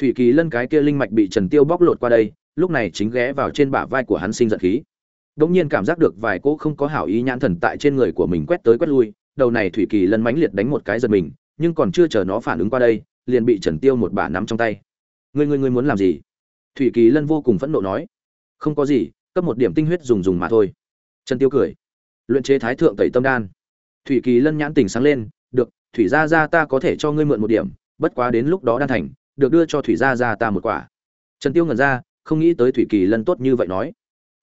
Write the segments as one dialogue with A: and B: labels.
A: thủy kỳ lân cái kia linh mạch bị trần tiêu bóc lột qua đây, lúc này chính ghé vào trên bả vai của hắn sinh giận khí. Đống nhiên cảm giác được vài cỗ không có hảo ý nhãn thần tại trên người của mình quét tới quét lui, đầu này thủy kỳ lân mãnh liệt đánh một cái giật mình, nhưng còn chưa chờ nó phản ứng qua đây, liền bị trần tiêu một bả nắm trong tay. Ngươi ngươi ngươi muốn làm gì? Thủy kỳ lân vô cùng phẫn nộ nói. Không có gì, cấp một điểm tinh huyết dùng dùng mà thôi. Trần tiêu cười. Luyện chế thái thượng tẩy tâm đan. Thủy kỳ lân nhãn tình sáng lên, được, thủy gia gia ta có thể cho ngươi mượn một điểm, bất quá đến lúc đó đan thành được đưa cho thủy gia gia ta một quả. Trần tiêu ngẩn ra, không nghĩ tới thủy kỳ lân tốt như vậy nói.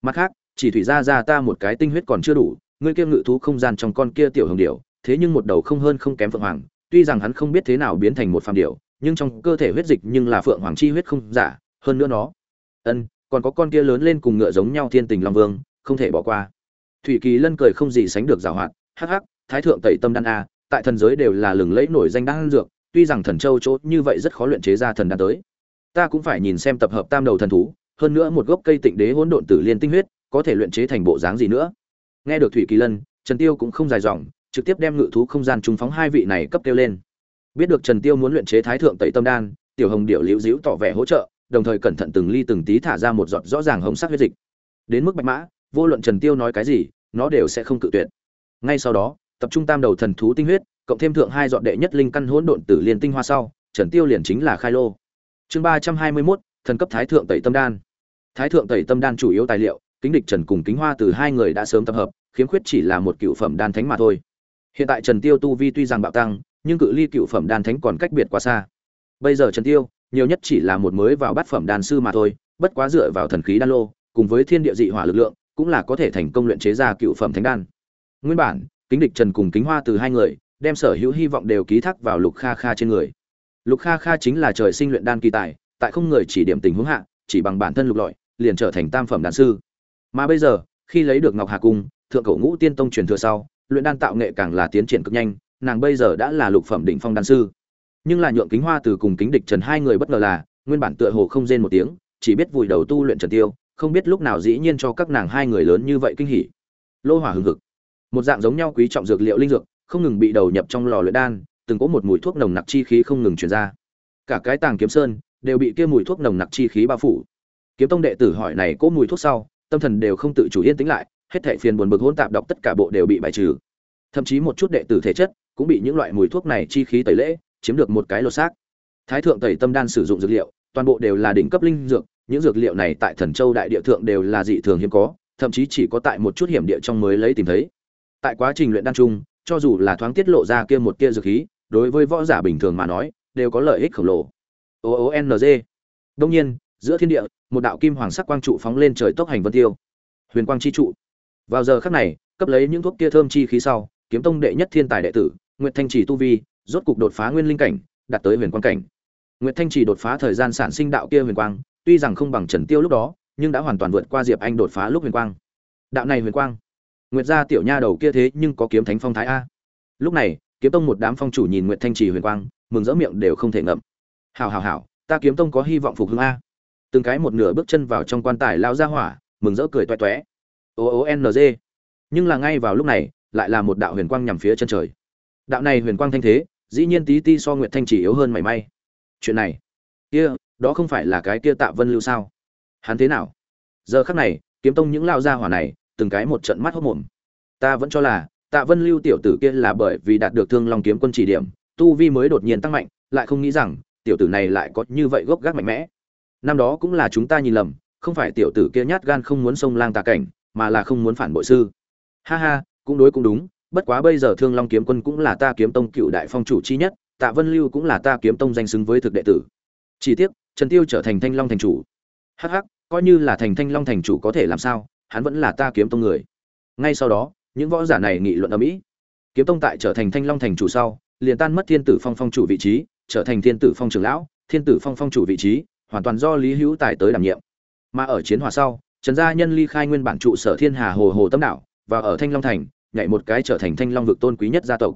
A: Mặt khác, chỉ thủy gia gia ta một cái tinh huyết còn chưa đủ, ngươi kia ngự thú không gian trong con kia tiểu hồng điểu, thế nhưng một đầu không hơn không kém phượng hoàng, tuy rằng hắn không biết thế nào biến thành một phàm điểu, nhưng trong cơ thể huyết dịch nhưng là phượng hoàng chi huyết không giả, hơn nữa nó. Ân, còn có con kia lớn lên cùng ngựa giống nhau thiên tình long vương, không thể bỏ qua. Thủy kỳ lân cười không gì sánh được giảo hoạt, hắc hắc, thái thượng tẩy tâm đan a, tại thần giới đều là lừng lẫy nổi danh đan dược tuy rằng thần châu chỗ như vậy rất khó luyện chế ra thần đan tới. Ta cũng phải nhìn xem tập hợp tam đầu thần thú, hơn nữa một gốc cây tịnh đế hỗn độn tử liên tinh huyết, có thể luyện chế thành bộ dáng gì nữa. Nghe được thủy kỳ lân, trần tiêu cũng không dài dòng, trực tiếp đem ngự thú không gian trung phóng hai vị này cấp tiêu lên. Biết được trần tiêu muốn luyện chế thái thượng tẩy tâm đan, tiểu hồng điệu liễu diễu tỏ vẻ hỗ trợ, đồng thời cẩn thận từng ly từng tí thả ra một giọt rõ ràng hồng sắc huyết dịch. Đến mức bạch mã, vô luận trần tiêu nói cái gì, nó đều sẽ không cự tuyệt. Ngay sau đó, tập trung tam đầu thần thú tinh huyết cộng thêm thượng hai dọn đệ nhất linh căn hỗn độn tử liên tinh hoa sau trần tiêu liền chính là khai lô. Chương ba trăm hai mươi 321, thần cấp thái thượng tẩy tâm đan. Thái thượng tẩy tâm đan chủ yếu tài liệu kính địch trần cùng kính hoa từ hai người đã sớm tập hợp khiếm khuyết chỉ là một cựu phẩm đan thánh mà thôi. Hiện tại trần tiêu tu vi tuy rằng bạo tăng nhưng cự ly cựu phẩm đan thánh còn cách biệt quá xa. Bây giờ trần tiêu nhiều nhất chỉ là một mới vào bát phẩm đan sư mà thôi bất quá dựa vào thần khí đan lô cùng với thiên địa dị hỏa lực lượng cũng là có thể thành công luyện chế ra cựu phẩm thánh đan. Nguyên bản kính địch trần cùng kính hoa từ hai người đem sở hữu hy vọng đều ký thác vào lục kha kha trên người. Lục kha kha chính là trời sinh luyện đan kỳ tài, tại không người chỉ điểm tình huống hạ, chỉ bằng bản thân lục lọi, liền trở thành tam phẩm đan sư. Mà bây giờ, khi lấy được ngọc hà cung, thượng cổ ngũ tiên tông truyền thừa sau, luyện đan tạo nghệ càng là tiến triển cực nhanh, nàng bây giờ đã là lục phẩm đỉnh phong đan sư. Nhưng là nhượng kính hoa từ cùng kính địch trần hai người bất ngờ là, nguyên bản tựa hồ không rên một tiếng, chỉ biết vùi đầu tu luyện trần tiêu, không biết lúc nào dĩ nhiên cho các nàng hai người lớn như vậy kinh hỉ. Lô hỏa hừng hực. Một dạng giống nhau quý trọng dược liệu linh dược không ngừng bị đầu nhập trong lò luyện đan, từng có một mùi thuốc nồng nặc chi khí không ngừng truyền ra. Cả cái tàng kiếm sơn đều bị kia mùi thuốc nồng nặc chi khí bao phủ. Kiếm tông đệ tử hỏi này có mùi thuốc sau, tâm thần đều không tự chủ yên tĩnh lại, hết thảy phiền buồn bực hỗn tạp đọc tất cả bộ đều bị bài trừ. Thậm chí một chút đệ tử thể chất cũng bị những loại mùi thuốc này chi khí tẩy lễ, chiếm được một cái lô xác. Thái thượng tẩy tâm đan sử dụng dược liệu, toàn bộ đều là đỉnh cấp linh dược, những dược liệu này tại thần châu đại địa thượng đều là dị thường hiếm có, thậm chí chỉ có tại một chút hiểm địa trong mới lấy tìm thấy. Tại quá trình luyện đan chung cho dù là thoáng tiết lộ ra kia một tia dược khí, đối với võ giả bình thường mà nói, đều có lợi ích khổng lồ. O o n g. Đông nhiên, giữa thiên địa, một đạo kim hoàng sắc quang trụ phóng lên trời tốc hành vân tiêu. Huyền quang chi trụ. Vào giờ khắc này, cấp lấy những thuốc kia thơm chi khí sau, kiếm tông đệ nhất thiên tài đệ tử, nguyệt thanh Chỉ tu vi, rốt cục đột phá nguyên linh cảnh, đạt tới huyền quang cảnh. Nguyệt thanh Chỉ đột phá thời gian sản sinh đạo kia huyền quang, tuy rằng không bằng trần tiêu lúc đó, nhưng đã hoàn toàn vượt qua diệp anh đột phá lúc huyền quang. Đạo này huyền quang nguyệt gia tiểu nha đầu kia thế nhưng có kiếm thánh phong thái a. Lúc này, kiếm tông một đám phong chủ nhìn nguyệt thanh trì huyền quang, mừng rỡ miệng đều không thể ngậm. Hào hào hào ta kiếm tông có hy vọng phục hưng a. Từng cái một nửa bước chân vào trong quan tài lao ra hỏa, mừng rỡ cười toe toé. O o n g nhưng là ngay vào lúc này, lại là một đạo huyền quang nhằm phía chân trời. Đạo này huyền quang thanh thế, dĩ nhiên tí ti so nguyệt thanh chỉ yếu hơn mảy may. Chuyện này, kia, đó không phải là cái kia tạ vân lưu sao? Hắn thế nào? Giờ khắc này, kiếm tông những lao gia hỏa này từng cái một trận mắt hốt mồm. Ta vẫn cho là, tạ vân lưu tiểu tử kia là bởi vì đạt được thương long kiếm quân chỉ điểm, tu vi mới đột nhiên tăng mạnh, lại không nghĩ rằng, tiểu tử này lại có như vậy gốc gác mạnh mẽ. Năm đó cũng là chúng ta nhìn lầm, không phải tiểu tử kia nhát gan không muốn xông lang tà cảnh, mà là không muốn phản bội sư. Ha ha, cũng đối cũng đúng, bất quá bây giờ thương long kiếm quân cũng là ta kiếm tông cựu đại phong chủ chi nhất, tạ vân lưu cũng là ta kiếm tông danh xứng với thực đệ tử. Chỉ tiếc, trần tiêu trở thành thanh long thành chủ. Hắc hắc, coi như là thành thanh long thành chủ có thể làm sao? Hắn vẫn là ta kiếm tông người. Ngay sau đó, những võ giả này nghị luận ở mỹ. Kiếm tông tại trở thành thanh long thành chủ sau, liền tan mất thiên tử phong phong chủ vị trí, trở thành thiên tử phong trưởng lão, thiên tử phong phong chủ vị trí, hoàn toàn do lý hữu tài tới đảm nhiệm. Mà ở chiến hòa sau, trần gia nhân ly khai nguyên bản trụ sở thiên hà hồ hồ tâm đạo, và ở thanh long thành, nhảy một cái trở thành thanh long vực tôn quý nhất gia tộc.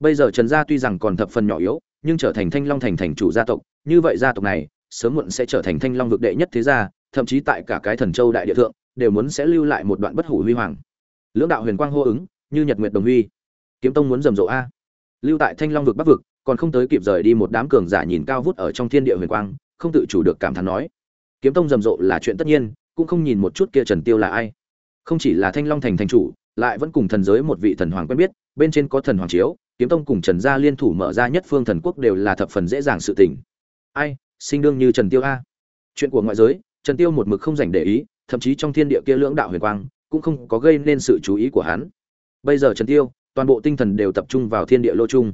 A: Bây giờ trần gia tuy rằng còn thập phần nhỏ yếu, nhưng trở thành thanh long thành thành chủ gia tộc, như vậy gia tộc này, sớm muộn sẽ trở thành thanh long vực đệ nhất thế gia, thậm chí tại cả cái thần châu đại địa thượng đều muốn sẽ lưu lại một đoạn bất hủ huy hoàng. Lưỡng đạo huyền quang hô ứng, như nhật nguyệt đồng huy. Kiếm tông muốn rầm rộ a. Lưu tại thanh long vực bắc vực, còn không tới kịp rời đi một đám cường giả nhìn cao vút ở trong thiên địa huyền quang, không tự chủ được cảm thán nói. Kiếm tông rầm rộ là chuyện tất nhiên, cũng không nhìn một chút kia trần tiêu là ai. Không chỉ là thanh long thành thành chủ, lại vẫn cùng thần giới một vị thần hoàng quen biết, bên trên có thần hoàng chiếu, kiếm tông cùng trần gia liên thủ mở ra nhất phương thần quốc đều là thập phần dễ dàng sự tình. Ai sinh đương như trần tiêu a. Chuyện của ngoại giới, trần tiêu một mực không dành để ý thậm chí trong thiên địa kia lưỡng đạo huyền quang cũng không có gây nên sự chú ý của hắn. Bây giờ trần tiêu, toàn bộ tinh thần đều tập trung vào thiên địa lô chung.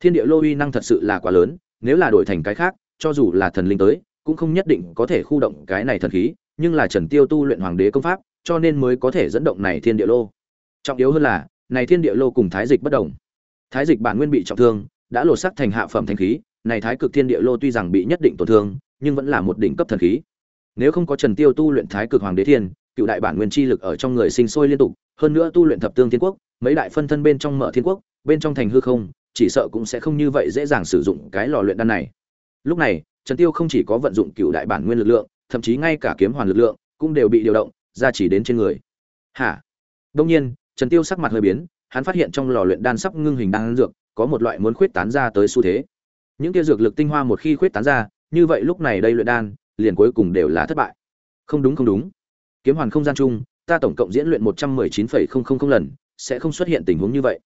A: Thiên địa lô uy năng thật sự là quá lớn, nếu là đổi thành cái khác, cho dù là thần linh tới, cũng không nhất định có thể khu động cái này thần khí, nhưng là trần tiêu tu luyện hoàng đế công pháp, cho nên mới có thể dẫn động này thiên địa lô. Trọng yếu hơn là, này thiên địa lô cùng thái dịch bất đồng. Thái dịch bản nguyên bị trọng thương, đã lột sắc thành hạ phẩm thanh khí, này thái cực thiên địa lô tuy rằng bị nhất định tổn thương, nhưng vẫn là một đỉnh cấp thần khí nếu không có trần tiêu tu luyện thái cực hoàng đế thiên, cựu đại bản nguyên chi lực ở trong người sinh sôi liên tục, hơn nữa tu luyện thập tương thiên quốc, mấy đại phân thân bên trong mở thiên quốc, bên trong thành hư không, chỉ sợ cũng sẽ không như vậy dễ dàng sử dụng cái lò luyện đan này. Lúc này, trần tiêu không chỉ có vận dụng cựu đại bản nguyên lực lượng, thậm chí ngay cả kiếm hoàn lực lượng cũng đều bị điều động, ra chỉ đến trên người. Hả? Đông nhiên, trần tiêu sắc mặt hơi biến, hắn phát hiện trong lò luyện đan sắp ngưng hình đan dược, có một loại muốn khuyết tán ra tới xu thế. Những kia dược lực tinh hoa một khi khuyết tán ra, như vậy lúc này đây luyện đan liền cuối cùng đều là thất bại. Không đúng không đúng. Kiếm hoàn không gian chung, ta tổng cộng diễn luyện một trăm mười chín phẩy không không không lần, sẽ không xuất hiện tình huống như vậy.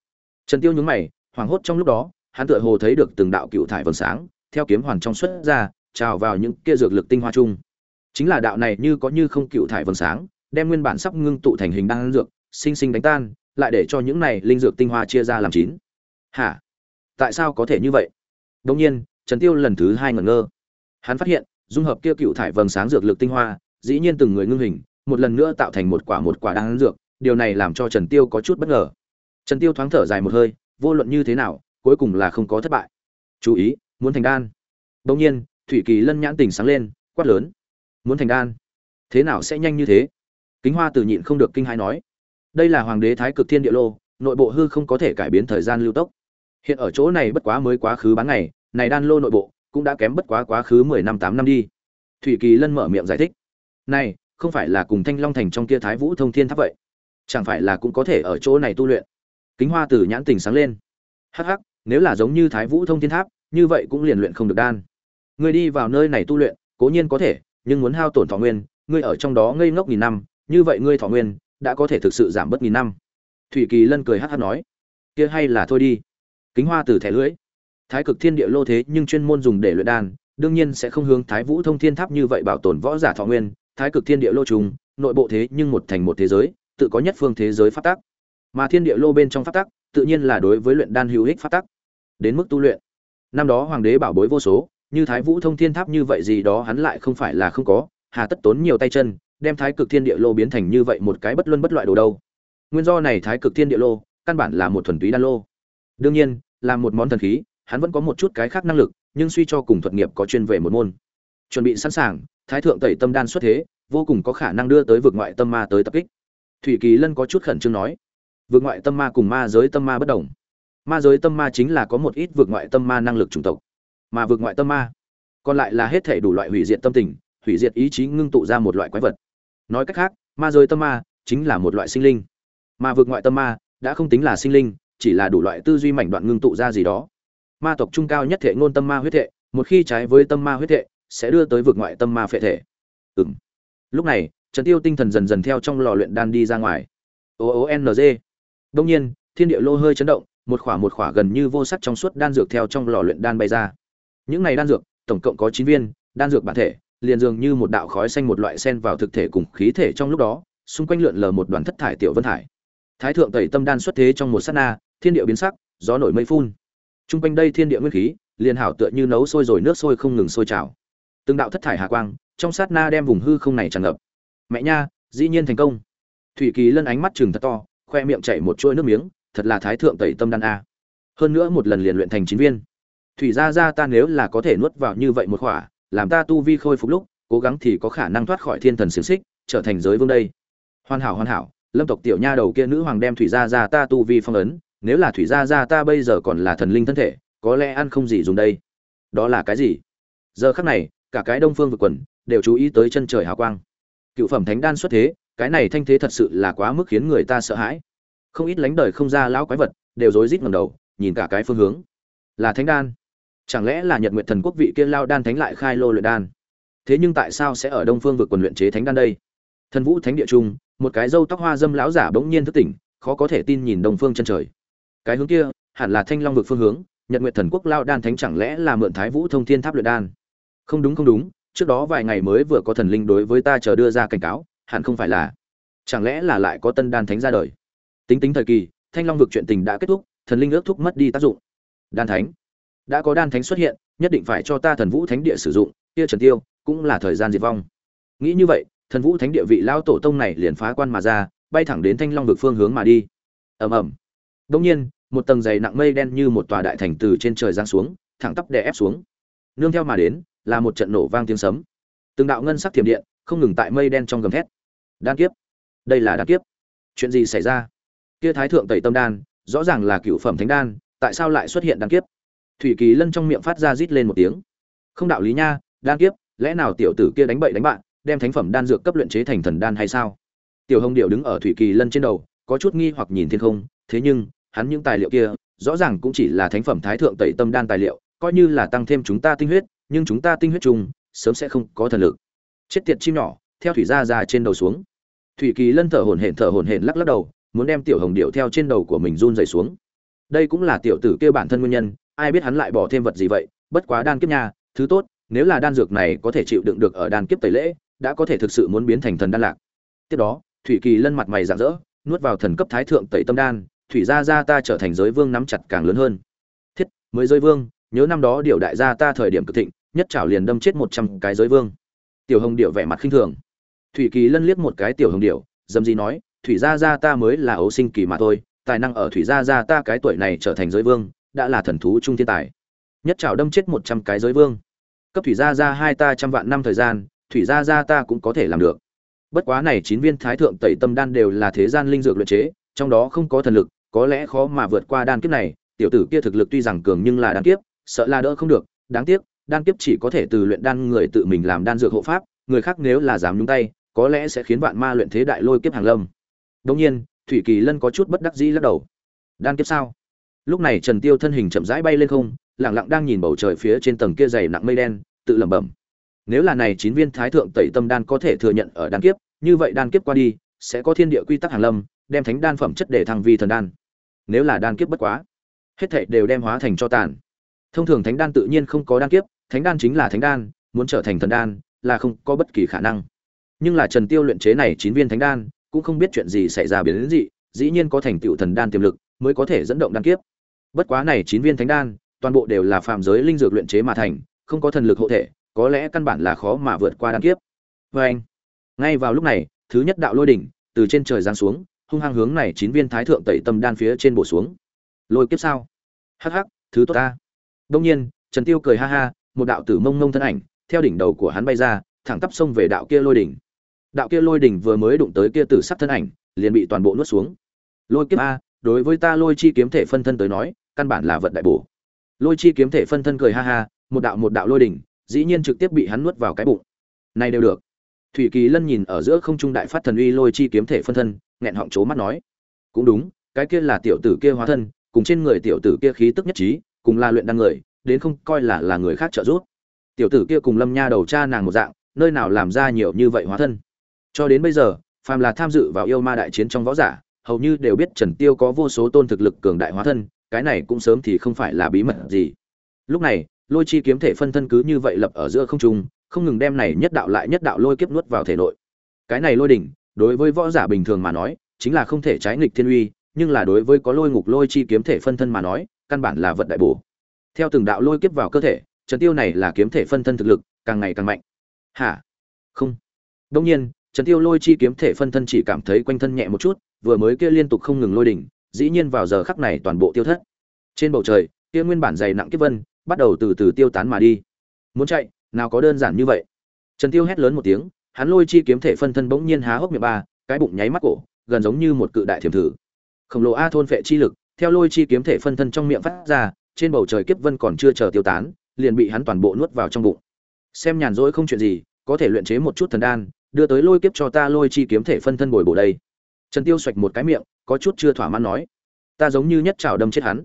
A: Trần tiêu nhướng mày, hoảng hốt trong lúc đó, hắn tựa hồ thấy được từng đạo cựu thải vầng sáng, theo kiếm hoàn trong xuất ra, trào vào những kia dược lực tinh hoa chung. Chính là đạo này như có như không cựu thải vầng sáng, đem nguyên bản sắp ngưng tụ thành hình đan dược, sinh sinh đánh tan, lại để cho những này linh dược tinh hoa chia ra làm chín. Hả? Tại sao có thể như vậy? Đông nhiên, trần tiêu lần thứ hai ngẩn ngơ. Hắn phát hiện dung hợp kia cựu thải vầng sáng dược lực tinh hoa, dĩ nhiên từng người ngưng hình, một lần nữa tạo thành một quả một quả đan dược, điều này làm cho trần tiêu có chút bất ngờ. Trần tiêu thoáng thở dài một hơi, vô luận như thế nào, cuối cùng là không có thất bại. Chú ý, muốn thành đan. Đông nhiên, thủy kỳ lân nhãn tỉnh sáng lên, quát lớn. Muốn thành đan? Thế nào sẽ nhanh như thế? Kính hoa từ nhịn không được kinh hãi nói. Đây là hoàng đế thái cực thiên địa lô, nội bộ hư không có thể cải biến thời gian lưu tốc. Hiện ở chỗ này bất quá mới quá khứ bán ngày, này đan lô nội bộ cũng đã kém bất quá quá khứ mười năm tám năm đi. Thủy kỳ lân mở miệng giải thích. Này, không phải là cùng thanh long thành trong kia thái vũ thông thiên tháp vậy? Chẳng phải là cũng có thể ở chỗ này tu luyện? Kính hoa tử nhãn tình sáng lên. Hắc hắc, nếu là giống như thái vũ thông thiên tháp, như vậy cũng liền luyện không được đan. Người đi vào nơi này tu luyện, cố nhiên có thể, nhưng muốn hao tổn thọ nguyên, ngươi ở trong đó ngây ngốc nghìn năm, như vậy ngươi thọ nguyên đã có thể thực sự giảm bớt nghìn năm. Thủy kỳ lân cười hắc hắc nói, kia hay là thôi đi. Kính hoa Tử thẻ lưỡi thái cực thiên địa lô thế nhưng chuyên môn dùng để luyện đan, đương nhiên sẽ không hướng thái vũ thông thiên tháp như vậy bảo tồn võ giả thọ nguyên. Thái cực thiên địa lô trùng, nội bộ thế nhưng một thành một thế giới, tự có nhất phương thế giới phát tắc. Mà thiên địa lô bên trong phát tắc, tự nhiên là đối với luyện đan hữu ích phát tắc. Đến mức tu luyện. Năm đó hoàng đế bảo bối vô số, như thái vũ thông thiên tháp như vậy gì đó hắn lại không phải là không có, hà tất tốn nhiều tay chân, đem thái cực thiên địa lô biến thành như vậy một cái bất luân bất loại đồ đâu. Nguyên do này thái cực thiên địa lô, căn bản là một thuần túy đan lô. Đương nhiên, là một món thần khí hắn vẫn có một chút cái khác năng lực, nhưng suy cho cùng thuật nghiệp có chuyên về một môn. Chuẩn bị sẵn sàng, thái thượng tẩy tâm đan xuất thế, vô cùng có khả năng đưa tới vực ngoại tâm ma tới tập kích. Thủy kỳ lân có chút khẩn trương nói, vực ngoại tâm ma cùng ma giới tâm ma bất đồng. Ma giới tâm ma chính là có một ít vực ngoại tâm ma năng lực chủng tộc, mà vực ngoại tâm ma còn lại là hết thể đủ loại hủy diệt tâm tình, hủy diệt ý chí ngưng tụ ra một loại quái vật. Nói cách khác, ma giới tâm ma chính là một loại sinh linh, mà vực ngoại tâm ma đã không tính là sinh linh, chỉ là đủ loại tư duy mảnh đoạn ngưng tụ ra gì đó ma tộc trung cao nhất thể ngôn tâm ma huyết thể, một khi trái với tâm ma huyết thể, sẽ đưa tới vực ngoại tâm ma phệ thể. Ừng lúc này, trần tiêu tinh thần dần dần theo trong lò luyện đan đi ra ngoài. O o n g. Đông nhiên, thiên địa lô hơi chấn động, một khỏa một khỏa gần như vô sắc trong suốt đan dược theo trong lò luyện đan bay ra. Những này đan dược, tổng cộng có chín viên, đan dược bản thể, liền dường như một đạo khói xanh một loại sen vào thực thể cùng khí thể trong lúc đó, xung quanh lượn lờ một đoàn thất thải tiểu vân thải. Thái thượng tẩy tâm đan xuất thế trong một sát na, thiên địa biến sắc, gió nổi mây phun trung quanh đây thiên địa nguyên khí, liền hảo tựa như nấu sôi rồi nước sôi không ngừng sôi trào. Từng đạo thất thải hà quang, trong sát na đem vùng hư không này tràn ngập. Mẹ nha, dĩ nhiên thành công. Thủy kỳ lân ánh mắt chừng thật to, khoe miệng chảy một chuỗi nước miếng, thật là thái thượng tẩy tâm đan a. Hơn nữa một lần liền luyện thành chín viên. Thủy gia gia ta nếu là có thể nuốt vào như vậy một khỏa, làm ta tu vi khôi phục lúc, cố gắng thì có khả năng thoát khỏi thiên thần xiển xích, trở thành giới vương đây. Hoàn hảo hoàn hảo, lâm tộc tiểu nha đầu kia nữ hoàng đem thủy gia gia ta tu vi phong ấn nếu là thủy gia gia ta bây giờ còn là thần linh thân thể, có lẽ ăn không gì dùng đây. Đó là cái gì? Giờ khắc này, cả cái đông phương vực quần đều chú ý tới chân trời hào quang. Cựu phẩm thánh đan xuất thế, cái này thanh thế thật sự là quá mức khiến người ta sợ hãi. Không ít lánh đời không ra lão quái vật đều rối rít ngầm đầu, nhìn cả cái phương hướng. Là thánh đan. Chẳng lẽ là nhật nguyện thần quốc vị kia lao đan thánh lại khai lô luyện đan? Thế nhưng tại sao sẽ ở đông phương vực quần luyện chế thánh đan đây? Thần vũ thánh địa trung, một cái râu tóc hoa dâm lão giả bỗng nhiên thức tỉnh, khó có thể tin nhìn đông phương chân trời cái hướng kia, hẳn là thanh long vực phương hướng, nhật nguyện thần quốc lao đan thánh chẳng lẽ là mượn thái vũ thông thiên tháp luyện đan? Không đúng không đúng, trước đó vài ngày mới vừa có thần linh đối với ta chờ đưa ra cảnh cáo, hẳn không phải là. Chẳng lẽ là lại có tân đan thánh ra đời? Tính tính thời kỳ, thanh long vực chuyện tình đã kết thúc, thần linh ước thúc mất đi tác dụng. Đan thánh. Đã có đan thánh xuất hiện, nhất định phải cho ta thần vũ thánh địa sử dụng, kia trần tiêu, cũng là thời gian diệt vong. Nghĩ như vậy, thần vũ thánh địa vị lao tổ tông này liền phá quan mà ra, bay thẳng đến thanh long vực phương hướng mà đi. Ầm ầm. Đông nhiên một tầng dày nặng mây đen như một tòa đại thành từ trên trời giáng xuống, thẳng tắp đè ép xuống. Nương theo mà đến, là một trận nổ vang tiếng sấm. Từng đạo ngân sắc thiểm điện không ngừng tại mây đen trong gầm thét. Đan kiếp. Đây là đan kiếp. Chuyện gì xảy ra? Kia thái thượng tẩy tâm đan, rõ ràng là cựu phẩm thánh đan, tại sao lại xuất hiện đan kiếp? Thủy kỳ lân trong miệng phát ra rít lên một tiếng. Không đạo lý nha, đan kiếp, lẽ nào tiểu tử kia đánh bậy đánh bạn, đem thánh phẩm đan dược cấp luyện chế thành thần đan hay sao? Tiểu hồng điệu đứng ở thủy kỳ lân trên đầu, có chút nghi hoặc nhìn thiên không, thế nhưng hắn những tài liệu kia, rõ ràng cũng chỉ là thánh phẩm thái thượng tẩy tâm đan tài liệu, coi như là tăng thêm chúng ta tinh huyết, nhưng chúng ta tinh huyết chung, sớm sẽ không có thần lực. Chết tiệt chim nhỏ, theo thủy ra ra trên đầu xuống. Thủy kỳ lân thở hổn hển thở hổn hển lắc lắc đầu, muốn đem tiểu hồng điệu theo trên đầu của mình run dày xuống. Đây cũng là tiểu tử kêu bản thân nguyên nhân, ai biết hắn lại bỏ thêm vật gì vậy, bất quá đan kiếp nha, thứ tốt, nếu là đan dược này có thể chịu đựng được ở đan kiếp tẩy lễ, đã có thể thực sự muốn biến thành thần đan lạc. Tiếp đó, thủy kỳ lân mặt mày rạng rỡ, nuốt vào thần cấp thái thượng tẩy tâm đan thủy gia gia ta trở thành giới vương nắm chặt càng lớn hơn. Thiết, mới giới vương, nhớ năm đó điều đại gia ta thời điểm cực thịnh, nhất trảo liền đâm chết một trăm cái giới vương. Tiểu hồng điệu vẻ mặt khinh thường. Thủy kỳ lân liếc một cái tiểu hồng điệu dầm gì nói, thủy gia gia ta mới là ấu sinh kỳ mà thôi, tài năng ở thủy gia gia ta cái tuổi này trở thành giới vương, đã là thần thú trung thiên tài. Nhất trảo đâm chết một trăm cái giới vương. Cấp thủy gia gia hai ta trăm vạn năm thời gian, thủy gia gia ta cũng có thể làm được. Bất quá này chín viên thái thượng tẩy tâm đan đều là thế gian linh dược luyện chế, trong đó không có thần lực có lẽ khó mà vượt qua đan kiếp này, tiểu tử kia thực lực tuy rằng cường nhưng là đan kiếp, sợ là đỡ không được, đáng tiếc, đan kiếp chỉ có thể từ luyện đan người tự mình làm đan dược hộ pháp, người khác nếu là dám nhúng tay, có lẽ sẽ khiến vạn ma luyện thế đại lôi kiếp hàng lâm. Đương nhiên, thủy kỳ lân có chút bất đắc dĩ lắc đầu. Đan kiếp sao? Lúc này trần tiêu thân hình chậm rãi bay lên không, lặng lặng đang nhìn bầu trời phía trên tầng kia dày nặng mây đen, tự lẩm bẩm. Nếu là này chín viên thái thượng tẩy tâm đan có thể thừa nhận ở đan kiếp, như vậy đan kiếp qua đi, sẽ có thiên địa quy tắc hàng lâm, đem thánh đan phẩm chất để thăng vi thần đan nếu là đan kiếp bất quá, hết thảy đều đem hóa thành cho tàn. Thông thường thánh đan tự nhiên không có đan kiếp, thánh đan chính là thánh đan, muốn trở thành thần đan là không có bất kỳ khả năng. Nhưng là trần tiêu luyện chế này chín viên thánh đan, cũng không biết chuyện gì xảy ra biến đến gì dĩ nhiên có thành tựu thần đan tiềm lực mới có thể dẫn động đan kiếp. Bất quá này chín viên thánh đan, toàn bộ đều là phàm giới linh dược luyện chế mà thành, không có thần lực hộ thể, có lẽ căn bản là khó mà vượt qua đan kiếp. Với anh, ngay vào lúc này, thứ nhất đạo lôi đỉnh từ trên trời giáng xuống hung hăng hướng này chín viên thái thượng tẩy tâm đan phía trên bổ xuống. Lôi kiếp sao? Hắc hắc, thứ tốt ta. Đông nhiên, trần tiêu cười ha ha, một đạo tử mông mông thân ảnh, theo đỉnh đầu của hắn bay ra, thẳng tắp xông về đạo kia lôi đỉnh. Đạo kia lôi đỉnh vừa mới đụng tới kia tử sắc thân ảnh, liền bị toàn bộ nuốt xuống. Lôi kiếp a, đối với ta lôi chi kiếm thể phân thân tới nói, căn bản là vật đại bổ. Lôi chi kiếm thể phân thân cười ha ha, một đạo một đạo lôi đỉnh, dĩ nhiên trực tiếp bị hắn nuốt vào cái bụng. Này đều được thủy kỳ lân nhìn ở giữa không trung đại phát thần uy lôi chi kiếm thể phân thân, nghẹn họng chố mắt nói, cũng đúng, cái kia là tiểu tử kia hóa thân, cùng trên người tiểu tử kia khí tức nhất trí, cùng là luyện đan người, đến không coi là là người khác trợ giúp. Tiểu tử kia cùng lâm nha đầu cha nàng một dạng, nơi nào làm ra nhiều như vậy hóa thân? Cho đến bây giờ, phàm là tham dự vào yêu ma đại chiến trong võ giả, hầu như đều biết trần tiêu có vô số tôn thực lực cường đại hóa thân, cái này cũng sớm thì không phải là bí mật gì. Lúc này, lôi chi kiếm thể phân thân cứ như vậy lập ở giữa không trung không ngừng đem này nhất đạo lại nhất đạo lôi kiếp nuốt vào thể nội. Cái này lôi đỉnh, đối với võ giả bình thường mà nói, chính là không thể trái nghịch thiên uy, nhưng là đối với có lôi ngục lôi chi kiếm thể phân thân mà nói, căn bản là vật đại bổ. Theo từng đạo lôi kiếp vào cơ thể trần tiêu này là kiếm thể phân thân thực lực càng ngày càng mạnh. Hả? Không. Đương nhiên trần tiêu lôi chi kiếm thể phân thân chỉ cảm thấy quanh thân nhẹ một chút, vừa mới kia liên tục không ngừng lôi đỉnh, dĩ nhiên vào giờ khắc này toàn bộ tiêu thất. Trên bầu trời, kia nguyên bản dày nặng kiếp vân, bắt đầu từ từ tiêu tán mà đi. Muốn chạy nào có đơn giản như vậy. Trần tiêu hét lớn một tiếng, hắn lôi chi kiếm thể phân thân bỗng nhiên há hốc miệng ba, cái bụng nháy mắt cổ, gần giống như một cự đại thiểm thử. Khổng lồ a thôn phệ chi lực, theo lôi chi kiếm thể phân thân trong miệng phát ra, trên bầu trời kiếp vân còn chưa chờ tiêu tán, liền bị hắn toàn bộ nuốt vào trong bụng. Xem nhàn rỗi không chuyện gì, có thể luyện chế một chút thần đan, đưa tới lôi kiếp cho ta lôi chi kiếm thể phân thân bồi bổ đây. Trần tiêu xoạch một cái miệng, có chút chưa thỏa mãn nói, ta giống như nhất chảo đâm chết hắn.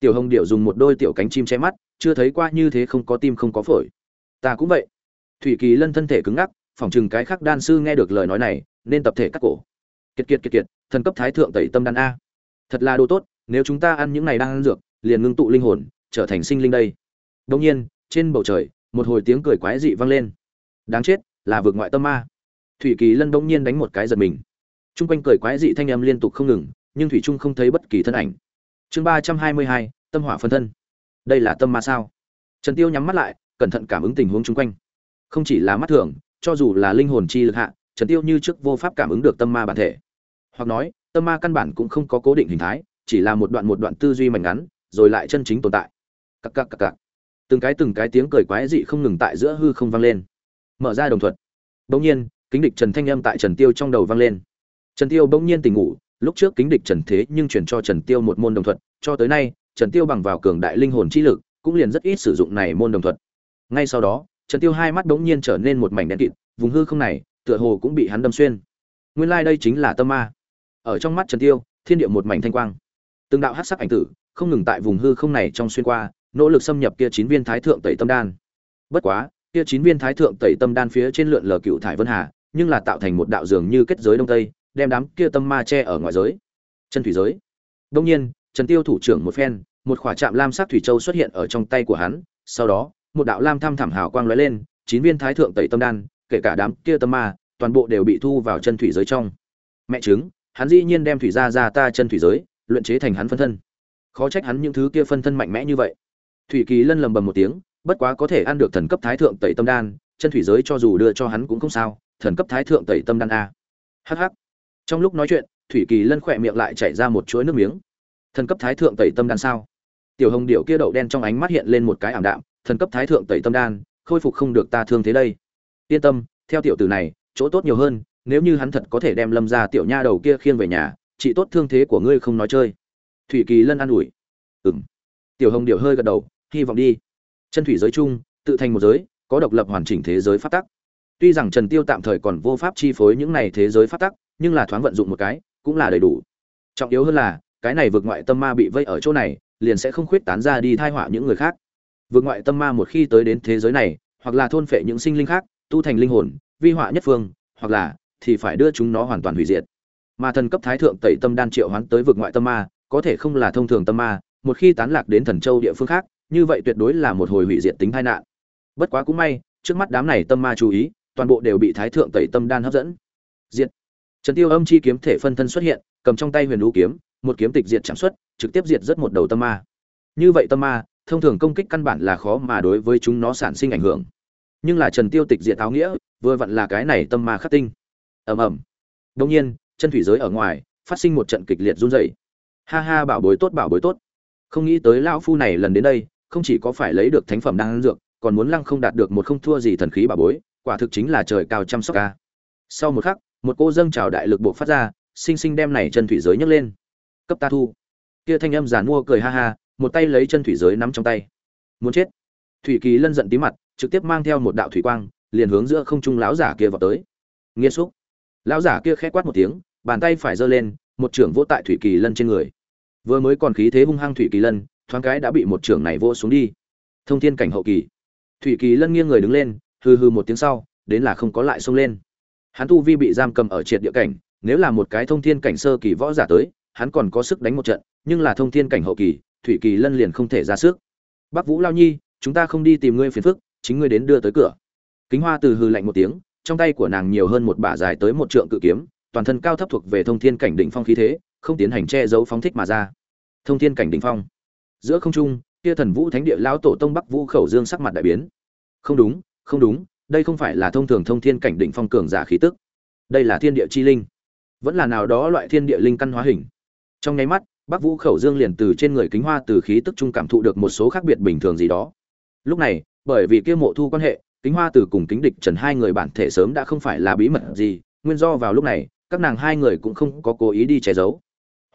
A: Tiểu hồng điệu dùng một đôi tiểu cánh chim che mắt, chưa thấy qua như thế không có tim không có phổi ta cũng vậy. Thủy kỳ lân thân thể cứng ngắc, phỏng chừng cái khác đan sư nghe được lời nói này, nên tập thể cắt cổ. Kiệt kiệt kiệt kiệt, thần cấp thái thượng tẩy tâm đan a. Thật là đồ tốt, nếu chúng ta ăn những này đang ăn dược, liền ngưng tụ linh hồn, trở thành sinh linh đây. Đông nhiên, trên bầu trời, một hồi tiếng cười quái dị vang lên. Đáng chết, là vượt ngoại tâm ma thủy kỳ lân đông nhiên đánh một cái giật mình. T r u n g quanh cười quái dị thanh âm liên tục không ngừng, nhưng thủy trung không thấy bất kỳ thân ảnh. Chương ba trăm hai mươi hai, tâm hỏa phân thân. Đây là tâm ma sao? Trần tiêu nhắm mắt lại cẩn thận cảm ứng tình huống chung quanh. Không chỉ là mắt thường, cho dù là linh hồn chi lực hạ, trần tiêu như trước vô pháp cảm ứng được tâm ma bản thể. Hoặc nói, tâm ma căn bản cũng không có cố định hình thái, chỉ là một đoạn một đoạn tư duy mảnh ngắn, rồi lại chân chính tồn tại. Cặc cặc cặc cặc. Từng cái từng cái tiếng cười quái dị không ngừng tại giữa hư không vang lên. Mở ra đồng thuật. Bỗng nhiên, kính địch trần thanh âm tại trần tiêu trong đầu vang lên. Trần tiêu bỗng nhiên tỉnh ngủ, lúc trước kính địch trần thế nhưng chuyển cho trần tiêu một môn đồng thuật, cho tới nay, trần tiêu bằng vào cường đại linh hồn chi lực, cũng liền rất ít sử dụng này môn đồng thuật ngay sau đó, trần tiêu hai mắt đống nhiên trở nên một mảnh đen kịt, vùng hư không này, tựa hồ cũng bị hắn đâm xuyên. Nguyên lai like đây chính là tâm ma. Ở trong mắt trần tiêu, thiên địa một mảnh thanh quang. Từng đạo hắc sắc ảnh tử, không ngừng tại vùng hư không này trong xuyên qua, nỗ lực xâm nhập kia chín viên thái thượng tẩy tâm đan. Bất quá, kia chín viên thái thượng tẩy tâm đan phía trên lượn lờ cựu thải vân hà, nhưng là tạo thành một đạo dường như kết giới đông tây, đem đám kia tâm ma che ở ngoài giới. Chân thủy giới. Đông nhiên, trần tiêu thủ trưởng một phen, một khỏa chạm lam sắc thủy châu xuất hiện ở trong tay của hắn, sau đó một đạo lam thăm thảm hào quang lóe lên, chín viên thái thượng tẩy tâm đan, kể cả đám kia tâm ma, toàn bộ đều bị thu vào chân thủy giới trong. Mẹ chứng hắn dĩ nhiên đem thủy ra ra ta chân thủy giới, luyện chế thành hắn phân thân. Khó trách hắn những thứ kia phân thân mạnh mẽ như vậy. Thủy kỳ lân lầm bầm một tiếng, bất quá có thể ăn được thần cấp thái thượng tẩy tâm đan, chân thủy giới cho dù đưa cho hắn cũng không sao, thần cấp thái thượng tẩy tâm đan a. Hắc hắc. Trong lúc nói chuyện, thủy kỳ lân khỏe miệng lại chảy ra một chuỗi nước miếng. Thần cấp thái thượng tẩy tâm đan sao? Tiểu hồng điệu kia đậu đen trong ánh mắt hiện lên một cái ảm đạm thần cấp thái thượng tẩy tâm đan, khôi phục không được ta thương thế đây. Yên tâm, theo tiểu tử này, chỗ tốt nhiều hơn, nếu như hắn thật có thể đem lâm ra tiểu nha đầu kia khiêng về nhà, chị tốt thương thế của ngươi không nói chơi. Thủy kỳ lân an ủi. Ừm. Tiểu hồng điệu hơi gật đầu, hy vọng đi. Chân thủy giới chung tự thành một giới, có độc lập hoàn chỉnh thế giới phát tắc. Tuy rằng trần tiêu tạm thời còn vô pháp chi phối những này thế giới phát tắc, nhưng là thoáng vận dụng một cái, cũng là đầy đủ. Trọng yếu hơn là, cái này vượt ngoại tâm ma bị vây ở chỗ này, liền sẽ không khuyết tán ra đi thai họa những người khác vượt ngoại tâm ma một khi tới đến thế giới này, hoặc là thôn phệ những sinh linh khác, tu thành linh hồn, vi họa nhất phương, hoặc là thì phải đưa chúng nó hoàn toàn hủy diệt. Mà thần cấp thái thượng tẩy tâm đan triệu hoán tới vượt ngoại tâm ma, có thể không là thông thường tâm ma, một khi tán lạc đến thần châu địa phương khác, như vậy tuyệt đối là một hồi hủy diệt tính tai nạn. Bất quá cũng may, trước mắt đám này tâm ma chú ý, toàn bộ đều bị thái thượng tẩy tâm đan hấp dẫn. Diệt. Trần tiêu âm chi kiếm thể phân thân xuất hiện, cầm trong tay huyền lũ kiếm, một kiếm tịch diệt chẳng xuất, trực tiếp diệt rất một đầu tâm ma. Như vậy tâm ma thông thường công kích căn bản là khó mà đối với chúng nó sản sinh ảnh hưởng. Nhưng là trần tiêu tịch diệt áo nghĩa, vừa vặn là cái này tâm ma khắc tinh. Ầm ầm. Đông nhiên, chân thủy giới ở ngoài, phát sinh một trận kịch liệt run rẩy. Ha ha, bảo bối tốt, bảo bối tốt. Không nghĩ tới lão phu này lần đến đây, không chỉ có phải lấy được thánh phẩm đang dược, còn muốn lăng không đạt được một không thua gì thần khí bảo bối, quả thực chính là trời cao chăm sóc ca sau một khắc, một cô dâng trào đại lực buộc phát ra sinh sinh đem này chân thủy giới nhấc lên. Cấp ta thu. Kia thanh âm giàn mua cười ha ha một tay lấy chân thủy giới nắm trong tay. Muốn chết. Thủy kỳ lân giận tí mặt, trực tiếp mang theo một đạo thủy quang, liền hướng giữa không trung lão giả kia vào tới. Nghiêm xúc. Lão giả kia khẽ quát một tiếng, bàn tay phải giơ lên, một trưởng vỗ tại thủy kỳ lân trên người. Vừa mới còn khí thế hung hăng thủy kỳ lân, thoáng cái đã bị một trưởng này vô xuống đi. Thông thiên cảnh hậu kỳ. Thủy kỳ lân nghiêng người đứng lên, hừ hừ một tiếng sau, đến là không có lại xông lên. Hắn tu vi bị giam cầm ở triệt địa cảnh, nếu là một cái thông thiên cảnh sơ kỳ võ giả tới, hắn còn có sức đánh một trận, nhưng là thông thiên cảnh hậu kỳ thủy kỳ lân liền không thể ra sức. Bắc vũ lao nhi, chúng ta không đi tìm ngươi phiền phức, chính ngươi đến đưa tới cửa. Kính hoa từ hư lạnh một tiếng, trong tay của nàng nhiều hơn một bả dài tới một trượng cự kiếm, toàn thân cao thấp thuộc về thông thiên cảnh đỉnh phong khí thế, không tiến hành che giấu phóng thích mà ra. Thông thiên cảnh đỉnh phong. Giữa không trung, kia thần vũ thánh địa lão tổ tông bắc vũ khẩu dương sắc mặt đại biến. Không đúng không đúng, đây không phải là thông thường thông thiên cảnh đỉnh phong cường giả khí tức. Đây là thiên địa chi linh. Vẫn là nào đó loại thiên địa linh căn hóa hình. Trong nháy mắt bắc vũ khẩu dương liền từ trên người kính hoa từ khí tức trung cảm thụ được một số khác biệt bình thường gì đó. Lúc này, bởi vì kia mộ thu quan hệ, kính hoa từ cùng kính địch trần hai người bản thể sớm đã không phải là bí mật gì, nguyên do vào lúc này, các nàng hai người cũng không có cố ý đi che giấu.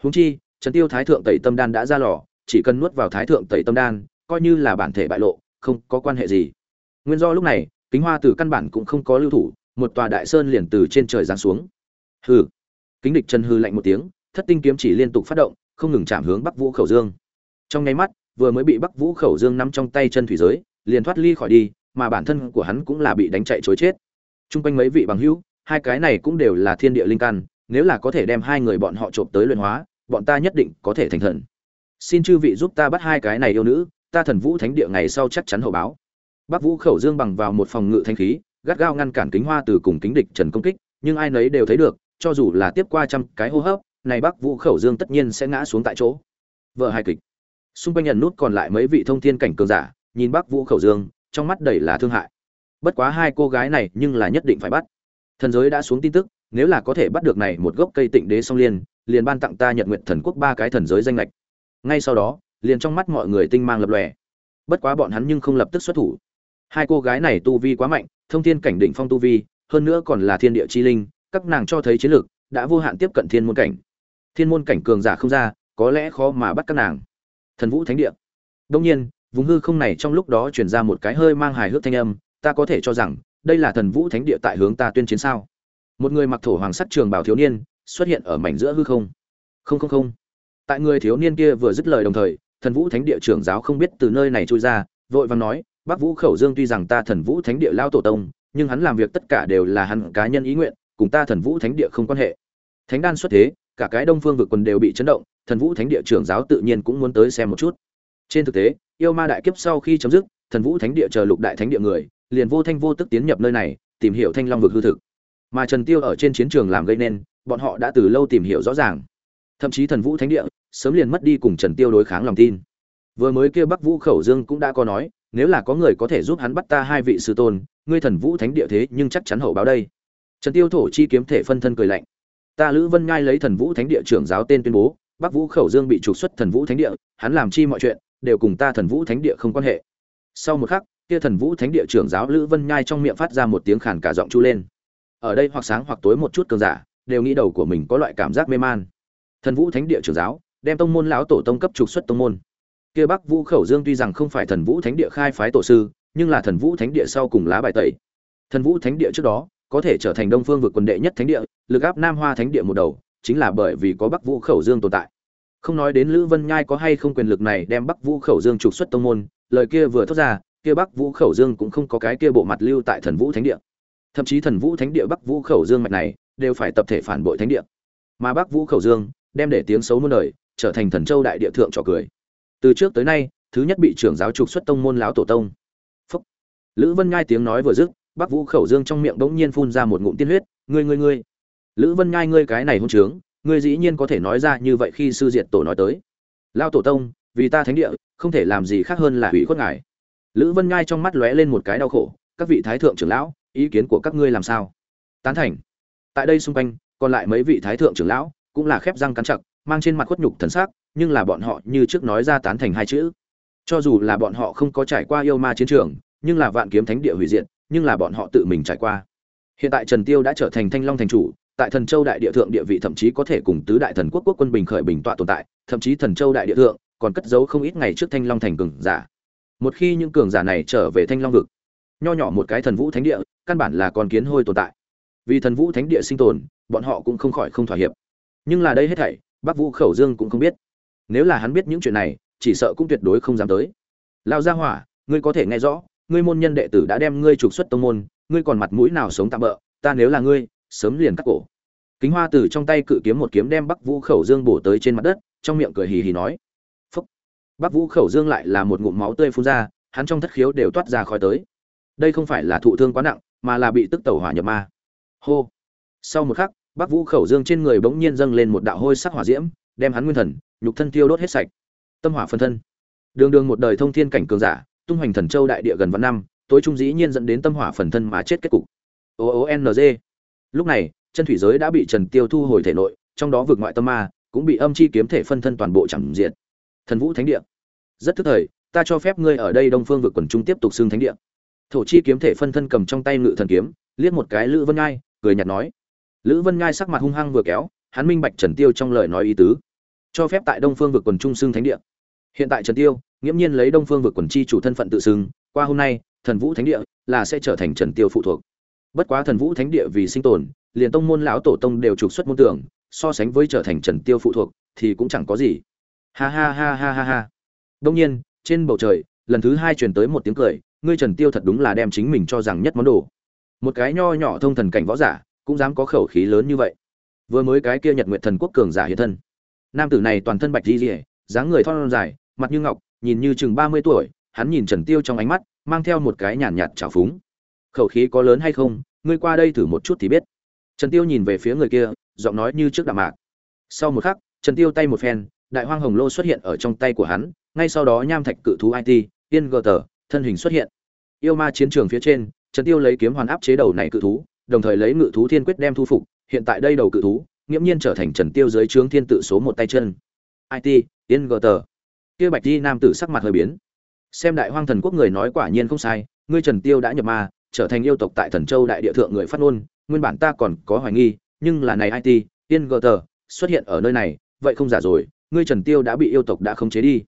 A: Huống chi, trần tiêu thái thượng tẩy tâm đan đã ra lò, chỉ cần nuốt vào thái thượng tẩy tâm đan, coi như là bản thể bại lộ, không có quan hệ gì. Nguyên do lúc này, kính hoa từ căn bản cũng không có lưu thủ, một tòa đại sơn liền từ trên trời giáng xuống. Hừ. Kính địch trần hư lạnh một tiếng, thất tinh kiếm chỉ liên tục phát động không ngừng chạm hướng bắc vũ khẩu dương. Trong nháy mắt, vừa mới bị bắc vũ khẩu dương nắm trong tay chân thủy giới, liền thoát ly khỏi đi, mà bản thân của hắn cũng là bị đánh chạy chối chết. Trung quanh mấy vị bằng hữu, hai cái này cũng đều là thiên địa linh căn, nếu là có thể đem hai người bọn họ trộm tới luyện hóa, bọn ta nhất định có thể thành thần. Xin chư vị giúp ta bắt hai cái này yêu nữ, ta thần vũ thánh địa ngày sau chắc chắn hậu báo. Bắc vũ khẩu dương bằng vào một phòng ngự thanh khí, gắt gao ngăn cản kính hoa từ cùng kính địch trần công kích, nhưng ai nấy đều thấy được, cho dù là tiếp qua trăm cái hô hấp này bắc vũ khẩu dương tất nhiên sẽ ngã xuống tại chỗ. Vợ hai kịch. Xung quanh nhận nút còn lại mấy vị thông thiên cảnh cường giả, nhìn bắc vũ khẩu dương, trong mắt đầy là thương hại. Bất quá hai cô gái này nhưng là nhất định phải bắt. Thần giới đã xuống tin tức, nếu là có thể bắt được này một gốc cây tịnh đế song liên, liền ban tặng ta nhận nguyện thần quốc ba cái thần giới danh lệch ngay sau đó, liền trong mắt mọi người tinh mang lập lòe. Bất quá bọn hắn nhưng không lập tức xuất thủ. Hai cô gái này tu vi quá mạnh, thông thiên cảnh đỉnh phong tu vi, hơn nữa còn là thiên địa chi linh, các nàng cho thấy chiến lược, đã vô hạn tiếp cận thiên môn cảnh thiên môn cảnh cường giả không ra, có lẽ khó mà bắt các nàng. Thần vũ thánh địa. Đông nhiên, vùng hư không này trong lúc đó truyền ra một cái hơi mang hài hước thanh âm, ta có thể cho rằng, đây là thần vũ thánh địa tại hướng ta tuyên chiến sao? Một người mặc thổ hoàng sắt trường bảo thiếu niên, xuất hiện ở mảnh giữa hư không. Không không không. Tại người thiếu niên kia vừa dứt lời đồng thời, thần vũ thánh địa trưởng giáo không biết từ nơi này trôi ra, vội vàng nói bắc vũ khẩu dương tuy rằng ta thần vũ thánh địa lao tổ tông, nhưng hắn làm việc tất cả đều là hắn cá nhân ý nguyện, cùng ta thần vũ thánh địa không quan hệ. Thánh đan xuất thế cả cái đông phương vực quần đều bị chấn động, thần vũ thánh địa trưởng giáo tự nhiên cũng muốn tới xem một chút. Trên thực tế, yêu ma đại kiếp sau khi chấm dứt, thần vũ thánh địa chờ lục đại thánh địa người, liền vô thanh vô tức tiến nhập nơi này, tìm hiểu thanh long vực hư thực. Mà trần tiêu ở trên chiến trường làm gây nên, bọn họ đã từ lâu tìm hiểu rõ ràng. Thậm chí thần vũ thánh địa, sớm liền mất đi cùng trần tiêu đối kháng lòng tin. Vừa mới kia bắc vũ khẩu dương cũng đã có nói, nếu là có người có thể giúp hắn bắt ta hai vị sư tôn, ngươi thần vũ thánh địa thế nhưng chắc chắn hậu báo đây. Trần tiêu thổ chi kiếm thể phân thân cười lạnh ta lữ vân nhai lấy thần vũ thánh địa trưởng giáo tên tuyên bố, bắc vũ khẩu dương bị trục xuất thần vũ thánh địa, hắn làm chi mọi chuyện, đều cùng ta thần vũ thánh địa không quan hệ. Sau một khắc, kia thần vũ thánh địa trưởng giáo lữ vân nhai trong miệng phát ra một tiếng khàn cả giọng chu lên. Ở đây hoặc sáng hoặc tối một chút cường giả, đều nghĩ đầu của mình có loại cảm giác mê man. Thần vũ thánh địa trưởng giáo, đem tông môn lão tổ tông cấp trục xuất tông môn. Kia bắc vũ khẩu dương tuy rằng không phải thần vũ thánh địa khai phái tổ sư, nhưng là thần vũ thánh địa sau cùng lá bài tẩy. Thần vũ thánh địa trước đó có thể trở thành đông phương vực quần đệ nhất thánh địa, lực áp nam hoa thánh địa một đầu, chính là bởi vì có bắc vũ khẩu dương tồn tại. Không nói đến lữ vân nhai có hay không quyền lực này đem bắc vũ khẩu dương trục xuất tông môn, lời kia vừa thốt ra, kia bắc vũ khẩu dương cũng không có cái kia bộ mặt lưu tại thần vũ thánh địa. Thậm chí thần vũ thánh địa bắc vũ khẩu dương mạch này, đều phải tập thể phản bội thánh địa. Mà bắc vũ khẩu dương, đem để tiếng xấu muôn đời, trở thành thần châu đại địa thượng trò cười. Từ trước tới nay, thứ nhất bị trưởng giáo trục xuất tông môn lão tổ tông. Phúc. lữ vân ngai tiếng nói vừa dứt bắc vũ khẩu dương trong miệng bỗng nhiên phun ra một ngụm tiên huyết, ngươi ngươi ngươi, lữ vân ngai ngươi cái này hôn trướng, ngươi dĩ nhiên có thể nói ra như vậy khi sư diệt tổ nói tới. Lao tổ tông, vì ta thánh địa, không thể làm gì khác hơn là hủy khuất ngài. Lữ vân ngai trong mắt lóe lên một cái đau khổ, các vị thái thượng trưởng lão, ý kiến của các ngươi làm sao? Tán thành. Tại đây xung quanh, còn lại mấy vị thái thượng trưởng lão cũng là khép răng cắn chặt, mang trên mặt khuất nhục thần sắc, nhưng là bọn họ như trước nói ra tán thành hai chữ. Cho dù là bọn họ không có trải qua yêu ma chiến trường, nhưng là vạn kiếm thánh địa hủy diệt nhưng là bọn họ tự mình trải qua. Hiện tại trần tiêu đã trở thành thanh long thành chủ, tại thần châu đại địa thượng địa vị thậm chí có thể cùng tứ đại thần quốc quốc quân bình khởi bình tọa tồn tại, thậm chí thần châu đại địa thượng còn cất giấu không ít ngày trước thanh long thành cường giả. Một khi những cường giả này trở về thanh long vực, nho nhỏ một cái thần vũ thánh địa, căn bản là con kiến hôi tồn tại. Vì thần vũ thánh địa sinh tồn, bọn họ cũng không khỏi không thỏa hiệp. Nhưng là đây hết thảy, bắc vũ khẩu dương cũng không biết. Nếu là hắn biết những chuyện này, chỉ sợ cũng tuyệt đối không dám tới. Lao gia hỏa, ngươi có thể nghe rõ ngươi môn nhân đệ tử đã đem ngươi trục xuất tông môn, ngươi còn mặt mũi nào sống tạm bỡ ta nếu là ngươi, sớm liền cắt cổ. Kính hoa từ trong tay cự kiếm một kiếm đem bắc vũ khẩu dương bổ tới trên mặt đất, trong miệng cười hì hì nói. Phúc. Bắc vũ khẩu dương lại là một ngụm máu tươi phun ra, hắn trong thất khiếu đều toát ra khói tới. Đây không phải là thụ thương quá nặng, mà là bị tức tẩu hỏa nhập ma. Hô. Sau một khắc, bắc vũ khẩu dương trên người bỗng nhiên dâng lên một đạo hôi sắc hỏa diễm, đem hắn nguyên thần, nhục thân tiêu đốt hết sạch. Tâm hỏa phân thân. Đường đường một đời thông thiên cảnh cường giả tung hoành thần châu đại địa gần vạn năm, tối trung dĩ nhiên dẫn đến tâm hỏa phần thân mà chết kết cục. O o n g. Lúc này, chân thủy giới đã bị trần tiêu thu hồi thể nội, trong đó vượt ngoại tâm ma cũng bị âm chi kiếm thể phân thân toàn bộ chẳng diện. Thần vũ thánh địa. Rất thức thời, ta cho phép ngươi ở đây đông phương vực quần trung tiếp tục xưng thánh địa. Thổ chi kiếm thể phân thân cầm trong tay ngự thần kiếm, liếc một cái lữ vân ngai, cười nhạt nói. Lữ vân ngai sắc mặt hung hăng vừa kéo, hắn minh bạch trần tiêu trong lời nói ý tứ. Cho phép tại đông phương vực quần trung xưng thánh địa hiện tại trần tiêu, nghiễm nhiên lấy đông phương vực quần chi chủ thân phận tự xưng, qua hôm nay, thần vũ thánh địa là sẽ trở thành trần tiêu phụ thuộc. Bất quá thần vũ thánh địa vì sinh tồn, liền tông môn lão tổ tông đều trục xuất môn tưởng, so sánh với trở thành trần tiêu phụ thuộc thì cũng chẳng có gì. Ha ha ha ha ha ha. Đông nhiên, trên bầu trời, lần thứ hai truyền tới một tiếng cười, ngươi trần tiêu thật đúng là đem chính mình cho rằng nhất món đồ. Một cái nho nhỏ thông thần cảnh võ giả, cũng dám có khẩu khí lớn như vậy. Vừa mới cái kia nhật nguyện thần quốc cường giả hiện thân. Nam tử này toàn thân bạch di rỉa dáng người thon dài mặt như ngọc, nhìn như chừng ba mươi tuổi, hắn nhìn trần tiêu trong ánh mắt, mang theo một cái nhàn nhạt trào phúng. Khẩu khí có lớn hay không, ngươi qua đây thử một chút thì biết. Trần tiêu nhìn về phía người kia, giọng nói như trước đạm mạc. Sau một khắc, trần tiêu tay một phen, đại hoang hồng lô xuất hiện ở trong tay của hắn, ngay sau đó nham thạch cự thú it tiên gờ tờ, thân hình xuất hiện. Yêu ma chiến trường phía trên, trần tiêu lấy kiếm hoàn áp chế đầu này cự thú, đồng thời lấy ngự thú thiên quyết đem thu phục, hiện tại đây đầu cự thú nghiêm nhiên trở thành trần tiêu dưới trướng thiên tự số một tay chân. It tiên gờ tờ kia bạch di nam tử sắc mặt hơi biến. Xem đại hoang thần quốc người nói quả nhiên không sai, ngươi trần tiêu đã nhập ma, trở thành yêu tộc tại thần châu đại địa thượng người phát ngôn, nguyên bản ta còn có hoài nghi, nhưng là này it tiên gờ tờ, xuất hiện ở nơi này, vậy không giả rồi, ngươi trần tiêu đã bị yêu tộc đã khống chế đi.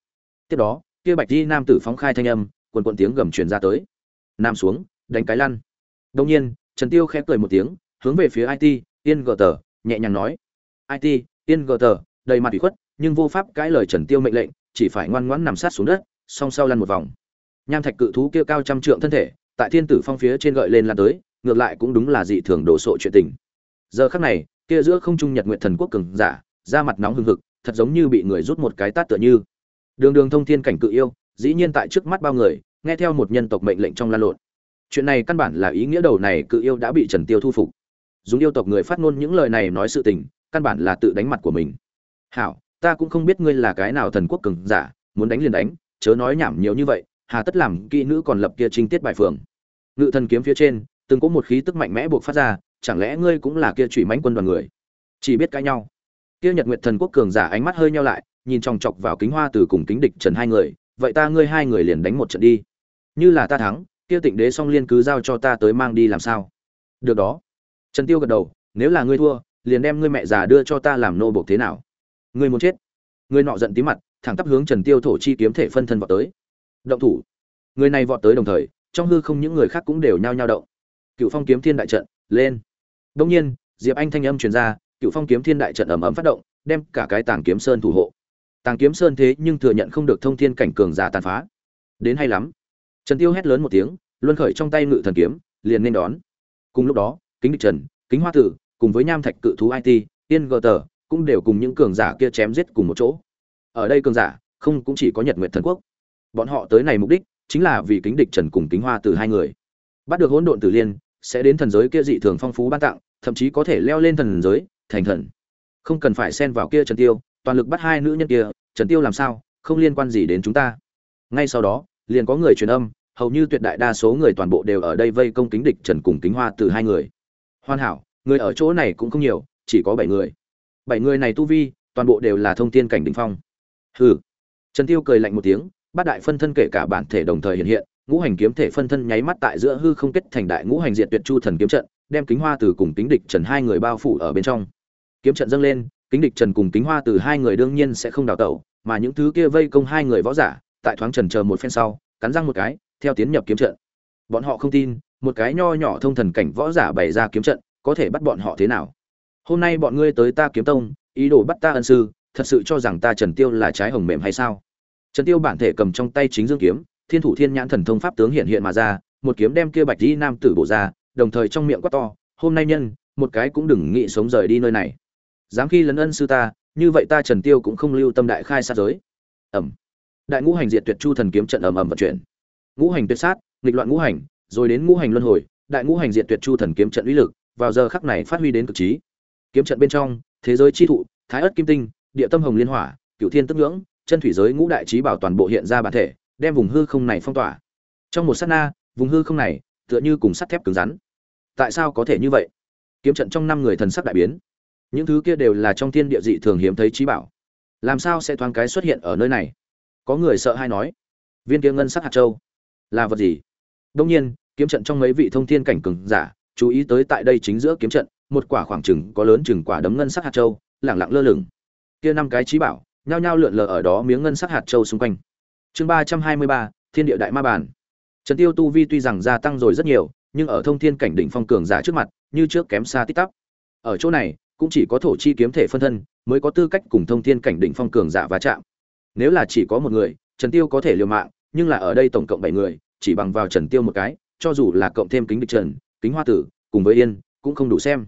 A: Tiếp đó, kia bạch di nam tử phóng khai thanh âm quần quần tiếng gầm truyền ra tới. Nam xuống, đánh cái lăn. Đông nhiên, trần tiêu khẽ cười một tiếng, hướng về phía it tiên gờ tờ, nhẹ nhàng nói. It tiên gờ tờ, đầy mặt ủy khuất, nhưng vô pháp cãi lời trần tiêu mệnh lệnh chỉ phải ngoan ngoãn nằm sát xuống đất, song sau lăn một vòng. Nham thạch cự thú kia cao trăm trượng thân thể, tại thiên tử phong phía trên gợi lên lan tới, ngược lại cũng đúng là dị thường đồ sộ chuyện tình. Giờ khắc này, kia giữa không trung nhật nguyện thần quốc cường giả, da mặt nóng hừng hực, thật giống như bị người rút một cái tát tựa như. Đường đường thông thiên cảnh cự yêu, dĩ nhiên tại trước mắt bao người, nghe theo một nhân tộc mệnh lệnh trong lan lộn. Chuyện này căn bản là ý nghĩa đầu này cự yêu đã bị trần tiêu thu phục. Dùng yêu tộc người phát ngôn những lời này nói sự tình, căn bản là tự đánh mặt của mình. Hảo ta cũng không biết ngươi là cái nào thần quốc cường giả, muốn đánh liền đánh, chớ nói nhảm nhiều như vậy, hà tất làm kỹ nữ còn lập kia trinh tiết bài phường. Ngự thần kiếm phía trên, từng có một khí tức mạnh mẽ buộc phát ra, chẳng lẽ ngươi cũng là kia chủy mãnh quân đoàn người? Chỉ biết cãi nhau. Kia nhật nguyệt thần quốc cường giả ánh mắt hơi nhau lại, nhìn chòng chọc vào kính hoa từ cùng kính địch trần hai người, vậy ta ngươi hai người liền đánh một trận đi. Như là ta thắng, kia tịnh đế song liên cứ giao cho ta tới mang đi làm sao? Được đó. Trần tiêu gật đầu, nếu là ngươi thua, liền đem ngươi mẹ già đưa cho ta làm nô bộc thế nào? Ngươi muốn chết. Ngươi nọ giận tí mặt, thẳng tắp hướng trần tiêu thổ chi kiếm thể phân thân vọt tới. Động thủ. Người này vọt tới đồng thời, trong hư không những người khác cũng đều nhao nhao động. Cựu phong kiếm thiên đại trận, lên. Đông nhiên, diệp anh thanh âm truyền ra, cựu phong kiếm thiên đại trận ầm ầm phát động, đem cả cái tàng kiếm sơn thủ hộ. Tàng kiếm sơn thế nhưng thừa nhận không được thông thiên cảnh cường giả tàn phá. Đến hay lắm. Trần tiêu hét lớn một tiếng, luân khởi trong tay ngự thần kiếm, liền nên đón. Cùng lúc đó, kính địch trần, kính hoa tử, cùng với nham thạch cự thú it tiên gờ tờ cũng đều cùng những cường giả kia chém giết cùng một chỗ. Ở đây cường giả, không cũng chỉ có nhật nguyệt thần quốc. Bọn họ tới này mục đích chính là vì kính địch trần cùng kính hoa từ hai người. Bắt được hỗn độn tử liên, sẽ đến thần giới kia dị thường phong phú ban tặng, thậm chí có thể leo lên thần giới, thành thần. Không cần phải xen vào kia trần tiêu, toàn lực bắt hai nữ nhân kia, trần tiêu làm sao? Không liên quan gì đến chúng ta. Ngay sau đó, liền có người truyền âm, hầu như tuyệt đại đa số người toàn bộ đều ở đây vây công kính địch trần cùng kính hoa từ hai người. Hoàn hảo, người ở chỗ này cũng không nhiều, chỉ có bảy người bảy người này tu vi, toàn bộ đều là thông tiên cảnh đỉnh phong. Hừ. Trần tiêu cười lạnh một tiếng, bát đại phân thân kể cả bản thể đồng thời hiện hiện, ngũ hành kiếm thể phân thân nháy mắt tại giữa hư không kết thành đại ngũ hành diện tuyệt chu thần kiếm trận, đem kính hoa từ cùng kính địch trần hai người bao phủ ở bên trong. Kiếm trận dâng lên, kính địch trần cùng kính hoa từ hai người đương nhiên sẽ không đào tẩu, mà những thứ kia vây công hai người võ giả, tại thoáng trần chờ một phen sau, cắn răng một cái, theo tiến nhập kiếm trận. Bọn họ không tin, một cái nho nhỏ thông thần cảnh võ giả bày ra kiếm trận, có thể bắt bọn họ thế nào? Hôm nay bọn ngươi tới ta kiếm tông, ý đồ bắt ta ân sư, thật sự cho rằng ta trần tiêu là trái hồng mềm hay sao? Trần tiêu bản thể cầm trong tay chính dương kiếm, thiên thủ thiên nhãn thần thông pháp tướng hiện hiện mà ra, một kiếm đem kia bạch y nam tử bổ ra, đồng thời trong miệng quát to, hôm nay nhân, một cái cũng đừng nghĩ sống rời đi nơi này. Dám khi lấn ân sư ta, như vậy ta trần tiêu cũng không lưu tâm đại khai sát giới. Ẩm. Đại ngũ hành diệt tuyệt chu thần kiếm trận ầm ầm vận chuyển. Ngũ hành tuyệt sát, nghịch loạn ngũ hành, rồi đến ngũ hành luân hồi, đại ngũ hành diệt tuyệt chu thần kiếm trận uy lực, vào giờ khắc này phát huy đến cực trí kiếm trận bên trong, thế giới chi thụ, thái ất kim tinh, địa tâm hồng liên hỏa, cửu thiên tức ngưỡng, chân thủy giới ngũ đại trí bảo toàn bộ hiện ra bản thể, đem vùng hư không này phong tỏa. Trong một sát na, vùng hư không này tựa như cùng sắt thép cứng rắn. Tại sao có thể như vậy? Kiếm trận trong năm người thần sắc đại biến. Những thứ kia đều là trong thiên địa dị thường hiếm thấy trí bảo. Làm sao sẽ thoáng cái xuất hiện ở nơi này? Có người sợ hay nói. Viên kia ngân sắc hạt châu là vật gì? Đông nhiên, kiếm trận trong mấy vị thông thiên cảnh cường giả chú ý tới tại đây chính giữa kiếm trận một quả khoảng chừng có lớn chừng quả đấm ngân sắc hạt châu, lẳng lặng lơ lửng. Kia năm cái trí bảo, nhao nhao lượn lờ ở đó miếng ngân sắc hạt châu xung quanh. Chương ba trăm hai mươi ba, thiên địa đại ma bản trần tiêu tu vi tuy rằng gia tăng rồi rất nhiều, nhưng ở thông thiên cảnh đỉnh phong cường giả trước mặt, như trước kém xa tích tắp ở chỗ này, cũng chỉ có thổ chi kiếm thể phân thân, mới có tư cách cùng thông thiên cảnh đỉnh phong cường giả va chạm. Nếu là chỉ có một người, trần tiêu có thể liều mạng, nhưng là ở đây tổng cộng bảy người, chỉ bằng vào trần tiêu một cái, cho dù là cộng thêm kính địch trần, kính hoa tử, cùng với yên, cũng không đủ xem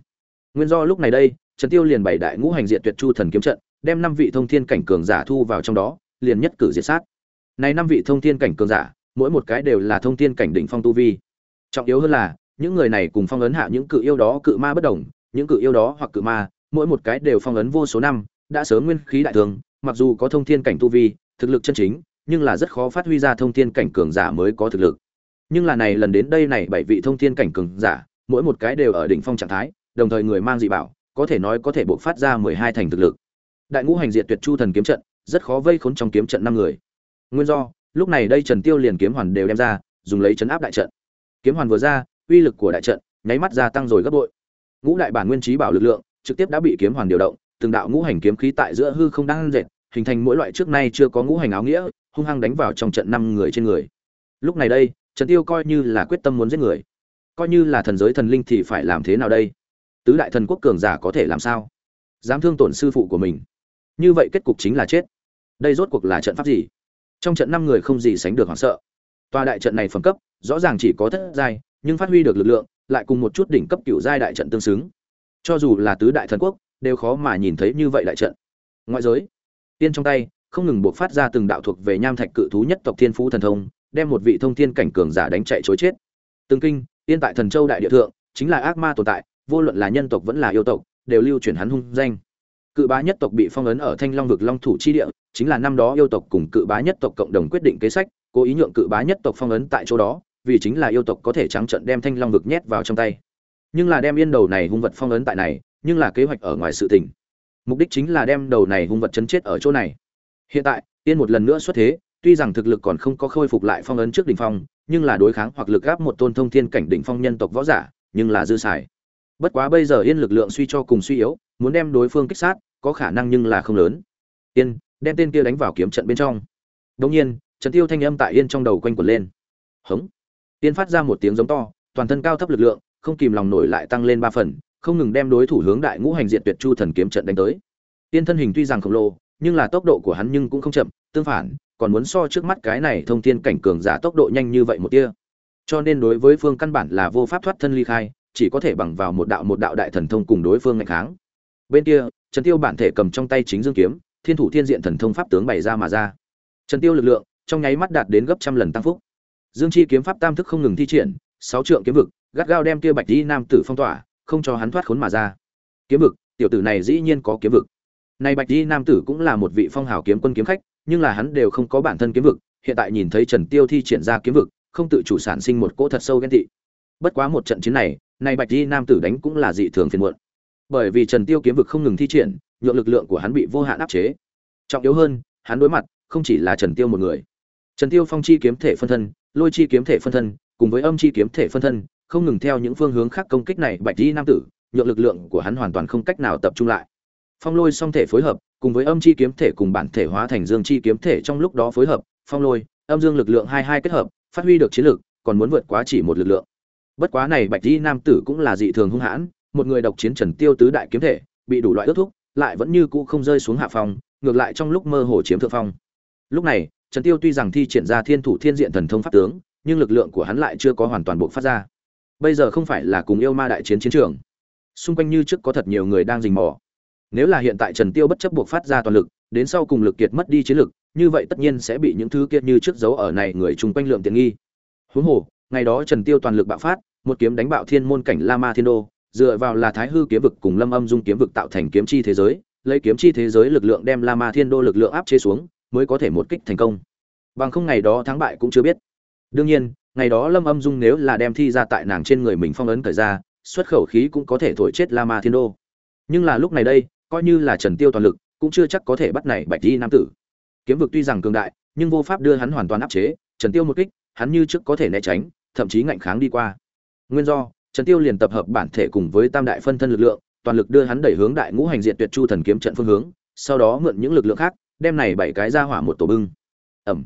A: nguyên do lúc này đây, trần tiêu liền bày đại ngũ hành diện tuyệt chu thần kiếm trận, đem năm vị thông thiên cảnh cường giả thu vào trong đó, liền nhất cử diệt sát. Này năm vị thông thiên cảnh cường giả, mỗi một cái đều là thông thiên cảnh đỉnh phong tu vi. Trọng yếu hơn là, những người này cùng phong ấn hạ những cự yêu đó cự ma bất đồng, những cự yêu đó hoặc cự ma, mỗi một cái đều phong ấn vô số năm, đã sớm nguyên khí đại thường, mặc dù có thông thiên cảnh tu vi, thực lực chân chính, nhưng là rất khó phát huy ra thông thiên cảnh cường giả mới có thực lực. Nhưng là này lần đến đây này bảy vị thông thiên cảnh cường giả, mỗi một cái đều ở đỉnh phong trạng thái đồng thời người mang dị bảo, có thể nói có thể bộc phát ra mười hai thành thực lực. Đại ngũ hành diệt tuyệt chu thần kiếm trận, rất khó vây khốn trong kiếm trận năm người. Nguyên do, lúc này đây trần tiêu liền kiếm hoàn đều đem ra, dùng lấy chấn áp đại trận. Kiếm hoàn vừa ra, uy lực của đại trận nháy mắt gia tăng rồi gấp bội. Ngũ đại bản nguyên trí bảo lực lượng trực tiếp đã bị kiếm hoàn điều động, từng đạo ngũ hành kiếm khí tại giữa hư không đang dệt hình thành mỗi loại trước nay chưa có ngũ hành áo nghĩa, hung hăng đánh vào trong trận năm người trên người. Lúc này đây, trần tiêu coi như là quyết tâm muốn giết người. Coi như là thần giới thần linh thì phải làm thế nào đây? Tứ đại thần quốc cường giả có thể làm sao? Dám thương tổn sư phụ của mình. Như vậy kết cục chính là chết. Đây rốt cuộc là trận pháp gì? Trong trận năm người không gì sánh được hoảng sợ. Tòa đại trận này phẩm cấp, rõ ràng chỉ có thất giai, nhưng phát huy được lực lượng, lại cùng một chút đỉnh cấp cựu giai đại trận tương xứng. Cho dù là tứ đại thần quốc, đều khó mà nhìn thấy như vậy đại trận. Ngoại giới, tiên trong tay, không ngừng buộc phát ra từng đạo thuộc về nham thạch cự thú nhất tộc thiên phú thần thông, đem một vị thông thiên cảnh cường giả đánh chạy chối chết. Tương kinh, tiên tại thần châu đại địa thượng, chính là ác ma tồn tại vô luận là nhân tộc vẫn là yêu tộc, đều lưu truyền hắn hung danh. Cự bá nhất tộc bị phong ấn ở thanh long vực long thủ chi địa, chính là năm đó yêu tộc cùng cự bá nhất tộc cộng đồng quyết định kế sách, cố ý nhượng cự bá nhất tộc phong ấn tại chỗ đó, vì chính là yêu tộc có thể trắng trận đem thanh long vực nhét vào trong tay. Nhưng là đem yên đầu này hung vật phong ấn tại này, nhưng là kế hoạch ở ngoài sự tình. Mục đích chính là đem đầu này hung vật chấn chết ở chỗ này. Hiện tại tiên một lần nữa xuất thế, tuy rằng thực lực còn không có khôi phục lại phong ấn trước đỉnh phong, nhưng là đối kháng hoặc lực gáp một tôn thông thiên cảnh đỉnh phong nhân tộc võ giả, nhưng là dư xài bất quá bây giờ yên lực lượng suy cho cùng suy yếu, muốn đem đối phương kích sát, có khả năng nhưng là không lớn. Yên, đem tên kia đánh vào kiếm trận bên trong. Đống nhiên, trần tiêu thanh âm tại yên trong đầu quanh quẩn lên. Hống. Yên phát ra một tiếng giống to, toàn thân cao thấp lực lượng, không kìm lòng nổi lại tăng lên ba phần, không ngừng đem đối thủ hướng đại ngũ hành diện tuyệt chu thần kiếm trận đánh tới. Yên thân hình tuy rằng khổng lồ, nhưng là tốc độ của hắn nhưng cũng không chậm, tương phản, còn muốn so trước mắt cái này thông thiên cảnh cường giả tốc độ nhanh như vậy một tia. Cho nên đối với phương căn bản là vô pháp thoát thân ly khai chỉ có thể bằng vào một đạo một đạo đại thần thông cùng đối phương ngạch kháng. Bên kia, trần tiêu bản thể cầm trong tay chính dương kiếm, thiên thủ thiên diện thần thông pháp tướng bày ra mà ra. Trần tiêu lực lượng, trong nháy mắt đạt đến gấp trăm lần tăng phúc. Dương chi kiếm pháp tam thức không ngừng thi triển, sáu trượng kiếm vực, gắt gao đem kia bạch đi nam tử phong tỏa, không cho hắn thoát khốn mà ra. Kiếm vực, tiểu tử này dĩ nhiên có kiếm vực. Này bạch đi nam tử cũng là một vị phong hào kiếm quân kiếm khách, nhưng là hắn đều không có bản thân kiếm vực. Hiện tại nhìn thấy trần tiêu thi triển ra kiếm vực, không tự chủ sản sinh một cỗ thật sâu ghen tị. Bất quá một trận chiến này này bạch y nam tử đánh cũng là dị thường phiền muộn. Bởi vì trần tiêu kiếm vực không ngừng thi triển, nhượng lực lượng của hắn bị vô hạn áp chế. Trọng yếu hơn, hắn đối mặt, không chỉ là trần tiêu một người. Trần tiêu phong chi kiếm thể phân thân, lôi chi kiếm thể phân thân, cùng với âm chi kiếm thể phân thân, không ngừng theo những phương hướng khác công kích này bạch di nam tử, nhượng lực lượng của hắn hoàn toàn không cách nào tập trung lại. Phong lôi song thể phối hợp, cùng với âm chi kiếm thể cùng bản thể hóa thành dương chi kiếm thể trong lúc đó phối hợp, phong lôi, âm dương lực lượng hai hai kết hợp, phát huy được chiến lực, còn muốn vượt quá chỉ một lực lượng bất quá này bạch di nam tử cũng là dị thường hung hãn, một người độc chiến trần tiêu tứ đại kiếm thể, bị đủ loại ước thúc, lại vẫn như cũ không rơi xuống hạ phong, ngược lại trong lúc mơ hồ chiếm thượng phong. Lúc này, trần tiêu tuy rằng thi triển ra thiên thủ thiên diện thần thông pháp tướng, nhưng lực lượng của hắn lại chưa có hoàn toàn bộ phát ra. Bây giờ không phải là cùng yêu ma đại chiến chiến trường. Xung quanh như trước có thật nhiều người đang rình mò. Nếu là hiện tại trần tiêu bất chấp buộc phát ra toàn lực, đến sau cùng lực kiệt mất đi chiến lực, như vậy tất nhiên sẽ bị những thứ kiệt như trước dấu ở này người chung quanh lượng tiện nghi. Huống hồ, ngày đó trần tiêu toàn lực bạo phát một kiếm đánh bạo thiên môn cảnh la ma thiên đô, dựa vào là thái hư kiếm vực cùng lâm âm dung kiếm vực tạo thành kiếm chi thế giới, lấy kiếm chi thế giới lực lượng đem la ma thiên đô lực lượng áp chế xuống, mới có thể một kích thành công. Bằng không ngày đó thắng bại cũng chưa biết. Đương nhiên, ngày đó lâm âm dung nếu là đem thi ra tại nàng trên người mình phong ấn thời ra, xuất khẩu khí cũng có thể thổi chết la ma thiên đô. Nhưng là lúc này đây, coi như là trần tiêu toàn lực, cũng chưa chắc có thể bắt này bạch di nam tử. Kiếm vực tuy rằng cường đại, nhưng vô pháp đưa hắn hoàn toàn áp chế, trần tiêu một kích, hắn như trước có thể né tránh, thậm chí ngạnh kháng đi qua nguyên do, trần tiêu liền tập hợp bản thể cùng với tam đại phân thân lực lượng, toàn lực đưa hắn đẩy hướng đại ngũ hành diện tuyệt chu thần kiếm trận phương hướng, sau đó mượn những lực lượng khác, đem này bảy cái ra hỏa một tổ bưng. Ầm.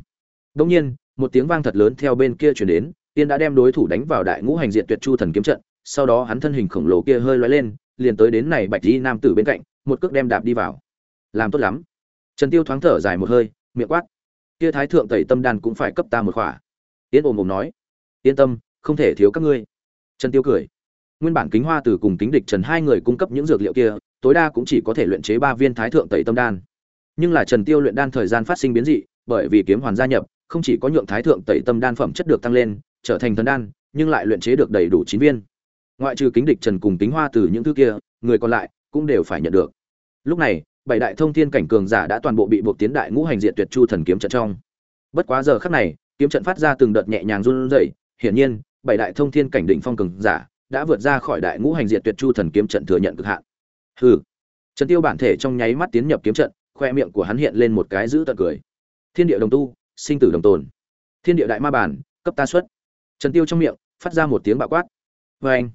A: đông nhiên, một tiếng vang thật lớn theo bên kia truyền đến, tiên đã đem đối thủ đánh vào đại ngũ hành diện tuyệt chu thần kiếm trận, sau đó hắn thân hình khổng lồ kia hơi lóe lên, liền tới đến này bạch di nam tử bên cạnh, một cước đem đạp đi vào. Làm tốt lắm. Trần tiêu thoáng thở dài một hơi, miệng quát. Kia thái thượng tẩy tâm đan cũng phải cấp ta một khỏa. Yên ồm ồm nói. Yên tâm, không thể thiếu các ngươi trần tiêu cười. Nguyên bản kính hoa từ cùng kính địch trần hai người cung cấp những dược liệu kia, tối đa cũng chỉ có thể luyện chế ba viên thái thượng tẩy tâm đan. Nhưng là trần tiêu luyện đan thời gian phát sinh biến dị, bởi vì kiếm hoàn gia nhập, không chỉ có nhượng thái thượng tẩy tâm đan phẩm chất được tăng lên, trở thành thần đan, nhưng lại luyện chế được đầy đủ chín viên. Ngoại trừ kính địch trần cùng kính hoa từ những thứ kia, người còn lại cũng đều phải nhận được. Lúc này, bảy đại thông thiên cảnh cường giả đã toàn bộ bị buộc tiến đại ngũ hành diện tuyệt chu thần kiếm trận trong. Bất quá giờ khắc này, kiếm trận phát ra từng đợt nhẹ nhàng run rẩy, hiển nhiên bảy đại thông thiên cảnh đỉnh phong cường giả đã vượt ra khỏi đại ngũ hành diệt tuyệt chu thần kiếm trận thừa nhận cực hạn. Hừ. Trần tiêu bản thể trong nháy mắt tiến nhập kiếm trận, khoe miệng của hắn hiện lên một cái giữ tận cười. Thiên địa đồng tu, sinh tử đồng tồn. Thiên địa đại ma bản, cấp ta xuất. Trần tiêu trong miệng, phát ra một tiếng bạo quát. Vê anh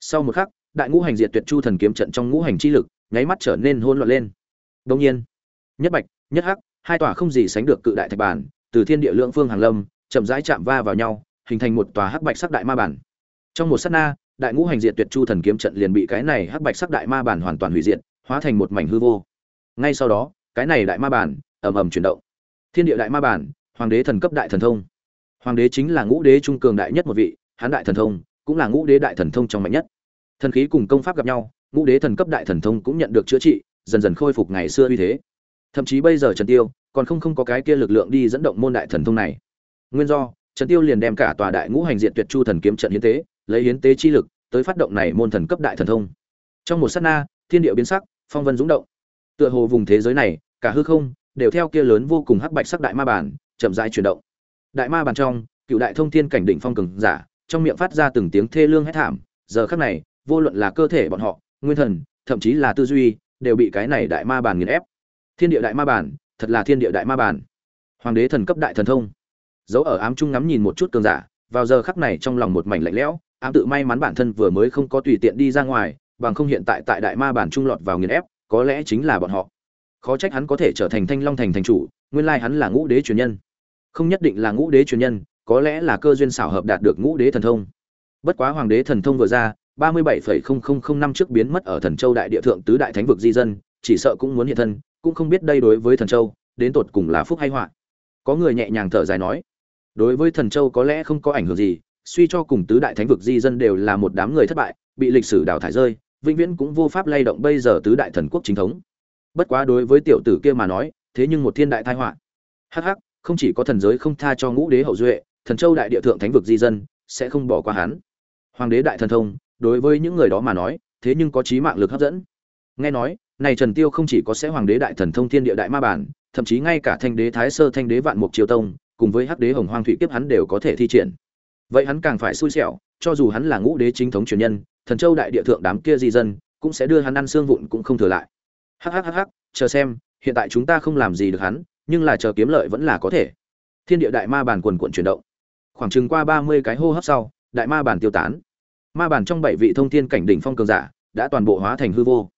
A: sau một khắc, đại ngũ hành diệt tuyệt chu thần kiếm trận trong ngũ hành chi lực nháy mắt trở nên hỗn loạn lên. Đồng nhiên, nhất bạch, nhất hắc, hai tòa không gì sánh được cự đại thạch bản, từ thiên địa lượng phương hàng lâm, chậm rãi chạm va vào nhau hình thành một tòa hắc bạch sắc đại ma bản. Trong một sát na, đại ngũ hành diệt tuyệt chu thần kiếm trận liền bị cái này hắc bạch sắc đại ma bản hoàn toàn hủy diệt, hóa thành một mảnh hư vô. Ngay sau đó, cái này đại ma bản ầm ầm chuyển động. Thiên địa đại ma bản, hoàng đế thần cấp đại thần thông. Hoàng đế chính là ngũ đế trung cường đại nhất một vị hán đại thần thông cũng là ngũ đế đại thần thông trong mạnh nhất. Thần khí cùng công pháp gặp nhau, ngũ đế thần cấp đại thần thông cũng nhận được chữa trị, dần dần khôi phục ngày xưa uy thế. Thậm chí bây giờ trần tiêu còn không không có cái kia lực lượng đi dẫn động môn đại thần thông này. Nguyên do trần tiêu liền đem cả tòa đại ngũ hành diện tuyệt chu thần kiếm trận hiến tế, lấy hiến tế chi lực, tới phát động này môn thần cấp đại thần thông. Trong một sát na, thiên địa biến sắc, phong vân dũng động. Tựa hồ vùng thế giới này, cả hư không, đều theo kia lớn vô cùng hắc bạch sắc đại ma bản chậm rãi chuyển động. Đại ma bản trong, cựu đại thông thiên cảnh đỉnh phong cường giả, trong miệng phát ra từng tiếng thê lương hét thảm, giờ khắc này, vô luận là cơ thể bọn họ, nguyên thần, thậm chí là tư duy, đều bị cái này đại ma bản nghiền ép. Thiên địa đại ma bản thật là thiên địa đại ma bản hoàng đế thần cấp đại thần thông giấu ở ám trung ngắm nhìn một chút cường giả, vào giờ khắc này trong lòng một mảnh lạnh lẽo, ám tự may mắn bản thân vừa mới không có tùy tiện đi ra ngoài, bằng không hiện tại tại đại ma bản trung lọt vào nghiền ép, có lẽ chính là bọn họ. Khó trách hắn có thể trở thành thanh long thành thành chủ, nguyên lai hắn là ngũ đế truyền nhân. Không nhất định là ngũ đế truyền nhân, có lẽ là cơ duyên xảo hợp đạt được ngũ đế thần thông. Bất quá hoàng đế thần thông vừa ra, ba mươi bảy phẩy không không không năm trước biến mất ở thần châu đại địa thượng tứ đại thánh vực di dân, chỉ sợ cũng muốn hiện thân, cũng không biết đây đối với thần châu, đến tột cùng là phúc hay họa. Có người nhẹ nhàng thở dài nói đối với thần châu có lẽ không có ảnh hưởng gì, suy cho cùng tứ đại thánh vực di dân đều là một đám người thất bại, bị lịch sử đào thải rơi, vĩnh viễn cũng vô pháp lay động bây giờ tứ đại thần quốc chính thống. Bất quá đối với tiểu tử kia mà nói, thế nhưng một thiên đại tai họa. Hắc hắc, không chỉ có thần giới không tha cho ngũ đế hậu duệ, thần châu đại địa thượng thánh vực di dân sẽ không bỏ qua hắn. Hoàng đế đại thần thông, đối với những người đó mà nói, thế nhưng có trí mạng lực hấp dẫn. Nghe nói, này trần tiêu không chỉ có sẽ hoàng đế đại thần thông thiên địa đại ma bản, thậm chí ngay cả thanh đế thái sơ, thanh đế vạn mục triều tông cùng với hắc đế hồng hoang thủy kiếp hắn đều có thể thi triển. Vậy hắn càng phải xui xẻo, cho dù hắn là ngũ đế chính thống truyền nhân, thần châu đại địa thượng đám kia di dân cũng sẽ đưa hắn ăn xương vụn cũng không thừa lại. Hhhh chờ xem, hiện tại chúng ta không làm gì được hắn, nhưng là chờ kiếm lợi vẫn là có thể. Thiên địa đại ma bản quần quận chuyển động. Khoảng chừng qua ba mươi cái hô hấp sau, đại ma bản tiêu tán. Ma bản trong bảy vị thông thiên cảnh đỉnh phong cường giả đã toàn bộ hóa thành hư vô.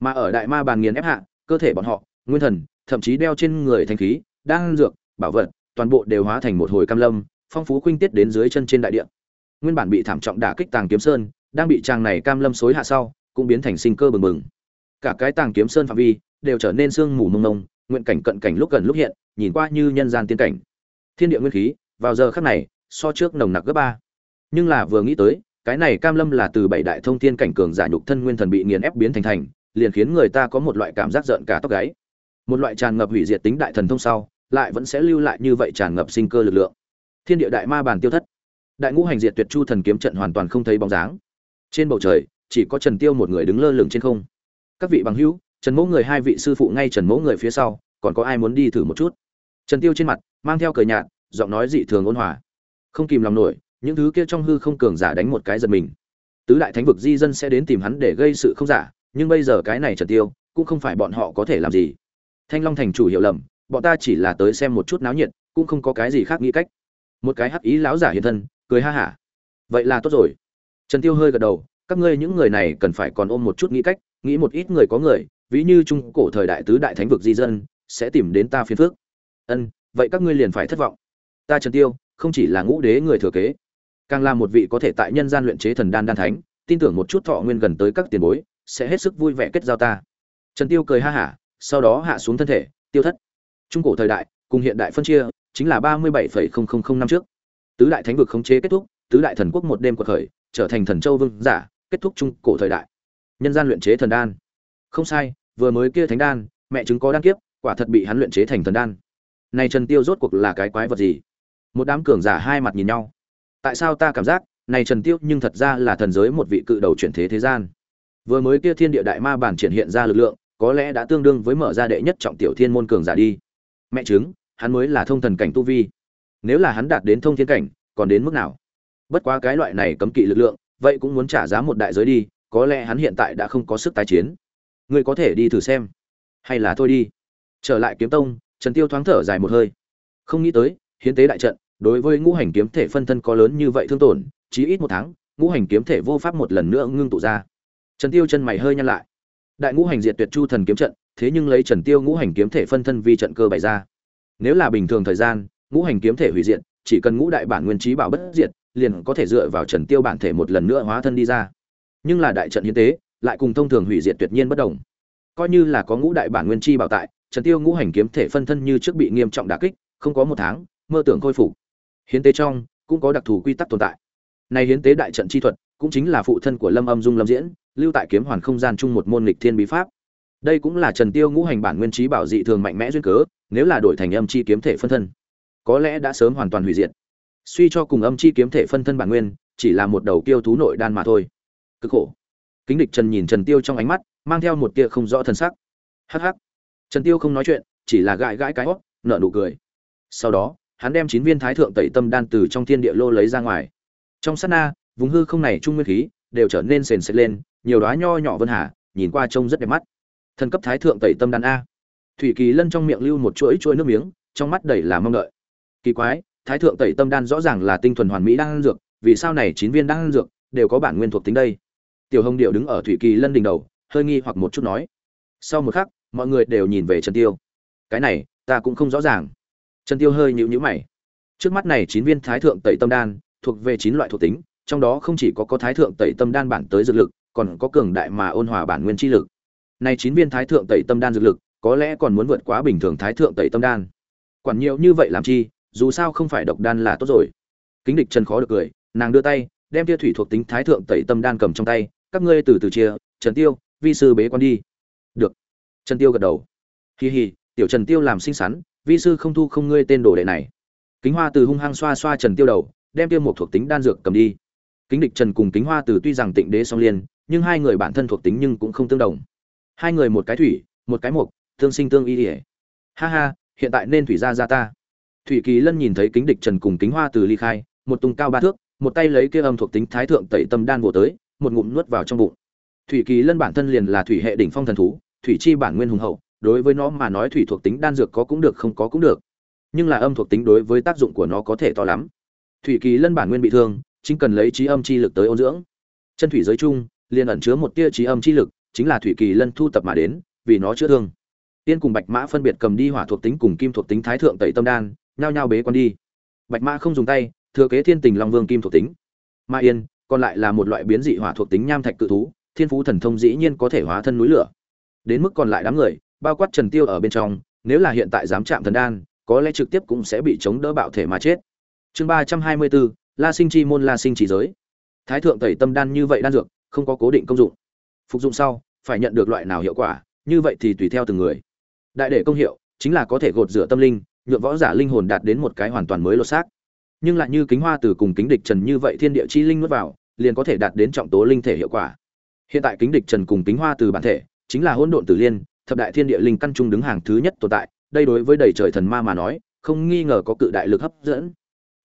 A: Mà ở đại ma bản nghiền ép hạ, cơ thể bọn họ, nguyên thần, thậm chí đeo trên người thanh khí đang dược, bảo vật toàn bộ đều hóa thành một hồi cam lâm, phong phú khuynh tiết đến dưới chân trên đại địa. Nguyên bản bị thảm trọng đả kích tàng kiếm sơn, đang bị tràng này cam lâm xối hạ sau, cũng biến thành sinh cơ bừng bừng. Cả cái tàng kiếm sơn phạm vi đều trở nên sương mù mông mông, nguyện cảnh cận cảnh lúc gần lúc hiện, nhìn qua như nhân gian tiên cảnh. Thiên địa nguyên khí, vào giờ khắc này, so trước nồng nặc gấp ba. Nhưng là vừa nghĩ tới, cái này cam lâm là từ bảy đại thông thiên cảnh cường giả nhục thân nguyên thần bị nghiền ép biến thành thành, liền khiến người ta có một loại cảm giác giận cả tóc gáy. Một loại tràn ngập hủy diệt tính đại thần thông sau lại vẫn sẽ lưu lại như vậy tràn ngập sinh cơ lực lượng. Thiên địa đại ma bàn tiêu thất. Đại ngũ hành diệt tuyệt chu thần kiếm trận hoàn toàn không thấy bóng dáng. Trên bầu trời, chỉ có trần tiêu một người đứng lơ lửng trên không. Các vị bằng hữu, trần mẫu người hai vị sư phụ ngay trần mẫu người phía sau, còn có ai muốn đi thử một chút? Trần tiêu trên mặt, mang theo cờ nhạt, giọng nói dị thường ôn hòa. Không kìm lòng nổi, những thứ kia trong hư không cường giả đánh một cái giật mình. Tứ đại thánh vực di dân sẽ đến tìm hắn để gây sự không giả, nhưng bây giờ cái này trần tiêu, cũng không phải bọn họ có thể làm gì. Thanh long thành chủ hiểu lầm bọn ta chỉ là tới xem một chút náo nhiệt, cũng không có cái gì khác nghĩ cách. Một cái hắc ý lão giả hiện thân, cười ha hả. Vậy là tốt rồi. Trần tiêu hơi gật đầu, các ngươi những người này cần phải còn ôm một chút nghĩ cách, nghĩ một ít người có người, ví như trung cổ thời đại tứ đại thánh vực di dân, sẽ tìm đến ta phiền phước ân, vậy các ngươi liền phải thất vọng. Ta trần tiêu, không chỉ là ngũ đế người thừa kế, càng là một vị có thể tại nhân gian luyện chế thần đan đan thánh, tin tưởng một chút thọ nguyên gần tới các tiền bối, sẽ hết sức vui vẻ kết giao ta. Trần tiêu cười ha hả, sau đó hạ xuống thân thể, tiêu thất trung cổ thời đại, cùng hiện đại phân chia, chính là ba mươi bảy năm trước. Tứ đại thánh vực khống chế kết thúc, tứ đại thần quốc một đêm quật khởi, trở thành thần châu vương giả, kết thúc trung cổ thời đại. Nhân gian luyện chế thần đan. Không sai, vừa mới kia thánh đan, mẹ chứng có đan kiếp, quả thật bị hắn luyện chế thành thần đan. Này trần tiêu rốt cuộc là cái quái vật gì? Một đám cường giả hai mặt nhìn nhau. Tại sao ta cảm giác, này trần tiêu nhưng thật ra là thần giới một vị cự đầu chuyển thế thế gian? Vừa mới kia thiên địa đại ma bản triển hiện ra lực lượng, có lẽ đã tương đương với mở ra đệ nhất trọng tiểu thiên môn cường giả đi mẹ chứng, hắn mới là thông thần cảnh tu vi. Nếu là hắn đạt đến thông thiên cảnh, còn đến mức nào? Bất quá cái loại này cấm kỵ lực lượng, vậy cũng muốn trả giá một đại giới đi, có lẽ hắn hiện tại đã không có sức tái chiến. Ngươi có thể đi thử xem. Hay là thôi đi. Trở lại kiếm tông, trần tiêu thoáng thở dài một hơi. Không nghĩ tới, hiến tế đại trận, đối với ngũ hành kiếm thể phân thân có lớn như vậy thương tổn chí ít một tháng, ngũ hành kiếm thể vô pháp một lần nữa ngưng tụ ra. Trần tiêu chân mày hơi nhăn lại. Đại ngũ hành diệt tuyệt chu thần kiếm trận thế nhưng lấy trần tiêu ngũ hành kiếm thể phân thân vi trận cơ bày ra. Nếu là bình thường thời gian, ngũ hành kiếm thể hủy diệt, chỉ cần ngũ đại bản nguyên trí bảo bất diệt, liền có thể dựa vào trần tiêu bản thể một lần nữa hóa thân đi ra. Nhưng là đại trận hiến tế, lại cùng thông thường hủy diệt tuyệt nhiên bất đồng. Coi như là có ngũ đại bản nguyên chi bảo tại, trần tiêu ngũ hành kiếm thể phân thân như trước bị nghiêm trọng đả kích, không có một tháng, mơ tưởng khôi phục. Hiến tế trong, cũng có đặc thù quy tắc tồn tại. Này hiến tế đại trận chi thuật, cũng chính là phụ thân của lâm âm dung lâm diễn, lưu tại kiếm hoàn không gian chung một môn lịch thiên bí pháp đây cũng là trần tiêu ngũ hành bản nguyên trí bảo dị thường mạnh mẽ duyên cớ, nếu là đổi thành âm chi kiếm thể phân thân, có lẽ đã sớm hoàn toàn hủy diệt. Suy cho cùng âm chi kiếm thể phân thân bản nguyên, chỉ là một đầu tiêu thú nội đan mà thôi. Cực khổ. Kính địch trần nhìn trần tiêu trong ánh mắt, mang theo một tia không rõ thân sắc. Hắc hắc. Trần tiêu không nói chuyện, chỉ là gãi gãi cái hót nở nụ cười. Sau đó, hắn đem chín viên thái thượng tẩy tâm đan từ trong thiên địa lô lấy ra ngoài. Trong sát na, vùng hư không này trung nguyên khí, đều trở nên sền sệt lên, nhiều đóa nho nhỏ vân hà, nhìn qua trông rất đẹp mắt thần cấp thái thượng tẩy tâm đan a. Thủy kỳ lân trong miệng lưu một chuỗi chuỗi nước miếng, trong mắt đầy là mong đợi. Kỳ quái, thái thượng tẩy tâm đan rõ ràng là tinh thuần hoàn mỹ đang ăn dược, vì sao này chín viên đang ăn dược đều có bản nguyên thuộc tính đây? Tiểu hồng điệu đứng ở thủy kỳ lân đỉnh đầu, hơi nghi hoặc một chút nói. Sau một khắc, mọi người đều nhìn về trần tiêu. Cái này, ta cũng không rõ ràng. Trần tiêu hơi nhíu nhíu mày. Trước mắt này chín viên thái thượng tẩy tâm đan, thuộc về chín loại thuộc tính, trong đó không chỉ có có thái thượng tẩy tâm đan bản tới dược lực, còn có cường đại mà ôn hòa bản nguyên chi lực này chín viên thái thượng tẩy tâm đan dược lực, có lẽ còn muốn vượt quá bình thường thái thượng tẩy tâm đan. Quản nhiều như vậy làm chi, dù sao không phải độc đan là tốt rồi. Kính địch trần khó được cười, nàng đưa tay, đem tia thủy thuộc tính thái thượng tẩy tâm đan cầm trong tay, các ngươi từ từ chia, trần tiêu, vi sư bế quan đi. Được. Trần tiêu gật đầu. Hi hi, tiểu trần tiêu làm xinh xắn, vi sư không thu không ngươi tên đồ đệ này. Kính hoa từ hung hăng xoa xoa trần tiêu đầu, đem tiêu một thuộc tính đan dược cầm đi. Kính địch trần cùng kính hoa từ tuy rằng tịnh đế song liên, nhưng hai người bản thân thuộc tính nhưng cũng không tương đồng hai người một cái thủy, một cái mộc, tương sinh tương y ỉa ha ha, hiện tại nên thủy ra ra ta. Thủy kỳ lân nhìn thấy kính địch trần cùng kính hoa từ ly khai, một tung cao ba thước, một tay lấy kia âm thuộc tính thái thượng tẩy tâm đan vô tới, một ngụm nuốt vào trong bụng. Thủy kỳ lân bản thân liền là thủy hệ đỉnh phong thần thú, thủy chi bản nguyên hùng hậu, đối với nó mà nói thủy thuộc tính đan dược có cũng được, không có cũng được. Nhưng là âm thuộc tính đối với tác dụng của nó có thể to lắm. Thủy kỳ lân bản nguyên bị thương, chính cần lấy trí âm chi lực tới ôn dưỡng. Chân thủy giới chung, liền ẩn chứa một tia trí âm chi lực chính là thủy kỳ lân thu tập mà đến, vì nó chữa thương. Tiên cùng bạch mã phân biệt cầm đi hỏa thuộc tính cùng kim thuộc tính thái thượng tẩy tâm đan, nhao nhao bế quan đi. Bạch mã không dùng tay, thừa kế thiên tình long vương kim thuộc tính. Ma yên còn lại là một loại biến dị hỏa thuộc tính nham thạch cự thú, thiên phú thần thông dĩ nhiên có thể hóa thân núi lửa. Đến mức còn lại đám người, bao quát trần tiêu ở bên trong, nếu là hiện tại dám chạm thần đan, có lẽ trực tiếp cũng sẽ bị chống đỡ bạo thể mà chết. Chương ba trăm hai mươi bốn, la sinh chi môn la sinh chỉ giới. Thái thượng tẩy tâm đan như vậy đan dược, không có cố định công dụng. Phục dụng sau phải nhận được loại nào hiệu quả, như vậy thì tùy theo từng người. Đại để công hiệu, chính là có thể gột rửa tâm linh nhuộm võ giả linh hồn đạt đến một cái hoàn toàn mới lột xác. Nhưng lại như kính hoa từ cùng kính địch trần như vậy thiên địa chi linh nuốt vào, liền có thể đạt đến trọng tố linh thể hiệu quả. Hiện tại kính địch trần cùng kính hoa từ bản thể, chính là hỗn độn tử liên, thập đại thiên địa linh căn trung đứng hàng thứ nhất tồn tại, đây đối với đầy trời thần ma mà nói, không nghi ngờ có cự đại lực hấp dẫn.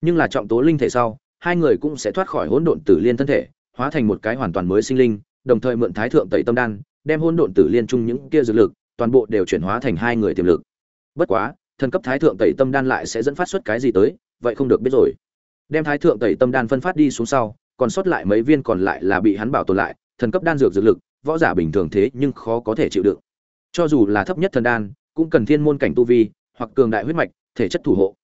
A: Nhưng là trọng tố linh thể sau, hai người cũng sẽ thoát khỏi hỗn độn tử liên thân thể, hóa thành một cái hoàn toàn mới sinh linh, đồng thời mượn thái thượng tẩy tâm đan đem hôn độn tử liên chung những kia dược lực, toàn bộ đều chuyển hóa thành hai người tiềm lực. Bất quá, thần cấp thái thượng tẩy tâm đan lại sẽ dẫn phát xuất cái gì tới, vậy không được biết rồi. Đem thái thượng tẩy tâm đan phân phát đi xuống sau, còn sót lại mấy viên còn lại là bị hắn bảo tồn lại, thần cấp đan dược dược lực, võ giả bình thường thế nhưng khó có thể chịu đựng. Cho dù là thấp nhất thần đan, cũng cần thiên môn cảnh tu vi, hoặc cường đại huyết mạch, thể chất thủ hộ.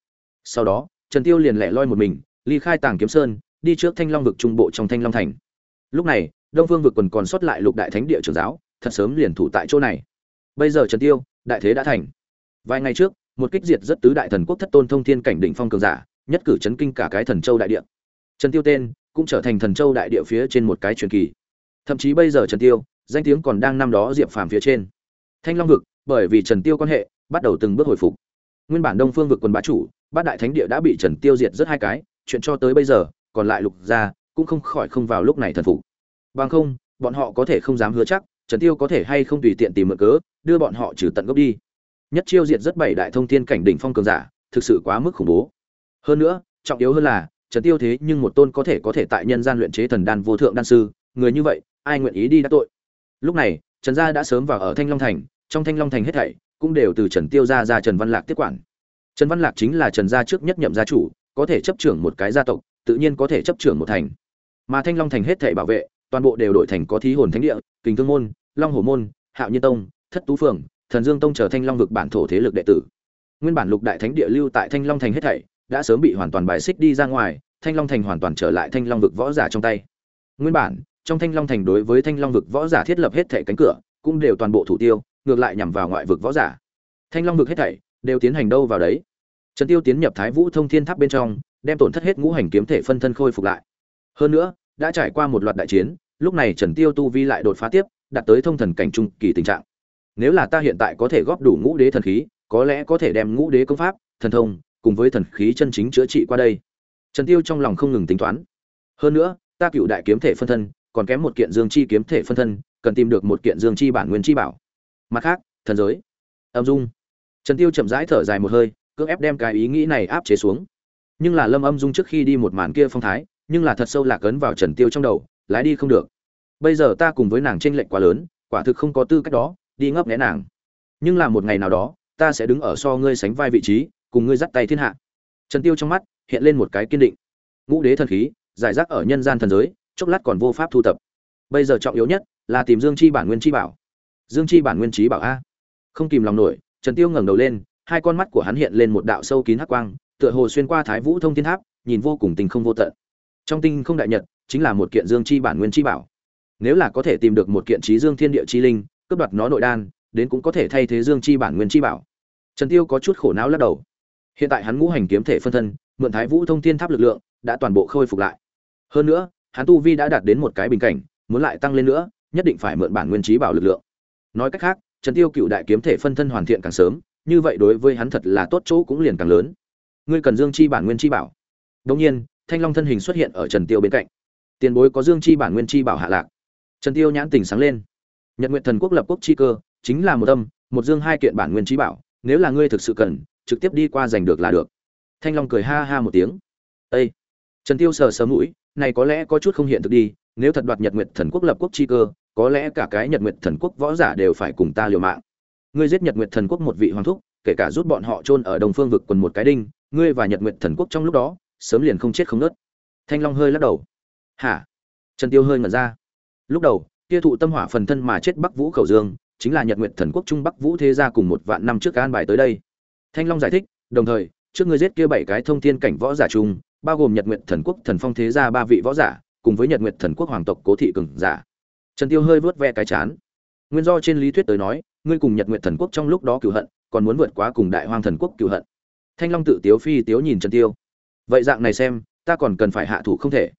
A: Sau đó, trần tiêu liền lẻ loi một mình, ly khai tàng kiếm sơn, đi trước thanh long vực trung bộ trong thanh long thành. Lúc này, đông phương vực quần còn sót lại lục đại thánh địa trưởng giáo thật sớm liền thủ tại chỗ này. Bây giờ trần tiêu, đại thế đã thành. Vài ngày trước, một kích diệt rất tứ đại thần quốc thất tôn thông thiên cảnh đỉnh phong cường giả, nhất cử chấn kinh cả cái thần châu đại địa. Trần tiêu tên cũng trở thành thần châu đại địa phía trên một cái truyền kỳ. Thậm chí bây giờ trần tiêu, danh tiếng còn đang năm đó diệp phàm phía trên. Thanh long vực, bởi vì trần tiêu quan hệ, bắt đầu từng bước hồi phục. Nguyên bản đông phương vực quân bá chủ, bát đại thánh địa đã bị trần tiêu diệt rất hai cái, chuyện cho tới bây giờ, còn lại lục gia cũng không khỏi không vào lúc này thần phục. Bằng không, bọn họ có thể không dám hứa chắc trần tiêu có thể hay không tùy tiện tìm mượn cớ, đưa bọn họ trừ tận gốc đi. Nhất chiêu diệt rất bảy đại thông thiên cảnh đỉnh phong cường giả, thực sự quá mức khủng bố. Hơn nữa, trọng yếu hơn là, trần tiêu thế nhưng một tôn có thể có thể tại nhân gian luyện chế thần đan vô thượng đan sư, người như vậy, ai nguyện ý đi đã tội? Lúc này, trần gia đã sớm vào ở thanh long thành, trong thanh long thành hết thảy cũng đều từ trần tiêu gia ra trần văn lạc tiếp quản. Trần văn lạc chính là trần gia trước nhất nhậm gia chủ, có thể chấp trưởng một cái gia tộc, tự nhiên có thể chấp trưởng một thành. Mà thanh long thành hết thảy bảo vệ toàn bộ đều đổi thành có thí hồn thánh địa, kình thương môn, long hồ môn, hạo nhiên tông, thất tú phường, thần dương tông trở thanh long vực bản thổ thế lực đệ tử. Nguyên bản lục đại thánh địa lưu tại thanh long thành hết thảy, đã sớm bị hoàn toàn bài xích đi ra ngoài, thanh long thành hoàn toàn trở lại thanh long vực võ giả trong tay. Nguyên bản, trong thanh long thành đối với thanh long vực võ giả thiết lập hết thảy cánh cửa, cũng đều toàn bộ thủ tiêu, ngược lại nhằm vào ngoại vực võ giả. Thanh long vực hết thảy đều tiến hành đâu vào đấy? Trần tiêu tiến nhập thái vũ thông thiên tháp bên trong, đem tổn thất hết ngũ hành kiếm thể phân thân khôi phục lại. Hơn nữa, đã trải qua một loạt đại chiến lúc này trần tiêu tu vi lại đột phá tiếp, đạt tới thông thần cảnh trung kỳ tình trạng. Nếu là ta hiện tại có thể góp đủ ngũ đế thần khí, có lẽ có thể đem ngũ đế công pháp, thần thông cùng với thần khí chân chính chữa trị qua đây. Trần tiêu trong lòng không ngừng tính toán. Hơn nữa, ta cựu đại kiếm thể phân thân, còn kém một kiện dương chi kiếm thể phân thân, cần tìm được một kiện dương chi bản nguyên chi bảo. Mặt khác, thần giới. Âm dung. Trần tiêu chậm rãi thở dài một hơi, cưỡng ép đem cái ý nghĩ này áp chế xuống. Nhưng là lâm âm dung trước khi đi một màn kia phong thái, nhưng là thật sâu lạc ấn vào trần tiêu trong đầu lái đi không được. Bây giờ ta cùng với nàng tranh lệch quá lớn, quả thực không có tư cách đó, đi ngấp nghé nàng. Nhưng là một ngày nào đó, ta sẽ đứng ở so ngươi sánh vai vị trí, cùng ngươi dắt tay thiên hạ. Trần tiêu trong mắt hiện lên một cái kiên định. Ngũ đế thần khí, giải rác ở nhân gian thần giới, chốc lát còn vô pháp thu tập. Bây giờ trọng yếu nhất là tìm dương chi bản nguyên chi bảo. Dương chi bản nguyên trí bảo a. Không kìm lòng nổi, trần tiêu ngẩng đầu lên, hai con mắt của hắn hiện lên một đạo sâu kín hắc quang, tựa hồ xuyên qua thái vũ thông thiên tháp, nhìn vô cùng tình không vô tận. Trong tinh không đại nhật chính là một kiện dương chi bản nguyên chi bảo. Nếu là có thể tìm được một kiện trí dương thiên địa chi linh, cướp đoạt nó nội đan, đến cũng có thể thay thế dương chi bản nguyên chi bảo. Trần tiêu có chút khổ não lắc đầu. Hiện tại hắn ngũ hành kiếm thể phân thân, mượn thái vũ thông thiên tháp lực lượng, đã toàn bộ khôi phục lại. Hơn nữa, hắn tu vi đã đạt đến một cái bình cảnh, muốn lại tăng lên nữa, nhất định phải mượn bản nguyên trí bảo lực lượng. Nói cách khác, trần tiêu cựu đại kiếm thể phân thân hoàn thiện càng sớm, như vậy đối với hắn thật là tốt chỗ cũng liền càng lớn. Ngươi cần dương chi bản nguyên chi bảo. Đồng nhiên, thanh long thân hình xuất hiện ở trần tiêu bên cạnh tiền bối có dương chi bản nguyên chi bảo hạ lạc. Trần tiêu nhãn tỉnh sáng lên. Nhật nguyện thần quốc lập quốc chi cơ, chính là một âm, một dương hai kiện bản nguyên chi bảo, nếu là ngươi thực sự cần, trực tiếp đi qua giành được là được. Thanh long cười ha ha một tiếng. Ây trần tiêu sờ sờ mũi, này có lẽ có chút không hiện thực đi, nếu thật đoạt nhật nguyện thần quốc lập quốc chi cơ, có lẽ cả cái nhật nguyện thần quốc võ giả đều phải cùng ta liều mạng. Ngươi giết nhật nguyện thần quốc một vị hoàng thúc, kể cả rút bọn họ chôn ở đồng phương vực quần một cái đinh, ngươi và nhật nguyện thần quốc trong lúc đó, sớm liền không chết không nớt. Thanh long hơi lắc đầu hả? Trần tiêu hơi ngẩn ra. Lúc đầu, kia thụ tâm hỏa phần thân mà chết bắc vũ khẩu dương, chính là nhật nguyện thần quốc trung bắc vũ thế gia cùng một vạn năm trước an bài tới đây. Thanh long giải thích, đồng thời, trước ngươi giết kia bảy cái thông thiên cảnh võ giả chung, bao gồm nhật nguyện thần quốc thần phong thế gia ba vị võ giả, cùng với nhật nguyện thần quốc hoàng tộc cố thị cường giả. Trần tiêu hơi vớt ve cái chán. Nguyên do trên lý thuyết tới nói, ngươi cùng nhật nguyện thần quốc trong lúc đó cửu hận, còn muốn vượt quá cùng đại hoang thần quốc cửu hận. Thanh long tự tiếu phi tiếu nhìn trần tiêu. Vậy dạng này xem, ta còn cần phải hạ thủ không thể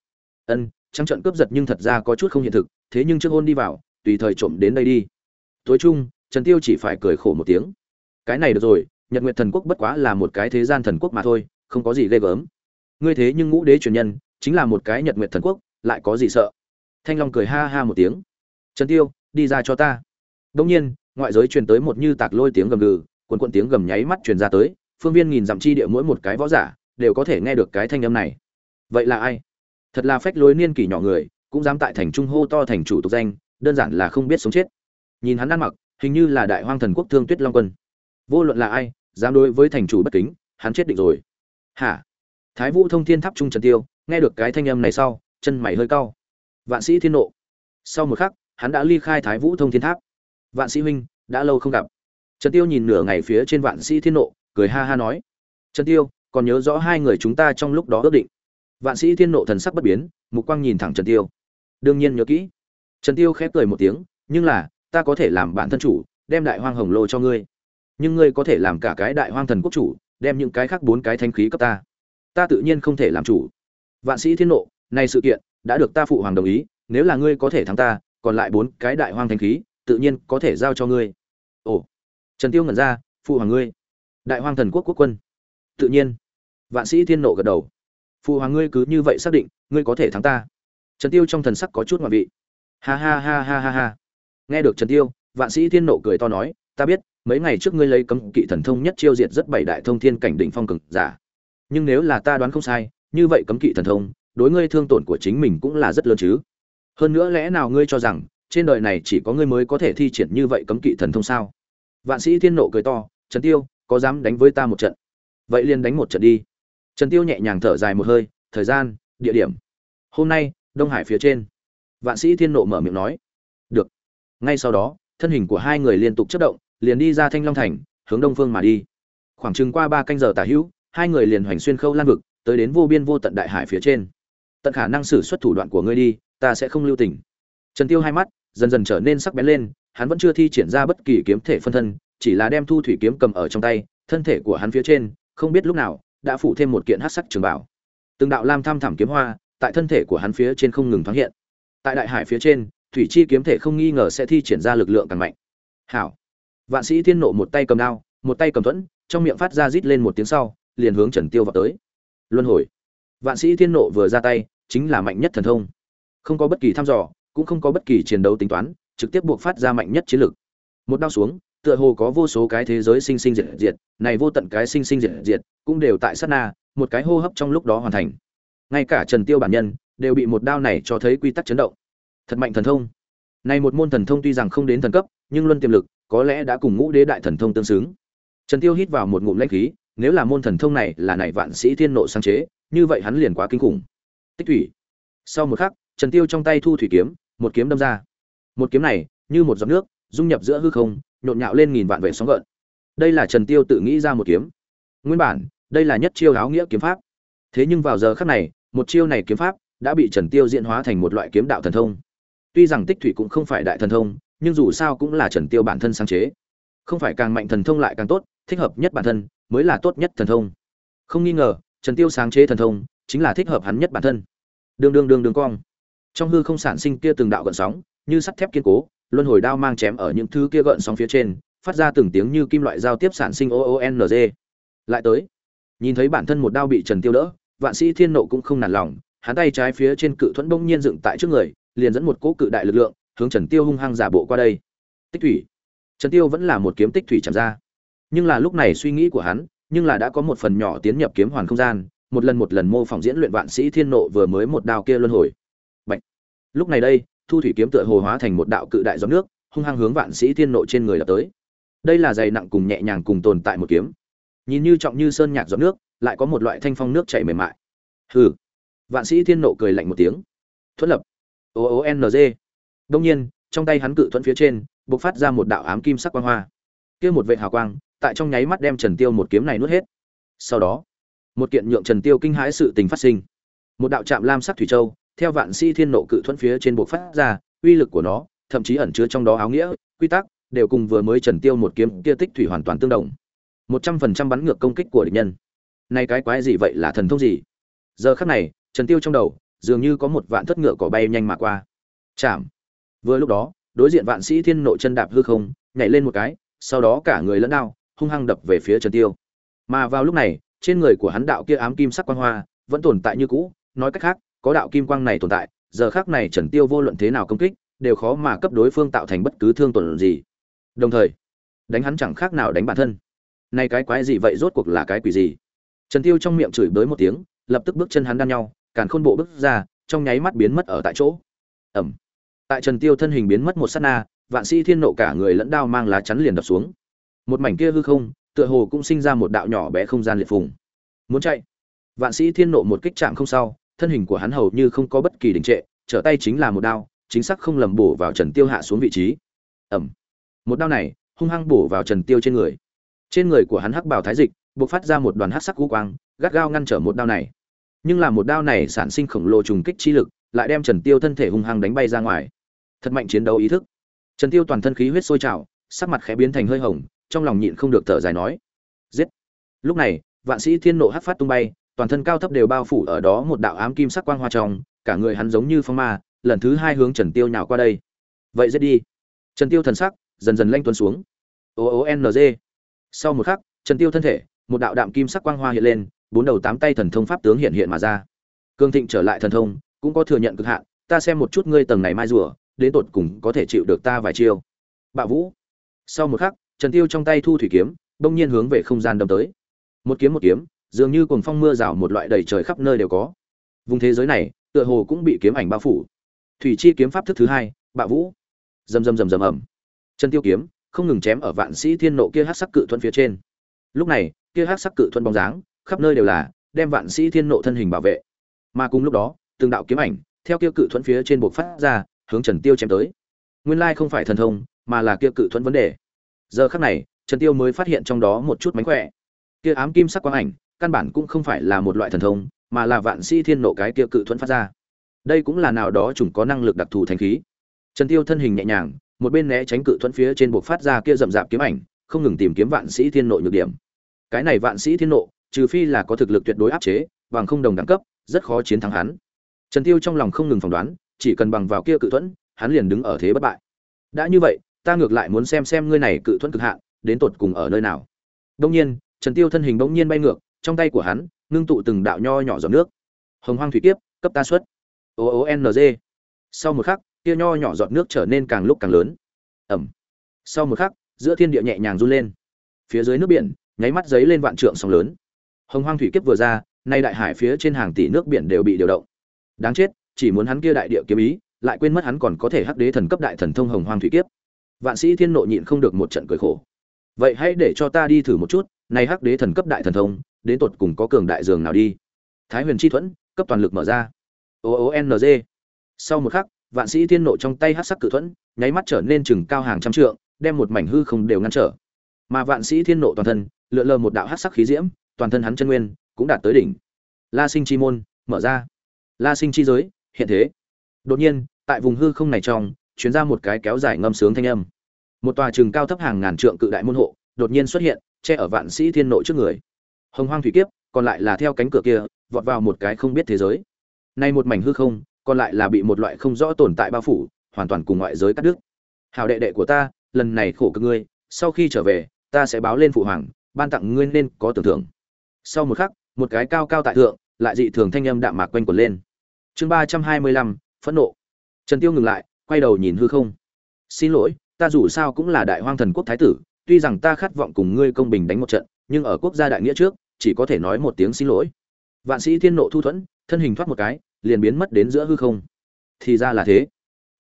A: ân, trắng trận cướp giật nhưng thật ra có chút không hiện thực, thế nhưng trước hôn đi vào, tùy thời trộm đến đây đi. Tối chung, trần tiêu chỉ phải cười khổ một tiếng. Cái này được rồi, nhật nguyện thần quốc bất quá là một cái thế gian thần quốc mà thôi, không có gì ghê gớm. Ngươi thế nhưng ngũ đế truyền nhân, chính là một cái nhật nguyện thần quốc, lại có gì sợ? Thanh long cười ha ha một tiếng. Trần tiêu, đi ra cho ta. Đông nhiên, ngoại giới truyền tới một như tạc lôi tiếng gầm gừ, cuộn cuộn tiếng gầm nháy mắt truyền ra tới, phương viên nghìn dặm chi địa mỗi một cái võ giả đều có thể nghe được cái thanh âm này. Vậy là ai? Thật là phách lối niên kỷ nhỏ người, cũng dám tại thành trung hô to thành chủ tục danh, đơn giản là không biết sống chết. Nhìn hắn ăn mặc, hình như là đại hoang thần quốc thương tuyết long quân. Vô luận là ai, dám đối với thành chủ bất kính, hắn chết định rồi. Hả? Thái vũ thông thiên tháp trung trần tiêu, nghe được cái thanh âm này sau, chân mày hơi cau. Vạn sĩ thiên nộ. Sau một khắc, hắn đã ly khai thái vũ thông thiên tháp. Vạn sĩ huynh, đã lâu không gặp. Trần tiêu nhìn nửa ngày phía trên vạn sĩ thiên nộ, cười ha ha nói. Trần tiêu, còn nhớ rõ hai người chúng ta trong lúc đó ước định vạn sĩ thiên nộ thần sắc bất biến, mục quang nhìn thẳng trần tiêu. Đương nhiên nhớ kỹ. Trần tiêu khép cười một tiếng, nhưng là, ta có thể làm bản thân chủ, đem đại hoang hồng lô cho ngươi. Nhưng ngươi có thể làm cả cái đại hoang thần quốc chủ, đem những cái khác bốn cái thanh khí cấp ta. Ta tự nhiên không thể làm chủ. Vạn sĩ thiên nộ, này sự kiện, đã được ta phụ hoàng đồng ý, nếu là ngươi có thể thắng ta, còn lại bốn cái đại hoang thanh khí, tự nhiên có thể giao cho ngươi. Ồ. Trần tiêu ngẩn ra, phụ hoàng ngươi. Đại hoang thần quốc quốc quân. Tự nhiên. Vạn sĩ thiên nộ gật đầu phụ hoàng ngươi cứ như vậy xác định, ngươi có thể thắng ta. Trần tiêu trong thần sắc có chút ngoại vị. Ha ha ha ha ha ha. Nghe được trần tiêu, vạn sĩ thiên nộ cười to nói, ta biết, mấy ngày trước ngươi lấy cấm kỵ thần thông nhất chiêu diệt rất bảy đại thông thiên cảnh đỉnh phong cực giả. Nhưng nếu là ta đoán không sai, như vậy cấm kỵ thần thông, đối ngươi thương tổn của chính mình cũng là rất lớn chứ. Hơn nữa lẽ nào ngươi cho rằng, trên đời này chỉ có ngươi mới có thể thi triển như vậy cấm kỵ thần thông sao? Vạn sĩ thiên nộ cười to, trần tiêu, có dám đánh với ta một trận? Vậy liền đánh một trận đi trần tiêu nhẹ nhàng thở dài một hơi, thời gian, địa điểm. Hôm nay, đông hải phía trên. Vạn sĩ thiên nộ mở miệng nói. Được. Ngay sau đó, thân hình của hai người liên tục chất động, liền đi ra thanh long thành, hướng đông phương mà đi. Khoảng chừng qua ba canh giờ tả hữu, hai người liền hoành xuyên khâu lan vực, tới đến vô biên vô tận đại hải phía trên. Tận khả năng xử xuất thủ đoạn của ngươi đi, ta sẽ không lưu tình. Trần tiêu hai mắt dần dần trở nên sắc bén lên, hắn vẫn chưa thi triển ra bất kỳ kiếm thể phân thân, chỉ là đem thu thủy kiếm cầm ở trong tay, thân thể của hắn phía trên, không biết lúc nào đã phủ thêm một kiện hắc sắc trường bảo. Từng đạo lam tham thẳm kiếm hoa tại thân thể của hắn phía trên không ngừng thoáng hiện. Tại đại hải phía trên, thủy chi kiếm thể không nghi ngờ sẽ thi triển ra lực lượng càng mạnh. Hảo. Vạn sĩ thiên nộ một tay cầm đao, một tay cầm thuẫn, trong miệng phát ra rít lên một tiếng sau, liền hướng trần tiêu vọt tới. Luân hồi. Vạn sĩ thiên nộ vừa ra tay, chính là mạnh nhất thần thông. Không có bất kỳ thăm dò, cũng không có bất kỳ chiến đấu tính toán, trực tiếp buộc phát ra mạnh nhất chiến lực. Một đao xuống tựa hồ có vô số cái thế giới sinh sinh diệt diệt, này vô tận cái sinh sinh diệt diệt, cũng đều tại sát na, một cái hô hấp trong lúc đó hoàn thành. Ngay cả trần tiêu bản nhân, đều bị một đao này cho thấy quy tắc chấn động. Thật mạnh thần thông. Này một môn thần thông tuy rằng không đến thần cấp, nhưng luân tiềm lực, có lẽ đã cùng ngũ đế đại thần thông tương xứng. Trần tiêu hít vào một ngụm lãnh khí, nếu là môn thần thông này là này vạn sĩ thiên nộ sáng chế, như vậy hắn liền quá kinh khủng. Tích thủy. Sau một khắc, trần tiêu trong tay thu thủy kiếm, một kiếm đâm ra. Một kiếm này, như một giọt nước, dung nhập giữa hư không nhộn nhạo lên nghìn vạn vẻ sóng gợn. Đây là trần tiêu tự nghĩ ra một kiếm. Nguyên bản, đây là nhất chiêu áo nghĩa kiếm pháp. Thế nhưng vào giờ khắc này, một chiêu này kiếm pháp đã bị trần tiêu diễn hóa thành một loại kiếm đạo thần thông. Tuy rằng tích thủy cũng không phải đại thần thông, nhưng dù sao cũng là trần tiêu bản thân sáng chế. Không phải càng mạnh thần thông lại càng tốt, thích hợp nhất bản thân mới là tốt nhất thần thông. Không nghi ngờ, trần tiêu sáng chế thần thông chính là thích hợp hắn nhất bản thân. Đường đương đường đường cong. Trong hư không sản sinh kia từng đạo gợn sóng, như sắt thép kiên cố luân hồi đao mang chém ở những thứ kia gợn sóng phía trên, phát ra từng tiếng như kim loại giao tiếp sản sinh oong lại tới, nhìn thấy bản thân một đao bị trần tiêu đỡ, vạn sĩ thiên nộ cũng không nản lòng, hắn tay trái phía trên cự thuẫn bỗng nhiên dựng tại trước người, liền dẫn một cỗ cự đại lực lượng, hướng trần tiêu hung hăng giả bộ qua đây. Tích thủy. Trần tiêu vẫn là một kiếm tích thủy chạm ra. Nhưng là lúc này suy nghĩ của hắn, nhưng là đã có một phần nhỏ tiến nhập kiếm hoàn không gian, một lần một lần mô phỏng diễn luyện vạn sĩ thiên nộ vừa mới một đao kia luân hồi. Bạch. lúc này đây thu thủy kiếm tựa hồ hóa thành một đạo cự đại gió nước, hung hăng hướng vạn sĩ thiên nộ trên người đập tới. Đây là dày nặng cùng nhẹ nhàng cùng tồn tại một kiếm. Nhìn như trọng như sơn nhạc gió nước, lại có một loại thanh phong nước chảy mềm mại. Hừ. Vạn sĩ thiên nộ cười lạnh một tiếng. Thuẫn lập. O o n g. Đông nhiên, trong tay hắn cự thuẫn phía trên, bộc phát ra một đạo ám kim sắc quang hoa. Kia một vệ hào quang, tại trong nháy mắt đem trần tiêu một kiếm này nuốt hết. Sau đó, một kiện nhượng trần tiêu kinh hãi sự tình phát sinh. Một đạo chạm lam sắc thủy châu theo vạn sĩ thiên nộ cự thuẫn phía trên bộ phát ra, uy lực của nó, thậm chí ẩn chứa trong đó áo nghĩa, quy tắc, đều cùng vừa mới trần tiêu một kiếm kia tích thủy hoàn toàn tương đồng. Một trăm phần trăm bắn ngược công kích của địch nhân. Nay cái quái gì vậy là thần thông gì? Giờ khắc này, trần tiêu trong đầu, dường như có một vạn thất ngựa cỏ bay nhanh mà qua. Chạm. Vừa lúc đó, đối diện vạn sĩ thiên nộ chân đạp hư không, nhảy lên một cái, sau đó cả người lẫn đao, hung hăng đập về phía trần tiêu. Mà vào lúc này, trên người của hắn đạo kia ám kim sắc quang hoa vẫn tồn tại như cũ, nói cách khác có đạo kim quang này tồn tại, giờ khác này trần tiêu vô luận thế nào công kích, đều khó mà cấp đối phương tạo thành bất cứ thương tổn gì. Đồng thời, đánh hắn chẳng khác nào đánh bản thân. Nay cái quái gì vậy, rốt cuộc là cái quỷ gì? Trần tiêu trong miệng chửi bới một tiếng, lập tức bước chân hắn đan nhau, càn khôn bộ bước ra, trong nháy mắt biến mất ở tại chỗ. Ẩm. Tại trần tiêu thân hình biến mất một sát na, vạn sĩ thiên nộ cả người lẫn đao mang lá chắn liền đập xuống. Một mảnh kia hư không, tựa hồ cũng sinh ra một đạo nhỏ bé không gian liệt phùng. Muốn chạy. Vạn sĩ thiên nộ một kích chạm không sau thân hình của hắn hầu như không có bất kỳ đình trệ, trở tay chính là một đao, chính xác không lầm bổ vào trần tiêu hạ xuống vị trí. Ẩm một đao này, hung hăng bổ vào trần tiêu trên người. Trên người của hắn hắc bảo thái dịch, bộc phát ra một đoàn hắc sắc cú quang, gắt gao ngăn trở một đao này. Nhưng là một đao này sản sinh khổng lồ trùng kích chi lực, lại đem trần tiêu thân thể hung hăng đánh bay ra ngoài. Thật mạnh chiến đấu ý thức. Trần tiêu toàn thân khí huyết sôi trào, sắc mặt khẽ biến thành hơi hồng, trong lòng nhịn không được thở dài nói, giết. Lúc này, vạn sĩ thiên nộ hắc phát tung bay toàn thân cao thấp đều bao phủ ở đó một đạo ám kim sắc quang hoa trong, cả người hắn giống như phong ma, lần thứ hai hướng trần tiêu nhào qua đây. Vậy giết đi. Trần tiêu thần sắc dần dần lanh tuấn xuống. O o n g. Sau một khắc, trần tiêu thân thể, một đạo đạm kim sắc quang hoa hiện lên, bốn đầu tám tay thần thông pháp tướng hiện hiện mà ra. Cương thịnh trở lại thần thông, cũng có thừa nhận cực hạn, ta xem một chút ngươi tầng này mai rùa, đến tột cùng có thể chịu được ta vài chiêu. Bạo vũ. Sau một khắc, trần tiêu trong tay thu thủy kiếm, bỗng nhiên hướng về không gian đâm tới. Một kiếm một kiếm dường như cuồng phong mưa rào một loại đầy trời khắp nơi đều có. Vùng thế giới này, tựa hồ cũng bị kiếm ảnh bao phủ. Thủy chi kiếm pháp thức thứ hai bạo vũ. Rầm rầm rầm rầm ầm. Chân tiêu kiếm, không ngừng chém ở vạn sĩ thiên nộ kia hắc sắc cự thuận phía trên. Lúc này, kia hắc sắc cự thuận bóng dáng, khắp nơi đều là, đem vạn sĩ thiên nộ thân hình bảo vệ. Mà cùng lúc đó, từng đạo kiếm ảnh, theo kia cự thuận phía trên buộc phát ra, hướng trần tiêu chém tới. Nguyên lai không phải thần thông, mà là kia cự thuận vấn đề. Giờ khắc này, trần tiêu mới phát hiện trong đó một chút mánh khỏe. Kia ám kim sắc quang ảnh căn bản cũng không phải là một loại thần thông, mà là vạn sĩ thiên nộ cái kia cự thuận phát ra. Đây cũng là nào đó chủng có năng lực đặc thù thành khí. Trần tiêu thân hình nhẹ nhàng, một bên né tránh cự thuận phía trên buộc phát ra kia rậm rạp kiếm ảnh, không ngừng tìm kiếm vạn sĩ thiên nộ nhược điểm. Cái này vạn sĩ thiên nộ, trừ phi là có thực lực tuyệt đối áp chế, bằng không đồng đẳng cấp, rất khó chiến thắng hắn. Trần tiêu trong lòng không ngừng phỏng đoán, chỉ cần bằng vào kia cự thuẫn, hắn liền đứng ở thế bất bại. Đã như vậy, ta ngược lại muốn xem xem ngươi này cự thuẫn cực hạn, đến tột cùng ở nơi nào. Đông nhiên, trần tiêu thân hình bỗng nhiên bay ngược trong tay của hắn, ngưng tụ từng đạo nho nhỏ giọt nước. Hồng hoang thủy kiếp, cấp ta xuất. O o n g. Sau một khắc kia nho nhỏ giọt nước trở nên càng lúc càng lớn. Ẩm. Sau một khắc, giữa thiên địa nhẹ nhàng run lên. Phía dưới nước biển, nháy mắt giấy lên vạn trượng sóng lớn. Hồng hoang thủy kiếp vừa ra, nay đại hải phía trên hàng tỷ nước biển đều bị điều động. Đáng chết, chỉ muốn hắn kia đại địa kiếm ý, lại quên mất hắn còn có thể hắc đế thần cấp đại thần thông hồng hoang thủy kiếp. Vạn sĩ thiên nộ nhịn không được một trận cười khổ. Vậy hãy để cho ta đi thử một chút nay hắc đế thần cấp đại thần thông đến tột cùng có cường đại dường nào đi. Thái huyền chi thuẫn, cấp toàn lực mở ra. O o n g. Sau một khắc, vạn sĩ thiên nộ trong tay hắc sắc cự thuẫn, nháy mắt trở nên chừng cao hàng trăm trượng, đem một mảnh hư không đều ngăn trở. Mà vạn sĩ thiên nộ toàn thân, lượn lờ một đạo hắc sắc khí diễm, toàn thân hắn chân nguyên cũng đạt tới đỉnh. La sinh chi môn, mở ra. La sinh chi giới, hiện thế. Đột nhiên, tại vùng hư không này trong chuyến ra một cái kéo dài ngâm sướng thanh âm. Một tòa trường cao thấp hàng ngàn trượng cự đại môn hộ, đột nhiên xuất hiện, che ở vạn sĩ thiên nộ trước người hồng hoang thủy kiếp, còn lại là theo cánh cửa kia, vọt vào một cái không biết thế giới. Nay một mảnh hư không, còn lại là bị một loại không rõ tồn tại bao phủ, hoàn toàn cùng ngoại giới cắt đứt. Hào đệ đệ của ta, lần này khổ cực ngươi, sau khi trở về, ta sẽ báo lên phụ hoàng, ban tặng ngươi nên có tưởng thưởng. Sau một khắc, một cái cao cao tại thượng, lại dị thường thanh âm đạm mạc quanh quẩn lên. Chương ba trăm hai mươi lăm, phẫn nộ. Trần tiêu ngừng lại, quay đầu nhìn hư không. Xin lỗi, ta dù sao cũng là đại hoang thần quốc thái tử, tuy rằng ta khát vọng cùng ngươi công bình đánh một trận, nhưng ở quốc gia đại nghĩa trước chỉ có thể nói một tiếng xin lỗi. Vạn sĩ thiên nộ thu thuẫn, thân hình thoát một cái, liền biến mất đến giữa hư không. Thì ra là thế.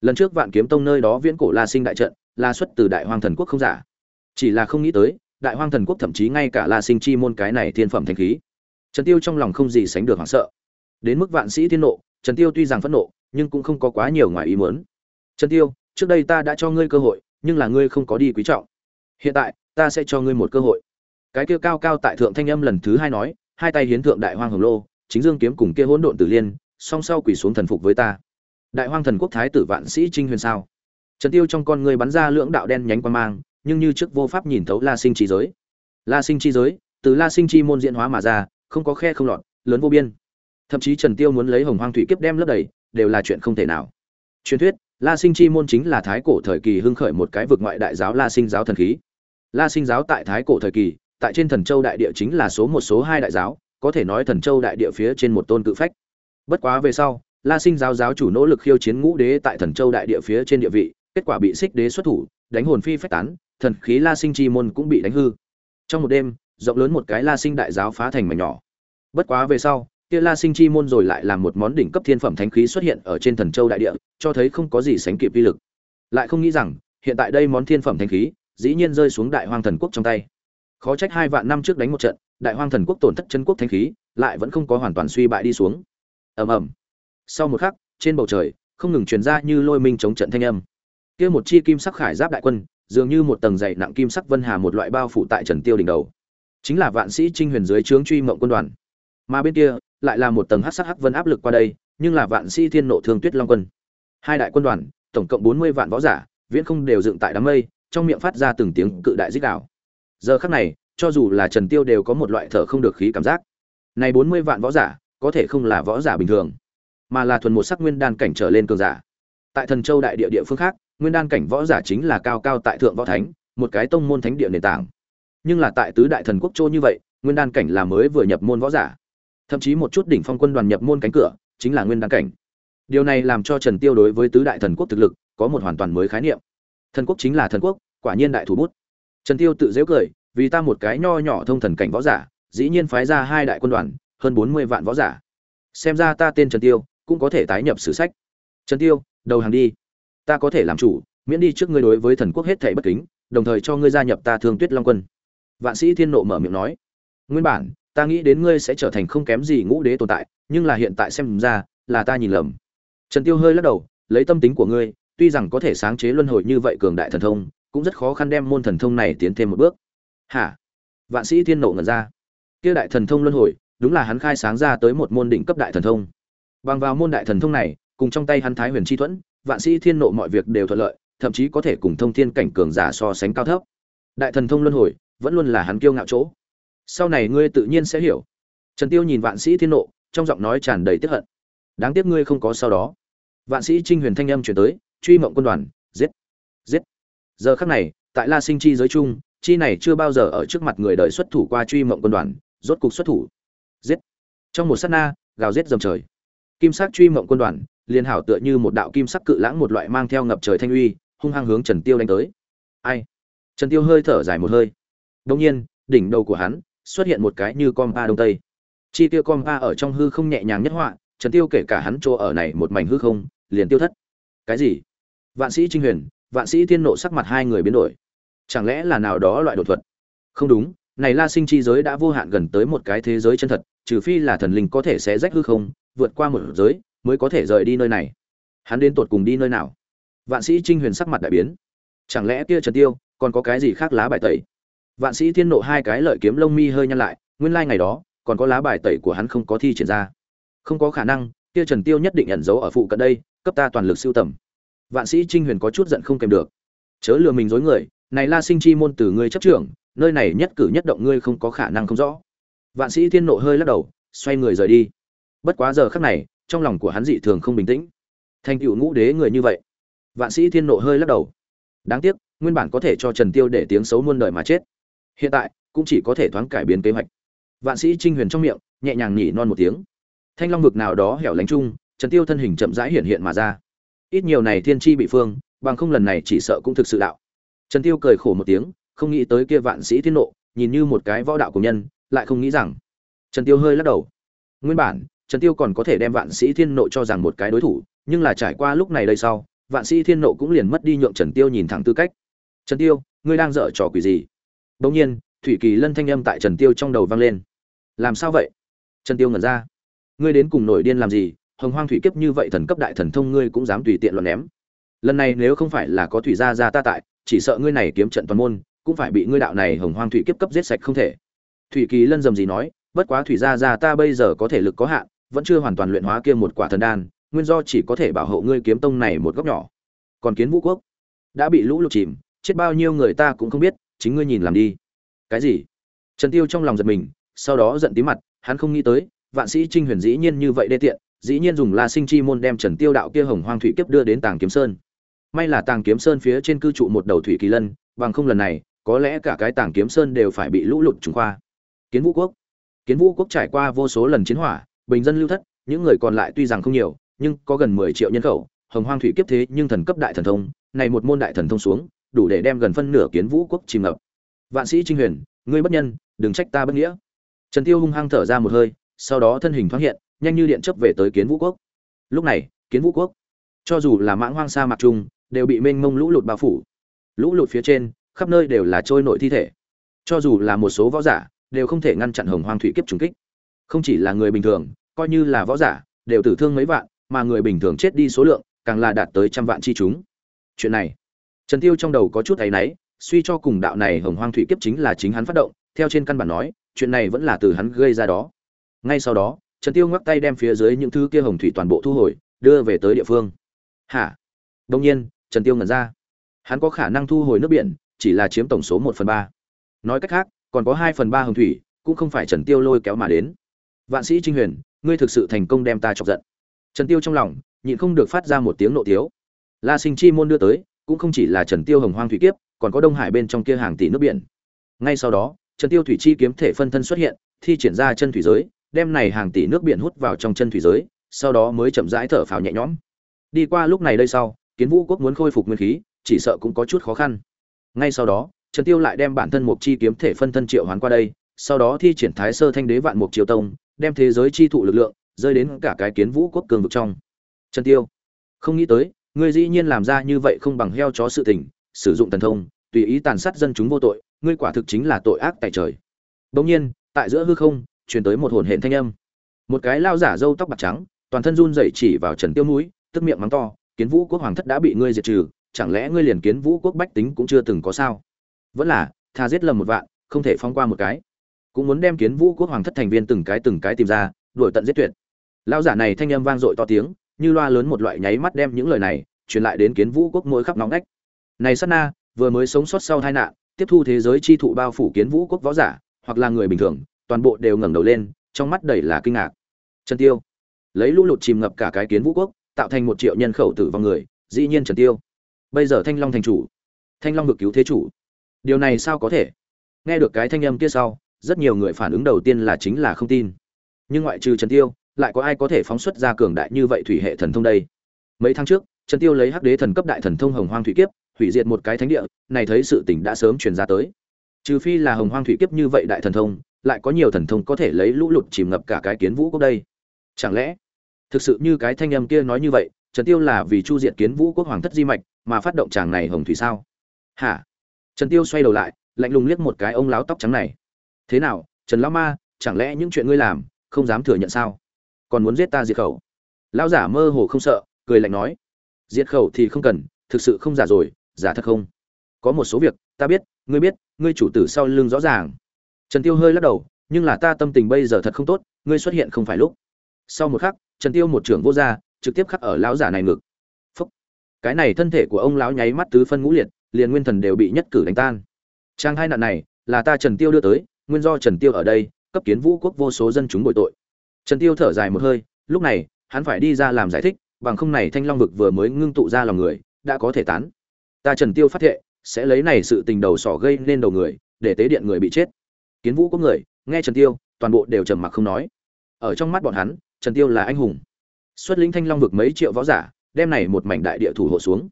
A: Lần trước vạn kiếm tông nơi đó viễn cổ la sinh đại trận, la xuất từ đại hoang thần quốc không giả. Chỉ là không nghĩ tới, đại hoang thần quốc thậm chí ngay cả la sinh chi môn cái này thiên phẩm thanh khí. Trần tiêu trong lòng không gì sánh được hoảng sợ. Đến mức vạn sĩ thiên nộ, trần tiêu tuy rằng phẫn nộ, nhưng cũng không có quá nhiều ngoài ý muốn. Trần tiêu, trước đây ta đã cho ngươi cơ hội, nhưng là ngươi không có đi quý trọng. Hiện tại, ta sẽ cho ngươi một cơ hội cái kia cao cao tại thượng thanh âm lần thứ hai nói, hai tay hiến thượng đại hoang hồng lô, chính dương kiếm cùng kia hỗn độn tử liên, song sau quỳ xuống thần phục với ta. Đại hoang thần quốc thái tử vạn sĩ trinh huyền sao? Trần tiêu trong con người bắn ra lưỡng đạo đen nhánh quan mang, nhưng như trước vô pháp nhìn thấu la sinh chi giới. La sinh chi giới, từ la sinh chi môn diễn hóa mà ra, không có khe không lọt, lớn vô biên. Thậm chí trần tiêu muốn lấy hồng hoang thủy kiếp đem lấp đầy, đều là chuyện không thể nào. Truyền thuyết, la sinh chi môn chính là thái cổ thời kỳ hưng khởi một cái vực ngoại đại giáo la sinh giáo thần khí. La sinh giáo tại thái cổ thời kỳ tại trên thần châu đại địa chính là số một số hai đại giáo, có thể nói thần châu đại địa phía trên một tôn cự phách. Bất quá về sau, la sinh giáo giáo chủ nỗ lực khiêu chiến ngũ đế tại thần châu đại địa phía trên địa vị, kết quả bị xích đế xuất thủ, đánh hồn phi phách tán, thần khí la sinh chi môn cũng bị đánh hư. Trong một đêm, rộng lớn một cái la sinh đại giáo phá thành mảnh nhỏ. Bất quá về sau, kia la sinh chi môn rồi lại làm một món đỉnh cấp thiên phẩm thánh khí xuất hiện ở trên thần châu đại địa, cho thấy không có gì sánh kịp vi lực. Lại không nghĩ rằng, hiện tại đây món thiên phẩm thánh khí, dĩ nhiên rơi xuống đại hoang thần quốc trong tay khó trách hai vạn năm trước đánh một trận, đại hoang thần quốc tổn thất chân quốc thánh khí, lại vẫn không có hoàn toàn suy bại đi xuống. Ầm ầm. Sau một khắc, trên bầu trời, không ngừng truyền ra như lôi minh chống trận thanh âm. Kia một chi kim sắc khải giáp đại quân, dường như một tầng dày nặng kim sắc vân hà một loại bao phủ tại trần tiêu đỉnh đầu. Chính là vạn sĩ trinh huyền dưới trướng truy mộng quân đoàn. Mà bên kia, lại là một tầng hắc sắc hắc vân áp lực qua đây, nhưng là vạn sĩ thiên nộ thương tuyết long quân. Hai đại quân đoàn, tổng cộng bốn mươi vạn võ giả, viễn không đều dựng tại đám mây, trong miệng phát ra từng tiếng cự đại dích đảo giờ khắc này, cho dù là trần tiêu đều có một loại thở không được khí cảm giác. Này bốn mươi vạn võ giả, có thể không là võ giả bình thường, mà là thuần một sắc nguyên đan cảnh trở lên cường giả. Tại thần châu đại địa địa phương khác, nguyên đan cảnh võ giả chính là cao cao tại thượng võ thánh, một cái tông môn thánh địa nền tảng. Nhưng là tại tứ đại thần quốc châu như vậy, nguyên đan cảnh là mới vừa nhập môn võ giả. Thậm chí một chút đỉnh phong quân đoàn nhập môn cánh cửa, chính là nguyên đan cảnh. Điều này làm cho trần tiêu đối với tứ đại thần quốc thực lực có một hoàn toàn mới khái niệm. Thần quốc chính là thần quốc, quả nhiên đại thủ bút trần tiêu tự giễu cười, vì ta một cái nho nhỏ thông thần cảnh võ giả, dĩ nhiên phái ra hai đại quân đoàn, hơn bốn mươi vạn võ giả. Xem ra ta tên trần tiêu, cũng có thể tái nhập sử sách. Trần tiêu, đầu hàng đi. Ta có thể làm chủ, miễn đi trước ngươi đối với thần quốc hết thảy bất kính, đồng thời cho ngươi gia nhập ta thương tuyết long quân. Vạn sĩ thiên nộ mở miệng nói. Nguyên bản, ta nghĩ đến ngươi sẽ trở thành không kém gì ngũ đế tồn tại, nhưng là hiện tại xem ra, là ta nhìn lầm. Trần tiêu hơi lắc đầu, lấy tâm tính của ngươi, tuy rằng có thể sáng chế luân hồi như vậy cường đại thần thông cũng rất khó khăn đem môn thần thông này tiến thêm một bước. Hả? Vạn sĩ thiên nộ ngẩn ra. Kia đại thần thông luân hồi, đúng là hắn khai sáng ra tới một môn đỉnh cấp đại thần thông. Bằng vào môn đại thần thông này, cùng trong tay hắn thái huyền chi thuẫn, vạn sĩ thiên nộ mọi việc đều thuận lợi, thậm chí có thể cùng thông thiên cảnh cường giả so sánh cao thấp. Đại thần thông luân hồi, vẫn luôn là hắn kiêu ngạo chỗ. Sau này ngươi tự nhiên sẽ hiểu. Trần tiêu nhìn vạn sĩ thiên nộ, trong giọng nói tràn đầy tiếc hận. Đáng tiếc ngươi không có sau đó. Vạn sĩ trinh huyền thanh âm chuyển tới, truy mộng quân đoàn, giết giết giờ khắc này, tại la sinh chi giới chung, chi này chưa bao giờ ở trước mặt người đợi xuất thủ qua truy mộng quân đoàn, rốt cục xuất thủ. Giết. Trong một sát na, gào giết dầm trời. Kim sắc truy mộng quân đoàn, liền hảo tựa như một đạo kim sắc cự lãng một loại mang theo ngập trời thanh uy, hung hăng hướng trần tiêu đánh tới. Ai? Trần tiêu hơi thở dài một hơi. Đông nhiên, đỉnh đầu của hắn, xuất hiện một cái như con pa đông tây. Chi tiêu con pa ở trong hư không nhẹ nhàng nhất họa, trần tiêu kể cả hắn chỗ ở này một mảnh hư không, liền tiêu thất. Cái gì? Vạn sĩ trinh huyền vạn sĩ thiên nộ sắc mặt hai người biến đổi. Chẳng lẽ là nào đó loại đột thuật? Không đúng, này la sinh chi giới đã vô hạn gần tới một cái thế giới chân thật, trừ phi là thần linh có thể sẽ rách hư không, vượt qua một giới, mới có thể rời đi nơi này. Hắn đến tột cùng đi nơi nào? Vạn sĩ trinh huyền sắc mặt đại biến. Chẳng lẽ kia trần tiêu còn có cái gì khác lá bài tẩy? Vạn sĩ thiên nộ hai cái lợi kiếm lông mi hơi nhăn lại, nguyên lai like ngày đó, còn có lá bài tẩy của hắn không có thi triển ra. Không có khả năng, kia trần tiêu nhất định ẩn giấu ở phụ cận đây, cấp ta toàn lực siêu tầm vạn sĩ trinh huyền có chút giận không kèm được. Chớ lừa mình dối người, này la sinh chi môn từ ngươi chấp trưởng, nơi này nhất cử nhất động ngươi không có khả năng không rõ. Vạn sĩ thiên nộ hơi lắc đầu, xoay người rời đi. Bất quá giờ khắc này, trong lòng của hắn dị thường không bình tĩnh. Thành cựu ngũ đế người như vậy. Vạn sĩ thiên nộ hơi lắc đầu. Đáng tiếc, nguyên bản có thể cho trần tiêu để tiếng xấu muôn đời mà chết. Hiện tại, cũng chỉ có thể thoáng cải biến kế hoạch. Vạn sĩ trinh huyền trong miệng, nhẹ nhàng nhỉ non một tiếng. Thanh long vực nào đó hẻo lánh chung, trần tiêu thân hình chậm rãi hiện hiện mà ra ít nhiều này thiên chi bị phương, bằng không lần này chỉ sợ cũng thực sự đạo. Trần tiêu cười khổ một tiếng, không nghĩ tới kia vạn sĩ thiên nộ, nhìn như một cái võ đạo của nhân, lại không nghĩ rằng. Trần tiêu hơi lắc đầu. Nguyên bản, trần tiêu còn có thể đem vạn sĩ thiên nộ cho rằng một cái đối thủ, nhưng là trải qua lúc này đây sau, vạn sĩ thiên nộ cũng liền mất đi nhượng trần tiêu nhìn thẳng tư cách. Trần tiêu, ngươi đang dở trò quỷ gì? Đống nhiên, thủy kỳ lân thanh âm tại trần tiêu trong đầu vang lên. Làm sao vậy? Trần tiêu ngẩn ra. Ngươi đến cùng nổi điên làm gì? Hồng hoang thủy kiếp như vậy thần cấp đại thần thông ngươi cũng dám tùy tiện luận ném. Lần này nếu không phải là có thủy gia gia ta tại, chỉ sợ ngươi này kiếm trận toàn môn, cũng phải bị ngươi đạo này hồng hoang thủy kiếp cấp giết sạch không thể. Thủy kỳ lân dầm gì nói, bất quá thủy gia gia ta bây giờ có thể lực có hạn, vẫn chưa hoàn toàn luyện hóa kia một quả thần đan, nguyên do chỉ có thể bảo hộ ngươi kiếm tông này một góc nhỏ. Còn kiến vũ quốc, đã bị lũ lụt chìm, chết bao nhiêu người ta cũng không biết, chính ngươi nhìn làm đi. Cái gì? Trần tiêu trong lòng giật mình, sau đó giận tí mặt, hắn không nghĩ tới, vạn sĩ trinh huyền dĩ nhiên như vậy đê tiện dĩ nhiên dùng la sinh chi môn đem trần tiêu đạo kia hồng hoang thủy kiếp đưa đến tàng kiếm sơn. May là tàng kiếm sơn phía trên cư trụ một đầu thủy kỳ lân, bằng không lần này, có lẽ cả cái tàng kiếm sơn đều phải bị lũ lụt trùng khoa kiến vũ quốc. Kiến vũ quốc trải qua vô số lần chiến hỏa, bình dân lưu thất, những người còn lại tuy rằng không nhiều, nhưng có gần 10 triệu nhân khẩu, hồng hoang thủy kiếp thế nhưng thần cấp đại thần thông, này một môn đại thần thông xuống, đủ để đem gần phân nửa kiến vũ quốc chìm ngập. Vạn sĩ trinh huyền, ngươi bất nhân, đừng trách ta bất nghĩa. Trần tiêu hung hăng thở ra một hơi, sau đó thân hình thoáng hiện nhanh như điện chớp về tới kiến vũ quốc. Lúc này, kiến vũ quốc, cho dù là mãng hoang sa mạc trung, đều bị mênh mông lũ lụt bao phủ. Lũ lụt phía trên, khắp nơi đều là trôi nổi thi thể. Cho dù là một số võ giả, đều không thể ngăn chặn hồng hoang thủy kiếp trùng kích. Không chỉ là người bình thường, coi như là võ giả, đều tử thương mấy vạn, mà người bình thường chết đi số lượng, càng là đạt tới trăm vạn chi chúng. Chuyện này, trần tiêu trong đầu có chút áy náy, suy cho cùng đạo này hồng hoang thủy kiếp chính là chính hắn phát động, theo trên căn bản nói, chuyện này vẫn là từ hắn gây ra đó. Ngay sau đó trần tiêu ngoắc tay đem phía dưới những thứ kia hồng thủy toàn bộ thu hồi, đưa về tới địa phương. Hả? Đông nhiên, trần tiêu ngẩn ra. Hắn có khả năng thu hồi nước biển, chỉ là chiếm tổng số một phần ba. Nói cách khác, còn có hai phần ba hồng thủy, cũng không phải trần tiêu lôi kéo mà đến. Vạn sĩ trinh huyền, ngươi thực sự thành công đem ta chọc giận. Trần tiêu trong lòng, nhịn không được phát ra một tiếng nộ tiếu la sinh chi môn đưa tới, cũng không chỉ là trần tiêu hồng hoang thủy kiếp, còn có đông hải bên trong kia hàng tỷ nước biển. Ngay sau đó, trần tiêu thủy chi kiếm thể phân thân xuất hiện, thi triển ra chân thủy giới đem này hàng tỷ nước biển hút vào trong chân thủy giới, sau đó mới chậm rãi thở phào nhẹ nhõm. Đi qua lúc này đây sau, kiến vũ quốc muốn khôi phục nguyên khí, chỉ sợ cũng có chút khó khăn. Ngay sau đó, trần tiêu lại đem bản thân một chi kiếm thể phân thân triệu hoán qua đây, sau đó thi triển thái sơ thanh đế vạn mục triều tông, đem thế giới chi thụ lực lượng, rơi đến cả cái kiến vũ quốc cường vực trong. Trần tiêu, không nghĩ tới, ngươi dĩ nhiên làm ra như vậy không bằng heo chó sự tình, sử dụng thần thông, tùy ý tàn sát dân chúng vô tội, ngươi quả thực chính là tội ác tại trời. Đống nhiên, tại giữa hư không truyền tới một hồn hển thanh âm. Một cái lao giả râu tóc bạc trắng, toàn thân run rẩy chỉ vào trần tiêu mũi, tức miệng mắng to, kiến vũ quốc hoàng thất đã bị ngươi diệt trừ, chẳng lẽ ngươi liền kiến vũ quốc bách tính cũng chưa từng có sao? Vẫn là, tha giết lầm một vạn, không thể phong qua một cái. Cũng muốn đem kiến vũ quốc hoàng thất thành viên từng cái từng cái tìm ra, đuổi tận giết tuyệt. Lão giả này thanh âm vang dội to tiếng, như loa lớn một loại nháy mắt đem những lời này truyền lại đến kiến vũ quốc mỗi khắp nóng nách này sát na, vừa mới sống sót sau tai nạn, tiếp thu thế giới chi thụ bao phủ kiến vũ quốc võ giả, hoặc là người bình thường toàn bộ đều ngẩng đầu lên, trong mắt đầy là kinh ngạc. Trần tiêu. Lấy lũ lụt chìm ngập cả cái kiến vũ quốc, tạo thành một triệu nhân khẩu tử vong người, dĩ nhiên trần tiêu. Bây giờ thanh long thành chủ. Thanh long vực cứu thế chủ. Điều này sao có thể? Nghe được cái thanh âm kia sau, rất nhiều người phản ứng đầu tiên là chính là không tin. Nhưng ngoại trừ trần tiêu, lại có ai có thể phóng xuất ra cường đại như vậy thủy hệ thần thông đây? Mấy tháng trước, trần tiêu lấy hắc đế thần cấp đại thần thông hồng hoang thủy kiếp, hủy diệt một cái thánh địa, này thấy sự tình đã sớm truyền ra tới. Trừ phi là hồng hoang thủy kiếp như vậy đại thần thông lại có nhiều thần thông có thể lấy lũ lụt chìm ngập cả cái kiến vũ quốc đây. Chẳng lẽ, thực sự như cái thanh âm kia nói như vậy, trần tiêu là vì chu diệt kiến vũ quốc hoàng thất di mạch mà phát động chàng này hồng thủy sao? Hả? Trần tiêu xoay đầu lại, lạnh lùng liếc một cái ông láo tóc trắng này. Thế nào, trần lão ma, chẳng lẽ những chuyện ngươi làm, không dám thừa nhận sao? Còn muốn giết ta diệt khẩu? Lão giả mơ hồ không sợ, cười lạnh nói. Diệt khẩu thì không cần, thực sự không giả rồi, giả thật không? Có một số việc, ta biết, ngươi biết, ngươi chủ tử sau lưng rõ ràng trần tiêu hơi lắc đầu nhưng là ta tâm tình bây giờ thật không tốt ngươi xuất hiện không phải lúc. Sau một khắc trần tiêu một trưởng vô ra, trực tiếp khắc ở lão giả này ngực. Phúc. cái này thân thể của ông lão nháy mắt tứ phân ngũ liệt liền nguyên thần đều bị nhất cử đánh tan. Trang hai nạn này là ta trần tiêu đưa tới nguyên do trần tiêu ở đây cấp kiến vũ quốc vô số dân chúng bội tội. Trần tiêu thở dài một hơi lúc này hắn phải đi ra làm giải thích bằng không này thanh long vực vừa mới ngưng tụ ra lòng người đã có thể tán. Ta trần tiêu phát thệ sẽ lấy này sự tình đầu sỏ gây nên đầu người để tế điện người bị chết kiến vũ có người, nghe trần tiêu, toàn bộ đều trầm mặc không nói. Ở trong mắt bọn hắn, trần tiêu là anh hùng. Xuất lĩnh thanh long vực mấy triệu võ giả, đem này một mảnh đại địa thủ hộ xuống.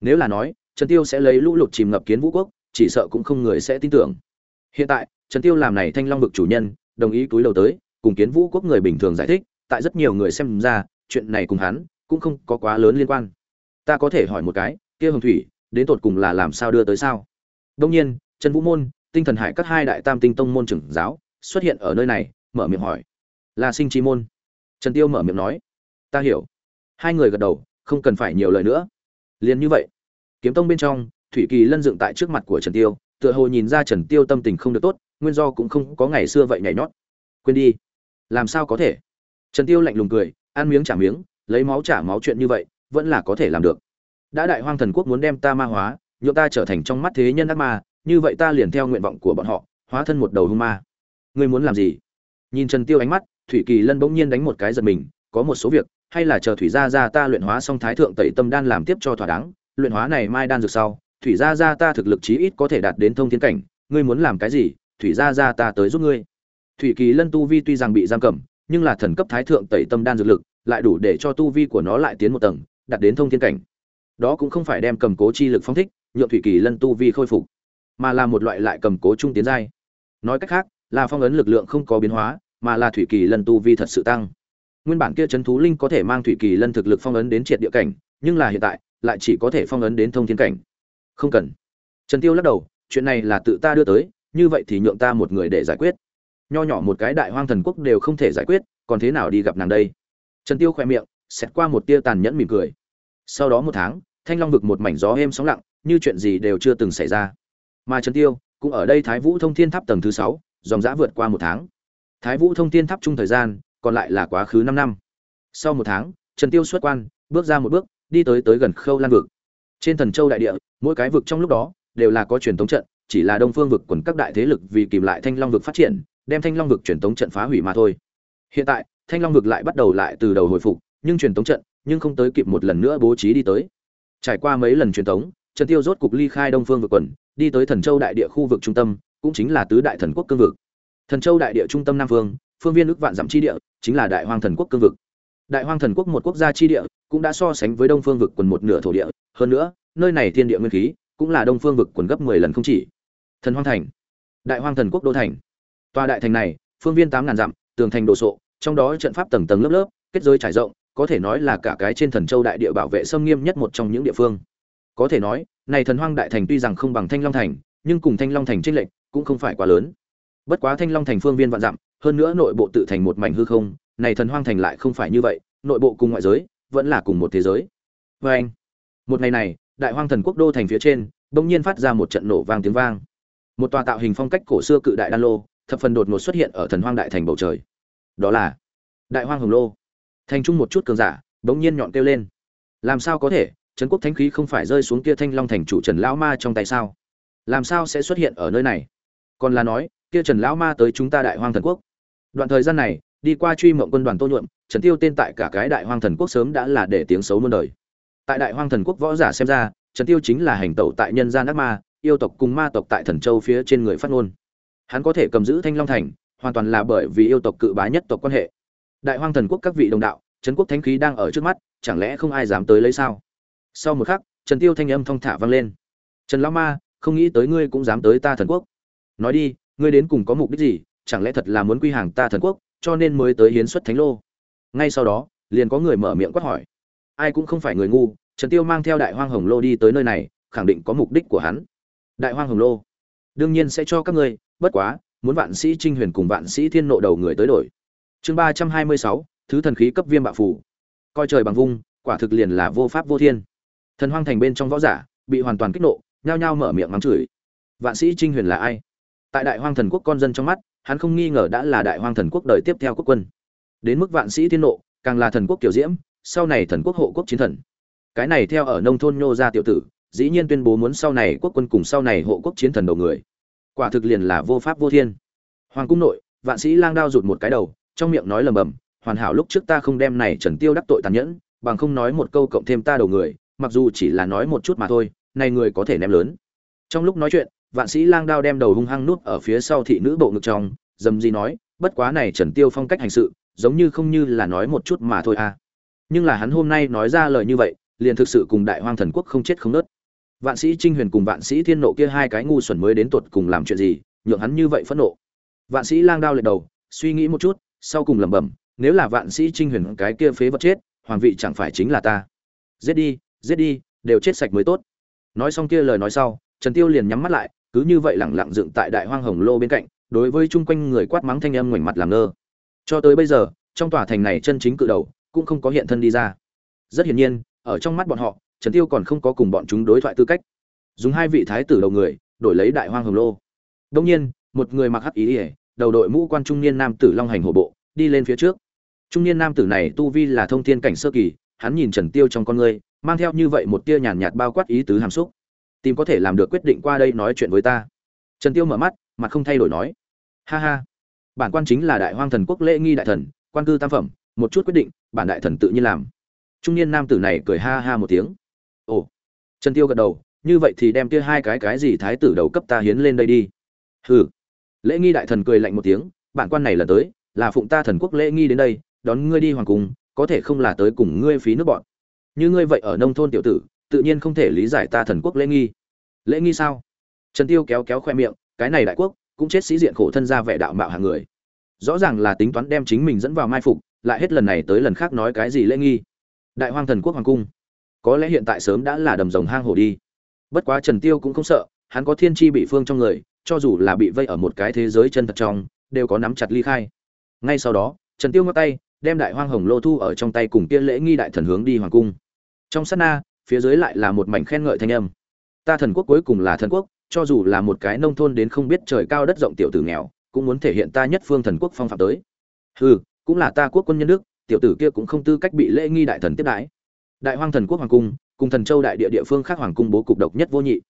A: Nếu là nói, trần tiêu sẽ lấy lũ lụt chìm ngập kiến vũ quốc, chỉ sợ cũng không người sẽ tin tưởng. Hiện tại, trần tiêu làm này thanh long vực chủ nhân, đồng ý túi đầu tới, cùng kiến vũ quốc người bình thường giải thích, tại rất nhiều người xem ra, chuyện này cùng hắn, cũng không có quá lớn liên quan. Ta có thể hỏi một cái, kia hồng thủy, đến tột cùng là làm sao đưa tới sao? Đông nhiên, trần vũ môn tinh thần hải các hai đại tam tinh tông môn trưởng giáo xuất hiện ở nơi này, mở miệng hỏi. Là sinh trí môn. Trần tiêu mở miệng nói. Ta hiểu. Hai người gật đầu, không cần phải nhiều lời nữa. Liền như vậy, kiếm tông bên trong, thủy kỳ lân dựng tại trước mặt của trần tiêu, tựa hồ nhìn ra trần tiêu tâm tình không được tốt, nguyên do cũng không có ngày xưa vậy nhảy nhót. Quên đi. Làm sao có thể? Trần tiêu lạnh lùng cười, ăn miếng trả miếng, lấy máu trả máu chuyện như vậy, vẫn là có thể làm được. Đã đại hoang thần quốc muốn đem ta ma hóa nhộn ta trở thành trong mắt thế nhân ác ma như vậy ta liền theo nguyện vọng của bọn họ, hóa thân một đầu hung ma. Ngươi muốn làm gì? Nhìn trần tiêu ánh mắt, thủy kỳ lân bỗng nhiên đánh một cái giật mình, có một số việc, hay là chờ thủy gia gia ta luyện hóa xong thái thượng tẩy tâm đan làm tiếp cho thỏa đáng, luyện hóa này mai đan dược sau, thủy gia gia ta thực lực chí ít có thể đạt đến thông thiên cảnh, ngươi muốn làm cái gì, thủy gia gia ta tới giúp ngươi. Thủy kỳ lân tu vi tuy rằng bị giam cầm, nhưng là thần cấp thái thượng tẩy tâm đan dược lực, lại đủ để cho tu vi của nó lại tiến một tầng, đạt đến thông thiên cảnh. Đó cũng không phải đem cầm cố chi lực phong thích, nhượng thủy kỳ lân tu vi khôi phục mà là một loại lại cầm cố trung tiến giai. Nói cách khác, là phong ấn lực lượng không có biến hóa, mà là thủy kỳ lân tu vi thật sự tăng. Nguyên bản kia chấn thú linh có thể mang thủy kỳ lân thực lực phong ấn đến triệt địa cảnh, nhưng là hiện tại, lại chỉ có thể phong ấn đến thông thiên cảnh. Không cần. Trần tiêu lắc đầu, chuyện này là tự ta đưa tới, như vậy thì nhượng ta một người để giải quyết. Nho nhỏ một cái đại hoang thần quốc đều không thể giải quyết, còn thế nào đi gặp nàng đây? Trần tiêu khỏe miệng xét qua một tia tàn nhẫn mỉm cười. Sau đó một tháng, thanh long vực một mảnh gió êm sóng lặng, như chuyện gì đều chưa từng xảy ra mà trần tiêu cũng ở đây thái vũ thông thiên tháp tầng thứ sáu dòng dã vượt qua một tháng. Thái vũ thông thiên tháp chung thời gian còn lại là quá khứ năm năm. Sau một tháng trần tiêu xuất quan bước ra một bước đi tới tới gần khâu lan vực. Trên thần châu đại địa mỗi cái vực trong lúc đó đều là có truyền thống trận chỉ là đông phương vực quần các đại thế lực vì kìm lại thanh long vực phát triển đem thanh long vực truyền thống trận phá hủy mà thôi. Hiện tại thanh long vực lại bắt đầu lại từ đầu hồi phục nhưng truyền thống trận nhưng không tới kịp một lần nữa bố trí đi tới. Trải qua mấy lần truyền thống, trần tiêu rốt cục ly khai đông phương vực quần đi tới thần châu đại địa khu vực trung tâm, cũng chính là tứ đại thần quốc cương vực. Thần châu đại địa trung tâm nam phương phương viên ước vạn dặm chi địa, chính là đại hoang thần quốc cương vực. Đại hoang thần quốc một quốc gia chi địa, cũng đã so sánh với đông phương vực quần một nửa thổ địa, hơn nữa, nơi này thiên địa nguyên khí, cũng là đông phương vực quần gấp 10 lần không chỉ. Thần hoang thành, đại hoang thần quốc đô thành. Tòa đại thành này, phương viên tám ngàn dặm, tường thành đồ sộ, trong đó trận pháp tầng tầng lớp lớp, kết giới trải rộng, có thể nói là cả cái trên thần châu đại địa bảo vệ xâm nghiêm nhất một trong những địa phương có thể nói, này thần hoang đại thành tuy rằng không bằng thanh long thành, nhưng cùng thanh long thành trinh lệnh cũng không phải quá lớn. Bất quá thanh long thành phương viên vạn dặm, hơn nữa nội bộ tự thành một mảnh hư không, này thần hoang thành lại không phải như vậy, nội bộ cùng ngoại giới vẫn là cùng một thế giới. Vê anh, một ngày này, đại hoang thần quốc đô thành phía trên, bỗng nhiên phát ra một trận nổ vang tiếng vang. Một tòa tạo hình phong cách cổ xưa cự đại đan lô, thập phần đột ngột xuất hiện ở thần hoang đại thành bầu trời. Đó là đại hoang hồng lô. Thành trung một chút cường giả, bỗng nhiên nhọn kêu lên. Làm sao có thể? Trấn quốc thánh khí không phải rơi xuống kia thanh long thành chủ trần lão ma trong tay sao? Làm sao sẽ xuất hiện ở nơi này? Còn là nói, kia trần lão ma tới chúng ta đại hoang thần quốc. Đoạn thời gian này, đi qua truy mộng quân đoàn tô nhuộm, trần tiêu tên tại cả cái đại hoang thần quốc sớm đã là để tiếng xấu muôn đời. Tại đại hoang thần quốc võ giả xem ra, trần tiêu chính là hành tẩu tại nhân gian ác ma, yêu tộc cùng ma tộc tại thần châu phía trên người phát ngôn. Hắn có thể cầm giữ thanh long thành, hoàn toàn là bởi vì yêu tộc cự bá nhất tộc quan hệ. Đại hoang thần quốc các vị đồng đạo, trấn quốc thánh khí đang ở trước mắt, chẳng lẽ không ai dám tới lấy sao? Sau một khắc, trần tiêu thanh âm thong thả vang lên. Trần lão ma, không nghĩ tới ngươi cũng dám tới ta thần quốc. Nói đi, ngươi đến cùng có mục đích gì? Chẳng lẽ thật là muốn quy hàng ta thần quốc, cho nên mới tới hiến xuất thánh lô? Ngay sau đó, liền có người mở miệng quát hỏi. Ai cũng không phải người ngu, trần tiêu mang theo đại hoang hồng lô đi tới nơi này, khẳng định có mục đích của hắn. Đại hoang hồng lô, đương nhiên sẽ cho các ngươi, bất quá, muốn vạn sĩ trinh huyền cùng vạn sĩ thiên nộ đầu người tới đổi. Chương ba trăm hai mươi sáu, thứ thần khí cấp viêm bạo phủ. Coi trời bằng vung, quả thực liền là vô pháp vô thiên thần hoang thành bên trong võ giả bị hoàn toàn kích nộ, nhao nhao mở miệng mắng chửi. Vạn sĩ trinh huyền là ai? Tại đại hoang thần quốc con dân trong mắt, hắn không nghi ngờ đã là đại hoang thần quốc đời tiếp theo quốc quân. Đến mức vạn sĩ thiên nộ, càng là thần quốc kiểu diễm, sau này thần quốc hộ quốc chiến thần. Cái này theo ở nông thôn nhô ra tiểu tử, dĩ nhiên tuyên bố muốn sau này quốc quân cùng sau này hộ quốc chiến thần đầu người. Quả thực liền là vô pháp vô thiên. Hoàng cung nội, vạn sĩ lang đao rụt một cái đầu, trong miệng nói lầm bầm, hoàn hảo lúc trước ta không đem này trần tiêu đắc tội tàn nhẫn, bằng không nói một câu cộng thêm ta đầu người mặc dù chỉ là nói một chút mà thôi này người có thể ném lớn. Trong lúc nói chuyện, vạn sĩ lang đao đem đầu hung hăng nút ở phía sau thị nữ bộ ngực trong, dầm gì nói, bất quá này trần tiêu phong cách hành sự, giống như không như là nói một chút mà thôi à. Nhưng là hắn hôm nay nói ra lời như vậy, liền thực sự cùng đại hoang thần quốc không chết không nớt. Vạn sĩ trinh huyền cùng vạn sĩ thiên nộ kia hai cái ngu xuẩn mới đến tuột cùng làm chuyện gì, nhượng hắn như vậy phẫn nộ. Vạn sĩ lang đao lệch đầu, suy nghĩ một chút, sau cùng lẩm bẩm, nếu là vạn sĩ trinh huyền cái kia phế vật chết, hoàng vị chẳng phải chính là ta. Giết đi giết đi, đều chết sạch mới tốt. Nói xong kia lời nói sau, trần tiêu liền nhắm mắt lại, cứ như vậy lẳng lặng dựng tại đại hoang hồng lô bên cạnh, đối với chung quanh người quát mắng thanh âm ngoảnh mặt làm ngơ. Cho tới bây giờ, trong tòa thành này chân chính cự đầu cũng không có hiện thân đi ra. Rất hiển nhiên, ở trong mắt bọn họ, trần tiêu còn không có cùng bọn chúng đối thoại tư cách. Dùng hai vị thái tử đầu người, đổi lấy đại hoang hồng lô. Đông nhiên, một người mặc hắc ý ỉa đầu đội mũ quan trung niên nam tử long hành hổ bộ, đi lên phía trước. Trung niên nam tử này tu vi là thông thiên cảnh sơ kỳ, hắn nhìn trần tiêu trong con ngươi mang theo như vậy một tia nhàn nhạt bao quát ý tứ hàm xúc. Tìm có thể làm được quyết định qua đây nói chuyện với ta. Trần tiêu mở mắt, mặt không thay đổi nói. Ha ha. Bản quan chính là đại hoang thần quốc lễ nghi đại thần, quan cư tam phẩm, một chút quyết định, bản đại thần tự nhiên làm. Trung niên nam tử này cười ha ha một tiếng. Ồ. Trần tiêu gật đầu, như vậy thì đem kia hai cái cái gì thái tử đầu cấp ta hiến lên đây đi. Hừ. Lễ nghi đại thần cười lạnh một tiếng, bản quan này lần tới, là phụng ta thần quốc lễ nghi đến đây, đón ngươi đi hoàng cung, có thể không là tới cùng ngươi phí nước bọn như ngươi vậy ở nông thôn tiểu tử, tự nhiên không thể lý giải ta thần quốc lễ nghi. Lễ nghi sao? Trần tiêu kéo kéo khoe miệng, cái này đại quốc, cũng chết sĩ diện khổ thân ra vẻ đạo mạo hàng người. Rõ ràng là tính toán đem chính mình dẫn vào mai phục, lại hết lần này tới lần khác nói cái gì lễ nghi. Đại hoang thần quốc hoàng cung. Có lẽ hiện tại sớm đã là đầm rồng hang hổ đi. Bất quá trần tiêu cũng không sợ, hắn có thiên tri bị phương trong người, cho dù là bị vây ở một cái thế giới chân thật trong, đều có nắm chặt ly khai. Ngay sau đó, trần tiêu ngắt tay, đem đại hoang hồng lô thu ở trong tay cùng kia lễ nghi đại thần hướng đi hoàng cung trong sát na, phía dưới lại là một mảnh khen ngợi thanh âm. Ta thần quốc cuối cùng là thần quốc, cho dù là một cái nông thôn đến không biết trời cao đất rộng tiểu tử nghèo, cũng muốn thể hiện ta nhất phương thần quốc phong phạm tới. Hừ, cũng là ta quốc quân nhân đức, tiểu tử kia cũng không tư cách bị lễ nghi đại thần tiếp đãi. Đại hoang thần quốc hoàng cung, cùng thần châu đại địa địa phương khác hoàng cung bố cục độc nhất vô nhị.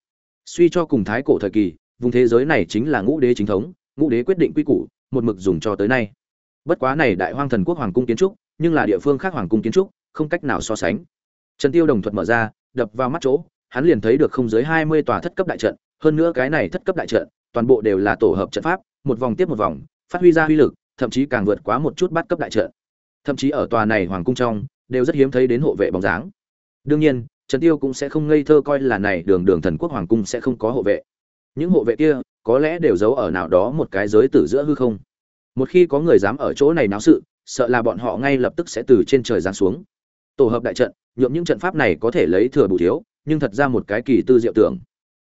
A: Suy cho cùng thái cổ thời kỳ, vùng thế giới này chính là ngũ đế chính thống, ngũ đế quyết định quy củ, một mực dùng cho tới nay. Bất quá này đại hoang thần quốc hoàng cung kiến trúc, nhưng là địa phương khác hoàng cung kiến trúc, không cách nào so sánh trần tiêu đồng thuật mở ra, đập vào mắt chỗ, hắn liền thấy được không dưới hai mươi tòa thất cấp đại trận, hơn nữa cái này thất cấp đại trận, toàn bộ đều là tổ hợp trận pháp, một vòng tiếp một vòng, phát huy ra uy lực, thậm chí càng vượt quá một chút bát cấp đại trận. Thậm chí ở tòa này hoàng cung trong, đều rất hiếm thấy đến hộ vệ bóng dáng. Đương nhiên, trần tiêu cũng sẽ không ngây thơ coi là này đường đường thần quốc hoàng cung sẽ không có hộ vệ. Những hộ vệ kia, có lẽ đều giấu ở nào đó một cái giới tử giữa hư không. Một khi có người dám ở chỗ này náo sự, sợ là bọn họ ngay lập tức sẽ từ trên trời giáng xuống tổ hợp đại trận nhuộm những trận pháp này có thể lấy thừa bù thiếu, nhưng thật ra một cái kỳ tư diệu tưởng.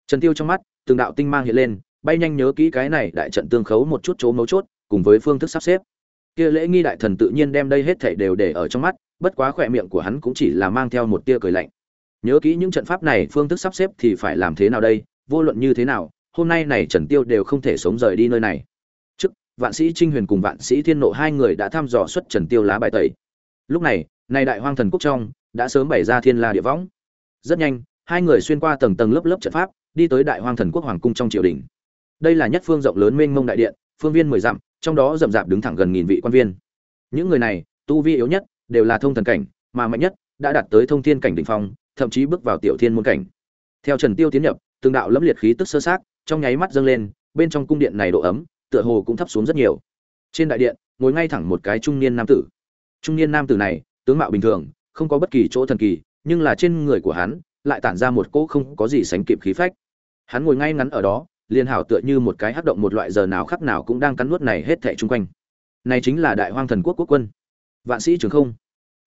A: Trần tiêu trong mắt, từng đạo tinh mang hiện lên, bay nhanh nhớ kỹ cái này đại trận tương khấu một chút chỗ mấu chốt, cùng với phương thức sắp xếp. Kia lễ nghi đại thần tự nhiên đem đây hết thảy đều để ở trong mắt, bất quá khỏe miệng của hắn cũng chỉ là mang theo một tia cười lạnh. Nhớ kỹ những trận pháp này, phương thức sắp xếp thì phải làm thế nào đây, vô luận như thế nào, hôm nay này trần tiêu đều không thể sống rời đi nơi này. Trước, vạn sĩ trinh huyền cùng vạn sĩ thiên nộ hai người đã thăm dò xuất trần tiêu lá bài tẩy. Lúc này này đại hoang thần quốc trong, đã sớm bày ra thiên la địa võng. Rất nhanh, hai người xuyên qua tầng tầng lớp lớp trận pháp, đi tới đại hoang thần quốc hoàng cung trong triều đình. Đây là nhất phương rộng lớn mênh mông đại điện, phương viên mười dặm, trong đó rậm rạp đứng thẳng gần nghìn vị quan viên. Những người này, tu vi yếu nhất, đều là thông thần cảnh, mà mạnh nhất, đã đạt tới thông thiên cảnh đỉnh phong, thậm chí bước vào tiểu thiên môn cảnh. Theo trần tiêu tiến nhập, từng đạo lẫm liệt khí tức sơ sát trong nháy mắt dâng lên, bên trong cung điện này độ ấm, tựa hồ cũng thấp xuống rất nhiều. Trên đại điện, ngồi ngay thẳng một cái trung niên nam tử. Trung niên nam tử này tướng mạo bình thường, không có bất kỳ chỗ thần kỳ, nhưng là trên người của hắn lại tản ra một cỗ không có gì sánh kịp khí phách. Hắn ngồi ngay ngắn ở đó liên hảo tựa như một cái hắc động một loại giờ nào khắc nào cũng đang cắn nuốt này hết thảy chung quanh. Này chính là đại hoang thần quốc quốc quân. Vạn sĩ trường không.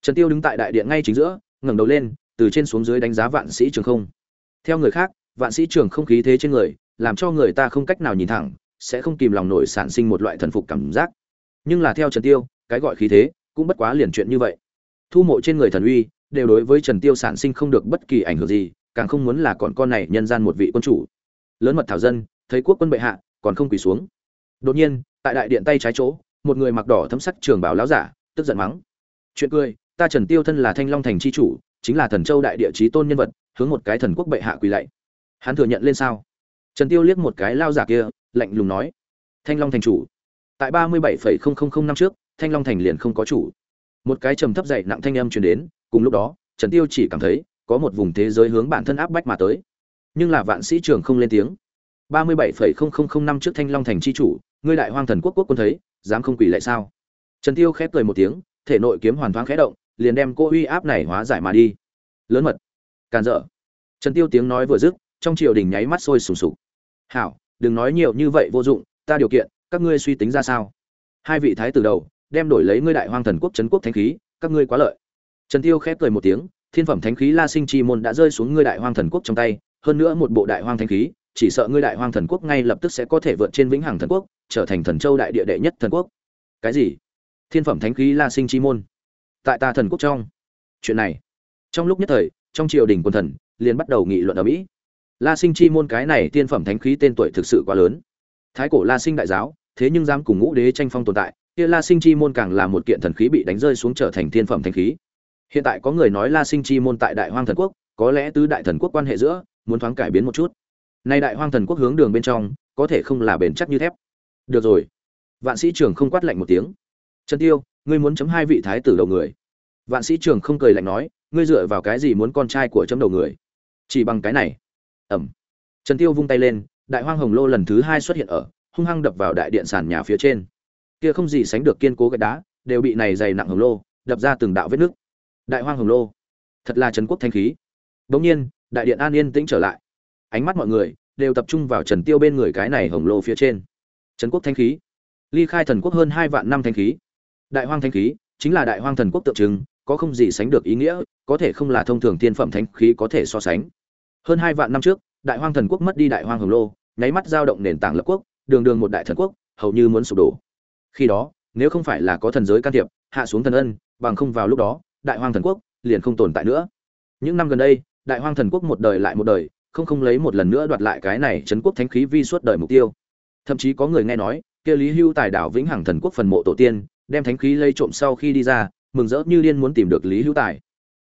A: Trần tiêu đứng tại đại điện ngay chính giữa, ngẩng đầu lên, từ trên xuống dưới đánh giá vạn sĩ trường không. Theo người khác, vạn sĩ trường không khí thế trên người, làm cho người ta không cách nào nhìn thẳng, sẽ không kìm lòng nổi sản sinh một loại thần phục cảm giác. Nhưng là theo trần tiêu, cái gọi khí thế, cũng bất quá liền chuyện như vậy thu mộ trên người thần uy, đều đối với trần tiêu sản sinh không được bất kỳ ảnh hưởng gì, càng không muốn là còn con này nhân gian một vị quân chủ. Lớn mật thảo dân, thấy quốc quân bệ hạ, còn không quỳ xuống. Đột nhiên, tại đại điện tay trái chỗ, một người mặc đỏ thấm sắc trường bảo láo giả, tức giận mắng. Chuyện cười, ta trần tiêu thân là thanh long thành chi chủ, chính là thần châu đại địa chí tôn nhân vật, hướng một cái thần quốc bệ hạ quỳ lạy. Hắn thừa nhận lên sao? Trần tiêu liếc một cái lao giả kia, lạnh lùng nói. Thanh long thành chủ. Tại ba mươi bảy năm trước, thanh long thành liền không có chủ một cái trầm thấp dậy nặng thanh âm truyền đến, cùng lúc đó, trần tiêu chỉ cảm thấy có một vùng thế giới hướng bản thân áp bách mà tới. Nhưng là vạn sĩ trường không lên tiếng. Ba mươi bảy năm trước thanh long thành chi chủ, ngươi đại hoang thần quốc quốc quân thấy, dám không quỳ lại sao? Trần tiêu khép cười một tiếng, thể nội kiếm hoàn thoáng khẽ động, liền đem cô uy áp này hóa giải mà đi. Lớn mật. Càn dở. Trần tiêu tiếng nói vừa dứt, trong triều đình nháy mắt sôi sùng sục. Hảo, đừng nói nhiều như vậy vô dụng, ta điều kiện, các ngươi suy tính ra sao? Hai vị thái tử đầu đem đổi lấy ngươi đại hoang thần quốc trấn quốc thánh khí, các ngươi quá lợi. Trần tiêu khép cười một tiếng, thiên phẩm thánh khí la sinh chi môn đã rơi xuống ngươi đại hoang thần quốc trong tay, hơn nữa một bộ đại hoang thánh khí, chỉ sợ ngươi đại hoang thần quốc ngay lập tức sẽ có thể vượt trên vĩnh hằng thần quốc, trở thành thần châu đại địa đệ nhất thần quốc. Cái gì? Thiên phẩm thánh khí la sinh chi môn. Tại ta thần quốc trong. Chuyện này. Trong lúc nhất thời, trong triều đình quân thần, liền bắt đầu nghị luận ở mỹ. La sinh chi môn cái này tiên phẩm thánh khí tên tuổi thực sự quá lớn. Thái cổ la sinh đại giáo, thế nhưng dám cùng ngũ đế tranh phong tồn tại kia la sinh chi môn càng là một kiện thần khí bị đánh rơi xuống trở thành thiên phẩm thánh khí. Hiện tại có người nói la sinh chi môn tại đại hoang thần quốc, có lẽ tứ đại thần quốc quan hệ giữa, muốn thoáng cải biến một chút. Nay đại hoang thần quốc hướng đường bên trong, có thể không là bền chắc như thép. Được rồi. Vạn sĩ trường không quát lạnh một tiếng. Trần tiêu, ngươi muốn chấm hai vị thái tử đầu người. Vạn sĩ trường không cười lạnh nói, ngươi dựa vào cái gì muốn con trai của chấm đầu người? Chỉ bằng cái này. Ẩm. Trần tiêu vung tay lên, đại hoang hồng lô lần thứ hai xuất hiện ở, hung hăng đập vào đại điện sàn nhà phía trên kia không gì sánh được kiên cố gạch đá, đều bị này dày nặng hồng lô, đập ra từng đạo vết nước. đại hoang hồng lô. Thật là trần quốc thanh khí. Bỗng nhiên, đại điện an yên tĩnh trở lại. Ánh mắt mọi người đều tập trung vào trần tiêu bên người cái này hồng lô phía trên. Trần quốc thanh khí. Ly khai thần quốc hơn hai vạn năm thanh khí. Đại hoang thanh khí chính là đại hoang thần quốc tượng trưng, có không gì sánh được ý nghĩa, có thể không là thông thường tiên phẩm thanh khí có thể so sánh. Hơn hai vạn năm trước, đại hoang thần quốc mất đi đại hoang hồng lô, nháy mắt giao động nền tảng lập quốc, đường đường một đại thần quốc, hầu như muốn sụp đổ khi đó, nếu không phải là có thần giới can thiệp, hạ xuống thần ân, bằng không vào lúc đó, đại hoang thần quốc liền không tồn tại nữa. Những năm gần đây, đại hoang thần quốc một đời lại một đời, không không lấy một lần nữa đoạt lại cái này trấn quốc thánh khí vi suốt đời mục tiêu. Thậm chí có người nghe nói, kia lý hưu tài đảo vĩnh hằng thần quốc phần mộ tổ tiên, đem thánh khí lây trộm sau khi đi ra, mừng rỡ như điên muốn tìm được lý hưu tài.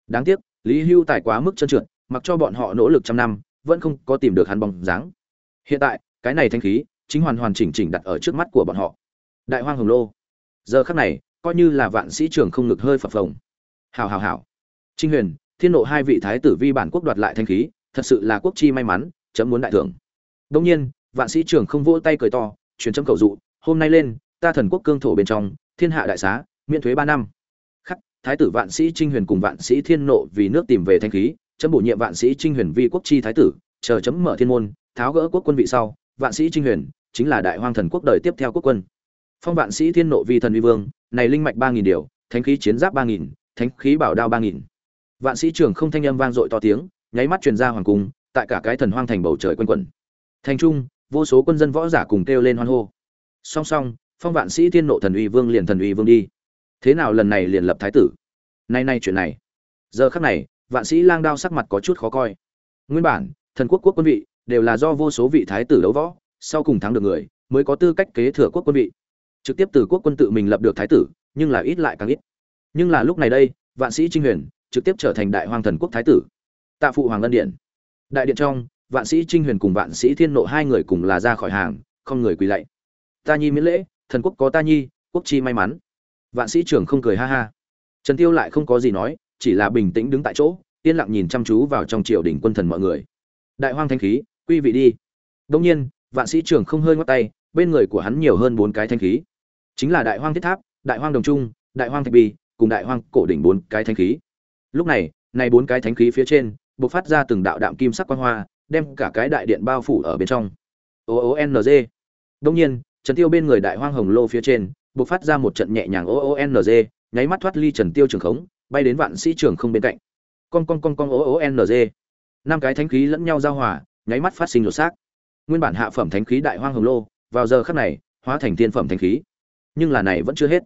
A: Đáng tiếc, lý hưu tài quá mức trơn trượt, mặc cho bọn họ nỗ lực trăm năm, vẫn không có tìm được hắn bóng dáng. Hiện tại, cái này thánh khí chính hoàn hoàn chỉnh chỉnh đặt ở trước mắt của bọn họ đại hoang hồng lô. Giờ khắc này, coi như là vạn sĩ trưởng không ngực hơi phập phồng. Hào hào hào trinh huyền, thiên nộ hai vị thái tử vi bản quốc đoạt lại thanh khí, thật sự là quốc chi may mắn, chấm muốn đại thưởng. Đông nhiên, vạn sĩ trưởng không vỗ tay cười to, truyền chấm cầu dụ, hôm nay lên, ta thần quốc cương thổ bên trong, thiên hạ đại xá, miễn thuế ba năm. Khắc, thái tử vạn sĩ trinh huyền cùng vạn sĩ thiên nộ vì nước tìm về thanh khí, chấm bổ nhiệm vạn sĩ trinh huyền vi quốc chi thái tử, chờ chấm mở thiên môn, tháo gỡ quốc quân vị sau, vạn sĩ trinh huyền chính là đại hoang thần quốc đời tiếp theo quốc quân phong vạn sĩ thiên nộ vi thần vi vương, này linh mạch ba nghìn điều, thánh khí chiến giáp ba nghìn, thánh khí bảo đao ba nghìn. Vạn sĩ trưởng không thanh âm vang dội to tiếng, nháy mắt truyền ra hoàng cung, tại cả cái thần hoang thành bầu trời quanh quẩn. Thành trung, vô số quân dân võ giả cùng kêu lên hoan hô. Song song, phong vạn sĩ thiên nộ thần uy vương liền thần uy vương đi. Thế nào lần này liền lập thái tử? Nay nay chuyện này. Giờ khắc này, vạn sĩ lang đao sắc mặt có chút khó coi. Nguyên bản, thần quốc quốc quân vị đều là do vô số vị thái tử đấu võ, sau cùng thắng được người, mới có tư cách kế thừa quốc quân vị trực tiếp từ quốc quân tự mình lập được thái tử, nhưng là ít lại càng ít. Nhưng là lúc này đây, vạn sĩ trinh huyền trực tiếp trở thành đại hoàng thần quốc thái tử. Tạ phụ hoàng ân điện. Đại điện trong, vạn sĩ trinh huyền cùng vạn sĩ thiên nộ hai người cùng là ra khỏi hàng, không người quỳ lạy. Ta nhi miễn lễ, thần quốc có ta nhi, quốc chi may mắn. Vạn sĩ trưởng không cười ha ha. Trần tiêu lại không có gì nói, chỉ là bình tĩnh đứng tại chỗ, yên lặng nhìn chăm chú vào trong triều đình quân thần mọi người. Đại hoang thanh khí, quy vị đi. Đông nhiên, vạn sĩ trưởng không hơi ngoắt tay, bên người của hắn nhiều hơn bốn cái thanh khí chính là đại hoang thiết tháp, đại hoang đồng trung, đại hoang thạch bi cùng đại hoang cổ đỉnh bốn cái thanh khí. Lúc này này bốn cái thánh khí phía trên, bộc phát ra từng đạo đạm kim sắc quang hoa, đem cả cái đại điện bao phủ ở bên trong. O o n g. Đông nhiên, trần tiêu bên người đại hoang hồng lô phía trên, bộc phát ra một trận nhẹ nhàng o o n g, nháy mắt thoát ly trần tiêu trường khống, bay đến vạn sĩ trường không bên cạnh. Con con con con o o n g. Năm cái thánh khí lẫn nhau giao hòa, nháy mắt phát sinh lột xác. Nguyên bản hạ phẩm thánh khí đại hoang hồng lô, vào giờ khắc này, hóa thành tiên phẩm thánh khí nhưng là này vẫn chưa hết.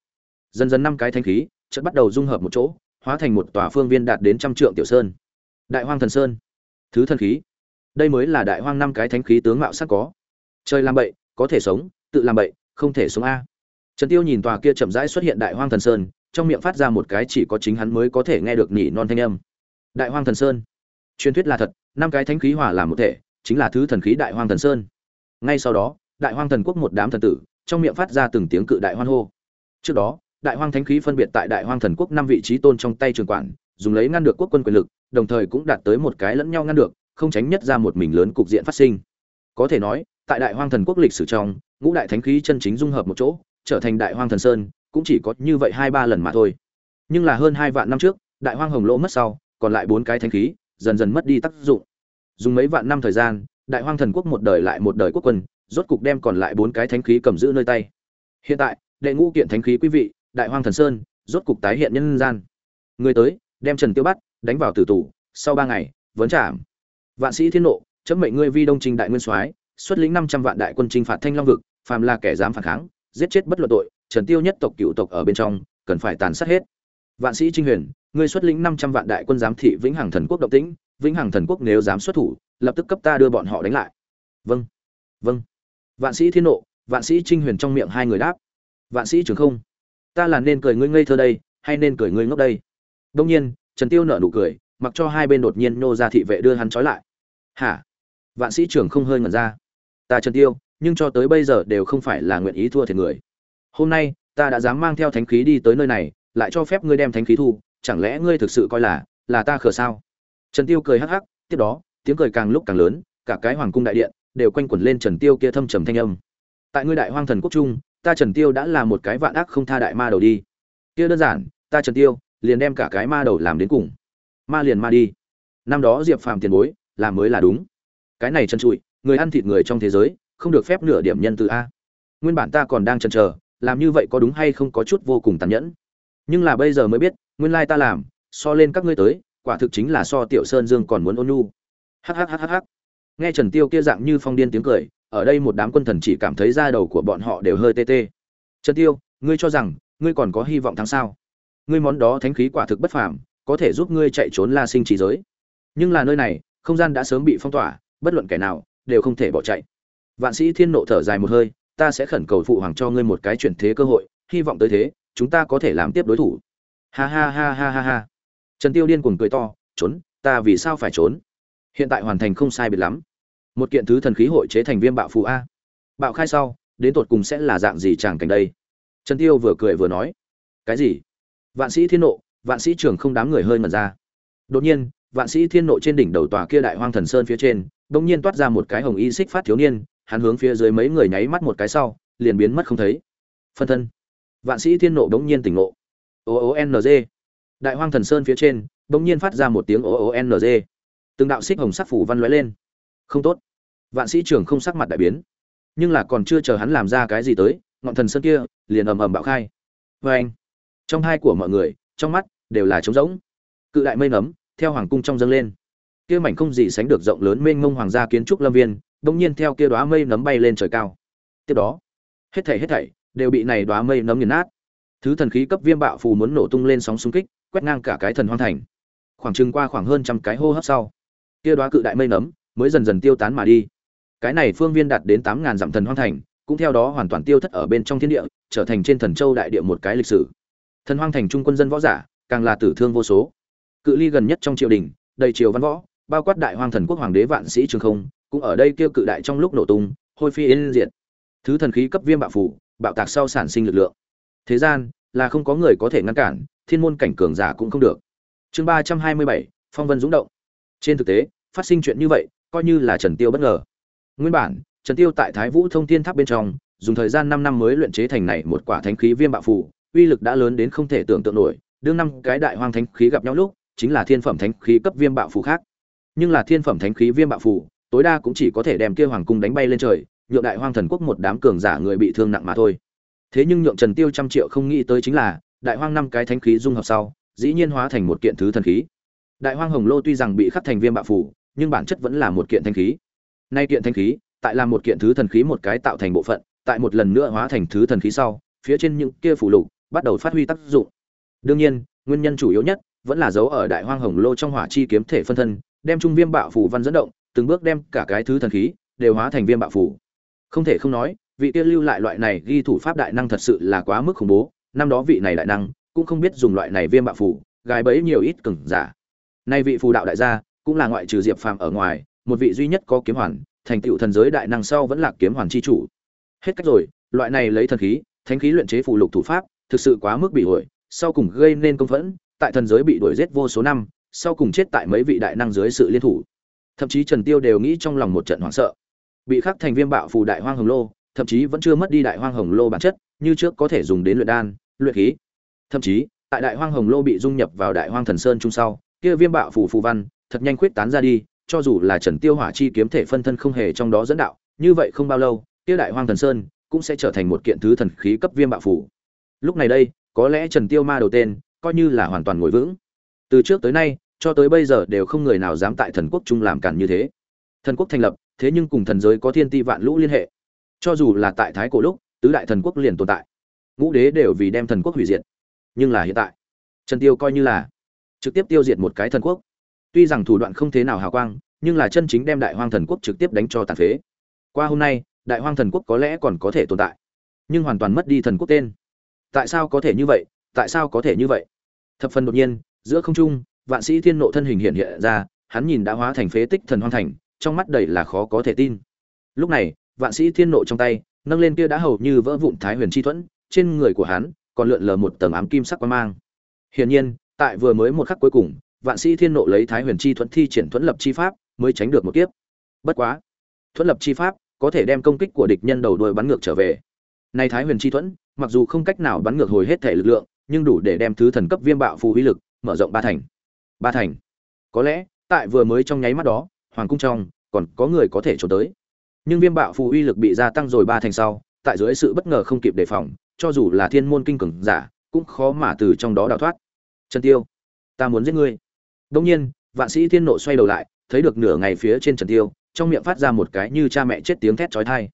A: Dần dần năm cái thánh khí, chợt bắt đầu dung hợp một chỗ, hóa thành một tòa phương viên đạt đến trăm trượng tiểu sơn. Đại hoang thần sơn. Thứ thần khí. Đây mới là đại hoang năm cái thánh khí tướng mạo sắc có. Trời làm bậy, có thể sống, tự làm bậy, không thể sống a. Trần tiêu nhìn tòa kia chậm rãi xuất hiện đại hoang thần sơn, trong miệng phát ra một cái chỉ có chính hắn mới có thể nghe được nhỉ non thanh âm. Đại hoang thần sơn. Truyền thuyết là thật, năm cái thánh khí hòa làm một thể, chính là thứ thần khí đại hoang thần sơn. Ngay sau đó, đại hoang thần quốc một đám thần tử trong miệng phát ra từng tiếng cự đại hoan hô. Trước đó, đại hoang thánh khí phân biệt tại đại hoang thần quốc năm vị trí tôn trong tay trường quản, dùng lấy ngăn được quốc quân quyền lực, đồng thời cũng đạt tới một cái lẫn nhau ngăn được, không tránh nhất ra một mình lớn cục diện phát sinh. Có thể nói, tại đại hoang thần quốc lịch sử trong, ngũ đại thánh khí chân chính dung hợp một chỗ, trở thành đại hoang thần sơn, cũng chỉ có như vậy hai ba lần mà thôi. Nhưng là hơn hai vạn năm trước, đại hoang hồng lỗ mất sau, còn lại bốn cái thánh khí, dần dần mất đi tác dụng. Dùng mấy vạn năm thời gian, đại hoang thần quốc một đời lại một đời quốc quân rốt cục đem còn lại bốn cái thánh khí cầm giữ nơi tay. Hiện tại, đệ ngũ kiện thánh khí quý vị, đại hoang thần sơn, rốt cục tái hiện nhân gian. Người tới, đem trần tiêu bắt đánh vào tử tù, sau ba ngày, vấn trảm. Vạn sĩ thiên nộ, chấm mệnh ngươi vi đông trình đại nguyên soái, xuất lĩnh năm trăm vạn đại quân chinh phạt thanh long vực, phàm là kẻ dám phản kháng, giết chết bất luận tội, trần tiêu nhất tộc cựu tộc ở bên trong, cần phải tàn sát hết. Vạn sĩ trinh huyền, ngươi xuất lĩnh năm trăm vạn đại quân giám thị vĩnh hằng thần quốc động tĩnh, vĩnh hằng thần quốc nếu dám xuất thủ, lập tức cấp ta đưa bọn họ đánh lại. Vâng. Vâng vạn sĩ thiên nộ, vạn sĩ trinh huyền trong miệng hai người đáp. Vạn sĩ trường không, ta là nên cười ngươi ngây thơ đây, hay nên cười ngươi ngốc đây? Đông nhiên, trần tiêu nở nụ cười, mặc cho hai bên đột nhiên nô ra thị vệ đưa hắn trói lại. Hả? Vạn sĩ trưởng không hơi ngẩn ra. Ta trần tiêu, nhưng cho tới bây giờ đều không phải là nguyện ý thua thiệt người. Hôm nay, ta đã dám mang theo thánh khí đi tới nơi này, lại cho phép ngươi đem thánh khí thu, chẳng lẽ ngươi thực sự coi là là ta khờ sao? Trần tiêu cười hắc hắc, tiếp đó, tiếng cười càng lúc càng lớn, cả cái hoàng cung đại điện đều quanh quẩn lên trần tiêu kia thâm trầm thanh âm. Tại ngươi đại hoang thần quốc trung, ta trần tiêu đã là một cái vạn ác không tha đại ma đầu đi. Kia đơn giản, ta trần tiêu, liền đem cả cái ma đầu làm đến cùng. Ma liền ma đi. Năm đó diệp phàm tiền bối, làm mới là đúng. Cái này chân trụi, người ăn thịt người trong thế giới, không được phép nửa điểm nhân từ a. Nguyên bản ta còn đang chần chờ, làm như vậy có đúng hay không có chút vô cùng tàn nhẫn. Nhưng là bây giờ mới biết, nguyên lai ta làm, so lên các ngươi tới, quả thực chính là so tiểu sơn dương còn muốn ôn nhu. Hhhhh nghe trần tiêu kia dạng như phong điên tiếng cười, ở đây một đám quân thần chỉ cảm thấy da đầu của bọn họ đều hơi tê tê. Trần tiêu, ngươi cho rằng, ngươi còn có hy vọng thắng sao? Ngươi món đó thánh khí quả thực bất phàm, có thể giúp ngươi chạy trốn la sinh trí giới. Nhưng là nơi này, không gian đã sớm bị phong tỏa, bất luận kẻ nào, đều không thể bỏ chạy. Vạn sĩ thiên nộ thở dài một hơi, ta sẽ khẩn cầu phụ hoàng cho ngươi một cái chuyển thế cơ hội, hy vọng tới thế, chúng ta có thể làm tiếp đối thủ. Ha ha ha ha ha ha. Trần tiêu điên cuồng cười to, trốn, ta vì sao phải trốn? Hiện tại hoàn thành không sai biệt lắm. Một kiện thứ thần khí hội chế thành viêm bạo phù a. Bạo khai sau, đến tột cùng sẽ là dạng gì chẳng cảnh đây? Trần tiêu vừa cười vừa nói. Cái gì? Vạn sĩ thiên nộ, vạn sĩ trường không đám người hơi mà ra. Đột nhiên, vạn sĩ thiên nộ trên đỉnh đầu tòa kia đại hoang thần sơn phía trên bỗng nhiên toát ra một cái hồng y xích phát thiếu niên, hắn hướng phía dưới mấy người nháy mắt một cái sau, liền biến mất không thấy. Phân thân. Vạn sĩ thiên nộ bỗng nhiên tỉnh ngộ. O o n g. Đại hoang thần sơn phía trên bỗng nhiên phát ra một tiếng o o n g từng đạo xích hồng sắc phủ văn lóe lên. Không tốt. Vạn sĩ trưởng không sắc mặt đại biến. Nhưng là còn chưa chờ hắn làm ra cái gì tới, ngọn thần sơn kia liền ầm ầm bạo khai. Vê anh, trong hai của mọi người, trong mắt đều là trống rỗng. Cự đại mây nấm, theo hoàng cung trong dâng lên. Kia mảnh không gì sánh được rộng lớn mênh mông hoàng gia kiến trúc lâm viên, bỗng nhiên theo kia đóa mây nấm bay lên trời cao. Tiếp đó, hết thảy hết thảy đều bị này đóa mây nấm nghiền nát. Thứ thần khí cấp viêm bạo phù muốn nổ tung lên sóng xung kích, quét ngang cả cái thần hoang thành. Khoảng chừng qua khoảng hơn trăm cái hô hấp sau kia đóa cự đại mây nấm mới dần dần tiêu tán mà đi. Cái này phương viên đạt đến tám ngàn dặm thần hoang thành, cũng theo đó hoàn toàn tiêu thất ở bên trong thiên địa, trở thành trên thần châu đại địa một cái lịch sử. Thần hoang thành trung quân dân võ giả, càng là tử thương vô số. Cự ly gần nhất trong triều đình, đầy triều văn võ, bao quát đại hoang thần quốc hoàng đế vạn sĩ trường không, cũng ở đây kêu cự đại trong lúc nổ tung, hôi phi yên diệt. Thứ thần khí cấp viêm bạo phủ, bạo tạc sau sản sinh lực lượng. Thế gian, là không có người có thể ngăn cản, thiên môn cảnh cường giả cũng không được. Chương ba trăm hai mươi bảy, phong vân dũng động trên thực tế, phát sinh chuyện như vậy, coi như là trần tiêu bất ngờ. Nguyên bản, trần tiêu tại thái vũ thông thiên tháp bên trong, dùng thời gian 5 năm mới luyện chế thành này một quả thánh khí viêm bạo phù, uy lực đã lớn đến không thể tưởng tượng nổi. Đương năm cái đại hoang thánh khí gặp nhau lúc, chính là thiên phẩm thánh khí cấp viêm bạo phù khác. Nhưng là thiên phẩm thánh khí viêm bạo phù, tối đa cũng chỉ có thể đem kia hoàng cung đánh bay lên trời, nhượng đại hoang thần quốc một đám cường giả người bị thương nặng mà thôi. Thế nhưng nhượng trần tiêu trăm triệu không nghĩ tới chính là, đại hoang năm cái thánh khí dung hợp sau, dĩ nhiên hóa thành một kiện thứ thần khí đại hoang hồng lô tuy rằng bị khắc thành viêm bạo phù nhưng bản chất vẫn là một kiện thanh khí. Nay kiện thanh khí, tại làm một kiện thứ thần khí một cái tạo thành bộ phận, tại một lần nữa hóa thành thứ thần khí sau, phía trên những kia phủ lục bắt đầu phát huy tác dụng. Đương nhiên, nguyên nhân chủ yếu nhất vẫn là dấu ở đại hoang hồng lô trong hỏa chi kiếm thể phân thân, đem trung viêm bạo phủ văn dẫn động, từng bước đem cả cái thứ thần khí đều hóa thành viêm bạo phủ. Không thể không nói, vị kia lưu lại loại này ghi thủ pháp đại năng thật sự là quá mức khủng bố, năm đó vị này đại năng cũng không biết dùng loại này viêm bạo phủ, gài bẫy nhiều ít cừng giả nay vị phù đạo đại gia, cũng là ngoại trừ diệp phàm ở ngoài, một vị duy nhất có kiếm hoàn, thành tựu thần giới đại năng sau vẫn là kiếm hoàn chi chủ. Hết cách rồi, loại này lấy thần khí, thánh khí luyện chế phù lục thủ pháp, thực sự quá mức bị ổi sau cùng gây nên công phẫn, tại thần giới bị đuổi giết vô số năm, sau cùng chết tại mấy vị đại năng dưới sự liên thủ. Thậm chí trần tiêu đều nghĩ trong lòng một trận hoảng sợ. Bị khắc thành viêm bạo phù đại hoang hồng lô, thậm chí vẫn chưa mất đi đại hoang hồng lô bản chất, như trước có thể dùng đến luyện đan, luyện khí. Thậm chí, tại đại hoang hồng lô bị dung nhập vào đại hoang thần sơn chung sau kia viêm bạo phủ phù văn thật nhanh khuyết tán ra đi cho dù là Trần Tiêu Hỏa chi kiếm thể phân thân không hề trong đó dẫn đạo, như vậy không bao lâu, kia Đại Hoang Thần Sơn cũng sẽ trở thành một kiện thứ thần khí cấp viêm bạo phủ. Lúc này đây, có lẽ Trần Tiêu Ma đầu tên, coi như là hoàn toàn ngồi vững. Từ trước tới nay, cho tới bây giờ đều không người nào dám tại thần quốc trung làm cản như thế. Thần quốc thành lập, thế nhưng cùng thần giới có thiên ti vạn lũ liên hệ. Cho dù là tại thái cổ lúc, tứ đại thần quốc liền tồn tại. Ngũ đế đều vì đem thần quốc hủy diệt. Nhưng là hiện tại, Trần Tiêu coi như là trực tiếp tiêu diệt một cái thần quốc. Tuy rằng thủ đoạn không thế nào hào quang, nhưng là chân chính đem Đại Hoang Thần Quốc trực tiếp đánh cho tàn phế. Qua hôm nay, Đại Hoang Thần Quốc có lẽ còn có thể tồn tại, nhưng hoàn toàn mất đi thần quốc tên. Tại sao có thể như vậy? Tại sao có thể như vậy? Thập phần đột nhiên, giữa không trung, Vạn Sĩ Thiên Nộ thân hình hiện hiện ra, hắn nhìn đã hóa thành phế tích thần hoang thành, trong mắt đầy là khó có thể tin. Lúc này, Vạn Sĩ Thiên Nộ trong tay, nâng lên kia đã hầu như vỡ vụn Thái Huyền chi thuẫn, trên người của hắn còn lượn lờ một tầng ám kim sắc quang mang. Hiển nhiên, tại vừa mới một khắc cuối cùng, vạn sĩ thiên nộ lấy thái huyền chi thuẫn thi triển thuẫn lập chi pháp mới tránh được một kiếp. Bất quá thuẫn lập chi pháp có thể đem công kích của địch nhân đầu đuôi bắn ngược trở về. Nay thái huyền chi thuẫn mặc dù không cách nào bắn ngược hồi hết thể lực lượng nhưng đủ để đem thứ thần cấp viêm bạo phù uy lực mở rộng ba thành. Ba thành. Có lẽ tại vừa mới trong nháy mắt đó hoàng cung trong còn có người có thể trốn tới. Nhưng viêm bạo phù uy lực bị gia tăng rồi ba thành sau tại dưới sự bất ngờ không kịp đề phòng cho dù là thiên môn kinh cường giả cũng khó mà từ trong đó đào thoát trần tiêu ta muốn giết ngươi Đông nhiên, Vạn Sĩ Thiên Nộ xoay đầu lại, thấy được nửa ngày phía trên Trần Tiêu, trong miệng phát ra một cái như cha mẹ chết tiếng thét chói tai.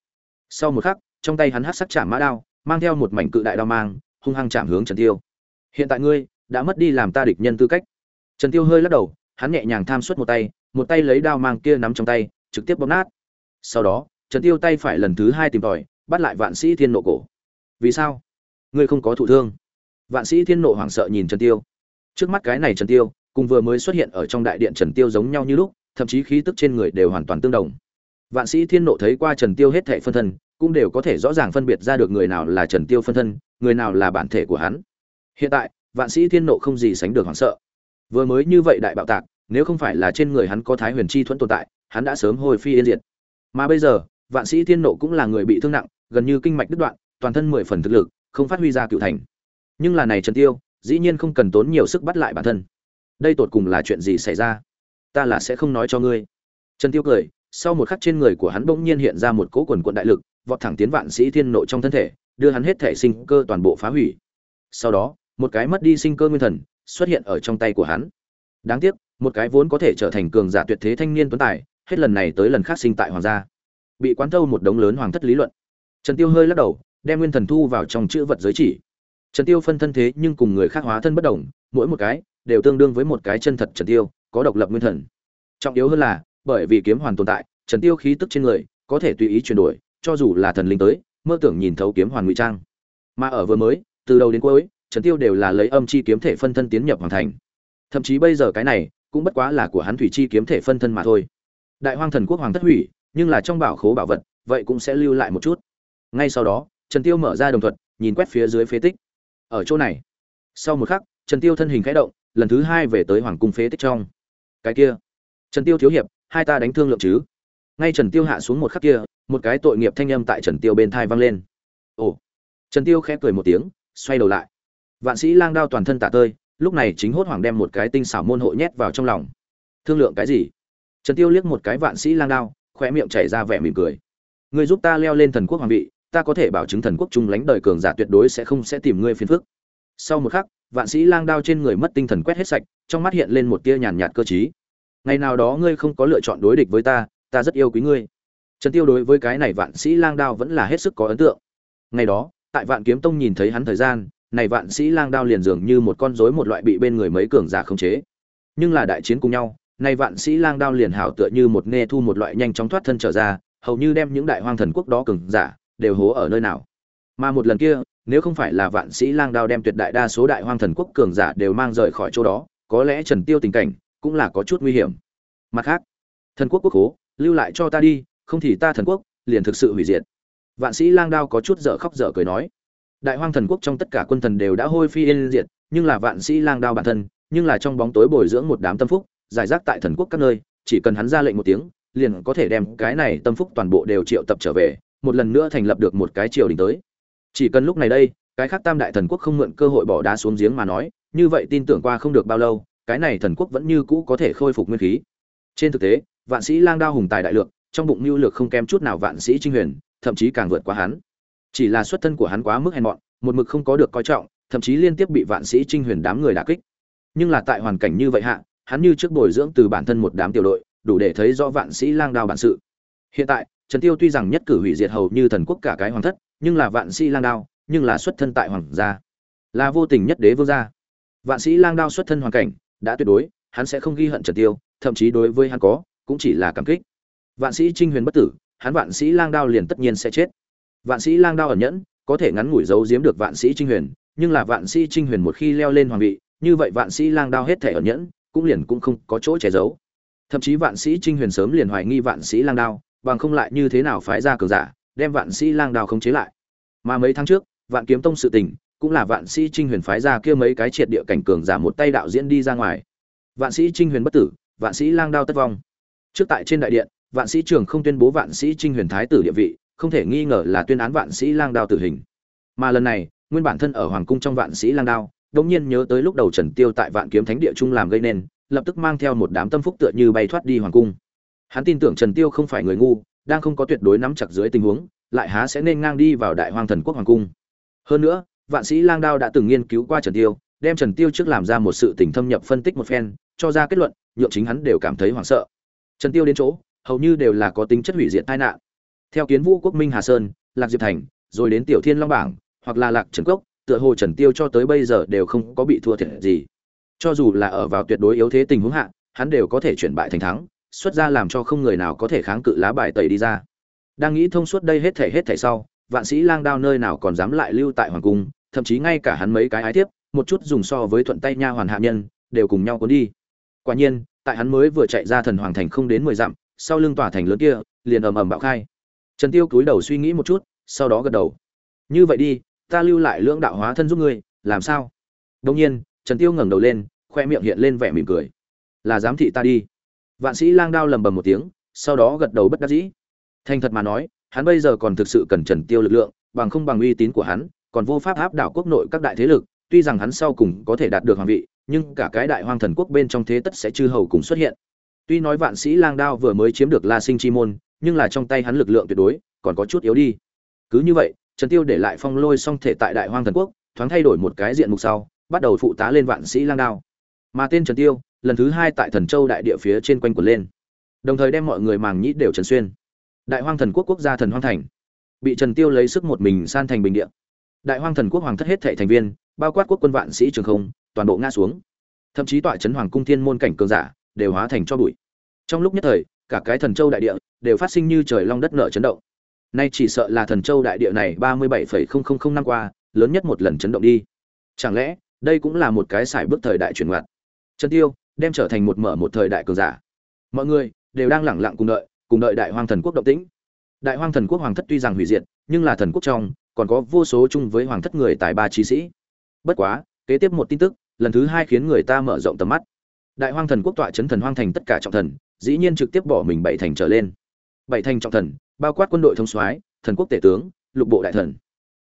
A: Sau một khắc, trong tay hắn hắc sắc chạm mã đao, mang theo một mảnh cự đại đao mang, hung hăng chạm hướng Trần Tiêu. Hiện tại ngươi đã mất đi làm ta địch nhân tư cách. Trần Tiêu hơi lắc đầu, hắn nhẹ nhàng tham suất một tay, một tay lấy đao mang kia nắm trong tay, trực tiếp bóp nát. Sau đó, Trần Tiêu tay phải lần thứ hai tìm tòi, bắt lại Vạn Sĩ Thiên Nộ cổ. Vì sao? Ngươi không có thụ thương? Vạn Sĩ Thiên Nộ hoảng sợ nhìn Trần Tiêu. Trước mắt cái này Trần Tiêu, cùng vừa mới xuất hiện ở trong đại điện Trần Tiêu giống nhau như lúc, thậm chí khí tức trên người đều hoàn toàn tương đồng. Vạn Sĩ Thiên Nộ thấy qua Trần Tiêu hết thảy phân thân, cũng đều có thể rõ ràng phân biệt ra được người nào là Trần Tiêu phân thân, người nào là bản thể của hắn. Hiện tại vạn sĩ thiên nộ không gì sánh được hoảng sợ. Vừa mới như vậy đại bạo tạc nếu không phải là trên người hắn có thái huyền chi thuẫn tồn tại hắn đã sớm hồi phi yên diệt. Mà bây giờ vạn sĩ thiên nộ cũng là người bị thương nặng gần như kinh mạch đứt đoạn toàn thân mười phần thực lực không phát huy ra cựu thành. Nhưng là này trần tiêu dĩ nhiên không cần tốn nhiều sức bắt lại bản thân. Đây tột cùng là chuyện gì xảy ra? Ta là sẽ không nói cho ngươi. Trần tiêu cười, sau một khắc trên người của hắn bỗng nhiên hiện ra một cỗ quần quận đại lực, vọt thẳng tiến vạn sĩ thiên nội trong thân thể, đưa hắn hết thể sinh cơ toàn bộ phá hủy. Sau đó, một cái mất đi sinh cơ nguyên thần xuất hiện ở trong tay của hắn. Đáng tiếc, một cái vốn có thể trở thành cường giả tuyệt thế thanh niên tuấn tài, hết lần này tới lần khác sinh tại hoàng gia. Bị quán thâu một đống lớn hoàng thất lý luận. Trần tiêu hơi lắc đầu, đem nguyên thần thu vào trong chữ vật giới chỉ trần tiêu phân thân thế nhưng cùng người khác hóa thân bất đồng, mỗi một cái đều tương đương với một cái chân thật trần tiêu, có độc lập nguyên thần. Trọng yếu hơn là, bởi vì kiếm hoàn tồn tại, trần tiêu khí tức trên người có thể tùy ý chuyển đổi, cho dù là thần linh tới, mơ tưởng nhìn thấu kiếm hoàn ngụy trang. Mà ở vừa mới, từ đầu đến cuối, trần tiêu đều là lấy âm chi kiếm thể phân thân tiến nhập hoàn thành. Thậm chí bây giờ cái này cũng bất quá là của hắn thủy chi kiếm thể phân thân mà thôi. Đại hoang thần quốc hoàng thất hủy, nhưng là trong bảo khố bảo vật, vậy cũng sẽ lưu lại một chút. Ngay sau đó, trần tiêu mở ra đồng thuật, nhìn quét phía dưới phế tích ở chỗ này. Sau một khắc, trần tiêu thân hình khẽ động, lần thứ hai về tới hoàng cung phế tích trong. Cái kia, trần tiêu thiếu hiệp, hai ta đánh thương lượng chứ? Ngay trần tiêu hạ xuống một khắc kia, một cái tội nghiệp thanh âm tại trần tiêu bên thai vang lên. Ồ, trần tiêu khẽ cười một tiếng, xoay đầu lại. Vạn sĩ lang đao toàn thân tạ tơi, lúc này chính hốt hoảng đem một cái tinh xảo môn hộ nhét vào trong lòng. Thương lượng cái gì? Trần tiêu liếc một cái vạn sĩ lang đao khỏe miệng chảy ra vẻ mỉm cười. Ngươi giúp ta leo lên thần quốc hoàng vị ta có thể bảo chứng thần quốc trung lãnh đời cường giả tuyệt đối sẽ không sẽ tìm ngươi phiền phức. Sau một khắc, vạn sĩ lang đao trên người mất tinh thần quét hết sạch, trong mắt hiện lên một tia nhàn nhạt cơ trí. Ngày nào đó ngươi không có lựa chọn đối địch với ta ta rất yêu quý ngươi. Trần tiêu đối với cái này vạn sĩ lang đao vẫn là hết sức có ấn tượng. Ngày đó, tại vạn kiếm tông nhìn thấy hắn thời gian, này vạn sĩ lang đao liền dường như một con rối một loại bị bên người mấy cường giả khống chế. Nhưng là đại chiến cùng nhau, này vạn sĩ lang đao liền hảo tựa như một nghe thu một loại nhanh chóng thoát thân trở ra, hầu như đem những đại hoang thần quốc đó cường giả đều hố ở nơi nào. Mà một lần kia, nếu không phải là vạn sĩ lang đao đem tuyệt đại đa số đại hoang thần quốc cường giả đều mang rời khỏi chỗ đó, có lẽ trần tiêu tình cảnh cũng là có chút nguy hiểm. Mặt khác, thần quốc quốc hố, lưu lại cho ta đi, không thì ta thần quốc liền thực sự hủy diệt. Vạn sĩ lang đao có chút dở khóc dở cười nói. Đại hoang thần quốc trong tất cả quân thần đều đã hôi phi yên diệt, nhưng là vạn sĩ lang đao bản thân, nhưng là trong bóng tối bồi dưỡng một đám tâm phúc, giải rác tại thần quốc các nơi, chỉ cần hắn ra lệnh một tiếng, liền có thể đem cái này tâm phúc toàn bộ đều triệu tập trở về một lần nữa thành lập được một cái triều đình tới. Chỉ cần lúc này đây, cái khác tam đại thần quốc không mượn cơ hội bỏ đá xuống giếng mà nói, như vậy tin tưởng qua không được bao lâu, cái này thần quốc vẫn như cũ có thể khôi phục nguyên khí. Trên thực tế, vạn sĩ lang đao hùng tài đại lượng, trong bụng nhu lược không kém chút nào vạn sĩ trinh huyền, thậm chí càng vượt qua hắn. Chỉ là xuất thân của hắn quá mức hèn mọn, một mực không có được coi trọng, thậm chí liên tiếp bị vạn sĩ trinh huyền đám người đả kích. Nhưng là tại hoàn cảnh như vậy hạ, hắn như trước bồi dưỡng từ bản thân một đám tiểu đội, đủ để thấy rõ vạn sĩ lang đao bản sự. Hiện tại trần tiêu tuy rằng nhất cử hủy diệt hầu như thần quốc cả cái hoàng thất, nhưng là vạn sĩ lang đao, nhưng là xuất thân tại hoàng gia. Là vô tình nhất đế vương gia. Vạn sĩ lang đao xuất thân hoàn cảnh, đã tuyệt đối, hắn sẽ không ghi hận trần tiêu, thậm chí đối với hắn có, cũng chỉ là cảm kích. Vạn sĩ trinh huyền bất tử, hắn vạn sĩ lang đao liền tất nhiên sẽ chết. Vạn sĩ lang đao ẩn nhẫn, có thể ngắn ngủi giấu giếm được vạn sĩ trinh huyền, nhưng là vạn sĩ trinh huyền một khi leo lên hoàng vị, như vậy vạn sĩ lang đao hết thể ẩn nhẫn, cũng liền cũng không có chỗ che giấu. Thậm chí vạn sĩ trinh huyền sớm liền hoài nghi vạn sĩ lang đao bằng không lại như thế nào phái ra cường giả, đem vạn sĩ lang đào khống chế lại. Mà mấy tháng trước, vạn kiếm tông sự tình, cũng là vạn sĩ trinh huyền phái ra kia mấy cái triệt địa cảnh cường giả một tay đạo diễn đi ra ngoài. Vạn sĩ trinh huyền bất tử, vạn sĩ lang đao tất vong. Trước tại trên đại điện, vạn sĩ trường không tuyên bố vạn sĩ trinh huyền thái tử địa vị, không thể nghi ngờ là tuyên án vạn sĩ lang đao tử hình. Mà lần này, nguyên bản thân ở hoàng cung trong vạn sĩ lang đao đột nhiên nhớ tới lúc đầu trần tiêu tại vạn kiếm thánh địa trung làm gây nên, lập tức mang theo một đám tâm phúc tựa như bay thoát đi hoàng cung hắn tin tưởng trần tiêu không phải người ngu, đang không có tuyệt đối nắm chặt dưới tình huống, lại há sẽ nên ngang đi vào đại hoàng thần quốc hoàng cung. Hơn nữa, vạn sĩ lang đao đã từng nghiên cứu qua trần tiêu, đem trần tiêu trước làm ra một sự tình thâm nhập phân tích một phen, cho ra kết luận, nhượng chính hắn đều cảm thấy hoảng sợ. Trần tiêu đến chỗ, hầu như đều là có tính chất hủy diệt tai nạn. Theo kiến vũ quốc minh hà sơn, lạc diệp thành, rồi đến tiểu thiên long bảng, hoặc là lạc trần cốc, tựa hồ trần tiêu cho tới bây giờ đều không có bị thua thiệt gì. Cho dù là ở vào tuyệt đối yếu thế tình huống hạ, hắn đều có thể chuyển bại thành thắng xuất ra làm cho không người nào có thể kháng cự lá bài tẩy đi ra. Đang nghĩ thông suốt đây hết thể hết thể sau vạn sĩ lang đao nơi nào còn dám lại lưu tại hoàng cung thậm chí ngay cả hắn mấy cái ái thiếp, một chút dùng so với thuận tay nha hoàn hạ nhân đều cùng nhau cuốn đi. Quả nhiên tại hắn mới vừa chạy ra thần hoàng thành không đến mười dặm sau lưng tòa thành lớn kia liền ầm ầm bạo khai. Trần tiêu cúi đầu suy nghĩ một chút sau đó gật đầu. Như vậy đi ta lưu lại lưỡng đạo hóa thân giúp ngươi làm sao? Đông nhiên trần tiêu ngẩng đầu lên khoe miệng hiện lên vẻ mỉm cười. Là giám thị ta đi vạn sĩ lang đao lầm bầm một tiếng, sau đó gật đầu bất đắc dĩ. Thành thật mà nói, hắn bây giờ còn thực sự cần trần tiêu lực lượng, bằng không bằng uy tín của hắn, còn vô pháp áp đảo quốc nội các đại thế lực, tuy rằng hắn sau cùng có thể đạt được hoàng vị, nhưng cả cái đại hoang thần quốc bên trong thế tất sẽ chư hầu cùng xuất hiện. Tuy nói vạn sĩ lang đao vừa mới chiếm được la sinh chi môn, nhưng là trong tay hắn lực lượng tuyệt đối, còn có chút yếu đi. Cứ như vậy, trần tiêu để lại phong lôi song thể tại đại hoang thần quốc, thoáng thay đổi một cái diện mục sau, bắt đầu phụ tá lên vạn sĩ lang đao. Mà tên trần tiêu lần thứ hai tại thần châu đại địa phía trên quanh quần lên. Đồng thời đem mọi người màng nhĩ đều trần xuyên. Đại hoang thần quốc quốc gia thần hoang thành. Bị trần tiêu lấy sức một mình san thành bình địa. Đại hoang thần quốc hoàng thất hết thệ thành viên, bao quát quốc quân vạn sĩ trường không, toàn bộ ngã xuống. Thậm chí tọa trấn hoàng cung thiên môn cảnh cường giả đều hóa thành cho bụi. Trong lúc nhất thời, cả cái thần châu đại địa đều phát sinh như trời long đất nở chấn động. Nay chỉ sợ là thần châu đại địa này ba mươi bảy năm qua, lớn nhất một lần chấn động đi. Chẳng lẽ, đây cũng là một cái sải bước thời đại chuyển ngoặt? Trần tiêu đem trở thành một mở một thời đại cường giả. Mọi người đều đang lẳng lặng cùng đợi cùng đợi đại hoang thần quốc động tĩnh. Đại hoang thần quốc hoàng thất tuy rằng hủy diệt, nhưng là thần quốc trong còn có vô số chung với hoàng thất người tài ba trí sĩ. Bất quá, kế tiếp một tin tức, lần thứ hai khiến người ta mở rộng tầm mắt. Đại hoang thần quốc tọa chấn thần hoang thành tất cả trọng thần, dĩ nhiên trực tiếp bỏ mình bảy thành trở lên. Bảy thành trọng thần, bao quát quân đội thông soái, thần quốc tể tướng, lục bộ đại thần.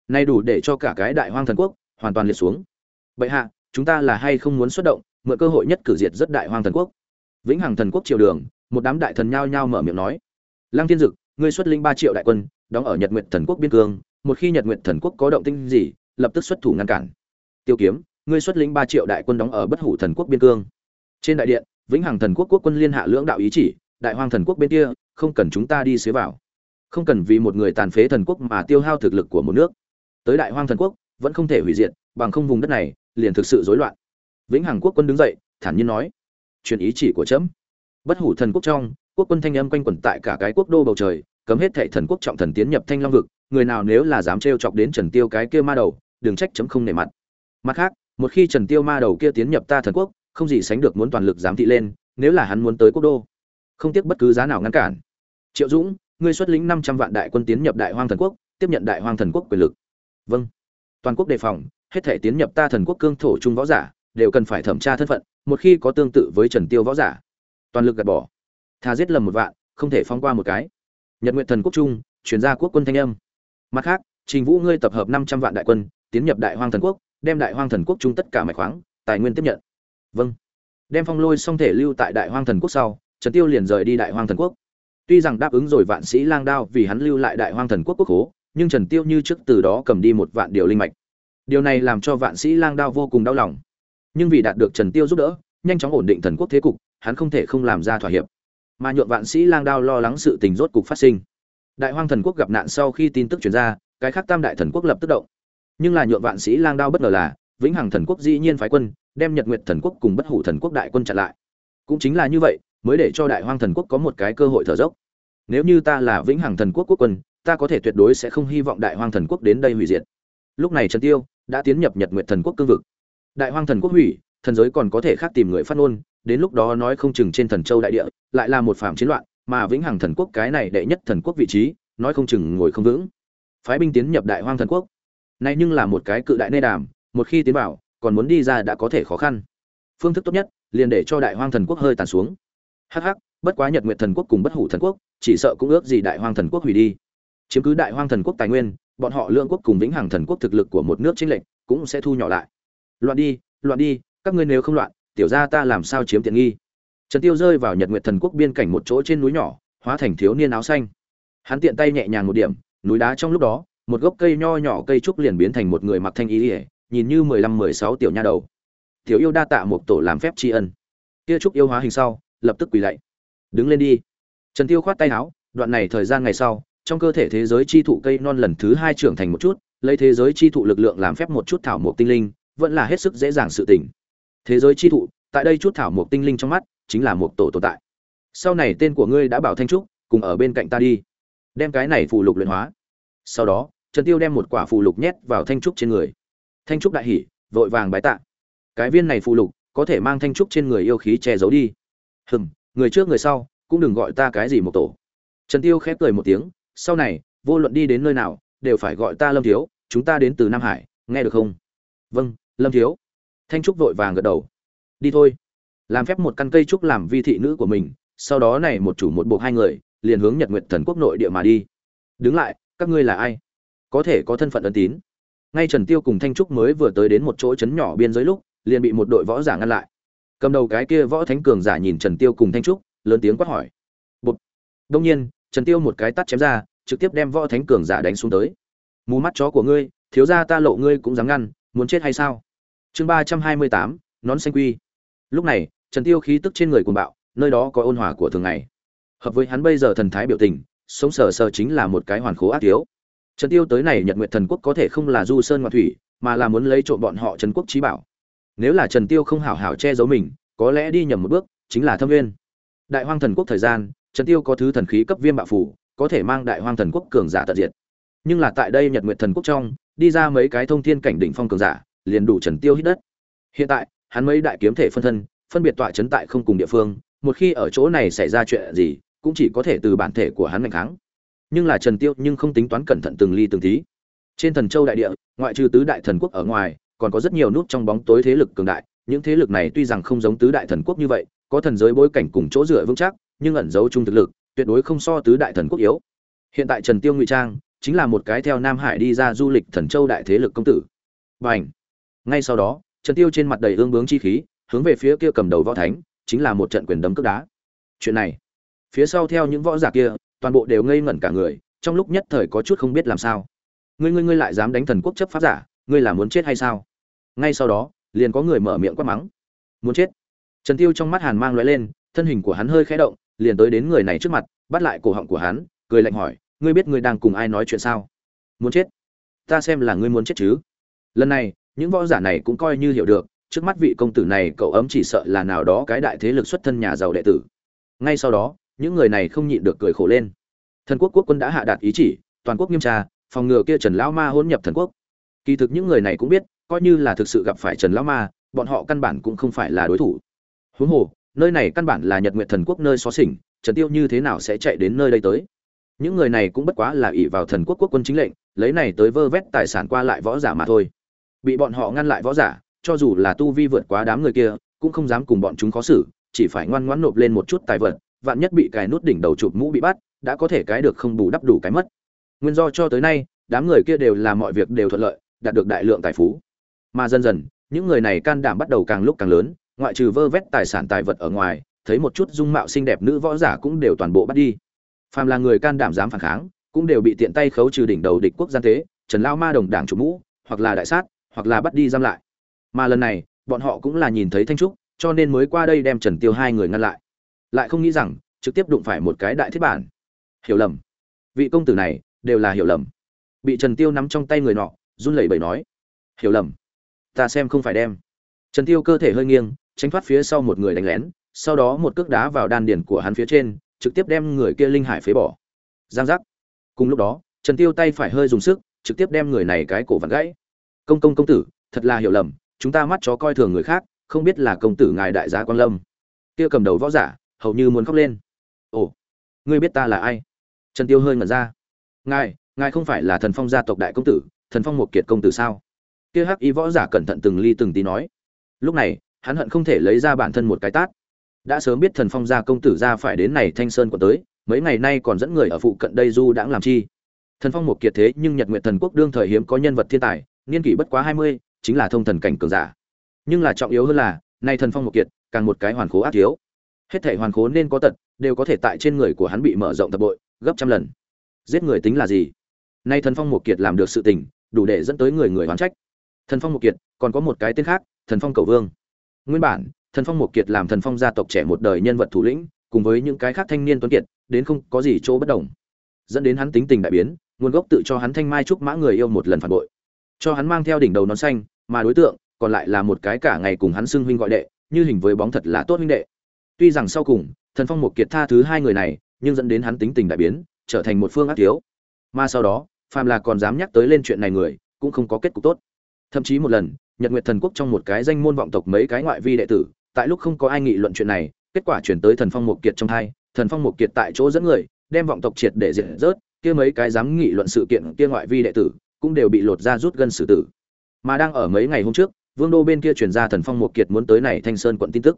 A: Nay đủ để cho cả cái đại hoang thần quốc hoàn toàn liệt xuống. Bệ hạ, chúng ta là hay không muốn xuất động mượn cơ hội nhất cử diệt rất đại hoang thần quốc. Vĩnh hằng thần quốc triều đường, một đám đại thần nhao nhao mở miệng nói. Lăng thiên dực, ngươi xuất linh ba triệu đại quân, đóng ở nhật nguyện thần quốc biên cương, một khi nhật nguyện thần quốc có động tinh gì, lập tức xuất thủ ngăn cản. Tiêu kiếm, ngươi xuất linh ba triệu đại quân đóng ở bất hủ thần quốc biên cương. Trên đại điện, vĩnh hằng thần quốc quốc quân liên hạ lưỡng đạo ý chỉ, đại hoang thần quốc bên kia, không cần chúng ta đi xế vào. Không cần vì một người tàn phế thần quốc mà tiêu hao thực lực của một nước. Tới đại hoang thần quốc, vẫn không thể hủy diệt, bằng không vùng đất này, liền thực sự rối loạn vĩnh hằng quốc quân đứng dậy, thản nhiên nói truyền ý chỉ của trẫm. Bất hủ thần quốc trong, quốc quân thanh âm quanh quẩn tại cả cái quốc đô bầu trời, cấm hết thệ thần quốc trọng thần tiến nhập thanh long vực, người nào nếu là dám trêu chọc đến trần tiêu cái kia ma đầu, đừng trách chấm không nể mặt. Mặt khác, một khi trần tiêu ma đầu kia tiến nhập ta thần quốc, không gì sánh được muốn toàn lực giám thị lên, nếu là hắn muốn tới quốc đô, không tiếc bất cứ giá nào ngăn cản. Triệu dũng, ngươi xuất lĩnh năm trăm vạn đại quân tiến nhập đại hoang thần quốc, tiếp nhận đại hoang thần quốc quyền lực. Vâng. Toàn quốc đề phòng, hết thể tiến nhập ta thần quốc cương thổ trung võ giả đều cần phải thẩm tra thân phận, một khi có tương tự với trần tiêu võ giả, toàn lực gạt bỏ. Thà giết lầm một vạn, không thể phong qua một cái. Nhật nguyện thần quốc trung chuyển ra quốc quân thanh âm. Mặt khác, trình vũ ngươi tập hợp năm trăm vạn đại quân, tiến nhập đại hoang thần quốc, đem đại hoang thần quốc trung tất cả mạch khoáng, tài nguyên tiếp nhận. Vâng. Đem phong lôi xong thể lưu tại đại hoang thần quốc sau, trần tiêu liền rời đi đại hoang thần quốc. Tuy rằng đáp ứng rồi vạn sĩ lang đao vì hắn lưu lại đại hoang thần quốc quốc hố, nhưng trần tiêu như trước từ đó cầm đi một vạn điều linh mạch. Điều này làm cho vạn sĩ lang đao vô cùng đau lòng nhưng vì đạt được trần tiêu giúp đỡ nhanh chóng ổn định thần quốc thế cục hắn không thể không làm ra thỏa hiệp mà nhượng vạn sĩ lang đao lo lắng sự tình rốt cục phát sinh đại hoang thần quốc gặp nạn sau khi tin tức truyền ra cái khác tam đại thần quốc lập tức động nhưng là nhượng vạn sĩ lang đao bất ngờ là vĩnh hằng thần quốc dĩ nhiên phái quân đem nhật nguyệt thần quốc cùng bất hủ thần quốc đại quân chặn lại cũng chính là như vậy mới để cho đại hoang thần quốc có một cái cơ hội thở dốc nếu như ta là vĩnh hằng thần quốc quốc quân ta có thể tuyệt đối sẽ không hy vọng đại hoang thần quốc đến đây hủy diệt lúc này trần tiêu đã tiến nhập nhật nguyệt thần quốc cương vực đại hoang thần quốc hủy, thần giới còn có thể khác tìm người phát ngôn, đến lúc đó nói không chừng trên thần châu đại địa, lại là một phạm chiến loạn, mà vĩnh hằng thần quốc cái này đệ nhất thần quốc vị trí, nói không chừng ngồi không vững. Phái binh tiến nhập đại hoang thần quốc. Này nhưng là một cái cự đại nê đàm, một khi tiến vào, còn muốn đi ra đã có thể khó khăn. Phương thức tốt nhất, liền để cho đại hoang thần quốc hơi tàn xuống. Hắc hắc, bất quá nhật nguyện thần quốc cùng bất hủ thần quốc, chỉ sợ cũng ước gì đại hoang thần quốc hủy đi. Chiếm cứ đại hoang thần quốc tài nguyên, bọn họ lượng quốc cùng vĩnh hằng thần quốc thực lực của một nước chính lệnh cũng sẽ thu nhỏ lại loạn đi loạn đi, các ngươi nếu không loạn, tiểu gia ta làm sao chiếm tiện nghi? Trần tiêu rơi vào nhật nguyệt thần quốc biên cảnh một chỗ trên núi nhỏ, hóa thành thiếu niên áo xanh. Hắn tiện tay nhẹ nhàng một điểm, núi đá trong lúc đó, một gốc cây nho nhỏ cây trúc liền biến thành một người mặc thanh y ỉa nhìn như mười lăm, mười sáu tiểu nha đầu. Tiểu yêu đa tạ một tổ làm phép tri ân. Kia trúc yêu hóa hình sau, lập tức quỳ lạy. Đứng lên đi. Trần tiêu khoát tay áo, đoạn này thời gian ngày sau, trong cơ thể thế giới chi thụ cây non lần thứ hai trưởng thành một chút, lấy thế giới chi thụ lực lượng làm phép một chút thảo mộc tinh linh vẫn là hết sức dễ dàng sự tình. Thế giới chi thụ, tại đây chút thảo mộc tinh linh trong mắt, chính là một tổ tồn tại. Sau này tên của ngươi đã bảo thanh trúc, cùng ở bên cạnh ta đi. Đem cái này phù lục luyện hóa. Sau đó, trần tiêu đem một quả phù lục nhét vào thanh trúc trên người. Thanh trúc đại hỉ, vội vàng bái tạ. Cái viên này phù lục, có thể mang thanh trúc trên người yêu khí che giấu đi. Hừm, người trước người sau, cũng đừng gọi ta cái gì một tổ. Trần tiêu khép cười một tiếng, sau này, vô luận đi đến nơi nào, đều phải gọi ta lâm thiếu, chúng ta đến từ nam hải, nghe được không? Vâng lâm thiếu. Thanh trúc vội vàng gật đầu. Đi thôi. Làm phép một căn cây trúc làm vi thị nữ của mình, sau đó này một chủ một buộc hai người, liền hướng nhật nguyệt thần quốc nội địa mà đi. Đứng lại, các ngươi là ai? Có thể có thân phận ân tín. Ngay trần tiêu cùng thanh trúc mới vừa tới đến một chỗ trấn nhỏ biên giới lúc, liền bị một đội võ giả ngăn lại. Cầm đầu cái kia võ thánh cường giả nhìn trần tiêu cùng thanh trúc, lớn tiếng quát hỏi. Bột. đông nhiên, trần tiêu một cái tát chém ra, trực tiếp đem võ thánh cường giả đánh xuống tới. Mù mắt chó của ngươi, thiếu gia ta lộ ngươi cũng dám ngăn, muốn chết hay sao? Chương ba trăm hai mươi tám, nón xanh quy. Lúc này, trần tiêu khí tức trên người cuồng bạo, nơi đó có ôn hòa của thường ngày. Hợp với hắn bây giờ thần thái biểu tình, sống sờ sờ chính là một cái hoàn khố ác thiếu. Trần tiêu tới này nhật Nguyệt thần quốc có thể không là du sơn ngoại thủy, mà là muốn lấy trộm bọn họ trần quốc trí bảo. Nếu là trần tiêu không hảo hảo che giấu mình, có lẽ đi nhầm một bước, chính là thâm nguyên. Đại hoang thần quốc thời gian, trần tiêu có thứ thần khí cấp viêm bạo phủ, có thể mang đại hoang thần quốc cường giả tận diệt. Nhưng là tại đây nhật Nguyệt thần quốc trong, đi ra mấy cái thông thiên cảnh đỉnh phong cường giả liền đủ trần tiêu hít đất. Hiện tại, hắn mấy đại kiếm thể phân thân, phân biệt tọa chấn tại không cùng địa phương, một khi ở chỗ này xảy ra chuyện gì, cũng chỉ có thể từ bản thể của hắn mạnh kháng. Nhưng là trần tiêu nhưng không tính toán cẩn thận từng ly từng tí. Trên thần châu đại địa, ngoại trừ tứ đại thần quốc ở ngoài, còn có rất nhiều nút trong bóng tối thế lực cường đại. Những thế lực này tuy rằng không giống tứ đại thần quốc như vậy, có thần giới bối cảnh cùng chỗ dựa vững chắc, nhưng ẩn giấu chung thực lực, tuyệt đối không so tứ đại thần quốc yếu. Hiện tại trần tiêu ngụy trang chính là một cái theo nam hải đi ra du lịch thần châu đại thế lực công tử. Bành! Ngay sau đó, trần tiêu trên mặt đầy ương bướng chi khí, hướng về phía kia cầm đầu võ thánh, chính là một trận quyền đấm cước đá. Chuyện này, phía sau theo những võ giả kia, toàn bộ đều ngây ngẩn cả người, trong lúc nhất thời có chút không biết làm sao. Ngươi ngươi ngươi lại dám đánh thần quốc chấp pháp giả, ngươi là muốn chết hay sao? Ngay sau đó, liền có người mở miệng quát mắng. Muốn chết. Trần tiêu trong mắt hàn mang lóe lên, thân hình của hắn hơi khẽ động, liền tới đến người này trước mặt, bắt lại cổ họng của hắn, cười lạnh hỏi, ngươi biết ngươi đang cùng ai nói chuyện sao? Muốn chết? Ta xem là ngươi muốn chết chứ? Lần này những võ giả này cũng coi như hiểu được, trước mắt vị công tử này cậu ấm chỉ sợ là nào đó cái đại thế lực xuất thân nhà giàu đệ tử. Ngay sau đó, những người này không nhịn được cười khổ lên. Thần quốc quốc quân đã hạ đạt ý chỉ, toàn quốc nghiêm tra, phòng ngừa kia trần lão ma hôn nhập thần quốc. Kỳ thực những người này cũng biết, coi như là thực sự gặp phải trần lão ma, bọn họ căn bản cũng không phải là đối thủ. Huống hồ, nơi này căn bản là nhật nguyện thần quốc nơi xó xỉnh, trần tiêu như thế nào sẽ chạy đến nơi đây tới? Những người này cũng bất quá là ỷ vào thần quốc quốc quân chính lệnh, lấy này tới vơ vét tài sản qua lại võ giả mà thôi bị bọn họ ngăn lại võ giả, cho dù là tu vi vượt quá đám người kia, cũng không dám cùng bọn chúng khó xử, chỉ phải ngoan ngoãn nộp lên một chút tài vật, vạn nhất bị cài nút đỉnh đầu chụp mũ bị bắt, đã có thể cái được không bù đắp đủ cái mất. Nguyên do cho tới nay, đám người kia đều làm mọi việc đều thuận lợi, đạt được đại lượng tài phú. Mà dần dần, những người này can đảm bắt đầu càng lúc càng lớn, ngoại trừ vơ vét tài sản tài vật ở ngoài, thấy một chút dung mạo xinh đẹp nữ võ giả cũng đều toàn bộ bắt đi. Phàm là người can đảm dám phản kháng, cũng đều bị tiện tay khấu trừ đỉnh đầu địch quốc gian tế, trần lao ma đồng đảng chủ mũ, hoặc là đại sát hoặc là bắt đi giam lại. Mà lần này, bọn họ cũng là nhìn thấy thanh trúc, cho nên mới qua đây đem trần tiêu hai người ngăn lại. Lại không nghĩ rằng, trực tiếp đụng phải một cái đại thiết bản. Hiểu lầm. Vị công tử này, đều là hiểu lầm. Bị trần tiêu nắm trong tay người nọ, run lẩy bẩy nói, hiểu lầm. Ta xem không phải đem. Trần tiêu cơ thể hơi nghiêng, tránh thoát phía sau một người đánh lén, sau đó một cước đá vào đan điển của hắn phía trên, trực tiếp đem người kia linh hải phế bỏ. Giang giác. Cùng lúc đó, trần tiêu tay phải hơi dùng sức, trực tiếp đem người này cái cổ vặn gãy công công công tử, thật là hiểu lầm, chúng ta mắt chó coi thường người khác, không biết là công tử ngài đại gia quan lâm. Kia cầm đầu võ giả, hầu như muốn khóc lên. Ồ, ngươi biết ta là ai? Trần tiêu hơi ngẩn ra. Ngài ngài không phải là thần phong gia tộc đại công tử, thần phong một kiệt công tử sao? Kia hắc y võ giả cẩn thận từng ly từng tí nói. Lúc này, hắn hận không thể lấy ra bản thân một cái tát. Đã sớm biết thần phong gia công tử ra phải đến này thanh sơn của tới, mấy ngày nay còn dẫn người ở phụ cận đây du đãng làm chi. Thần phong một kiệt thế nhưng nhật nguyện thần quốc đương thời hiếm có nhân vật thiên tài niên kỷ bất quá hai mươi, chính là thông thần cảnh cường giả. Nhưng là trọng yếu hơn là, nay thần phong một kiệt, càng một cái hoàn khố ác thiếu. Hết thể hoàn khố nên có tật, đều có thể tại trên người của hắn bị mở rộng tập bội, gấp trăm lần. Giết người tính là gì? Nay thần phong một kiệt làm được sự tình, đủ để dẫn tới người người oán trách. Thần phong một kiệt, còn có một cái tên khác, thần phong cầu vương. Nguyên bản, thần phong một kiệt làm thần phong gia tộc trẻ một đời nhân vật thủ lĩnh, cùng với những cái khác thanh niên tuấn kiệt, đến không có gì chỗ bất đồng. Dẫn đến hắn tính tình đại biến, nguồn gốc tự cho hắn thanh mai trúc mã người yêu một lần phản bội cho hắn mang theo đỉnh đầu nón xanh, mà đối tượng còn lại là một cái cả ngày cùng hắn xưng huynh gọi đệ, như hình với bóng thật là tốt huynh đệ. Tuy rằng sau cùng, thần phong một kiệt tha thứ hai người này, nhưng dẫn đến hắn tính tình đại biến, trở thành một phương ác thiếu. Mà sau đó, phàm là còn dám nhắc tới lên chuyện này người, cũng không có kết cục tốt. Thậm chí một lần, nhật nguyệt thần quốc trong một cái danh môn vọng tộc mấy cái ngoại vi đệ tử, tại lúc không có ai nghị luận chuyện này, kết quả chuyển tới thần phong một kiệt trong hai, thần phong một kiệt tại chỗ dẫn người, đem vọng tộc triệt để diệt rớt, kia mấy cái dám nghị luận sự kiện kia ngoại vi đệ tử cũng đều bị lột ra rút gân xử tử. Mà đang ở mấy ngày hôm trước, vương đô bên kia truyền ra thần phong một kiệt muốn tới này thanh sơn quận tin tức.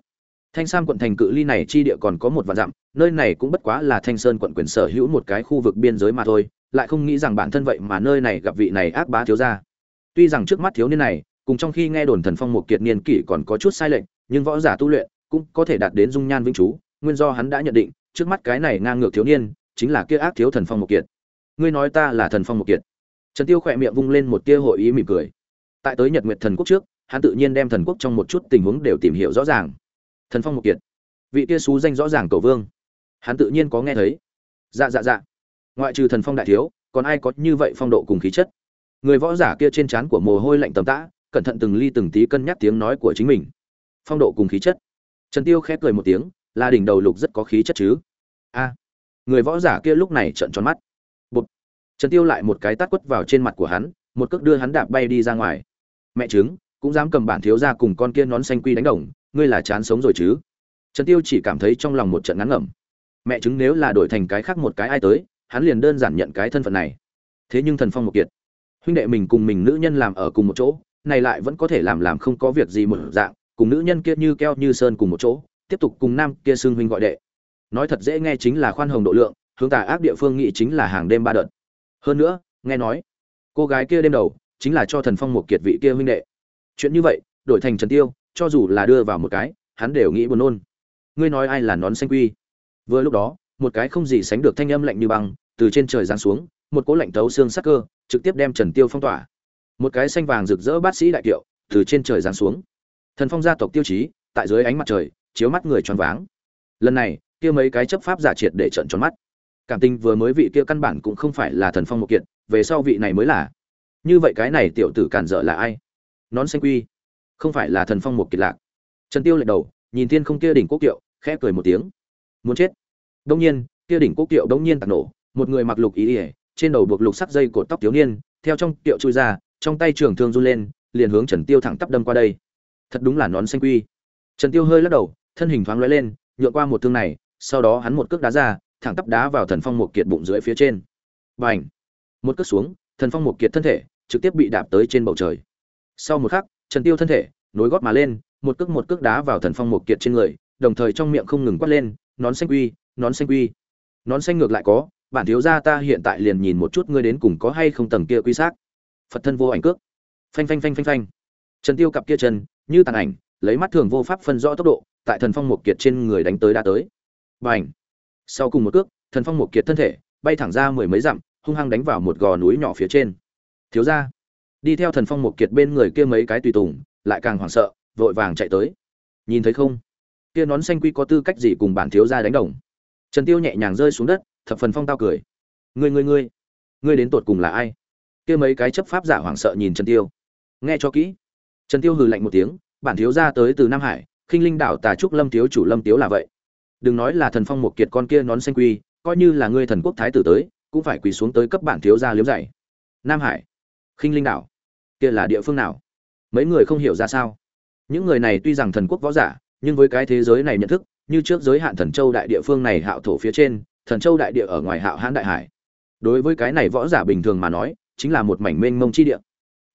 A: Thanh sam quận thành cự ly này chi địa còn có một vạn dặm, nơi này cũng bất quá là thanh sơn quận quyền sở hữu một cái khu vực biên giới mà thôi, lại không nghĩ rằng bản thân vậy mà nơi này gặp vị này ác bá thiếu gia. Tuy rằng trước mắt thiếu niên này, cùng trong khi nghe đồn thần phong một kiệt niên kỷ còn có chút sai lệch, nhưng võ giả tu luyện cũng có thể đạt đến dung nhan vĩnh chú, nguyên do hắn đã nhận định, trước mắt cái này ngang ngược thiếu niên, chính là kia ác thiếu thần phong một kiệt. Ngươi nói ta là thần phong một kiệt trần tiêu khỏe miệng vung lên một tia hội ý mỉm cười. Tại tới nhật nguyệt thần quốc trước, hắn tự nhiên đem thần quốc trong một chút tình huống đều tìm hiểu rõ ràng. Thần phong một kiệt, vị tia xú danh rõ ràng cầu vương. Hắn tự nhiên có nghe thấy. Dạ dạ dạ. Ngoại trừ thần phong đại thiếu, còn ai có như vậy phong độ cùng khí chất? Người võ giả kia trên trán của mồ hôi lạnh tầm tã, cẩn thận từng ly từng tí cân nhắc tiếng nói của chính mình. Phong độ cùng khí chất. Trần tiêu khẽ cười một tiếng, là đỉnh đầu lục rất có khí chất chứ. A. Người võ giả kia lúc này trợn tròn mắt trần tiêu lại một cái tát quất vào trên mặt của hắn, một cước đưa hắn đạp bay đi ra ngoài. Mẹ trứng, cũng dám cầm bản thiếu ra cùng con kia nón xanh quy đánh đồng, ngươi là chán sống rồi chứ? Trần tiêu chỉ cảm thấy trong lòng một trận ngắn ngẩm. Mẹ trứng nếu là đổi thành cái khác một cái ai tới, hắn liền đơn giản nhận cái thân phận này. Thế nhưng thần phong một kiệt. Huynh đệ mình cùng mình nữ nhân làm ở cùng một chỗ, này lại vẫn có thể làm làm không có việc gì một dạng, cùng nữ nhân kia như keo như sơn cùng một chỗ, tiếp tục cùng nam kia xương huynh gọi đệ. Nói thật dễ nghe chính là khoan hồng độ lượng, hướng tà ác địa phương nghị chính là hàng đêm ba đợt hơn nữa, nghe nói, cô gái kia đêm đầu chính là cho thần phong một kiệt vị kia huynh đệ. Chuyện như vậy, đổi thành trần tiêu, cho dù là đưa vào một cái, hắn đều nghĩ buồn nôn. Ngươi nói ai là nón xanh quy? Vừa lúc đó, một cái không gì sánh được thanh âm lạnh như băng từ trên trời giáng xuống, một cỗ lạnh tấu xương sắc cơ, trực tiếp đem trần tiêu phong tỏa. Một cái xanh vàng rực rỡ bát sĩ đại kiệu từ trên trời giáng xuống. Thần phong gia tộc tiêu chí, tại dưới ánh mặt trời, chiếu mắt người tròn váng. Lần này, kia mấy cái chấp pháp giả triệt để trận tròn mắt cảm tình vừa mới vị kia căn bản cũng không phải là thần phong một kiện, về sau vị này mới là. Như vậy cái này tiểu tử cản dở là ai? Nón xanh quy. Không phải là thần phong một kiệt lạc. Trần tiêu lệch đầu, nhìn thiên không kia đỉnh quốc kiệu, khẽ cười một tiếng. Muốn chết. Đông nhiên, kia đỉnh quốc kiệu đông nhiên tạt nổ, một người mặc lục ý ỉa trên đầu buộc lục sắc dây cột tóc thiếu niên, theo trong kiệu chui ra, trong tay trường thương run lên, liền hướng trần tiêu thẳng tắp đâm qua đây. Thật đúng là nón xanh quy. Trần tiêu hơi lắc đầu, thân hình thoáng lóe lên, nhượng qua một thương này, sau đó hắn một cước đá ra thẳng tắp đá vào thần phong một kiệt bụng dưới phía trên. Bành! Một cước xuống, thần phong một kiệt thân thể trực tiếp bị đạp tới trên bầu trời. Sau một khắc, trần tiêu thân thể nối gót mà lên, một cước một cước đá vào thần phong một kiệt trên người, đồng thời trong miệng không ngừng quát lên, nón xanh quy, nón xanh quy. Nón xanh ngược lại có, bản thiếu gia ta hiện tại liền nhìn một chút ngươi đến cùng có hay không tầng kia quy xác. Phật thân vô ảnh cước. Phanh phanh phanh phanh phanh. Trần tiêu cặp kia chân, như tàn ảnh, lấy mắt thường vô pháp phân rõ tốc độ, tại thần phong một kiệt trên người đánh tới đã tới. Bành! Sau cùng một cước, thần phong một kiệt thân thể, bay thẳng ra mười mấy dặm, hung hăng đánh vào một gò núi nhỏ phía trên. Thiếu gia, đi theo thần phong một kiệt bên người kia mấy cái tùy tùng, lại càng hoảng sợ, vội vàng chạy tới. Nhìn thấy không? Kia nón xanh quy có tư cách gì cùng bản thiếu gia đánh đồng? Trần tiêu nhẹ nhàng rơi xuống đất, thập phần phong tao cười. Ngươi ngươi ngươi ngươi đến tột cùng là ai? Kia mấy cái chấp pháp giả hoảng sợ nhìn trần tiêu. Nghe cho kỹ. Trần tiêu hừ lạnh một tiếng, bản thiếu gia tới từ nam hải khinh linh đảo tà trúc lâm thiếu chủ lâm tiếu là vậy đừng nói là thần phong một kiệt con kia nón xanh quy, coi như là ngươi thần quốc thái tử tới, cũng phải quỳ xuống tới cấp bản thiếu gia liếm dạy. Nam hải, khinh linh đảo, kia là địa phương nào? Mấy người không hiểu ra sao. Những người này tuy rằng thần quốc võ giả, nhưng với cái thế giới này nhận thức, như trước giới hạn thần châu đại địa phương này hạo thổ phía trên, thần châu đại địa ở ngoài hạo hãn đại hải. Đối với cái này võ giả bình thường mà nói, chính là một mảnh mênh mông chi địa.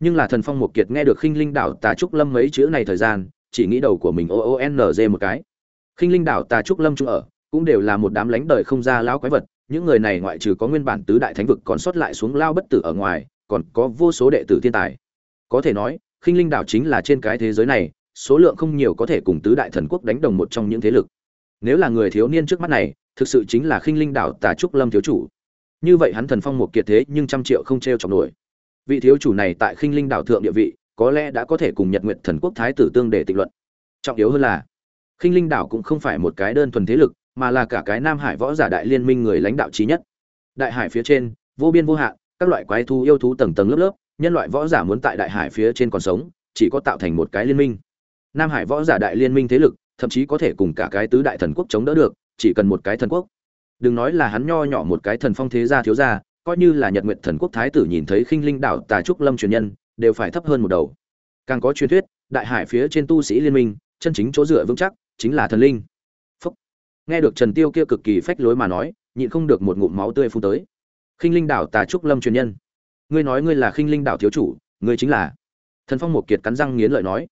A: Nhưng là thần phong một kiệt nghe được khinh linh đảo tà trúc lâm mấy chữ này thời gian, chỉ nghĩ đầu của mình o o n g một cái khinh linh đảo tà trúc lâm trung ở, cũng đều là một đám lánh đời không ra lão quái vật, những người này ngoại trừ có nguyên bản tứ đại thánh vực còn sót lại xuống lao bất tử ở ngoài, còn có vô số đệ tử thiên tài. Có thể nói, khinh linh đảo chính là trên cái thế giới này, số lượng không nhiều có thể cùng tứ đại thần quốc đánh đồng một trong những thế lực. Nếu là người thiếu niên trước mắt này, thực sự chính là khinh linh đảo tà trúc lâm thiếu chủ. Như vậy hắn thần phong một kiệt thế nhưng trăm triệu không t r e o chọc nổi. Vị thiếu chủ này tại khinh linh đảo thượng địa vị, có lẽ đã có thể cùng nhật nguyện thần quốc thái tử tương để tịch luận. Trọng yếu hơn là khinh linh đảo cũng không phải một cái đơn thuần thế lực, mà là cả cái nam hải võ giả đại liên minh người lãnh đạo trí nhất. Đại hải phía trên, vô biên vô hạn, các loại quái thú yêu thú tầng tầng lớp lớp, nhân loại võ giả muốn tại đại hải phía trên còn sống, chỉ có tạo thành một cái liên minh. Nam hải võ giả đại liên minh thế lực, thậm chí có thể cùng cả cái tứ đại thần quốc chống đỡ được, chỉ cần một cái thần quốc. Đừng nói là hắn nho nhỏ một cái thần phong thế gia thiếu gia, coi như là nhật nguyện thần quốc thái tử nhìn thấy khinh linh đảo tà trúc lâm truyền nhân, đều phải thấp hơn một đầu. Càng có truyền thuyết, đại hải phía trên tu sĩ liên minh, chân chính chỗ dựa vững chắc chính là thần linh. Phúc. nghe được trần tiêu kia cực kỳ phách lối mà nói, nhịn không được một ngụm máu tươi phun tới. Khinh linh đảo tà trúc lâm truyền nhân. Ngươi nói ngươi là khinh linh đảo thiếu chủ, ngươi chính là. Thần phong một kiệt cắn răng nghiến lợi nói.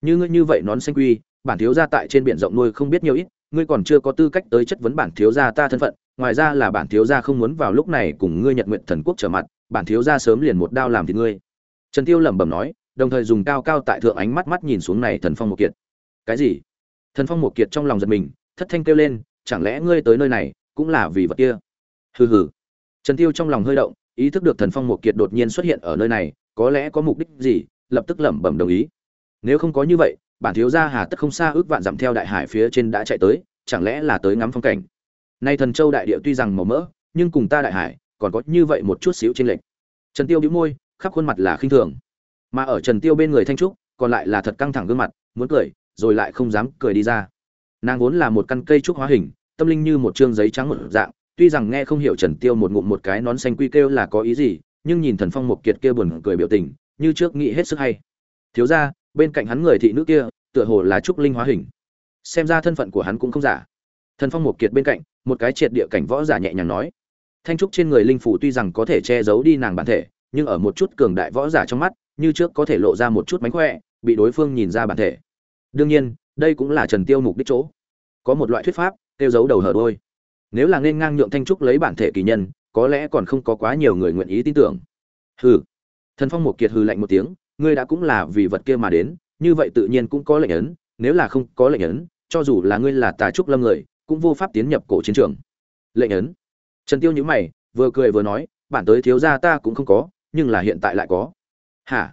A: Như ngươi như vậy nón xanh quy, bản thiếu gia tại trên biển rộng nuôi không biết nhiều ít, ngươi còn chưa có tư cách tới chất vấn bản thiếu gia ta thân phận. Ngoài ra là bản thiếu gia không muốn vào lúc này cùng ngươi nhật nguyện thần quốc trở mặt, bản thiếu gia sớm liền một đao làm thì ngươi. Trần tiêu lẩm bẩm nói, đồng thời dùng cao cao tại thượng ánh mắt mắt nhìn xuống này thần phong một kiệt. Cái gì? Thần phong một kiệt trong lòng giật mình, thất thanh kêu lên, chẳng lẽ ngươi tới nơi này cũng là vì vật kia? Hừ hừ. Trần tiêu trong lòng hơi động, ý thức được thần phong một kiệt đột nhiên xuất hiện ở nơi này, có lẽ có mục đích gì, lập tức lẩm bẩm đồng ý. Nếu không có như vậy, bản thiếu gia hà tất không xa ước vạn dặm theo đại hải phía trên đã chạy tới, chẳng lẽ là tới ngắm phong cảnh? Nay thần châu đại địa tuy rằng màu mỡ, nhưng cùng ta đại hải, còn có như vậy một chút xíu trên lệch. Trần tiêu bĩu môi, khắp khuôn mặt là khinh thường. Mà ở trần tiêu bên người thanh trúc, còn lại là thật căng thẳng gương mặt, muốn cười rồi lại không dám cười đi ra. Nàng vốn là một căn cây trúc hóa hình, tâm linh như một trương giấy trắng một dạng, tuy rằng nghe không hiểu trần tiêu một ngụm một cái nón xanh quy kêu là có ý gì, nhưng nhìn thần phong một kiệt kia buồn cười biểu tình, như trước nghĩ hết sức hay. Thiếu ra bên cạnh hắn người thị nữ kia, tựa hồ là trúc linh hóa hình. Xem ra thân phận của hắn cũng không giả. Thần phong một kiệt bên cạnh, một cái triệt địa cảnh võ giả nhẹ nhàng nói. Thanh trúc trên người linh phủ tuy rằng có thể che giấu đi nàng bản thể, nhưng ở một chút cường đại võ giả trong mắt, như trước có thể lộ ra một chút mánh khỏe, bị đối phương nhìn ra bản thể đương nhiên, đây cũng là trần tiêu mục đích chỗ. Có một loại thuyết pháp tiêu giấu đầu hở đôi nếu là nên ngang nhượng thanh trúc lấy bản thể kỳ nhân, có lẽ còn không có quá nhiều người nguyện ý tin tưởng. Hừ. Thần phong một kiệt hừ lạnh một tiếng, ngươi đã cũng là vì vật kia mà đến, như vậy tự nhiên cũng có lệnh ấn, nếu là không có lệnh ấn, cho dù là ngươi là tà trúc lâm người, cũng vô pháp tiến nhập cổ chiến trường. Lệnh ấn. Trần tiêu nhíu mày, vừa cười vừa nói, bản tới thiếu gia ta cũng không có, nhưng là hiện tại lại có. Hả?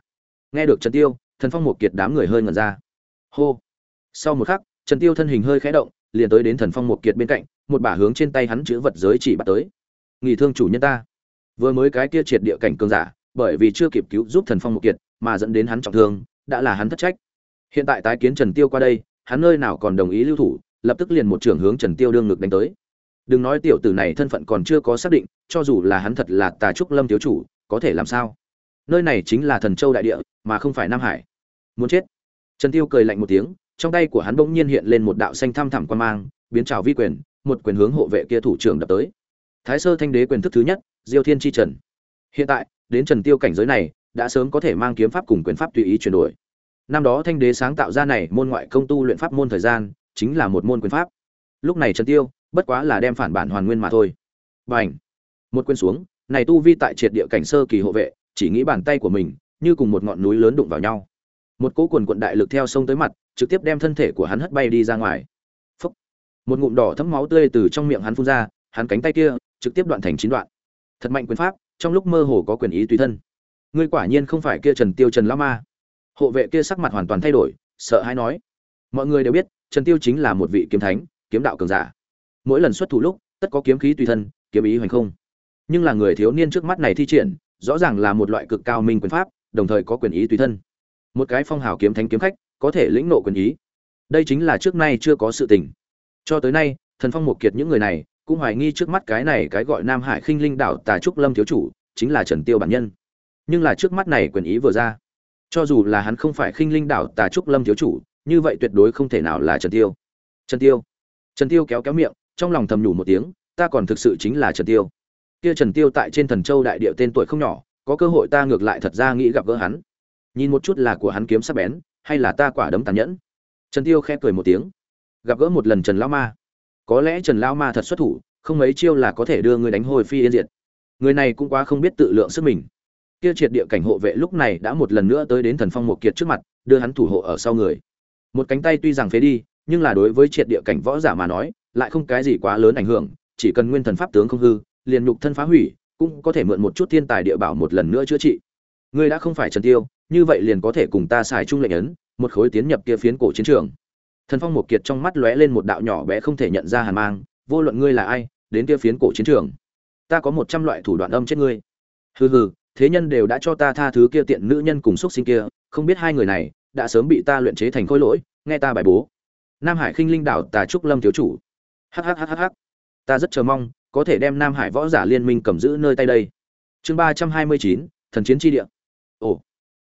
A: Nghe được trần tiêu, thần phong một kiệt đám người hơi ngẩn ra hô. Sau một khắc, trần tiêu thân hình hơi khẽ động, liền tới đến thần phong một kiệt bên cạnh, một bả hướng trên tay hắn chữ vật giới chỉ bắt tới. Nghỉ thương chủ nhân ta. Vừa mới cái kia triệt địa cảnh cường giả, bởi vì chưa kịp cứu giúp thần phong một kiệt, mà dẫn đến hắn trọng thương, đã là hắn thất trách. Hiện tại tái kiến trần tiêu qua đây, hắn nơi nào còn đồng ý lưu thủ, lập tức liền một trưởng hướng trần tiêu đương ngực đánh tới. Đừng nói tiểu tử này thân phận còn chưa có xác định, cho dù là hắn thật là tà trúc lâm thiếu chủ, có thể làm sao? Nơi này chính là thần châu đại địa, mà không phải nam hải. Muốn chết trần tiêu cười lạnh một tiếng, trong tay của hắn bỗng nhiên hiện lên một đạo xanh thăm thẳm quan mang, biến trào vi quyền, một quyền hướng hộ vệ kia thủ trưởng đập tới. Thái sơ thanh đế quyền thức thứ nhất, diêu thiên chi trần. Hiện tại, đến trần tiêu cảnh giới này, đã sớm có thể mang kiếm pháp cùng quyền pháp tùy ý chuyển đổi. Năm đó thanh đế sáng tạo ra này môn ngoại công tu luyện pháp môn thời gian, chính là một môn quyền pháp. Lúc này trần tiêu, bất quá là đem phản bản hoàn nguyên mà thôi. Bành! Một quyền xuống, này tu vi tại triệt địa cảnh sơ kỳ hộ vệ, chỉ nghĩ bàn tay của mình, như cùng một ngọn núi lớn đụng vào nhau một cỗ quần quận đại lực theo sông tới mặt, trực tiếp đem thân thể của hắn hất bay đi ra ngoài. Phúc. một ngụm đỏ thấm máu tươi từ trong miệng hắn phun ra, hắn cánh tay kia trực tiếp đoạn thành chín đoạn. Thật mạnh quyền pháp, trong lúc mơ hồ có quyền ý tùy thân. Ngươi quả nhiên không phải kia trần tiêu trần lão ma hộ vệ kia sắc mặt hoàn toàn thay đổi, sợ hãi nói. Mọi người đều biết, trần tiêu chính là một vị kiếm thánh, kiếm đạo cường giả. Mỗi lần xuất thủ lúc, tất có kiếm khí tùy thân, kiếm ý hoành không. Nhưng là người thiếu niên trước mắt này thi triển, rõ ràng là một loại cực cao minh quyền pháp, đồng thời có quyền ý tùy thân một cái phong hào kiếm thánh kiếm khách, có thể lĩnh nộ quyền ý. Đây chính là trước nay chưa có sự tình. Cho tới nay, thần phong một kiệt những người này cũng hoài nghi trước mắt cái này cái gọi nam hải khinh linh đảo tà trúc lâm thiếu chủ chính là trần tiêu bản nhân. Nhưng là trước mắt này quyền ý vừa ra, cho dù là hắn không phải khinh linh đảo tà trúc lâm thiếu chủ, như vậy tuyệt đối không thể nào là trần tiêu. Trần tiêu. Trần tiêu kéo kéo miệng, trong lòng thầm nhủ một tiếng, ta còn thực sự chính là trần tiêu. Kia trần tiêu tại trên thần châu đại địa tên tuổi không nhỏ, có cơ hội ta ngược lại thật ra nghĩ gặp gỡ hắn nhìn một chút là của hắn kiếm sắc bén, hay là ta quả đấm tàn nhẫn? Trần tiêu khẽ cười một tiếng. Gặp gỡ một lần trần lão ma. Có lẽ trần lão ma thật xuất thủ, không mấy chiêu là có thể đưa người đánh hồi phi yên diệt. Người này cũng quá không biết tự lượng sức mình. Kia triệt địa cảnh hộ vệ lúc này đã một lần nữa tới đến thần phong một kiệt trước mặt, đưa hắn thủ hộ ở sau người. Một cánh tay tuy rằng phế đi, nhưng là đối với triệt địa cảnh võ giả mà nói, lại không cái gì quá lớn ảnh hưởng, chỉ cần nguyên thần pháp tướng không hư, liền nhục thân phá hủy, cũng có thể mượn một chút thiên tài địa bảo một lần nữa chữa trị. Ngươi đã không phải trần tiêu như vậy liền có thể cùng ta xài chung lệnh ấn, một khối tiến nhập kia phiến cổ chiến trường. Thần phong một kiệt trong mắt lóe lên một đạo nhỏ bé không thể nhận ra hàn mang, vô luận ngươi là ai, đến kia phiến cổ chiến trường, ta có một trăm loại thủ đoạn âm chết ngươi. Hừ hừ, thế nhân đều đã cho ta tha thứ kia tiện nữ nhân cùng xúc sinh kia, không biết hai người này đã sớm bị ta luyện chế thành khối lỗi, nghe ta bài bố. Nam hải khinh linh đảo tà trúc lâm thiếu chủ. Hhhh ta rất chờ mong, có thể đem nam hải võ giả liên minh cầm giữ nơi tay đây. Chương ba trăm hai mươi chín, thần chiến chi địa. Ồ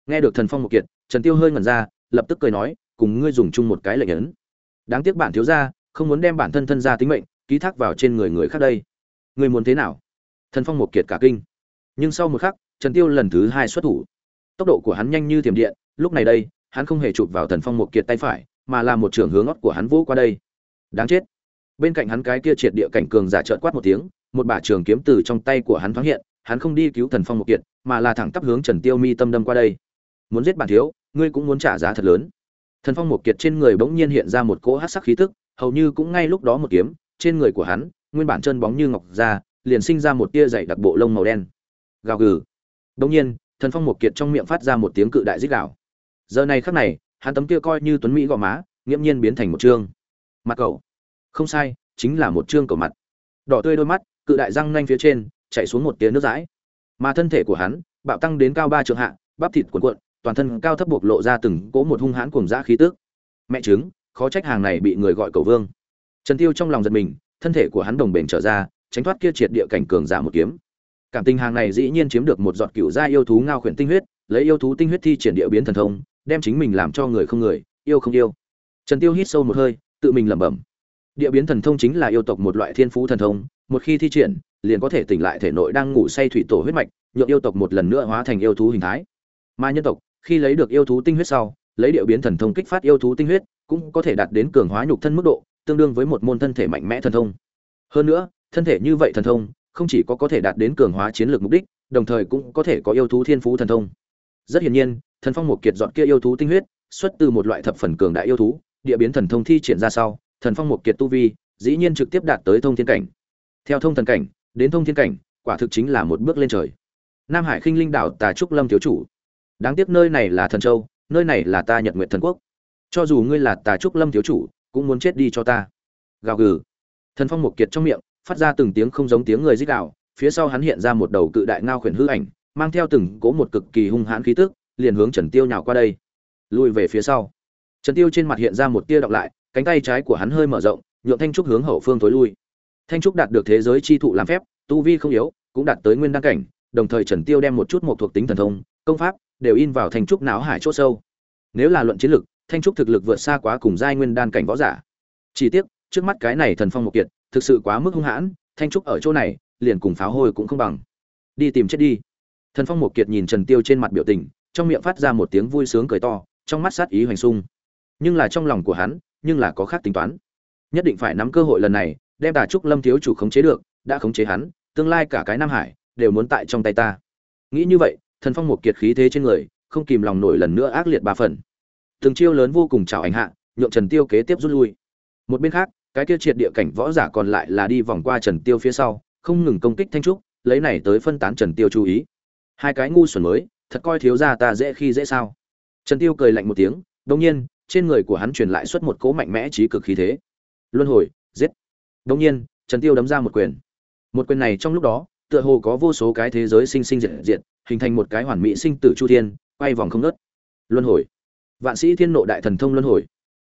A: nghe được thần phong một kiệt, trần tiêu hơi ngẩn ra, lập tức cười nói, cùng ngươi dùng chung một cái lệnh ấn. Đáng tiếc bản thiếu gia không muốn đem bản thân thân gia tính mệnh ký thác vào trên người người khác đây. Ngươi muốn thế nào? Thần phong một kiệt cả kinh. Nhưng sau một khắc, trần tiêu lần thứ hai xuất thủ. Tốc độ của hắn nhanh như thiểm điện, lúc này đây, hắn không hề chụp vào thần phong một kiệt tay phải, mà là một trường hướng ngót của hắn vỗ qua đây. Đáng chết. Bên cạnh hắn cái kia triệt địa cảnh cường giả trợn quát một tiếng, một bả trường kiếm từ trong tay của hắn thoáng hiện, hắn không đi cứu thần phong một kiệt, mà là thẳng tắp hướng trần tiêu mi tâm đâm qua đây muốn giết bản thiếu, ngươi cũng muốn trả giá thật lớn. Thần phong một kiệt trên người bỗng nhiên hiện ra một cỗ hắc sắc khí tức, hầu như cũng ngay lúc đó một kiếm, trên người của hắn, nguyên bản chân bóng như ngọc ra, liền sinh ra một tia dày đặc bộ lông màu đen. Gào gừ. Bỗng nhiên, thần phong một kiệt trong miệng phát ra một tiếng cự đại dích đạo giờ này khắc này, hắn tấm kia coi như tuấn mỹ gò má, nghiễm nhiên biến thành một trương. Mặt cậu. Không sai, chính là một trương cầu mặt. Đỏ tươi đôi mắt, cự đại răng nanh phía trên chạy xuống một tia nước dãi. Mà thân thể của hắn, bạo tăng đến cao ba trượng hạ, bắp thịt cuộn cuộn toàn thân cao thấp buộc lộ ra từng cỗ một hung hãn cùng dã khí tức. Mẹ chứng khó trách hàng này bị người gọi cầu vương. Trần tiêu trong lòng giật mình, thân thể của hắn đồng bền trở ra, tránh thoát kia triệt địa cảnh cường giả một kiếm. Cảm tình hàng này dĩ nhiên chiếm được một giọt cựu gia yêu thú ngao khuyển tinh huyết, lấy yêu thú tinh huyết thi triển địa biến thần thông, đem chính mình làm cho người không người, yêu không yêu. Trần tiêu hít sâu một hơi, tự mình lẩm bẩm. Địa biến thần thông chính là yêu tộc một loại thiên phú thần thông, một khi thi triển, liền có thể tỉnh lại thể nội đang ngủ say thủy tổ huyết mạch, nhượng yêu tộc một lần nữa hóa thành yêu thú hình thái. Ma nhân tộc khi lấy được yêu thú tinh huyết sau, lấy địa biến thần thông kích phát yêu thú tinh huyết, cũng có thể đạt đến cường hóa nhục thân mức độ, tương đương với một môn thân thể mạnh mẽ thần thông. Hơn nữa, thân thể như vậy thần thông, không chỉ có có thể đạt đến cường hóa chiến lược mục đích, đồng thời cũng có thể có yêu thú thiên phú thần thông. Rất hiển nhiên, thần phong một kiệt dọn kia yêu thú tinh huyết, xuất từ một loại thập phần cường đại yêu thú, địa biến thần thông thi triển ra sau, thần phong một kiệt tu vi, dĩ nhiên trực tiếp đạt tới thông thiên cảnh. Theo thông thần cảnh, đến thông thiên cảnh, quả thực chính là một bước lên trời. Nam hải khinh linh đảo tà trúc lâm thiếu chủ đáng tiếc nơi này là thần châu, nơi này là ta nhật nguyện thần quốc. Cho dù ngươi là tà trúc lâm thiếu chủ, cũng muốn chết đi cho ta. Gào gừ. Thần phong một kiệt trong miệng, phát ra từng tiếng không giống tiếng người rít gào, phía sau hắn hiện ra một đầu cự đại ngao khuyển hư ảnh, mang theo từng cỗ một cực kỳ hung hãn khí tức, liền hướng trần tiêu nhào qua đây. Lùi về phía sau. Trần tiêu trên mặt hiện ra một tia đọc lại, cánh tay trái của hắn hơi mở rộng, nhượng thanh trúc hướng hậu phương tối lui. Thanh trúc đạt được thế giới chi thụ làm phép, tu vi không yếu, cũng đạt tới nguyên đăng cảnh đồng thời trần tiêu đem một chút một thuộc tính thần thông, công pháp, đều in vào thanh trúc não hải chỗ sâu. Nếu là luận chiến lực, thanh trúc thực lực vượt xa quá cùng giai nguyên đan cảnh võ giả. Chỉ tiếc, trước mắt cái này thần phong một kiệt, thực sự quá mức hung hãn, thanh trúc ở chỗ này, liền cùng pháo hôi cũng không bằng. Đi tìm chết đi. Thần phong một kiệt nhìn trần tiêu trên mặt biểu tình, trong miệng phát ra một tiếng vui sướng cười to, trong mắt sát ý hoành sung. Nhưng là trong lòng của hắn, nhưng là có khác tính toán. Nhất định phải nắm cơ hội lần này, đem tà trúc lâm thiếu chủ khống chế được, đã khống chế hắn, tương lai cả cái nam hải đều muốn tại trong tay ta. Nghĩ như vậy, thần phong một kiệt khí thế trên người, không kìm lòng nổi lần nữa ác liệt ba phần. Từng chiêu lớn vô cùng chảo ảnh hạ, nhượng trần tiêu kế tiếp rút lui. Một bên khác, cái kia triệt địa cảnh võ giả còn lại là đi vòng qua trần tiêu phía sau, không ngừng công kích thanh trúc, lấy này tới phân tán trần tiêu chú ý. Hai cái ngu xuẩn mới, thật coi thiếu gia ta dễ khi dễ sao. Trần tiêu cười lạnh một tiếng, đồng nhiên, trên người của hắn truyền lại xuất một cỗ mạnh mẽ trí cực khí thế. Luân hồi, giết. Đồng nhiên, trần tiêu đấm ra một quyền. Một quyền này trong lúc đó tựa hồ có vô số cái thế giới sinh sinh diệt diệt, hình thành một cái hoàn mỹ sinh tử chu thiên, quay vòng không ngớt. Luân hồi. Vạn sĩ thiên nộ đại thần thông luân hồi.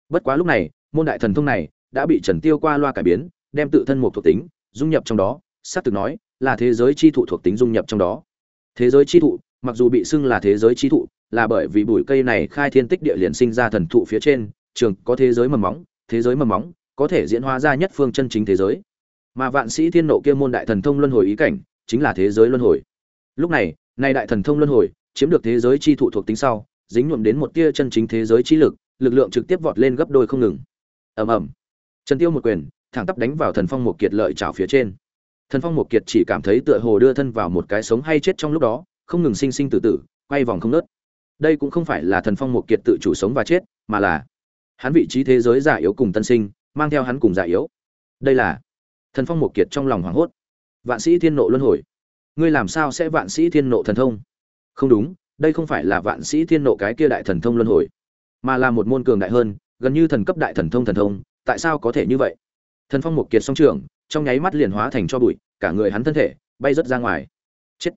A: Bất quá lúc này, môn đại thần thông này đã bị trần tiêu qua loa cải biến, đem tự thân một thuộc tính dung nhập trong đó sát thực nói là thế giới chi thụ thuộc tính dung nhập trong đó. Thế giới chi thụ, mặc dù bị xưng là thế giới chi thụ, là bởi vì bụi cây này khai thiên tích địa liền sinh ra thần thụ phía trên, trường có thế giới mầm móng, thế giới mầm móng có thể diễn hóa ra nhất phương chân chính thế giới. Mà vạn sĩ thiên nộ kia môn đại thần thông luân hồi ý cảnh chính là thế giới luân hồi. Lúc này, nay đại thần thông luân hồi chiếm được thế giới chi thụ thuộc tính sau, dính nhuộm đến một tia chân chính thế giới chi lực lực lượng trực tiếp vọt lên gấp đôi không ngừng. Ầm ầm. Trần tiêu một quyền, thẳng tắp đánh vào thần phong một kiệt lợi chảo phía trên. Thần phong một kiệt chỉ cảm thấy tựa hồ đưa thân vào một cái sống hay chết trong lúc đó, không ngừng sinh sinh tử tử, quay vòng không nớt đây cũng không phải là thần phong một kiệt tự chủ sống và chết, mà là hắn vị trí thế giới giả yếu cùng tân sinh, mang theo hắn cùng giả yếu. Đây là thần phong một kiệt trong lòng hoảng hốt vạn sĩ thiên nộ luân hồi. Ngươi làm sao sẽ vạn sĩ thiên nộ thần thông? Không đúng, đây không phải là vạn sĩ thiên nộ cái kia đại thần thông luân hồi, mà là một môn cường đại hơn, gần như thần cấp đại thần thông thần thông, tại sao có thể như vậy? Thần phong một kiệt song trường trong nháy mắt liền hóa thành cho bụi, cả người hắn thân thể bay rớt ra ngoài. Chết.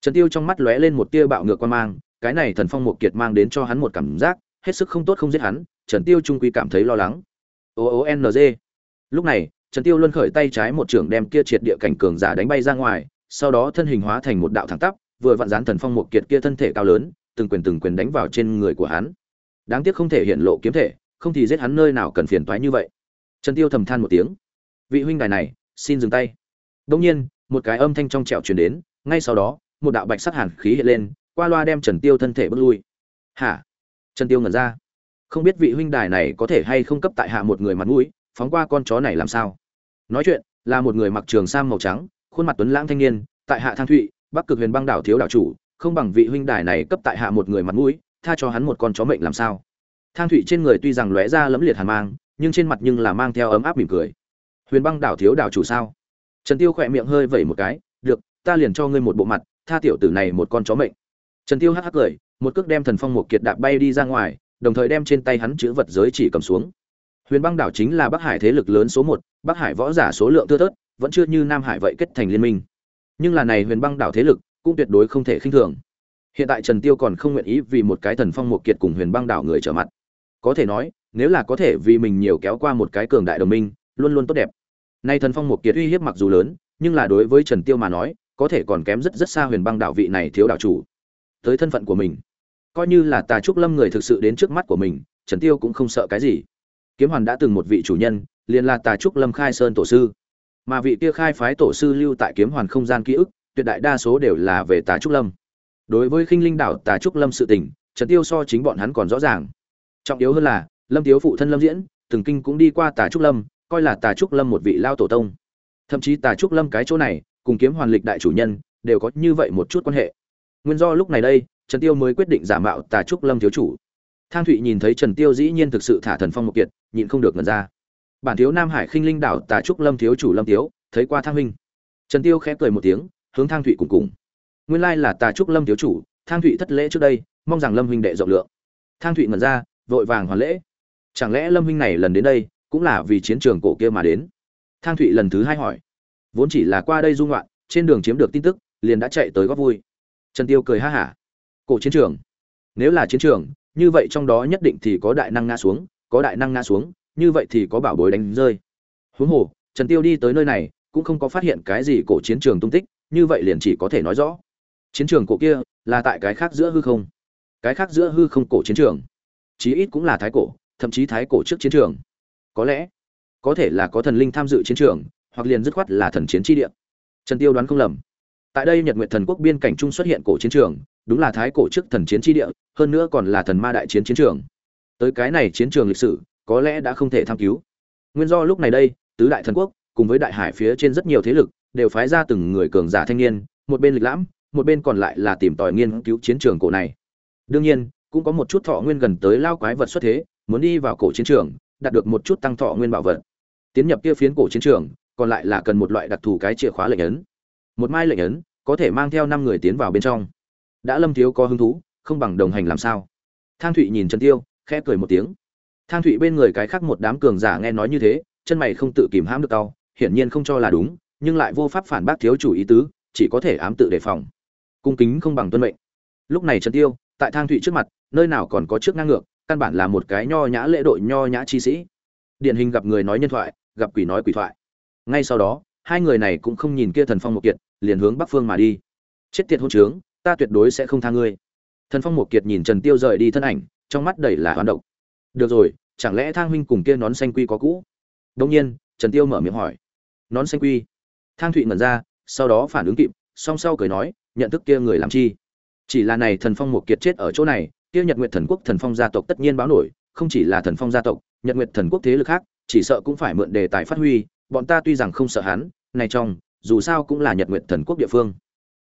A: Trần tiêu trong mắt lóe lên một tia bạo ngược quan mang, cái này thần phong một kiệt mang đến cho hắn một cảm giác, hết sức không tốt không giết hắn, trần tiêu trung quy cảm thấy lo lắng. O o n g. Lúc này trần tiêu luân khởi tay trái một trường đem kia triệt địa cảnh cường giả đánh bay ra ngoài, sau đó thân hình hóa thành một đạo thẳng tắp, vừa vặn dán thần phong một kiệt kia thân thể cao lớn, từng quyền từng quyền đánh vào trên người của hắn. Đáng tiếc không thể hiện lộ kiếm thể, không thì giết hắn nơi nào cần phiền toái như vậy. Trần tiêu thầm than một tiếng. Vị huynh đài này, xin dừng tay. Đông nhiên, một cái âm thanh trong trẻo truyền đến, ngay sau đó, một đạo bạch sắc hàn khí hiện lên, qua loa đem trần tiêu thân thể bước lui. Hả? Trần tiêu ngẩn ra. Không biết vị huynh đài này có thể hay không cấp tại hạ một người mặt mũi, phóng qua con chó này làm sao? Nói chuyện, là một người mặc trường sam màu trắng, khuôn mặt tuấn lãng thanh niên, tại hạ thang thụy, bắc cực huyền băng đảo thiếu đảo chủ, không bằng vị huynh đài này cấp tại hạ một người mặt mũi, tha cho hắn một con chó mệnh làm sao. Thang thụy trên người tuy rằng lóe ra lẫm liệt hàn mang, nhưng trên mặt nhưng là mang theo ấm áp mỉm cười. Huyền băng đảo thiếu đảo chủ sao? Trần tiêu khỏe miệng hơi vẩy một cái, được, ta liền cho ngươi một bộ mặt, tha tiểu tử này một con chó mệnh. Trần tiêu hắc hắc cười, một cước đem thần phong một kiệt đạp bay đi ra ngoài, đồng thời đem trên tay hắn chữ vật giới chỉ cầm xuống huyền băng đảo chính là bắc hải thế lực lớn số một, bắc hải võ giả số lượng thưa thớt, vẫn chưa như nam hải vậy kết thành liên minh. Nhưng là này huyền băng đảo thế lực cũng tuyệt đối không thể khinh thường. Hiện tại trần tiêu còn không nguyện ý vì một cái thần phong một kiệt cùng huyền băng đảo người trở mặt. Có thể nói, nếu là có thể vì mình nhiều kéo qua một cái cường đại đồng minh, luôn luôn tốt đẹp. Nay thần phong một kiệt uy hiếp mặc dù lớn, nhưng là đối với trần tiêu mà nói, có thể còn kém rất rất xa huyền băng đảo vị này thiếu đảo chủ. Tới thân phận của mình, coi như là tà trúc lâm người thực sự đến trước mắt của mình, trần tiêu cũng không sợ cái gì kiếm hoàn đã từng một vị chủ nhân, liền là tà trúc lâm khai sơn tổ sư. Mà vị kia khai phái tổ sư lưu tại kiếm hoàn không gian ký ức, tuyệt đại đa số đều là về tà trúc lâm. Đối với khinh linh đảo tà trúc lâm sự tình, trần tiêu so chính bọn hắn còn rõ ràng. Trọng yếu hơn là, lâm thiếu phụ thân lâm diễn, từng kinh cũng đi qua tà trúc lâm, coi là tà trúc lâm một vị lao tổ tông. Thậm chí tà trúc lâm cái chỗ này, cùng kiếm hoàn lịch đại chủ nhân, đều có như vậy một chút quan hệ. Nguyên do lúc này đây, trần tiêu mới quyết định giả mạo tà trúc lâm thiếu chủ thang thụy nhìn thấy trần tiêu dĩ nhiên thực sự thả thần phong một kiệt nhịn không được ngần ra. Bản thiếu nam hải khinh linh đảo tà trúc lâm thiếu chủ lâm thiếu thấy qua thang huynh. Trần tiêu khẽ cười một tiếng hướng thang thụy cùng cùng. Nguyên lai là tà trúc lâm thiếu chủ thang thụy thất lễ trước đây mong rằng lâm huynh đệ rộng lượng. Thang thụy ngẩn ra vội vàng hoàn lễ. Chẳng lẽ lâm huynh này lần đến đây cũng là vì chiến trường cổ kia mà đến? Thang thụy lần thứ hai hỏi. Vốn chỉ là qua đây du ngoạn, trên đường chiếm được tin tức liền đã chạy tới góp vui. Trần tiêu cười ha hả. Cổ chiến trường. Nếu là chiến trường như vậy trong đó nhất định thì có đại năng ngã xuống, có đại năng ngã xuống, như vậy thì có bảo bối đánh rơi. Huống hồ, trần tiêu đi tới nơi này, cũng không có phát hiện cái gì cổ chiến trường tung tích, như vậy liền chỉ có thể nói rõ. Chiến trường cổ kia là tại cái khác giữa hư không. Cái khác giữa hư không cổ chiến trường. Chí ít cũng là thái cổ, thậm chí thái cổ trước chiến trường. Có lẽ, có thể là có thần linh tham dự chiến trường, hoặc liền dứt khoát là thần chiến chi địa. Trần tiêu đoán không lầm. Tại đây nhật Nguyệt thần quốc biên cảnh trung xuất hiện cổ chiến trường đúng là thái cổ trước thần chiến tri địa, hơn nữa còn là thần ma đại chiến chiến trường. Tới cái này chiến trường lịch sử, có lẽ đã không thể tham cứu. Nguyên do lúc này đây, tứ đại thần quốc, cùng với đại hải phía trên rất nhiều thế lực, đều phái ra từng người cường giả thanh niên, một bên lịch lãm, một bên còn lại là tìm tòi nghiên cứu chiến trường cổ này. Đương nhiên, cũng có một chút thọ nguyên gần tới lao quái vật xuất thế, muốn đi vào cổ chiến trường, đạt được một chút tăng thọ nguyên bảo vật. Tiến nhập kia phiến cổ chiến trường, còn lại là cần một loại đặc thù cái chìa khóa lệnh ấn. Một mai lệnh ấn, có thể mang theo năm người tiến vào bên trong đã lâm thiếu có hứng thú, không bằng đồng hành làm sao? Thang thụy nhìn trần tiêu, khẽ cười một tiếng. Thang thụy bên người cái khác một đám cường giả nghe nói như thế, chân mày không tự kìm hãm được tao hiển nhiên không cho là đúng, nhưng lại vô pháp phản bác thiếu chủ ý tứ, chỉ có thể ám tự đề phòng. Cung kính không bằng tuân mệnh. Lúc này trần tiêu, tại thang thụy trước mặt, nơi nào còn có trước ngang ngược, căn bản là một cái nho nhã lễ đội nho nhã chi sĩ. Điển hình gặp người nói nhân thoại, gặp quỷ nói quỷ thoại. Ngay sau đó, hai người này cũng không nhìn kia thần phong một kiệt, liền hướng bắc phương mà đi. Chết tiệt hôn trướng ta tuyệt đối sẽ không tha ngươi. Thần phong một kiệt nhìn trần tiêu rời đi thân ảnh, trong mắt đầy là hoán động được rồi, chẳng lẽ thang huynh cùng kia nón xanh quy có cũ? Đông nhiên, trần tiêu mở miệng hỏi. Nón xanh quy. Thang thụy ngẩn ra, sau đó phản ứng kịp, song sau cười nói, nhận thức kia người làm chi? Chỉ là này thần phong một kiệt chết ở chỗ này, kia nhật nguyệt thần quốc thần phong gia tộc tất nhiên báo nổi, không chỉ là thần phong gia tộc, nhật nguyệt thần quốc thế lực khác, chỉ sợ cũng phải mượn đề tài phát huy, bọn ta tuy rằng không sợ hắn, này trong dù sao cũng là nhật nguyệt thần quốc địa phương.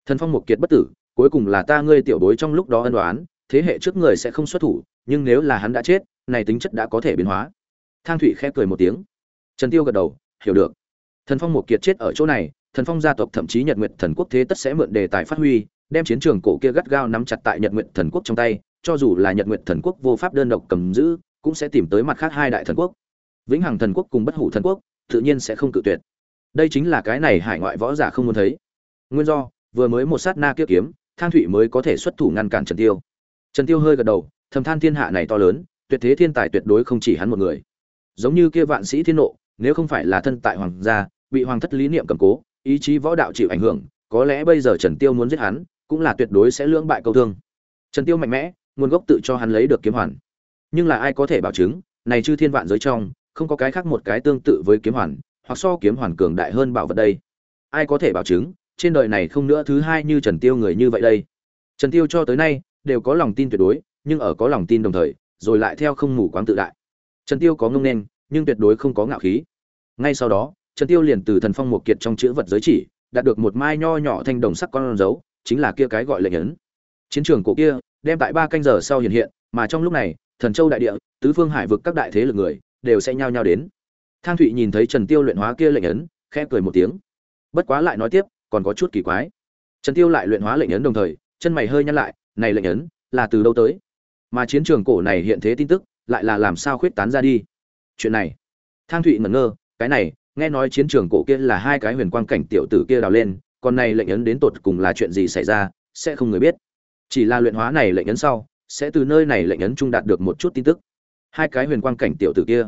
A: Thần phong một kiệt bất tử cuối cùng là ta ngươi tiểu bối trong lúc đó ân đoán thế hệ trước người sẽ không xuất thủ, nhưng nếu là hắn đã chết, này tính chất đã có thể biến hóa. Thang thụy khẽ cười một tiếng. Trần tiêu gật đầu, hiểu được. Thần phong một kiệt chết ở chỗ này, thần phong gia tộc thậm chí nhật nguyệt thần quốc thế tất sẽ mượn đề tài phát huy, đem chiến trường cổ kia gắt gao nắm chặt tại nhật nguyệt thần quốc trong tay, cho dù là nhật nguyệt thần quốc vô pháp đơn độc cầm giữ, cũng sẽ tìm tới mặt khác hai đại thần quốc. Vĩnh hằng thần quốc cùng bất hủ thần quốc, tự nhiên sẽ không cự tuyệt. Đây chính là cái này hải ngoại võ giả không muốn thấy. Nguyên do, vừa mới một sát na kia kiếm thang thụy mới có thể xuất thủ ngăn cản trần tiêu. Trần tiêu hơi gật đầu, thầm than thiên hạ này to lớn, tuyệt thế thiên tài tuyệt đối không chỉ hắn một người. Giống như kia vạn sĩ thiên nộ, nếu không phải là thân tại hoàng gia, bị hoàng thất lý niệm cầm cố, ý chí võ đạo chịu ảnh hưởng, có lẽ bây giờ trần tiêu muốn giết hắn, cũng là tuyệt đối sẽ lưỡng bại câu thương. Trần tiêu mạnh mẽ, nguồn gốc tự cho hắn lấy được kiếm hoàn. Nhưng là ai có thể bảo chứng, này chư thiên vạn giới trong, không có cái khác một cái tương tự với kiếm hoàn, hoặc so kiếm hoàn cường đại hơn bảo vật đây. Ai có thể bảo chứng trên đời này không nữa thứ hai như trần tiêu người như vậy đây. Trần tiêu cho tới nay, đều có lòng tin tuyệt đối, nhưng ở có lòng tin đồng thời, rồi lại theo không mù quáng tự đại. Trần tiêu có ngông nên, nhưng tuyệt đối không có ngạo khí. Ngay sau đó, trần tiêu liền từ thần phong một kiệt trong chữ vật giới chỉ, đạt được một mai nho nhỏ thanh đồng sắc con dấu, chính là kia cái gọi lệnh ấn chiến trường cổ kia, đem tại ba canh giờ sau hiện hiện, mà trong lúc này, thần châu đại địa, tứ phương hải vực các đại thế lực người, đều sẽ nhao nhao đến. Thang thụy nhìn thấy trần tiêu luyện hóa kia lệnh ấn khẽ cười một tiếng. Bất quá lại nói tiếp còn có chút kỳ quái. Trần tiêu lại luyện hóa lệnh ấn đồng thời, chân mày hơi nhăn lại, này lệnh ấn là từ đâu tới? Mà chiến trường cổ này hiện thế tin tức lại là làm sao khuyết tán ra đi? Chuyện này, thang thụy ngẩn ngơ, cái này, nghe nói chiến trường cổ kia là hai cái huyền quang cảnh tiểu tử kia đào lên, còn này lệnh ấn đến tột cùng là chuyện gì xảy ra, sẽ không người biết. Chỉ là luyện hóa này lệnh ấn sau, sẽ từ nơi này lệnh ấn trung đạt được một chút tin tức. Hai cái huyền quang cảnh tiểu tử kia.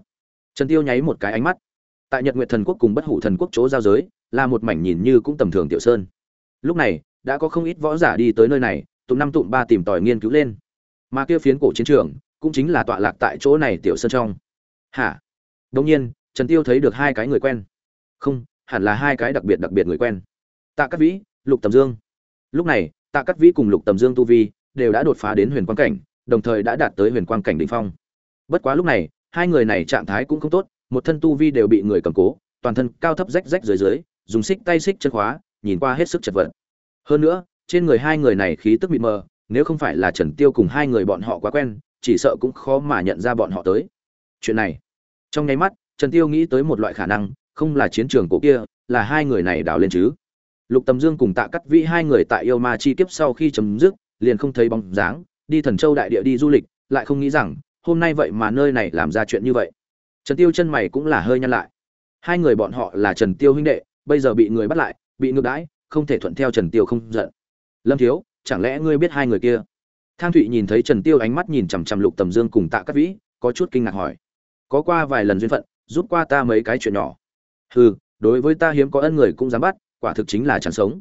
A: Trần tiêu nháy một cái ánh mắt tại nhật nguyệt thần quốc cùng bất hủ thần quốc chỗ giao giới, là một mảnh nhìn như cũng tầm thường tiểu sơn. Lúc này, đã có không ít võ giả đi tới nơi này tụm năm tụm ba tìm tòi nghiên cứu lên. Mà kia phiến cổ chiến trường, cũng chính là tọa lạc tại chỗ này tiểu sơn trong. Hả? Đông nhiên, trần tiêu thấy được hai cái người quen. Không, hẳn là hai cái đặc biệt đặc biệt người quen. Tạ cát vĩ, lục tầm dương. Lúc này, tạ cát vĩ cùng lục tầm dương tu vi đều đã đột phá đến huyền quang cảnh, đồng thời đã đạt tới huyền quang cảnh đỉnh phong. Bất quá lúc này, hai người này trạng thái cũng không tốt một thân tu vi đều bị người cầm cố, toàn thân cao thấp rách rách dưới dưới, dùng xích tay xích chân khóa, nhìn qua hết sức chật vật. Hơn nữa, trên người hai người này khí tức mịt mờ, nếu không phải là trần tiêu cùng hai người bọn họ quá quen, chỉ sợ cũng khó mà nhận ra bọn họ tới. Chuyện này, trong nháy mắt, trần tiêu nghĩ tới một loại khả năng, không là chiến trường cổ kia, là hai người này đào lên chứ. Lục tầm dương cùng tạ cắt vĩ hai người tại yêu ma chi kiếp sau khi chấm dứt, liền không thấy bóng dáng, đi thần châu đại địa đi du lịch, lại không nghĩ rằng, hôm nay vậy mà nơi này làm ra chuyện như vậy trần tiêu chân mày cũng là hơi nhăn lại. Hai người bọn họ là trần tiêu huynh đệ, bây giờ bị người bắt lại, bị ngược đãi, không thể thuận theo trần tiêu không giận. Lâm thiếu, chẳng lẽ ngươi biết hai người kia? Thang thụy nhìn thấy trần tiêu ánh mắt nhìn chằm chằm lục tầm dương cùng tạ cát vĩ, có chút kinh ngạc hỏi. Có qua vài lần duyên phận, giúp qua ta mấy cái chuyện nhỏ. Hừ, đối với ta hiếm có ân người cũng dám bắt, quả thực chính là chẳng sống.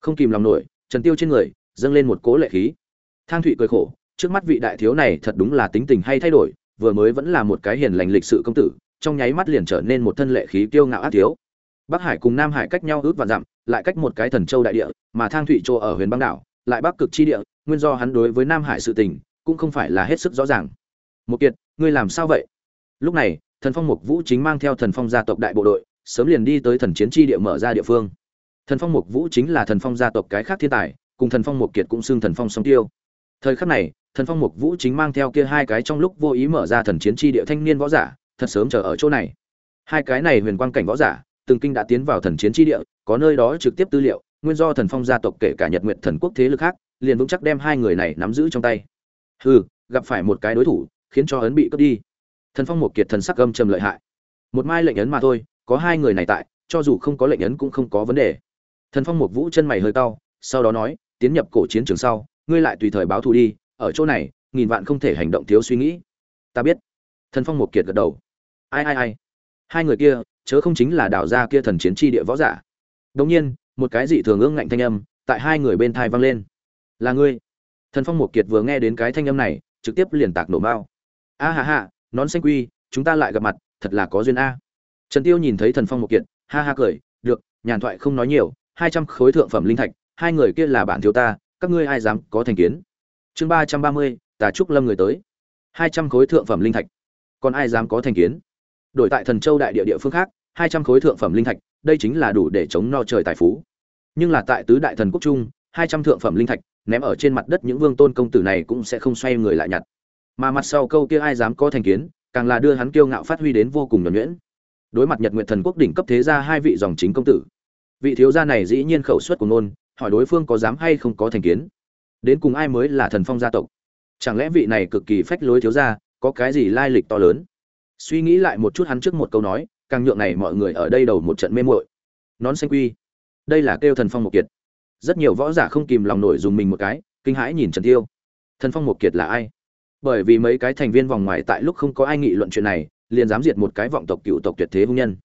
A: Không kìm lòng nổi, trần tiêu trên người, dâng lên một cỗ lệ khí. Thang thụy cười khổ, trước mắt vị đại thiếu này thật đúng là tính tình hay thay đổi vừa mới vẫn là một cái hiền lành lịch sự công tử, trong nháy mắt liền trở nên một thân lệ khí kiêu ngạo ác thiếu. Bắc hải cùng nam hải cách nhau ước và dặm, lại cách một cái thần châu đại địa, mà thang thụy chỗ ở huyền băng đảo, lại bắc cực chi địa, nguyên do hắn đối với nam hải sự tình, cũng không phải là hết sức rõ ràng. Một kiệt, ngươi làm sao vậy? Lúc này, thần phong mục vũ chính mang theo thần phong gia tộc đại bộ đội, sớm liền đi tới thần chiến chi địa mở ra địa phương. Thần phong mục vũ chính là thần phong gia tộc cái khác thiên tài, cùng thần phong mục kiệt cũng xưng thần phong song tiêu. Thời khắc này thần phong mục vũ chính mang theo kia hai cái trong lúc vô ý mở ra thần chiến chi địa thanh niên võ giả, thật sớm chờ ở chỗ này. Hai cái này huyền quang cảnh võ giả, từng kinh đã tiến vào thần chiến chi địa, có nơi đó trực tiếp tư liệu, nguyên do thần phong gia tộc kể cả nhật nguyện thần quốc thế lực khác, liền vững chắc đem hai người này nắm giữ trong tay. Hừ, gặp phải một cái đối thủ, khiến cho ấn bị cướp đi. Thần phong một kiệt thần sắc gâm trầm lợi hại. Một mai lệnh ấn mà thôi, có hai người này tại, cho dù không có lệnh ấn cũng không có vấn đề. Thần phong một vũ chân mày hơi cao sau đó nói, tiến nhập cổ chiến trường sau, ngươi lại tùy thời báo thù đi ở chỗ này, nghìn vạn không thể hành động thiếu suy nghĩ. Ta biết. Thần phong một kiệt gật đầu. Ai ai ai? Hai người kia, chớ không chính là đảo gia kia thần chiến tri địa võ giả. Đống nhiên, một cái dị thường ương ngạnh thanh âm tại hai người bên thai vang lên. Là ngươi. Thần phong một kiệt vừa nghe đến cái thanh âm này, trực tiếp liền tạc nổ mao. A ha ha, nón xanh quy, chúng ta lại gặp mặt, thật là có duyên a. Trần tiêu nhìn thấy thần phong một kiệt, ha ha cười, được, nhàn thoại không nói nhiều, hai trăm khối thượng phẩm linh thạch, hai người kia là bạn thiếu ta, các ngươi ai dám có thành kiến? Chương ba trăm ba mươi tà trúc lâm người tới. Hai trăm khối thượng phẩm linh thạch. Còn ai dám có thành kiến? Đổi tại thần châu đại địa địa phương khác hai trăm khối thượng phẩm linh thạch đây chính là đủ để chống no trời tài phú. Nhưng là tại tứ đại thần quốc trung hai trăm thượng phẩm linh thạch ném ở trên mặt đất những vương tôn công tử này cũng sẽ không xoay người lại nhặt. Mà mặt sau câu kia ai dám có thành kiến càng là đưa hắn kiêu ngạo phát huy đến vô cùng nhuẩn nhuyễn. Đối mặt nhật nguyện thần quốc đỉnh cấp thế gia hai vị dòng chính công tử vị thiếu gia này dĩ nhiên khẩu suất của ngôn, hỏi đối phương có dám hay không có thành kiến đến cùng ai mới là thần phong gia tộc? Chẳng lẽ vị này cực kỳ phách lối thiếu gia, có cái gì lai lịch to lớn? Suy nghĩ lại một chút hắn trước một câu nói, càng nhượng này mọi người ở đây đầu một trận mê muội. Nón xanh quy. Đây là kêu thần phong một kiệt. Rất nhiều võ giả không kìm lòng nổi dùng mình một cái, kinh hãi nhìn trần tiêu. Thần phong một kiệt là ai? Bởi vì mấy cái thành viên vòng ngoài tại lúc không có ai nghị luận chuyện này, liền dám diệt một cái vọng tộc cựu tộc tuyệt thế hung nhân.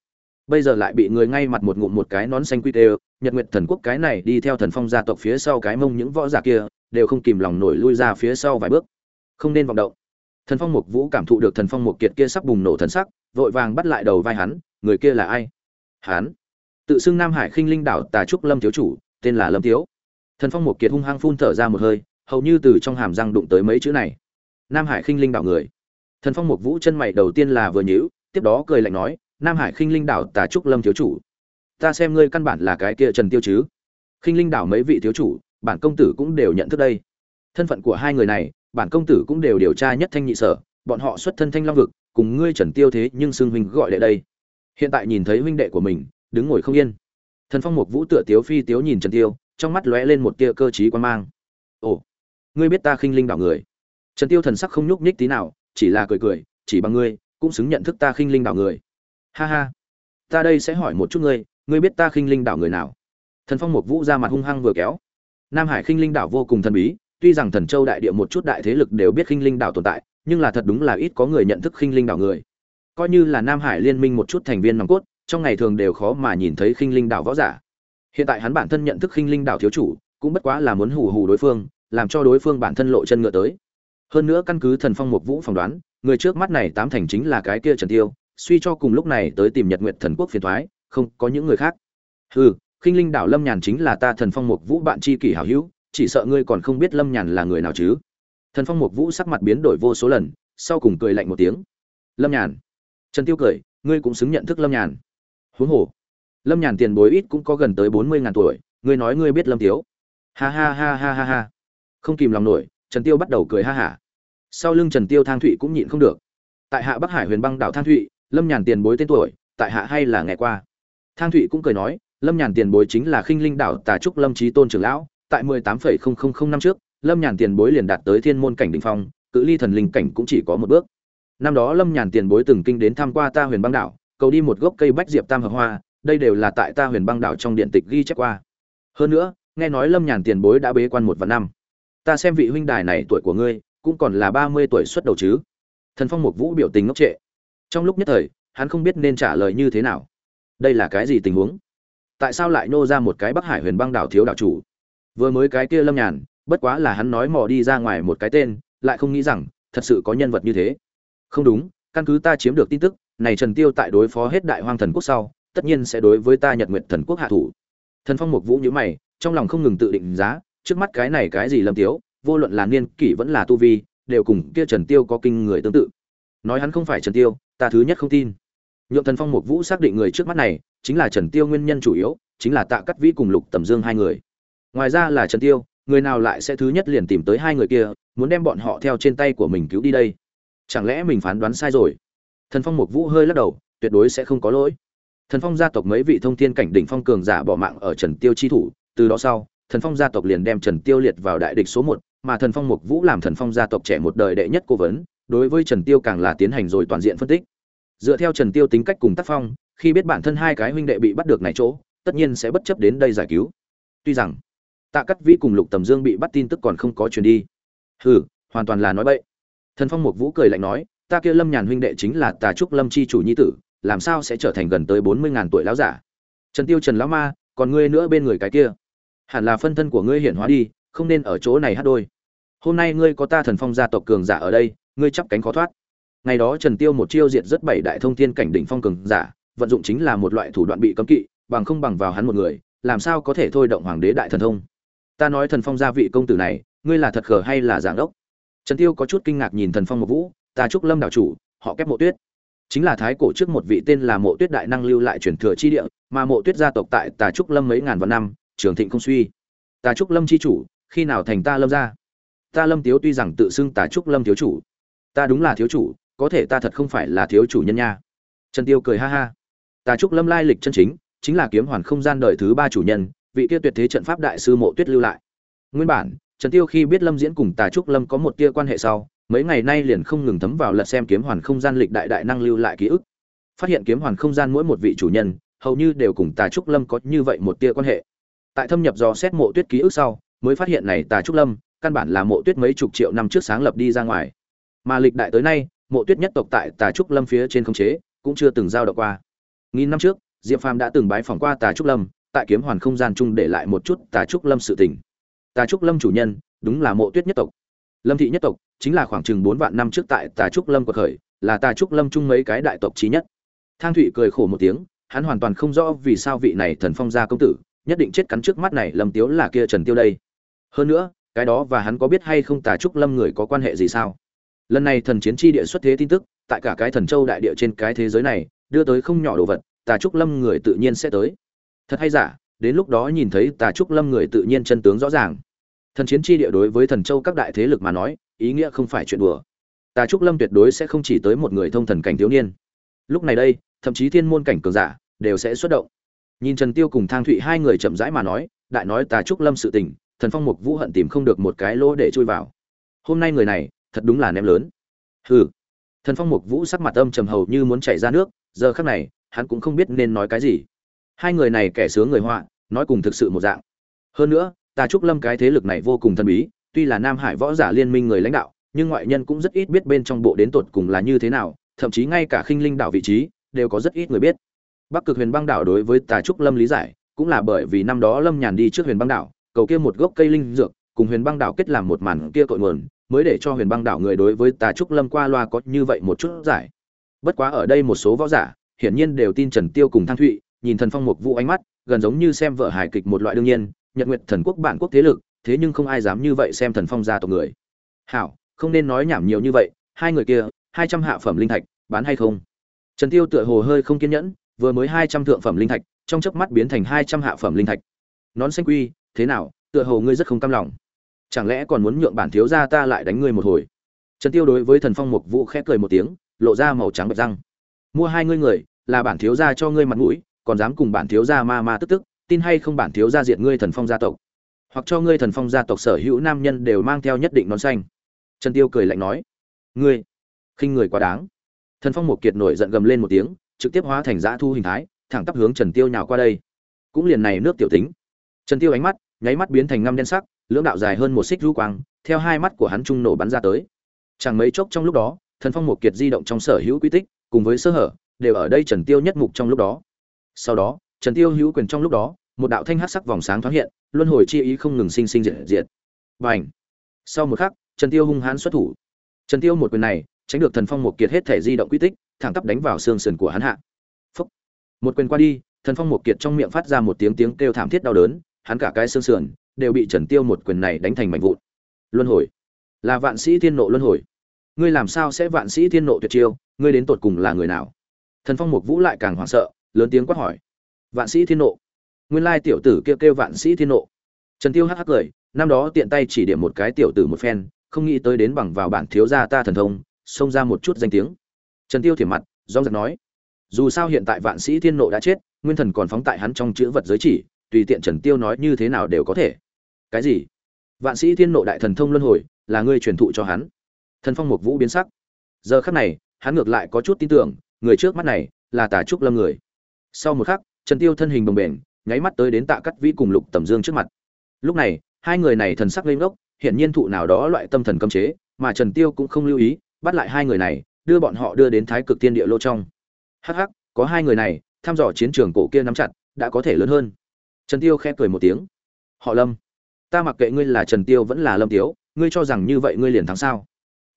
A: Bây giờ lại bị người ngay mặt một ngụm một cái nón xanh quy tê, nhật nguyệt thần quốc cái này đi theo thần phong gia tộc phía sau cái mông những võ giả kia đều không kìm lòng nổi lui ra phía sau vài bước. Không nên vọng động. Thần phong mục vũ cảm thụ được thần phong mục kiệt kia sắp bùng nổ thần sắc, vội vàng bắt lại đầu vai hắn, người kia là ai? Hắn. Tự xưng nam hải khinh linh đảo tà trúc lâm thiếu chủ, tên là lâm tiếu thần phong một kiệt hung hăng phun thở ra một hơi, hầu như từ trong hàm răng đụng tới mấy chữ này. Nam hải khinh linh đảo người. Thần phong một vũ chân mày đầu tiên là vừa nhíu, tiếp đó cười lạnh nói, nam hải khinh linh đảo tà trúc lâm thiếu chủ, ta xem ngươi căn bản là cái kia trần tiêu chứ? Khinh linh đảo mấy vị thiếu chủ bản công tử cũng đều nhận thức đây. Thân phận của hai người này, bản công tử cũng đều điều tra nhất thanh nhị sở, bọn họ xuất thân thanh long vực, cùng ngươi trần tiêu thế nhưng xưng huynh gọi đệ đây. Hiện tại nhìn thấy huynh đệ của mình, đứng ngồi không yên. Thần phong mục vũ tựa tiếu phi tiếu nhìn trần tiêu, trong mắt lóe lên một tia cơ trí quan mang. Ồ, ngươi biết ta khinh linh đảo người. Trần tiêu thần sắc không nhúc nhích tí nào, chỉ là cười cười, chỉ bằng ngươi, cũng xứng nhận thức ta khinh linh đảo người. Ha ha, ta đây sẽ hỏi một chút ngươi ngươi biết ta khinh linh đảo người nào? Thần phong mục vũ ra mặt hung hăng vừa kéo nam hải khinh linh đảo vô cùng thần bí tuy rằng thần châu đại địa một chút đại thế lực đều biết khinh linh đảo tồn tại nhưng là thật đúng là ít có người nhận thức khinh linh đảo người. Coi như là nam hải liên minh một chút thành viên nòng cốt trong ngày thường đều khó mà nhìn thấy khinh linh đảo võ giả. Hiện tại hắn bản thân nhận thức khinh linh đảo thiếu chủ cũng bất quá là muốn hù hù đối phương làm cho đối phương bản thân lộ chân ngựa tới. Hơn nữa căn cứ thần phong mục vũ phỏng đoán người trước mắt này tám thành chính là cái kia trần tiêu suy cho cùng lúc này tới tìm nhật nguyệt thần quốc phiền toái, không có những người khác. Hừ khinh linh đảo lâm nhàn chính là ta thần phong mục vũ bạn tri kỷ hảo hữu, chỉ sợ ngươi còn không biết lâm nhàn là người nào chứ. Thần phong mục vũ sắc mặt biến đổi vô số lần, sau cùng cười lạnh một tiếng. Lâm nhàn. Trần tiêu cười, ngươi cũng xứng nhận thức lâm nhàn. Huống hồ, lâm nhàn tiền bối ít cũng có gần tới bốn mươi ngàn tuổi, ngươi nói ngươi biết lâm tiếu ha ha ha ha ha ha. Không kìm lòng nổi, trần tiêu bắt đầu cười ha hả. Sau lưng trần tiêu thang thụy cũng nhịn không được. Tại hạ bắc hải huyền băng đảo thang thụy, lâm nhàn tiền bối tên tuổi, tại hạ hay là nghe qua. Thang thụy cũng cười nói lâm nhàn tiền bối chính là khinh linh đảo tà trúc lâm trí tôn trưởng lão, tại mười tám phẩy không không không năm trước, lâm nhàn tiền bối liền đạt tới thiên môn cảnh đỉnh phong, cự ly thần linh cảnh cũng chỉ có một bước. Năm đó lâm nhàn tiền bối từng kinh đến tham qua ta huyền băng đảo, cầu đi một gốc cây bách diệp tam hợp hoa, đây đều là tại ta huyền băng đảo trong điện tịch ghi chép qua. Hơn nữa, nghe nói lâm nhàn tiền bối đã bế quan một và năm. Ta xem vị huynh đài này tuổi của ngươi, cũng còn là ba mươi tuổi xuất đầu chứ. Thần phong mục vũ biểu tình ngốc trệ. Trong lúc nhất thời, hắn không biết nên trả lời như thế nào. Đây là cái gì tình huống? Tại sao lại nô ra một cái bắc hải huyền băng đảo thiếu đảo chủ? Vừa mới cái kia lâm nhàn, bất quá là hắn nói mò đi ra ngoài một cái tên, lại không nghĩ rằng, thật sự có nhân vật như thế. Không đúng, căn cứ ta chiếm được tin tức, này trần tiêu tại đối phó hết đại hoang thần quốc sau, tất nhiên sẽ đối với ta nhật nguyện thần quốc hạ thủ. Thần phong mục vũ như mày, trong lòng không ngừng tự định giá, trước mắt cái này cái gì lâm tiếu, vô luận là niên kỷ vẫn là tu vi, đều cùng kia trần tiêu có kinh người tương tự. Nói hắn không phải trần tiêu, ta thứ nhất không tin. Nhượng thần phong mục vũ xác định người trước mắt này chính là trần tiêu nguyên nhân chủ yếu, chính là tạ cát vĩ cùng lục tầm dương hai người. Ngoài ra là trần tiêu, người nào lại sẽ thứ nhất liền tìm tới hai người kia, muốn đem bọn họ theo trên tay của mình cứu đi đây? Chẳng lẽ mình phán đoán sai rồi? Thần phong mục vũ hơi lắc đầu, tuyệt đối sẽ không có lỗi. Thần phong gia tộc mấy vị thông thiên cảnh đỉnh phong cường giả bỏ mạng ở trần tiêu chi thủ, từ đó sau, thần phong gia tộc liền đem trần tiêu liệt vào đại địch số một, mà thần phong mục vũ làm thần phong gia tộc trẻ một đời đệ nhất cố vấn, đối với trần tiêu càng là tiến hành rồi toàn diện phân tích. Dựa theo trần tiêu tính cách cùng tác phong khi biết bản thân hai cái huynh đệ bị bắt được này chỗ, tất nhiên sẽ bất chấp đến đây giải cứu. Tuy rằng, tạ cắt vĩ cùng lục tầm dương bị bắt tin tức còn không có truyền đi. Hừ, hoàn toàn là nói bậy. Thần phong mục vũ cười lạnh nói, ta kia lâm nhàn huynh đệ chính là tà trúc lâm chi chủ nhi tử, làm sao sẽ trở thành gần tới bốn mươi ngàn tuổi lão giả? Trần tiêu trần lão ma, còn ngươi nữa bên người cái kia. Hẳn là phân thân của ngươi hiển hóa đi, không nên ở chỗ này hát đôi. Hôm nay ngươi có ta thần phong gia tộc cường giả ở đây, ngươi chắp cánh khó thoát. Ngày đó trần tiêu một chiêu diệt rất bảy đại thông thiên cảnh đỉnh phong cường giả vận dụng chính là một loại thủ đoạn bị cấm kỵ, bằng không bằng vào hắn một người, làm sao có thể thôi động hoàng đế đại thần thông? Ta nói thần phong gia vị công tử này, ngươi là thật khờ hay là giảng đốc? Trần tiêu có chút kinh ngạc nhìn thần phong một vũ, ta trúc lâm đảo chủ, họ kép mộ tuyết. Chính là thái cổ trước một vị tên là mộ tuyết đại năng lưu lại truyền thừa chi địa, mà mộ tuyết gia tộc tại tà trúc lâm mấy ngàn vạn năm, trường thịnh không suy. Tà trúc lâm chi chủ, khi nào thành ta lâm gia? Ta lâm tiếu tuy rằng tự xưng tà trúc lâm thiếu chủ. Ta đúng là thiếu chủ, có thể ta thật không phải là thiếu chủ nhân nha. Trần tiêu cười ha ha tà trúc lâm lai lịch chân chính chính là kiếm hoàn không gian đời thứ ba chủ nhân, vị kia tuyệt thế trận pháp đại sư mộ tuyết lưu lại. Nguyên bản, trần tiêu khi biết lâm diễn cùng tà trúc lâm có một tia quan hệ sau, mấy ngày nay liền không ngừng thấm vào lật xem kiếm hoàn không gian lịch đại đại năng lưu lại ký ức. Phát hiện kiếm hoàn không gian mỗi một vị chủ nhân, hầu như đều cùng tà trúc lâm có như vậy một tia quan hệ. Tại thâm nhập do xét mộ tuyết ký ức sau, mới phát hiện này tà trúc lâm, căn bản là mộ tuyết mấy chục triệu năm trước sáng lập đi ra ngoài. Mà lịch đại tới nay, mộ tuyết nhất tộc tại tà trúc lâm phía trên không chế, cũng chưa từng giao động qua nghìn năm trước, diệp phàm đã từng bái phỏng qua tà trúc lâm, tại kiếm hoàn không gian chung để lại một chút tà trúc lâm sự tình. Tà trúc lâm chủ nhân, đúng là mộ tuyết nhất tộc. Lâm thị nhất tộc chính là khoảng chừng bốn vạn năm trước tại tà trúc lâm của khởi, là tà trúc lâm chung mấy cái đại tộc trí nhất. Thang thụy cười khổ một tiếng, hắn hoàn toàn không rõ vì sao vị này thần phong gia công tử, nhất định chết cắn trước mắt này lâm tiếu là kia trần tiêu đây. Hơn nữa, cái đó và hắn có biết hay không tà trúc lâm người có quan hệ gì sao? Lần này thần chiến chi địa xuất thế tin tức, tại cả cái thần châu đại địa trên cái thế giới này đưa tới không nhỏ đồ vật, tà trúc lâm người tự nhiên sẽ tới. Thật hay giả, đến lúc đó nhìn thấy tà trúc lâm người tự nhiên chân tướng rõ ràng. Thần chiến chi địa đối với thần châu các đại thế lực mà nói, ý nghĩa không phải chuyện đùa. Tà trúc lâm tuyệt đối sẽ không chỉ tới một người thông thần cảnh thiếu niên. Lúc này đây, thậm chí thiên môn cảnh cường giả đều sẽ xuất động. Nhìn trần tiêu cùng thang thụy hai người chậm rãi mà nói, đại nói tà trúc lâm sự tình, thần phong mục vũ hận tìm không được một cái lỗ để chui vào. Hôm nay người này, thật đúng là ném lớn. Hừ. Thần phong mục vũ sắc mặt âm trầm hầu như muốn chảy ra nước giờ khắc này, hắn cũng không biết nên nói cái gì. Hai người này kẻ sướng người họa, nói cùng thực sự một dạng. Hơn nữa ta trúc lâm cái thế lực này vô cùng thần bí, tuy là nam hải võ giả liên minh người lãnh đạo, nhưng ngoại nhân cũng rất ít biết bên trong bộ đến tột cùng là như thế nào, thậm chí ngay cả khinh linh đảo vị trí, đều có rất ít người biết. Bắc cực huyền băng đảo đối với tà trúc lâm lý giải, cũng là bởi vì năm đó lâm nhàn đi trước huyền băng đảo, cầu kia một gốc cây linh dược, cùng huyền băng đảo kết làm một màn kia cội nguồn, mới để cho huyền băng đảo người đối với tà trúc lâm qua loa có như vậy một chút giải bất quá ở đây một số võ giả, hiển nhiên đều tin trần tiêu cùng thang thụy, nhìn thần phong mục vũ ánh mắt, gần giống như xem vợ hài kịch một loại đương nhiên, nhật nguyệt thần quốc bản quốc thế lực, thế nhưng không ai dám như vậy xem thần phong gia tộc người. Hảo, không nên nói nhảm nhiều như vậy, hai người kia, hai trăm hạ phẩm linh thạch, bán hay không? Trần tiêu tựa hồ hơi không kiên nhẫn, vừa mới hai trăm thượng phẩm linh thạch, trong chớp mắt biến thành hai trăm hạ phẩm linh thạch. Nón xanh quy, thế nào, tựa hồ ngươi rất không cam lòng. Chẳng lẽ còn muốn nhượng bản thiếu gia ta lại đánh ngươi một hồi? Trần tiêu đối với thần phong mục vũ khẽ cười một tiếng lộ ra màu trắng bạch răng. Mua hai ngươi người, là bản thiếu gia cho ngươi mặt mũi, còn dám cùng bản thiếu gia ma ma tức tức, tin hay không bản thiếu gia diệt ngươi thần phong gia tộc. Hoặc cho ngươi thần phong gia tộc sở hữu nam nhân đều mang theo nhất định nón xanh. Trần tiêu cười lạnh nói. Ngươi, khinh người quá đáng. Thần phong một kiệt nổi giận gầm lên một tiếng, trực tiếp hóa thành dã thu hình thái, thẳng tắp hướng trần tiêu nhào qua đây. Cũng liền này nước tiểu tính. Trần tiêu ánh mắt, nháy mắt biến thành ngăm đen sắc, lưỡng đạo dài hơn một xích rũ quang, theo hai mắt của hắn trung nổ bắn ra tới. Chẳng mấy chốc trong lúc đó thần phong một kiệt di động trong sở hữu quy tích, cùng với sơ hở, đều ở đây trần tiêu nhất mục trong lúc đó. Sau đó, trần tiêu hữu quyền trong lúc đó, một đạo thanh hắc sắc vòng sáng thoáng hiện, luân hồi chi ý không ngừng sinh sinh diệt diệt. Bành! Sau một khắc, trần tiêu hung hãn xuất thủ. Trần tiêu một quyền này, tránh được thần phong một kiệt hết thể di động quy tích, thẳng tắp đánh vào xương sườn của hắn hạ. Phúc. một quyền qua đi, thần phong một kiệt trong miệng phát ra một tiếng tiếng kêu thảm thiết đau đớn, hắn cả cái xương sườn, đều bị trần tiêu một quyền này đánh thành mảnh vụn. Luân hồi! Là vạn sĩ thiên nộ luân hồi ngươi làm sao sẽ vạn sĩ thiên nộ tuyệt chiêu, ngươi đến tột cùng là người nào? Thần phong mục vũ lại càng hoảng sợ, lớn tiếng quát hỏi. Vạn sĩ thiên nộ. Nguyên lai tiểu tử kêu kêu vạn sĩ thiên nộ. Trần tiêu hắc hắc cười, năm đó tiện tay chỉ điểm một cái tiểu tử một phen, không nghĩ tới đến bằng vào bản thiếu gia ta thần thông, xông ra một chút danh tiếng. Trần tiêu thiểm mặt do giật nói. Dù sao hiện tại vạn sĩ thiên nộ đã chết, nguyên thần còn phóng tại hắn trong chữ vật giới chỉ, tùy tiện trần tiêu nói như thế nào đều có thể. Cái gì? Vạn sĩ thiên nộ đại thần thông luân hồi, là ngươi truyền thụ cho hắn thần phong mục vũ biến sắc. Giờ khắc này, hắn ngược lại có chút tin tưởng, người trước mắt này là tà trúc lâm người. Sau một khắc, trần tiêu thân hình bồng bềnh, nháy mắt tới đến tạ cắt vĩ cùng lục tầm dương trước mặt. Lúc này, hai người này thần sắc lên ngốc hiện nhiên thụ nào đó loại tâm thần cấm chế, mà trần tiêu cũng không lưu ý, bắt lại hai người này, đưa bọn họ đưa đến thái cực tiên địa lô trong. Hắc hắc, có hai người này, tham dò chiến trường cổ kia nắm chặt, đã có thể lớn hơn. Trần tiêu khẽ cười một tiếng. Họ lâm, ta mặc kệ ngươi là trần tiêu vẫn là lâm tiếu, ngươi cho rằng như vậy ngươi liền thắng sao?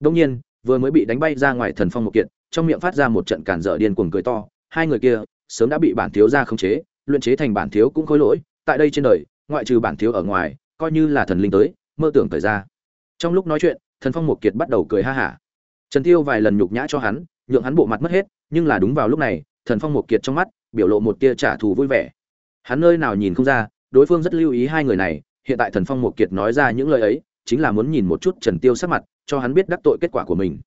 A: Đông nhiên, vừa mới bị đánh bay ra ngoài thần phong một kiện, trong miệng phát ra một trận cản dở điên cuồng cười to. Hai người kia, sớm đã bị bản thiếu gia khống chế, luyện chế thành bản thiếu cũng khối lỗi. Tại đây trên đời, ngoại trừ bản thiếu ở ngoài, coi như là thần linh tới, mơ tưởng thời ra. Trong lúc nói chuyện, thần phong một kiệt bắt đầu cười ha hả. Trần tiêu vài lần nhục nhã cho hắn, nhượng hắn bộ mặt mất hết, nhưng là đúng vào lúc này, thần phong một kiệt trong mắt, biểu lộ một tia trả thù vui vẻ. Hắn nơi nào nhìn không ra, đối phương rất lưu ý hai người này. Hiện tại thần phong một kiệt nói ra những lời ấy, chính là muốn nhìn một chút trần tiêu sắc mặt cho hắn biết đắc tội kết quả của mình.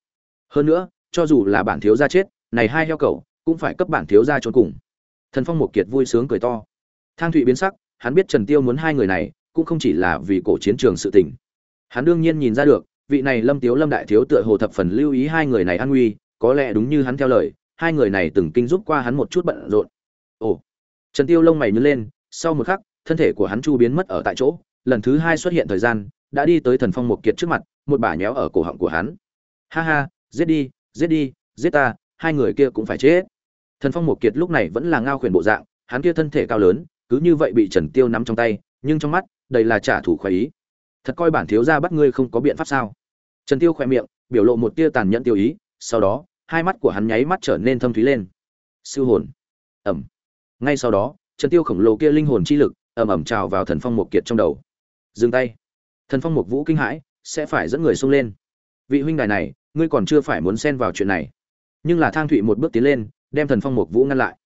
A: Hơn nữa, cho dù là bản thiếu gia chết, này hai heo cậu cũng phải cấp bản thiếu gia trốn cùng. Thần phong một kiệt vui sướng cười to. Thang thụy biến sắc, hắn biết trần tiêu muốn hai người này, cũng không chỉ là vì cổ chiến trường sự tình. Hắn đương nhiên nhìn ra được, vị này lâm tiếu lâm đại thiếu tựa hồ thập phần lưu ý hai người này an nguy, có lẽ đúng như hắn theo lời, hai người này từng kinh giúp qua hắn một chút bận rộn. Ồ. Trần tiêu lông mày nhướng lên, sau một khắc, thân thể của hắn chu biến mất ở tại chỗ, lần thứ hai xuất hiện thời gian đã đi tới thần phong một kiệt trước mặt, một bả nhéo ở cổ họng của hắn. Ha ha, giết đi giết đi, giết ta, hai người kia cũng phải chết. Thần phong một kiệt lúc này vẫn là ngao khuyển bộ dạng, hắn kia thân thể cao lớn, cứ như vậy bị trần tiêu nắm trong tay, nhưng trong mắt đây là trả thù khoái ý. Thật coi bản thiếu gia bắt ngươi không có biện pháp sao? Trần tiêu khỏe miệng, biểu lộ một tia tàn nhẫn tiêu ý, sau đó, hai mắt của hắn nháy mắt trở nên thâm thúy lên. Siêu hồn. Ẩm. Ngay sau đó, trần tiêu khổng lồ kia linh hồn chi lực, ầm ầm trào vào thần phong một kiệt trong đầu. Dừng tay thần phong một vũ kinh hãi, sẽ phải dẫn người xông lên. Vị huynh đài này, ngươi còn chưa phải muốn xen vào chuyện này. Nhưng là thang thụy một bước tiến lên, đem thần phong một vũ ngăn lại.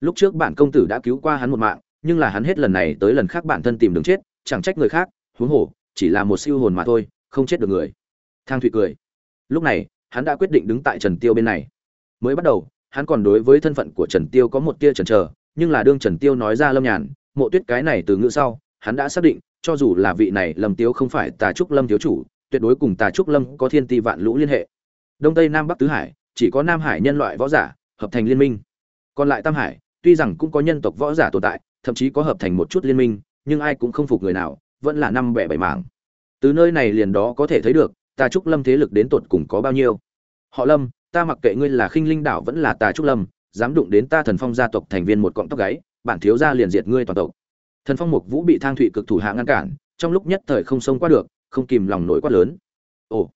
A: Lúc trước bản công tử đã cứu qua hắn một mạng, nhưng là hắn hết lần này tới lần khác bản thân tìm đường chết, chẳng trách người khác, huống hồ, chỉ là một siêu hồn mà thôi, không chết được người. Thang thụy cười. Lúc này, hắn đã quyết định đứng tại trần tiêu bên này. Mới bắt đầu, hắn còn đối với thân phận của trần tiêu có một tia chần chờ, nhưng là đương trần tiêu nói ra lâm nhàn, mộ tuyết cái này từ ngữ sau, hắn đã xác định cho dù là vị này lâm Tiếu không phải tà trúc lâm thiếu chủ, tuyệt đối cùng tà trúc lâm có thiên ti vạn lũ liên hệ. Đông tây nam bắc tứ hải, chỉ có nam hải nhân loại võ giả, hợp thành liên minh. Còn lại tam hải, tuy rằng cũng có nhân tộc võ giả tồn tại, thậm chí có hợp thành một chút liên minh, nhưng ai cũng không phục người nào, vẫn là năm bẻ bảy mảng. Từ nơi này liền đó có thể thấy được, tà trúc lâm thế lực đến tột cùng có bao nhiêu. Họ lâm, ta mặc kệ ngươi là khinh linh đảo vẫn là tà trúc lâm, dám đụng đến ta thần phong gia tộc thành viên một cọng tóc gáy, bản thiếu gia liền diệt ngươi toàn tộc thần phong mục vũ bị thang thụy cực thủ hạ ngăn cản, trong lúc nhất thời không xông qua được, không kìm lòng nổi quát lớn. Ồ,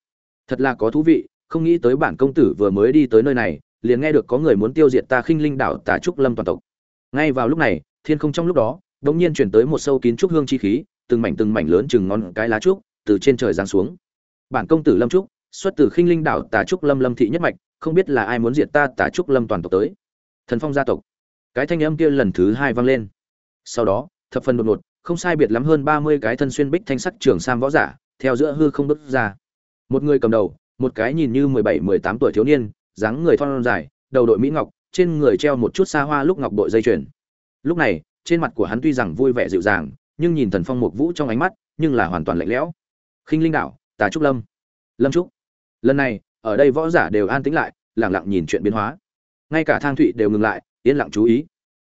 A: thật là có thú vị, không nghĩ tới bản công tử vừa mới đi tới nơi này, liền nghe được có người muốn tiêu diệt ta khinh linh đảo tà trúc lâm toàn tộc. Ngay vào lúc này, thiên không trong lúc đó đột nhiên chuyển tới một sâu kín trúc hương chi khí, từng mảnh từng mảnh lớn chừng ngón cái lá trúc, từ trên trời giáng xuống. Bản công tử lâm trúc, xuất từ khinh linh đảo tà trúc lâm lâm thị nhất mạch, không biết là ai muốn diệt ta tà trúc lâm toàn tộc tới. Thần phong gia tộc. Cái thanh âm kia lần thứ hai vang lên. Sau đó thập phần đột ngột, không sai biệt lắm hơn ba mươi cái thân xuyên bích thanh sắc trường sam võ giả, theo giữa hư không bước ra. Một người cầm đầu, một cái nhìn như mười bảy, mười tám tuổi thiếu niên, dáng người thon dài, đầu đội mỹ ngọc, trên người treo một chút xa hoa lúc ngọc bội dây chuyền. Lúc này, trên mặt của hắn tuy rằng vui vẻ dịu dàng, nhưng nhìn thần phong mục vũ trong ánh mắt, nhưng là hoàn toàn lạnh lẽo. Khinh linh đạo tà trúc lâm. Lâm trúc. Lần này, ở đây võ giả đều an tĩnh lại lẳng lặng nhìn chuyện biến hóa. Ngay cả thang thụy đều ngừng lại, yên lặng chú ý.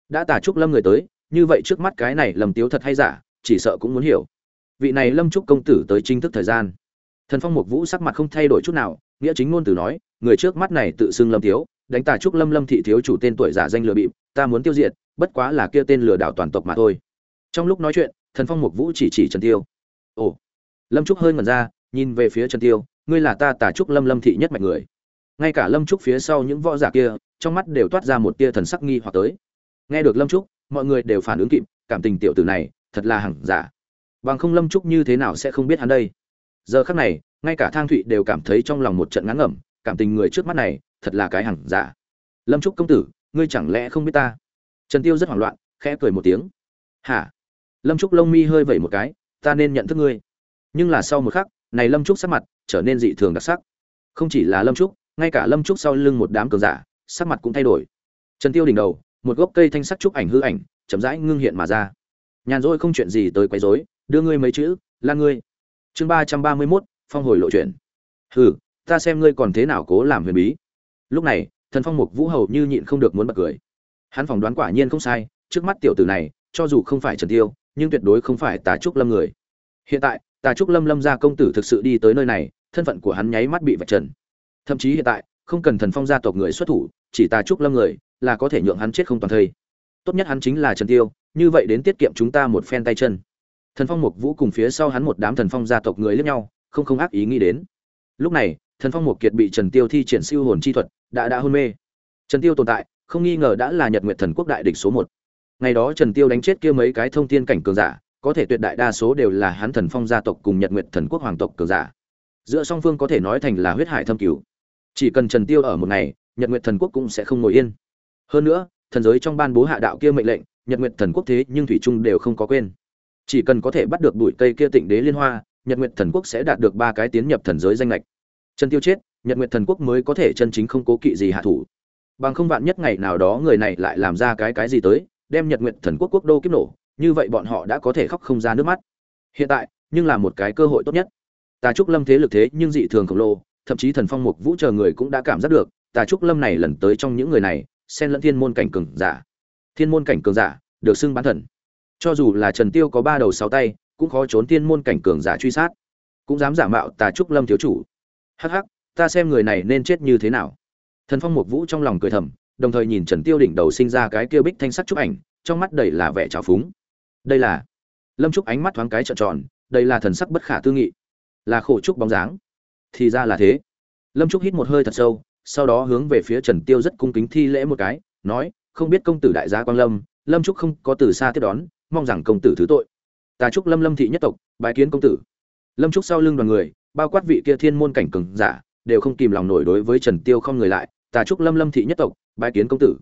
A: Đã tà trúc lâm người tới như vậy trước mắt cái này lầm tiếu thật hay giả, chỉ sợ cũng muốn hiểu. Vị này lâm trúc công tử tới chính thức thời gian. Thần phong mục vũ sắc mặt không thay đổi chút nào, nghĩa chính ngôn từ nói, người trước mắt này tự xưng lâm tiếu, đánh tà trúc lâm lâm thị thiếu chủ tên tuổi giả danh lừa bịp, ta muốn tiêu diệt, bất quá là kia tên lừa đảo toàn tộc mà thôi. Trong lúc nói chuyện, thần phong mục vũ chỉ chỉ trần tiêu. Ồ. Lâm trúc hơi ngẩn ra, nhìn về phía trần tiêu, ngươi là ta tà trúc lâm lâm thị nhất mạch người. Ngay cả lâm trúc phía sau những võ giả kia, trong mắt đều toát ra một tia thần sắc nghi hoặc tới. Nghe được lâm trúc mọi người đều phản ứng kịp, cảm tình tiểu tử này thật là hằng giả. Bằng không lâm trúc như thế nào sẽ không biết hắn đây? Giờ khắc này, ngay cả thang thụy đều cảm thấy trong lòng một trận ngắn ngẩm, cảm tình người trước mắt này thật là cái hằng giả. Lâm trúc công tử, ngươi chẳng lẽ không biết ta? Trần tiêu rất hoảng loạn, khẽ cười một tiếng. Hả? Lâm trúc lông mi hơi vẩy một cái, ta nên nhận thức ngươi. Nhưng là sau một khắc, này lâm trúc sắc mặt trở nên dị thường đặc sắc. Không chỉ là lâm trúc, ngay cả lâm trúc sau lưng một đám cường giả, sắc mặt cũng thay đổi. Trần tiêu đỉnh đầu một gốc cây thanh sắc trúc ảnh hư ảnh, chậm rãi ngưng hiện mà ra. Nhàn rỗi không chuyện gì tới quấy rối, đưa ngươi mấy chữ, là ngươi. Chương ba trăm ba mươi mốt, phong hồi lộ chuyện. Hừ, ta xem ngươi còn thế nào cố làm huyền bí. Lúc này, thần phong mục vũ hầu như nhịn không được muốn bật cười. Hắn phỏng đoán quả nhiên không sai, trước mắt tiểu tử này, cho dù không phải trần tiêu, nhưng tuyệt đối không phải tà trúc lâm người. Hiện tại, tà trúc lâm lâm gia công tử thực sự đi tới nơi này, thân phận của hắn nháy mắt bị vạch trần. Thậm chí hiện tại, không cần thần phong gia tộc người xuất thủ, chỉ tà trúc lâm người là có thể nhượng hắn chết không toàn thây. Tốt nhất hắn chính là trần tiêu, như vậy đến tiết kiệm chúng ta một phen tay chân. Thần phong mục vũ cùng phía sau hắn một đám thần phong gia tộc người lẫn nhau, không không ác ý nghĩ đến. Lúc này, thần phong mục kiệt bị trần tiêu thi triển siêu hồn chi thuật, đã đã hôn mê. Trần tiêu tồn tại, không nghi ngờ đã là nhật nguyệt thần quốc đại địch số một. Ngày đó trần tiêu đánh chết kia mấy cái thông thiên cảnh cường giả, có thể tuyệt đại đa số đều là hắn thần phong gia tộc cùng nhật nguyệt thần quốc hoàng tộc cường giả. Giữa song phương có thể nói thành là huyết hải thâm cửu. Chỉ cần trần tiêu ở một ngày, nhật nguyệt thần quốc cũng sẽ không ngồi yên hơn nữa, thần giới trong ban bố hạ đạo kia mệnh lệnh, nhật nguyệt thần quốc thế nhưng thủy trung đều không có quên. Chỉ cần có thể bắt được bụi cây kia tịnh đế liên hoa, nhật nguyệt thần quốc sẽ đạt được ba cái tiến nhập thần giới danh lệch trần tiêu chết, nhật nguyệt thần quốc mới có thể chân chính không cố kỵ gì hạ thủ. Bằng không vạn nhất ngày nào đó người này lại làm ra cái cái gì tới, đem nhật nguyệt thần quốc quốc đô kiếp nổ, như vậy bọn họ đã có thể khóc không ra nước mắt. Hiện tại, nhưng là một cái cơ hội tốt nhất. Tà trúc lâm thế lực thế nhưng dị thường khổng lồ, thậm chí thần phong mục vũ chờ người cũng đã cảm giác được, tà trúc lâm này lần tới trong những người này xen lẫn thiên môn cảnh cường giả. Thiên môn cảnh cường giả được xưng bán thần. Cho dù là trần tiêu có ba đầu sáu tay, cũng khó trốn thiên môn cảnh cường giả truy sát. Cũng dám giả mạo tà trúc lâm thiếu chủ. Hắc hắc, ta xem người này nên chết như thế nào. Thần phong mục vũ trong lòng cười thầm, đồng thời nhìn trần tiêu đỉnh đầu sinh ra cái kia bích thanh sắc trúc ảnh, trong mắt đầy là vẻ trào phúng. Đây là lâm trúc ánh mắt thoáng cái trợn tròn, đây là thần sắc bất khả tư nghị. Là khổ trúc bóng dáng. Thì ra là thế. Lâm trúc hít một hơi thật sâu sau đó hướng về phía trần tiêu rất cung kính thi lễ một cái, nói, không biết công tử đại gia quang lâm lâm trúc không có từ xa tiếp đón, mong rằng công tử thứ tội. Ta chúc lâm lâm thị nhất tộc, bái kiến công tử. Lâm trúc sau lưng đoàn người, bao quát vị kia thiên môn cảnh cường giả, đều không kìm lòng nổi đối với trần tiêu không người lại, ta chúc lâm lâm thị nhất tộc, bái kiến công tử.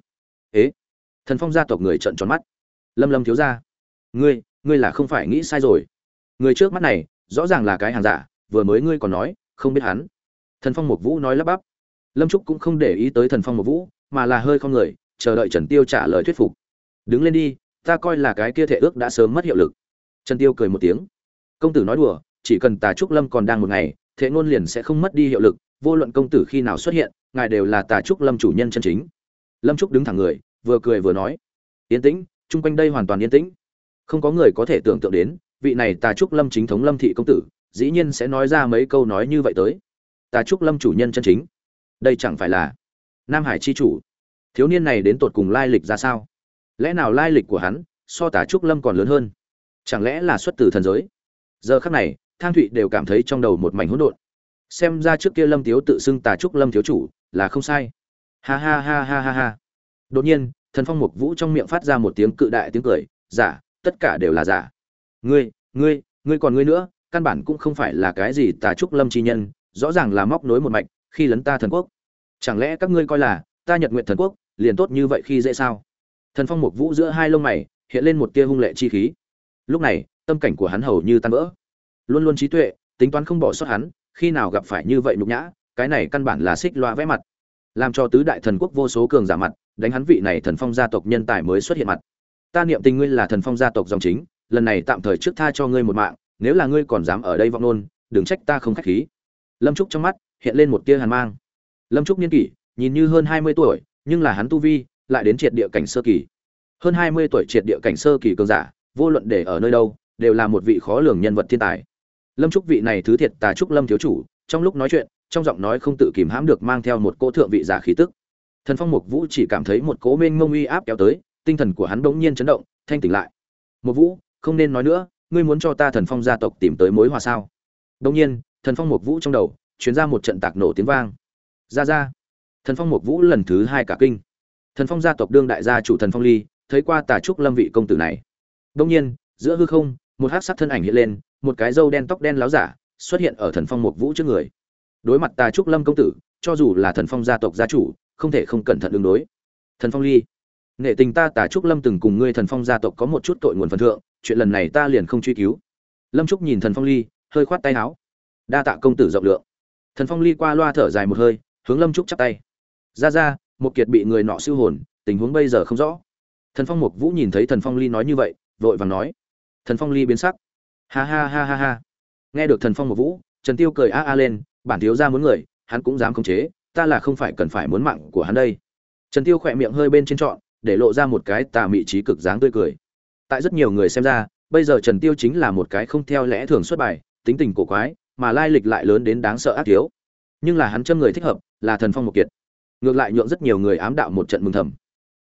A: Ế? Thần phong gia tộc người trợn tròn mắt. Lâm lâm thiếu gia, ngươi ngươi là không phải nghĩ sai rồi. Người trước mắt này, rõ ràng là cái hàng giả, vừa mới ngươi còn nói, không biết hắn. Thần phong mục vũ nói lắp bắp lâm trúc cũng không để ý tới thần phong một vũ, mà là hơi không người, chờ đợi trần tiêu trả lời thuyết phục. Đứng lên đi, ta coi là cái kia thể ước đã sớm mất hiệu lực. Trần tiêu cười một tiếng. Công tử nói đùa, chỉ cần tà trúc lâm còn đang một ngày thế ngôn liền sẽ không mất đi hiệu lực, vô luận công tử khi nào xuất hiện, ngài đều là tà trúc lâm chủ nhân chân chính. Lâm trúc đứng thẳng người, vừa cười vừa nói. Yên tĩnh, chung quanh đây hoàn toàn yên tĩnh. Không có người có thể tưởng tượng đến, vị này tà trúc lâm chính thống lâm thị công tử, dĩ nhiên sẽ nói ra mấy câu nói như vậy tới. Tà trúc lâm chủ nhân chân chính đây chẳng phải là nam hải chi chủ. Thiếu niên này đến tột cùng lai lịch ra sao? Lẽ nào lai lịch của hắn so tả trúc lâm còn lớn hơn? Chẳng lẽ là xuất từ thần giới? Giờ khắc này, thang thụy đều cảm thấy trong đầu một mảnh hỗn độn. Xem ra trước kia lâm tiếu tự xưng tà trúc lâm thiếu chủ là không sai. Ha ha ha ha ha ha. Đột nhiên, thần phong mục vũ trong miệng phát ra một tiếng cự đại tiếng cười, giả, tất cả đều là giả. Ngươi ngươi ngươi còn ngươi nữa, căn bản cũng không phải là cái gì tà trúc lâm chi nhân, rõ ràng là móc nối một mạch khi lấn ta thần quốc. Chẳng lẽ các ngươi coi là ta nhật nguyện thần quốc liền tốt như vậy khi dễ sao? Thần phong mục vũ giữa hai lông mày hiện lên một tia hung lệ chi khí. Lúc này, tâm cảnh của hắn hầu như tan vỡ. Luôn luôn trí tuệ, tính toán không bỏ sót hắn, khi nào gặp phải như vậy nhục nhã, cái này căn bản là xích loa vẽ mặt. Làm cho tứ đại thần quốc vô số cường giả mặt, đánh hắn vị này thần phong gia tộc nhân tài mới xuất hiện mặt. Ta niệm tình ngươi là thần phong gia tộc dòng chính, lần này tạm thời trước tha cho ngươi một mạng, nếu là ngươi còn dám ở đây vọng nôn đừng trách ta không khách khí. Lâm trúc trong mắt hiện lên một tia hàn mang. Lâm trúc niên kỷ, nhìn như hơn hai mươi tuổi, nhưng là hắn tu vi lại đến triệt địa cảnh sơ kỳ. Hơn hai mươi tuổi triệt địa cảnh sơ kỳ cường giả, vô luận để ở nơi đâu, đều là một vị khó lường nhân vật thiên tài. Lâm trúc vị này thứ thiệt tà trúc lâm thiếu chủ, trong lúc nói chuyện, trong giọng nói không tự kìm hãm được mang theo một cỗ thượng vị giả khí tức. Thần phong mục vũ chỉ cảm thấy một cỗ mênh mông uy áp kéo tới, tinh thần của hắn bỗng nhiên chấn động, thanh tỉnh lại. Một vũ, không nên nói nữa, ngươi muốn cho ta thần phong gia tộc tìm tới mối hòa sao? Bỗng nhiên, thần phong mục vũ trong đầu chuyến ra một trận tạc nổ tiếng vang. Ra ra. Thần phong mục vũ lần thứ hai cả kinh. Thần phong gia tộc đương đại gia chủ thần phong ly, thấy qua tà trúc lâm vị công tử này. Đông nhiên, giữa hư không, một hát sắc thân ảnh hiện lên, một cái râu đen tóc đen láo giả xuất hiện ở thần phong mục vũ trước người. Đối mặt tà trúc lâm công tử, cho dù là thần phong gia tộc gia chủ, không thể không cẩn thận ứng đối. Thần phong ly, nghệ tình ta tà trúc lâm từng cùng ngươi thần phong gia tộc có một chút tội nguồn phần thượng, chuyện lần này ta liền không truy cứu. Lâm trúc nhìn thần phong ly, hơi khoát tay áo. Đa tạ công tử rộng lượng thần phong ly qua loa thở dài một hơi, hướng lâm trúc chắp tay. Ra ra một kiệt bị người nọ siêu hồn, tình huống bây giờ không rõ. Thần phong mục vũ nhìn thấy thần phong ly nói như vậy, vội vàng nói. Thần phong ly biến sắc. Ha ha ha ha ha. Nghe được thần phong mục vũ, trần tiêu cười a a lên, bản thiếu ra muốn người, hắn cũng dám khống chế, ta là không phải cần phải muốn mạng của hắn đây. Trần tiêu khỏe miệng hơi bên trên trọn, để lộ ra một cái tà mị trí cực dáng tươi cười. Tại rất nhiều người xem ra, bây giờ trần tiêu chính là một cái không theo lẽ thường xuất bài, tính tình cổ quái mà lai lịch lại lớn đến đáng sợ ác thiếu. Nhưng là hắn châm người thích hợp, là thần phong một kiệt. Ngược lại nhượng rất nhiều người ám đạo một trận mừng thầm.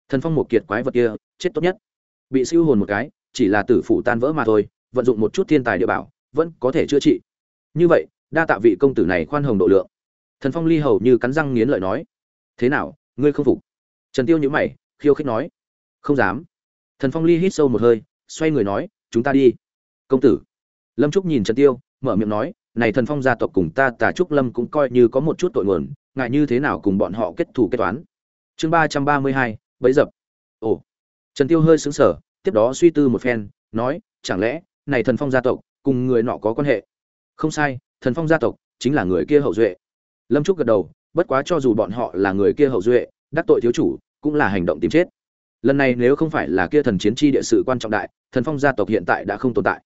A: Thần phong một kiệt quái vật kia, chết tốt nhất. Bị siêu hồn một cái, chỉ là tử phủ tan vỡ mà thôi, vận dụng một chút thiên tài địa bảo, vẫn có thể chữa trị. Như vậy, đa tạ vị công tử này khoan hồng độ lượng. Thần phong ly hầu như cắn răng nghiến lợi nói. Thế nào, ngươi không phục? Trần tiêu nhíu mày, khiêu khích nói. Không dám. Thần phong ly hít sâu một hơi, xoay người nói, chúng ta đi. Công tử. Lâm trúc nhìn trần tiêu, mở miệng nói này thần phong gia tộc cùng ta tà trúc lâm cũng coi như có một chút tội nguồn, ngại như thế nào cùng bọn họ kết thù kết toán. Chương ba trăm ba mươi hai, bấy dập. Ồ. Trần tiêu hơi xứng sở tiếp đó suy tư một phen, nói, chẳng lẽ, này thần phong gia tộc, cùng người nọ có quan hệ? Không sai, thần phong gia tộc, chính là người kia hậu duệ. Lâm trúc gật đầu, bất quá cho dù bọn họ là người kia hậu duệ, đắc tội thiếu chủ, cũng là hành động tìm chết. Lần này nếu không phải là kia thần chiến chi địa sự quan trọng đại, thần phong gia tộc hiện tại đã không tồn tại.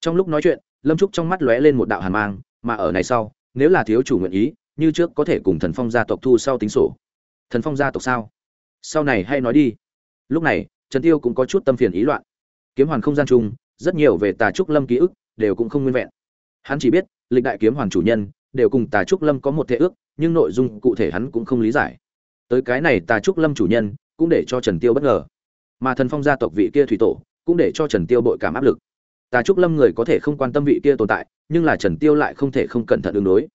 A: Trong lúc nói chuyện lâm trúc trong mắt lóe lên một đạo hàn mang, mà ở này sau, nếu là thiếu chủ nguyện ý, như trước có thể cùng thần phong gia tộc thu sau tính sổ. Thần phong gia tộc sao? Sau này hay nói đi. Lúc này, trần tiêu cũng có chút tâm phiền ý loạn. Kiếm hoàn không gian chung rất nhiều về tà trúc lâm ký ức đều cũng không nguyên vẹn. Hắn chỉ biết, lịch đại kiếm hoàn chủ nhân đều cùng tà trúc lâm có một thể ước, nhưng nội dung cụ thể hắn cũng không lý giải. Tới cái này tà trúc lâm chủ nhân, cũng để cho trần tiêu bất ngờ. Mà thần phong gia tộc vị kia thủy tổ, cũng để cho trần tiêu bội cảm áp lực tà trúc lâm người có thể không quan tâm vị kia tồn tại, nhưng là trần tiêu lại không thể không cẩn thận ứng đối.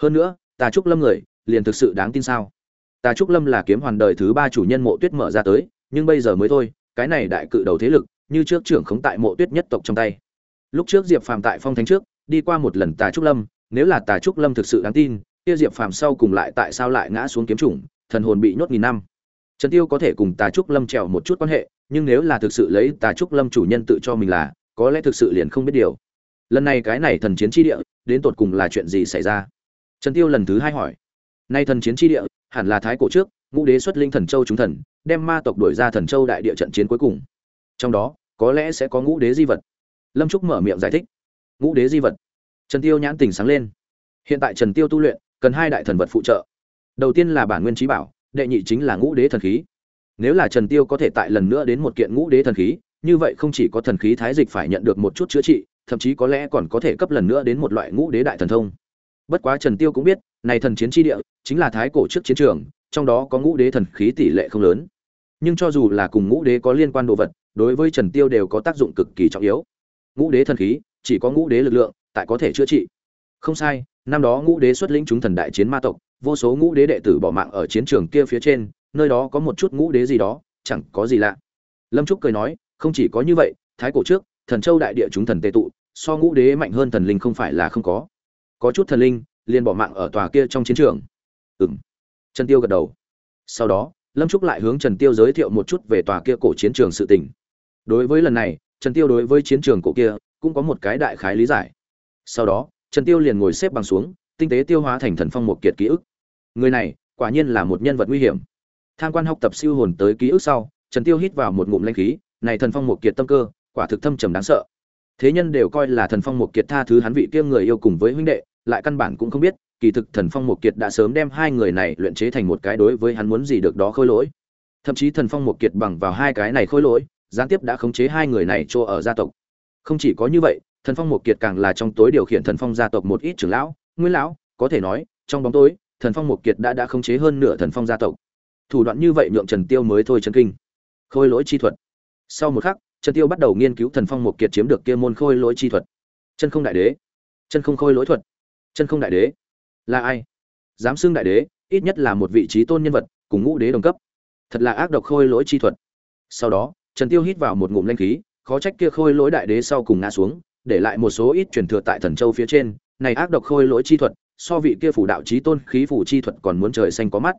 A: Hơn nữa, tà trúc lâm người, liền thực sự đáng tin sao? Tà trúc lâm là kiếm hoàn đời thứ ba chủ nhân mộ tuyết mở ra tới, nhưng bây giờ mới thôi, cái này đại cự đầu thế lực, như trước trưởng khống tại mộ tuyết nhất tộc trong tay. Lúc trước diệp phàm tại phong thánh trước, đi qua một lần tà trúc lâm, nếu là tà trúc lâm thực sự đáng tin, kia diệp phàm sau cùng lại tại sao lại ngã xuống kiếm chủng, thần hồn bị nhốt nghìn năm. Trần tiêu có thể cùng tà trúc lâm trèo một chút quan hệ, nhưng nếu là thực sự lấy tà trúc lâm chủ nhân tự cho mình là có lẽ thực sự liền không biết điều. Lần này cái này thần chiến chi địa, đến tột cùng là chuyện gì xảy ra? Trần tiêu lần thứ hai hỏi. Nay thần chiến chi địa, hẳn là thái cổ trước, ngũ đế xuất linh thần châu chúng thần, đem ma tộc đuổi ra thần châu đại địa trận chiến cuối cùng. Trong đó, có lẽ sẽ có ngũ đế di vật. Lâm trúc mở miệng giải thích. Ngũ đế di vật. Trần tiêu nhãn tình sáng lên. Hiện tại trần tiêu tu luyện, cần hai đại thần vật phụ trợ. Đầu tiên là bản nguyên trí bảo, đệ nhị chính là ngũ đế thần khí. Nếu là trần tiêu có thể tại lần nữa đến một kiện ngũ đế thần khí như vậy không chỉ có thần khí thái dịch phải nhận được một chút chữa trị, thậm chí có lẽ còn có thể cấp lần nữa đến một loại ngũ đế đại thần thông. Bất quá trần tiêu cũng biết, này thần chiến chi địa chính là thái cổ trước chiến trường, trong đó có ngũ đế thần khí tỷ lệ không lớn. Nhưng cho dù là cùng ngũ đế có liên quan đồ vật, đối với trần tiêu đều có tác dụng cực kỳ trọng yếu. Ngũ đế thần khí, chỉ có ngũ đế lực lượng, tại có thể chữa trị. Không sai, năm đó ngũ đế xuất lĩnh chúng thần đại chiến ma tộc, vô số ngũ đế đệ tử bỏ mạng ở chiến trường kia phía trên, nơi đó có một chút ngũ đế gì đó, chẳng có gì lạ. Lâm trúc cười nói không chỉ có như vậy, thái cổ trước, thần châu đại địa chúng thần tề tụ, so ngũ đế mạnh hơn thần linh không phải là không có. Có chút thần linh, liền bỏ mạng ở tòa kia trong chiến trường. Ừ m trần tiêu gật đầu. Sau đó, lâm trúc lại hướng trần tiêu giới thiệu một chút về tòa kia cổ chiến trường sự tình. Đối với lần này, trần tiêu đối với chiến trường cổ kia, cũng có một cái đại khái lý giải. Sau đó, trần tiêu liền ngồi xếp bằng xuống, tinh tế tiêu hóa thành thần phong một kiệt ký ức. Người này, quả nhiên là một nhân vật nguy hiểm. Tham quan học tập siêu hồn tới ký ức sau, trần tiêu hít vào một ngụm lanh khí này thần phong một kiệt tâm cơ, quả thực thâm trầm đáng sợ. Thế nhân đều coi là thần phong một kiệt tha thứ hắn vị kia người yêu cùng với huynh đệ, lại căn bản cũng không biết, kỳ thực thần phong một kiệt đã sớm đem hai người này luyện chế thành một cái đối với hắn muốn gì được đó khôi lỗi. Thậm chí thần phong một kiệt bằng vào hai cái này khôi lỗi, gián tiếp đã khống chế hai người này cho ở gia tộc. Không chỉ có như vậy, thần phong một kiệt càng là trong tối điều khiển thần phong gia tộc một ít trưởng lão, nguyên lão, có thể nói, trong bóng tối, thần phong một kiệt đã đã khống chế hơn nửa thần phong gia tộc. Thủ đoạn như vậy nhượng trần tiêu mới thôi chân kinh. Khôi lỗi chi thuật sau một khắc, trần tiêu bắt đầu nghiên cứu thần phong một kiệt chiếm được kia môn khôi lỗi chi thuật. Chân không đại đế. Chân không khôi lỗi thuật. Chân không đại đế. Là ai? Dám xưng đại đế, ít nhất là một vị trí tôn nhân vật, cùng ngũ đế đồng cấp. Thật là ác độc khôi lỗi chi thuật. Sau đó, trần tiêu hít vào một ngụm lanh khí, khó trách kia khôi lỗi đại đế sau cùng ngã xuống, để lại một số ít truyền thừa tại thần châu phía trên. Này ác độc khôi lỗi chi thuật, so vị kia phủ đạo trí tôn khí phủ chi thuật còn muốn trời xanh có mắt.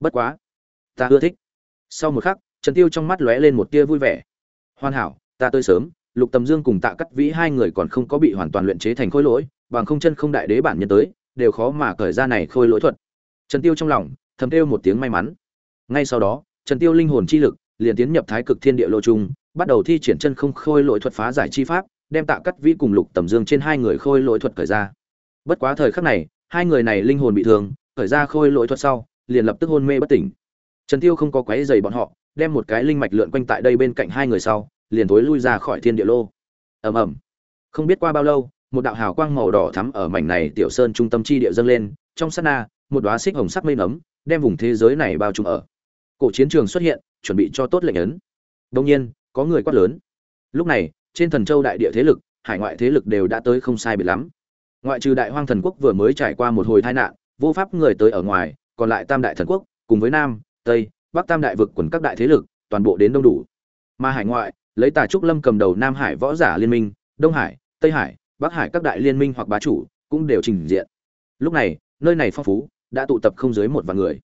A: Bất quá, ta ưa thích. Sau một khắc trần tiêu trong mắt lóe lên một tia vui vẻ. Hoàn hảo, ta tới sớm, lục tầm dương cùng tạ cắt vĩ hai người còn không có bị hoàn toàn luyện chế thành khối lỗi, bằng không chân không đại đế bản nhân tới, đều khó mà cởi ra này khôi lỗi thuật. Trần tiêu trong lòng, thầm kêu một tiếng may mắn. Ngay sau đó, trần tiêu linh hồn chi lực liền tiến nhập thái cực thiên địa lô trung, bắt đầu thi triển chân không khôi lỗi thuật phá giải chi pháp, đem tạ cắt vĩ cùng lục tầm dương trên hai người khôi lỗi thuật cởi ra. Bất quá thời khắc này, hai người này linh hồn bị thương, cởi ra khôi lỗi thuật sau, liền lập tức hôn mê bất tỉnh. Trần tiêu không có quấy giày bọn họ đem một cái linh mạch lượn quanh tại đây bên cạnh hai người sau, liền tối lui ra khỏi thiên địa lô. Ầm ầm. Không biết qua bao lâu, một đạo hào quang màu đỏ thắm ở mảnh này tiểu sơn trung tâm chi địa dâng lên, trong sát na, một đóa xích hồng sắc mây nấm, đem vùng thế giới này bao trùm ở. Cổ chiến trường xuất hiện, chuẩn bị cho tốt lệnh ấn. Đông nhiên, có người quát lớn. Lúc này, trên thần châu đại địa thế lực, hải ngoại thế lực đều đã tới không sai biệt lắm. Ngoại trừ đại hoang thần quốc vừa mới trải qua một hồi tai nạn, vô pháp người tới ở ngoài, còn lại tam đại thần quốc, cùng với nam, tây bắc tam đại vực quần các đại thế lực, toàn bộ đến đông đủ. Mà hải ngoại, lấy tà trúc lâm cầm đầu nam hải võ giả liên minh, đông hải, tây hải, bắc hải các đại liên minh hoặc bá chủ cũng đều trình diện. Lúc này, nơi này phong phú, đã tụ tập không dưới một vạn người.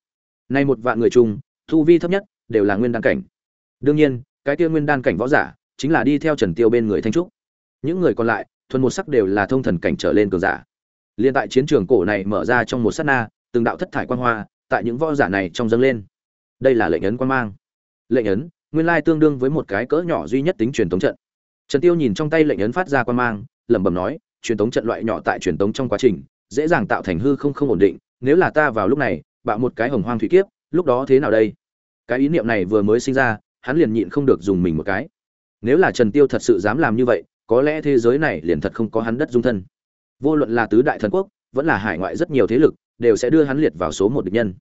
A: Nay một vạn người chung, thu vi thấp nhất đều là nguyên đan cảnh. Đương nhiên, cái kia nguyên đan cảnh võ giả chính là đi theo trần tiêu bên người thanh trúc. Những người còn lại, thuần một sắc đều là thông thần cảnh trở lên cường giả. Liên tại chiến trường cổ này mở ra trong một sát na, từng đạo thất thải quan hoa tại những võ giả này trong dâng lên đây là lệnh ấn quan mang. Lệnh ấn, nguyên lai tương đương với một cái cỡ nhỏ duy nhất tính truyền tống trận. Trần tiêu nhìn trong tay lệnh ấn phát ra quan mang, lẩm bẩm nói, truyền tống trận loại nhỏ tại truyền tống trong quá trình, dễ dàng tạo thành hư không không ổn định, nếu là ta vào lúc này, bạo một cái hồng hoang thủy kiếp, lúc đó thế nào đây? Cái ý niệm này vừa mới sinh ra, hắn liền nhịn không được dùng mình một cái. Nếu là trần tiêu thật sự dám làm như vậy, có lẽ thế giới này liền thật không có hắn đất dung thân. Vô luận là tứ đại thần quốc, vẫn là hải ngoại rất nhiều thế lực, đều sẽ đưa hắn liệt vào số một địch nhân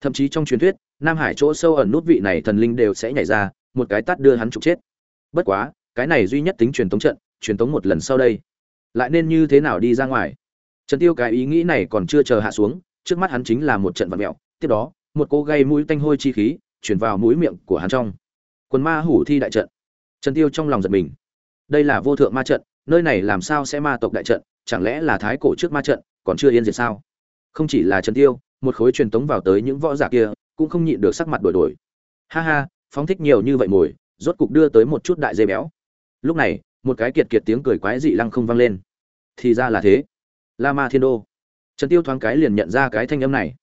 A: thậm chí trong truyền thuyết, nam hải chỗ sâu ẩn nút vị này thần linh đều sẽ nhảy ra, một cái tát đưa hắn trục chết. Bất quá, cái này duy nhất tính truyền thống trận, truyền thống một lần sau đây. Lại nên như thế nào đi ra ngoài? Trần tiêu cái ý nghĩ này còn chưa chờ hạ xuống, trước mắt hắn chính là một trận vật mẹo, tiếp đó, một cô gây mũi tanh hôi chi khí chuyển vào mũi miệng của hắn trong. Quần ma hủ thi đại trận. Trần tiêu trong lòng giật mình. Đây là vô thượng ma trận, nơi này làm sao sẽ ma tộc đại trận, chẳng lẽ là thái cổ trước ma trận, còn chưa yên diệt sao? Không chỉ là trần tiêu một khối truyền tống vào tới những võ giả kia, cũng không nhịn được sắc mặt đổi đổi. Ha ha, phóng thích nhiều như vậy mồi, rốt cục đưa tới một chút đại dây béo. Lúc này, một cái kiệt kiệt tiếng cười quái dị lăng không vang lên. Thì ra là thế. La ma thiên đô. Trần tiêu thoáng cái liền nhận ra cái thanh âm này.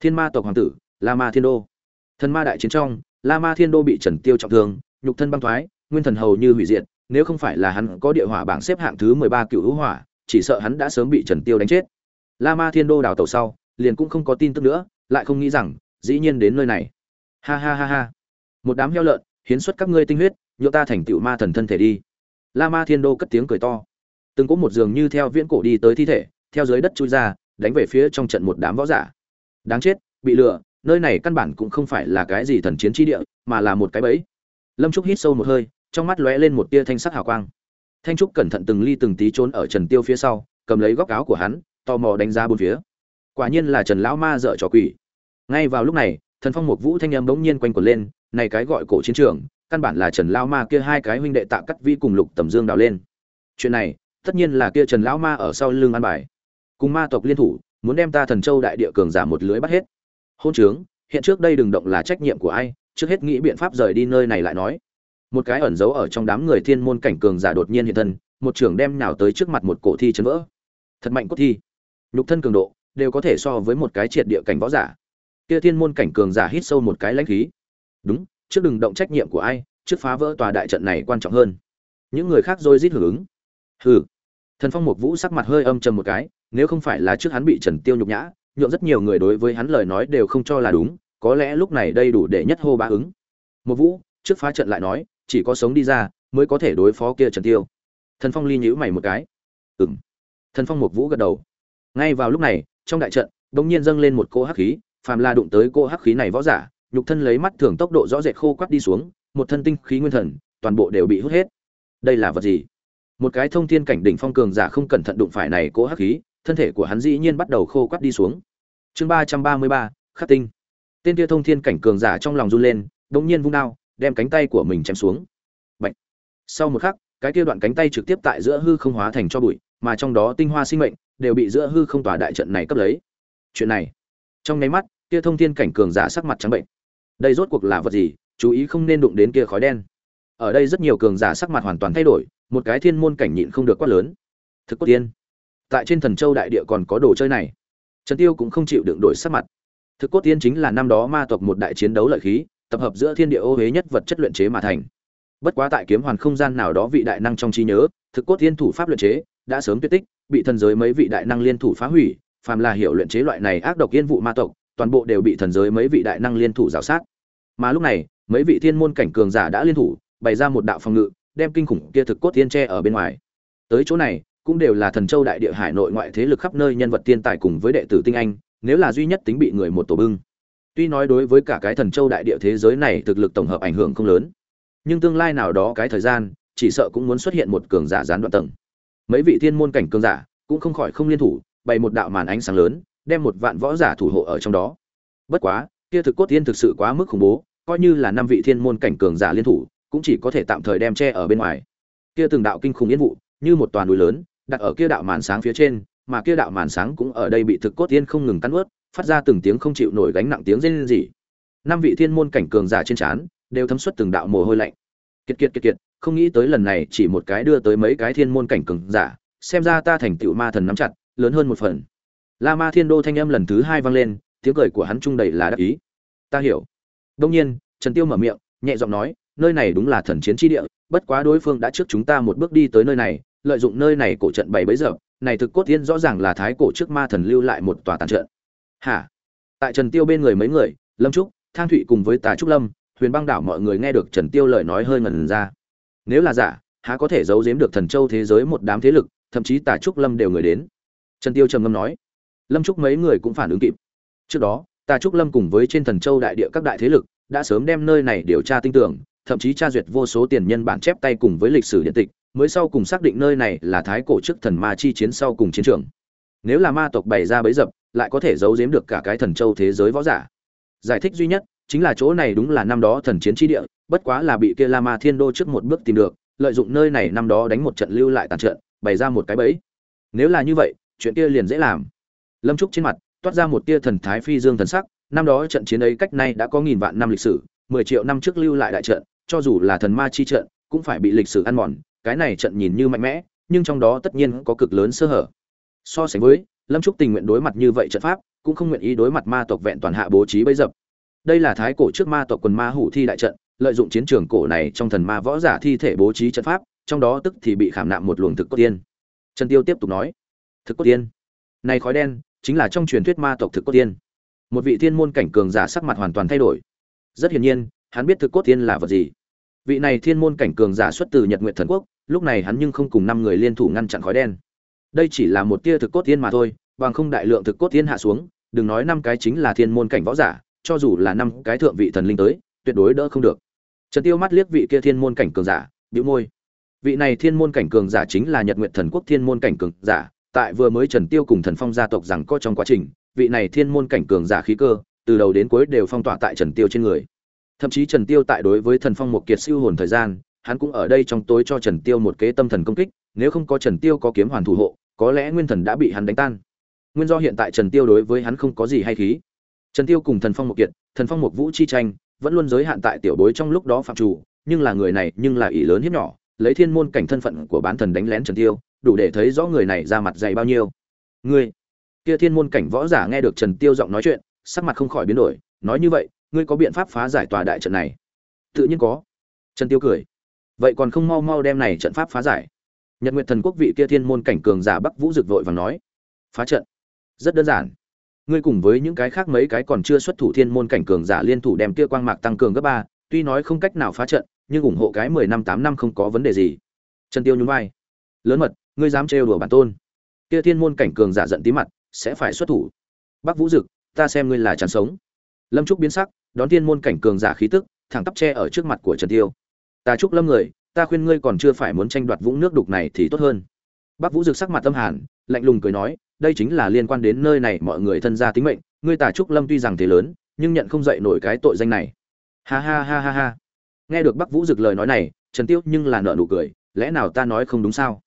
A: Thiên ma tộc hoàng tử, la ma thiên đô. Thần ma đại chiến trong, la ma thiên đô bị trần tiêu trọng thương, nhục thân băng thoái, nguyên thần hầu như hủy diệt, nếu không phải là hắn có địa hỏa bảng xếp hạng thứ 13 cựu hữu hỏa, chỉ sợ hắn đã sớm bị trần tiêu đánh chết. La ma thiên đô đào tẩu sau liền cũng không có tin tức nữa, lại không nghĩ rằng, dĩ nhiên đến nơi này. Ha ha ha ha. Một đám heo lợn, hiến xuất các ngươi tinh huyết nhộ ta thành tựu ma thần thân thể đi. La ma thiên đô cất tiếng cười to. Từng có một giường như theo viễn cổ đi tới thi thể, theo dưới đất chui ra, đánh về phía trong trận một đám võ giả. Đáng chết, bị lừa, nơi này căn bản cũng không phải là cái gì thần chiến tri địa, mà là một cái bẫy. Lâm trúc hít sâu một hơi, trong mắt lóe lên một tia thanh sắc hào quang. Thanh trúc cẩn thận từng ly từng tí trốn ở trần tiêu phía sau, cầm lấy góc áo của hắn, tò mò đánh ra bốn phía quả nhiên là trần lão ma dợ trò quỷ. Ngay vào lúc này, thần phong một vũ thanh âm bỗng nhiên quanh quẩn lên, này cái gọi cổ chiến trường, căn bản là trần lão ma kia hai cái huynh đệ tạ cắt vi cùng lục tầm dương đào lên. Chuyện này, tất nhiên là kia trần lão ma ở sau lưng an bài. Cùng ma tộc liên thủ, muốn đem ta thần châu đại địa cường giả một lưới bắt hết. Hôn trướng, hiện trước đây đừng động là trách nhiệm của ai, trước hết nghĩ biện pháp rời đi nơi này lại nói. Một cái ẩn giấu ở trong đám người thiên môn cảnh cường giả đột nhiên hiện thân, một trưởng đem nhào tới trước mặt một cổ thi chấn vỡ. Thật mạnh cốt thi. Nhục thân cường độ đều có thể so với một cái triệt địa cảnh võ giả. Kia thiên môn cảnh cường giả hít sâu một cái lãnh khí. Đúng, trước đừng động trách nhiệm của ai, trước phá vỡ tòa đại trận này quan trọng hơn. Những người khác rồi rít hưởng ứng. Hừ. Thần phong mục vũ sắc mặt hơi âm trầm một cái, nếu không phải là trước hắn bị trần tiêu nhục nhã, nhượng rất nhiều người đối với hắn lời nói đều không cho là đúng, có lẽ lúc này đây đủ để nhất hô ba ứng. Một vũ, trước phá trận lại nói, chỉ có sống đi ra, mới có thể đối phó kia trần tiêu. Thần phong ly nhíu mày một cái. Ừm. Thần phong một vũ gật đầu. Ngay vào lúc này trong đại trận đột nhiên dâng lên một cỗ hắc khí, phàm la đụng tới cỗ hắc khí này võ giả, nhục thân lấy mắt thường tốc độ rõ rệt khô quắt đi xuống, một thân tinh khí nguyên thần, toàn bộ đều bị hút hết. Đây là vật gì? Một cái thông thiên cảnh đỉnh phong cường giả không cẩn thận đụng phải này cỗ hắc khí, thân thể của hắn dĩ nhiên bắt đầu khô quắt đi xuống. Chương ba trăm ba mươi ba, khắc tinh. Tên kia thông thiên cảnh cường giả trong lòng run lên đột nhiên vung đao, đem cánh tay của mình chém xuống. Bạch. sau một khắc, cái kia đoạn cánh tay trực tiếp tại giữa hư không hóa thành cho bụi, mà trong đó tinh hoa sinh mệnh đều bị giữa hư không tòa đại trận này cấp lấy. Chuyện này, trong nháy mắt, kia thông thiên cảnh cường giả sắc mặt trắng bệnh. Đây rốt cuộc là vật gì? Chú ý không nên đụng đến kia khói đen. Ở đây rất nhiều cường giả sắc mặt hoàn toàn thay đổi, một cái thiên môn cảnh nhịn không được quá lớn. Thực cốt tiên, tại trên thần châu đại địa còn có đồ chơi này. Trần tiêu cũng không chịu đựng đổi sắc mặt. Thực cốt tiên chính là năm đó ma tộc một đại chiến đấu lợi khí, tập hợp giữa thiên địa ô huế nhất vật chất luyện chế mà thành. Bất quá tại kiếm hoàn không gian nào đó vị đại năng trong trí nhớ, thực cốt tiên thủ pháp luyện chế đã sớm tuyệt tích bị thần giới mấy vị đại năng liên thủ phá hủy, phàm là hiểu luyện chế loại này ác độc yên vụ ma tộc, toàn bộ đều bị thần giới mấy vị đại năng liên thủ rào sát. Mà lúc này, mấy vị thiên môn cảnh cường giả đã liên thủ, bày ra một đạo phòng ngự, đem kinh khủng kia thực cốt tiên tre ở bên ngoài. Tới chỗ này, cũng đều là thần châu đại địa hải nội ngoại thế lực khắp nơi nhân vật tiên tài cùng với đệ tử tinh anh, nếu là duy nhất tính bị người một tổ bưng. Tuy nói đối với cả cái thần châu đại địa thế giới này thực lực tổng hợp ảnh hưởng không lớn, nhưng tương lai nào đó cái thời gian, chỉ sợ cũng muốn xuất hiện một cường giả gián đoạn tầng mấy vị thiên môn cảnh cường giả cũng không khỏi không liên thủ, bày một đạo màn ánh sáng lớn, đem một vạn võ giả thủ hộ ở trong đó. Bất quá, kia thực cốt tiên thực sự quá mức khủng bố, coi như là năm vị thiên môn cảnh cường giả liên thủ, cũng chỉ có thể tạm thời đem che ở bên ngoài. Kia từng đạo kinh khủng yên vụ, như một toàn núi lớn, đặt ở kia đạo màn sáng phía trên, mà kia đạo màn sáng cũng ở đây bị thực cốt tiên không ngừng cắn ướt phát ra từng tiếng không chịu nổi gánh nặng tiếng rên rỉ. Năm vị thiên môn cảnh cường giả trên trán đều thấm xuất từng đạo mồ hôi lạnh kiệt kiệt kiệt kiệt, không nghĩ tới lần này chỉ một cái đưa tới mấy cái thiên môn cảnh cường giả, xem ra ta thành tựu ma thần nắm chặt, lớn hơn một phần. La ma thiên đô thanh âm lần thứ hai vang lên, tiếng cười của hắn trung đầy là đắc ý. Ta hiểu. Đông nhiên, trần tiêu mở miệng, nhẹ giọng nói, nơi này đúng là thần chiến chi địa, bất quá đối phương đã trước chúng ta một bước đi tới nơi này, lợi dụng nơi này cổ trận bày bấy giờ, này thực cốt tiên rõ ràng là thái cổ trước ma thần lưu lại một tòa tàn trận. Hả? Tại trần tiêu bên người mấy người, lâm trúc, thang thụy cùng với tà trúc lâm huyền băng đảo mọi người nghe được trần tiêu lời nói hơi ngần ra. Nếu là giả, há có thể giấu giếm được thần châu thế giới một đám thế lực, thậm chí Tả trúc lâm đều người đến? Trần tiêu trầm ngâm nói. Lâm trúc mấy người cũng phản ứng kịp. Trước đó, tà trúc lâm cùng với trên thần châu đại địa các đại thế lực đã sớm đem nơi này điều tra tinh tưởng, thậm chí tra duyệt vô số tiền nhân bản chép tay cùng với lịch sử điện tịch, mới sau cùng xác định nơi này là thái cổ trước thần ma chi chiến sau cùng chiến trường. Nếu là ma tộc bày ra bấy dập, lại có thể giấu giếm được cả cái thần châu thế giới võ giả. Giải thích duy nhất chính là chỗ này đúng là năm đó thần chiến tri địa, bất quá là bị kia la ma thiên đô trước một bước tìm được, lợi dụng nơi này năm đó đánh một trận lưu lại tàn trận, bày ra một cái bẫy. Nếu là như vậy, chuyện kia liền dễ làm. Lâm trúc trên mặt toát ra một tia thần thái phi dương thần sắc, năm đó trận chiến ấy cách nay đã có nghìn vạn năm lịch sử, mười triệu năm trước lưu lại đại trận, cho dù là thần ma chi trận, cũng phải bị lịch sử ăn mòn, cái này trận nhìn như mạnh mẽ, nhưng trong đó tất nhiên có cực lớn sơ hở. So sánh với, lâm trúc tình nguyện đối mặt như vậy trận pháp, cũng không nguyện ý đối mặt ma tộc vẹn toàn hạ bố trí bấy dập đây là thái cổ trước ma tộc quần ma hủ thi đại trận, lợi dụng chiến trường cổ này trong thần ma võ giả thi thể bố trí trận pháp, trong đó tức thì bị khảm nạm một luồng thực cốt tiên. Trần tiêu tiếp tục nói, thực cốt tiên? Này khói đen, chính là trong truyền thuyết ma tộc thực cốt tiên. Một vị thiên môn cảnh cường giả sắc mặt hoàn toàn thay đổi. Rất hiển nhiên, hắn biết thực cốt tiên là vật gì. Vị này thiên môn cảnh cường giả xuất từ nhật nguyện thần quốc, lúc này hắn nhưng không cùng năm người liên thủ ngăn chặn khói đen. Đây chỉ là một tia thực cốt tiên mà thôi, bằng không đại lượng thực cốt tiên hạ xuống, đừng nói năm cái chính là thiên môn cảnh võ giả cho dù là năm cái thượng vị thần linh tới, tuyệt đối đỡ không được. Trần tiêu mắt liếc vị kia thiên môn cảnh cường giả, bĩu môi. Vị này thiên môn cảnh cường giả chính là nhật nguyện thần quốc thiên môn cảnh cường giả, tại vừa mới trần tiêu cùng thần phong gia tộc rằng có trong quá trình, vị này thiên môn cảnh cường giả khí cơ, từ đầu đến cuối đều phong tỏa tại trần tiêu trên người. Thậm chí trần tiêu tại đối với thần phong một kiệt siêu hồn thời gian, hắn cũng ở đây trong tối cho trần tiêu một kế tâm thần công kích, nếu không có trần tiêu có kiếm hoàn thủ hộ, có lẽ nguyên thần đã bị hắn đánh tan. Nguyên do hiện tại trần tiêu đối với hắn không có gì hay khí trần tiêu cùng thần phong một kiệt, thần phong một vũ chi tranh, vẫn luôn giới hạn tại tiểu bối trong lúc đó phạm chủ, nhưng là người này, nhưng là ỷ lớn hiếp nhỏ, lấy thiên môn cảnh thân phận của bán thần đánh lén trần tiêu, đủ để thấy rõ người này ra mặt dày bao nhiêu. Ngươi, kia thiên môn cảnh võ giả nghe được trần tiêu giọng nói chuyện, sắc mặt không khỏi biến đổi, nói như vậy, ngươi có biện pháp phá giải tòa đại trận này? Tự nhiên có. Trần tiêu cười. Vậy còn không mau mau đem này trận pháp phá giải. Nhật nguyệt thần quốc vị kia thiên môn cảnh cường giả bắc vũ rực vội vàng nói. Phá trận. Rất đơn giản ngươi cùng với những cái khác mấy cái còn chưa xuất thủ thiên môn cảnh cường giả liên thủ đem kia quang mạc tăng cường gấp ba, tuy nói không cách nào phá trận, nhưng ủng hộ cái mười năm tám năm không có vấn đề gì. Trần tiêu nhún vai. Lớn mật, ngươi dám trêu đùa bản tôn. Kia thiên môn cảnh cường giả giận tí mặt, sẽ phải xuất thủ. Bắc vũ dực, ta xem ngươi là chán sống. Lâm trúc biến sắc, đón thiên môn cảnh cường giả khí tức, thẳng tắp che ở trước mặt của trần tiêu. Ta trúc lâm người, ta khuyên ngươi còn chưa phải muốn tranh đoạt vũng nước đục này thì tốt hơn. Bắc vũ dực sắc mặt tâm hàn, lạnh lùng cười nói đây chính là liên quan đến nơi này mọi người thân gia tính mệnh, ngươi tà trúc lâm tuy rằng thế lớn, nhưng nhận không dậy nổi cái tội danh này. Ha ha ha ha ha. Nghe được bắc vũ dực lời nói này, trần tiêu nhưng là nợ nụ cười, lẽ nào ta nói không đúng sao?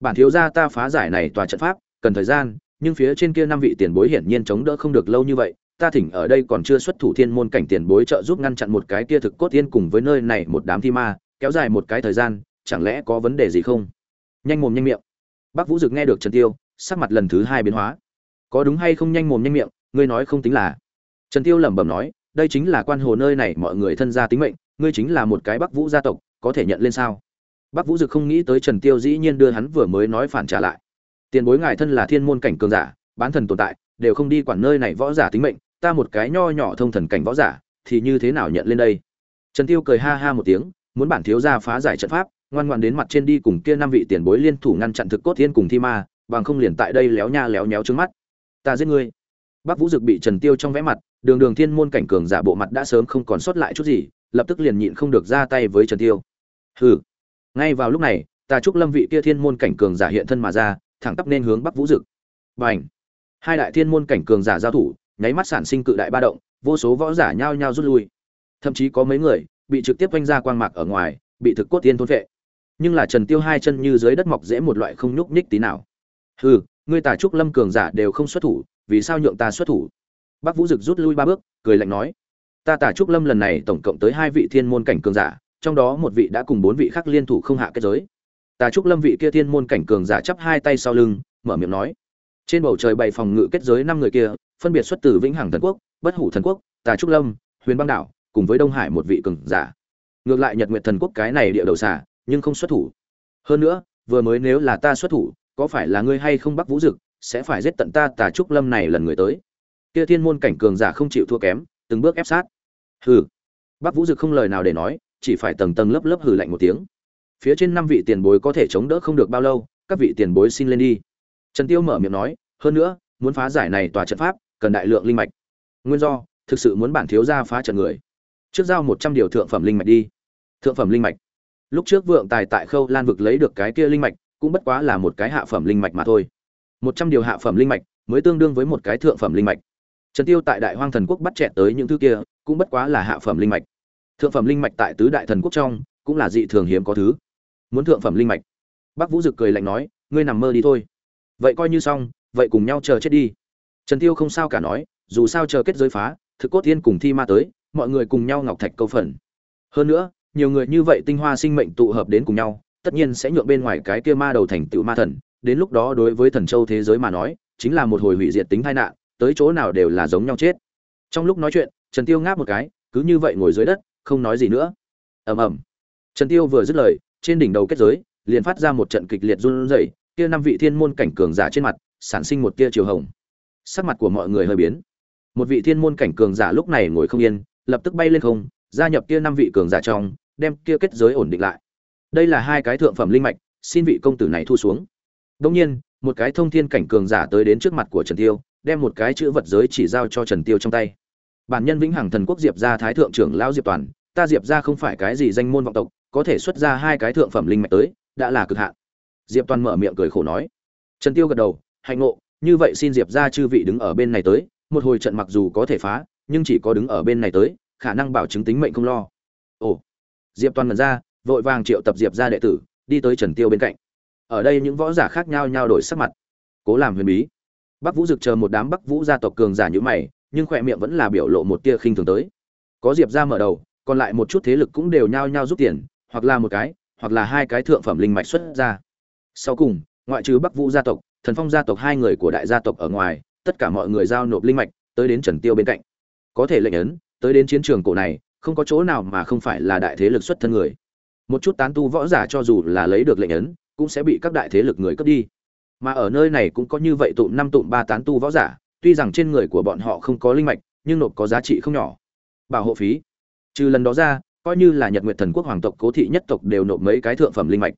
A: Bản thiếu gia ta phá giải này tòa trận pháp, cần thời gian, nhưng phía trên kia năm vị tiền bối hiển nhiên chống đỡ không được lâu như vậy, ta thỉnh ở đây còn chưa xuất thủ thiên môn cảnh tiền bối trợ giúp ngăn chặn một cái kia thực cốt tiên cùng với nơi này một đám thi ma, kéo dài một cái thời gian, chẳng lẽ có vấn đề gì không? Nhanh mồm nhanh miệng. Bắc vũ dực nghe được trần tiêu sắc mặt lần thứ hai biến hóa. Có đúng hay không nhanh mồm nhanh miệng, ngươi nói không tính là. Trần tiêu lẩm bẩm nói, đây chính là quan hồ nơi này mọi người thân gia tính mệnh, ngươi chính là một cái bắc vũ gia tộc, có thể nhận lên sao? Bắc vũ dực không nghĩ tới trần tiêu dĩ nhiên đưa hắn vừa mới nói phản trả lại. Tiền bối ngài thân là thiên môn cảnh cường giả, bán thần tồn tại, đều không đi quản nơi này võ giả tính mệnh, ta một cái nho nhỏ thông thần cảnh võ giả, thì như thế nào nhận lên đây? Trần tiêu cười ha ha một tiếng, muốn bản thiếu gia phá giải trận pháp, ngoan ngoan đến mặt trên đi cùng kia năm vị tiền bối liên thủ ngăn chặn thực cốt thiên cùng thi ma bằng không liền tại đây léo nha léo nhéo trước mắt. Ta giết ngươi. Bắc vũ dực bị trần tiêu trong vẽ mặt, đường đường thiên môn cảnh cường giả bộ mặt đã sớm không còn sót lại chút gì, lập tức liền nhịn không được ra tay với trần tiêu. Hừ. Ngay vào lúc này, ta trúc lâm vị kia thiên môn cảnh cường giả hiện thân mà ra, thẳng tắp nên hướng bắc vũ dực. Bành. Hai đại thiên môn cảnh cường giả giao thủ, nháy mắt sản sinh cự đại ba động, vô số võ giả nhao nhao rút lui. Thậm chí có mấy người bị trực tiếp quanh ra quang mạc ở ngoài, bị thực cốt tiên thôn vệ nhưng là trần tiêu hai chân như dưới đất mọc dễ một loại không nhúc nhích tí nào hừ, ngươi tà trúc lâm cường giả đều không xuất thủ, vì sao nhượng ta xuất thủ? Bác vũ dực rút lui ba bước, cười lạnh nói, ta tà trúc lâm lần này tổng cộng tới hai vị thiên môn cảnh cường giả, trong đó một vị đã cùng bốn vị khác liên thủ không hạ kết giới. Tà trúc lâm vị kia thiên môn cảnh cường giả chắp hai tay sau lưng, mở miệng nói, trên bầu trời bày phòng ngự kết giới năm người kia, phân biệt xuất từ vĩnh hằng thần quốc, bất hủ thần quốc, tà trúc lâm, huyền băng đảo, cùng với đông hải một vị cường giả. Ngược lại nhật nguyệt thần quốc cái này địa đầu xả nhưng không xuất thủ. Hơn nữa, vừa mới nếu là ta xuất thủ có phải là ngươi hay không bắc vũ dực, sẽ phải giết tận ta tà trúc lâm này lần người tới. Kia thiên môn cảnh cường giả không chịu thua kém, từng bước ép sát. Hừ. Bắc vũ dực không lời nào để nói, chỉ phải tầng tầng lớp lớp hừ lạnh một tiếng. Phía trên năm vị tiền bối có thể chống đỡ không được bao lâu, các vị tiền bối xin lên đi. Trần tiêu mở miệng nói, hơn nữa, muốn phá giải này tòa trận pháp, cần đại lượng linh mạch. Nguyên do, thực sự muốn bản thiếu gia phá trận người. Trước giao một trăm điều thượng phẩm linh mạch đi. Thượng phẩm linh mạch. Lúc trước vượng tài tại khâu lan vực lấy được cái kia linh mạch cũng bất quá là một cái hạ phẩm linh mạch mà thôi. Một trăm điều hạ phẩm linh mạch mới tương đương với một cái thượng phẩm linh mạch. Trần tiêu tại đại hoang thần quốc bắt chẹt tới những thứ kia, cũng bất quá là hạ phẩm linh mạch. Thượng phẩm linh mạch tại tứ đại thần quốc trong, cũng là dị thường hiếm có thứ. Muốn thượng phẩm linh mạch. Bác vũ dực cười lạnh nói, ngươi nằm mơ đi thôi. Vậy coi như xong, vậy cùng nhau chờ chết đi. Trần tiêu không sao cả nói, dù sao chờ kết giới phá, thực cốt thiên cùng thi ma tới, mọi người cùng nhau ngọc thạch câu phần. Hơn nữa, nhiều người như vậy tinh hoa sinh mệnh tụ hợp đến cùng nhau tất nhiên sẽ nhượng bên ngoài cái kia ma đầu thành tựu ma thần, đến lúc đó đối với thần châu thế giới mà nói, chính là một hồi hủy diệt tính tai nạn, tới chỗ nào đều là giống nhau chết. Trong lúc nói chuyện, trần tiêu ngáp một cái, cứ như vậy ngồi dưới đất, không nói gì nữa. Ầm ầm. Trần tiêu vừa dứt lời, trên đỉnh đầu kết giới, liền phát ra một trận kịch liệt run rẩy, kia năm vị thiên môn cảnh cường giả trên mặt, sản sinh một tia chiều hồng. Sắc mặt của mọi người hơi biến. Một vị thiên môn cảnh cường giả lúc này ngồi không yên, lập tức bay lên không, gia nhập kia năm vị cường giả trong, đem kia kết giới ổn định lại đây là hai cái thượng phẩm linh mạch, xin vị công tử này thu xuống. Đông nhiên, một cái thông thiên cảnh cường giả tới đến trước mặt của trần tiêu, đem một cái chữ vật giới chỉ giao cho trần tiêu trong tay. Bản nhân vĩnh hằng thần quốc diệp gia thái thượng trưởng lão diệp toàn, ta diệp gia không phải cái gì danh môn vọng tộc, có thể xuất ra hai cái thượng phẩm linh mạch tới, đã là cực hạn. Diệp toàn mở miệng cười khổ nói. Trần tiêu gật đầu, hạnh ngộ, như vậy xin diệp gia chư vị đứng ở bên này tới, một hồi trận mặc dù có thể phá, nhưng chỉ có đứng ở bên này tới, khả năng bảo chứng tính mệnh không lo. Ồ. Diệp toàn mật ra vội vàng triệu tập diệp gia đệ tử, đi tới trần tiêu bên cạnh. Ở đây những võ giả khác nhau nhau đổi sắc mặt, cố làm huyền bí. Bắc vũ dực chờ một đám bắc vũ gia tộc cường giả như mày, nhưng khỏe miệng vẫn là biểu lộ một tia khinh thường tới. Có diệp gia mở đầu, còn lại một chút thế lực cũng đều nhau nhau giúp tiền, hoặc là một cái, hoặc là hai cái thượng phẩm linh mạch xuất ra. Sau cùng, ngoại trừ bắc vũ gia tộc, thần phong gia tộc hai người của đại gia tộc ở ngoài, tất cả mọi người giao nộp linh mạch tới đến trần tiêu bên cạnh. Có thể lệnh ấn, tới đến chiến trường cổ này, không có chỗ nào mà không phải là đại thế lực xuất thân người một chút tán tu võ giả cho dù là lấy được lệnh ấn, cũng sẽ bị các đại thế lực người cướp đi. Mà ở nơi này cũng có như vậy tụm năm tụm ba tán tu võ giả, tuy rằng trên người của bọn họ không có linh mạch, nhưng nộp có giá trị không nhỏ. Bảo hộ phí. Trừ lần đó ra, coi như là nhật nguyệt thần quốc hoàng tộc cố thị nhất tộc đều nộp mấy cái thượng phẩm linh mạch.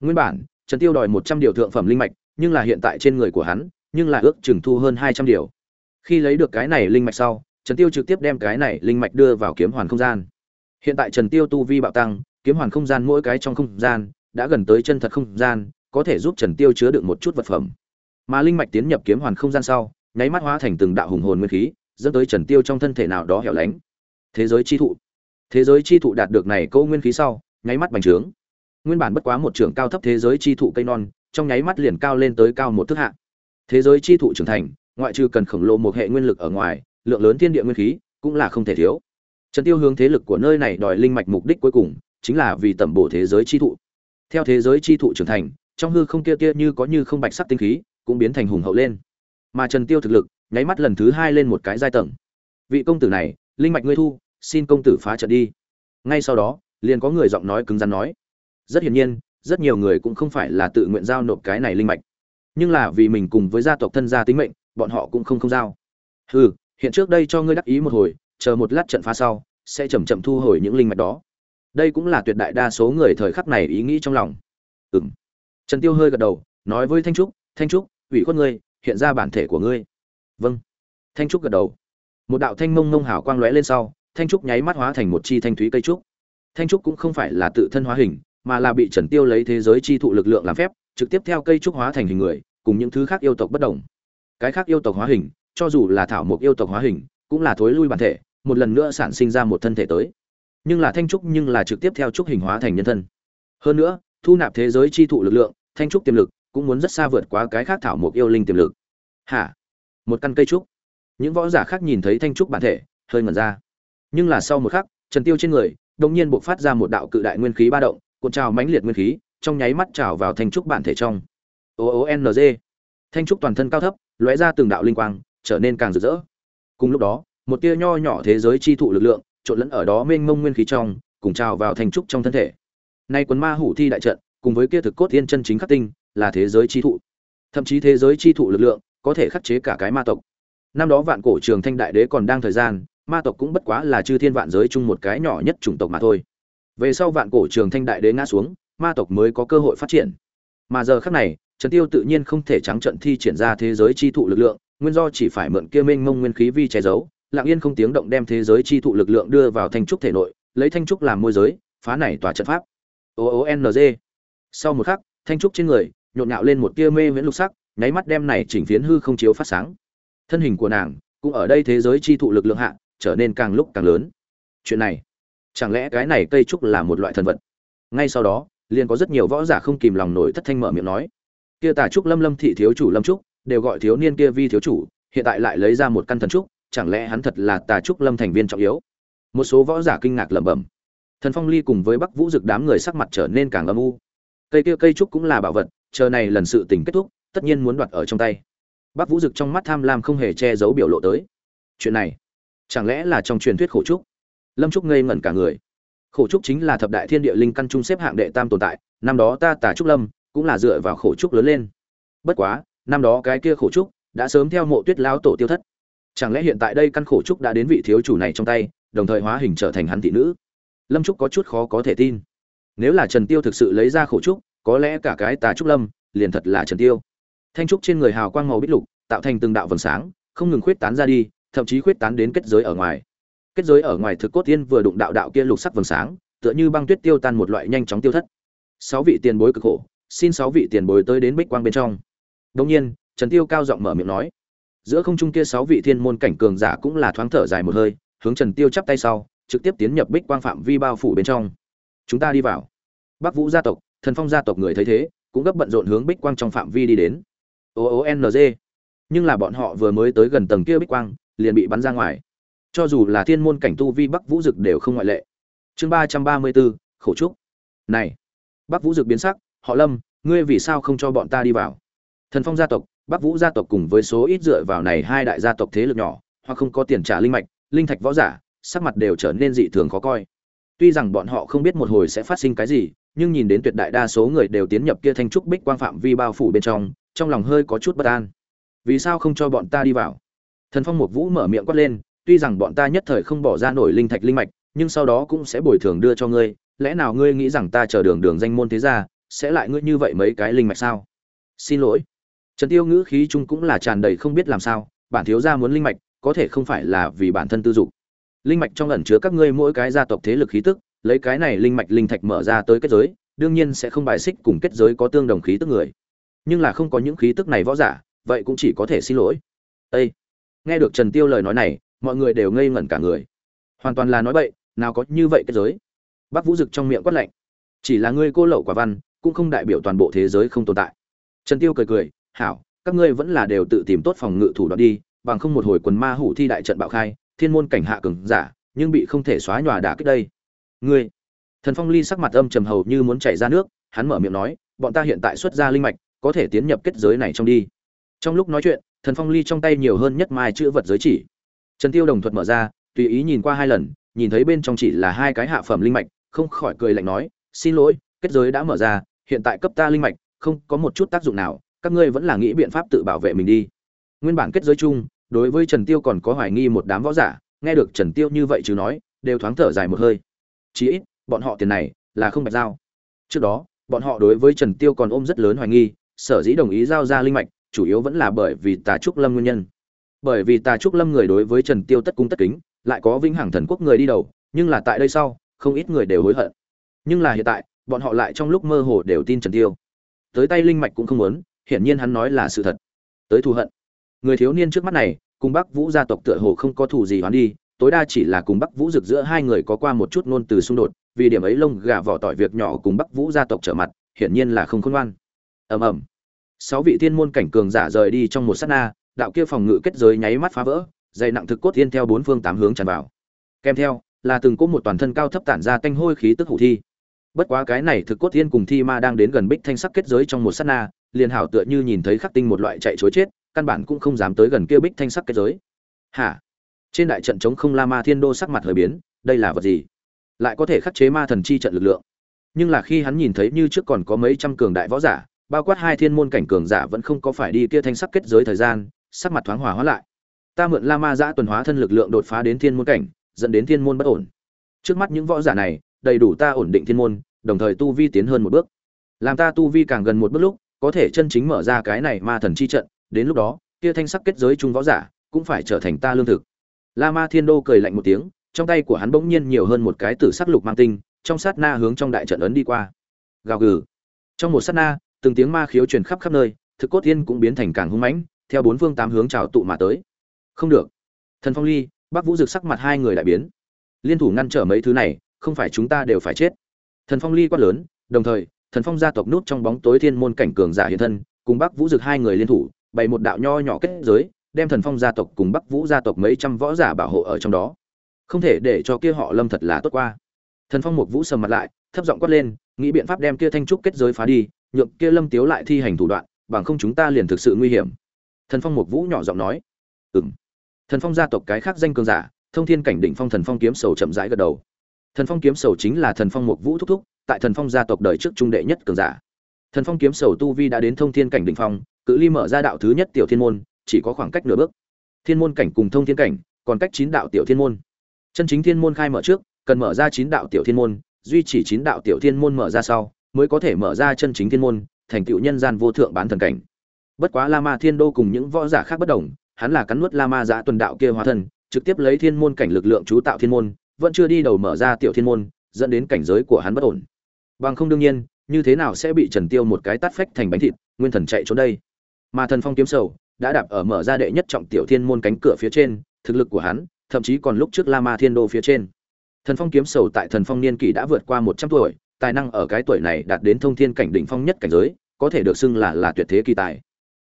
A: Nguyên bản, trần tiêu đòi một trăm điều thượng phẩm linh mạch, nhưng là hiện tại trên người của hắn, nhưng là ước chừng thu hơn hai trăm điều. Khi lấy được cái này linh mạch sau, trần tiêu trực tiếp đem cái này linh mạch đưa vào kiếm hoàn không gian. Hiện tại trần tiêu tu vi bạo tăng kiếm hoàn không gian mỗi cái trong không gian, đã gần tới chân thật không gian, có thể giúp trần tiêu chứa được một chút vật phẩm. Mà linh mạch tiến nhập kiếm hoàn không gian sau, nháy mắt hóa thành từng đạo hùng hồn nguyên khí, dẫn tới trần tiêu trong thân thể nào đó hẻo lánh. Thế giới chi thụ. Thế giới chi thụ đạt được này câu nguyên khí sau, nháy mắt bành trướng. Nguyên bản bất quá một trưởng cao thấp thế giới chi thụ cây non, trong nháy mắt liền cao lên tới cao một thước hạ. Thế giới chi thụ trưởng thành, ngoại trừ cần khổng lồ một hệ nguyên lực ở ngoài, lượng lớn thiên địa nguyên khí cũng là không thể thiếu. Trần tiêu hướng thế lực của nơi này đòi linh mạch mục đích cuối cùng chính là vì tẩm bổ thế giới chi thụ. Theo thế giới chi thụ trưởng thành, trong hư không kia kia như có như không bạch sắc tinh khí cũng biến thành hùng hậu lên. Mà trần tiêu thực lực, nháy mắt lần thứ hai lên một cái giai tầng. Vị công tử này, linh mạch ngươi thu, xin công tử phá trận đi. Ngay sau đó, liền có người giọng nói cứng rắn nói. Rất hiển nhiên, rất nhiều người cũng không phải là tự nguyện giao nộp cái này linh mạch. Nhưng là vì mình cùng với gia tộc thân gia tính mệnh, bọn họ cũng không không giao. Hừ, hiện trước đây cho ngươi đắc ý một hồi, chờ một lát trận phá sau, sẽ chậm chậm thu hồi những linh mạch đó đây cũng là tuyệt đại đa số người thời khắc này ý nghĩ trong lòng. Ừm. Trần tiêu hơi gật đầu, nói với thanh trúc thanh trúc, ủy khuất ngươi, hiện ra bản thể của ngươi. Vâng. Thanh trúc gật đầu. Một đạo thanh mông mông hào quang lóe lên sau, thanh trúc nháy mắt hóa thành một chi thanh thúy cây trúc. Thanh trúc cũng không phải là tự thân hóa hình, mà là bị trần tiêu lấy thế giới chi thụ lực lượng làm phép, trực tiếp theo cây trúc hóa thành hình người, cùng những thứ khác yêu tộc bất đồng. Cái khác yêu tộc hóa hình, cho dù là thảo mộc yêu tộc hóa hình, cũng là thối lui bản thể, một lần nữa sản sinh ra một thân thể tới nhưng là thanh trúc nhưng là trực tiếp theo trúc hình hóa thành nhân thân. Hơn nữa, thu nạp thế giới chi thụ lực lượng, thanh trúc tiềm lực cũng muốn rất xa vượt quá cái khác thảo mộc yêu linh tiềm lực. Hả? Một căn cây trúc. Những võ giả khác nhìn thấy thanh trúc bản thể, hơi ngẩn ra. Nhưng là sau một khắc, trần tiêu trên người, đột nhiên bộc phát ra một đạo cự đại nguyên khí ba động, cuộn trào mãnh liệt nguyên khí, trong nháy mắt trào vào thanh trúc bản thể trong. O o n g. Thanh trúc toàn thân cao thấp, lóe ra từng đạo linh quang, trở nên càng rực rỡ. Cùng lúc đó, một tia nho nhỏ thế giới chi thụ lực lượng trộn lẫn ở đó mênh mông nguyên khí trong, cùng trào vào thành trúc trong thân thể. Nay quần ma hủ thi đại trận, cùng với kia thực cốt thiên chân chính khắc tinh, là thế giới chi thụ. Thậm chí thế giới chi thụ lực lượng, có thể khắc chế cả cái ma tộc. Năm đó vạn cổ trường thanh đại đế còn đang thời gian, ma tộc cũng bất quá là chư thiên vạn giới chung một cái nhỏ nhất chủng tộc mà thôi. Về sau vạn cổ trường thanh đại đế ngã xuống, ma tộc mới có cơ hội phát triển. Mà giờ khác này, trần tiêu tự nhiên không thể trắng trận thi triển ra thế giới chi thụ lực lượng, nguyên do chỉ phải mượn kia mênh mông nguyên khí vi che giấu lặng yên không tiếng động đem thế giới chi thụ lực lượng đưa vào thanh trúc thể nội, lấy thanh trúc làm môi giới, phá này tòa trận pháp. O o n g. Sau một khắc, thanh trúc trên người, nhộn nhạo lên một tia mê viễn lục sắc, nháy mắt đem này chỉnh phiến hư không chiếu phát sáng. Thân hình của nàng cũng ở đây thế giới chi thụ lực lượng hạ, trở nên càng lúc càng lớn. Chuyện này, chẳng lẽ cái này cây trúc là một loại thần vật? Ngay sau đó, liền có rất nhiều võ giả không kìm lòng nổi thất thanh mở miệng nói. Kia tà trúc lâm lâm thị thiếu chủ lâm trúc, đều gọi thiếu niên kia vi thiếu chủ, hiện tại lại lấy ra một căn thần trúc chẳng lẽ hắn thật là tà trúc lâm thành viên trọng yếu? Một số võ giả kinh ngạc lẩm bẩm. Thần phong ly cùng với bắc vũ dực đám người sắc mặt trở nên càng âm u. Cây kia cây trúc cũng là bảo vật, chờ này lần sự tình kết thúc, tất nhiên muốn đoạt ở trong tay. Bắc vũ dực trong mắt tham lam không hề che giấu biểu lộ tới. Chuyện này, chẳng lẽ là trong truyền thuyết khổ trúc? Lâm trúc ngây ngẩn cả người. Khổ trúc chính là thập đại thiên địa linh căn trung xếp hạng đệ tam tồn tại, năm đó ta tà trúc lâm, cũng là dựa vào khổ trúc lớn lên. Bất quá, năm đó cái kia khổ trúc đã sớm theo mộ tuyết lao tổ tiêu thất chẳng lẽ hiện tại đây căn khổ trúc đã đến vị thiếu chủ này trong tay, đồng thời hóa hình trở thành hắn thị nữ? Lâm trúc có chút khó có thể tin. Nếu là trần tiêu thực sự lấy ra khổ trúc, có lẽ cả cái tà trúc lâm, liền thật là trần tiêu. Thanh trúc trên người hào quang màu bích lục, tạo thành từng đạo vầng sáng, không ngừng khuyết tán ra đi, thậm chí khuyết tán đến kết giới ở ngoài. Kết giới ở ngoài thực cốt tiên vừa đụng đạo đạo kia lục sắc vầng sáng, tựa như băng tuyết tiêu tan một loại nhanh chóng tiêu thất. Sáu vị tiền bối cực khổ, xin sáu vị tiền bối tới đến bích quang bên trong. Đồng nhiên, trần tiêu cao giọng mở miệng nói giữa không trung kia sáu vị thiên môn cảnh cường giả cũng là thoáng thở dài một hơi, hướng trần tiêu chắp tay sau, trực tiếp tiến nhập bích quang phạm vi bao phủ bên trong. Chúng ta đi vào. Bắc vũ gia tộc, thần phong gia tộc người thấy thế, cũng gấp bận rộn hướng bích quang trong phạm vi đi đến. O o n g. Nhưng là bọn họ vừa mới tới gần tầng kia bích quang, liền bị bắn ra ngoài. Cho dù là thiên môn cảnh tu vi bắc vũ dực đều không ngoại lệ. Chương ba trăm ba mươi bốn, khổ trúc. Này, bắc vũ dực biến sắc, họ lâm, ngươi vì sao không cho bọn ta đi vào? Thần phong gia tộc bắc vũ gia tộc cùng với số ít dựa vào này hai đại gia tộc thế lực nhỏ, hoặc không có tiền trả linh mạch, linh thạch võ giả, sắc mặt đều trở nên dị thường khó coi. Tuy rằng bọn họ không biết một hồi sẽ phát sinh cái gì, nhưng nhìn đến tuyệt đại đa số người đều tiến nhập kia thanh trúc bích quang phạm vi bao phủ bên trong trong lòng hơi có chút bất an. Vì sao không cho bọn ta đi vào? Thần phong một vũ mở miệng quát lên, tuy rằng bọn ta nhất thời không bỏ ra nổi linh thạch linh mạch, nhưng sau đó cũng sẽ bồi thường đưa cho ngươi, lẽ nào ngươi nghĩ rằng ta chờ đường đường danh môn thế gia, sẽ lại ngươi như vậy mấy cái linh mạch sao? Xin lỗi trần tiêu ngữ khí chung cũng là tràn đầy không biết làm sao, bản thiếu gia muốn linh mạch, có thể không phải là vì bản thân tư dục. Linh mạch trong ẩn chứa các ngươi mỗi cái gia tộc thế lực khí tức, lấy cái này linh mạch linh thạch mở ra tới kết giới, đương nhiên sẽ không bài xích cùng kết giới có tương đồng khí tức người. Nhưng là không có những khí tức này võ giả, vậy cũng chỉ có thể xin lỗi. Ê! nghe được trần tiêu lời nói này, mọi người đều ngây ngẩn cả người. Hoàn toàn là nói bậy, nào có như vậy kết giới? Bác vũ dực trong miệng quát lạnh. Chỉ là ngươi cô lậu quả văn, cũng không đại biểu toàn bộ thế giới không tồn tại. Trần tiêu cười cười hảo, các ngươi vẫn là đều tự tìm tốt phòng ngự thủ đoạn đi, bằng không một hồi quần ma hủ thi đại trận bạo khai, thiên môn cảnh hạ cường giả, nhưng bị không thể xóa nhòa đả kích đây. Ngươi? Thần phong ly sắc mặt âm trầm hầu như muốn chảy ra nước, hắn mở miệng nói, bọn ta hiện tại xuất ra linh mạch, có thể tiến nhập kết giới này trong đi. Trong lúc nói chuyện, thần phong ly trong tay nhiều hơn nhất mai chữ vật giới chỉ. Trần tiêu đồng thuật mở ra, tùy ý nhìn qua hai lần, nhìn thấy bên trong chỉ là hai cái hạ phẩm linh mạch, không khỏi cười lạnh nói, xin lỗi, kết giới đã mở ra, hiện tại cấp ta linh mạch, không có một chút tác dụng nào các ngươi vẫn là nghĩ biện pháp tự bảo vệ mình đi. Nguyên bản kết giới chung, đối với trần tiêu còn có hoài nghi một đám võ giả, nghe được trần tiêu như vậy chứ nói, đều thoáng thở dài một hơi. Chí ít, bọn họ tiền này là không bạch giao. Trước đó, bọn họ đối với trần tiêu còn ôm rất lớn hoài nghi, sở dĩ đồng ý giao ra linh mạch, chủ yếu vẫn là bởi vì tà trúc lâm nguyên nhân. Bởi vì tà trúc lâm người đối với trần tiêu tất cung tất kính, lại có vinh hằng thần quốc người đi đầu, nhưng là tại đây sau, không ít người đều hối hận. Nhưng là hiện tại, bọn họ lại trong lúc mơ hồ đều tin trần tiêu. Tới tay linh mạch cũng không muốn hiển nhiên hắn nói là sự thật. Tới thù hận. Người thiếu niên trước mắt này, cùng bắc vũ gia tộc tựa hồ không có thù gì hoán đi, tối đa chỉ là cùng bắc vũ rực giữa hai người có qua một chút ngôn từ xung đột, vì điểm ấy lông gà vỏ tỏi việc nhỏ cùng bắc vũ gia tộc trở mặt, hiển nhiên là không khôn ngoan. Ầm ầm. Sáu vị thiên môn cảnh cường giả rời đi trong một sát na, đạo kia phòng ngự kết giới nháy mắt phá vỡ dày nặng thực cốt thiên theo bốn phương tám hướng tràn vào. Kèm theo, là từng cỗ một toàn thân cao thấp tản ra tanh hôi khí tức hủ thi. Bất quá cái này thực cốt thiên cùng thi ma đang đến gần bích thanh sắc kết giới trong một sát na liền hảo tựa như nhìn thấy khắc tinh một loại chạy chối chết, căn bản cũng không dám tới gần kia bích thanh sắc kết giới. Hả? Trên đại trận chống không la ma thiên đô sắc mặt hơi biến, đây là vật gì? Lại có thể khắc chế ma thần chi trận lực lượng. Nhưng là khi hắn nhìn thấy như trước còn có mấy trăm cường đại võ giả, bao quát hai thiên môn cảnh cường giả vẫn không có phải đi kia thanh sắc kết giới thời gian, sắc mặt thoáng hòa hóa lại. Ta mượn la ma giã tuần hóa thân lực lượng đột phá đến thiên môn cảnh, dẫn đến thiên môn bất ổn. Trước mắt những võ giả này, đầy đủ ta ổn định thiên môn, đồng thời tu vi tiến hơn một bước. Làm ta tu vi càng gần một bước lúc có thể chân chính mở ra cái này ma thần chi trận đến lúc đó kia thanh sắc kết giới trung võ giả cũng phải trở thành ta lương thực. La ma thiên đô cười lạnh một tiếng trong tay của hắn bỗng nhiên nhiều hơn một cái tử sắc lục mang tinh trong sát na hướng trong đại trận ấn đi qua. Gào gừ. Trong một sát na từng tiếng ma khiếu truyền khắp khắp nơi thực cốt tiên cũng biến thành càng hung mãnh theo bốn phương tám hướng trào tụ mà tới. Không được. Thần phong ly Bắc Vũ Dực sắc mặt hai người đại biến. Liên thủ ngăn trở mấy thứ này, không phải chúng ta đều phải chết. Thần Phong ly quát lớn, đồng thời, Thần Phong gia tộc nút trong bóng tối thiên môn cảnh cường giả hiện thân, cùng Bắc Vũ Dực hai người liên thủ, bày một đạo nho nhỏ kết giới, đem Thần Phong gia tộc cùng Bắc Vũ gia tộc mấy trăm võ giả bảo hộ ở trong đó. Không thể để cho kia họ Lâm thật là tốt qua. Thần Phong một Vũ sầm mặt lại, thấp giọng quát lên, nghĩ biện pháp đem kia thanh trúc kết giới phá đi, nhượng kia Lâm Tiếu lại thi hành thủ đoạn, bằng không chúng ta liền thực sự nguy hiểm. Thần Phong một Vũ nhỏ giọng nói, "Ừm." Thần Phong gia tộc cái khác danh cường giả, thông thiên cảnh đỉnh phong thần phong kiếm sầu chậm rãi gật đầu. Thần phong kiếm sầu chính là thần phong một vũ thúc thúc, tại thần phong gia tộc đời trước trung đệ nhất cường giả. Thần phong kiếm sầu tu vi đã đến thông thiên cảnh đỉnh phong, cự ly mở ra đạo thứ nhất tiểu thiên môn, chỉ có khoảng cách nửa bước. Thiên môn cảnh cùng thông thiên cảnh, còn cách chín đạo tiểu thiên môn. Chân chính thiên môn khai mở trước, cần mở ra chín đạo tiểu thiên môn, duy chỉ chín đạo tiểu thiên môn mở ra sau, mới có thể mở ra chân chính thiên môn, thành tựu nhân gian vô thượng bán thần cảnh. Bất quá La Ma Thiên Đô cùng những võ giả khác bất đồng, hắn là cắn nuốt La Ma giã tuần đạo kia hóa thân, trực tiếp lấy thiên môn cảnh lực lượng chú tạo thiên môn, vẫn chưa đi đầu mở ra tiểu thiên môn, dẫn đến cảnh giới của hắn bất ổn. Bằng không đương nhiên, như thế nào sẽ bị Trần Tiêu một cái tát phách thành bánh thịt, nguyên thần chạy trốn đây. Mà thần phong kiếm sầu đã đạp ở mở ra đệ nhất trọng tiểu thiên môn cánh cửa phía trên, thực lực của hắn, thậm chí còn lúc trước La Ma Thiên Đô phía trên. Thần phong kiếm sầu tại thần phong niên kỷ đã vượt qua 100 tuổi, tài năng ở cái tuổi này đạt đến thông thiên cảnh đỉnh phong nhất cảnh giới, có thể được xưng là là tuyệt thế kỳ tài.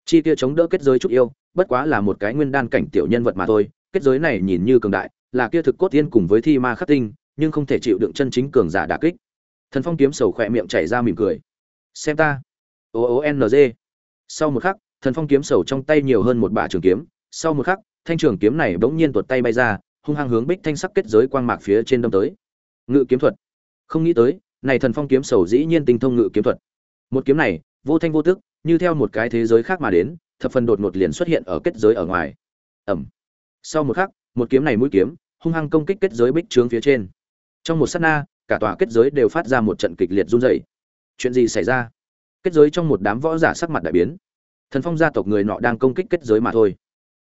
A: Chi kia chống đỡ kết giới chút yêu, bất quá là một cái nguyên đan cảnh tiểu nhân vật mà thôi, kết giới này nhìn như cường đại, là kia thực cốt tiên cùng với thi ma khắc tinh, nhưng không thể chịu đựng chân chính cường giả đả kích. Thần Phong kiếm sầu khỏe miệng chảy ra mỉm cười. Xem ta. ồ ồ ng Sau một khắc, Thần Phong kiếm sầu trong tay nhiều hơn một bả trường kiếm, sau một khắc, thanh trường kiếm này bỗng nhiên tuột tay bay ra, hung hăng hướng Bích Thanh sắc kết giới quang mạc phía trên đâm tới. Ngự kiếm thuật. Không nghĩ tới, này Thần Phong kiếm sầu dĩ nhiên tinh thông ngự kiếm thuật. Một kiếm này, vô thanh vô tức, như theo một cái thế giới khác mà đến, thập phần đột ngột liền xuất hiện ở kết giới ở ngoài. Ẩm. sau một khắc một kiếm này mũi kiếm hung hăng công kích kết giới bích trướng phía trên trong một sát na cả tòa kết giới đều phát ra một trận kịch liệt run rẩy. Chuyện gì xảy ra? Kết giới trong một đám võ giả sắc mặt đại biến. Thần phong gia tộc người nọ đang công kích kết giới mà thôi.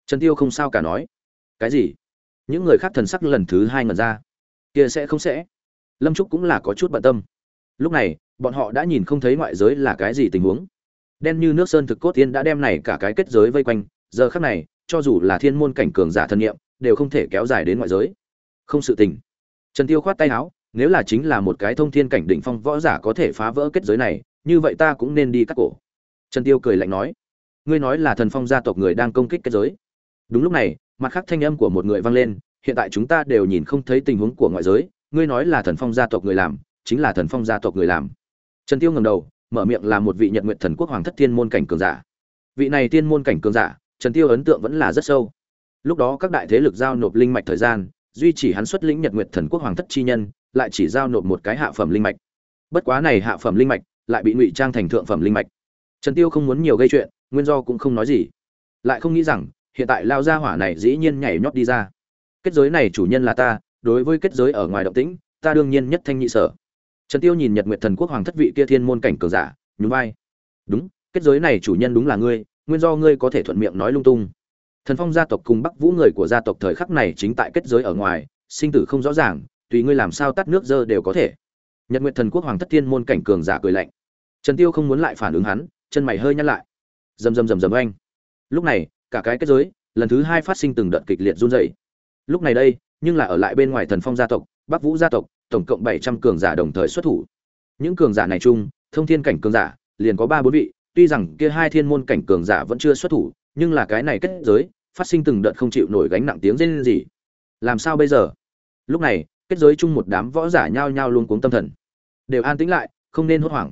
A: Trần tiêu không sao cả nói. Cái gì? Những người khác thần sắc lần thứ hai ngẩn ra. Kia sẽ không sẽ. Lâm trúc cũng là có chút bận tâm. Lúc này bọn họ đã nhìn không thấy ngoại giới là cái gì tình huống. Đen như nước sơn thực cốt tiên đã đem này cả cái kết giới vây quanh. Giờ khắc này cho dù là thiên môn cảnh cường giả thân nghiệm, đều không thể kéo dài đến ngoại giới. Không sự tình. Trần tiêu khoát tay áo nếu là chính là một cái thông thiên cảnh đỉnh phong võ giả có thể phá vỡ kết giới này như vậy ta cũng nên đi cắt cổ. Trần tiêu cười lạnh nói. Ngươi nói là thần phong gia tộc người đang công kích kết giới. Đúng lúc này mặt khác thanh âm của một người vang lên hiện tại chúng ta đều nhìn không thấy tình huống của ngoại giới ngươi nói là thần phong gia tộc người làm chính là thần phong gia tộc người làm. Trần tiêu ngẩng đầu mở miệng là một vị nhật nguyện thần quốc hoàng thất thiên môn cảnh cường giả. Vị này thiên môn cảnh cường giả Trần Tiêu ấn tượng vẫn là rất sâu. Lúc đó các đại thế lực giao nộp linh mạch thời gian, duy chỉ hắn xuất lĩnh Nhật Nguyệt Thần Quốc hoàng thất chi nhân, lại chỉ giao nộp một cái hạ phẩm linh mạch. Bất quá này hạ phẩm linh mạch lại bị ngụy trang thành thượng phẩm linh mạch. Trần Tiêu không muốn nhiều gây chuyện, nguyên do cũng không nói gì. Lại không nghĩ rằng, hiện tại lao gia hỏa này dĩ nhiên nhảy nhót đi ra. Kết giới này chủ nhân là ta, đối với kết giới ở ngoài động tĩnh, ta đương nhiên nhất thanh nhị sở. Trần Tiêu nhìn Nhật Nguyệt Thần Quốc hoàng thất vị kia thiên môn cảnh cường giả, nhún vai. Đúng, kết giới này chủ nhân đúng là ngươi, nguyên do ngươi có thể thuận miệng nói lung tung thần phong gia tộc cùng bắc vũ người của gia tộc thời khắc này chính tại kết giới ở ngoài sinh tử không rõ ràng tùy ngươi làm sao tắt nước dơ đều có thể nhật nguyệt thần quốc hoàng thất thiên môn cảnh cường giả cười lạnh trần tiêu không muốn lại phản ứng hắn chân mày hơi nhăn lại rầm rầm rầm rầm anh. lúc này cả cái kết giới lần thứ hai phát sinh từng đợt kịch liệt run rẩy lúc này đây nhưng là ở lại bên ngoài thần phong gia tộc bắc vũ gia tộc tổng cộng 700 cường giả đồng thời xuất thủ những cường giả này chung thông thiên cảnh cường giả liền có ba bốn vị tuy rằng kia hai thiên môn cảnh cường giả vẫn chưa xuất thủ, nhưng là cái này kết giới, phát sinh từng đợt không chịu nổi gánh nặng tiếng rên gì. Làm sao bây giờ? Lúc này, kết giới chung một đám võ giả nhao nhao luôn cuống tâm thần. Đều an tĩnh lại, không nên hốt hoảng.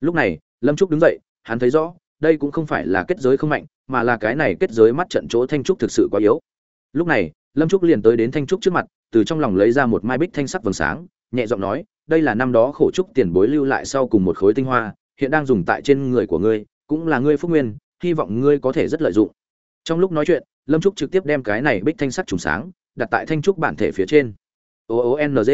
A: Lúc này, Lâm Trúc đứng dậy, hắn thấy rõ, đây cũng không phải là kết giới không mạnh, mà là cái này kết giới mắt trận chỗ thanh trúc thực sự quá yếu. Lúc này, Lâm Trúc liền tới đến thanh trúc trước mặt, từ trong lòng lấy ra một mai bích thanh sắc vầng sáng, nhẹ giọng nói, đây là năm đó khổ trúc tiền bối lưu lại sau cùng một khối tinh hoa, hiện đang dùng tại trên người của ngươi, cũng là ngươi phúc nguyên, hy vọng ngươi có thể rất lợi dụng. Trong lúc nói chuyện, Lâm Trúc trực tiếp đem cái này bích thanh sắc trùng sáng đặt tại thanh trúc bản thể phía trên. O O N G.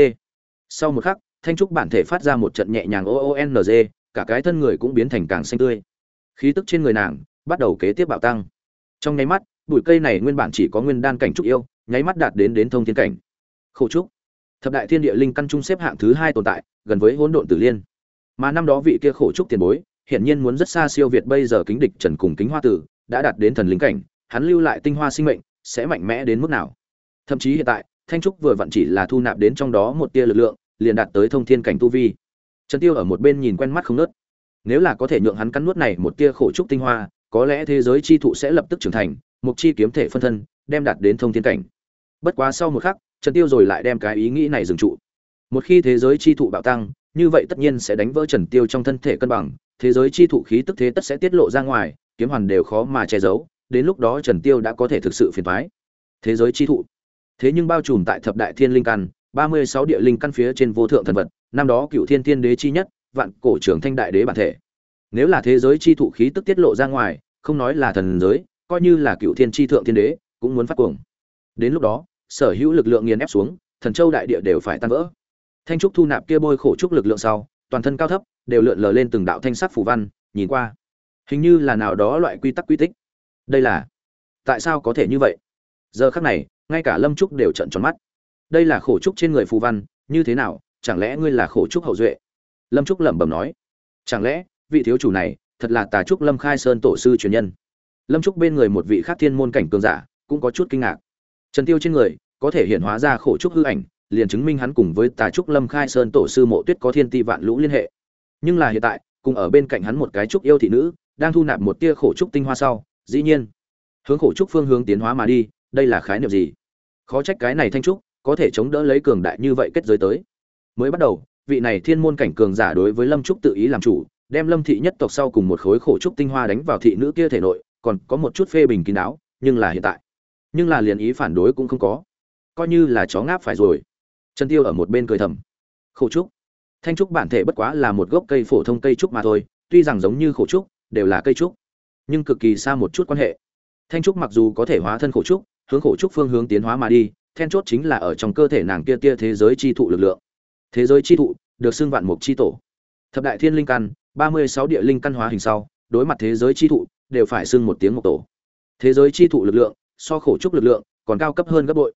A: Sau một khắc, thanh trúc bản thể phát ra một trận nhẹ nhàng O O N G, cả cái thân người cũng biến thành càng xanh tươi. Khí tức trên người nàng bắt đầu kế tiếp bạo tăng. Trong nháy mắt, bụi cây này nguyên bản chỉ có nguyên đan cảnh trúc yêu, nháy mắt đạt đến đến thông thiên cảnh. Khổ trúc, thập đại thiên địa linh căn trung xếp hạng thứ hai tồn tại, gần với hỗn độn tử liên mà năm đó vị kia khổ trúc tiền bối hiển nhiên muốn rất xa siêu việt bây giờ kính địch trần cùng kính hoa tử đã đạt đến thần linh cảnh hắn lưu lại tinh hoa sinh mệnh sẽ mạnh mẽ đến mức nào thậm chí hiện tại thanh trúc vừa vặn chỉ là thu nạp đến trong đó một tia lực lượng, liền đạt tới thông thiên cảnh tu vi. Trần tiêu ở một bên nhìn quen mắt không nớt nếu là có thể nhượng hắn cắn nuốt này một tia khổ trúc tinh hoa, có lẽ thế giới chi thụ sẽ lập tức trưởng thành, mục chi kiếm thể phân thân, đem đạt đến thông thiên cảnh. Bất quá sau một khắc, trần tiêu rồi lại đem cái ý nghĩ này dừng trụ. Một khi thế giới chi thụ bạo tăng, như vậy tất nhiên sẽ đánh vỡ trần tiêu trong thân thể cân bằng, thế giới chi thụ khí tức thế tất sẽ tiết lộ ra ngoài, kiếm hoàn đều khó mà che giấu, đến lúc đó trần tiêu đã có thể thực sự phiền toái. Thế giới chi thụ thế nhưng bao trùm tại thập đại thiên linh căn, ba mươi sáu địa linh căn phía trên vô thượng thần vật, năm đó cựu thiên thiên đế chi nhất, vạn cổ trưởng thanh đại đế bản thể. Nếu là thế giới chi thụ khí tức tiết lộ ra ngoài, không nói là thần giới, coi như là cựu thiên chi thượng thiên đế, cũng muốn phát cuồng. Đến lúc đó, sở hữu lực lượng nghiền ép xuống, thần châu đại địa đều phải tan vỡ. Thanh trúc thu nạp kia bôi khổ trúc lực lượng sau, toàn thân cao thấp, đều lượn lờ lên từng đạo thanh sắc phủ văn, nhìn qua. Hình như là nào đó loại quy tắc quy tích. Đây là, tại sao có thể như vậy? Giờ khắc này ngay cả lâm trúc đều trận tròn mắt. Đây là khổ trúc trên người phù văn, như thế nào, chẳng lẽ ngươi là khổ trúc hậu duệ? Lâm trúc lẩm bẩm nói. Chẳng lẽ, vị thiếu chủ này, thật là tà trúc lâm khai sơn tổ sư truyền nhân? Lâm trúc bên người một vị khác thiên môn cảnh cường giả, cũng có chút kinh ngạc. Trần tiêu trên người, có thể hiện hóa ra khổ trúc hư ảnh, liền chứng minh hắn cùng với tà trúc lâm khai sơn tổ sư mộ tuyết có thiên ti vạn lũ liên hệ. Nhưng là hiện tại, cùng ở bên cạnh hắn một cái trúc yêu thị nữ, đang thu nạp một tia khổ trúc tinh hoa sau, dĩ nhiên, hướng khổ trúc phương hướng tiến hóa mà đi, đây là khái niệm gì? Khó trách cái này thanh trúc có thể chống đỡ lấy cường đại như vậy kết giới tới. Mới bắt đầu, vị này thiên môn cảnh cường giả đối với lâm trúc tự ý làm chủ, đem lâm thị nhất tộc sau cùng một khối khổ trúc tinh hoa đánh vào thị nữ kia thể nội, còn có một chút phê bình kín đáo, nhưng là hiện tại, nhưng là liền ý phản đối cũng không có. Coi như là chó ngáp phải rồi. Trần tiêu ở một bên cười thầm. Khổ trúc. Thanh trúc bản thể bất quá là một gốc cây phổ thông cây trúc mà thôi, tuy rằng giống như khổ trúc, đều là cây trúc, nhưng cực kỳ xa một chút quan hệ. Thanh trúc mặc dù có thể hóa thân khổ trúc hướng khổ trúc phương hướng tiến hóa mà đi, then chốt chính là ở trong cơ thể nàng kia tia thế giới chi thụ lực lượng. Thế giới chi thụ, được xưng vạn mục chi tổ. Thập đại thiên linh căn, ba mươi sáu địa linh căn hóa hình sau, đối mặt thế giới chi thụ, đều phải xưng một tiếng một tổ. Thế giới chi thụ lực lượng, so khổ trúc lực lượng, còn cao cấp hơn gấp bội.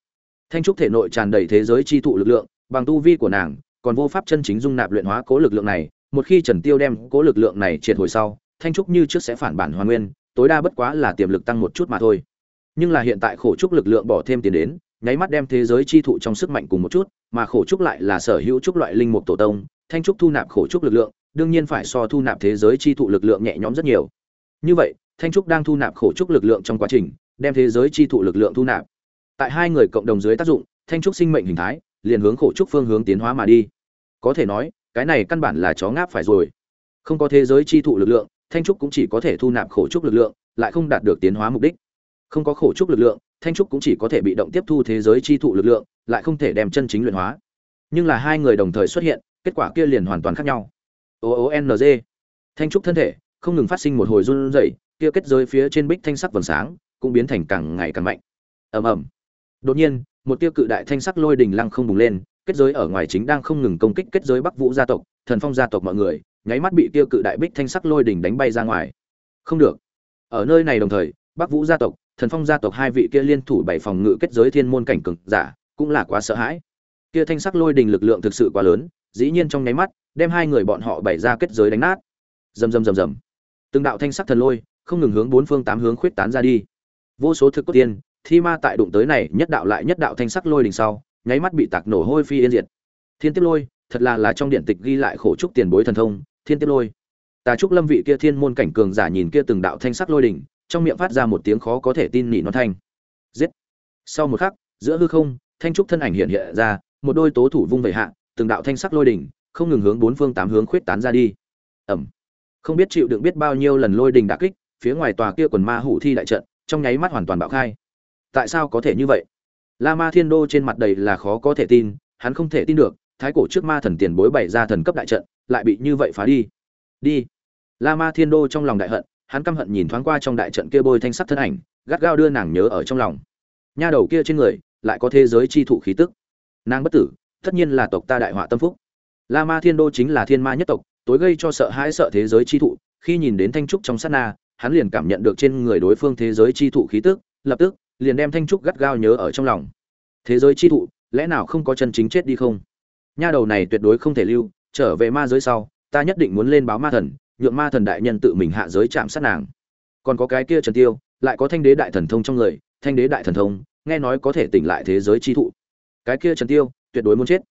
A: Thanh trúc thể nội tràn đầy thế giới chi thụ lực lượng, bằng tu vi của nàng, còn vô pháp chân chính dung nạp luyện hóa cố lực lượng này. Một khi trần tiêu đem cố lực lượng này triệt hồi sau, thanh trúc như trước sẽ phản bản hoàn nguyên, tối đa bất quá là tiềm lực tăng một chút mà thôi nhưng là hiện tại khổ trúc lực lượng bỏ thêm tiền đến, nháy mắt đem thế giới chi thụ trong sức mạnh cùng một chút, mà khổ trúc lại là sở hữu trúc loại linh mục tổ tông, thanh trúc thu nạp khổ trúc lực lượng, đương nhiên phải so thu nạp thế giới chi thụ lực lượng nhẹ nhõm rất nhiều. Như vậy, thanh trúc đang thu nạp khổ trúc lực lượng trong quá trình, đem thế giới chi thụ lực lượng thu nạp. Tại hai người cộng đồng dưới tác dụng, thanh trúc sinh mệnh hình thái, liền hướng khổ trúc phương hướng tiến hóa mà đi. Có thể nói, cái này căn bản là chó ngáp phải rồi. Không có thế giới chi thụ lực lượng, thanh trúc cũng chỉ có thể thu nạp khổ trúc lực lượng, lại không đạt được tiến hóa mục đích không có khổ trúc lực lượng, thanh trúc cũng chỉ có thể bị động tiếp thu thế giới chi thụ lực lượng, lại không thể đem chân chính luyện hóa. Nhưng là hai người đồng thời xuất hiện, kết quả kia liền hoàn toàn khác nhau. O o n g. Thanh trúc thân thể, không ngừng phát sinh một hồi run rẩy, kia kết giới phía trên bích thanh sắc vầng sáng, cũng biến thành càng ngày càng mạnh. Ầm ầm. Đột nhiên, một tiêu cự đại thanh sắc lôi đình lăng không bùng lên, kết giới ở ngoài chính đang không ngừng công kích kết giới bắc vũ gia tộc, thần phong gia tộc mọi người, nháy mắt bị tiêu cự đại bích thanh sắc lôi đình đánh bay ra ngoài. Không được. Ở nơi này đồng thời, bắc vũ gia tộc thần phong gia tộc hai vị kia liên thủ bảy phòng ngự kết giới thiên môn cảnh cực giả, cũng là quá sợ hãi. Kia thanh sắc lôi đình lực lượng thực sự quá lớn, dĩ nhiên trong nháy mắt, đem hai người bọn họ bày ra kết giới đánh nát. Rầm rầm rầm rầm. Từng đạo thanh sắc thần lôi, không ngừng hướng bốn phương tám hướng khuyết tán ra đi. Vô số thực cốt tiên, thi ma tại đụng tới này nhất đạo lại nhất đạo thanh sắc lôi đình sau, nháy mắt bị tạc nổ hôi phi yên diệt. Thiên tiếp lôi, thật là là trong điện tịch ghi lại khổ trúc tiền bối thần thông, thiên tiếp lôi. Tà trúc lâm vị kia thiên môn cảnh cường giả nhìn kia từng đạo thanh sắc lôi đình trong miệng phát ra một tiếng khó có thể tin nỉ nó thanh. Giết. Sau một khắc, giữa hư không, thanh trúc thân ảnh hiện hiện ra, một đôi tố thủ vung vẩy hạ, từng đạo thanh sắc lôi đỉnh, không ngừng hướng bốn phương tám hướng khuyết tán ra đi. Ẩm không biết chịu đựng biết bao nhiêu lần lôi đình đả kích, phía ngoài tòa kia quần ma hủ thi đại trận, trong nháy mắt hoàn toàn bạo khai. Tại sao có thể như vậy? La ma thiên đô trên mặt đầy là khó có thể tin, hắn không thể tin được, thái cổ trước ma thần tiền bối bày ra thần cấp đại trận, lại bị như vậy phá đi. Đi. La ma thiên đô trong lòng đại hận hắn căm hận nhìn thoáng qua trong đại trận kia bôi thanh sắc thân ảnh, gắt gao đưa nàng nhớ ở trong lòng. Nha đầu kia trên người, lại có thế giới chi thụ khí tức. Nàng bất tử, tất nhiên là tộc ta đại họa tâm phúc. La ma thiên đô chính là thiên ma nhất tộc, tối gây cho sợ hãi sợ thế giới chi thụ, khi nhìn đến thanh trúc trong sát na, hắn liền cảm nhận được trên người đối phương thế giới chi thụ khí tức, lập tức, liền đem thanh trúc gắt gao nhớ ở trong lòng. Thế giới chi thụ, lẽ nào không có chân chính chết đi không? Nha đầu này tuyệt đối không thể lưu, trở về ma giới sau, ta nhất định muốn lên báo ma thần nhượng ma thần đại nhân tự mình hạ giới chạm sát nàng. Còn có cái kia trần tiêu, lại có thanh đế đại thần thông trong người, thanh đế đại thần thông, nghe nói có thể tỉnh lại thế giới chi thụ. Cái kia trần tiêu, tuyệt đối muốn chết.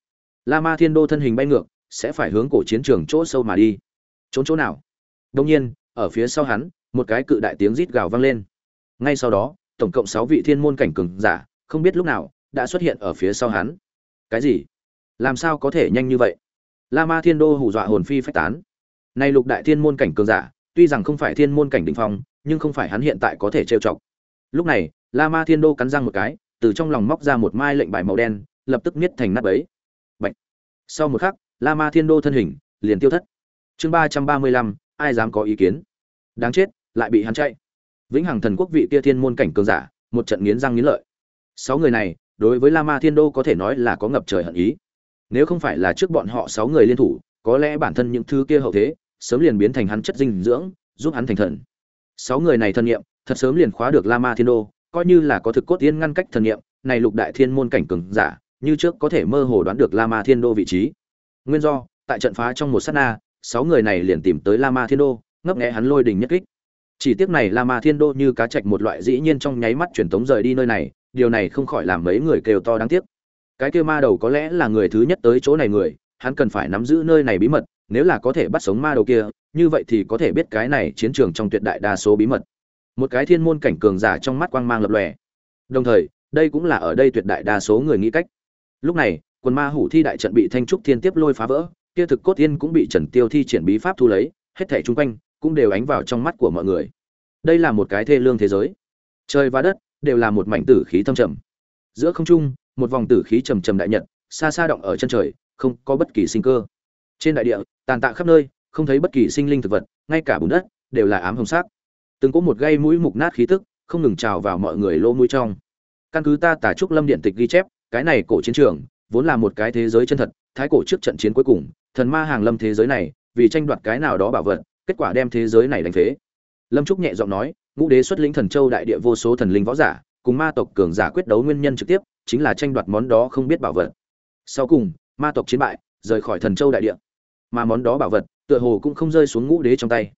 A: La ma thiên đô thân hình bay ngược, sẽ phải hướng cổ chiến trường chỗ sâu mà đi. Trốn chỗ nào? Đông nhiên, ở phía sau hắn, một cái cự đại tiếng rít gào vang lên. Ngay sau đó, tổng cộng sáu vị thiên môn cảnh cường giả, không biết lúc nào, đã xuất hiện ở phía sau hắn. Cái gì? Làm sao có thể nhanh như vậy? La ma thiên đô hù dọa hồn phi phách tán nay lục đại thiên môn cảnh cường giả, tuy rằng không phải thiên môn cảnh đỉnh phong, nhưng không phải hắn hiện tại có thể trêu chọc. Lúc này, la ma thiên đô cắn răng một cái, từ trong lòng móc ra một mai lệnh bài màu đen, lập tức niết thành nát bấy Bạch. sau một khắc, la ma thiên đô thân hình liền tiêu thất. Chương ba trăm ba mươi lăm, ai dám có ý kiến? Đáng chết, lại bị hắn chạy. Vĩnh hằng thần quốc vị kia thiên môn cảnh cường giả, một trận nghiến răng nghiến lợi. Sáu người này, đối với la ma thiên đô có thể nói là có ngập trời hận ý. Nếu không phải là trước bọn họ sáu người liên thủ, có lẽ bản thân những thứ kia hậu thế sớm liền biến thành hắn chất dinh dưỡng giúp hắn thành thần. Sáu người này thân nghiệm, thật sớm liền khóa được Lama thiên đô coi như là có thực cốt tiên ngăn cách thần nghiệm này lục đại thiên môn cảnh cường giả như trước có thể mơ hồ đoán được Lama thiên đô vị trí. Nguyên do tại trận phá trong một sát na sáu người này liền tìm tới Lama thiên đô ngấp nghé hắn lôi đình nhất kích. Chỉ tiếc này Lama thiên đô như cá trạch một loại dĩ nhiên trong nháy mắt truyền tống rời đi nơi này điều này không khỏi làm mấy người kêu to đáng tiếc. Cái kia ma đầu có lẽ là người thứ nhất tới chỗ này người hắn cần phải nắm giữ nơi này bí mật nếu là có thể bắt sống ma đầu kia, như vậy thì có thể biết cái này chiến trường trong tuyệt đại đa số bí mật. Một cái thiên môn cảnh cường giả trong mắt quang mang lập lòe. Đồng thời, đây cũng là ở đây tuyệt đại đa số người nghĩ cách. Lúc này, quần ma hủ thi đại trận bị thanh trúc thiên tiếp lôi phá vỡ, kia thực cốt tiên cũng bị trần tiêu thi triển bí pháp thu lấy, hết thảy chung quanh cũng đều ánh vào trong mắt của mọi người. Đây là một cái thê lương thế giới. Trời và đất đều là một mảnh tử khí thâm trầm. Giữa không trung, một vòng tử khí trầm trầm đại nhật, xa xa động ở chân trời, không có bất kỳ sinh cơ trên đại địa, tàn tạ khắp nơi, không thấy bất kỳ sinh linh thực vật, ngay cả bùn đất, đều là ám hồng sắc. Từng có một gây mũi mục nát khí tức, không ngừng trào vào mọi người lỗ mũi trong. Căn cứ ta tả trúc lâm điện tịch ghi chép, cái này cổ chiến trường, vốn là một cái thế giới chân thật, thái cổ trước trận chiến cuối cùng, thần ma hàng lâm thế giới này, vì tranh đoạt cái nào đó bảo vật, kết quả đem thế giới này đánh phế. Lâm trúc nhẹ giọng nói, ngũ đế xuất lĩnh thần châu đại địa vô số thần linh võ giả, cùng ma tộc cường giả quyết đấu nguyên nhân trực tiếp, chính là tranh đoạt món đó không biết bảo vật. Sau cùng, ma tộc chiến bại, rời khỏi thần châu đại địa mà món đó bảo vật tựa hồ cũng không rơi xuống ngũ đế trong tay.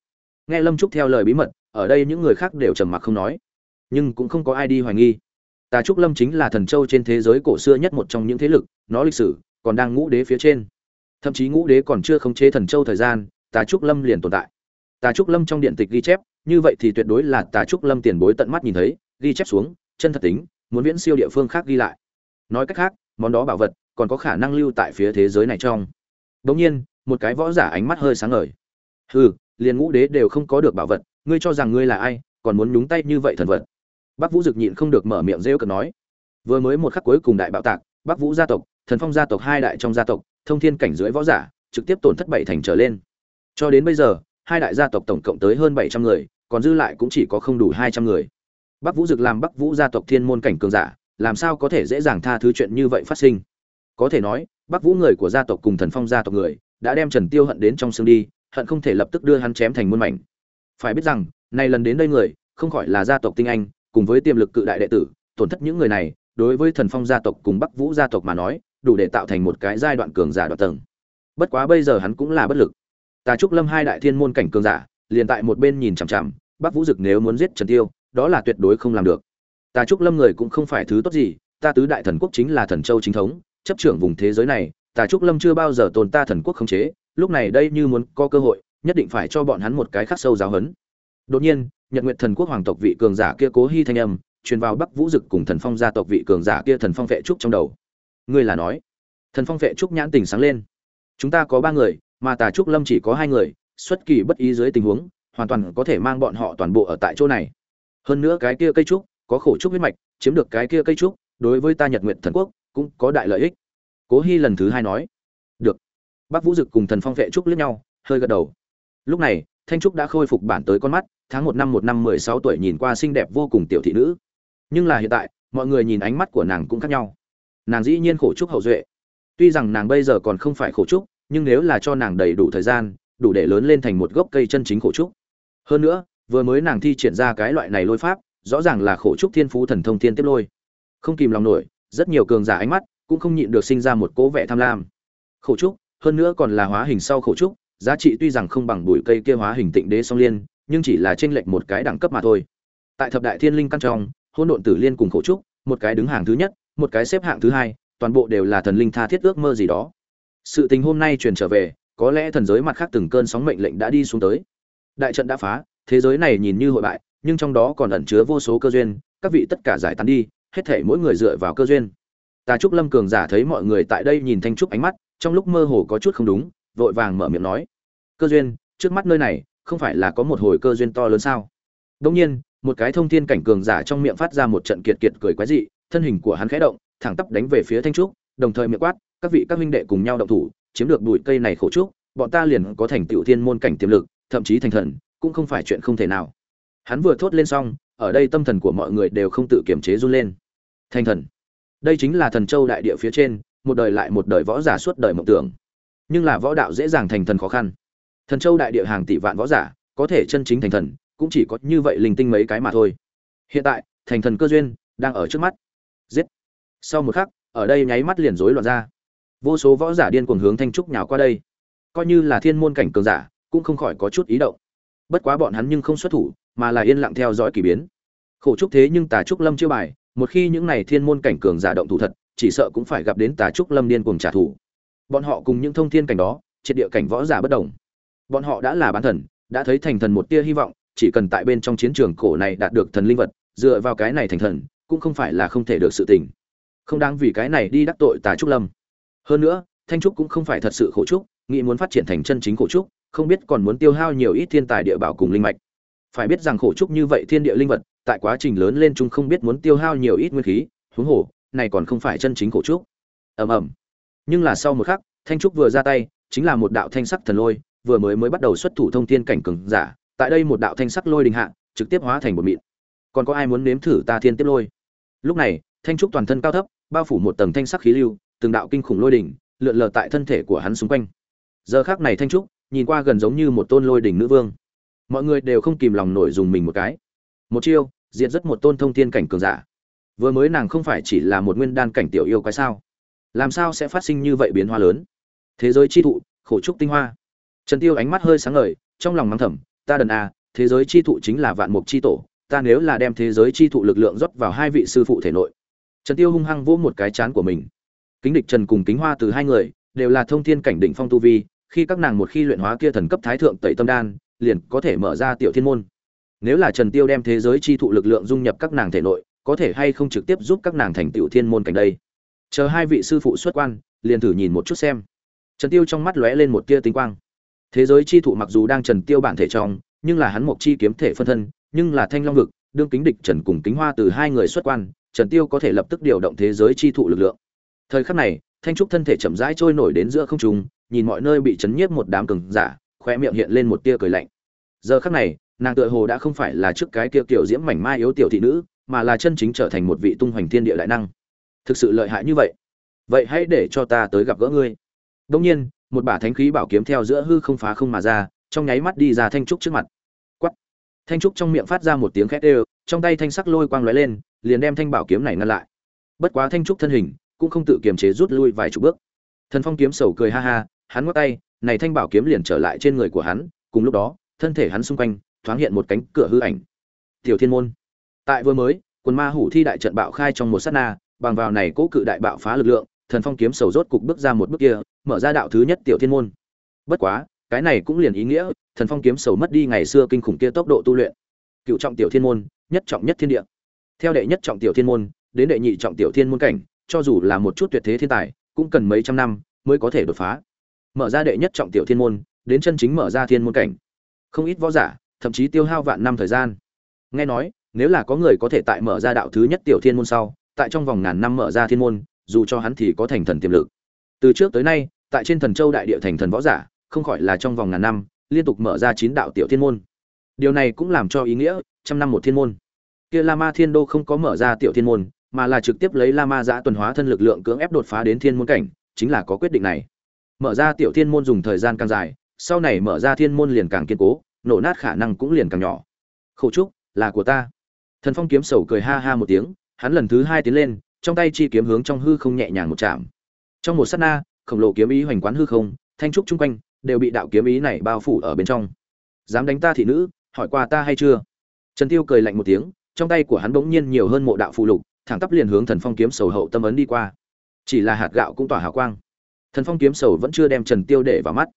A: Nghe lâm trúc theo lời bí mật, ở đây những người khác đều trầm mặc không nói. Nhưng cũng không có ai đi hoài nghi. Tà trúc lâm chính là thần châu trên thế giới cổ xưa nhất một trong những thế lực, nó lịch sử còn đang ngũ đế phía trên. Thậm chí ngũ đế còn chưa khống chế thần châu thời gian, tà trúc lâm liền tồn tại. Tà trúc lâm trong điện tịch ghi chép, như vậy thì tuyệt đối là tà trúc lâm tiền bối tận mắt nhìn thấy, ghi chép xuống, chân thật tính, muốn viễn siêu địa phương khác ghi lại. Nói cách khác, món đó bảo vật còn có khả năng lưu tại phía thế giới này trong. Đống nhiên một cái võ giả ánh mắt hơi sáng ngời. Hừ, liền ngũ đế đều không có được bảo vật, ngươi cho rằng ngươi là ai, còn muốn nhúng tay như vậy thần vật. Bác vũ dực nhịn không được mở miệng rêu cợt nói. Vừa mới một khắc cuối cùng đại bạo tạc Bác vũ gia tộc, thần phong gia tộc hai đại trong gia tộc, thông thiên cảnh dưới võ giả, trực tiếp tổn thất bảy thành trở lên. Cho đến bây giờ, hai đại gia tộc tổng cộng tới hơn bảy trăm người, còn dư lại cũng chỉ có không đủ hai trăm người. Bắc vũ dực làm bắc vũ gia tộc thiên môn cảnh cường giả, làm sao có thể dễ dàng tha thứ chuyện như vậy phát sinh? Có thể nói, bắc vũ người của gia tộc cùng thần phong gia tộc người đã đem trần tiêu hận đến trong xương đi, hận không thể lập tức đưa hắn chém thành muôn mảnh. Phải biết rằng, nay lần đến đây người, không khỏi là gia tộc tinh anh, cùng với tiềm lực cự đại đệ tử, tổn thất những người này, đối với thần phong gia tộc cùng bắc vũ gia tộc mà nói, đủ để tạo thành một cái giai đoạn cường giả đoạn tầng. Bất quá bây giờ hắn cũng là bất lực. Tà trúc lâm hai đại thiên môn cảnh cường giả, liền tại một bên nhìn chằm chằm, bắc vũ dực nếu muốn giết trần tiêu, đó là tuyệt đối không làm được. Tà trúc lâm người cũng không phải thứ tốt gì, ta tứ đại thần quốc chính là thần châu chính thống, chấp trưởng vùng thế giới này tà trúc lâm chưa bao giờ tồn ta thần quốc khống chế, lúc này đây như muốn có cơ hội, nhất định phải cho bọn hắn một cái khắc sâu giáo hấn đột nhiên, nhật nguyện thần quốc hoàng tộc vị cường giả kia cố hy thanh âm, truyền vào bắc vũ dực cùng thần phong gia tộc vị cường giả kia thần phong vệ trúc trong đầu. Ngươi là nói, thần phong vệ trúc nhãn tình sáng lên. Chúng ta có ba người, mà tà trúc lâm chỉ có hai người, xuất kỳ bất ý dưới tình huống, hoàn toàn có thể mang bọn họ toàn bộ ở tại chỗ này. Hơn nữa cái kia cây trúc, có khổ trúc huyết mạch, chiếm được cái kia cây trúc, đối với ta nhật nguyện thần quốc, cũng có đại lợi ích cố hy lần thứ hai nói, được. Bắc vũ dực cùng thần phong vệ trúc liếc nhau, hơi gật đầu. Lúc này, thanh trúc đã khôi phục bản tới con mắt, tháng một năm một năm mười sáu tuổi nhìn qua xinh đẹp vô cùng tiểu thị nữ. Nhưng là hiện tại, mọi người nhìn ánh mắt của nàng cũng khác nhau. Nàng dĩ nhiên khổ trúc hậu duệ. Tuy rằng nàng bây giờ còn không phải khổ trúc, nhưng nếu là cho nàng đầy đủ thời gian, đủ để lớn lên thành một gốc cây chân chính khổ trúc. Hơn nữa, vừa mới nàng thi triển ra cái loại này lôi pháp, rõ ràng là khổ trúc thiên phú thần thông thiên tiếp lôi. Không kìm lòng nổi, rất nhiều cường giả ánh mắt cũng không nhịn được sinh ra một cố vẻ tham lam. Khổ trúc, hơn nữa còn là hóa hình sau khổ trúc, giá trị tuy rằng không bằng bụi cây kia hóa hình tịnh đế song liên, nhưng chỉ là chênh lệch một cái đẳng cấp mà thôi. Tại thập đại thiên linh căn trong hôn độn tử liên cùng khổ trúc, một cái đứng hàng thứ nhất, một cái xếp hạng thứ hai, toàn bộ đều là thần linh tha thiết ước mơ gì đó. Sự tình hôm nay truyền trở về, có lẽ thần giới mặt khác từng cơn sóng mệnh lệnh đã đi xuống tới. Đại trận đã phá, thế giới này nhìn như hội bại, nhưng trong đó còn ẩn chứa vô số cơ duyên, các vị tất cả giải tán đi, hết thể mỗi người dựa vào cơ duyên tà trúc lâm cường giả thấy mọi người tại đây nhìn thanh trúc ánh mắt, trong lúc mơ hồ có chút không đúng, vội vàng mở miệng nói. Cơ duyên, trước mắt nơi này, không phải là có một hồi cơ duyên to lớn sao? Đương nhiên, một cái thông thiên cảnh cường giả trong miệng phát ra một trận kiệt kiệt cười quái dị, thân hình của hắn khẽ động, thẳng tắp đánh về phía thanh trúc, đồng thời miệng quát, các vị các huynh đệ cùng nhau động thủ, chiếm được bụi cây này khổ trúc, bọn ta liền có thành tựu thiên môn cảnh tiềm lực, thậm chí thành thần, cũng không phải chuyện không thể nào. Hắn vừa thốt lên xong, ở đây tâm thần của mọi người đều không tự kiềm chế run lên. Thành thần? Đây chính là thần châu đại địa phía trên, một đời lại một đời võ giả suốt đời mộng tưởng. Nhưng là võ đạo dễ dàng thành thần khó khăn. Thần châu đại địa hàng tỷ vạn võ giả, có thể chân chính thành thần, cũng chỉ có như vậy linh tinh mấy cái mà thôi. Hiện tại, thành thần cơ duyên đang ở trước mắt. Giết. Sau một khắc, ở đây nháy mắt liền rối loạn ra. Vô số võ giả điên cuồng hướng thanh trúc nhào qua đây. Coi như là thiên môn cảnh cường giả, cũng không khỏi có chút ý động. Bất quá bọn hắn nhưng không xuất thủ, mà là yên lặng theo dõi kỳ biến. Khổ trúc thế nhưng tà trúc lâm chưa bài một khi những này thiên môn cảnh cường giả động thủ thật, chỉ sợ cũng phải gặp đến tà trúc lâm điên cuồng trả thù. Bọn họ cùng những thông thiên cảnh đó, triệt địa cảnh võ giả bất đồng. Bọn họ đã là bán thần, đã thấy thành thần một tia hy vọng, chỉ cần tại bên trong chiến trường cổ này đạt được thần linh vật, dựa vào cái này thành thần, cũng không phải là không thể được sự tình. Không đáng vì cái này đi đắc tội tà trúc lâm. Hơn nữa, thanh trúc cũng không phải thật sự khổ trúc, nghĩ muốn phát triển thành chân chính khổ trúc, không biết còn muốn tiêu hao nhiều ít thiên tài địa bảo cùng linh mạch. Phải biết rằng khổ trúc như vậy thiên địa linh vật tại quá trình lớn lên chung không biết muốn tiêu hao nhiều ít nguyên khí, huống hồ, này còn không phải chân chính khổ trúc. Ầm ầm. Nhưng là sau một khắc, thanh trúc vừa ra tay, chính là một đạo thanh sắc thần lôi, vừa mới mới bắt đầu xuất thủ thông thiên cảnh cường giả, tại đây một đạo thanh sắc lôi đình hạ, trực tiếp hóa thành một mịn. Còn có ai muốn nếm thử ta thiên tiếp lôi? Lúc này, thanh trúc toàn thân cao thấp, bao phủ một tầng thanh sắc khí lưu, từng đạo kinh khủng lôi đỉnh lượn lờ tại thân thể của hắn xung quanh. Giờ khác này thanh trúc, nhìn qua gần giống như một tôn lôi đỉnh nữ vương. Mọi người đều không kìm lòng nổi dùng mình một cái. Một chiêu diệt rất một tôn thông thiên cảnh cường giả. Vừa mới nàng không phải chỉ là một nguyên đan cảnh tiểu yêu quái sao? Làm sao sẽ phát sinh như vậy biến hóa lớn? Thế giới chi thụ, khổ trúc tinh hoa. Trần tiêu ánh mắt hơi sáng ngời, trong lòng mắng thầm, ta đần à thế giới chi thụ chính là vạn mục chi tổ, ta nếu là đem thế giới chi thụ lực lượng rót vào hai vị sư phụ thể nội. Trần tiêu hung hăng vỗ một cái chán của mình. Kính địch trần cùng kính hoa từ hai người, đều là thông thiên cảnh đỉnh phong tu vi, khi các nàng một khi luyện hóa kia thần cấp thái thượng tẩy tâm đan, liền có thể mở ra tiểu thiên môn nếu là trần tiêu đem thế giới chi thụ lực lượng dung nhập các nàng thể nội, có thể hay không trực tiếp giúp các nàng thành tiểu thiên môn cảnh đây? Chờ hai vị sư phụ xuất quan, liền thử nhìn một chút xem. Trần tiêu trong mắt lóe lên một tia tinh quang. Thế giới chi thụ mặc dù đang trần tiêu bản thể trong, nhưng là hắn một chi kiếm thể phân thân, nhưng là thanh long vực, đương kính địch trần cùng kính hoa từ hai người xuất quan, trần tiêu có thể lập tức điều động thế giới chi thụ lực lượng. Thời khắc này, thanh trúc thân thể chậm rãi trôi nổi đến giữa không trung, nhìn mọi nơi bị chấn nhiếp một đám cường giả khoe miệng hiện lên một tia cười lạnh. Giờ khắc này nàng tựa hồ đã không phải là trước cái kia tiểu diễm mảnh mai yếu tiểu thị nữ, mà là chân chính trở thành một vị tung hoành thiên địa đại năng. Thực sự lợi hại như vậy. Vậy hãy để cho ta tới gặp gỡ ngươi. Đông nhiên, một bả thánh khí bảo kiếm theo giữa hư không phá không mà ra, trong nháy mắt đi ra thanh trúc trước mặt. Quắt thanh trúc trong miệng phát ra một tiếng khét ê trong tay thanh sắc lôi quang lóe lên, liền đem thanh bảo kiếm này ngăn lại. Bất quá thanh trúc thân hình cũng không tự kiềm chế rút lui vài chục bước. Thần phong kiếm sầu cười ha ha, hắn ngoắc tay, này thanh bảo kiếm liền trở lại trên người của hắn, cùng lúc đó, thân thể hắn xung quanh thoáng hiện một cánh cửa hư ảnh. Tiểu thiên môn. Tại vừa mới, quần ma hủ thi đại trận bạo khai trong một sát na, bằng vào này cố cự đại bạo phá lực lượng, thần phong kiếm sầu rốt cục bước ra một bước kia, mở ra đạo thứ nhất tiểu thiên môn. Bất quá, cái này cũng liền ý nghĩa, thần phong kiếm sầu mất đi ngày xưa kinh khủng kia tốc độ tu luyện. Cựu trọng tiểu thiên môn, nhất trọng nhất thiên địa. Theo đệ nhất trọng tiểu thiên môn, đến đệ nhị trọng tiểu thiên môn cảnh, cho dù là một chút tuyệt thế thiên tài, cũng cần mấy trăm năm mới có thể đột phá. Mở ra đệ nhất trọng tiểu thiên môn, đến chân chính mở ra thiên môn cảnh. Không ít võ giả thậm chí tiêu hao vạn năm thời gian. Nghe nói, nếu là có người có thể tại mở ra đạo thứ nhất tiểu thiên môn sau, tại trong vòng ngàn năm mở ra thiên môn, dù cho hắn thì có thành thần tiềm lực. Từ trước tới nay, tại trên thần châu đại địa thành thần võ giả, không khỏi là trong vòng ngàn năm, liên tục mở ra chín đạo tiểu thiên môn. Điều này cũng làm cho ý nghĩa, trăm năm một thiên môn. Kia la ma thiên đô không có mở ra tiểu thiên môn, mà là trực tiếp lấy la ma giã tuần hóa thân lực lượng cưỡng ép đột phá đến thiên môn cảnh, chính là có quyết định này. Mở ra tiểu thiên môn dùng thời gian càng dài, sau này mở ra thiên môn liền càng kiên cố nổ nát khả năng cũng liền càng nhỏ. Khẩu trúc, là của ta. Thần phong kiếm sầu cười ha ha một tiếng, hắn lần thứ hai tiến lên, trong tay chi kiếm hướng trong hư không nhẹ nhàng một chạm. Trong một sát na, khổng lồ kiếm ý hoành quán hư không, thanh trúc chung quanh, đều bị đạo kiếm ý này bao phủ ở bên trong. Dám đánh ta thị nữ, hỏi qua ta hay chưa? Trần tiêu cười lạnh một tiếng, trong tay của hắn bỗng nhiên nhiều hơn mộ đạo phù lục, thẳng tắp liền hướng thần phong kiếm sầu hậu tâm ấn đi qua. Chỉ là hạt gạo cũng tỏa hào quang. Thần phong kiếm sầu vẫn chưa đem trần tiêu để vào mắt.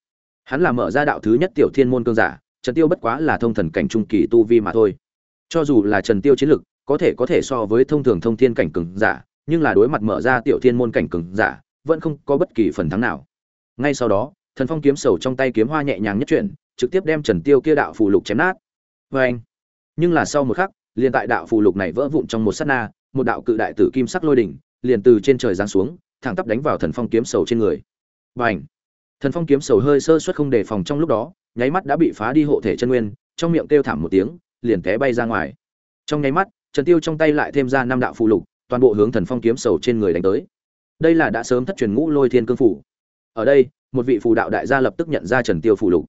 A: Hắn là mở ra đạo thứ nhất tiểu thiên môn cương giả trần tiêu bất quá là thông thần cảnh trung kỳ tu vi mà thôi. Cho dù là trần tiêu chiến lực, có thể có thể so với thông thường thông thiên cảnh cường giả, nhưng là đối mặt mở ra tiểu thiên môn cảnh cường giả, vẫn không có bất kỳ phần thắng nào. Ngay sau đó, thần phong kiếm sầu trong tay kiếm hoa nhẹ nhàng nhất chuyển, trực tiếp đem trần tiêu kia đạo phù lục chém nát. Vê nhưng là sau một khắc, liền tại đạo phù lục này vỡ vụn trong một sát na, một đạo cự đại tử kim sắc lôi đỉnh, liền từ trên trời giáng xuống, thẳng tắp đánh vào thần phong kiếm sầu trên người. Bành! Thần Phong kiếm sầu hơi sơ suất không đề phòng trong lúc đó, nháy mắt đã bị phá đi hộ thể chân nguyên, trong miệng kêu thảm một tiếng, liền té bay ra ngoài. Trong nháy mắt, Trần Tiêu trong tay lại thêm ra năm đạo phù lục, toàn bộ hướng Thần Phong kiếm sầu trên người đánh tới. Đây là đã sớm thất truyền ngũ lôi thiên cương phủ. Ở đây, một vị phù đạo đại gia lập tức nhận ra Trần Tiêu phù lục.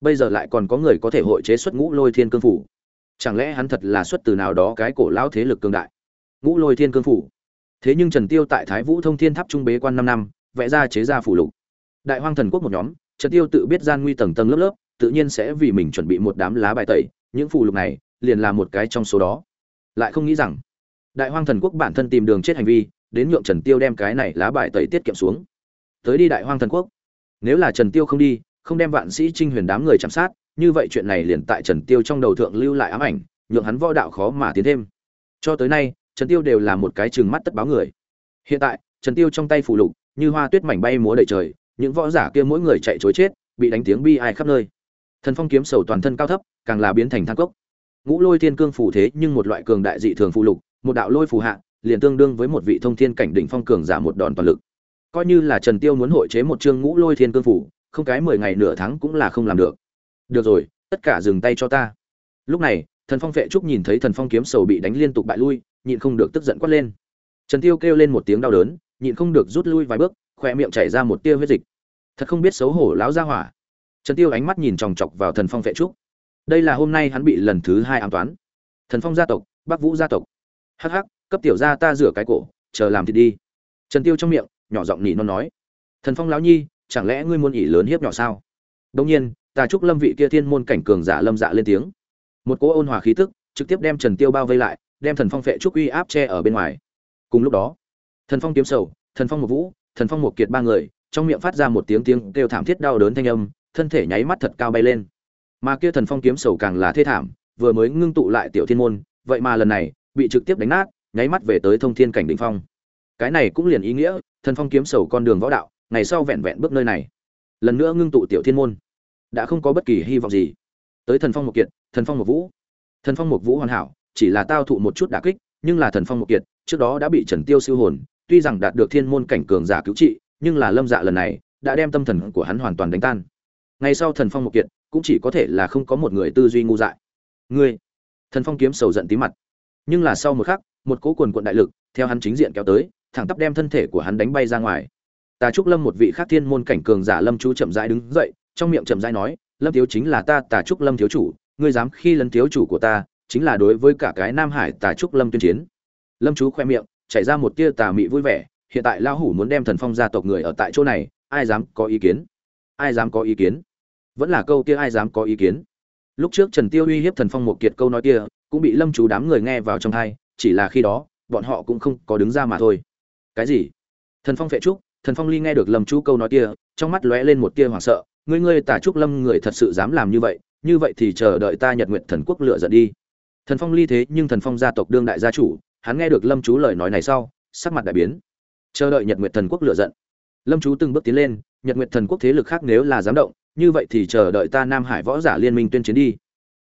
A: Bây giờ lại còn có người có thể hội chế xuất ngũ lôi thiên cương phủ. Chẳng lẽ hắn thật là xuất từ nào đó cái cổ lão thế lực cường đại? Ngũ lôi thiên cương phủ. Thế nhưng Trần Tiêu tại Thái Vũ Thông Thiên Tháp trung bế quan 5 năm, vẽ ra chế ra phù lục đại hoang thần quốc một nhóm, trần tiêu tự biết gian nguy tầng tầng lớp lớp, tự nhiên sẽ vì mình chuẩn bị một đám lá bài tẩy, những phù lục này liền là một cái trong số đó. Lại không nghĩ rằng, đại hoang thần quốc bản thân tìm đường chết hành vi, đến nhượng trần tiêu đem cái này lá bài tẩy tiết kiệm xuống. Tới đi đại hoang thần quốc. Nếu là trần tiêu không đi, không đem vạn sĩ trinh huyền đám người chăm sát, như vậy chuyện này liền tại trần tiêu trong đầu thượng lưu lại ám ảnh, nhượng hắn võ đạo khó mà tiến thêm. Cho tới nay, trần tiêu đều là một cái chừng mắt tất báo người. Hiện tại, trần tiêu trong tay phù lục, như hoa tuyết mảnh bay múa đầy trời những võ giả kia mỗi người chạy chối chết, bị đánh tiếng bi ai khắp nơi. Thần phong kiếm sầu toàn thân cao thấp, càng là biến thành thang cốc. Ngũ lôi thiên cương phủ thế nhưng một loại cường đại dị thường phù lục, một đạo lôi phù hạ, liền tương đương với một vị thông thiên cảnh đỉnh phong cường giả một đòn toàn lực. Coi như là trần tiêu muốn hội chế một chương ngũ lôi thiên cương phủ không cái mười ngày nửa tháng cũng là không làm được. Được rồi, tất cả dừng tay cho ta. Lúc này, thần phong vệ trúc nhìn thấy thần phong kiếm sầu bị đánh liên tục bại lui, nhịn không được tức giận quát lên. Trần tiêu kêu lên một tiếng đau đớn, nhịn không được rút lui vài bước khoe miệng chảy ra một tia huyết dịch. Thật không biết xấu hổ lão gia hỏa. Trần tiêu ánh mắt nhìn chòng chọc vào thần phong vệ trúc. Đây là hôm nay hắn bị lần thứ hai ám toán. Thần phong gia tộc, bắc vũ gia tộc. Hắc hắc, cấp tiểu gia ta rửa cái cổ, chờ làm thì đi. Trần tiêu trong miệng, nhỏ giọng nỉ non nói. Thần phong lão nhi, chẳng lẽ ngươi muốn ỉ lớn hiếp nhỏ sao? Đông nhiên, tà trúc lâm vị kia thiên môn cảnh cường giả lâm dạ lên tiếng. Một cỗ ôn hòa khí tức, trực tiếp đem trần tiêu bao vây lại, đem thần phong vệ trúc uy áp che ở bên ngoài. Cùng lúc đó, thần phong kiếm sầu, thần phong một vũ thần phong một kiệt ba người, trong miệng phát ra một tiếng tiếng kêu thảm thiết đau đớn thanh âm, thân thể nháy mắt thật cao bay lên. Mà kia thần phong kiếm sầu càng là thê thảm, vừa mới ngưng tụ lại tiểu thiên môn, vậy mà lần này bị trực tiếp đánh nát, nháy mắt về tới thông thiên cảnh đỉnh phong. Cái này cũng liền ý nghĩa, thần phong kiếm sầu con đường võ đạo, ngày sau vẹn vẹn bước nơi này. Lần nữa ngưng tụ tiểu thiên môn, đã không có bất kỳ hy vọng gì. Tới thần phong một kiệt, thần phong một vũ. Thần phong một vũ hoàn hảo, chỉ là tao thụ một chút đả kích, nhưng là thần phong một kiệt, trước đó đã bị trần tiêu siêu hồn tuy rằng đạt được thiên môn cảnh cường giả cứu trị, nhưng là lâm dạ lần này đã đem tâm thần của hắn hoàn toàn đánh tan. Ngày sau thần phong một kiện cũng chỉ có thể là không có một người tư duy ngu dại. Ngươi, thần phong kiếm sầu giận tí mặt. Nhưng là sau một khắc, một cỗ quần quần đại lực theo hắn chính diện kéo tới, thẳng tắp đem thân thể của hắn đánh bay ra ngoài. Tà trúc lâm một vị khác thiên môn cảnh cường giả lâm chú chậm rãi đứng dậy, trong miệng chậm rãi nói, lâm thiếu chính là ta, tà trúc lâm thiếu chủ, ngươi dám khi lấn thiếu chủ của ta, chính là đối với cả cái nam hải tà trúc lâm tuyên chiến. Lâm chú khoe miệng chảy ra một tia tà mị vui vẻ, hiện tại lão hủ muốn đem thần phong gia tộc người ở tại chỗ này, ai dám có ý kiến? Ai dám có ý kiến? Vẫn là câu kia ai dám có ý kiến? Lúc trước trần tiêu uy hiếp thần phong một kiệt câu nói kia, cũng bị lâm chú đám người nghe vào trong tai chỉ là khi đó, bọn họ cũng không có đứng ra mà thôi. Cái gì? Thần phong phệ trúc, thần phong ly nghe được lâm chú câu nói kia, trong mắt lóe lên một tia hoảng sợ, ngươi ngươi tả trúc lâm người thật sự dám làm như vậy như vậy thì chờ đợi ta nhật nguyện thần quốc lựa giận đi. Thần phong ly thế nhưng thần phong gia tộc đương đại gia chủ hắn nghe được lâm chú lời nói này sau, sắc mặt đại biến. Chờ đợi nhật nguyệt thần quốc lựa giận. Lâm chú từng bước tiến lên, nhật nguyệt thần quốc thế lực khác nếu là dám động, như vậy thì chờ đợi ta nam hải võ giả liên minh tuyên chiến đi.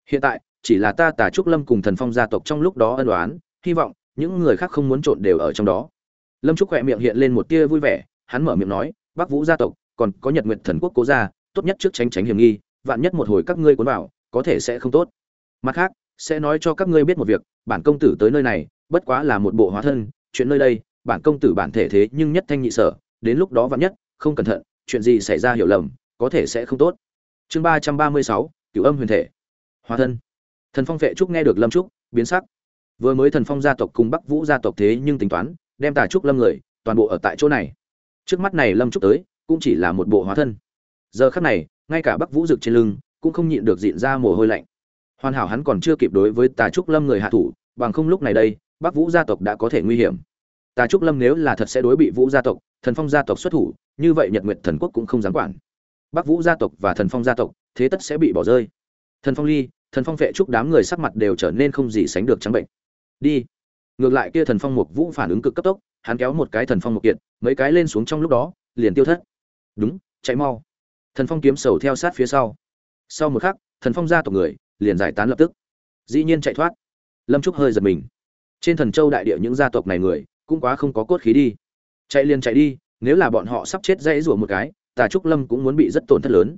A: Hiện tại, chỉ là ta tả trúc lâm cùng thần phong gia tộc trong lúc đó ân đoán hy vọng những người khác không muốn trộn đều ở trong đó. Lâm trúc khỏe miệng hiện lên một tia vui vẻ, hắn mở miệng nói, bắc vũ gia tộc, còn có nhật nguyệt thần quốc cố gia, tốt nhất trước tránh tránh hiểm nghi, vạn nhất một hồi các ngươi cuốn vào, có thể sẽ không tốt. Mặt khác, sẽ nói cho các ngươi biết một việc, bản công tử tới nơi này bất quá là một bộ hóa thân, chuyện nơi đây, bản công tử bản thể thế nhưng nhất thanh nhị sở, đến lúc đó vạn nhất, không cẩn thận, chuyện gì xảy ra hiểu lầm, có thể sẽ không tốt. Chương ba trăm ba mươi sáu, cửu âm huyền thể. Hóa thân. Thần phong vệ trúc nghe được lâm trúc, biến sắc. Vừa mới thần phong gia tộc cùng bắc vũ gia tộc thế nhưng tính toán, đem tà trúc lâm người, toàn bộ ở tại chỗ này. Trước mắt này lâm trúc tới, cũng chỉ là một bộ hóa thân. Giờ khắc này, ngay cả bắc vũ rực trên lưng, cũng không nhịn được dịn ra mồ hôi lạnh. Hoàn hảo hắn còn chưa kịp đối với tà trúc lâm người hạ thủ, bằng không lúc này đây bắc vũ gia tộc đã có thể nguy hiểm. Tà trúc lâm nếu là thật sẽ đối bị vũ gia tộc, thần phong gia tộc xuất thủ, như vậy nhật nguyệt thần quốc cũng không dám quản. Bắc vũ gia tộc và thần phong gia tộc, thế tất sẽ bị bỏ rơi. Thần phong ly, thần phong vệ trúc đám người sắc mặt đều trở nên không gì sánh được trắng bệnh. Đi. Ngược lại kia thần phong mục vũ phản ứng cực cấp tốc, hắn kéo một cái thần phong một kiện mấy cái lên xuống trong lúc đó, liền tiêu thất. Đúng, chạy mau. Thần phong kiếm sầu theo sát phía sau. Sau một khắc, thần phong gia tộc người, liền giải tán lập tức. Dĩ nhiên chạy thoát. Lâm trúc hơi giật mình trên thần châu đại địa những gia tộc này người, cũng quá không có cốt khí đi. Chạy liền chạy đi, nếu là bọn họ sắp chết dãy rủa một cái, tà trúc lâm cũng muốn bị rất tổn thất lớn.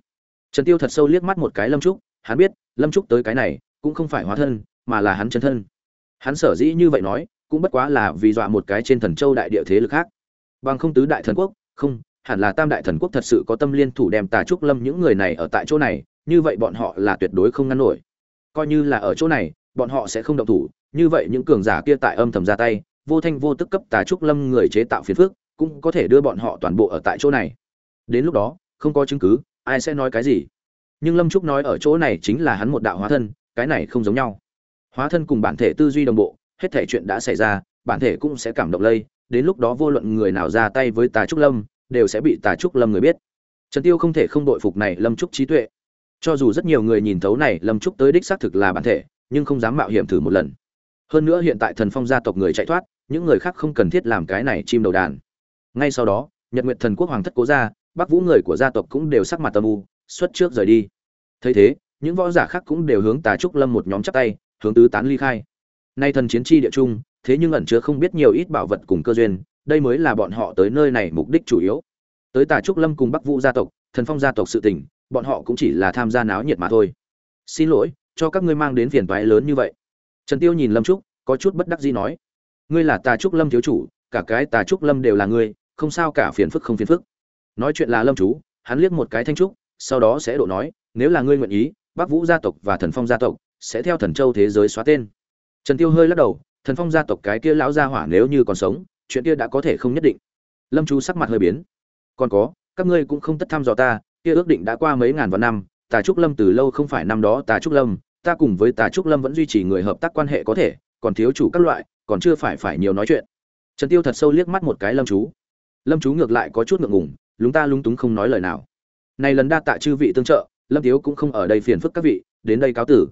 A: Trần tiêu thật sâu liếc mắt một cái lâm trúc, hắn biết, lâm trúc tới cái này, cũng không phải hóa thân, mà là hắn chân thân. Hắn sở dĩ như vậy nói, cũng bất quá là vì dọa một cái trên thần châu đại địa thế lực khác. Bằng không tứ đại thần quốc, không, hẳn là tam đại thần quốc thật sự có tâm liên thủ đem tà trúc lâm những người này ở tại chỗ này, như vậy bọn họ là tuyệt đối không ngăn nổi. Coi như là ở chỗ này bọn họ sẽ không động thủ. Như vậy những cường giả kia tại âm thầm ra tay, vô thanh vô tức cấp tà trúc lâm người chế tạo phiền phức, cũng có thể đưa bọn họ toàn bộ ở tại chỗ này. Đến lúc đó, không có chứng cứ, ai sẽ nói cái gì? Nhưng lâm trúc nói ở chỗ này chính là hắn một đạo hóa thân, cái này không giống nhau. Hóa thân cùng bản thể tư duy đồng bộ, hết thể chuyện đã xảy ra, bản thể cũng sẽ cảm động lây, đến lúc đó vô luận người nào ra tay với tà trúc lâm, đều sẽ bị tà trúc lâm người biết. Trần tiêu không thể không đội phục này lâm trúc trí tuệ. Cho dù rất nhiều người nhìn thấu này, lâm trúc tới đích xác thực là bản thể nhưng không dám mạo hiểm thử một lần. Hơn nữa hiện tại thần phong gia tộc người chạy thoát, những người khác không cần thiết làm cái này chim đầu đàn. Ngay sau đó, nhật nguyện thần quốc hoàng thất cố gia bắc vũ người của gia tộc cũng đều sắc mặt tâm u, xuất trước rời đi. Thấy thế, những võ giả khác cũng đều hướng tà trúc lâm một nhóm chắp tay, hướng tứ tán ly khai. Nay thần chiến tri địa trung, thế nhưng ẩn chứa không biết nhiều ít bảo vật cùng cơ duyên, đây mới là bọn họ tới nơi này mục đích chủ yếu. Tới tà trúc lâm cùng bắc vũ gia tộc, thần phong gia tộc sự tình, bọn họ cũng chỉ là tham gia náo nhiệt mà thôi. Xin lỗi cho các ngươi mang đến phiền toái lớn như vậy. Trần tiêu nhìn lâm trúc, có chút bất đắc dĩ nói, ngươi là tà trúc lâm thiếu chủ, cả cái tà trúc lâm đều là ngươi, không sao cả phiền phức không phiền phức. Nói chuyện là lâm chú hắn liếc một cái thanh trúc, sau đó sẽ độ nói, nếu là ngươi nguyện ý, bắc vũ gia tộc và thần phong gia tộc sẽ theo thần châu thế giới xóa tên. Trần tiêu hơi lắc đầu, thần phong gia tộc cái kia lão gia hỏa nếu như còn sống, chuyện kia đã có thể không nhất định. Lâm chú sắc mặt hơi biến, còn có, các ngươi cũng không tất tham dò ta, kia ước định đã qua mấy ngàn vạn năm, tà trúc lâm từ lâu không phải năm đó tà trúc lâm ta cùng với tà trúc lâm vẫn duy trì người hợp tác quan hệ có thể, còn thiếu chủ các loại, còn chưa phải phải nhiều nói chuyện. Trần tiêu thật sâu liếc mắt một cái lâm chú. Lâm chú ngược lại có chút ngượng ngùng, lúng ta lúng túng không nói lời nào. Này lần đa tạ chư vị tương trợ, lâm tiếu cũng không ở đây phiền phức các vị, đến đây cáo tử.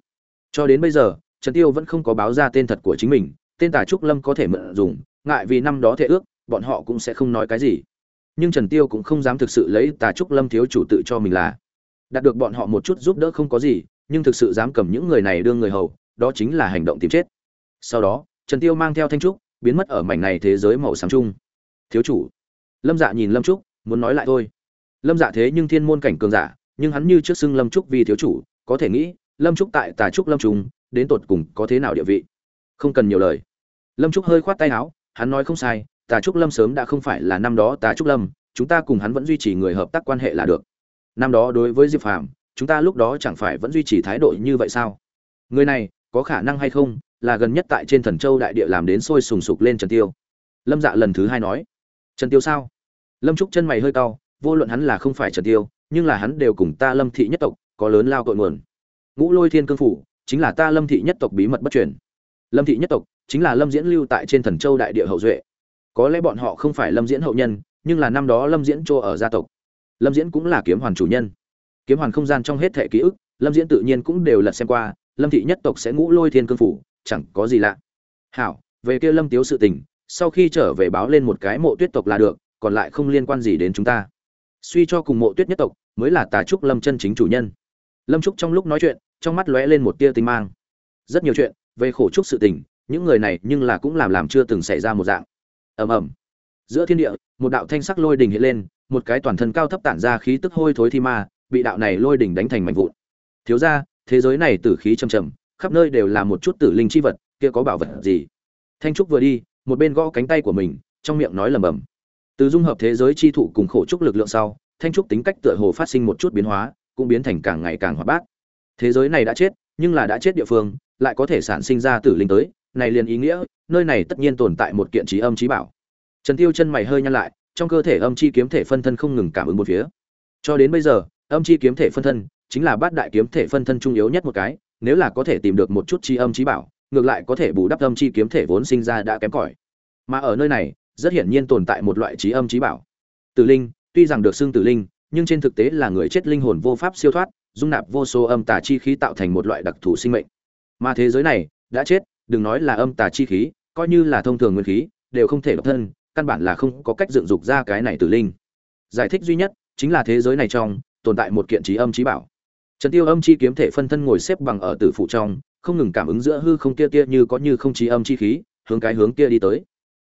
A: Cho đến bây giờ, trần tiêu vẫn không có báo ra tên thật của chính mình, tên tà trúc lâm có thể mượn dùng, ngại vì năm đó thể ước, bọn họ cũng sẽ không nói cái gì. Nhưng trần tiêu cũng không dám thực sự lấy tà trúc lâm thiếu chủ tự cho mình là. Đạt được bọn họ một chút giúp đỡ không có gì nhưng thực sự dám cầm những người này đưa người hầu, đó chính là hành động tìm chết. Sau đó, trần tiêu mang theo thanh trúc, biến mất ở mảnh này thế giới màu xám chung. Thiếu chủ. Lâm dạ nhìn lâm trúc, muốn nói lại thôi. Lâm dạ thế nhưng thiên môn cảnh cường giả, nhưng hắn như trước xưng lâm trúc vì thiếu chủ, có thể nghĩ, lâm trúc tại tà trúc lâm Trung, đến tột cùng có thế nào địa vị? Không cần nhiều lời. Lâm trúc hơi khoát tay áo, hắn nói không sai, tà trúc lâm sớm đã không phải là năm đó tà trúc lâm, chúng ta cùng hắn vẫn duy trì người hợp tác quan hệ là được. Năm đó đối với diệp phàm chúng ta lúc đó chẳng phải vẫn duy trì thái độ như vậy sao? Người này, có khả năng hay không, là gần nhất tại trên thần châu đại địa làm đến sôi sùng sục lên trần tiêu. Lâm dạ lần thứ hai nói. Trần tiêu sao? Lâm trúc chân mày hơi cau, vô luận hắn là không phải trần tiêu, nhưng là hắn đều cùng ta lâm thị nhất tộc có lớn lao tội nguồn. Ngũ lôi thiên cương phủ, chính là ta lâm thị nhất tộc bí mật bất truyền. Lâm thị nhất tộc chính là lâm diễn lưu tại trên thần châu đại địa hậu duệ. Có lẽ bọn họ không phải lâm diễn hậu nhân, nhưng là năm đó lâm diễn chỗ ở gia tộc. Lâm diễn cũng là kiếm hoàn chủ nhân kiếm hoàn không gian trong hết thể ký ức, lâm diễn tự nhiên cũng đều lật xem qua, lâm thị nhất tộc sẽ ngũ lôi thiên cương phủ, chẳng có gì lạ. Hảo, về kia lâm tiếu sự tình, sau khi trở về báo lên một cái mộ tuyết tộc là được, còn lại không liên quan gì đến chúng ta. Suy cho cùng mộ tuyết nhất tộc, mới là tà trúc lâm chân chính chủ nhân. Lâm trúc trong lúc nói chuyện, trong mắt lóe lên một tia tinh mang. Rất nhiều chuyện, về khổ trúc sự tình, những người này nhưng là cũng làm làm chưa từng xảy ra một dạng. Ầm ầm. Giữa thiên địa, một đạo thanh sắc lôi đình hiện lên, một cái toàn thân cao thấp tản ra khí tức hôi thối thi ma bị đạo này lôi đỉnh đánh thành mảnh vụn. Thiếu ra thế giới này tử khí trầm trầm khắp nơi đều là một chút tử linh chi vật, kia có bảo vật gì? Thanh trúc vừa đi, một bên gõ cánh tay của mình, trong miệng nói lầm bầm từ dung hợp thế giới chi thụ cùng khổ trúc lực lượng sau, thanh trúc tính cách tựa hồ phát sinh một chút biến hóa, cũng biến thành càng ngày càng hoạt bát. Thế giới này đã chết, nhưng là đã chết địa phương, lại có thể sản sinh ra tử linh tới, này liền ý nghĩa, nơi này tất nhiên tồn tại một kiện trí âm trí bảo. Trần tiêu chân mày hơi nhăn lại, trong cơ thể âm chi kiếm thể phân thân không ngừng cảm ứng một phía. Cho đến bây giờ âm chi kiếm thể phân thân, chính là bát đại kiếm thể phân thân trung yếu nhất một cái, nếu là có thể tìm được một chút chi âm chi bảo, ngược lại có thể bù đắp âm chi kiếm thể vốn sinh ra đã kém cỏi. Mà ở nơi này, rất hiển nhiên tồn tại một loại trí âm trí bảo. Tử linh, tuy rằng được xưng tử linh, nhưng trên thực tế là người chết linh hồn vô pháp siêu thoát, dung nạp vô số âm tà chi khí tạo thành một loại đặc thù sinh mệnh. Mà thế giới này, đã chết, đừng nói là âm tà chi khí, coi như là thông thường nguyên khí, đều không thể độc thân, căn bản là không có cách dựng dục ra cái này tử linh. Giải thích duy nhất, chính là thế giới này trong tồn tại một kiện trí âm trí bảo. Trần tiêu âm chi kiếm thể phân thân ngồi xếp bằng ở tử phủ trong, không ngừng cảm ứng giữa hư không kia kia như có như không trí âm chi khí, hướng cái hướng kia đi tới.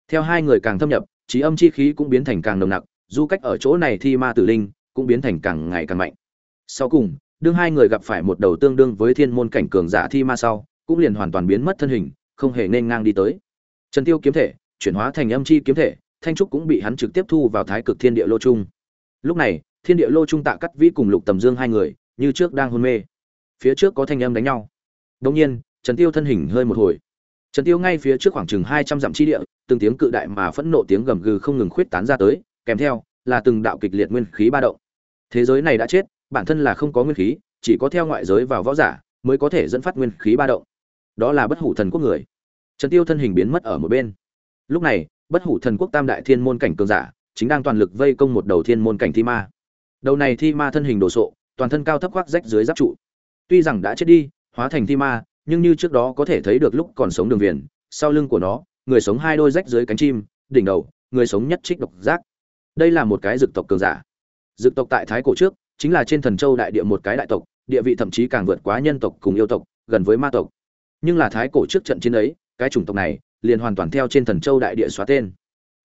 A: Theo hai người càng thâm nhập, trí âm chi khí cũng biến thành càng nồng nặc, du cách ở chỗ này thi ma tử linh cũng biến thành càng ngày càng mạnh. Sau cùng, đương hai người gặp phải một đầu tương đương với thiên môn cảnh cường giả thi ma sau, cũng liền hoàn toàn biến mất thân hình, không hề nên ngang đi tới. Trần tiêu kiếm thể, chuyển hóa thành âm chi kiếm thể, thanh trúc cũng bị hắn trực tiếp thu vào thái cực thiên địa lô trung lúc này thiên địa lô trung tạ cắt vĩ cùng lục tầm dương hai người, như trước đang hôn mê. Phía trước có thanh âm đánh nhau. Đông nhiên, trần tiêu thân hình hơi một hồi. Trần tiêu ngay phía trước khoảng chừng hai trăm dặm chi địa, từng tiếng cự đại mà phẫn nộ tiếng gầm gừ không ngừng khuyết tán ra tới, kèm theo là từng đạo kịch liệt nguyên khí ba động. Thế giới này đã chết, bản thân là không có nguyên khí, chỉ có theo ngoại giới vào võ giả mới có thể dẫn phát nguyên khí ba động. Đó là bất hủ thần quốc người. Trần tiêu thân hình biến mất ở một bên. Lúc này, bất hủ thần quốc tam đại thiên môn cảnh cường giả chính đang toàn lực vây công một đầu thiên môn cảnh thi ma đầu này thi ma thân hình đồ sộ, toàn thân cao thấp khoác rách dưới giáp trụ. Tuy rằng đã chết đi, hóa thành thi ma, nhưng như trước đó có thể thấy được lúc còn sống đường viền, sau lưng của nó, người sống hai đôi rách dưới cánh chim, đỉnh đầu, người sống nhất trích độc giác. Đây là một cái dực tộc cường giả. Dực tộc tại thái cổ trước, chính là trên thần châu đại địa một cái đại tộc, địa vị thậm chí càng vượt quá nhân tộc cùng yêu tộc, gần với ma tộc. Nhưng là thái cổ trước trận chiến ấy, cái chủng tộc này liền hoàn toàn theo trên thần châu đại địa xóa tên.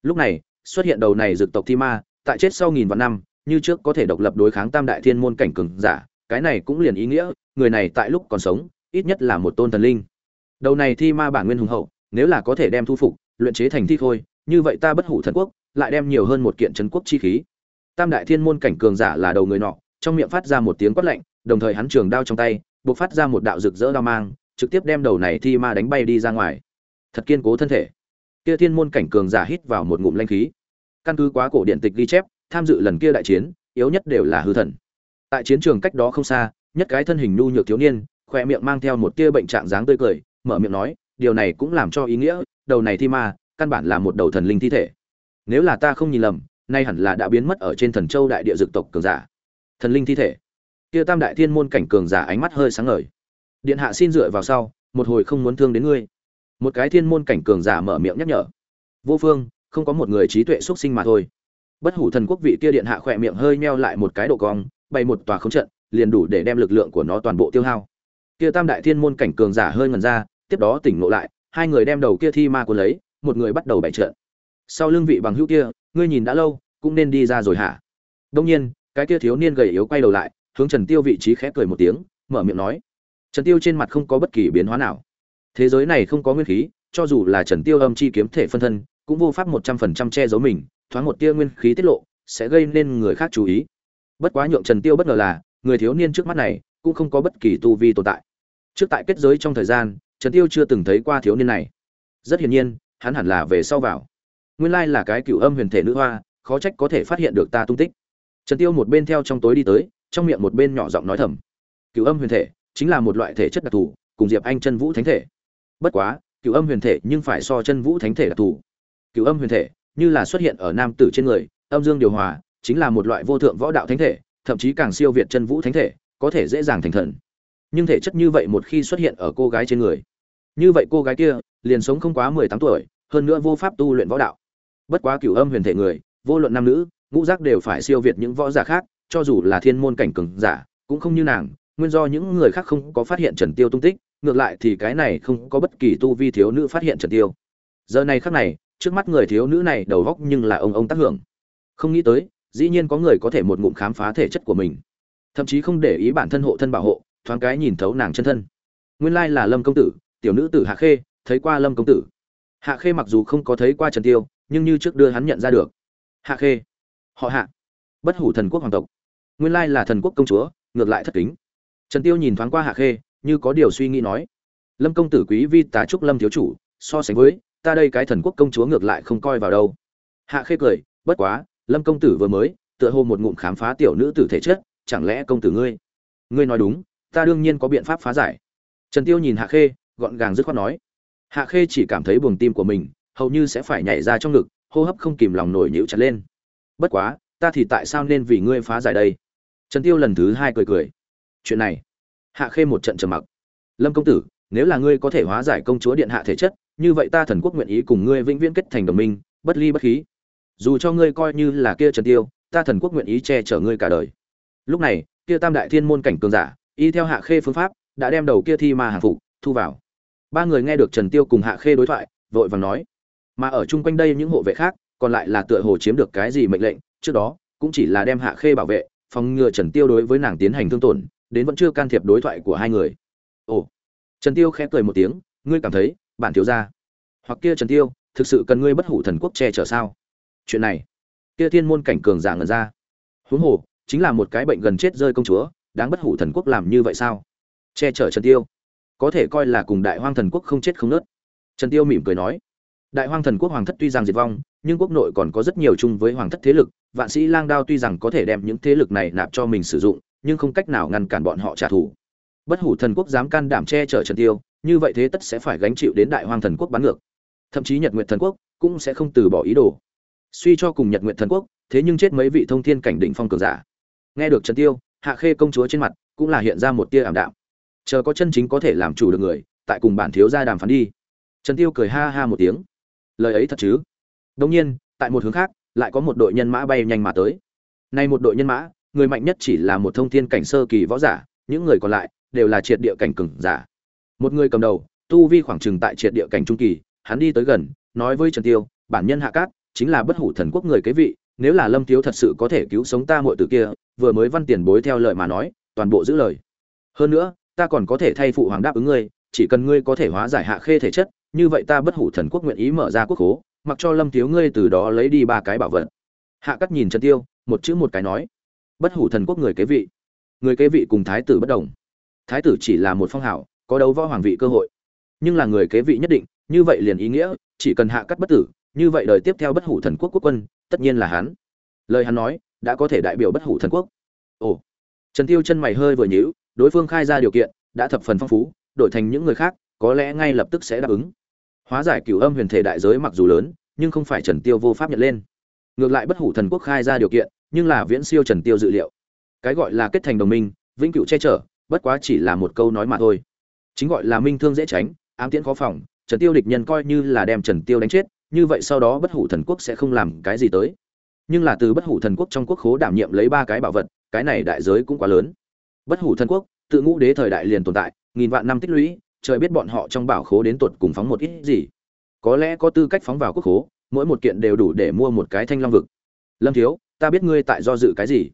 A: Lúc này, xuất hiện đầu này dực tộc thi ma, tại chết sau nghìn vạn năm như trước có thể độc lập đối kháng tam đại thiên môn cảnh cường giả, cái này cũng liền ý nghĩa, người này tại lúc còn sống, ít nhất là một tôn thần linh. Đầu này thi ma bản nguyên hùng hậu, nếu là có thể đem thu phục, luyện chế thành thi khôi, như vậy ta bất hủ thần quốc, lại đem nhiều hơn một kiện trấn quốc chi khí. Tam đại thiên môn cảnh cường giả là đầu người nọ, trong miệng phát ra một tiếng quát lạnh, đồng thời hắn trường đao trong tay, buộc phát ra một đạo rực rỡ đao mang, trực tiếp đem đầu này thi ma đánh bay đi ra ngoài. Thật kiên cố thân thể. Kia thiên môn cảnh cường giả hít vào một ngụm lanh khí. Căn cứ quá cổ điện tịch ghi chép tham dự lần kia đại chiến, yếu nhất đều là hư thần. Tại chiến trường cách đó không xa, nhất cái thân hình nhu nhược thiếu niên khoe miệng mang theo một tia bệnh trạng dáng tươi cười, mở miệng nói, điều này cũng làm cho ý nghĩa, đầu này thi ma, căn bản là một đầu thần linh thi thể. Nếu là ta không nhìn lầm, nay hẳn là đã biến mất ở trên thần châu đại địa dược tộc cường giả. Thần linh thi thể. Kia tam đại thiên môn cảnh cường giả ánh mắt hơi sáng ngời. Điện hạ xin dựa vào sau, một hồi không muốn thương đến ngươi. Một cái thiên môn cảnh cường giả mở miệng nhắc nhở. Vô phương, không có một người trí tuệ xuất sinh mà thôi bất hủ thần quốc vị kia điện hạ khỏe miệng hơi meo lại một cái độ cong, bày một tòa không trận, liền đủ để đem lực lượng của nó toàn bộ tiêu hao. Kia tam đại thiên môn cảnh cường giả hơi ngần ra, tiếp đó tỉnh ngộ lại, hai người đem đầu kia thi ma cuốn lấy, một người bắt đầu bày trận. Sau lưng vị bằng hữu kia, ngươi nhìn đã lâu, cũng nên đi ra rồi hả? Đông nhiên, cái kia thiếu niên gầy yếu quay đầu lại, hướng trần tiêu vị trí khẽ cười một tiếng, mở miệng nói, trần tiêu trên mặt không có bất kỳ biến hóa nào. Thế giới này không có nguyên khí, cho dù là trần tiêu âm chi kiếm thể phân thân, cũng vô pháp một trăm phần trăm che giấu mình thoáng một tia nguyên khí tiết lộ, sẽ gây nên người khác chú ý. Bất quá nhượng trần tiêu bất ngờ là, người thiếu niên trước mắt này cũng không có bất kỳ tu vi tồn tại. Trước tại kết giới trong thời gian, trần tiêu chưa từng thấy qua thiếu niên này. Rất hiển nhiên, hắn hẳn là về sau vào. Nguyên lai là cái cựu âm huyền thể nữ hoa, khó trách có thể phát hiện được ta tung tích. Trần tiêu một bên theo trong tối đi tới, trong miệng một bên nhỏ giọng nói thầm. Cựu âm huyền thể chính là một loại thể chất đặc thù, cùng diệp anh chân vũ thánh thể. Bất quá, cựu âm huyền thể nhưng phải so chân vũ thánh thể đặc thù. Cựu âm huyền thể như là xuất hiện ở nam tử trên người, âm dương điều hòa, chính là một loại vô thượng võ đạo thánh thể, thậm chí càng siêu việt chân vũ thánh thể, có thể dễ dàng thành thần. Nhưng thể chất như vậy một khi xuất hiện ở cô gái trên người, như vậy cô gái kia liền sống không quá mười tám tuổi, hơn nữa vô pháp tu luyện võ đạo. Bất quá cửu âm huyền thể người, vô luận nam nữ, ngũ giác đều phải siêu việt những võ giả khác, cho dù là thiên môn cảnh cường giả, cũng không như nàng, nguyên do những người khác không có phát hiện trần tiêu tung tích, ngược lại thì cái này không có bất kỳ tu vi thiếu nữ phát hiện trần tiêu. Giờ này khắc này trước mắt người thiếu nữ này đầu góc nhưng là ông ông tác hưởng. Không nghĩ tới, dĩ nhiên có người có thể một ngụm khám phá thể chất của mình. Thậm chí không để ý bản thân hộ thân bảo hộ, thoáng cái nhìn thấu nàng chân thân. Nguyên lai là lâm công tử, tiểu nữ tử hạ khê, thấy qua lâm công tử. Hạ khê mặc dù không có thấy qua trần tiêu, nhưng như trước đưa hắn nhận ra được. Hạ khê, họ hạ, bất hủ thần quốc hoàng tộc. Nguyên lai là thần quốc công chúa, ngược lại thất kính. Trần tiêu nhìn thoáng qua hạ khê, như có điều suy nghĩ nói. Lâm công tử quý vi tá trúc lâm thiếu chủ, so sánh với ta đây cái thần quốc công chúa ngược lại không coi vào đâu. Hạ khê cười, bất quá, lâm công tử vừa mới, tựa hồ một ngụm khám phá tiểu nữ tử thể chất, chẳng lẽ công tử ngươi ngươi nói đúng, ta đương nhiên có biện pháp phá giải. Trần tiêu nhìn hạ khê, gọn gàng dứt khoát nói. Hạ khê chỉ cảm thấy buồng tim của mình, hầu như sẽ phải nhảy ra trong ngực, hô hấp không kìm lòng nổi nhíu chặt lên. Bất quá, ta thì tại sao nên vì ngươi phá giải đây? Trần tiêu lần thứ hai cười cười. Chuyện này. Hạ khê một trận trầm mặc. Lâm công tử, nếu là ngươi có thể hóa giải công chúa điện hạ thể chất như vậy ta thần quốc nguyện ý cùng ngươi vĩnh viễn kết thành đồng minh, bất ly bất khí. Dù cho ngươi coi như là kia trần tiêu, ta thần quốc nguyện ý che chở ngươi cả đời. Lúc này, kia tam đại thiên môn cảnh cường giả, y theo hạ khê phương pháp, đã đem đầu kia thi ma hàng phục, thu vào. Ba người nghe được trần tiêu cùng hạ khê đối thoại, vội vàng nói, mà ở chung quanh đây những hộ vệ khác, còn lại là tựa hồ chiếm được cái gì mệnh lệnh, trước đó, cũng chỉ là đem hạ khê bảo vệ, phòng ngừa trần tiêu đối với nàng tiến hành thương tổn, đến vẫn chưa can thiệp đối thoại của hai người. Ồ. Trần tiêu khẽ cười một tiếng, ngươi cảm thấy bản thiếu gia. Hoặc kia trần tiêu, thực sự cần ngươi bất hủ thần quốc che chở sao? Chuyện này, kia thiên môn cảnh cường giả ngẩn ra. Huống hồ, chính là một cái bệnh gần chết rơi công chúa, đáng bất hủ thần quốc làm như vậy sao? Che chở trần tiêu. Có thể coi là cùng đại hoang thần quốc không chết không nớt. Trần tiêu mỉm cười nói. Đại hoang thần quốc hoàng thất tuy rằng diệt vong, nhưng quốc nội còn có rất nhiều chung với hoàng thất thế lực. Vạn sĩ lang đao tuy rằng có thể đem những thế lực này nạp cho mình sử dụng, nhưng không cách nào ngăn cản bọn họ trả thù bất hủ thần quốc dám can đảm che chở trần tiêu, như vậy thế tất sẽ phải gánh chịu đến đại hoang thần quốc bắn ngược. Thậm chí nhật nguyệt thần quốc cũng sẽ không từ bỏ ý đồ. Suy cho cùng nhật nguyệt thần quốc, thế nhưng chết mấy vị thông thiên cảnh đỉnh phong cường giả. Nghe được trần tiêu, hạ khê công chúa trên mặt cũng là hiện ra một tia ảm đạm. Chờ có chân chính có thể làm chủ được người, tại cùng bản thiếu gia đàm phán đi. Trần tiêu cười ha ha một tiếng. Lời ấy thật chứ? Đồng nhiên, tại một hướng khác, lại có một đội nhân mã bay nhanh mà tới. Nay một đội nhân mã, người mạnh nhất chỉ là một thông thiên cảnh sơ kỳ võ giả, những người còn lại đều là triệt địa cảnh cường giả. Một người cầm đầu tu vi khoảng chừng tại triệt địa cảnh trung kỳ hắn đi tới gần nói với trần tiêu bản nhân hạ cát chính là bất hủ thần quốc người kế vị nếu là lâm thiếu thật sự có thể cứu sống ta muội tử kia vừa mới văn tiền bối theo lời mà nói toàn bộ giữ lời. Hơn nữa ta còn có thể thay phụ hoàng đáp ứng ngươi chỉ cần ngươi có thể hóa giải hạ khê thể chất như vậy ta bất hủ thần quốc nguyện ý mở ra quốc khố, mặc cho lâm thiếu ngươi từ đó lấy đi ba cái bảo vật. Hạ Cát nhìn trần tiêu một chữ một cái nói bất hủ thần quốc người kế vị. Người kế vị cùng thái tử bất đồng thái tử chỉ là một phong hào có đấu võ hoàng vị cơ hội. Nhưng là người kế vị nhất định, như vậy liền ý nghĩa, chỉ cần hạ cắt bất tử, như vậy đời tiếp theo bất hủ thần quốc quốc quân, tất nhiên là hắn. Lời hắn nói, đã có thể đại biểu bất hủ thần quốc. Ồ. Trần tiêu chân mày hơi vừa nhíu, đối phương khai ra điều kiện, đã thập phần phong phú, đổi thành những người khác, có lẽ ngay lập tức sẽ đáp ứng. Hóa giải cửu âm huyền thể đại giới mặc dù lớn, nhưng không phải trần tiêu vô pháp nhận lên. Ngược lại bất hủ thần quốc khai ra điều kiện, nhưng là viễn siêu trần tiêu dự liệu. Cái gọi là kết thành đồng minh, vĩnh cửu che chở bất quá chỉ là một câu nói mà thôi. Chính gọi là minh thương dễ tránh, ám tiễn khó phòng, trần tiêu địch nhân coi như là đem trần tiêu đánh chết, như vậy sau đó bất hủ thần quốc sẽ không làm cái gì tới. Nhưng là từ bất hủ thần quốc trong quốc khố đảm nhiệm lấy ba cái bảo vật, cái này đại giới cũng quá lớn. Bất hủ thần quốc, tự ngũ đế thời đại liền tồn tại, nghìn vạn năm tích lũy, trời biết bọn họ trong bảo khố đến tuột cùng phóng một ít gì. Có lẽ có tư cách phóng vào quốc khố, mỗi một kiện đều đủ để mua một cái thanh long vực. Lâm thiếu, ta biết ngươi tại do dự cái gì.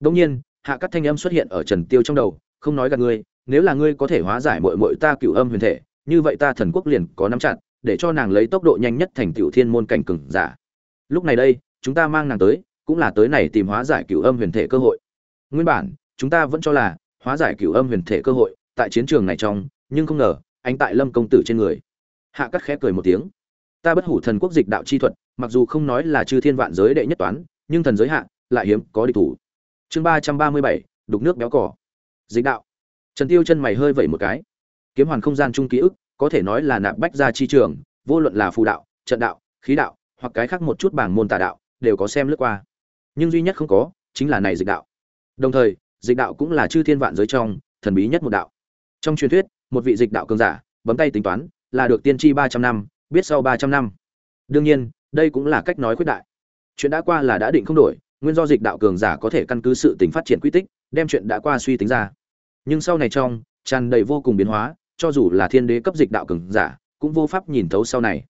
A: Đông nhiên, hạ cắt thanh âm xuất hiện ở trần tiêu trong đầu không nói gạt ngươi, nếu là ngươi có thể hóa giải mọi mọi ta cửu âm huyền thể, như vậy ta thần quốc liền có nắm chặt, để cho nàng lấy tốc độ nhanh nhất thành tiểu thiên môn cảnh cường giả. Lúc này đây, chúng ta mang nàng tới, cũng là tới này tìm hóa giải cửu âm huyền thể cơ hội. Nguyên bản, chúng ta vẫn cho là hóa giải cửu âm huyền thể cơ hội tại chiến trường này trong, nhưng không ngờ anh tại lâm công tử trên người. Hạ cắt khẽ cười một tiếng. Ta bất hủ thần quốc dịch đạo chi thuật, mặc dù không nói là chư thiên vạn giới đệ nhất toán, nhưng thần giới hạ, lại hiếm có địch thủ. Chương ba trăm ba mươi bảy, đục nước béo cỏ dịch đạo. Trần tiêu chân mày hơi vẩy một cái. Kiếm hoàn không gian chung ký ức, có thể nói là nạp bách ra chi trường, vô luận là phù đạo, trận đạo, khí đạo, hoặc cái khác một chút bảng môn tà đạo, đều có xem lướt qua. Nhưng duy nhất không có, chính là này dịch đạo. Đồng thời, dịch đạo cũng là chư thiên vạn giới trong, thần bí nhất một đạo. Trong truyền thuyết, một vị dịch đạo cường giả, bấm tay tính toán, là được tiên tri ba trăm năm, biết sau ba trăm năm. Đương nhiên, đây cũng là cách nói khuyết đại. Chuyện đã qua là đã định không đổi, nguyên do dịch đạo cường giả có thể căn cứ sự tình phát triển quy tích đem chuyện đã qua suy tính ra. Nhưng sau này trong, tràn đầy vô cùng biến hóa, cho dù là thiên đế cấp dịch đạo cường giả, cũng vô pháp nhìn thấu sau này.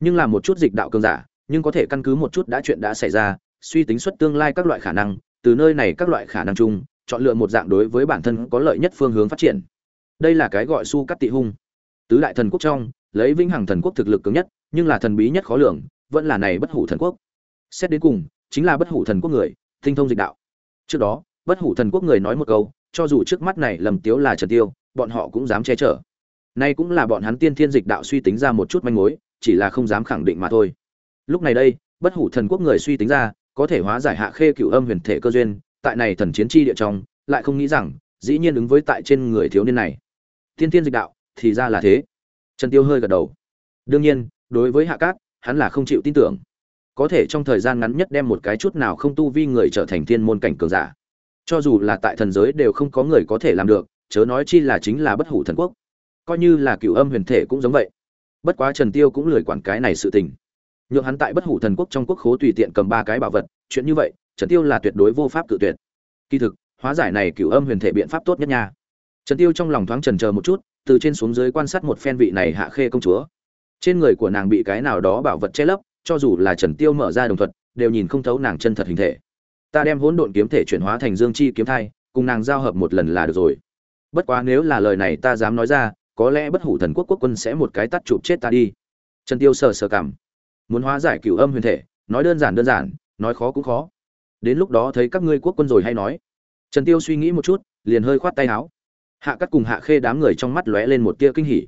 A: Nhưng là một chút dịch đạo cường giả, nhưng có thể căn cứ một chút đã chuyện đã xảy ra, suy tính xuất tương lai các loại khả năng, từ nơi này các loại khả năng chung, chọn lựa một dạng đối với bản thân có lợi nhất phương hướng phát triển. Đây là cái gọi su cắt tị hung. Tứ đại thần quốc trong, lấy vĩnh hằng thần quốc thực lực cứng nhất, nhưng là thần bí nhất khó lường, vẫn là này bất hủ thần quốc. Xét đến cùng, chính là bất hủ thần quốc người, tinh thông dịch đạo. Trước đó bất hủ thần quốc người nói một câu, cho dù trước mắt này lầm tiếu là trần tiêu, bọn họ cũng dám che chở. Nay cũng là bọn hắn tiên thiên dịch đạo suy tính ra một chút manh mối, chỉ là không dám khẳng định mà thôi. Lúc này đây, bất hủ thần quốc người suy tính ra, có thể hóa giải hạ khê cửu âm huyền thể cơ duyên, tại này thần chiến chi địa trong, lại không nghĩ rằng, dĩ nhiên ứng với tại trên người thiếu niên này. Tiên thiên dịch đạo, thì ra là thế. Trần tiêu hơi gật đầu. Đương nhiên, đối với hạ cát, hắn là không chịu tin tưởng. Có thể trong thời gian ngắn nhất đem một cái chút nào không tu vi người trở thành thiên môn cảnh cường giả cho dù là tại thần giới đều không có người có thể làm được, chớ nói chi là chính là bất hủ thần quốc. Coi như là cựu âm huyền thể cũng giống vậy. Bất quá trần tiêu cũng lười quản cái này sự tình. Nhượng hắn tại bất hủ thần quốc trong quốc khố tùy tiện cầm ba cái bảo vật, chuyện như vậy, trần tiêu là tuyệt đối vô pháp cự tuyệt. Kỳ thực, hóa giải này cựu âm huyền thể biện pháp tốt nhất nha. Trần tiêu trong lòng thoáng trần chờ một chút, từ trên xuống dưới quan sát một phen vị này hạ khê công chúa. Trên người của nàng bị cái nào đó bảo vật che lấp, cho dù là trần tiêu mở ra đồng thuật, đều nhìn không thấu nàng chân thật hình thể ta đem hỗn độn kiếm thể chuyển hóa thành dương chi kiếm thai, cùng nàng giao hợp một lần là được rồi. Bất quá nếu là lời này ta dám nói ra, có lẽ bất hủ thần quốc quốc quân sẽ một cái tắt chụp chết ta đi. Trần tiêu sờ sờ cảm. Muốn hóa giải cửu âm huyền thể, nói đơn giản đơn giản, nói khó cũng khó. Đến lúc đó thấy các ngươi quốc quân rồi hay nói. Trần tiêu suy nghĩ một chút, liền hơi khoát tay áo. Hạ cắt cùng hạ khê đám người trong mắt lóe lên một tia kinh hỉ.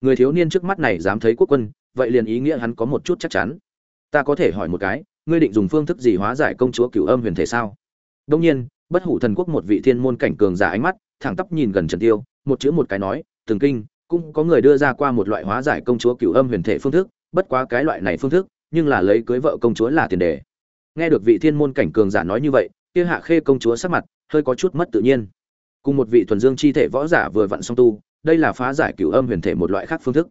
A: Người thiếu niên trước mắt này dám thấy quốc quân, vậy liền ý nghĩa hắn có một chút chắc chắn. Ta có thể hỏi một cái ngươi định dùng phương thức gì hóa giải công chúa cửu âm huyền thể sao? Đông nhiên, bất hủ thần quốc một vị thiên môn cảnh cường giả ánh mắt, thẳng tắp nhìn gần trần tiêu, một chữ một cái nói, từng kinh, cũng có người đưa ra qua một loại hóa giải công chúa cửu âm huyền thể phương thức, bất quá cái loại này phương thức, nhưng là lấy cưới vợ công chúa là tiền đề. Nghe được vị thiên môn cảnh cường giả nói như vậy, kia hạ khê công chúa sắc mặt hơi có chút mất tự nhiên. Cùng một vị thuần dương chi thể võ giả vừa vặn song tu, đây là phá giải cửu âm huyền thể một loại khác phương thức.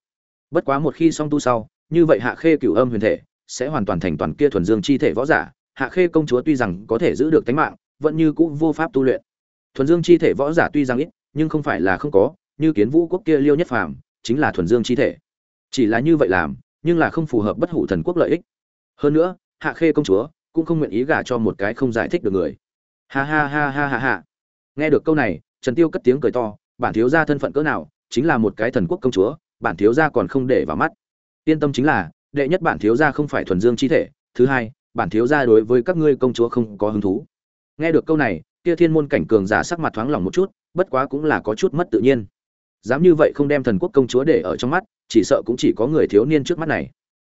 A: Bất quá một khi song tu sau, như vậy hạ khê cửu âm huyền thể sẽ hoàn toàn thành toàn kia thuần dương chi thể võ giả, hạ khê công chúa tuy rằng có thể giữ được tính mạng, vẫn như cũ vô pháp tu luyện. Thuần dương chi thể võ giả tuy rằng ít, nhưng không phải là không có, như kiến vũ quốc kia liêu nhất phàm, chính là thuần dương chi thể. Chỉ là như vậy làm, nhưng là không phù hợp bất hủ thần quốc lợi ích. Hơn nữa, hạ khê công chúa cũng không nguyện ý gả cho một cái không giải thích được người. Ha ha ha ha ha ha. Nghe được câu này, trần tiêu cất tiếng cười to, bản thiếu gia thân phận cỡ nào, chính là một cái thần quốc công chúa, bản thiếu gia còn không để vào mắt. Yên tâm chính là đệ nhất bản thiếu gia không phải thuần dương chi thể, thứ hai, bản thiếu gia đối với các ngươi công chúa không có hứng thú. Nghe được câu này, kia thiên môn cảnh cường giả sắc mặt thoáng lòng một chút, bất quá cũng là có chút mất tự nhiên. Dám như vậy không đem thần quốc công chúa để ở trong mắt, chỉ sợ cũng chỉ có người thiếu niên trước mắt này.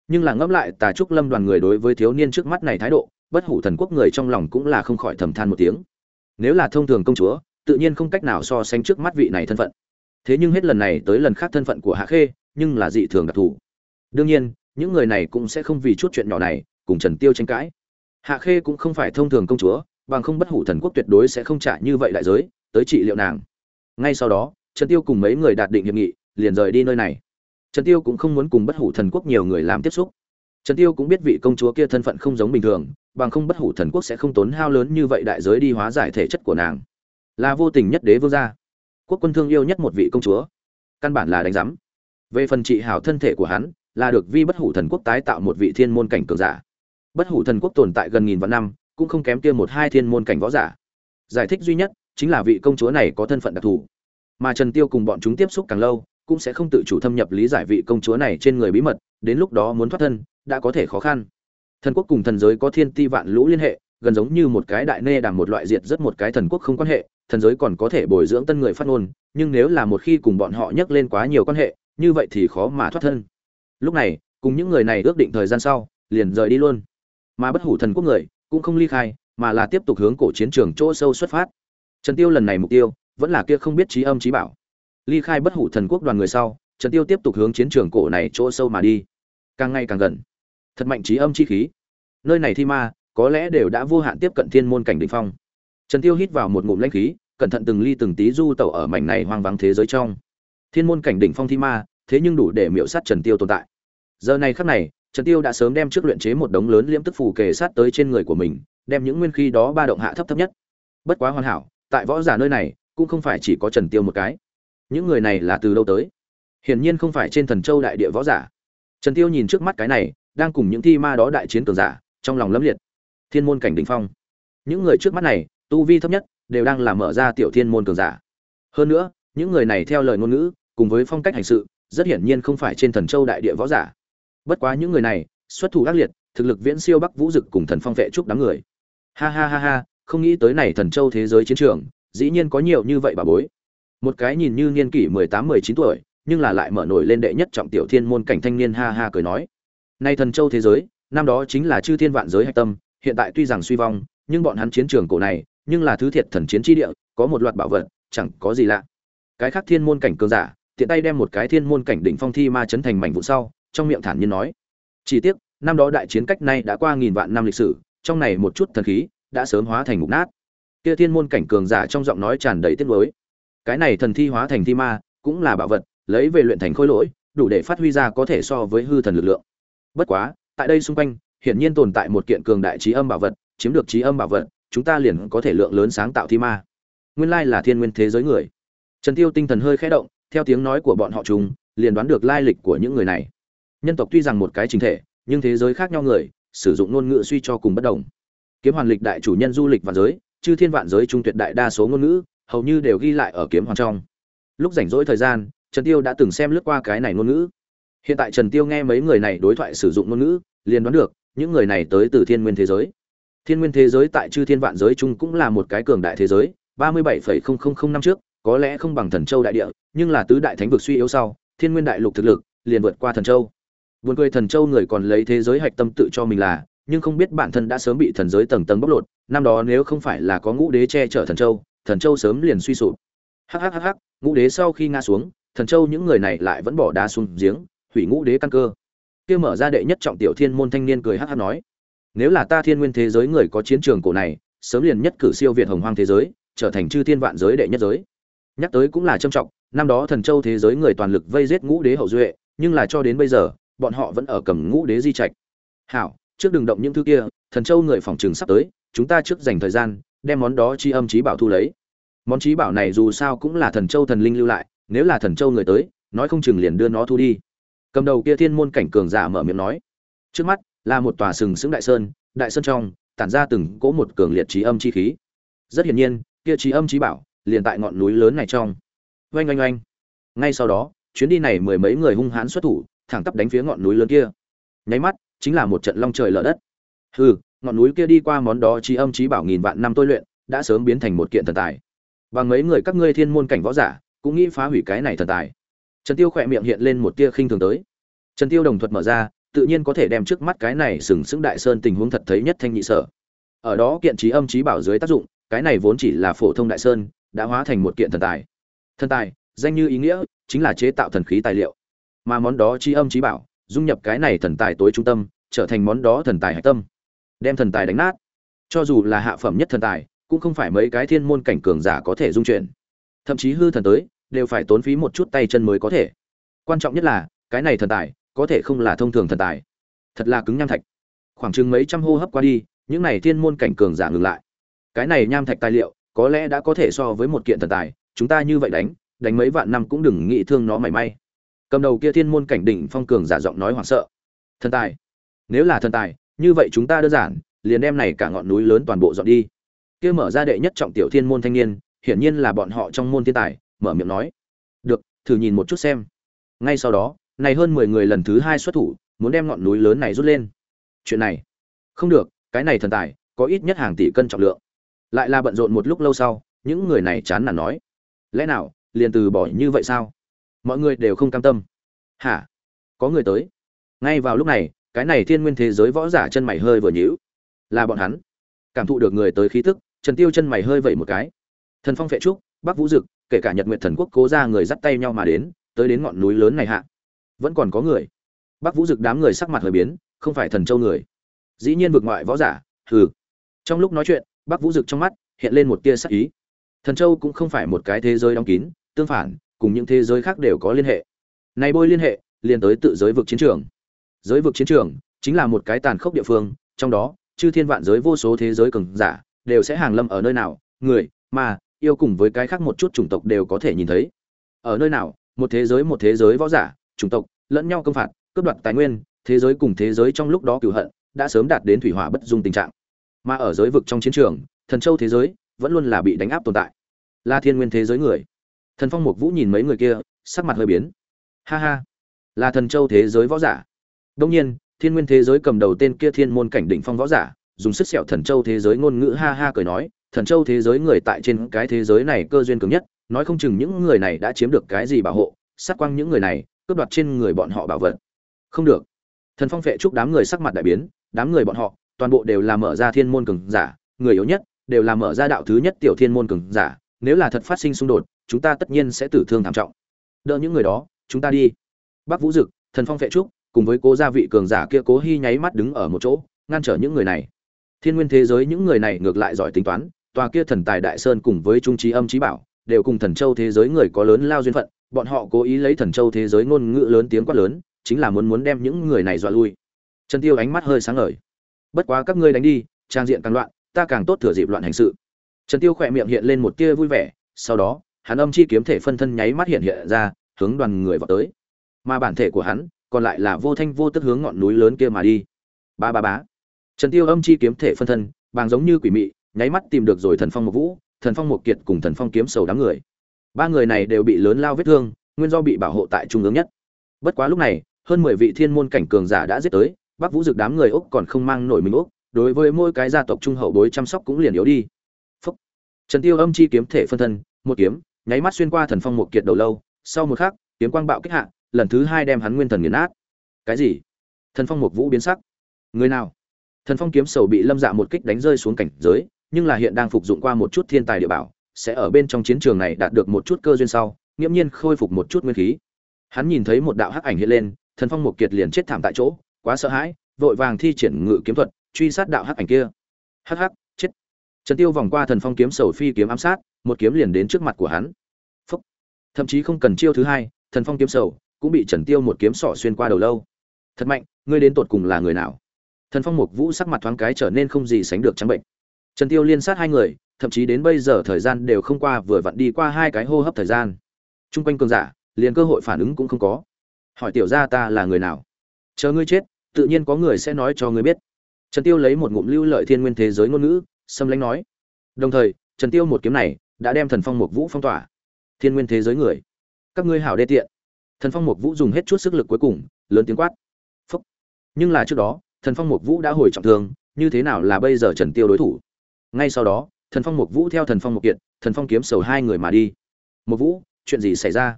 A: Nhưng là ngẫm lại, tà trúc lâm đoàn người đối với thiếu niên trước mắt này thái độ, bất hủ thần quốc người trong lòng cũng là không khỏi thầm than một tiếng. Nếu là thông thường công chúa, tự nhiên không cách nào so sánh trước mắt vị này thân phận. Thế nhưng hết lần này tới lần khác thân phận của hạ khê, nhưng là dị thường đặc thù. Đương nhiên những người này cũng sẽ không vì chút chuyện nhỏ này cùng trần tiêu tranh cãi. Hạ khê cũng không phải thông thường công chúa, bằng không bất hủ thần quốc tuyệt đối sẽ không trả như vậy đại giới tới trị liệu nàng. Ngay sau đó, trần tiêu cùng mấy người đạt định hiệp nghị, liền rời đi nơi này. Trần tiêu cũng không muốn cùng bất hủ thần quốc nhiều người làm tiếp xúc. Trần tiêu cũng biết vị công chúa kia thân phận không giống bình thường, bằng không bất hủ thần quốc sẽ không tốn hao lớn như vậy đại giới đi hóa giải thể chất của nàng. Là vô tình nhất đế vương gia. Quốc quân thương yêu nhất một vị công chúa. Căn bản là đánh giấm. về phần trị hảo thân thể của hắn là được vi bất hủ thần quốc tái tạo một vị thiên môn cảnh cường giả. Bất hủ thần quốc tồn tại gần nghìn vạn năm, cũng không kém kia một hai thiên môn cảnh võ giả. Giải thích duy nhất chính là vị công chúa này có thân phận đặc thù. Mà trần tiêu cùng bọn chúng tiếp xúc càng lâu, cũng sẽ không tự chủ thâm nhập lý giải vị công chúa này trên người bí mật, đến lúc đó muốn thoát thân, đã có thể khó khăn. Thần quốc cùng thần giới có thiên ti vạn lũ liên hệ, gần giống như một cái đại nê đàm một loại diệt rất một cái thần quốc không quan hệ, thần giới còn có thể bồi dưỡng tân người phát ngôn, nhưng nếu là một khi cùng bọn họ nhắc lên quá nhiều quan hệ, như vậy thì khó mà thoát thân lúc này, cùng những người này ước định thời gian sau, liền rời đi luôn. Mà bất hủ thần quốc người, cũng không ly khai, mà là tiếp tục hướng cổ chiến trường chỗ sâu xuất phát. Trần tiêu lần này mục tiêu, vẫn là kia không biết trí âm trí bảo. Ly khai bất hủ thần quốc đoàn người sau, trần tiêu tiếp tục hướng chiến trường cổ này chỗ sâu mà đi. Càng ngày càng gần. Thật mạnh trí âm chi khí. Nơi này thi ma, có lẽ đều đã vô hạn tiếp cận thiên môn cảnh đỉnh phong. Trần tiêu hít vào một ngụm lãnh khí, cẩn thận từng ly từng tí du tẩu ở mảnh này hoang vắng thế giới trong. Thiên môn cảnh đỉnh phong thi ma thế nhưng đủ để miễu sát trần tiêu tồn tại. Giờ này khắc này, trần tiêu đã sớm đem trước luyện chế một đống lớn liễm tức phù kề sát tới trên người của mình, đem những nguyên khí đó ba động hạ thấp thấp nhất. Bất quá hoàn hảo, tại võ giả nơi này, cũng không phải chỉ có trần tiêu một cái. Những người này là từ đâu tới? Hiển nhiên không phải trên thần châu đại địa võ giả. Trần tiêu nhìn trước mắt cái này, đang cùng những thi ma đó đại chiến cường giả, trong lòng lâm liệt. Thiên môn cảnh đỉnh phong. Những người trước mắt này, tu vi thấp nhất, đều đang làm mở ra tiểu thiên môn cường giả. Hơn nữa, những người này theo lời ngôn ngữ, cùng với phong cách hành sự rất hiển nhiên không phải trên thần châu đại địa võ giả. Bất quá những người này, xuất thủ ác liệt, thực lực viễn siêu bắc vũ dực cùng thần phong vệ trúc đám người. Ha ha ha ha, không nghĩ tới này thần châu thế giới chiến trường, dĩ nhiên có nhiều như vậy bà bối. Một cái nhìn như niên kỷ mười tám, mười chín tuổi, nhưng là lại mở nổi lên đệ nhất trọng tiểu thiên môn cảnh thanh niên ha ha cười nói. Nay thần châu thế giới, năm đó chính là chư thiên vạn giới hạch tâm, hiện tại tuy rằng suy vong, nhưng bọn hắn chiến trường cổ này, nhưng là thứ thiệt thần chiến tri địa, có một loạt bảo vật, chẳng có gì lạ. Cái khác thiên môn cảnh cường giả tiện tay đem một cái thiên môn cảnh đỉnh phong thi ma chấn thành mảnh vụn sau, trong miệng thản nhiên nói, chỉ tiếc, năm đó đại chiến cách nay đã qua nghìn vạn năm lịch sử, trong này một chút thần khí đã sớm hóa thành mục nát. Kia thiên môn cảnh cường giả trong giọng nói tràn đầy tiếc nuối. Cái này thần thi hóa thành thi ma cũng là bảo vật, lấy về luyện thành khối lỗi, đủ để phát huy ra có thể so với hư thần lực lượng. Bất quá, tại đây xung quanh, hiển nhiên tồn tại một kiện cường đại trí âm bảo vật, chiếm được trí âm bảo vật, chúng ta liền có thể lượng lớn sáng tạo thi ma. Nguyên lai là thiên nguyên thế giới người. Trần tiêu tinh thần hơi khẽ động theo tiếng nói của bọn họ chúng liền đoán được lai lịch của những người này. Nhân tộc tuy rằng một cái chính thể, nhưng thế giới khác nhau người, sử dụng ngôn ngữ suy cho cùng bất đồng. Kiếm hoàn lịch đại chủ nhân du lịch vạn giới, chư thiên vạn giới trung tuyệt đại đa số ngôn ngữ, hầu như đều ghi lại ở kiếm hoàn trong. Lúc rảnh rỗi thời gian, trần tiêu đã từng xem lướt qua cái này ngôn ngữ. Hiện tại trần tiêu nghe mấy người này đối thoại sử dụng ngôn ngữ, liền đoán được, những người này tới từ thiên nguyên thế giới. Thiên nguyên thế giới tại chư thiên vạn giới Trung cũng là một cái cường đại thế giới, ba mươi bảy năm trước, có lẽ không bằng thần châu đại địa nhưng là tứ đại thánh vực suy yếu sau, thiên nguyên đại lục thực lực liền vượt qua thần châu. Buồn cười thần châu người còn lấy thế giới hạch tâm tự cho mình là, nhưng không biết bản thân đã sớm bị thần giới tầng tầng bóc lột, năm đó nếu không phải là có ngũ đế che chở thần châu thần châu sớm liền suy sụp. Hhhh ngũ đế sau khi ngã xuống, thần châu những người này lại vẫn bỏ đá xuống giếng, hủy ngũ đế căn cơ. Kia mở ra đệ nhất trọng tiểu thiên môn thanh niên cười hh nói, nếu là ta thiên nguyên thế giới người có chiến trường cổ này, sớm liền nhất cử siêu việt hồng hoang thế giới, trở thành chư thiên vạn giới đệ nhất giới. Nhắc tới cũng là trâm trọng năm đó thần châu thế giới người toàn lực vây giết ngũ đế hậu duệ, nhưng là cho đến bây giờ, bọn họ vẫn ở cầm ngũ đế di trạch. Hảo, trước đừng động những thứ kia, thần châu người phòng trường sắp tới, chúng ta trước dành thời gian, đem món đó chi âm trí bảo thu lấy. Món trí bảo này dù sao cũng là thần châu thần linh lưu lại, nếu là thần châu người tới, nói không chừng liền đưa nó thu đi. Cầm đầu kia thiên môn cảnh cường giả mở miệng nói. Trước mắt, là một tòa sừng sững đại sơn đại sơn trong, tản ra từng cỗ một cường liệt trí âm chi khí. Rất hiển nhiên, kia trí âm trí bảo, liền tại ngọn núi lớn này trong oanh oanh oanh. Ngay sau đó, chuyến đi này mười mấy người hung hãn xuất thủ, thẳng tắp đánh phía ngọn núi lớn kia. Nháy mắt, chính là một trận long trời lở đất. Hừ, ngọn núi kia đi qua món đó trí âm trí bảo nghìn vạn năm tôi luyện, đã sớm biến thành một kiện thần tài. Bằng mấy người các ngươi thiên môn cảnh võ giả, cũng nghĩ phá hủy cái này thần tài. Trần tiêu khỏe miệng hiện lên một tia khinh thường tới. Trần tiêu đồng thuật mở ra, tự nhiên có thể đem trước mắt cái này sừng sững đại sơn tình huống thật thấy nhất thanh nhị sở. Ở đó kiện trí âm trí bảo dưới tác dụng, cái này vốn chỉ là phổ thông đại sơn, đã hóa thành một kiện thần tài thần tài, danh như ý nghĩa, chính là chế tạo thần khí tài liệu. Mà món đó chi âm trí bảo, dung nhập cái này thần tài tối trung tâm, trở thành món đó thần tài hạch tâm. Đem thần tài đánh nát. Cho dù là hạ phẩm nhất thần tài, cũng không phải mấy cái thiên môn cảnh cường giả có thể dung chuyển. Thậm chí hư thần tới, đều phải tốn phí một chút tay chân mới có thể. Quan trọng nhất là, cái này thần tài, có thể không là thông thường thần tài. Thật là cứng nham thạch. Khoảng chừng mấy trăm hô hấp qua đi, những này thiên môn cảnh cường giả ngừng lại. Cái này nham thạch tài liệu, có lẽ đã có thể so với một kiện thần tài chúng ta như vậy đánh đánh mấy vạn năm cũng đừng nghĩ thương nó mảy may. Cầm đầu kia thiên môn cảnh đỉnh phong cường giả giọng nói hoảng sợ. Thần tài. Nếu là thần tài, như vậy chúng ta đơn giản, liền đem này cả ngọn núi lớn toàn bộ dọn đi. Kia mở ra đệ nhất trọng tiểu thiên môn thanh niên, hiển nhiên là bọn họ trong môn thiên tài, mở miệng nói. Được, thử nhìn một chút xem. Ngay sau đó, này hơn mười người lần thứ hai xuất thủ, muốn đem ngọn núi lớn này rút lên. Chuyện này. Không được, cái này thần tài, có ít nhất hàng tỷ cân trọng lượng. Lại là bận rộn một lúc lâu sau, những người này chán nản nói lẽ nào, liền từ bỏ như vậy sao? Mọi người đều không cam tâm. Hả? Có người tới. Ngay vào lúc này, cái này thiên nguyên thế giới võ giả chân mày hơi vừa nhíu. Là bọn hắn. Cảm thụ được người tới khí tức, trần tiêu chân mày hơi vẩy một cái. Thần phong phệ trúc, bắc vũ dực, kể cả nhật nguyệt thần quốc cố ra người dắt tay nhau mà đến, tới đến ngọn núi lớn này hạ. Vẫn còn có người. Bắc vũ dực đám người sắc mặt hơi biến, không phải thần châu người. Dĩ nhiên vực ngoại võ giả, hừ. Trong lúc nói chuyện, bắc vũ dực trong mắt hiện lên một tia sắc ý thần châu cũng không phải một cái thế giới đóng kín, tương phản, cùng những thế giới khác đều có liên hệ. Này bôi liên hệ liên tới tự giới vực chiến trường. Giới vực chiến trường chính là một cái tàn khốc địa phương, trong đó, chư thiên vạn giới vô số thế giới cường giả đều sẽ hàng lâm ở nơi nào, người mà yêu cùng với cái khác một chút chủng tộc đều có thể nhìn thấy. Ở nơi nào, một thế giới một thế giới võ giả, chủng tộc, lẫn nhau công phạt, cướp đoạt tài nguyên, thế giới cùng thế giới trong lúc đó cửu hận, đã sớm đạt đến thủy hỏa bất dung tình trạng. Mà ở giới vực trong chiến trường, thần châu thế giới vẫn luôn là bị đánh áp tồn tại. La thiên nguyên thế giới người. Thần phong mục vũ nhìn mấy người kia, sắc mặt hơi biến. Ha ha. Là thần châu thế giới võ giả. Đông nhiên, thiên nguyên thế giới cầm đầu tên kia thiên môn cảnh đỉnh phong võ giả, dùng sức sẹo thần châu thế giới ngôn ngữ ha ha cười nói, thần châu thế giới người tại trên cái thế giới này cơ duyên cường nhất, nói không chừng những người này đã chiếm được cái gì bảo hộ sát quang những người này, cướp đoạt trên người bọn họ bảo vật. Không được. Thần phong vệ chúc đám người sắc mặt đại biến, đám người bọn họ toàn bộ đều là mở ra thiên môn cường giả, người yếu nhất đều là mở ra đạo thứ nhất tiểu thiên môn cường giả, nếu là thật phát sinh xung đột, chúng ta tất nhiên sẽ tử thương thảm trọng. Đỡ những người đó, chúng ta đi. Bắc vũ dực, thần phong vệ trúc, cùng với cố gia vị cường giả kia cố hy nháy mắt đứng ở một chỗ, ngăn trở những người này. Thiên nguyên thế giới những người này ngược lại giỏi tính toán, tòa kia thần tài đại sơn cùng với trung trí âm trí bảo, đều cùng thần châu thế giới người có lớn lao duyên phận, bọn họ cố ý lấy thần châu thế giới ngôn ngữ lớn tiếng quát lớn, chính là muốn muốn đem những người này dọa lui. Trần tiêu ánh mắt hơi sáng ngời. Bất quá các ngươi đánh đi, trang diện càng loạn ta càng tốt thừa dịp loạn hành sự. Trần tiêu khỏe miệng hiện lên một tia vui vẻ, sau đó, hắn âm chi kiếm thể phân thân nháy mắt hiện hiện ra, hướng đoàn người vào tới. Mà bản thể của hắn, còn lại là vô thanh vô tức hướng ngọn núi lớn kia mà đi. Ba ba bá trần tiêu âm chi kiếm thể phân thân, bàng giống như quỷ mị, nháy mắt tìm được rồi thần phong một vũ, thần phong một kiệt cùng thần phong kiếm sầu đám người. Ba người này đều bị lớn lao vết thương, nguyên do bị bảo hộ tại trung ương nhất. Bất quá lúc này, hơn mười vị thiên môn cảnh cường giả đã giết tới, bắc vũ dực đám người úc còn không mang nổi mình úc đối với mỗi cái gia tộc trung hậu bối chăm sóc cũng liền yếu đi. Phúc. trần tiêu âm chi kiếm thể phân thân, một kiếm, nháy mắt xuyên qua thần phong một kiệt đầu lâu, sau một khắc, kiếm quang bạo kích hạ, lần thứ hai đem hắn nguyên thần nghiền nát. Cái gì? Thần phong một vũ biến sắc. Người nào? Thần phong kiếm sầu bị lâm dạ một kích đánh rơi xuống cảnh giới, nhưng là hiện đang phục dụng qua một chút thiên tài địa bảo, sẽ ở bên trong chiến trường này đạt được một chút cơ duyên sau, nghiễm nhiên khôi phục một chút nguyên khí. Hắn nhìn thấy một đạo hắc ảnh hiện lên, thần phong một kiệt liền chết thảm tại chỗ, quá sợ hãi, vội vàng thi triển ngự kiếm thuật truy sát đạo hắc ảnh kia. Hắc hắc, chết. Trần tiêu vòng qua thần phong kiếm sầu phi kiếm ám sát, một kiếm liền đến trước mặt của hắn. Phúc. thậm chí không cần chiêu thứ hai, thần phong kiếm sầu cũng bị trần tiêu một kiếm sọ xuyên qua đầu lâu. Thật mạnh, ngươi đến tột cùng là người nào? Thần phong mục vũ sắc mặt thoáng cái trở nên không gì sánh được trắng bệnh. Trần tiêu liên sát hai người, thậm chí đến bây giờ thời gian đều không qua vừa vặn đi qua hai cái hô hấp thời gian. Trung quanh cường giả, liền cơ hội phản ứng cũng không có. Hỏi tiểu gia ta là người nào? Chờ ngươi chết, tự nhiên có người sẽ nói cho ngươi biết trần tiêu lấy một ngụm lưu lợi thiên nguyên thế giới ngôn ngữ, xâm lãnh nói. Đồng thời, trần tiêu một kiếm này đã đem thần phong mục vũ phong tỏa. Thiên nguyên thế giới người, các ngươi hảo đê tiện. Thần phong mục vũ dùng hết chút sức lực cuối cùng, lớn tiếng quát. Phúc. Nhưng là trước đó, thần phong mục vũ đã hồi trọng thương, như thế nào là bây giờ trần tiêu đối thủ? Ngay sau đó, thần phong mục vũ theo thần phong mục kiệt, thần phong kiếm sầu hai người mà đi. Mục vũ, chuyện gì xảy ra?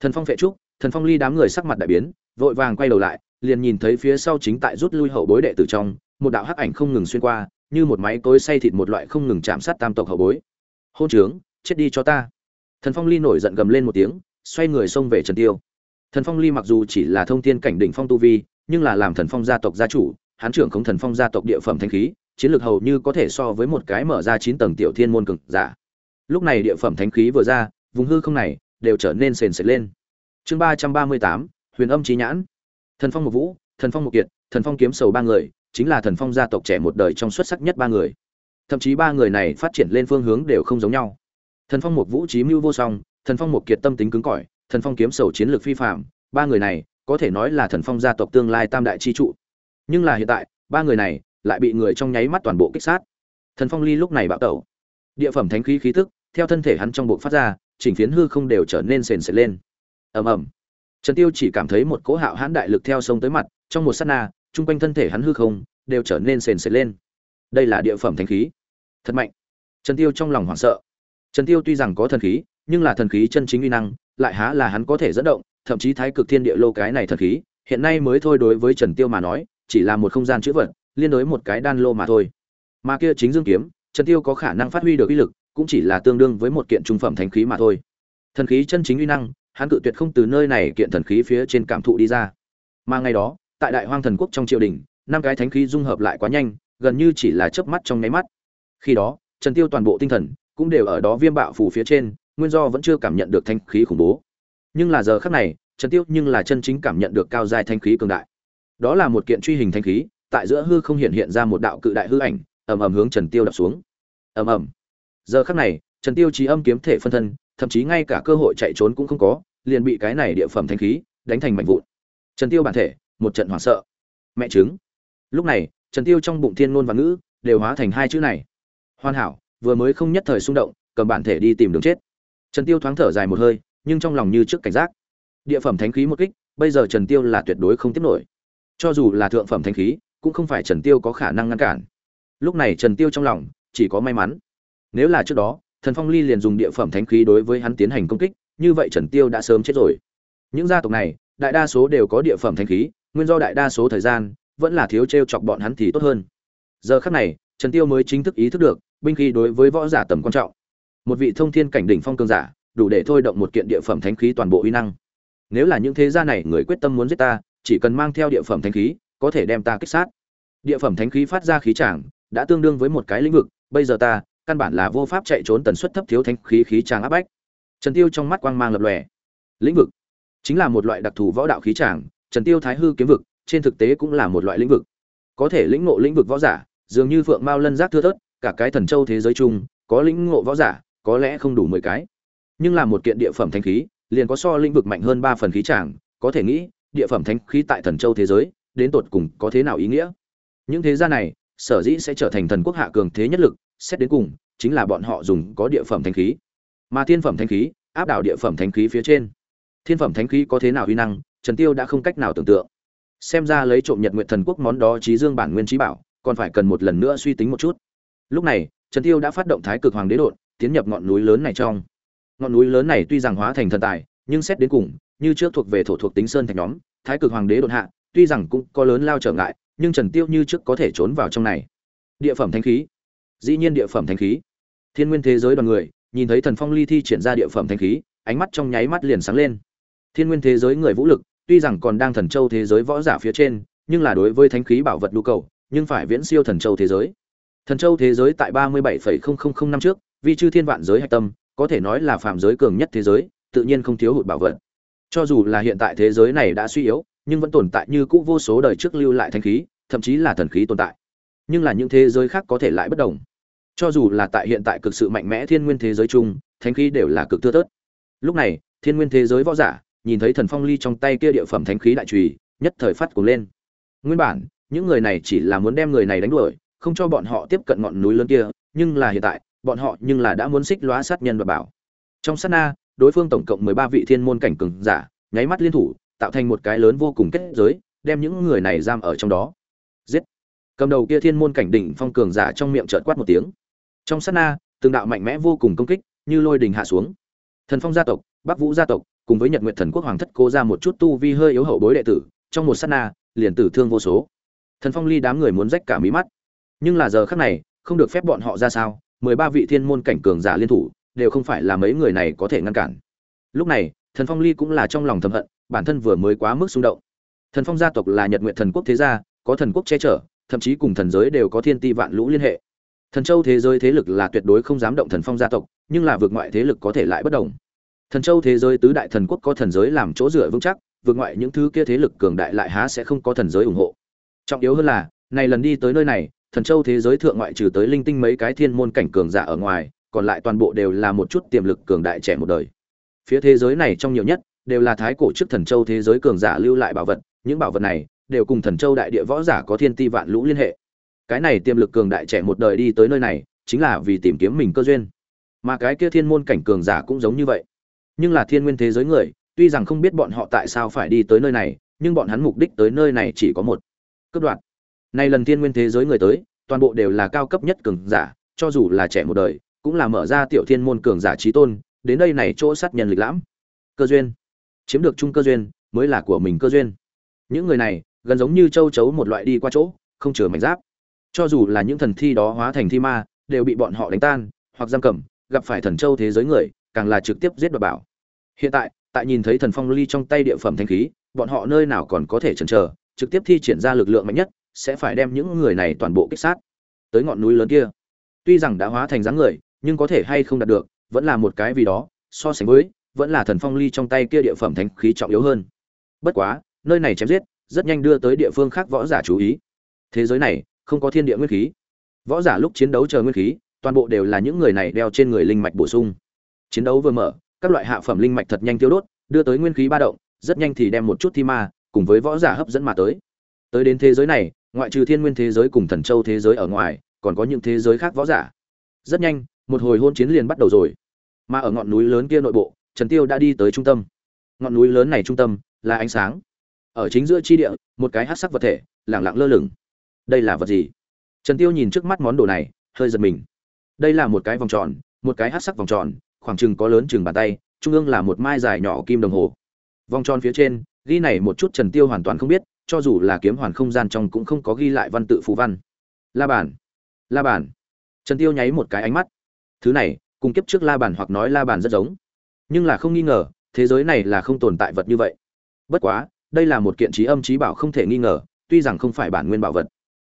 A: Thần phong phệ trúc, thần phong ly đám người sắc mặt đại biến, vội vàng quay đầu lại, liền nhìn thấy phía sau chính tại rút lui hậu bối đệ tử trong một đạo hắc ảnh không ngừng xuyên qua, như một máy tối say thịt một loại không ngừng chạm sát tam tộc hậu bối. Hôn trướng, chết đi cho ta. Thần phong ly nổi giận gầm lên một tiếng, xoay người xông về trần tiêu. Thần phong ly mặc dù chỉ là thông thiên cảnh đỉnh phong tu vi, nhưng là làm thần phong gia tộc gia chủ, hắn trưởng không thần phong gia tộc địa phẩm thanh khí, chiến lược hầu như có thể so với một cái mở ra chín tầng tiểu thiên môn cường giả. Lúc này địa phẩm thánh khí vừa ra, vùng hư không này đều trở nên sền sệt lên. Chương ba trăm ba mươi tám, huyền âm trí nhãn. Thần phong một vũ, thần phong một kiệt, thần phong kiếm sầu ba người chính là thần phong gia tộc trẻ một đời trong xuất sắc nhất ba người. Thậm chí ba người này phát triển lên phương hướng đều không giống nhau. Thần phong một vũ trí mưu vô song, thần phong một kiệt tâm tính cứng cỏi, thần phong kiếm sầu chiến lược phi phạm, ba người này, có thể nói là thần phong gia tộc tương lai tam đại chi trụ. Nhưng là hiện tại, ba người này lại bị người trong nháy mắt toàn bộ kích sát. Thần phong ly lúc này bạo tẩu. Địa phẩm thánh khí khí tức, theo thân thể hắn trong bộ phát ra, chỉnh phiến hư không đều trở nên sền sệt lên. Ầm ầm. Trần tiêu chỉ cảm thấy một cỗ hạo hãn đại lực theo sông tới mặt, trong một sát na trung quanh thân thể hắn hư không, đều trở nên sền sệt lên. Đây là địa phẩm thánh khí. Thật mạnh. Trần tiêu trong lòng hoảng sợ. Trần tiêu tuy rằng có thần khí, nhưng là thần khí chân chính uy năng, lại há là hắn có thể dẫn động, thậm chí thái cực thiên địa lô cái này thần khí, hiện nay mới thôi đối với trần tiêu mà nói, chỉ là một không gian chữ vật, liên đối một cái đan lô mà thôi. Mà kia chính dương kiếm, trần tiêu có khả năng phát huy được uy lực, cũng chỉ là tương đương với một kiện trung phẩm thánh khí mà thôi. Thần khí chân chính uy năng, hắn cự tuyệt không từ nơi này kiện thần khí phía trên cảm thụ đi ra. Mà ngày đó tại đại hoang thần quốc trong triều đình, năm cái thánh khí dung hợp lại quá nhanh, gần như chỉ là chớp mắt trong nháy mắt. Khi đó, trần tiêu toàn bộ tinh thần cũng đều ở đó viêm bạo phủ phía trên, nguyên do vẫn chưa cảm nhận được thanh khí khủng bố. Nhưng là giờ khắc này, trần tiêu nhưng là chân chính cảm nhận được cao giai thanh khí cường đại. Đó là một kiện truy hình thanh khí, tại giữa hư không hiện hiện ra một đạo cự đại hư ảnh, ầm ầm hướng trần tiêu đập xuống. Ầm ầm. Giờ khắc này, trần tiêu trí âm kiếm thể phân thân, thậm chí ngay cả cơ hội chạy trốn cũng không có, liền bị cái này địa phẩm thanh khí đánh thành mảnh vụn. Trần tiêu bản thể một trận hoảng sợ. Mẹ chứng lúc này, trần tiêu trong bụng thiên ngôn và ngữ đều hóa thành hai chữ này. Hoàn hảo, vừa mới không nhất thời xung động, cầm bản thể đi tìm đường chết. Trần tiêu thoáng thở dài một hơi, nhưng trong lòng như trước cảnh giác. Địa phẩm thánh khí một kích, bây giờ trần tiêu là tuyệt đối không tiếp nổi. Cho dù là thượng phẩm thánh khí, cũng không phải trần tiêu có khả năng ngăn cản. Lúc này trần tiêu trong lòng chỉ có may mắn. Nếu là trước đó, thần phong ly liền dùng địa phẩm thánh khí đối với hắn tiến hành công kích, như vậy trần tiêu đã sớm chết rồi. Những gia tộc này, đại đa số đều có địa phẩm thánh khí nguyên do đại đa số thời gian, vẫn là thiếu treo chọc bọn hắn thì tốt hơn. Giờ khắc này, trần tiêu mới chính thức ý thức được, binh khí đối với võ giả tầm quan trọng. Một vị thông thiên cảnh đỉnh phong cường giả, đủ để thôi động một kiện địa phẩm thánh khí toàn bộ uy năng. Nếu là những thế gia này, người quyết tâm muốn giết ta, chỉ cần mang theo địa phẩm thánh khí, có thể đem ta kích sát. Địa phẩm thánh khí phát ra khí tràng, đã tương đương với một cái lĩnh vực, bây giờ ta, căn bản là vô pháp chạy trốn tần suất thấp thiếu thánh khí khí tràng áp bách. Trần tiêu trong mắt quang mang lập lòe. Lĩnh vực chính là một loại đặc thù võ đạo khí tràng trần tiêu thái hư kiếm vực trên thực tế cũng là một loại lĩnh vực. Có thể lĩnh ngộ lĩnh vực võ giả dường như phượng mao lân giác thưa thớt cả cái thần châu thế giới chung có lĩnh ngộ võ giả có lẽ không đủ mười cái. Nhưng là một kiện địa phẩm thanh khí liền có so lĩnh vực mạnh hơn ba phần khí chàng, có thể nghĩ địa phẩm thanh khí tại thần châu thế giới đến tột cùng có thế nào ý nghĩa? Những thế gia này sở dĩ sẽ trở thành thần quốc hạ cường thế nhất lực xét đến cùng chính là bọn họ dùng có địa phẩm thanh khí. Mà thiên phẩm thanh khí áp đảo địa phẩm thanh khí phía trên. Thiên phẩm thanh khí có thế nào uy năng trần tiêu đã không cách nào tưởng tượng. Xem ra lấy trộm nhật Nguyệt thần quốc món đó trí dương bản nguyên trí bảo, còn phải cần một lần nữa suy tính một chút. Lúc này, trần tiêu đã phát động thái cực hoàng đế đột, tiến nhập ngọn núi lớn này trong. Ngọn núi lớn này tuy rằng hóa thành thần tài, nhưng xét đến cùng, như trước thuộc về thổ thuộc tính sơn thạch nhóm, thái cực hoàng đế đột hạ, tuy rằng cũng có lớn lao trở ngại, nhưng trần tiêu như trước có thể trốn vào trong này. Địa phẩm thánh khí. Dĩ nhiên địa phẩm thánh khí. Thiên nguyên thế giới đoàn người, nhìn thấy thần phong ly thi triển ra địa phẩm thánh khí, ánh mắt trong nháy mắt liền sáng lên. Thiên nguyên thế giới người vũ lực tuy rằng còn đang thần châu thế giới võ giả phía trên, nhưng là đối với thánh khí bảo vật nhu cầu, nhưng phải viễn siêu thần châu thế giới. Thần châu thế giới tại ba mươi bảy năm trước vì chư thiên vạn giới hạch tâm, có thể nói là phạm giới cường nhất thế giới, tự nhiên không thiếu hụt bảo vật. Cho dù là hiện tại thế giới này đã suy yếu, nhưng vẫn tồn tại như cũ vô số đời trước lưu lại thánh khí, thậm chí là thần khí tồn tại. Nhưng là những thế giới khác có thể lại bất đồng. Cho dù là tại hiện tại cực sự mạnh mẽ thiên nguyên thế giới chung, thánh khí đều là cực thưa thớt. Lúc này, thiên nguyên thế giới võ giả nhìn thấy thần phong ly trong tay kia địa phẩm thánh khí đại trùy, nhất thời phát cuồng lên. Nguyên bản, những người này chỉ là muốn đem người này đánh đuổi, không cho bọn họ tiếp cận ngọn núi lớn kia, nhưng là hiện tại, bọn họ nhưng là đã muốn xích lóa sát nhân và bảo. Trong sát na, đối phương tổng cộng mười ba vị thiên môn cảnh cường giả, nháy mắt liên thủ, tạo thành một cái lớn vô cùng kết giới, đem những người này giam ở trong đó. Giết! Cầm đầu kia thiên môn cảnh đỉnh phong cường giả trong miệng trợt quát một tiếng. Trong sát na, từng đạo mạnh mẽ vô cùng công kích, như lôi đình hạ xuống. Thần phong gia tộc, bắc vũ gia tộc cùng với nhật nguyện thần quốc hoàng thất cố ra một chút tu vi hơi yếu hậu bối đệ tử, trong một sát na, liền tử thương vô số. Thần phong ly đám người muốn rách cả mí mắt. Nhưng là giờ khắc này, không được phép bọn họ ra sao, mười ba vị thiên môn cảnh cường giả liên thủ, đều không phải là mấy người này có thể ngăn cản. Lúc này, thần phong ly cũng là trong lòng thầm hận, bản thân vừa mới quá mức xung động. Thần phong gia tộc là nhật nguyện thần quốc thế gia, có thần quốc che chở, thậm chí cùng thần giới đều có thiên ti vạn lũ liên hệ. Thần châu thế giới thế lực là tuyệt đối không dám động thần phong gia tộc, nhưng là vượt ngoại thế lực có thể lại bất đồng thần châu thế giới tứ đại thần quốc có thần giới làm chỗ dựa vững chắc, vượt ngoại những thứ kia thế lực cường đại lại há sẽ không có thần giới ủng hộ. Trọng yếu hơn là, này lần đi tới nơi này, thần châu thế giới thượng ngoại trừ tới linh tinh mấy cái thiên môn cảnh cường giả ở ngoài, còn lại toàn bộ đều là một chút tiềm lực cường đại trẻ một đời. Phía thế giới này trong nhiều nhất, đều là thái cổ trước thần châu thế giới cường giả lưu lại bảo vật, những bảo vật này, đều cùng thần châu đại địa võ giả có thiên ti vạn lũ liên hệ. Cái này tiềm lực cường đại trẻ một đời đi tới nơi này, chính là vì tìm kiếm mình cơ duyên. Mà cái kia thiên môn cảnh cường giả cũng giống như vậy nhưng là thiên nguyên thế giới người, tuy rằng không biết bọn họ tại sao phải đi tới nơi này, nhưng bọn hắn mục đích tới nơi này chỉ có một. Cướp đoạt. Nay lần thiên nguyên thế giới người tới, toàn bộ đều là cao cấp nhất cường giả, cho dù là trẻ một đời, cũng là mở ra tiểu thiên môn cường giả trí tôn, đến đây này chỗ sát nhân lịch lãm. Cơ duyên. Chiếm được chung cơ duyên, mới là của mình cơ duyên. Những người này, gần giống như châu chấu một loại đi qua chỗ, không chừa mảnh giáp. Cho dù là những thần thi đó hóa thành thi ma, đều bị bọn họ đánh tan, hoặc giam cầm, gặp phải thần châu thế giới người càng là trực tiếp giết đoạt bảo. Hiện tại tại nhìn thấy thần phong ly trong tay địa phẩm thanh khí, bọn họ nơi nào còn có thể chần chờ, trực tiếp thi triển ra lực lượng mạnh nhất, sẽ phải đem những người này toàn bộ kích sát. Tới ngọn núi lớn kia, tuy rằng đã hóa thành dáng người, nhưng có thể hay không đạt được, vẫn là một cái vì đó, so sánh với, vẫn là thần phong ly trong tay kia địa phẩm thánh khí trọng yếu hơn. Bất quá, nơi này chém giết, rất nhanh đưa tới địa phương khác võ giả chú ý. Thế giới này, không có thiên địa nguyên khí. Võ giả lúc chiến đấu chờ nguyên khí, toàn bộ đều là những người này đeo trên người linh mạch bổ sung chiến đấu vừa mở, các loại hạ phẩm linh mạch thật nhanh tiêu đốt, đưa tới nguyên khí ba động, rất nhanh thì đem một chút thi ma cùng với võ giả hấp dẫn mà tới. Tới đến thế giới này, ngoại trừ thiên nguyên thế giới cùng thần châu thế giới ở ngoài, còn có những thế giới khác võ giả. Rất nhanh, một hồi hôn chiến liền bắt đầu rồi. Mà ở ngọn núi lớn kia nội bộ, trần tiêu đã đi tới trung tâm. Ngọn núi lớn này trung tâm là ánh sáng. Ở chính giữa chi địa, một cái hắc sắc vật thể, lẳng lặng lơ lửng. Đây là vật gì? Trần tiêu nhìn trước mắt món đồ này, hơi giật mình. Đây là một cái vòng tròn, một cái hắc sắc vòng tròn khoảng chừng có lớn chừng bàn tay, trung ương là một mai dài nhỏ kim đồng hồ. Vòng tròn phía trên, ghi này một chút trần tiêu hoàn toàn không biết, cho dù là kiếm hoàn không gian trong cũng không có ghi lại văn tự phù văn. La bàn la bàn. Trần tiêu nháy một cái ánh mắt. Thứ này, cùng kiếp trước la bàn hoặc nói la bàn rất giống. Nhưng là không nghi ngờ, thế giới này là không tồn tại vật như vậy. Bất quá, đây là một kiện trí âm trí bảo không thể nghi ngờ, tuy rằng không phải bản nguyên bảo vật.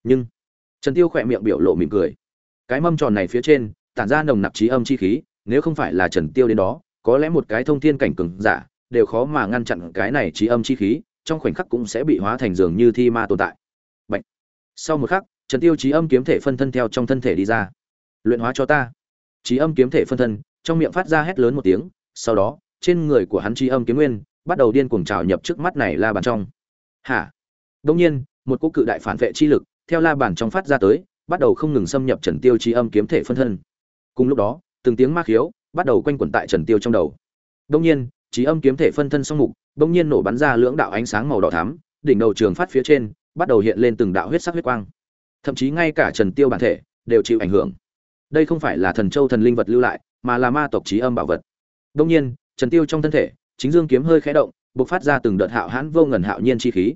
A: Nhưng, trần tiêu khỏe miệng biểu lộ mỉm cười. Cái mâm tròn này phía trên, tản ra nồng nặc trí âm chi khí nếu không phải là trần tiêu đến đó, có lẽ một cái thông thiên cảnh cường giả đều khó mà ngăn chặn cái này trí âm chi khí, trong khoảnh khắc cũng sẽ bị hóa thành dường như thi ma tồn tại. Bạch. sau một khắc, trần tiêu trí âm kiếm thể phân thân theo trong thân thể đi ra. Luyện hóa cho ta. Trí âm kiếm thể phân thân, trong miệng phát ra hét lớn một tiếng, sau đó, trên người của hắn trí âm kiếm nguyên bắt đầu điên cuồng trào nhập trước mắt này la bàn trong. Hả? Đương nhiên, một cỗ cự đại phản vệ chi lực theo la bàn trong phát ra tới, bắt đầu không ngừng xâm nhập trần tiêu trí âm kiếm thể phân thân. Cùng lúc đó từng tiếng ma khiếu bắt đầu quanh quẩn tại trần tiêu trong đầu đông nhiên trí âm kiếm thể phân thân song mục đông nhiên nổ bắn ra lưỡng đạo ánh sáng màu đỏ thắm đỉnh đầu trường phát phía trên bắt đầu hiện lên từng đạo huyết sắc huyết quang thậm chí ngay cả trần tiêu bản thể đều chịu ảnh hưởng đây không phải là thần châu thần linh vật lưu lại mà là ma tộc trí âm bảo vật đông nhiên trần tiêu trong thân thể chính dương kiếm hơi khẽ động bộc phát ra từng đợt hạo hãn vô ngần hạo nhiên chi khí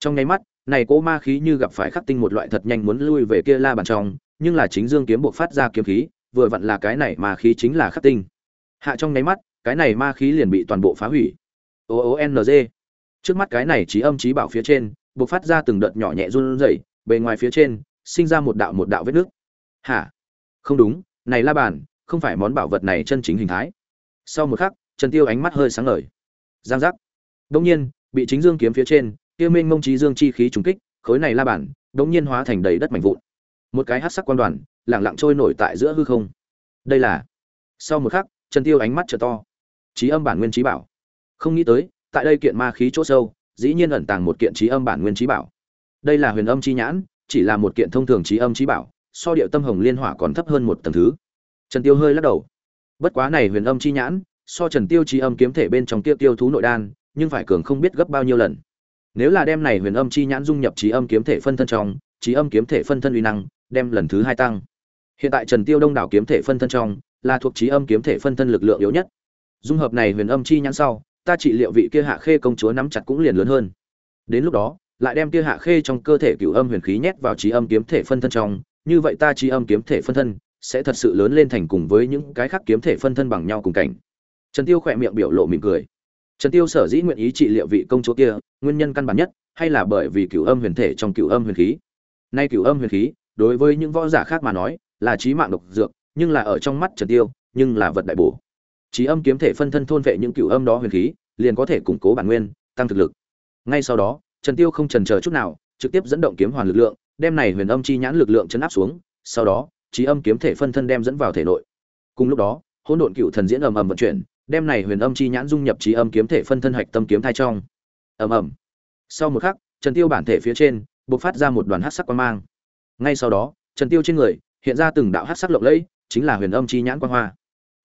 A: trong nháy mắt này cỗ ma khí như gặp phải khắc tinh một loại thật nhanh muốn lui về kia la bàn trong nhưng là chính dương kiếm bộc phát ra kiếm khí vừa vặn là cái này ma khí chính là khắc tinh. Hạ trong nháy mắt, cái này ma khí liền bị toàn bộ phá hủy. O o n g. Trước mắt cái này trí âm trí bảo phía trên, bộc phát ra từng đợt nhỏ nhẹ run rẩy, bề ngoài phía trên, sinh ra một đạo một đạo vết nước. Hả? Không đúng, này la bàn, không phải món bảo vật này chân chính hình thái. Sau một khắc, trần tiêu ánh mắt hơi sáng ngời. Giang giác. Đông nhiên, bị chính dương kiếm phía trên, kia minh mông trí dương chi khí trùng kích, khối này la bàn đông nhiên hóa thành đầy đất mảnh vụn. Một cái hắc sắc quan đoàn lẳng lặng trôi nổi tại giữa hư không. Đây là, sau một khắc, trần tiêu ánh mắt trợ to. Trí âm bản nguyên trí bảo. Không nghĩ tới, tại đây kiện ma khí chỗ sâu, dĩ nhiên ẩn tàng một kiện trí âm bản nguyên trí bảo. Đây là huyền âm chi nhãn, chỉ là một kiện thông thường trí âm trí bảo, so điệu tâm hồng liên hỏa còn thấp hơn một tầng thứ. Trần tiêu hơi lắc đầu. Bất quá này huyền âm chi nhãn, so trần tiêu trí âm kiếm thể bên trong tiêu tiêu thú nội đan, nhưng phải cường không biết gấp bao nhiêu lần. Nếu là đem này huyền âm chi nhãn dung nhập trí âm kiếm thể phân thân trong trí âm kiếm thể phân thân uy năng, đem lần thứ hai tăng hiện tại trần tiêu đông đảo kiếm thể phân thân trong, là thuộc trí âm kiếm thể phân thân lực lượng yếu nhất. Dung hợp này huyền âm chi nhãn sau, ta trị liệu vị kia hạ khê công chúa nắm chặt cũng liền lớn hơn. Đến lúc đó, lại đem kia hạ khê trong cơ thể cửu âm huyền khí nhét vào trí âm kiếm thể phân thân trong, như vậy ta trí âm kiếm thể phân thân sẽ thật sự lớn lên thành cùng với những cái khác kiếm thể phân thân bằng nhau cùng cảnh. Trần tiêu khỏe miệng biểu lộ mỉm cười. Trần tiêu sở dĩ nguyện ý trị liệu vị công chúa kia, nguyên nhân căn bản nhất hay là bởi vì cửu âm huyền thể trong cửu âm huyền khí. Nay cửu âm huyền khí, đối với những võ giả khác mà nói là trí mạng độc dược, nhưng là ở trong mắt trần tiêu, nhưng là vật đại bổ. Chí âm kiếm thể phân thân thôn vệ những cửu âm đó huyền khí, liền có thể củng cố bản nguyên, tăng thực lực. Ngay sau đó, trần tiêu không chần chờ chút nào, trực tiếp dẫn động kiếm hoàn lực lượng, đem này huyền âm chi nhãn lực lượng chấn áp xuống, sau đó, chí âm kiếm thể phân thân đem dẫn vào thể nội. Cùng lúc đó, hỗn độn cựu thần diễn ầm ầm vận chuyển, đem này huyền âm chi nhãn dung nhập chí âm kiếm thể phân thân hạch tâm kiếm thai trong. Ầm ầm. Sau một khắc, trần tiêu bản thể phía trên, bộc phát ra một đoàn hắc sắc quang mang. Ngay sau đó, trần tiêu trên người hiện ra từng đạo hắc sắc lộng lẫy, chính là huyền âm chi nhãn quang hoa.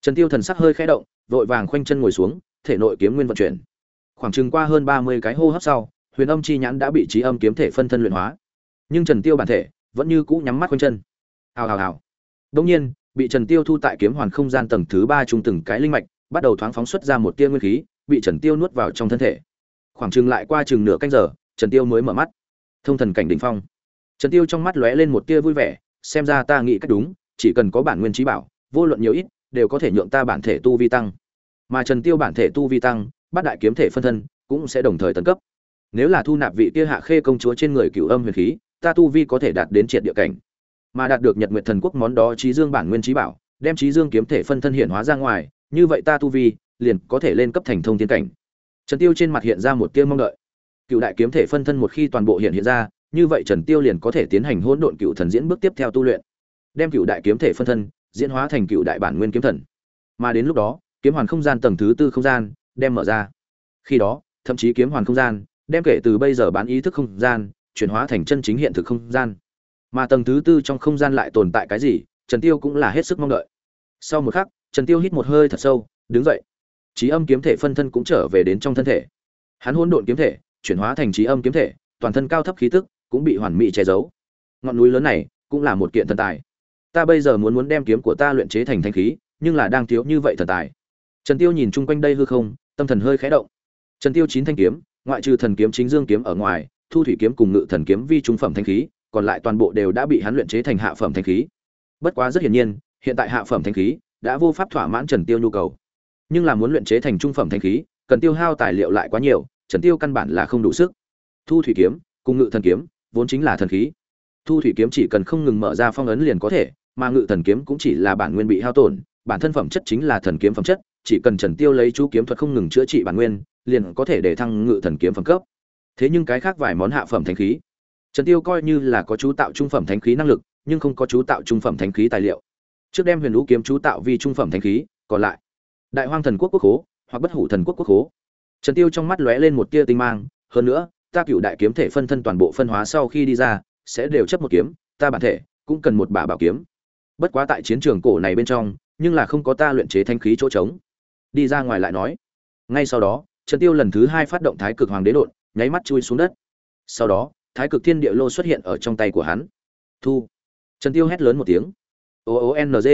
A: Trần tiêu thần sắc hơi khẽ động, vội vàng khoanh chân ngồi xuống, thể nội kiếm nguyên vận chuyển. Khoảng chừng qua hơn ba mươi cái hô hấp sau, huyền âm chi nhãn đã bị trí âm kiếm thể phân thân luyện hóa. Nhưng trần tiêu bản thể vẫn như cũ nhắm mắt khoanh chân. Hào hào hào. Đông nhiên, bị trần tiêu thu tại kiếm hoàn không gian tầng thứ ba trung từng cái linh mạch, bắt đầu thoáng phóng xuất ra một tia nguyên khí, bị trần tiêu nuốt vào trong thân thể. Khoảng chừng lại qua chừng nửa canh giờ, trần tiêu mới mở mắt. Thông thần cảnh đỉnh phong. Trần tiêu trong mắt lóe lên một tia vui vẻ xem ra ta nghĩ cách đúng, chỉ cần có bản nguyên trí bảo, vô luận nhiều ít, đều có thể nhượng ta bản thể tu vi tăng. Mà trần tiêu bản thể tu vi tăng bát đại kiếm thể phân thân, cũng sẽ đồng thời tấn cấp. Nếu là thu nạp vị kia hạ khê công chúa trên người cửu âm huyền khí, ta tu vi có thể đạt đến triệt địa cảnh. Mà đạt được nhật nguyệt thần quốc món đó trí dương bản nguyên trí bảo, đem trí dương kiếm thể phân thân hiện hóa ra ngoài, như vậy ta tu vi liền có thể lên cấp thành thông thiên cảnh. Trần tiêu trên mặt hiện ra một tia mong đợi. Cựu đại kiếm thể phân thân một khi toàn bộ hiện hiện ra như vậy trần tiêu liền có thể tiến hành hỗn độn cựu thần diễn bước tiếp theo tu luyện, đem cựu đại kiếm thể phân thân, diễn hóa thành cựu đại bản nguyên kiếm thần. Mà đến lúc đó, kiếm hoàn không gian tầng thứ tư không gian đem mở ra. Khi đó, thậm chí kiếm hoàn không gian đem kể từ bây giờ bán ý thức không gian chuyển hóa thành chân chính hiện thực không gian. Mà tầng thứ tư trong không gian lại tồn tại cái gì, trần tiêu cũng là hết sức mong đợi. Sau một khắc, trần tiêu hít một hơi thật sâu, đứng dậy. Chí âm kiếm thể phân thân cũng trở về đến trong thân thể. Hắn hỗn độn kiếm thể, chuyển hóa thành chí âm kiếm thể, toàn thân cao thấp khí tức cũng bị hoàn mỹ che giấu. Ngọn núi lớn này cũng là một kiện thần tài. Ta bây giờ muốn muốn đem kiếm của ta luyện chế thành thanh khí, nhưng là đang thiếu như vậy thần tài. Trần tiêu nhìn chung quanh đây hư không, tâm thần hơi khẽ động. Trần tiêu chín thanh kiếm, ngoại trừ thần kiếm chính dương kiếm ở ngoài, thu thủy kiếm cùng ngự thần kiếm vi trung phẩm thanh khí, còn lại toàn bộ đều đã bị hắn luyện chế thành hạ phẩm thanh khí. Bất quá rất hiển nhiên, hiện tại hạ phẩm thanh khí đã vô pháp thỏa mãn trần tiêu nhu cầu. Nhưng là muốn luyện chế thành trung phẩm thanh khí, cần tiêu hao tài liệu lại quá nhiều, trần tiêu căn bản là không đủ sức. Thu thủy kiếm cùng ngự thần kiếm vốn chính là thần khí. Thu thủy kiếm chỉ cần không ngừng mở ra phong ấn liền có thể, mà ngự thần kiếm cũng chỉ là bản nguyên bị hao tổn, bản thân phẩm chất chính là thần kiếm phẩm chất, chỉ cần trần tiêu lấy chú kiếm thuật không ngừng chữa trị bản nguyên, liền có thể để thăng ngự thần kiếm phẩm cấp. Thế nhưng cái khác vài món hạ phẩm thánh khí. Trần tiêu coi như là có chú tạo trung phẩm thánh khí năng lực, nhưng không có chú tạo trung phẩm thánh khí tài liệu. Trước đem huyền lũ kiếm chú tạo vi trung phẩm thánh khí, còn lại, đại hoang thần quốc quốc hố hoặc bất hủ thần quốc quốc hố. Trần tiêu trong mắt lóe lên một tia tinh mang, hơn nữa ta cựu đại kiếm thể phân thân toàn bộ phân hóa sau khi đi ra, sẽ đều chấp một kiếm, ta bản thể cũng cần một bả bảo kiếm. Bất quá tại chiến trường cổ này bên trong, nhưng là không có ta luyện chế thanh khí chỗ trống. Đi ra ngoài lại nói. Ngay sau đó, trần tiêu lần thứ hai phát động thái cực hoàng đế đột, nháy mắt chui xuống đất. Sau đó, thái cực thiên địa lô xuất hiện ở trong tay của hắn. Thu. Trần tiêu hét lớn một tiếng. O o n g.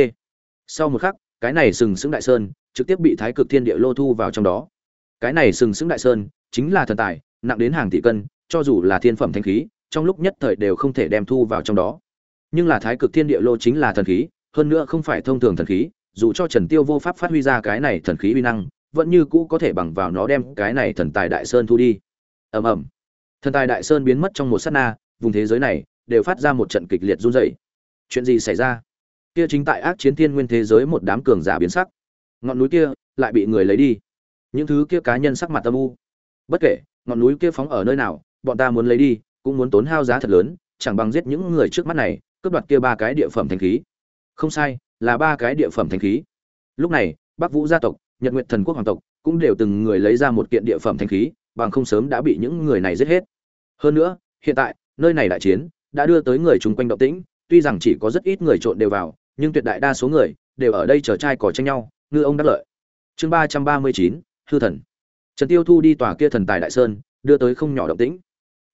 A: Sau một khắc, cái này sừng sững đại sơn, trực tiếp bị thái cực thiên địa lô thu vào trong đó. Cái này sừng sững đại sơn, chính là thần tài nặng đến hàng tỷ cân, cho dù là thiên phẩm thanh khí, trong lúc nhất thời đều không thể đem thu vào trong đó. Nhưng là thái cực thiên địa lô chính là thần khí, hơn nữa không phải thông thường thần khí, dù cho trần tiêu vô pháp phát huy ra cái này thần khí uy năng, vẫn như cũ có thể bằng vào nó đem cái này thần tài đại sơn thu đi. Ầm ầm. Thần tài đại sơn biến mất trong một sát na, vùng thế giới này đều phát ra một trận kịch liệt run rẩy. Chuyện gì xảy ra? Kia chính tại ác chiến thiên nguyên thế giới một đám cường giả biến sắc. Ngọn núi kia lại bị người lấy đi. Những thứ kia cá nhân sắc mặt âm u. Bất kể ngọn núi kia phóng ở nơi nào, bọn ta muốn lấy đi, cũng muốn tốn hao giá thật lớn, chẳng bằng giết những người trước mắt này, cướp đoạt kia ba cái địa phẩm thanh khí. Không sai, là ba cái địa phẩm thanh khí. Lúc này, bắc vũ gia tộc, nhật nguyện thần quốc hoàng tộc, cũng đều từng người lấy ra một kiện địa phẩm thanh khí, bằng không sớm đã bị những người này giết hết. Hơn nữa, hiện tại, nơi này đại chiến, đã đưa tới người chung quanh động tĩnh, tuy rằng chỉ có rất ít người trộn đều vào, nhưng tuyệt đại đa số người đều ở đây chờ trai cỏ tranh nhau, ngư ông đắc lợi. Chương ba trăm ba mươi chín, hư thần trần tiêu thu đi tòa kia thần tài đại sơn, đưa tới không nhỏ động tĩnh.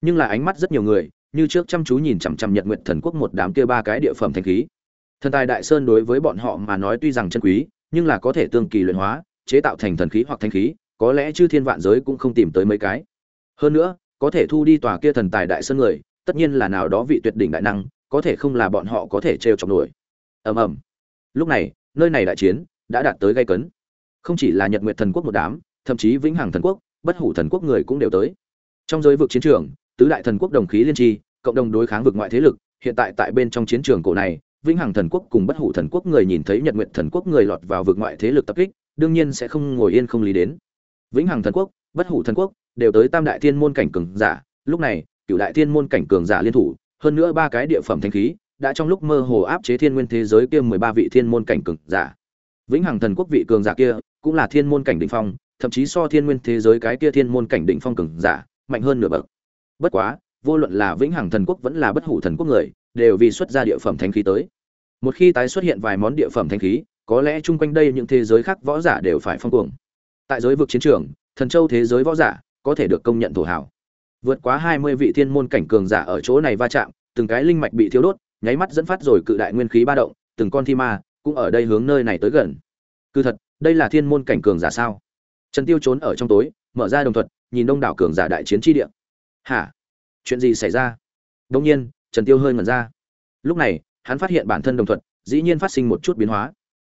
A: Nhưng là ánh mắt rất nhiều người, như trước chăm chú nhìn chằm chằm nhật nguyện thần quốc một đám kia ba cái địa phẩm thanh khí. Thần tài đại sơn đối với bọn họ mà nói tuy rằng chân quý, nhưng là có thể tương kỳ luyện hóa, chế tạo thành thần khí hoặc thanh khí, có lẽ chư thiên vạn giới cũng không tìm tới mấy cái. Hơn nữa, có thể thu đi tòa kia thần tài đại sơn người, tất nhiên là nào đó vị tuyệt đỉnh đại năng, có thể không là bọn họ có thể trêu chọc nổi. Ầm ầm. Lúc này, nơi này đại chiến đã đạt tới gây cấn. Không chỉ là nhật nguyệt thần quốc một đám thậm chí vĩnh hằng thần quốc, bất hủ thần quốc người cũng đều tới. Trong giới vực chiến trường, tứ đại thần quốc đồng khí liên tri, cộng đồng đối kháng vực ngoại thế lực, hiện tại tại bên trong chiến trường cổ này, vĩnh hằng thần quốc cùng bất hủ thần quốc người nhìn thấy nhật nguyện thần quốc người lọt vào vực ngoại thế lực tập kích, đương nhiên sẽ không ngồi yên không lý đến. Vĩnh hằng thần quốc, bất hủ thần quốc, đều tới tam đại thiên môn cảnh cường giả, lúc này cựu đại thiên môn cảnh cường giả liên thủ, hơn nữa ba cái địa phẩm thanh khí, đã trong lúc mơ hồ áp chế thiên nguyên thế giới kia mười ba vị thiên môn cảnh cường giả. Vĩnh hằng thần quốc vị cường giả kia, cũng là thiên môn cảnh đỉnh phong thậm chí so thiên nguyên thế giới cái kia thiên môn cảnh đỉnh phong cường giả, mạnh hơn nửa bậc. Bất quá, vô luận là vĩnh hằng thần quốc vẫn là bất hủ thần quốc người, đều vì xuất ra địa phẩm thanh khí tới. Một khi tái xuất hiện vài món địa phẩm thanh khí, có lẽ chung quanh đây những thế giới khác võ giả đều phải phong cuồng. Tại giới vực chiến trường, thần châu thế giới võ giả có thể được công nhận thổ hảo vượt quá hai mươi vị thiên môn cảnh cường giả ở chỗ này va chạm, từng cái linh mạch bị thiếu đốt, nháy mắt dẫn phát rồi cự đại nguyên khí ba động, từng con thi ma cũng ở đây hướng nơi này tới gần. Cứ thật, đây là thiên môn cảnh cường giả sao? Trần tiêu trốn ở trong tối, mở ra đồng thuật, nhìn đông đảo cường giả đại chiến tri địa. Hả? Chuyện gì xảy ra? Đông nhiên, trần tiêu hơi ngẩn ra. Lúc này, hắn phát hiện bản thân đồng thuật dĩ nhiên phát sinh một chút biến hóa.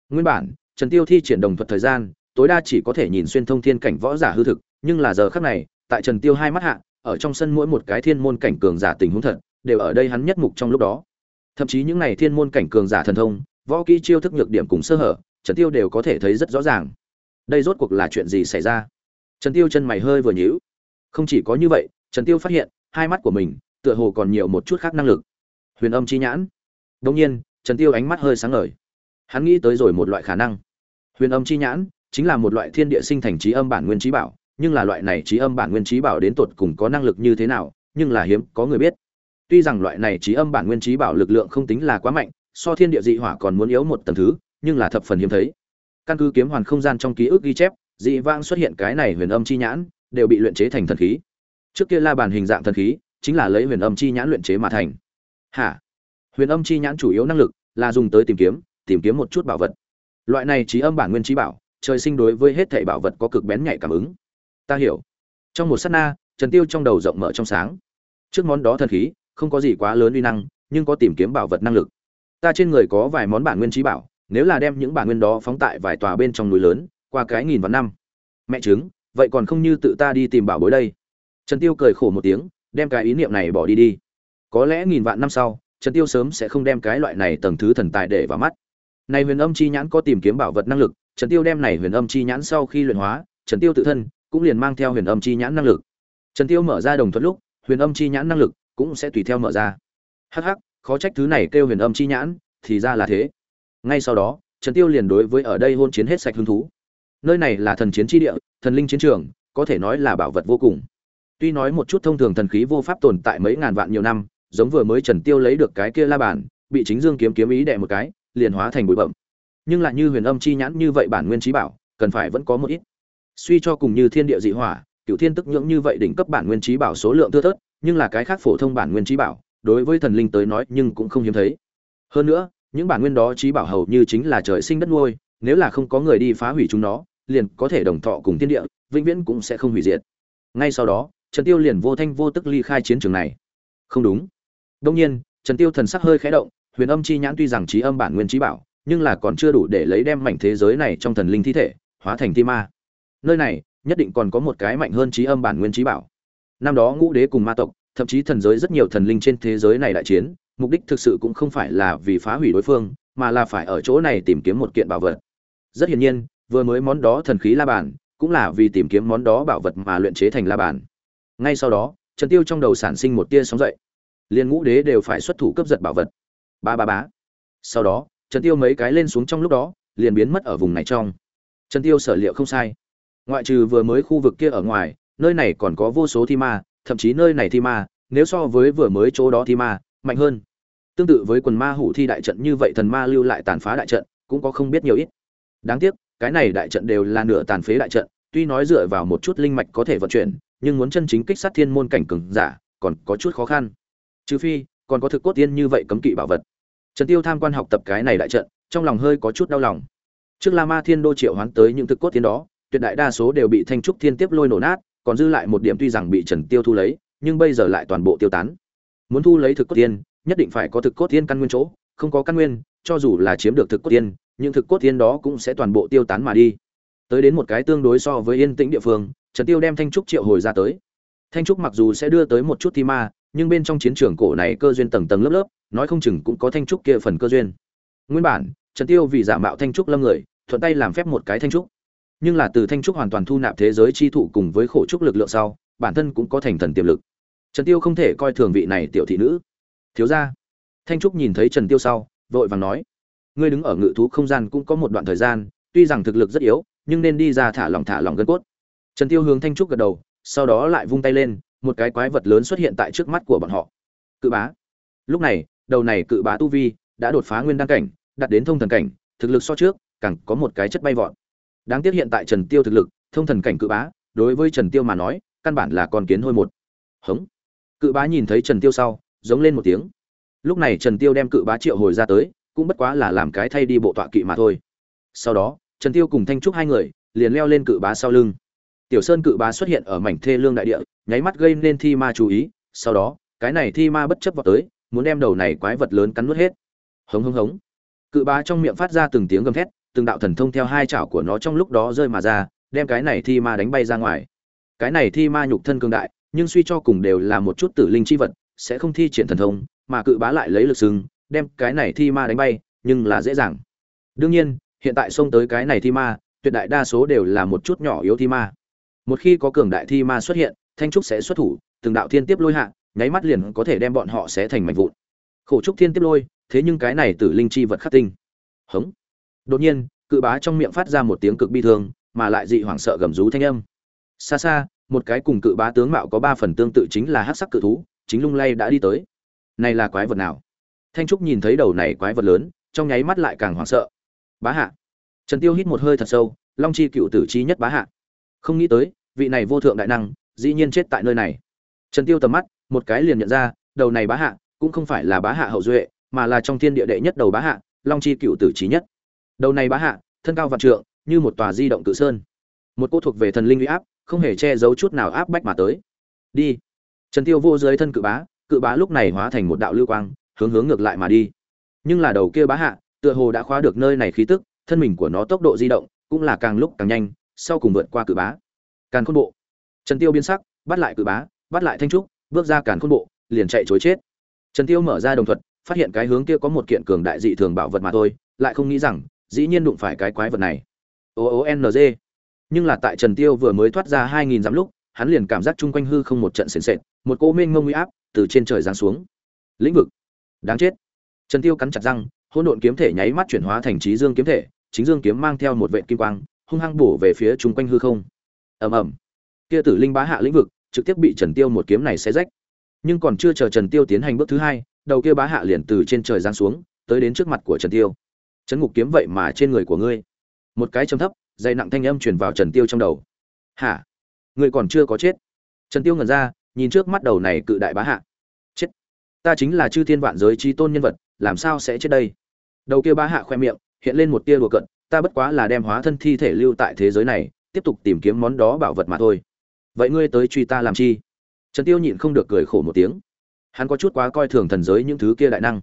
A: Nguyên bản, trần tiêu thi triển đồng thuật thời gian, tối đa chỉ có thể nhìn xuyên thông thiên cảnh võ giả hư thực, nhưng là giờ khắc này, tại trần tiêu hai mắt hạ, ở trong sân mỗi một cái thiên môn cảnh cường giả tình huống thật, đều ở đây hắn nhất mục trong lúc đó. Thậm chí những này thiên môn cảnh cường giả thần thông, võ kỹ chiêu thức nhược điểm cùng sơ hở, trần tiêu đều có thể thấy rất rõ ràng đây rốt cuộc là chuyện gì xảy ra? Trần tiêu chân mày hơi vừa nhíu. Không chỉ có như vậy, trần tiêu phát hiện, hai mắt của mình, tựa hồ còn nhiều một chút khác năng lực. Huyền âm chi nhãn. Đống nhiên, trần tiêu ánh mắt hơi sáng ngời. Hắn nghĩ tới rồi một loại khả năng. Huyền âm chi nhãn chính là một loại thiên địa sinh thành trí âm bản nguyên trí bảo, nhưng là loại này trí âm bản nguyên trí bảo đến tột cùng có năng lực như thế nào, nhưng là hiếm có người biết. Tuy rằng loại này trí âm bản nguyên trí bảo lực lượng không tính là quá mạnh, so thiên địa dị hỏa còn muốn yếu một tầng thứ, nhưng là thập phần hiếm thấy căn cứ kiếm hoàn không gian trong ký ức ghi chép, dị vang xuất hiện cái này huyền âm chi nhãn, đều bị luyện chế thành thần khí. Trước kia la bàn hình dạng thần khí, chính là lấy huyền âm chi nhãn luyện chế mà thành. Hả? Huyền âm chi nhãn chủ yếu năng lực là dùng tới tìm kiếm tìm kiếm một chút bảo vật. Loại này trí âm bản nguyên trí bảo, trời sinh đối với hết thảy bảo vật có cực bén nhạy cảm ứng. Ta hiểu. Trong một sát na, trần tiêu trong đầu rộng mở trong sáng. Trước món đó thần khí, không có gì quá lớn uy năng, nhưng có tìm kiếm bảo vật năng lực. Ta trên người có vài món bản nguyên trí bảo nếu là đem những bản nguyên đó phóng tại vài tòa bên trong núi lớn, qua cái nghìn vạn năm. Mẹ chứng vậy còn không như tự ta đi tìm bảo bối đây. Trần tiêu cười khổ một tiếng, đem cái ý niệm này bỏ đi đi. Có lẽ nghìn vạn năm sau, trần tiêu sớm sẽ không đem cái loại này tầng thứ thần tài để vào mắt. Này huyền âm chi nhãn có tìm kiếm bảo vật năng lực, trần tiêu đem này huyền âm chi nhãn sau khi luyện hóa, trần tiêu tự thân cũng liền mang theo huyền âm chi nhãn năng lực. Trần tiêu mở ra đồng thuận lúc, huyền âm chi nhãn năng lực cũng sẽ tùy theo mở ra. Hắc hắc, khó trách thứ này kêu huyền âm chi nhãn, thì ra là thế ngay sau đó, trần tiêu liền đối với ở đây hôn chiến hết sạch hứng thú. Nơi này là thần chiến tri địa, thần linh chiến trường, có thể nói là bảo vật vô cùng. Tuy nói một chút thông thường thần khí vô pháp tồn tại mấy ngàn vạn nhiều năm, giống vừa mới trần tiêu lấy được cái kia la bàn, bị chính dương kiếm kiếm ý đè một cái, liền hóa thành bụi bậm nhưng lại như huyền âm chi nhãn như vậy bản nguyên trí bảo, cần phải vẫn có một ít. Suy cho cùng như thiên địa dị hỏa, cựu thiên tức nhưỡng như vậy đỉnh cấp bản nguyên trí bảo số lượng thưa thớt, nhưng là cái khác phổ thông bản nguyên trí bảo, đối với thần linh tới nói nhưng cũng không hiếm thấy. Hơn nữa những bản nguyên đó trí bảo hầu như chính là trời sinh đất nuôi, nếu là không có người đi phá hủy chúng nó, liền có thể đồng thọ cùng thiên địa, vĩnh viễn cũng sẽ không hủy diệt. Ngay sau đó, trần tiêu liền vô thanh vô tức ly khai chiến trường này. Không đúng. Đông nhiên, trần tiêu thần sắc hơi khẽ động, huyền âm chi nhãn tuy rằng trí âm bản nguyên trí bảo, nhưng là còn chưa đủ để lấy đem mảnh thế giới này trong thần linh thi thể, hóa thành thi ma. Nơi này, nhất định còn có một cái mạnh hơn trí âm bản nguyên trí bảo. Năm đó ngũ đế cùng ma tộc, thậm chí thần giới rất nhiều thần linh trên thế giới này đại chiến mục đích thực sự cũng không phải là vì phá hủy đối phương, mà là phải ở chỗ này tìm kiếm một kiện bảo vật. Rất hiển nhiên, vừa mới món đó thần khí la bàn, cũng là vì tìm kiếm món đó bảo vật mà luyện chế thành la bàn. Ngay sau đó, trần tiêu trong đầu sản sinh một tia sóng dậy. Liên ngũ đế đều phải xuất thủ cấp giật bảo vật. Ba ba bá sau đó, trần tiêu mấy cái lên xuống trong lúc đó, liền biến mất ở vùng này trong. Trần tiêu sở liệu không sai. Ngoại trừ vừa mới khu vực kia ở ngoài, nơi này còn có vô số thi ma, thậm chí nơi này thi ma, nếu so với vừa mới chỗ đó thi ma, mạnh hơn tương tự với quần ma hủ thi đại trận như vậy thần ma lưu lại tàn phá đại trận, cũng có không biết nhiều ít. Đáng tiếc, cái này đại trận đều là nửa tàn phế đại trận, tuy nói dựa vào một chút linh mạch có thể vận chuyển, nhưng muốn chân chính kích sát thiên môn cảnh cường giả, còn có chút khó khăn. Trừ phi, còn có thực cốt tiên như vậy cấm kỵ bảo vật. Trần tiêu tham quan học tập cái này đại trận, trong lòng hơi có chút đau lòng. Trước la ma thiên đô triệu hoán tới những thực cốt tiên đó, tuyệt đại đa số đều bị thanh trúc thiên tiếp lôi nổ nát, còn dư lại một điểm tuy rằng bị trần tiêu thu lấy, nhưng bây giờ lại toàn bộ tiêu tán. Muốn thu lấy thực cốt tiên nhất định phải có thực cốt tiên căn nguyên chỗ, không có căn nguyên, cho dù là chiếm được thực cốt tiên những thực cốt tiên đó cũng sẽ toàn bộ tiêu tán mà đi. Tới đến một cái tương đối so với yên tĩnh địa phương, trần tiêu đem thanh trúc triệu hồi ra tới. Thanh trúc mặc dù sẽ đưa tới một chút thi ma, nhưng bên trong chiến trường cổ này cơ duyên tầng tầng lớp lớp, nói không chừng cũng có thanh trúc kia phần cơ duyên. Nguyên bản, trần tiêu vì giả mạo thanh trúc lâm người, thuận tay làm phép một cái thanh trúc. Nhưng là từ thanh trúc hoàn toàn thu nạp thế giới chi thụ cùng với khổ trúc lực lượng sau, bản thân cũng có thành thần tiềm lực. Trần tiêu không thể coi thường vị này tiểu thị nữ thiếu gia. Thanh trúc nhìn thấy trần tiêu sau, vội vàng nói, ngươi đứng ở ngự thú không gian cũng có một đoạn thời gian, tuy rằng thực lực rất yếu, nhưng nên đi ra thả lỏng thả lỏng gân cốt. Trần tiêu hướng thanh trúc gật đầu, sau đó lại vung tay lên, một cái quái vật lớn xuất hiện tại trước mắt của bọn họ. Cự bá. Lúc này, đầu này cự bá tu vi đã đột phá nguyên đăng cảnh, đạt đến thông thần cảnh, thực lực so trước, càng có một cái chất bay vọt. Đáng tiếc hiện tại trần tiêu thực lực, thông thần cảnh cự bá, đối với trần tiêu mà nói, căn bản là con kiến hôi một. Hống. Cự bá nhìn thấy trần tiêu sau giống lên một tiếng. Lúc này trần tiêu đem cự bá triệu hồi ra tới, cũng bất quá là làm cái thay đi bộ tọa kỵ mà thôi. Sau đó, trần tiêu cùng thanh trúc hai người liền leo lên cự bá sau lưng. Tiểu sơn cự bá xuất hiện ở mảnh thê lương đại địa, nháy mắt gây nên thi ma chú ý, sau đó, cái này thi ma bất chấp vào tới, muốn đem đầu này quái vật lớn cắn nuốt hết. Hống hống hống. Cự bá trong miệng phát ra từng tiếng gầm thét, từng đạo thần thông theo hai chảo của nó trong lúc đó rơi mà ra, đem cái này thi ma đánh bay ra ngoài. Cái này thi ma nhục thân cường đại, nhưng suy cho cùng đều là một chút tử linh chi vật sẽ không thi triển thần thông, mà cự bá lại lấy lực sừng đem cái này thi ma đánh bay, nhưng là dễ dàng. Đương nhiên, hiện tại xông tới cái này thi ma, tuyệt đại đa số đều là một chút nhỏ yếu thi ma. Một khi có cường đại thi ma xuất hiện, thanh trúc sẽ xuất thủ, từng đạo thiên tiếp lôi hạ, nháy mắt liền có thể đem bọn họ sẽ thành mảnh vụn. Khổ trúc thiên tiếp lôi, thế nhưng cái này tử linh chi vật khắc tinh. Hống. Đột nhiên, cự bá trong miệng phát ra một tiếng cực bi thương, mà lại dị hoảng sợ gầm rú thanh âm. Xa xa, một cái cùng cự bá tướng mạo có ba phần tương tự chính là hắc sắc cự thú chính lung lay đã đi tới. Này là quái vật nào? Thanh trúc nhìn thấy đầu này quái vật lớn, trong nháy mắt lại càng hoảng sợ. Bá hạ. Trần tiêu hít một hơi thật sâu, long chi cựu tử chi nhất bá hạ. Không nghĩ tới, vị này vô thượng đại năng, dĩ nhiên chết tại nơi này. Trần tiêu tầm mắt, một cái liền nhận ra, đầu này bá hạ, cũng không phải là bá hạ hậu duệ, mà là trong thiên địa đệ nhất đầu bá hạ, long chi cựu tử trí nhất. Đầu này bá hạ, thân cao vạn trượng, như một tòa di động tự sơn. Một cô thuộc về thần linh uy áp, không hề che giấu chút nào áp bách mà tới. Đi trần tiêu vô dưới thân cự bá cự bá lúc này hóa thành một đạo lưu quang, hướng hướng ngược lại mà đi. Nhưng là đầu kia bá hạ, tựa hồ đã khóa được nơi này khí tức, thân mình của nó tốc độ di động cũng là càng lúc càng nhanh, sau cùng vượt qua cự bá. Càn khôn bộ. Trần tiêu biến sắc, bắt lại cự bá, bắt lại thanh trúc, bước ra cản khôn bộ, liền chạy chối chết. Trần tiêu mở ra đồng thuật, phát hiện cái hướng kia có một kiện cường đại dị thường bảo vật mà thôi, lại không nghĩ rằng, dĩ nhiên đụng phải cái quái vật này. O o n g. Nhưng là tại trần tiêu vừa mới thoát ra hai nghìn dặm lúc hắn liền cảm giác chung quanh hư không một trận sền sệt, một cỗ mênh mông uy áp từ trên trời giáng xuống. Lĩnh vực. Đáng chết. Trần tiêu cắn chặt răng, hỗn độn kiếm thể nháy mắt chuyển hóa thành trí dương kiếm thể, chính dương kiếm mang theo một vệ kim quang, hung hăng bổ về phía chung quanh hư không. Ầm ầm. Kia tử linh bá hạ lĩnh vực trực tiếp bị trần tiêu một kiếm này xé rách. Nhưng còn chưa chờ trần tiêu tiến hành bước thứ hai, đầu kia bá hạ liền từ trên trời giáng xuống, tới đến trước mặt của trần tiêu. Trấn ngục kiếm vậy mà trên người của ngươi? Một cái trầm thấp, dày nặng thanh âm truyền vào trần tiêu trong đầu. Hả? Ngươi còn chưa có chết. Trần tiêu ngẩn ra, nhìn trước mắt đầu này cự đại bá hạ. Chết. Ta chính là chư thiên vạn giới chi tôn nhân vật, làm sao sẽ chết đây? Đầu kia bá hạ khoe miệng, hiện lên một tia đùa cận ta bất quá là đem hóa thân thi thể lưu tại thế giới này, tiếp tục tìm kiếm món đó bảo vật mà thôi. Vậy ngươi tới truy ta làm chi? Trần tiêu nhịn không được cười khổ một tiếng. Hắn có chút quá coi thường thần giới những thứ kia đại năng.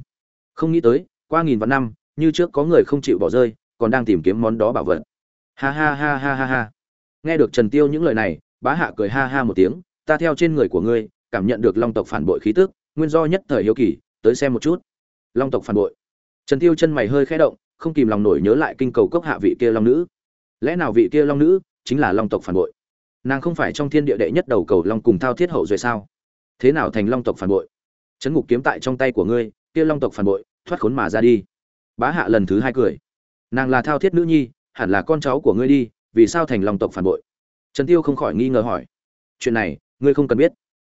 A: Không nghĩ tới, qua nghìn vạn năm, như trước có người không chịu bỏ rơi, còn đang tìm kiếm món đó bảo vật. Ha ha ha ha ha ha. Nghe được trần tiêu những lời này bá hạ cười ha ha một tiếng, ta theo trên người của ngươi, cảm nhận được long tộc phản bội khí tức, nguyên do nhất thời hiếu kỳ, tới xem một chút. Long tộc phản bội. Trần tiêu chân mày hơi khẽ động, không kìm lòng nổi nhớ lại kinh cầu cốc hạ vị kia long nữ. Lẽ nào vị kia long nữ chính là long tộc phản bội? Nàng không phải trong thiên địa đệ nhất đầu cầu long cùng thao thiết hậu duệ sao? Thế nào thành long tộc phản bội? Chấn ngục kiếm tại trong tay của ngươi, kia long tộc phản bội, thoát khốn mà ra đi. Bá hạ lần thứ hai cười. Nàng là thao thiết nữ nhi, hẳn là con cháu của ngươi đi, vì sao thành long tộc phản bội? Trần tiêu không khỏi nghi ngờ hỏi. Chuyện này, ngươi không cần biết.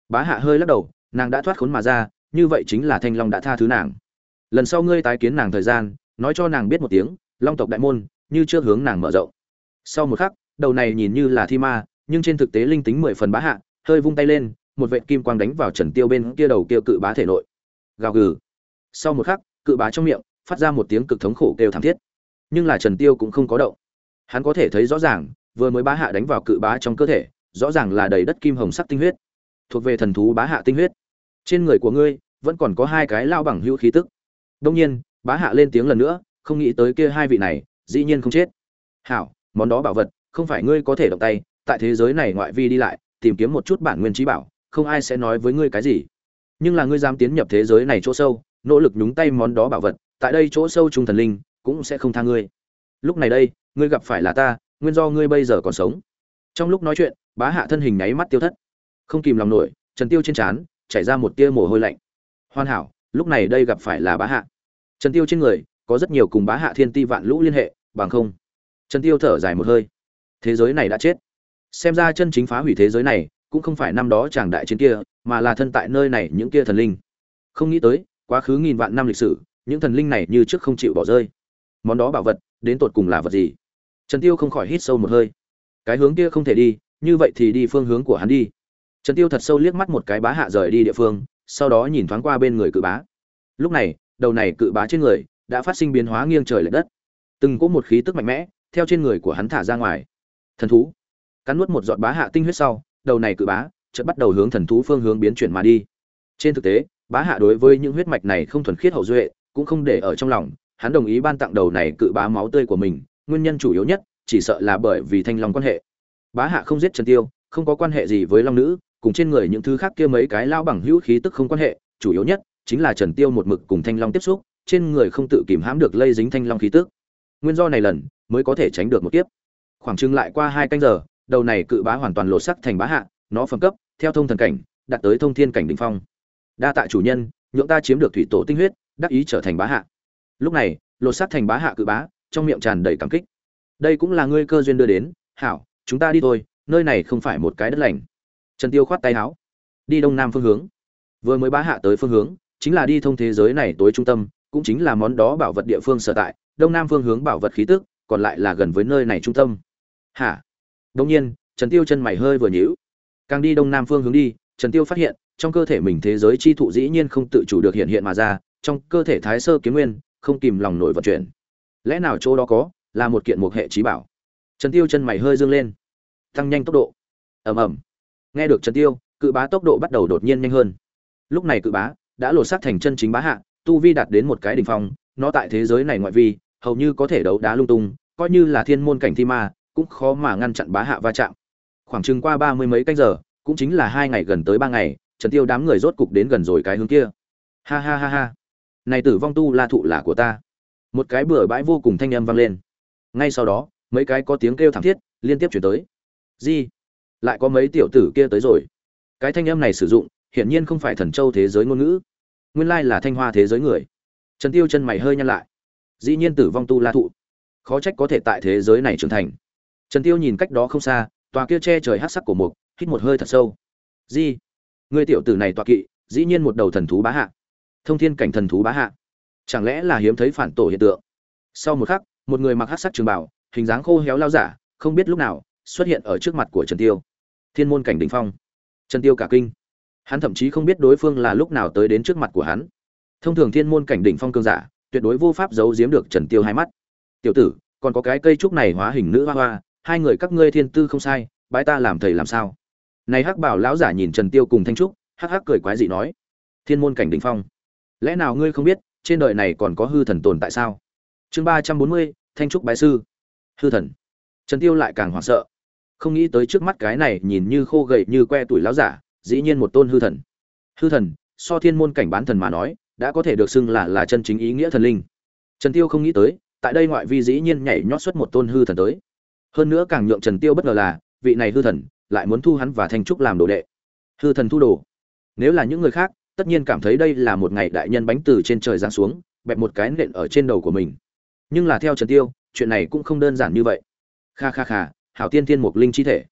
A: Bá hạ hơi lắc đầu, nàng đã thoát khốn mà ra, như vậy chính là thanh long đã tha thứ nàng. Lần sau ngươi tái kiến nàng thời gian, nói cho nàng biết một tiếng, long tộc đại môn, như chưa hướng nàng mở rộng. Sau một khắc, đầu này nhìn như là thi ma, nhưng trên thực tế linh tính mười phần bá hạ, hơi vung tay lên, một vệt kim quang đánh vào trần tiêu bên kia đầu kia cự bá thể nội. Gào gừ. Sau một khắc, cự bá trong miệng, phát ra một tiếng cực thống khổ kêu thảm thiết. Nhưng là trần tiêu cũng không có động. Hắn có thể thấy rõ ràng vừa mới bá hạ đánh vào cự bá trong cơ thể, rõ ràng là đầy đất kim hồng sắc tinh huyết. Thuộc về thần thú bá hạ tinh huyết. Trên người của ngươi, vẫn còn có hai cái lao bằng hữu khí tức. Đông nhiên, bá hạ lên tiếng lần nữa, không nghĩ tới kia hai vị này, dĩ nhiên không chết. Hảo, món đó bảo vật, không phải ngươi có thể động tay, tại thế giới này ngoại vi đi lại, tìm kiếm một chút bản nguyên trí bảo, không ai sẽ nói với ngươi cái gì. Nhưng là ngươi dám tiến nhập thế giới này chỗ sâu, nỗ lực nhúng tay món đó bảo vật, tại đây chỗ sâu trung thần linh, cũng sẽ không tha ngươi. Lúc này đây, ngươi gặp phải là ta nguyên do ngươi bây giờ còn sống. Trong lúc nói chuyện, bá hạ thân hình nháy mắt tiêu thất. Không kìm lòng nổi, trần tiêu trên trán chảy ra một tia mồ hôi lạnh. Hoàn hảo, lúc này đây gặp phải là bá hạ. Trần tiêu trên người có rất nhiều cùng bá hạ thiên ti vạn lũ liên hệ, bằng không. Trần tiêu thở dài một hơi. Thế giới này đã chết. Xem ra chân chính phá hủy thế giới này cũng không phải năm đó chàng đại chiến kia, mà là thân tại nơi này những kia thần linh. Không nghĩ tới, quá khứ nghìn vạn năm lịch sử, những thần linh này như trước không chịu bỏ rơi. Món đó bảo vật, đến tột cùng là vật gì? Trần tiêu không khỏi hít sâu một hơi. Cái hướng kia không thể đi, như vậy thì đi phương hướng của hắn đi. Trần tiêu thật sâu liếc mắt một cái bá hạ rời đi địa phương, sau đó nhìn thoáng qua bên người cự bá. Lúc này, đầu này cự bá trên người đã phát sinh biến hóa nghiêng trời lệch đất. Từng có một khí tức mạnh mẽ theo trên người của hắn thả ra ngoài. Thần thú. Cắn nuốt một giọt bá hạ tinh huyết sau, đầu này cự bá chợt bắt đầu hướng thần thú phương hướng biến chuyển mà đi. Trên thực tế, bá hạ đối với những huyết mạch này không thuần khiết hậu duệ, cũng không để ở trong lòng, hắn đồng ý ban tặng đầu này cự bá máu tươi của mình nguyên nhân chủ yếu nhất, chỉ sợ là bởi vì thanh long quan hệ. Bá hạ không giết trần tiêu, không có quan hệ gì với long nữ, cùng trên người những thứ khác kia mấy cái lao bằng hữu khí tức không quan hệ, chủ yếu nhất chính là trần tiêu một mực cùng thanh long tiếp xúc, trên người không tự kìm hãm được lây dính thanh long khí tức. Nguyên do này lần mới có thể tránh được một kiếp. Khoảng chừng lại qua hai canh giờ, đầu này cự bá hoàn toàn lột sắc thành bá hạ, nó phẩm cấp, theo thông thần cảnh, đạt tới thông thiên cảnh đỉnh phong. Đa tạ chủ nhân, nhượng ta chiếm được thủy tổ tinh huyết, đắc ý trở thành bá hạ. Lúc này, lột sắc thành bá hạ cự bá trong miệng tràn đầy cảm kích. Đây cũng là ngươi cơ duyên đưa đến. Hảo, chúng ta đi thôi, nơi này không phải một cái đất lành. Trần tiêu khoát tay áo. Đi đông nam phương hướng. Vừa mới bá hạ tới phương hướng, chính là đi thông thế giới này tối trung tâm, cũng chính là món đó bảo vật địa phương sở tại. Đông nam phương hướng bảo vật khí tức, còn lại là gần với nơi này trung tâm. Hả? Đông nhiên, trần tiêu chân mày hơi vừa nhíu. Càng đi đông nam phương hướng đi, trần tiêu phát hiện, trong cơ thể mình thế giới chi thụ dĩ nhiên không tự chủ được hiện hiện mà ra, trong cơ thể thái sơ kiếm nguyên, không kìm lòng nổi vận chuyển lẽ nào chỗ đó có, là một kiện mục hệ trí bảo? Trần tiêu chân mày hơi dương lên. Tăng nhanh tốc độ. Ầm ầm. Nghe được trần tiêu, cự bá tốc độ bắt đầu đột nhiên nhanh hơn. Lúc này cự bá đã lột xác thành chân chính bá hạ, tu vi đạt đến một cái đỉnh phong, nó tại thế giới này ngoại vi, hầu như có thể đấu đá lung tung, coi như là thiên môn cảnh thi ma, cũng khó mà ngăn chặn bá hạ va chạm. Khoảng chừng qua ba mươi mấy canh giờ, cũng chính là hai ngày gần tới ba ngày, trần tiêu đám người rốt cục đến gần rồi cái hướng kia. Ha ha ha ha. Này tử vong tu la thụ là của ta một cái bừa bãi vô cùng thanh âm vang lên. Ngay sau đó, mấy cái có tiếng kêu thảm thiết liên tiếp chuyển tới. Gì lại có mấy tiểu tử kia tới rồi. Cái thanh âm này sử dụng, hiển nhiên không phải thần châu thế giới ngôn ngữ. Nguyên lai là thanh hoa thế giới người. Trần tiêu chân mày hơi nhăn lại. Dĩ nhiên tử vong tu la thụ. Khó trách có thể tại thế giới này trưởng thành. Trần tiêu nhìn cách đó không xa, tòa kia che trời hắc sắc của mục, hít một hơi thật sâu. Gì người tiểu tử này tọa kỵ, dĩ nhiên một đầu thần thú bá hạ. Thông thiên cảnh thần thú bá hạ chẳng lẽ là hiếm thấy phản tổ hiện tượng? Sau một khắc, một người mặc hắc sắc trường bảo hình dáng khô héo lao giả, không biết lúc nào, xuất hiện ở trước mặt của trần tiêu. Thiên môn cảnh đỉnh phong. Trần tiêu cả kinh. Hắn thậm chí không biết đối phương là lúc nào tới đến trước mặt của hắn. Thông thường thiên môn cảnh đỉnh phong cương giả, tuyệt đối vô pháp giấu giếm được trần tiêu hai mắt. Tiểu tử, còn có cái cây trúc này hóa hình nữ hoa hoa, hai người các ngươi thiên tư không sai, bái ta làm thầy làm sao? Này hắc bảo lão giả nhìn trần tiêu cùng thanh trúc, hắc hắc cười quái dị nói, thiên môn cảnh đỉnh phong, lẽ nào ngươi không biết trên đời này còn có hư thần tồn tại sao? Chương ba trăm bốn mươi, thanh trúc bái sư. Hư thần. Trần tiêu lại càng hoảng sợ. Không nghĩ tới trước mắt cái này nhìn như khô gầy như que tuổi lão giả, dĩ nhiên một tôn hư thần. Hư thần, so thiên môn cảnh bán thần mà nói, đã có thể được xưng là là chân chính ý nghĩa thần linh. Trần tiêu không nghĩ tới, tại đây ngoại vi dĩ nhiên nhảy nhót xuất một tôn hư thần tới. Hơn nữa càng nhượng trần tiêu bất ngờ là, vị này hư thần, lại muốn thu hắn và thanh trúc làm đồ đệ. Hư thần thu đồ. Nếu là những người khác tất nhiên cảm thấy đây là một ngày đại nhân bánh từ trên trời giáng xuống, bẹp một cái nện ở trên đầu của mình. Nhưng là theo trần tiêu, chuyện này cũng không đơn giản như vậy. Kha kha kha, hảo tiên tiên mục linh chi thể.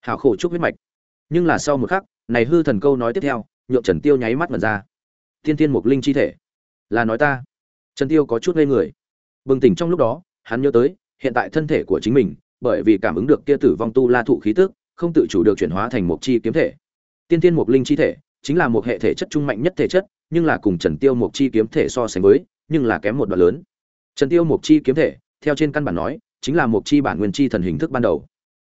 A: Hảo khổ trúc huyết mạch. Nhưng là sau một khắc, này hư thần câu nói tiếp theo, nhượng trần tiêu nháy mắt mật ra. Tiên tiên mục linh chi thể. Là nói ta. Trần tiêu có chút ngây người. Bừng tỉnh trong lúc đó, hắn nhớ tới, hiện tại thân thể của chính mình, bởi vì cảm ứng được kia tử vong tu la thụ khí tức, không tự chủ được chuyển hóa thành một chi kiếm thể. Tiên tiên mục linh chi thể chính là một hệ thể chất trung mạnh nhất thể chất, nhưng là cùng trần tiêu Mộc chi kiếm thể so sánh với, nhưng là kém một đoạn lớn. Trần tiêu Mộc chi kiếm thể, theo trên căn bản nói, chính là Mộc chi bản nguyên chi thần hình thức ban đầu.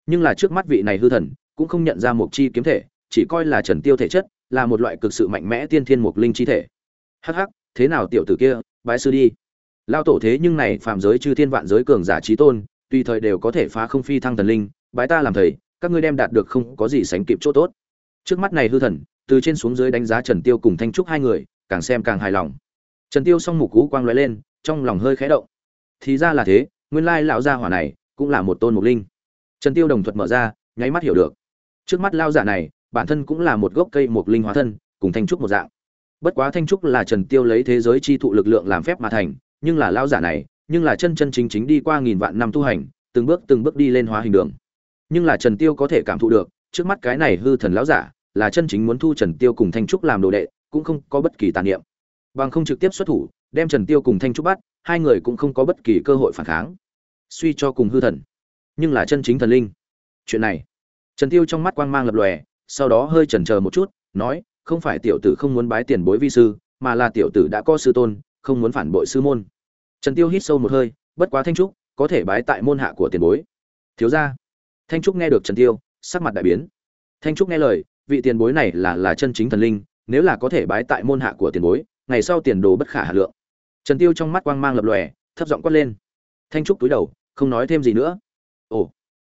A: Nhưng là trước mắt vị này hư thần, cũng không nhận ra Mộc chi kiếm thể, chỉ coi là trần tiêu thể chất, là một loại cực sự mạnh mẽ tiên thiên mục linh chi thể. Hắc hắc, thế nào tiểu tử kia, bái sư đi. Lao tổ thế nhưng này phàm giới chư thiên vạn giới cường giả chí tôn, tùy thời đều có thể phá không phi thăng thần linh, bái ta làm thầy, các ngươi đem đạt được không có gì sánh kịp chỗ tốt. Trước mắt này hư thần từ trên xuống dưới đánh giá trần tiêu cùng thanh trúc hai người, càng xem càng hài lòng. Trần tiêu song mục cú quang lóe lên, trong lòng hơi khẽ động. Thì ra là thế, nguyên lai lão gia hỏa này cũng là một tôn mục linh. Trần tiêu đồng thuật mở ra, nháy mắt hiểu được. Trước mắt lão giả này, bản thân cũng là một gốc cây mục linh hóa thân, cùng thanh trúc một dạng. Bất quá thanh trúc là trần tiêu lấy thế giới chi thụ lực lượng làm phép mà thành, nhưng là lão giả này, nhưng là chân chân chính chính đi qua nghìn vạn năm tu hành, từng bước từng bước đi lên hóa hình đường. Nhưng là trần tiêu có thể cảm thụ được, trước mắt cái này hư thần lão giả là chân chính muốn thu trần tiêu cùng thanh trúc làm đồ đệ, cũng không có bất kỳ tàn niệm. Bằng không trực tiếp xuất thủ, đem trần tiêu cùng thanh trúc bắt, hai người cũng không có bất kỳ cơ hội phản kháng. Suy cho cùng hư thần. Nhưng là chân chính thần linh. Chuyện này, trần tiêu trong mắt quang mang lập lòe, sau đó hơi chần chờ một chút, nói, không phải tiểu tử không muốn bái tiền bối vi sư, mà là tiểu tử đã có sư tôn, không muốn phản bội sư môn. Trần tiêu hít sâu một hơi, bất quá thanh trúc, có thể bái tại môn hạ của tiền bối. Thiếu gia. Thanh trúc nghe được trần tiêu, sắc mặt đại biến. Thanh trúc nghe lời vị tiền bối này là là chân chính thần linh, nếu là có thể bái tại môn hạ của tiền bối, ngày sau tiền đồ bất khả hà lượng. Trần tiêu trong mắt quang mang lập lòe, thấp giọng quát lên. Thanh trúc túi đầu, không nói thêm gì nữa. Ồ,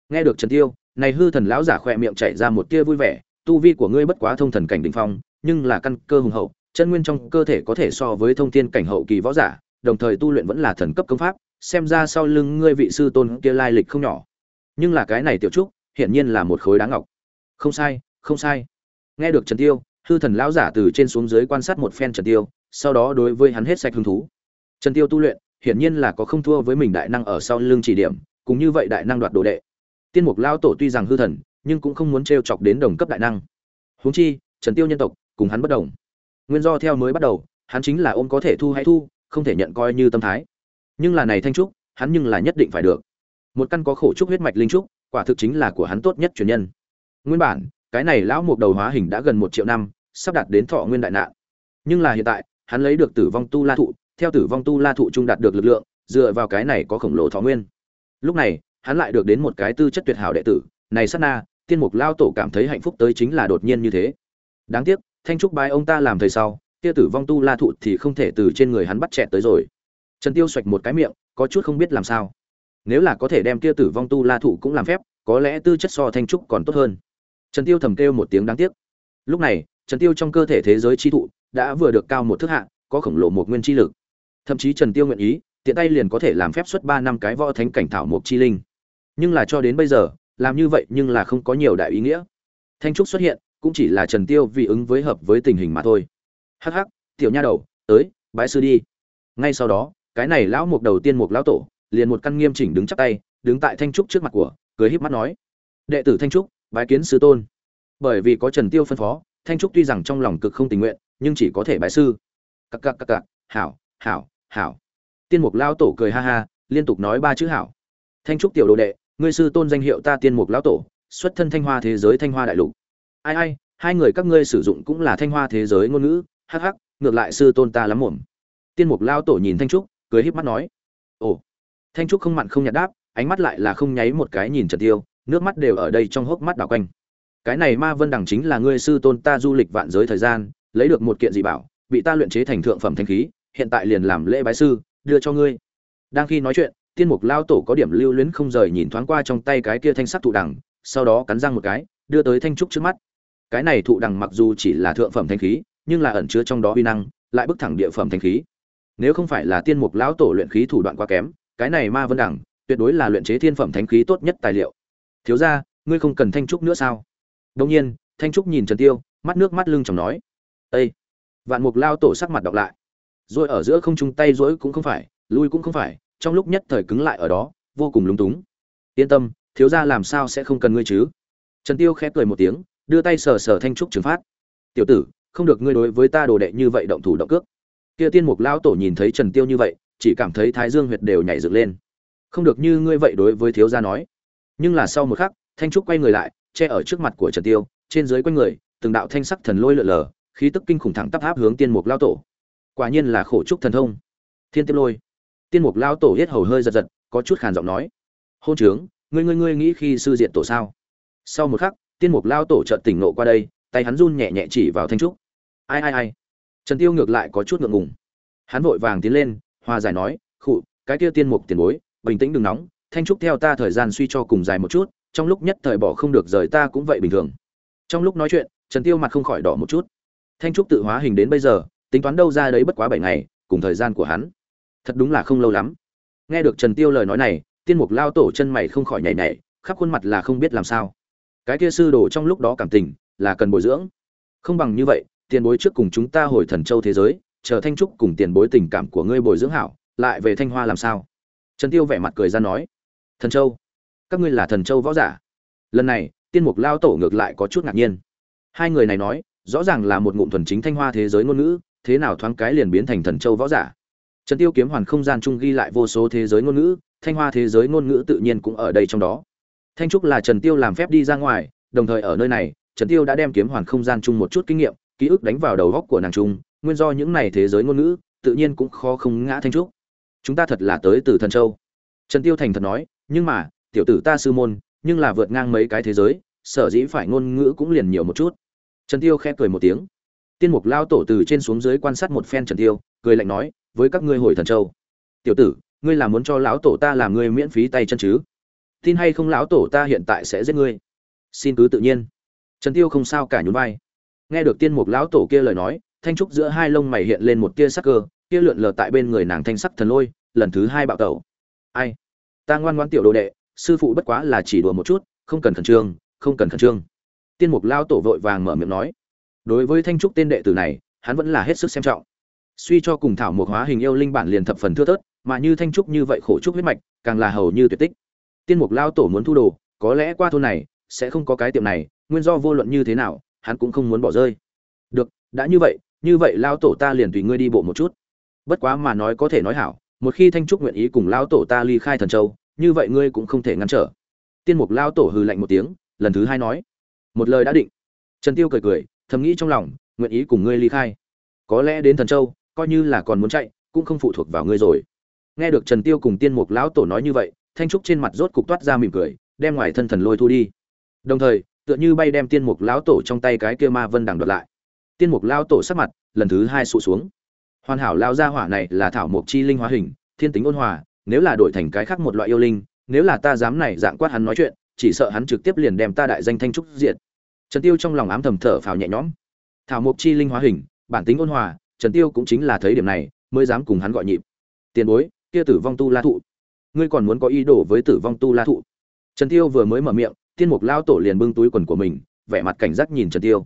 A: nghe được trần tiêu, này hư thần lão giả khỏe miệng chảy ra một tia vui vẻ, tu vi của ngươi bất quá thông thần cảnh đỉnh phong, nhưng là căn cơ hùng hậu, chân nguyên trong cơ thể có thể so với thông thiên cảnh hậu kỳ võ giả, đồng thời tu luyện vẫn là thần cấp công pháp, xem ra sau lưng ngươi vị sư tôn kia lai lịch không nhỏ. Nhưng là cái này tiểu trúc, hiển nhiên là một khối đá ngọc. Không sai không sai. Nghe được trần tiêu, hư thần lão giả từ trên xuống dưới quan sát một phen trần tiêu, sau đó đối với hắn hết sạch hứng thú. Trần tiêu tu luyện, hiển nhiên là có không thua với mình đại năng ở sau lưng chỉ điểm cũng như vậy đại năng đoạt đồ đệ. Tiên mục lao tổ tuy rằng hư thần, nhưng cũng không muốn trêu chọc đến đồng cấp đại năng. Huống chi, trần tiêu nhân tộc, cùng hắn bất đồng. Nguyên do theo mới bắt đầu, hắn chính là ôm có thể thu hay thu, không thể nhận coi như tâm thái. Nhưng là này thanh trúc, hắn nhưng là nhất định phải được. Một căn có khổ trúc huyết mạch linh trúc, quả thực chính là của hắn tốt nhất truyền nhân. Nguyên bản cái này lão mục đầu hóa hình đã gần một triệu năm, sắp đạt đến thọ nguyên đại nạn. Nhưng là hiện tại, hắn lấy được tử vong tu la thụ, theo tử vong tu la thụ trung đạt được lực lượng, dựa vào cái này có khổng lồ thọ nguyên. Lúc này, hắn lại được đến một cái tư chất tuyệt hảo đệ tử, này sát na, tiên mục lao tổ cảm thấy hạnh phúc tới chính là đột nhiên như thế. Đáng tiếc, thanh trúc bái ông ta làm thầy sau, kia tử vong tu la thụ thì không thể từ trên người hắn bắt chẹt tới rồi. Trần tiêu xoạch một cái miệng, có chút không biết làm sao. Nếu là có thể đem kia tử vong tu la thụ cũng làm phép, có lẽ tư chất so thanh trúc còn tốt hơn trần tiêu thầm kêu một tiếng đáng tiếc. Lúc này, trần tiêu trong cơ thể thế giới chi thụ đã vừa được cao một thước hạ, có khổng lồ một nguyên chi lực. Thậm chí trần tiêu nguyện ý, tiện tay liền có thể làm phép xuất ba năm cái võ thánh cảnh thảo mục chi linh. Nhưng là cho đến bây giờ, làm như vậy nhưng là không có nhiều đại ý nghĩa. Thanh trúc xuất hiện, cũng chỉ là trần tiêu vì ứng với hợp với tình hình mà thôi. Hắc hắc, tiểu nha đầu, tới, bái sư đi. Ngay sau đó, cái này lão mục đầu tiên mục lão tổ, liền một căn nghiêm chỉnh đứng chắp tay, đứng tại thanh trúc trước mặt của, cười híp mắt nói. Đệ tử thanh trúc bái kiến sư tôn. Bởi vì có trần tiêu phân phó, thanh trúc tuy rằng trong lòng cực không tình nguyện, nhưng chỉ có thể bái sư. Cặc cặc cặc cặc, hảo hảo hảo. Tiên mục lão tổ cười ha ha, liên tục nói ba chữ hảo. Thanh trúc tiểu đồ đệ, ngươi sư tôn danh hiệu ta tiên mục lão tổ, xuất thân thanh hoa thế giới thanh hoa đại lục. Ai ai, hai người các ngươi sử dụng cũng là thanh hoa thế giới ngôn ngữ, hắc hắc, ngược lại sư tôn ta lắm mồm tiên mục lão tổ nhìn thanh trúc, cười híp mắt nói. Ồ. Thanh trúc không mặn không nhạt đáp, ánh mắt lại là không nháy một cái nhìn trần tiêu nước mắt đều ở đây trong hốc mắt đảo quanh. Cái này ma vân đẳng chính là ngươi sư tôn ta du lịch vạn giới thời gian, lấy được một kiện dị bảo, bị ta luyện chế thành thượng phẩm thanh khí, hiện tại liền làm lễ bái sư, đưa cho ngươi. Đang khi nói chuyện, tiên mục lao tổ có điểm lưu luyến không rời nhìn thoáng qua trong tay cái kia thanh sắc thụ đằng, sau đó cắn răng một cái, đưa tới thanh trúc trước mắt. Cái này thụ đằng mặc dù chỉ là thượng phẩm thanh khí, nhưng là ẩn chứa trong đó uy năng, lại bức thẳng địa phẩm thanh khí. Nếu không phải là tiên mục lão tổ luyện khí thủ đoạn quá kém, cái này ma vân đẳng tuyệt đối là luyện chế thiên phẩm thánh khí tốt nhất tài liệu thiếu ra, ngươi không cần thanh trúc nữa sao? Đông nhiên, thanh trúc nhìn trần tiêu, mắt nước mắt lưng chồng nói ây vạn mục lao tổ sắc mặt đọc lại. Rồi ở giữa không trung tay rỗi cũng không phải, lui cũng không phải, trong lúc nhất thời cứng lại ở đó, vô cùng lúng túng. Yên tâm, thiếu ra làm sao sẽ không cần ngươi chứ? Trần tiêu khẽ cười một tiếng, đưa tay sờ sờ thanh trúc trừng phát. Tiểu tử, không được ngươi đối với ta đồ đệ như vậy động thủ động cước. Kia tiên mục lao tổ nhìn thấy trần tiêu như vậy, chỉ cảm thấy thái dương huyệt đều nhảy dựng lên. Không được như ngươi vậy đối với thiếu gia nói nhưng là sau một khắc, thanh trúc quay người lại, che ở trước mặt của trần tiêu, trên dưới quanh người, từng đạo thanh sắc thần lôi lượn lờ, khí tức kinh khủng thẳng tắp áp hướng tiên mục lao tổ. Quả nhiên là khổ trúc thần thông. Thiên tiếp lôi. Tiên mục lao tổ hết hầu hơi giật giật, có chút khàn giọng nói. Hôn trướng, ngươi ngươi ngươi nghĩ khi sư diện tổ sao? Sau một khắc, tiên mục lao tổ chợt tỉnh nộ qua đây, tay hắn run nhẹ nhẹ chỉ vào thanh trúc. Ai ai ai. Trần tiêu ngược lại có chút ngượng ngùng. Hắn vội vàng tiến lên, hòa giải nói, khụ, cái kia tiên mục tiền bối, bình tĩnh đừng nóng thanh trúc theo ta thời gian suy cho cùng dài một chút, trong lúc nhất thời bỏ không được rời ta cũng vậy bình thường. Trong lúc nói chuyện, trần tiêu mặt không khỏi đỏ một chút. Thanh trúc tự hóa hình đến bây giờ, tính toán đâu ra đấy bất quá bảy ngày, cùng thời gian của hắn. Thật đúng là không lâu lắm. Nghe được trần tiêu lời nói này, tiên mục lao tổ chân mày không khỏi nhảy nhảy, khắp khuôn mặt là không biết làm sao. Cái kia sư đồ trong lúc đó cảm tình, là cần bồi dưỡng. Không bằng như vậy, tiền bối trước cùng chúng ta hồi thần châu thế giới, chờ thanh trúc cùng tiền bối tình cảm của ngươi bồi dưỡng hảo, lại về thanh hoa làm sao? Trần tiêu vẻ mặt cười ra nói thần châu. Các ngươi là thần châu võ giả. Lần này, tiên mục lao tổ ngược lại có chút ngạc nhiên. Hai người này nói, rõ ràng là một ngụm thuần chính thanh hoa thế giới ngôn ngữ, thế nào thoáng cái liền biến thành thần châu võ giả. Trần tiêu kiếm hoàn không gian chung ghi lại vô số thế giới ngôn ngữ, thanh hoa thế giới ngôn ngữ tự nhiên cũng ở đây trong đó. Thanh trúc là trần tiêu làm phép đi ra ngoài, đồng thời ở nơi này, trần tiêu đã đem kiếm hoàn không gian chung một chút kinh nghiệm, ký ức đánh vào đầu góc của nàng trung nguyên do những này thế giới ngôn ngữ, tự nhiên cũng khó không ngã thanh trúc. Chúng ta thật là tới từ thần châu. Trần tiêu thành thật nói nhưng mà, tiểu tử ta sư môn, nhưng là vượt ngang mấy cái thế giới, sở dĩ phải ngôn ngữ cũng liền nhiều một chút. Trần tiêu khẽ cười một tiếng. Tiên mục lao tổ từ trên xuống dưới quan sát một phen trần tiêu, cười lạnh nói, với các ngươi hồi thần châu. Tiểu tử, ngươi là muốn cho lão tổ ta làm ngươi miễn phí tay chân chứ? Tin hay không lão tổ ta hiện tại sẽ giết ngươi? Xin cứ tự nhiên. Trần tiêu không sao cả nhún vai. Nghe được tiên mục lão tổ kia lời nói, thanh trúc giữa hai lông mày hiện lên một tia sắc cơ, kia lượn lờ tại bên người nàng thanh sắc thần lôi, lần thứ hai bạo tẩu. Ai? Ta ngoan ngoan tiểu đồ đệ, sư phụ bất quá là chỉ đùa một chút, không cần khẩn trương, không cần khẩn trương. Tiên mục lao tổ vội vàng mở miệng nói. Đối với thanh trúc tên đệ tử này, hắn vẫn là hết sức xem trọng. Suy cho cùng thảo mộc hóa hình yêu linh bản liền thập phần thưa thớt, mà như thanh trúc như vậy khổ trúc huyết mạch, càng là hầu như tuyệt tích. Tiên mục lao tổ muốn thu đồ, có lẽ qua thôn này, sẽ không có cái tiệm này, nguyên do vô luận như thế nào, hắn cũng không muốn bỏ rơi. Được, đã như vậy như vậy lao tổ ta liền tùy ngươi đi bộ một chút. Bất quá mà nói có thể nói hảo một khi thanh trúc nguyện ý cùng lao tổ ta ly khai thần châu, như vậy ngươi cũng không thể ngăn trở. Tiên mục lao tổ hừ lạnh một tiếng, lần thứ hai nói. Một lời đã định. Trần tiêu cười cười, thầm nghĩ trong lòng, nguyện ý cùng ngươi ly khai. Có lẽ đến thần châu, coi như là còn muốn chạy, cũng không phụ thuộc vào ngươi rồi. Nghe được trần tiêu cùng tiên mục lão tổ nói như vậy, thanh trúc trên mặt rốt cục toát ra mỉm cười, đem ngoài thân thần lôi thu đi. Đồng thời, tựa như bay đem tiên mục lão tổ trong tay cái kia ma vân đằng đoạt lại. Tiên mục lão tổ sắc mặt, lần thứ hai sụ xuống hoàn hảo lao gia hỏa này là thảo mục chi linh hóa hình, thiên tính ôn hòa, nếu là đổi thành cái khác một loại yêu linh, nếu là ta dám này dạng quát hắn nói chuyện, chỉ sợ hắn trực tiếp liền đem ta đại danh thanh trúc diệt. Trần tiêu trong lòng ám thầm thở phào nhẹ nhõm. Thảo mộc chi linh hóa hình, bản tính ôn hòa, trần tiêu cũng chính là thấy điểm này, mới dám cùng hắn gọi nhịp. Tiền bối, kia tử vong tu la thụ. Ngươi còn muốn có ý đồ với tử vong tu la thụ? Trần tiêu vừa mới mở miệng, tiên mục lao tổ liền bưng túi quần của mình, vẻ mặt cảnh giác nhìn trần tiêu.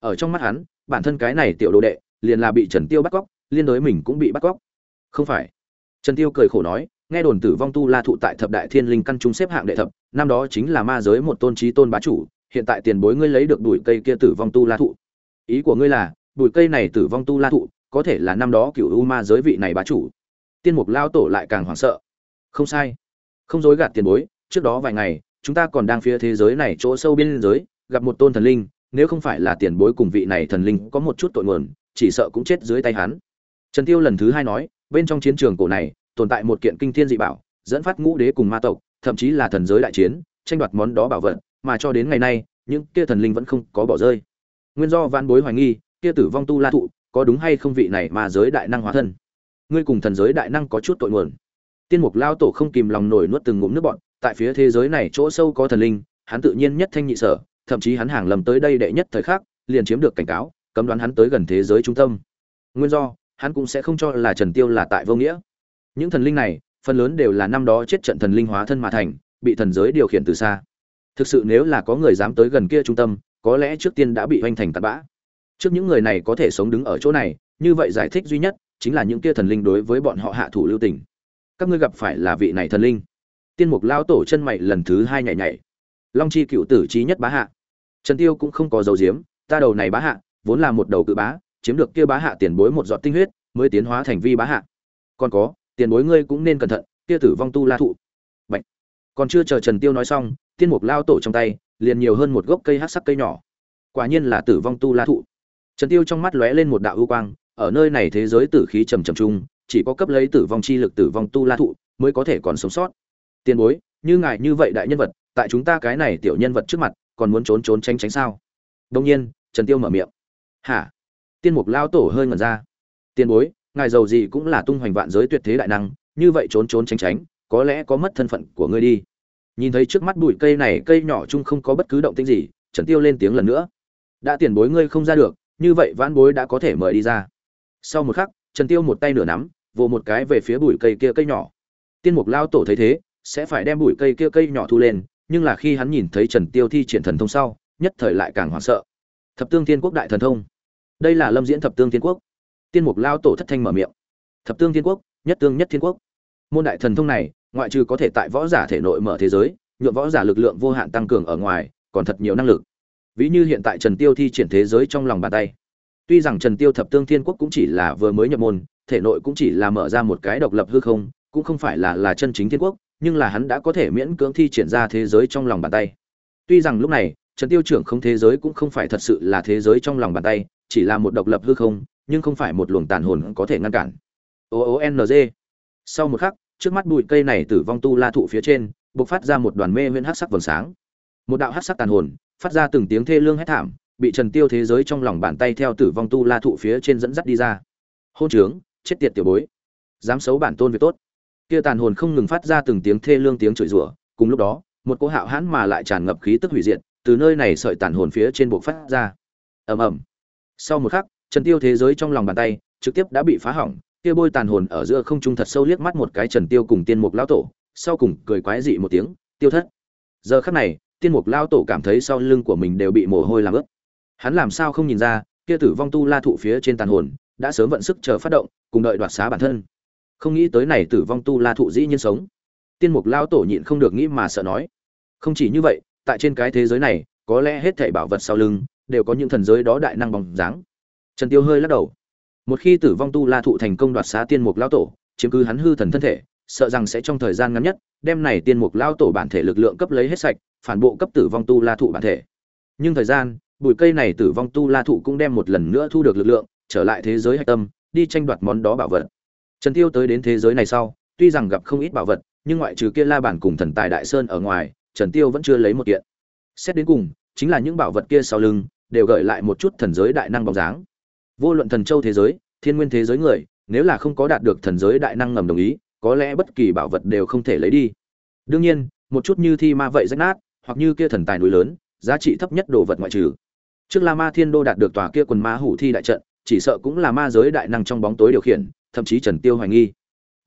A: Ở trong mắt hắn, bản thân cái này tiểu đồ đệ, liền là bị trần tiêu bắt cóc liên đối mình cũng bị bắt cóc. Không phải. Trần tiêu cười khổ nói, nghe đồn tử vong tu la thụ tại thập đại thiên linh căn trung xếp hạng đệ thập, năm đó chính là ma giới một tôn trí tôn bá chủ, hiện tại tiền bối ngươi lấy được bụi cây kia tử vong tu la thụ. Ý của ngươi là bụi cây này tử vong tu la thụ, có thể là năm đó cựu u ma giới vị này bá chủ. Tiên mục lao tổ lại càng hoảng sợ. Không sai. Không dối gạt tiền bối, trước đó vài ngày, chúng ta còn đang phía thế giới này chỗ sâu biên giới, gặp một tôn thần linh, nếu không phải là tiền bối cùng vị này thần linh có một chút tội nguồn, chỉ sợ cũng chết dưới tay hắn trần tiêu lần thứ hai nói bên trong chiến trường cổ này tồn tại một kiện kinh thiên dị bảo dẫn phát ngũ đế cùng ma tộc thậm chí là thần giới đại chiến tranh đoạt món đó bảo vật mà cho đến ngày nay những kia thần linh vẫn không có bỏ rơi. Nguyên do van bối hoài nghi kia tử vong tu la thụ có đúng hay không vị này mà giới đại năng hóa thân? Ngươi cùng thần giới đại năng có chút tội nguồn. Tiên mục lao tổ không kìm lòng nổi nuốt từng ngụm nước bọt, tại phía thế giới này chỗ sâu có thần linh hắn tự nhiên nhất thanh nhị sở thậm chí hắn hàng lầm tới đây đệ nhất thời khắc liền chiếm được cảnh cáo cấm đoán hắn tới gần thế giới trung tâm. Nguyên do hắn cũng sẽ không cho là trần tiêu là tại vô nghĩa. Những thần linh này, phần lớn đều là năm đó chết trận thần linh hóa thân mà thành, bị thần giới điều khiển từ xa. Thực sự nếu là có người dám tới gần kia trung tâm, có lẽ trước tiên đã bị hoành thành tạt bã. Trước những người này có thể sống đứng ở chỗ này, như vậy giải thích duy nhất chính là những kia thần linh đối với bọn họ hạ thủ lưu tình. Các ngươi gặp phải là vị này thần linh. Tiên mục lao tổ chân mày lần thứ hai nhảy nhảy. Long chi cựu tử trí nhất bá hạ. Trần tiêu cũng không có dầu diếm ta đầu này bá hạ, vốn là một đầu cự bá chiếm được kia bá hạ tiền bối một giọt tinh huyết, mới tiến hóa thành vi bá hạ. Còn có, tiền bối ngươi cũng nên cẩn thận, kia tử vong tu la thụ. Bạch. còn chưa chờ trần tiêu nói xong tiên mục lao tổ trong tay, liền nhiều hơn một gốc cây hắc sắc cây nhỏ. Quả nhiên là tử vong tu la thụ. Trần tiêu trong mắt lóe lên một đạo ưu quang, ở nơi này thế giới tử khí trầm trầm trung chỉ có cấp lấy tử vong chi lực tử vong tu la thụ mới có thể còn sống sót. Tiền bối, như ngài như vậy đại nhân vật, tại chúng ta cái này tiểu nhân vật trước mặt, còn muốn trốn trốn tránh tránh sao? Đương nhiên, trần tiêu mở miệng. Hả? Tiên mục lao tổ hơi ngẩn ra. Tiền bối, ngài giàu gì cũng là tung hoành vạn giới tuyệt thế đại năng, như vậy trốn trốn tránh tránh, có lẽ có mất thân phận của ngươi đi. Nhìn thấy trước mắt bụi cây này, cây nhỏ chung không có bất cứ động tĩnh gì, trần tiêu lên tiếng lần nữa. Đã tiền bối ngươi không ra được, như vậy vãn bối đã có thể mời đi ra. Sau một khắc, trần tiêu một tay nửa nắm, vồ một cái về phía bụi cây kia cây nhỏ. Tiên mục lao tổ thấy thế, sẽ phải đem bụi cây kia cây nhỏ thu lên, nhưng là khi hắn nhìn thấy trần tiêu thi triển thần thông sau, nhất thời lại càng hoảng sợ. Thập tương thiên quốc đại thần thông đây là lâm diễn thập tương thiên quốc. Tiên mục lao tổ thất thanh mở miệng. Thập tương thiên quốc, nhất tương nhất thiên quốc. Môn đại thần thông này, ngoại trừ có thể tại võ giả thể nội mở thế giới, nhuộm võ giả lực lượng vô hạn tăng cường ở ngoài, còn thật nhiều năng lực. Ví như hiện tại trần tiêu thi triển thế giới trong lòng bàn tay. Tuy rằng trần tiêu thập tương thiên quốc cũng chỉ là vừa mới nhập môn, thể nội cũng chỉ là mở ra một cái độc lập hư không, cũng không phải là là chân chính thiên quốc, nhưng là hắn đã có thể miễn cưỡng thi triển ra thế giới trong lòng bàn tay. Tuy rằng lúc này, trần tiêu trưởng không thế giới cũng không phải thật sự là thế giới trong lòng bàn tay chỉ là một độc lập hư không, nhưng không phải một luồng tàn hồn có thể ngăn cản. O o n g. Sau một khắc, trước mắt bụi cây này tử vong tu la thụ phía trên, bộc phát ra một đoàn mê nguyên hắc sắc vầng sáng. Một đạo hắc sắc tàn hồn, phát ra từng tiếng thê lương hét thảm, bị trần tiêu thế giới trong lòng bàn tay theo tử vong tu la thụ phía trên dẫn dắt đi ra. Hôn trướng, chết tiệt tiểu bối. Dám xấu bản tôn việc tốt. Kia tàn hồn không ngừng phát ra từng tiếng thê lương tiếng chửi rủa, cùng lúc đó, một cỗ hạo hãn mà lại tràn ngập khí tức hủy diệt, từ nơi này sợi tàn hồn phía trên bộc phát ra. Ầm ầm sau một khắc, trần tiêu thế giới trong lòng bàn tay trực tiếp đã bị phá hỏng, kia bôi tàn hồn ở giữa không trung thật sâu liếc mắt một cái trần tiêu cùng tiên mục lão tổ, sau cùng cười quái dị một tiếng, tiêu thất. Giờ khắc này, tiên mục lão tổ cảm thấy sau lưng của mình đều bị mồ hôi làm ướt. Hắn làm sao không nhìn ra, kia tử vong tu la thụ phía trên tàn hồn đã sớm vận sức chờ phát động, cùng đợi đoạt xá bản thân. Không nghĩ tới này tử vong tu la thụ dĩ nhiên sống. Tiên mục lão tổ nhịn không được nghĩ mà sợ nói, không chỉ như vậy, tại trên cái thế giới này, có lẽ hết thảy bảo vật sau lưng đều có những thần giới đó đại năng bóng dáng. Trần tiêu hơi lắc đầu. Một khi tử vong tu la thụ thành công đoạt xá tiên mục lão tổ, chiếm cứ hắn hư thần thân thể, sợ rằng sẽ trong thời gian ngắn nhất, đem này tiên mục lão tổ bản thể lực lượng cấp lấy hết sạch, phản bộ cấp tử vong tu la thụ bản thể. Nhưng thời gian, bụi cây này tử vong tu la thụ cũng đem một lần nữa thu được lực lượng, trở lại thế giới hạch tâm, đi tranh đoạt món đó bảo vật. Trần tiêu tới đến thế giới này sau, tuy rằng gặp không ít bảo vật, nhưng ngoại trừ kia la bản cùng thần tài đại sơn ở ngoài, trần tiêu vẫn chưa lấy một kiện. Xét đến cùng, chính là những bảo vật kia sau lưng đều gợi lại một chút thần giới đại năng bóng dáng. Vô luận thần châu thế giới, thiên nguyên thế giới người, nếu là không có đạt được thần giới đại năng ngầm đồng ý, có lẽ bất kỳ bảo vật đều không thể lấy đi. Đương nhiên, một chút như thi ma vậy rách nát, hoặc như kia thần tài núi lớn, giá trị thấp nhất đồ vật ngoại trừ. Trước la ma thiên đô đạt được tòa kia quần ma hủ thi đại trận, chỉ sợ cũng là ma giới đại năng trong bóng tối điều khiển, thậm chí trần tiêu hoài nghi.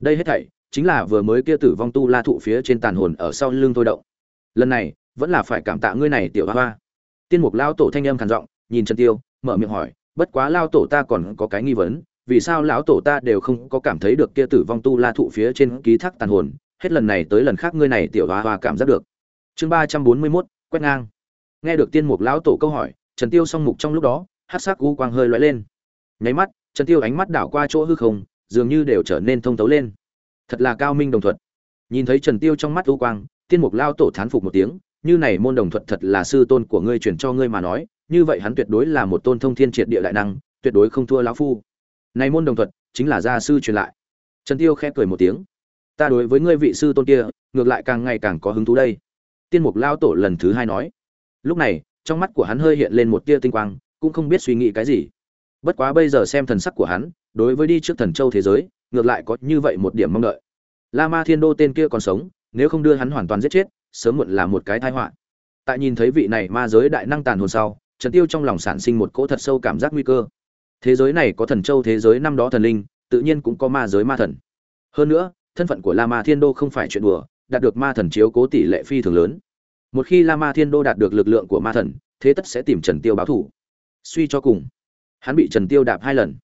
A: Đây hết thảy, chính là vừa mới kia tử vong tu la thụ phía trên tàn hồn ở sau lưng tôi động. Lần này, vẫn là phải cảm tạ ngươi này, tiểu hoa hoa tiên mục lao tổ thanh âm khàn giọng nhìn trần tiêu mở miệng hỏi bất quá lao tổ ta còn có cái nghi vấn vì sao lão tổ ta đều không có cảm thấy được kia tử vong tu la thụ phía trên ký thác tàn hồn hết lần này tới lần khác ngươi này tiểu hoa hoa cảm giác được. Chương ba trăm bốn mươi 341, quét ngang. Nghe được tiên mục lão tổ câu hỏi trần tiêu song mục trong lúc đó hát sắc u quang hơi lóe lên. Nháy mắt trần tiêu ánh mắt đảo qua chỗ hư không dường như đều trở nên thông tấu lên. Thật là cao minh đồng thuật nhìn thấy trần tiêu trong mắt u quang tiên mục lao tổ thán phục một tiếng như này môn đồng thuật thật là sư tôn của ngươi truyền cho ngươi mà nói, như vậy hắn tuyệt đối là một tôn thông thiên triệt địa đại năng, tuyệt đối không thua lão phu. Này môn đồng thuật chính là gia sư truyền lại. Trần tiêu khẽ cười một tiếng. Ta đối với ngươi vị sư tôn kia, ngược lại càng ngày càng có hứng thú đây. Tiên mục lao tổ lần thứ hai nói. Lúc này, trong mắt của hắn hơi hiện lên một tia tinh quang, cũng không biết suy nghĩ cái gì. Bất quá bây giờ xem thần sắc của hắn, đối với đi trước thần châu thế giới, ngược lại có như vậy một điểm mong đợi. La ma thiên đô tên kia còn sống, nếu không đưa hắn hoàn toàn giết chết sớm muộn là một cái tai họa. Tại nhìn thấy vị này ma giới đại năng tàn hồn sau trần tiêu trong lòng sản sinh một cỗ thật sâu cảm giác nguy cơ. Thế giới này có thần châu thế giới năm đó thần linh tự nhiên cũng có ma giới ma thần. Hơn nữa thân phận của la ma thiên đô không phải chuyện đùa đạt được ma thần chiếu cố tỷ lệ phi thường lớn. Một khi la ma thiên đô đạt được lực lượng của ma thần thế tất sẽ tìm trần tiêu báo thù. suy cho cùng hắn bị trần tiêu đạp hai lần.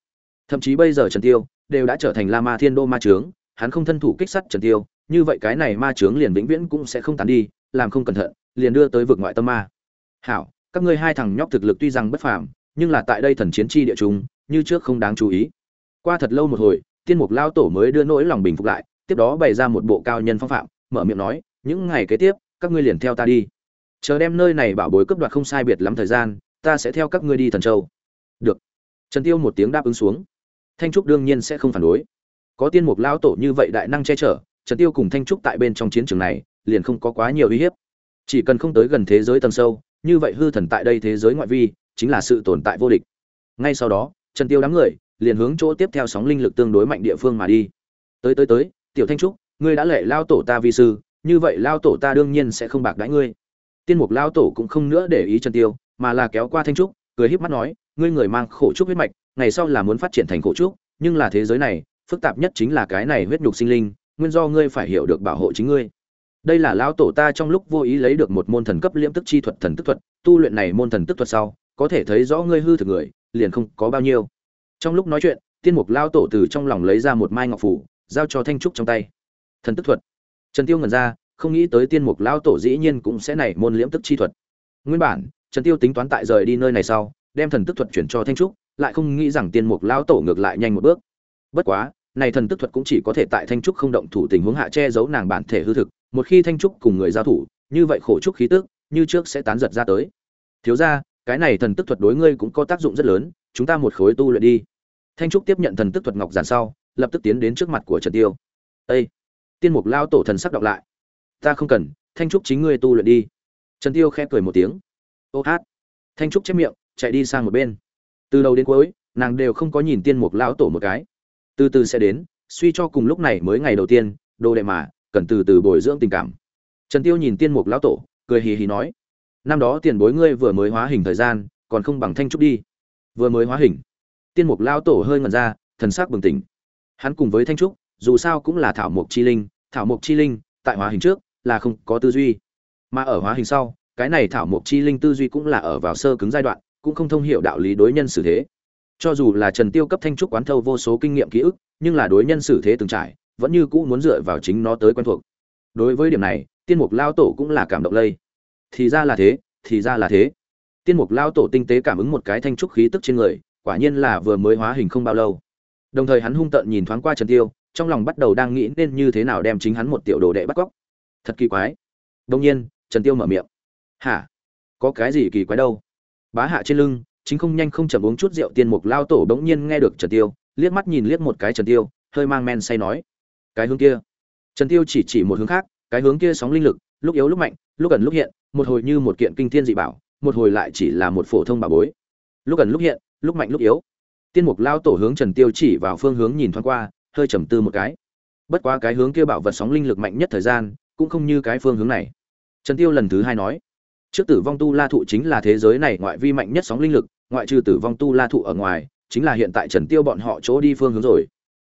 A: Thậm chí bây giờ trần tiêu đều đã trở thành la ma thiên đô ma chướng, hắn không thân thủ kích sát trần tiêu như vậy cái này ma chướng liền vĩnh viễn cũng sẽ không tán đi, làm không cẩn thận, liền đưa tới vực ngoại tâm ma. Hảo, các ngươi hai thằng nhóc thực lực tuy rằng bất phàm, nhưng là tại đây thần chiến chi địa chúng, như trước không đáng chú ý. Qua thật lâu một hồi, tiên mục lao tổ mới đưa nỗi lòng bình phục lại, tiếp đó bày ra một bộ cao nhân phong phạm, mở miệng nói, những ngày kế tiếp, các ngươi liền theo ta đi. Chờ đem nơi này bảo bối cấp đoạt không sai biệt lắm thời gian, ta sẽ theo các ngươi đi thần châu. Được. Trần tiêu một tiếng đáp ứng xuống. Thanh trúc đương nhiên sẽ không phản đối. Có tiên mục lao tổ như vậy đại năng che chở trần tiêu cùng thanh trúc tại bên trong chiến trường này, liền không có quá nhiều uy hiếp. Chỉ cần không tới gần thế giới tầng sâu, như vậy hư thần tại đây thế giới ngoại vi, chính là sự tồn tại vô địch. Ngay sau đó, trần tiêu đám người, liền hướng chỗ tiếp theo sóng linh lực tương đối mạnh địa phương mà đi. Tới tới tới, tiểu thanh trúc, ngươi đã lệ lao tổ ta vi sư, như vậy lao tổ ta đương nhiên sẽ không bạc đãi ngươi. Tiên mục lao tổ cũng không nữa để ý trần tiêu, mà là kéo qua thanh trúc, cười híp mắt nói, ngươi người mang khổ trúc huyết mạch, ngày sau là muốn phát triển thành khổ trúc, nhưng là thế giới này, phức tạp nhất chính là cái này huyết nhục sinh linh nguyên do ngươi phải hiểu được bảo hộ chính ngươi. Đây là lão tổ ta trong lúc vô ý lấy được một môn thần cấp liễm tức chi thuật thần tức thuật, tu luyện này môn thần tức thuật sau, có thể thấy rõ ngươi hư thực người, liền không có bao nhiêu. Trong lúc nói chuyện, tiên mục Lão tổ từ trong lòng lấy ra một mai ngọc phủ, giao cho thanh trúc trong tay. Thần tức thuật. Trần tiêu ngẩn ra, không nghĩ tới tiên mục Lão tổ dĩ nhiên cũng sẽ nảy môn liễm tức chi thuật. Nguyên bản, trần tiêu tính toán tại rời đi nơi này sau, đem thần tức thuật chuyển cho thanh trúc, lại không nghĩ rằng tiên mục Lão tổ ngược lại nhanh một bước. Bất quá này thần tức thuật cũng chỉ có thể tại thanh trúc không động thủ tình huống hạ che giấu nàng bản thể hư thực, một khi thanh trúc cùng người giao thủ, như vậy khổ trúc khí tức, như trước sẽ tán giật ra tới. Thiếu ra cái này thần tức thuật đối ngươi cũng có tác dụng rất lớn, chúng ta một khối tu luyện đi. Thanh trúc tiếp nhận thần tức thuật ngọc giản sau, lập tức tiến đến trước mặt của trần tiêu. Ê, tiên mục lao tổ thần sắc đọc lại. Ta không cần, thanh trúc chính ngươi tu luyện đi. Trần tiêu khẽ cười một tiếng. Ô hát. Thanh trúc chép miệng, chạy đi sang một bên. Từ đầu đến cuối, nàng đều không có nhìn tiên mục lão tổ một cái từ từ sẽ đến, suy cho cùng lúc này mới ngày đầu tiên, đồ đệ mà, cần từ từ bồi dưỡng tình cảm. Trần tiêu nhìn tiên mục lão tổ, cười hì hì nói, năm đó tiền bối ngươi vừa mới hóa hình thời gian, còn không bằng thanh trúc đi. Vừa mới hóa hình? Tiên mục lão tổ hơi ngẩn ra, thần sắc bừng tỉnh. Hắn cùng với thanh trúc, dù sao cũng là thảo mục chi linh, thảo mục chi linh, tại hóa hình trước, là không có tư duy. Mà ở hóa hình sau, cái này thảo mục chi linh tư duy cũng là ở vào sơ cứng giai đoạn, cũng không thông hiểu đạo lý đối nhân xử thế cho dù là trần tiêu cấp thanh trúc quán thâu vô số kinh nghiệm ký ức, nhưng là đối nhân xử thế từng trải, vẫn như cũ muốn dựa vào chính nó tới quen thuộc. Đối với điểm này, tiên mục lao tổ cũng là cảm động lây. Thì ra là thế, thì ra là thế. Tiên mục lao tổ tinh tế cảm ứng một cái thanh trúc khí tức trên người, quả nhiên là vừa mới hóa hình không bao lâu. Đồng thời hắn hung tợn nhìn thoáng qua trần tiêu, trong lòng bắt đầu đang nghĩ nên như thế nào đem chính hắn một tiểu đồ đệ bắt cóc. Thật kỳ quái. Đông nhiên, trần tiêu mở miệng. Hả? Có cái gì kỳ quái đâu? Bá hạ trên lưng chính không nhanh không chậm uống chút rượu tiên mục lao tổ bỗng nhiên nghe được trần tiêu, liếc mắt nhìn liếc một cái trần tiêu, hơi mang men say nói. Cái hướng kia. Trần tiêu chỉ chỉ một hướng khác, cái hướng kia sóng linh lực, lúc yếu lúc mạnh, lúc gần lúc hiện, một hồi như một kiện kinh thiên dị bảo, một hồi lại chỉ là một phổ thông bảo bối. Lúc gần lúc hiện, lúc mạnh lúc yếu. Tiên mục lao tổ hướng trần tiêu chỉ vào phương hướng nhìn thoáng qua, hơi trầm tư một cái. Bất quá cái hướng kia bảo vật sóng linh lực mạnh nhất thời gian, cũng không như cái phương hướng này. Trần tiêu lần thứ hai nói trước tử vong tu la thụ chính là thế giới này ngoại vi mạnh nhất sóng linh lực, ngoại trừ tử vong tu la thụ ở ngoài, chính là hiện tại trần tiêu bọn họ chỗ đi phương hướng rồi.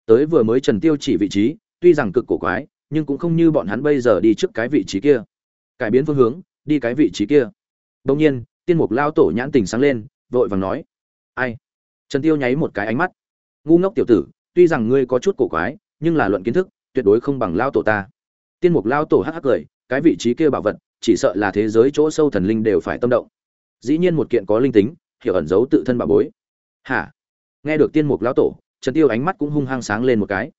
A: Tới vừa mới trần tiêu chỉ vị trí, tuy rằng cực cổ quái, nhưng cũng không như bọn hắn bây giờ đi trước cái vị trí kia. Cải biến phương hướng, đi cái vị trí kia. Đông nhiên, tiên mục lao tổ nhãn tình sáng lên, vội vàng nói, ai? Trần tiêu nháy một cái ánh mắt. Ngu ngốc tiểu tử, tuy rằng ngươi có chút cổ quái, nhưng là luận kiến thức, tuyệt đối không bằng lao tổ ta. Tiên mục lao tổ hắc hắc cười, cái vị trí kia bảo vật chỉ sợ là thế giới chỗ sâu thần linh đều phải tâm động. Dĩ nhiên một kiện có linh tính, hiểu ẩn giấu tự thân bảo bối. Hả? Nghe được tiên mục lão tổ, trần tiêu ánh mắt cũng hung hăng sáng lên một cái.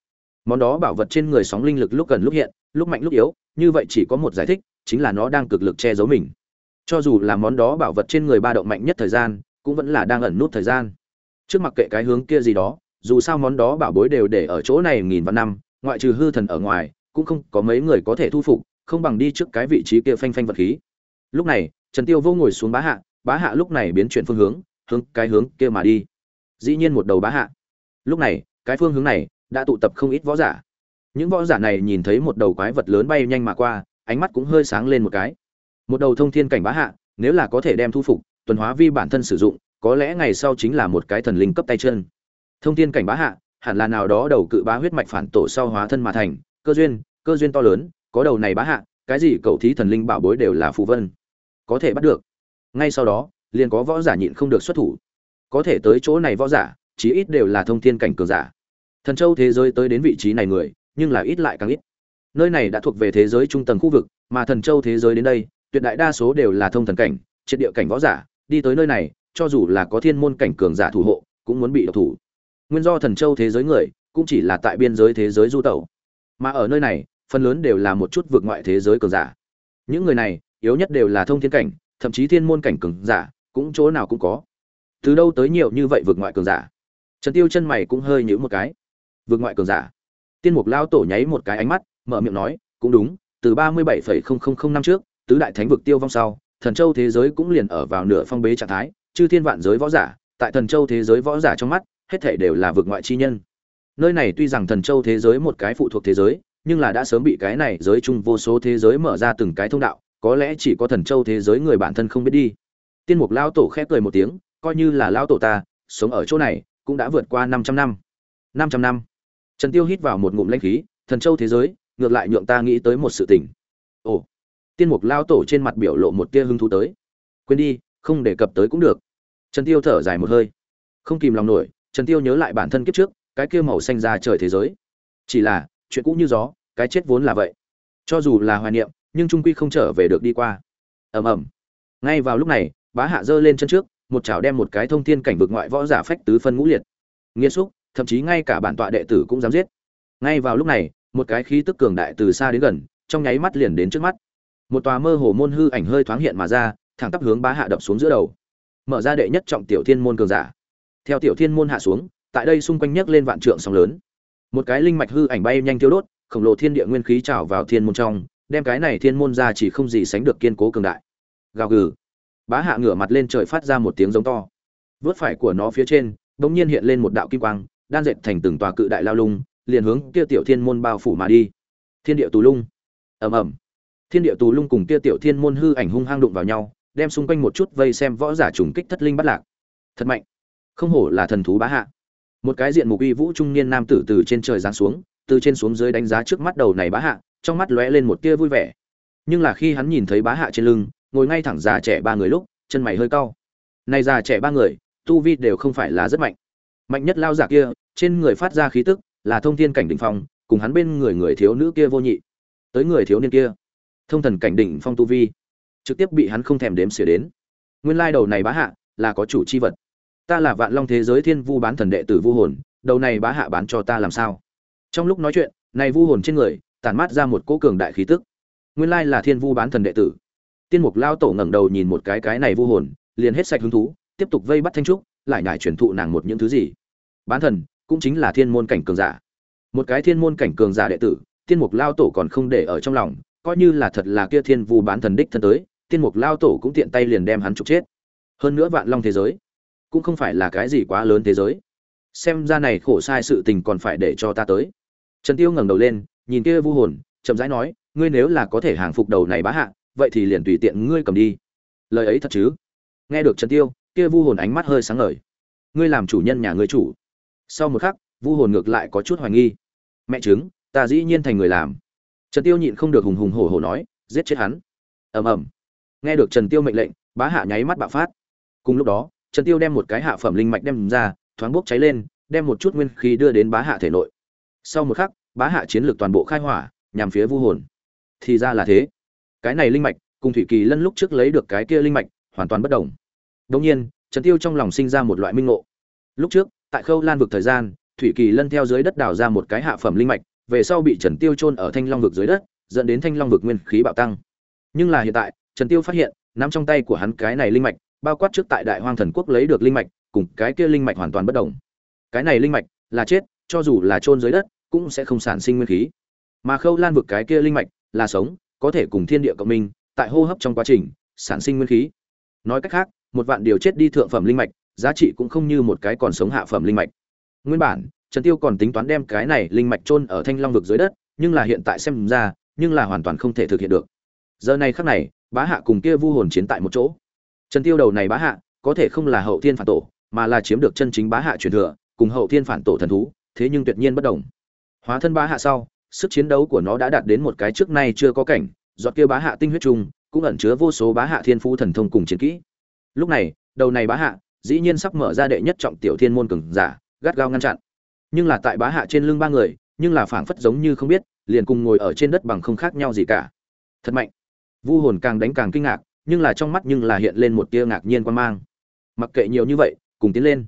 A: Món đó bảo vật trên người sóng linh lực lúc gần lúc hiện, lúc mạnh lúc yếu, như vậy chỉ có một giải thích, chính là nó đang cực lực che giấu mình. Cho dù là món đó bảo vật trên người ba động mạnh nhất thời gian, cũng vẫn là đang ẩn nút thời gian. Trước mặc kệ cái hướng kia gì đó, dù sao món đó bảo bối đều để ở chỗ này nghìn vạn năm, ngoại trừ hư thần ở ngoài, cũng không có mấy người có thể thu phục không bằng đi trước cái vị trí kia phanh phanh vật khí. Lúc này, trần tiêu vô ngồi xuống bá hạ bá hạ lúc này biến chuyển phương hướng hướng cái hướng kia mà đi. Dĩ nhiên một đầu bá hạ. Lúc này, cái phương hướng này đã tụ tập không ít võ giả. Những võ giả này nhìn thấy một đầu quái vật lớn bay nhanh mà qua, ánh mắt cũng hơi sáng lên một cái. Một đầu thông thiên cảnh bá hạ, nếu là có thể đem thu phục, tuần hóa vi bản thân sử dụng, có lẽ ngày sau chính là một cái thần linh cấp tay chân. Thông thiên cảnh bá hạ, hẳn là nào đó đầu cự bá huyết mạch phản tổ sau hóa thân mà thành, cơ duyên cơ duyên to lớn có đầu này bá hạ, cái gì cậu thí thần linh bảo bối đều là phù vân. Có thể bắt được. Ngay sau đó, liền có võ giả nhịn không được xuất thủ. Có thể tới chỗ này võ giả, chí ít đều là thông thiên cảnh cường giả. Thần châu thế giới tới đến vị trí này người, nhưng là ít lại càng ít. Nơi này đã thuộc về thế giới trung tầng khu vực, mà thần châu thế giới đến đây, tuyệt đại đa số đều là thông thần cảnh, triệt địa cảnh võ giả. Đi tới nơi này, cho dù là có thiên môn cảnh cường giả thủ hộ, cũng muốn bị độc thủ. Nguyên do thần châu thế giới người, cũng chỉ là tại biên giới thế giới du tẩu. Mà ở nơi này phần lớn đều là một chút vượt ngoại thế giới cường giả. Những người này, yếu nhất đều là thông thiên cảnh, thậm chí thiên môn cảnh cường giả, cũng chỗ nào cũng có. Từ đâu tới nhiều như vậy vượt ngoại cường giả? Trần tiêu chân mày cũng hơi nhíu một cái. Vượt ngoại cường giả. Tiên mục lao tổ nháy một cái ánh mắt, mở miệng nói, cũng đúng, từ ba mươi bảy năm trước, tứ đại thánh vực tiêu vong sau, thần châu thế giới cũng liền ở vào nửa phong bế trạng thái, chư thiên vạn giới võ giả, tại thần châu thế giới võ giả trong mắt, hết thảy đều là vượt ngoại chi nhân. Nơi này tuy rằng thần châu thế giới một cái phụ thuộc thế giới nhưng là đã sớm bị cái này giới chung vô số thế giới mở ra từng cái thông đạo, có lẽ chỉ có thần châu thế giới người bản thân không biết đi. Tiên mục lao tổ khép cười một tiếng, coi như là lao tổ ta, sống ở chỗ này, cũng đã vượt qua 500 năm. 500 năm. Trần tiêu hít vào một ngụm lãnh khí, thần châu thế giới, ngược lại nhượng ta nghĩ tới một sự tình. Ồ. Tiên mục lao tổ trên mặt biểu lộ một tia hứng thú tới. Quên đi, không đề cập tới cũng được. Trần tiêu thở dài một hơi. Không kìm lòng nổi, trần tiêu nhớ lại bản thân kiếp trước, cái kia màu xanh ra trời thế giới. Chỉ là, chuyện cũ như gió cái chết vốn là vậy. Cho dù là hoài niệm, nhưng trung quy không trở về được đi qua. Ầm ầm. Ngay vào lúc này, bá hạ giơ lên chân trước, một chảo đem một cái thông thiên cảnh vực ngoại võ giả phách tứ phân ngũ liệt. Nghiêm xúc, thậm chí ngay cả bản tọa đệ tử cũng dám giết. Ngay vào lúc này, một cái khí tức cường đại từ xa đến gần, trong nháy mắt liền đến trước mắt. Một tòa mơ hồ môn hư ảnh hơi thoáng hiện mà ra, thẳng tắp hướng bá hạ đập xuống giữa đầu. Mở ra đệ nhất trọng tiểu thiên môn cường giả. Theo tiểu thiên môn hạ xuống, tại đây xung quanh nhấc lên vạn trượng sóng lớn. Một cái linh mạch hư ảnh bay nhanh tiêu đốt khổng lồ thiên địa nguyên khí trào vào thiên môn trong, đem cái này thiên môn ra chỉ không gì sánh được kiên cố cường đại. Gào gừ. Bá hạ ngửa mặt lên trời phát ra một tiếng giống to. Vớt phải của nó phía trên, bỗng nhiên hiện lên một đạo kim quang, đan dệt thành từng tòa cự đại lao lung, liền hướng kia tiểu thiên môn bao phủ mà đi. Thiên địa tù lung. Ầm ầm. Thiên địa tù lung cùng kia tiểu thiên môn hư ảnh hung hăng đụng vào nhau, đem xung quanh một chút vây xem võ giả trùng kích thất linh bắt lạc. Thật mạnh. Không hổ là thần thú bá hạ. Một cái diện mục uy vũ trung niên nam tử từ trên trời giáng xuống từ trên xuống dưới đánh giá trước mắt đầu này bá hạ, trong mắt lóe lên một tia vui vẻ. Nhưng là khi hắn nhìn thấy bá hạ trên lưng, ngồi ngay thẳng già trẻ ba người lúc, chân mày hơi cau. Này già trẻ ba người, tu vi đều không phải là rất mạnh. Mạnh nhất lao giả kia, trên người phát ra khí tức, là thông thiên cảnh đỉnh phong, cùng hắn bên người người thiếu nữ kia vô nhị. Tới người thiếu niên kia, thông thần cảnh đỉnh phong tu vi, trực tiếp bị hắn không thèm đếm xỉa đến. Nguyên lai đầu này bá hạ, là có chủ chi vật. Ta là vạn long thế giới thiên vu bán thần đệ tử vu hồn, đầu này bá hạ bán cho ta làm sao? Trong lúc nói chuyện, này vu hồn trên người, tản mát ra một cỗ cường đại khí tức. Nguyên lai là thiên vu bán thần đệ tử. Tiên mục lao tổ ngẩng đầu nhìn một cái cái này vu hồn, liền hết sạch hứng thú, tiếp tục vây bắt thanh trúc, lại nhải truyền thụ nàng một những thứ gì. Bán thần, cũng chính là thiên môn cảnh cường giả. Một cái thiên môn cảnh cường giả đệ tử, tiên mục lao tổ còn không để ở trong lòng, coi như là thật là kia thiên vu bán thần đích thân tới, tiên mục lao tổ cũng tiện tay liền đem hắn trục chết. Hơn nữa vạn long thế giới, cũng không phải là cái gì quá lớn thế giới. Xem ra này khổ sai sự tình còn phải để cho ta tới trần tiêu ngẩng đầu lên, nhìn kia vu hồn, chậm rãi nói, ngươi nếu là có thể hàng phục đầu này bá hạ, vậy thì liền tùy tiện ngươi cầm đi. Lời ấy thật chứ? Nghe được trần tiêu, kia vu hồn ánh mắt hơi sáng ngời. Ngươi làm chủ nhân nhà ngươi chủ. Sau một khắc, vu hồn ngược lại có chút hoài nghi. Mẹ chứng ta dĩ nhiên thành người làm. Trần tiêu nhịn không được hùng hùng hổ hổ nói, giết chết hắn. Ầm ầm. Nghe được trần tiêu mệnh lệnh, bá hạ nháy mắt bạo phát. Cùng lúc đó, trần tiêu đem một cái hạ phẩm linh mạch đem ra, thoáng bốc cháy lên, đem một chút nguyên khí đưa đến bá hạ thể nội sau một khắc, bá hạ chiến lược toàn bộ khai hỏa, nhằm phía vu hồn. Thì ra là thế. Cái này linh mạch, cùng thủy kỳ lân lúc trước lấy được cái kia linh mạch, hoàn toàn bất đồng. Đông nhiên, trần tiêu trong lòng sinh ra một loại minh ngộ. Lúc trước, tại khâu lan vực thời gian, thủy kỳ lân theo dưới đất đào ra một cái hạ phẩm linh mạch, về sau bị trần tiêu chôn ở thanh long vực dưới đất, dẫn đến thanh long vực nguyên khí bạo tăng. Nhưng là hiện tại, trần tiêu phát hiện, nắm trong tay của hắn cái này linh mạch, bao quát trước tại đại hoang thần quốc lấy được linh mạch, cùng cái kia linh mạch hoàn toàn bất đồng. Cái này linh mạch là chết, cho dù là chôn dưới đất cũng sẽ không sản sinh nguyên khí. Mà khâu lan vực cái kia linh mạch là sống, có thể cùng thiên địa cộng minh, tại hô hấp trong quá trình, sản sinh nguyên khí. Nói cách khác, một vạn điều chết đi thượng phẩm linh mạch, giá trị cũng không như một cái còn sống hạ phẩm linh mạch. Nguyên bản, trần tiêu còn tính toán đem cái này linh mạch chôn ở thanh long vực dưới đất, nhưng là hiện tại xem ra, nhưng là hoàn toàn không thể thực hiện được. Giờ này khắc này, bá hạ cùng kia vu hồn chiến tại một chỗ. Trần tiêu đầu này bá hạ, có thể không là hậu thiên phản tổ, mà là chiếm được chân chính bá hạ truyền thừa, cùng hậu thiên phản tổ thần thú, thế nhưng tuyệt nhiên bất đồng hóa thân bá hạ sau, sức chiến đấu của nó đã đạt đến một cái trước nay chưa có cảnh, giọt kia bá hạ tinh huyết chung cũng ẩn chứa vô số bá hạ thiên phú thần thông cùng chiến kỹ. Lúc này, đầu này bá hạ, dĩ nhiên sắp mở ra đệ nhất trọng tiểu thiên môn cường giả, gắt gao ngăn chặn. Nhưng là tại bá hạ trên lưng ba người, nhưng là phảng phất giống như không biết, liền cùng ngồi ở trên đất bằng không khác nhau gì cả. Thật mạnh. Vu hồn càng đánh càng kinh ngạc, nhưng là trong mắt nhưng là hiện lên một tia ngạc nhiên quan mang. Mặc kệ nhiều như vậy, cùng tiến lên.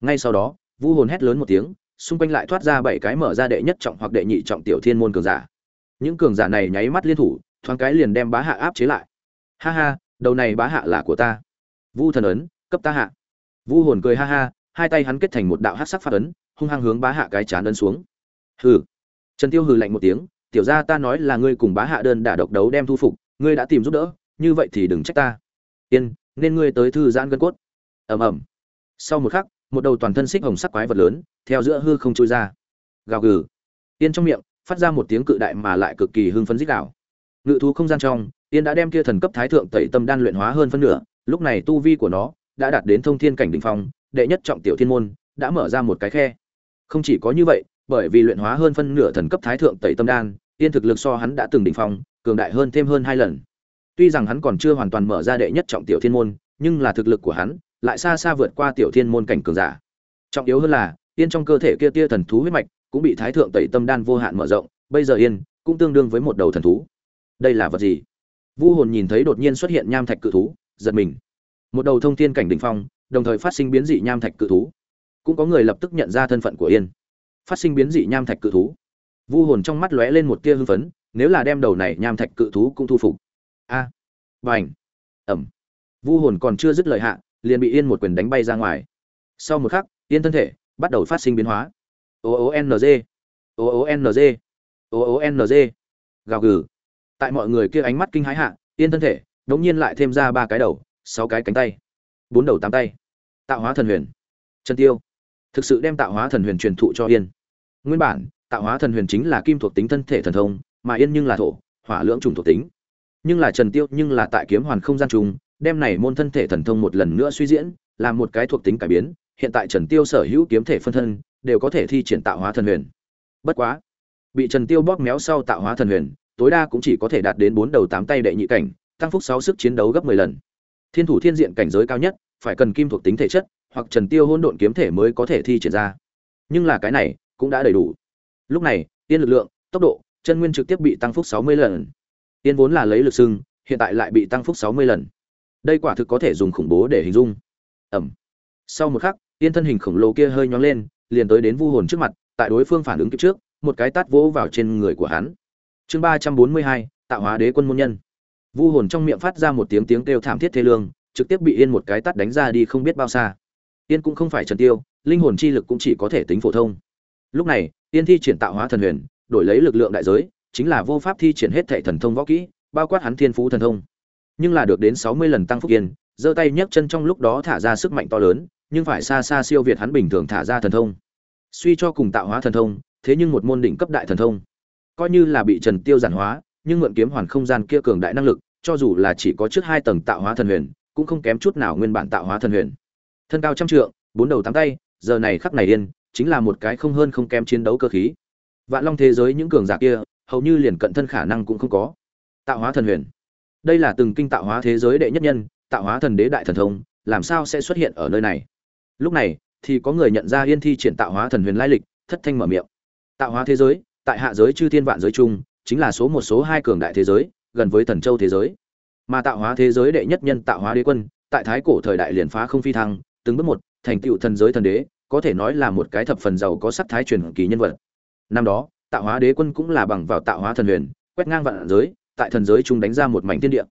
A: Ngay sau đó, vu hồn hét lớn một tiếng xung quanh lại thoát ra bảy cái mở ra đệ nhất trọng hoặc đệ nhị trọng tiểu thiên môn cường giả. Những cường giả này nháy mắt liên thủ, thoáng cái liền đem bá hạ áp chế lại. Ha ha, đầu này bá hạ là của ta. Vu thần ấn, cấp ta hạ. Vu hồn cười ha ha, hai tay hắn kết thành một đạo hát sắc phát ấn, hung hăng hướng bá hạ cái chán ấn xuống. Hừ. Trần tiêu hừ lạnh một tiếng, tiểu gia ta nói là ngươi cùng bá hạ đơn đả độc đấu đem thu phục, ngươi đã tìm giúp đỡ, như vậy thì đừng trách ta. Yên, nên ngươi tới thư giãn gân cốt. Ầm ầm. Sau một khắc một đầu toàn thân xích hồng sắc quái vật lớn, theo giữa hư không trôi ra. Gào gừ. Yên trong miệng, phát ra một tiếng cự đại mà lại cực kỳ hưng phấn dích đảo ngự thú không gian trong, yên đã đem kia thần cấp thái thượng tẩy tâm đan luyện hóa hơn phân nửa, lúc này tu vi của nó đã đạt đến thông thiên cảnh đỉnh phong, đệ nhất trọng tiểu thiên môn, đã mở ra một cái khe. Không chỉ có như vậy, bởi vì luyện hóa hơn phân nửa thần cấp thái thượng tẩy tâm đan, yên thực lực so hắn đã từng đỉnh phong, cường đại hơn thêm hơn hai lần. Tuy rằng hắn còn chưa hoàn toàn mở ra đệ nhất trọng tiểu thiên môn, nhưng là thực lực của hắn lại xa xa vượt qua tiểu thiên môn cảnh cường giả. Trọng yếu hơn là yên trong cơ thể kia tia thần thú huyết mạch cũng bị thái thượng tẩy tâm đan vô hạn mở rộng bây giờ yên cũng tương đương với một đầu thần thú. Đây là vật gì? Vu hồn nhìn thấy đột nhiên xuất hiện nham thạch cự thú giật mình. Một đầu thông thiên cảnh đỉnh phong đồng thời phát sinh biến dị nham thạch cự thú. Cũng có người lập tức nhận ra thân phận của yên. Phát sinh biến dị nham thạch cự thú. Vu hồn trong mắt lóe lên một tia hưng phấn nếu là đem đầu này nham thạch cự thú cũng thu phục. A. À, bành. Ẩm. Vu hồn còn chưa dứt lời hạ liền bị yên một quyền đánh bay ra ngoài. Sau một khắc, yên thân thể bắt đầu phát sinh biến hóa. O o n g, o o n g, o o n g. Gào gừ. Tại mọi người kia ánh mắt kinh hãi hạ, yên thân thể đống nhiên lại thêm ra ba cái đầu, sáu cái cánh tay, bốn đầu tám tay. Tạo hóa thần huyền. Trần tiêu. Thực sự đem tạo hóa thần huyền truyền thụ cho yên. Nguyên bản, tạo hóa thần huyền chính là kim thuộc tính thân thể thần thông, mà yên nhưng là thổ, hỏa lưỡng trùng thuộc tính. Nhưng là trần tiêu nhưng là tại kiếm hoàn không gian trùng đem này môn thân thể thần thông một lần nữa suy diễn làm một cái thuộc tính cải biến, hiện tại trần tiêu sở hữu kiếm thể phân thân, đều có thể thi triển tạo hóa thần huyền. Bất quá, bị trần tiêu bóp méo sau tạo hóa thần huyền, tối đa cũng chỉ có thể đạt đến bốn đầu tám tay đệ nhị cảnh, tăng phúc sáu sức chiến đấu gấp 10 lần. Thiên thủ thiên diện cảnh giới cao nhất, phải cần kim thuộc tính thể chất, hoặc trần tiêu hỗn độn kiếm thể mới có thể thi triển ra. Nhưng là cái này cũng đã đầy đủ. Lúc này, tiên lực lượng, tốc độ, chân nguyên trực tiếp bị tăng phúc 60 lần. Tiên vốn là lấy lực sưng hiện tại lại bị tăng phúc 60 lần đây quả thực có thể dùng khủng bố để hình dung. Ẩm. Sau một khắc, tiên thân hình khổng lồ kia hơi nhóng lên, liền tới đến vu hồn trước mặt, tại đối phương phản ứng kịp trước, một cái tát vỗ vào trên người của hắn. Chương ba trăm bốn mươi hai, tạo hóa đế quân môn nhân. Vu hồn trong miệng phát ra một tiếng tiếng kêu thảm thiết thê lương, trực tiếp bị yên một cái tát đánh ra đi không biết bao xa. Yên cũng không phải trần tiêu, linh hồn chi lực cũng chỉ có thể tính phổ thông. Lúc này, yên thi triển tạo hóa thần huyền, đổi lấy lực lượng đại giới, chính là vô pháp thi triển hết thệ thần thông võ kỹ, bao quát hắn thiên phú thần thông nhưng là được đến sáu mươi lần tăng phúc yên giơ tay nhấc chân trong lúc đó thả ra sức mạnh to lớn nhưng phải xa xa siêu việt hắn bình thường thả ra thần thông. Suy cho cùng tạo hóa thần thông thế nhưng một môn đỉnh cấp đại thần thông. Coi như là bị trần tiêu giản hóa nhưng mượn kiếm hoàn không gian kia cường đại năng lực cho dù là chỉ có trước hai tầng tạo hóa thần huyền cũng không kém chút nào nguyên bản tạo hóa thần huyền. Thân cao trăm trượng bốn đầu tám tay giờ này khắc này yên, chính là một cái không hơn không kém chiến đấu cơ khí. Vạn long thế giới những cường giả kia hầu như liền cận thân khả năng cũng không có. Tạo hóa thần huyền đây là từng kinh tạo hóa thế giới đệ nhất nhân, tạo hóa thần đế đại thần thông, làm sao sẽ xuất hiện ở nơi này? Lúc này, thì có người nhận ra yên thi triển tạo hóa thần huyền lai lịch, thất thanh mở miệng. Tạo hóa thế giới, tại hạ giới chư thiên vạn giới chung, chính là số một số hai cường đại thế giới, gần với thần châu thế giới. Mà tạo hóa thế giới đệ nhất nhân tạo hóa đế quân, tại thái cổ thời đại liền phá không phi thăng, từng bước một, thành tựu thần giới thần đế, có thể nói là một cái thập phần giàu có sắc thái truyền kỳ nhân vật. Năm đó, tạo hóa đế quân cũng là bằng vào tạo hóa thần huyền, quét ngang vạn giới tại thần giới chúng đánh ra một mảnh thiên địa.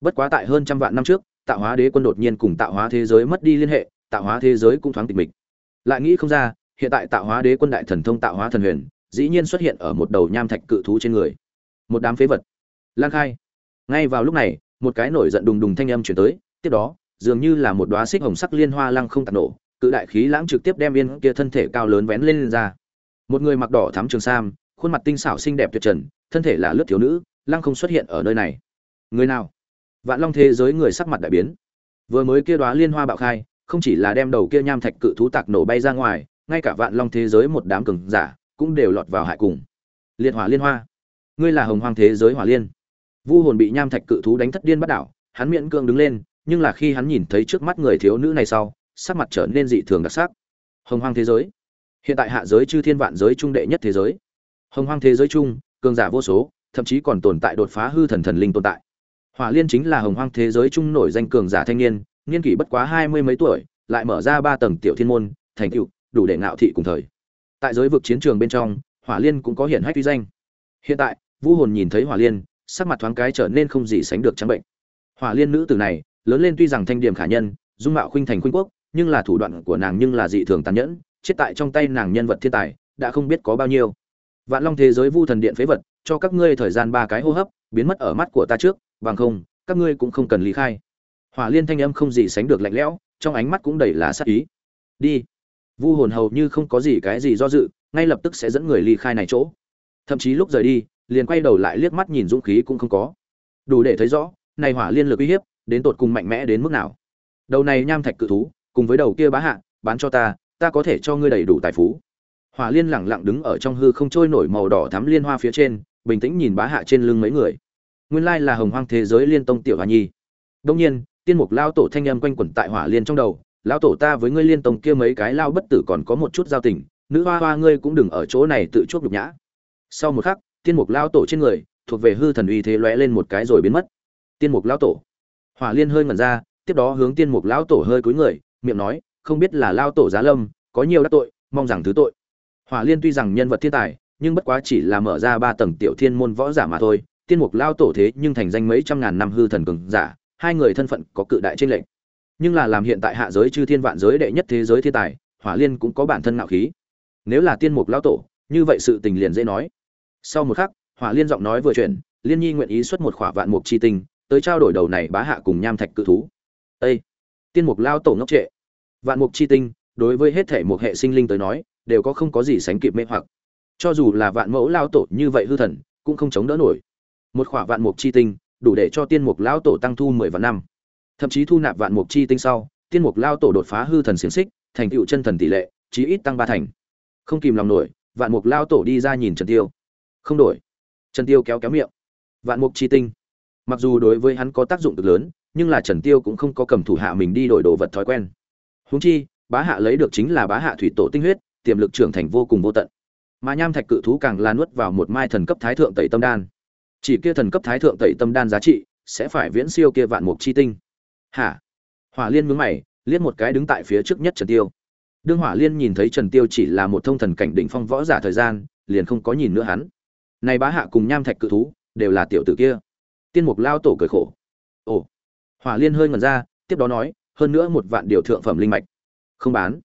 A: Bất quá tại hơn trăm vạn năm trước tạo hóa đế quân đột nhiên cùng tạo hóa thế giới mất đi liên hệ tạo hóa thế giới cũng thoáng tịch mịch. Lại nghĩ không ra hiện tại tạo hóa đế quân đại thần thông tạo hóa thần huyền dĩ nhiên xuất hiện ở một đầu nham thạch cự thú trên người. Một đám phế vật. Lang khai. Ngay vào lúc này một cái nổi giận đùng đùng thanh âm truyền tới tiếp đó dường như là một đóa xích hồng sắc liên hoa lăng không tạt nổ cự đại khí lãng trực tiếp đem yên kia thân thể cao lớn vén lên, lên ra. Một người mặc đỏ thắm trường sam khuôn mặt tinh xảo xinh đẹp tuyệt trần thân thể là lướt thiếu nữ lăng không xuất hiện ở nơi này. Người nào? Vạn long thế giới người sắc mặt đại biến. Vừa mới kia đóa liên hoa bạo khai, không chỉ là đem đầu kia nham thạch cự thú tạc nổ bay ra ngoài, ngay cả vạn long thế giới một đám cường giả cũng đều lọt vào hại cùng. Liệt hỏa liên hoa. Ngươi là hồng hoang thế giới hỏa liên. Vu hồn bị nham thạch cự thú đánh thất điên bắt đảo, hắn miễn cương đứng lên, nhưng là khi hắn nhìn thấy trước mắt người thiếu nữ này sau, sắc mặt trở nên dị thường đặc sắc. Hồng hoang thế giới. Hiện tại hạ giới chư thiên vạn giới trung đệ nhất thế giới. Hồng hoang thế giới chung cường giả vô số thậm chí còn tồn tại đột phá hư thần thần linh tồn tại. Hỏa liên chính là hồng hoang thế giới chung nổi danh cường giả thanh niên niên kỷ bất quá hai mươi mấy tuổi, lại mở ra ba tầng tiểu thiên môn, thành tựu, đủ để ngạo thị cùng thời. Tại giới vực chiến trường bên trong, hỏa liên cũng có hiển hách uy danh. Hiện tại Vũ hồn nhìn thấy hỏa liên, sắc mặt thoáng cái trở nên không gì sánh được trắng bệnh. Hỏa liên nữ tử này, lớn lên tuy rằng thanh điểm khả nhân, dung mạo khuynh thành khuynh quốc, nhưng là thủ đoạn của nàng nhưng là dị thường tàn nhẫn, chết tại trong tay nàng nhân vật thiên tài, đã không biết có bao nhiêu vạn long thế giới vu thần điện phế vật, cho các ngươi thời gian ba cái hô hấp, biến mất ở mắt của ta trước, bằng không, các ngươi cũng không cần lý khai. Hỏa liên thanh âm không gì sánh được lạnh lẽo, trong ánh mắt cũng đầy là sát ý. Đi. Vu hồn hầu như không có gì cái gì do dự, ngay lập tức sẽ dẫn người ly khai này chỗ. Thậm chí lúc rời đi, liền quay đầu lại liếc mắt nhìn dũng khí cũng không có. Đủ để thấy rõ, này hỏa liên lực uy hiếp, đến tột cùng mạnh mẽ đến mức nào. Đầu này nham thạch cự thú, cùng với đầu kia bá hạ, bán cho ta ta có thể cho ngươi đầy đủ tài phú hỏa liên lẳng lặng đứng ở trong hư không trôi nổi màu đỏ thắm liên hoa phía trên, bình tĩnh nhìn bá hạ trên lưng mấy người. Nguyên lai là hồng hoang thế giới liên tông tiểu hoa nhi. Đông nhiên, tiên mục lao tổ thanh âm quanh quẩn tại hỏa liên trong đầu, lão tổ ta với ngươi liên tông kia mấy cái lao bất tử còn có một chút giao tình, nữ hoa hoa ngươi cũng đừng ở chỗ này tự chuốc nhục nhã. Sau một khắc, tiên mục lao tổ trên người, thuộc về hư thần uy thế lóe lên một cái rồi biến mất. Tiên mục lao tổ. Hỏa liên hơi ngẩn ra, tiếp đó hướng tiên mục lão tổ hơi cúi người, miệng nói, không biết là lao tổ giá lâm, có nhiều đắc tội, mong rằng thứ tội hỏa liên tuy rằng nhân vật thiên tài, nhưng bất quá chỉ là mở ra ba tầng tiểu thiên môn võ giả mà thôi. Tiên mục lao tổ thế nhưng thành danh mấy trăm ngàn năm hư thần cường giả, hai người thân phận có cự đại trên lệnh nhưng là làm hiện tại hạ giới chư thiên vạn giới đệ nhất thế giới thiên tài, hỏa liên cũng có bản thân ngạo khí. Nếu là tiên mục lao tổ, như vậy sự tình liền dễ nói. Sau một khắc, hỏa liên giọng nói vừa chuyển, liên nhi nguyện ý xuất một khỏa vạn mục chi tinh, tới trao đổi đầu này bá hạ cùng nham thạch cự thú. Ê! tiên mục lao tổ ngốc trệ. Vạn mục chi tinh, đối với hết thể một hệ sinh linh tới nói đều có không có gì sánh kịp mê hoặc. Cho dù là vạn mẫu lao tổ như vậy hư thần, cũng không chống đỡ nổi. Một khỏa vạn mục chi tinh, đủ để cho tiên mục lao tổ tăng thu mười vạn năm. Thậm chí thu nạp vạn mục chi tinh sau, tiên mục lao tổ đột phá hư thần xiềng xích, thành tựu chân thần tỷ lệ, chí ít tăng ba thành. Không kìm lòng nổi, vạn mục lao tổ đi ra nhìn trần tiêu. Không đổi. Trần tiêu kéo kéo miệng. Vạn mục chi tinh. Mặc dù đối với hắn có tác dụng cực lớn, nhưng là trần tiêu cũng không có cầm thủ hạ mình đi đổi đồ vật thói quen. Huống chi, bá hạ lấy được chính là bá hạ thủy tổ tinh huyết tiềm lực trưởng thành vô cùng vô tận. Mà nham thạch cự thú càng lan nuốt vào một mai thần cấp thái thượng tẩy tâm đan. Chỉ kia thần cấp thái thượng tẩy tâm đan giá trị sẽ phải viễn siêu kia vạn mục chi tinh. Hả? Hỏa liên mướn mày, liếc một cái đứng tại phía trước nhất trần tiêu. Đương hỏa liên nhìn thấy trần tiêu chỉ là một thông thần cảnh đỉnh phong võ giả thời gian, liền không có nhìn nữa hắn. Này bá hạ cùng nham thạch cự thú đều là tiểu tử kia. Tiên mục lao tổ cười khổ. Ồ. Hỏa liên hơi ngẩn ra, tiếp đó nói, hơn nữa một vạn điều thượng phẩm linh mạch. Không bán.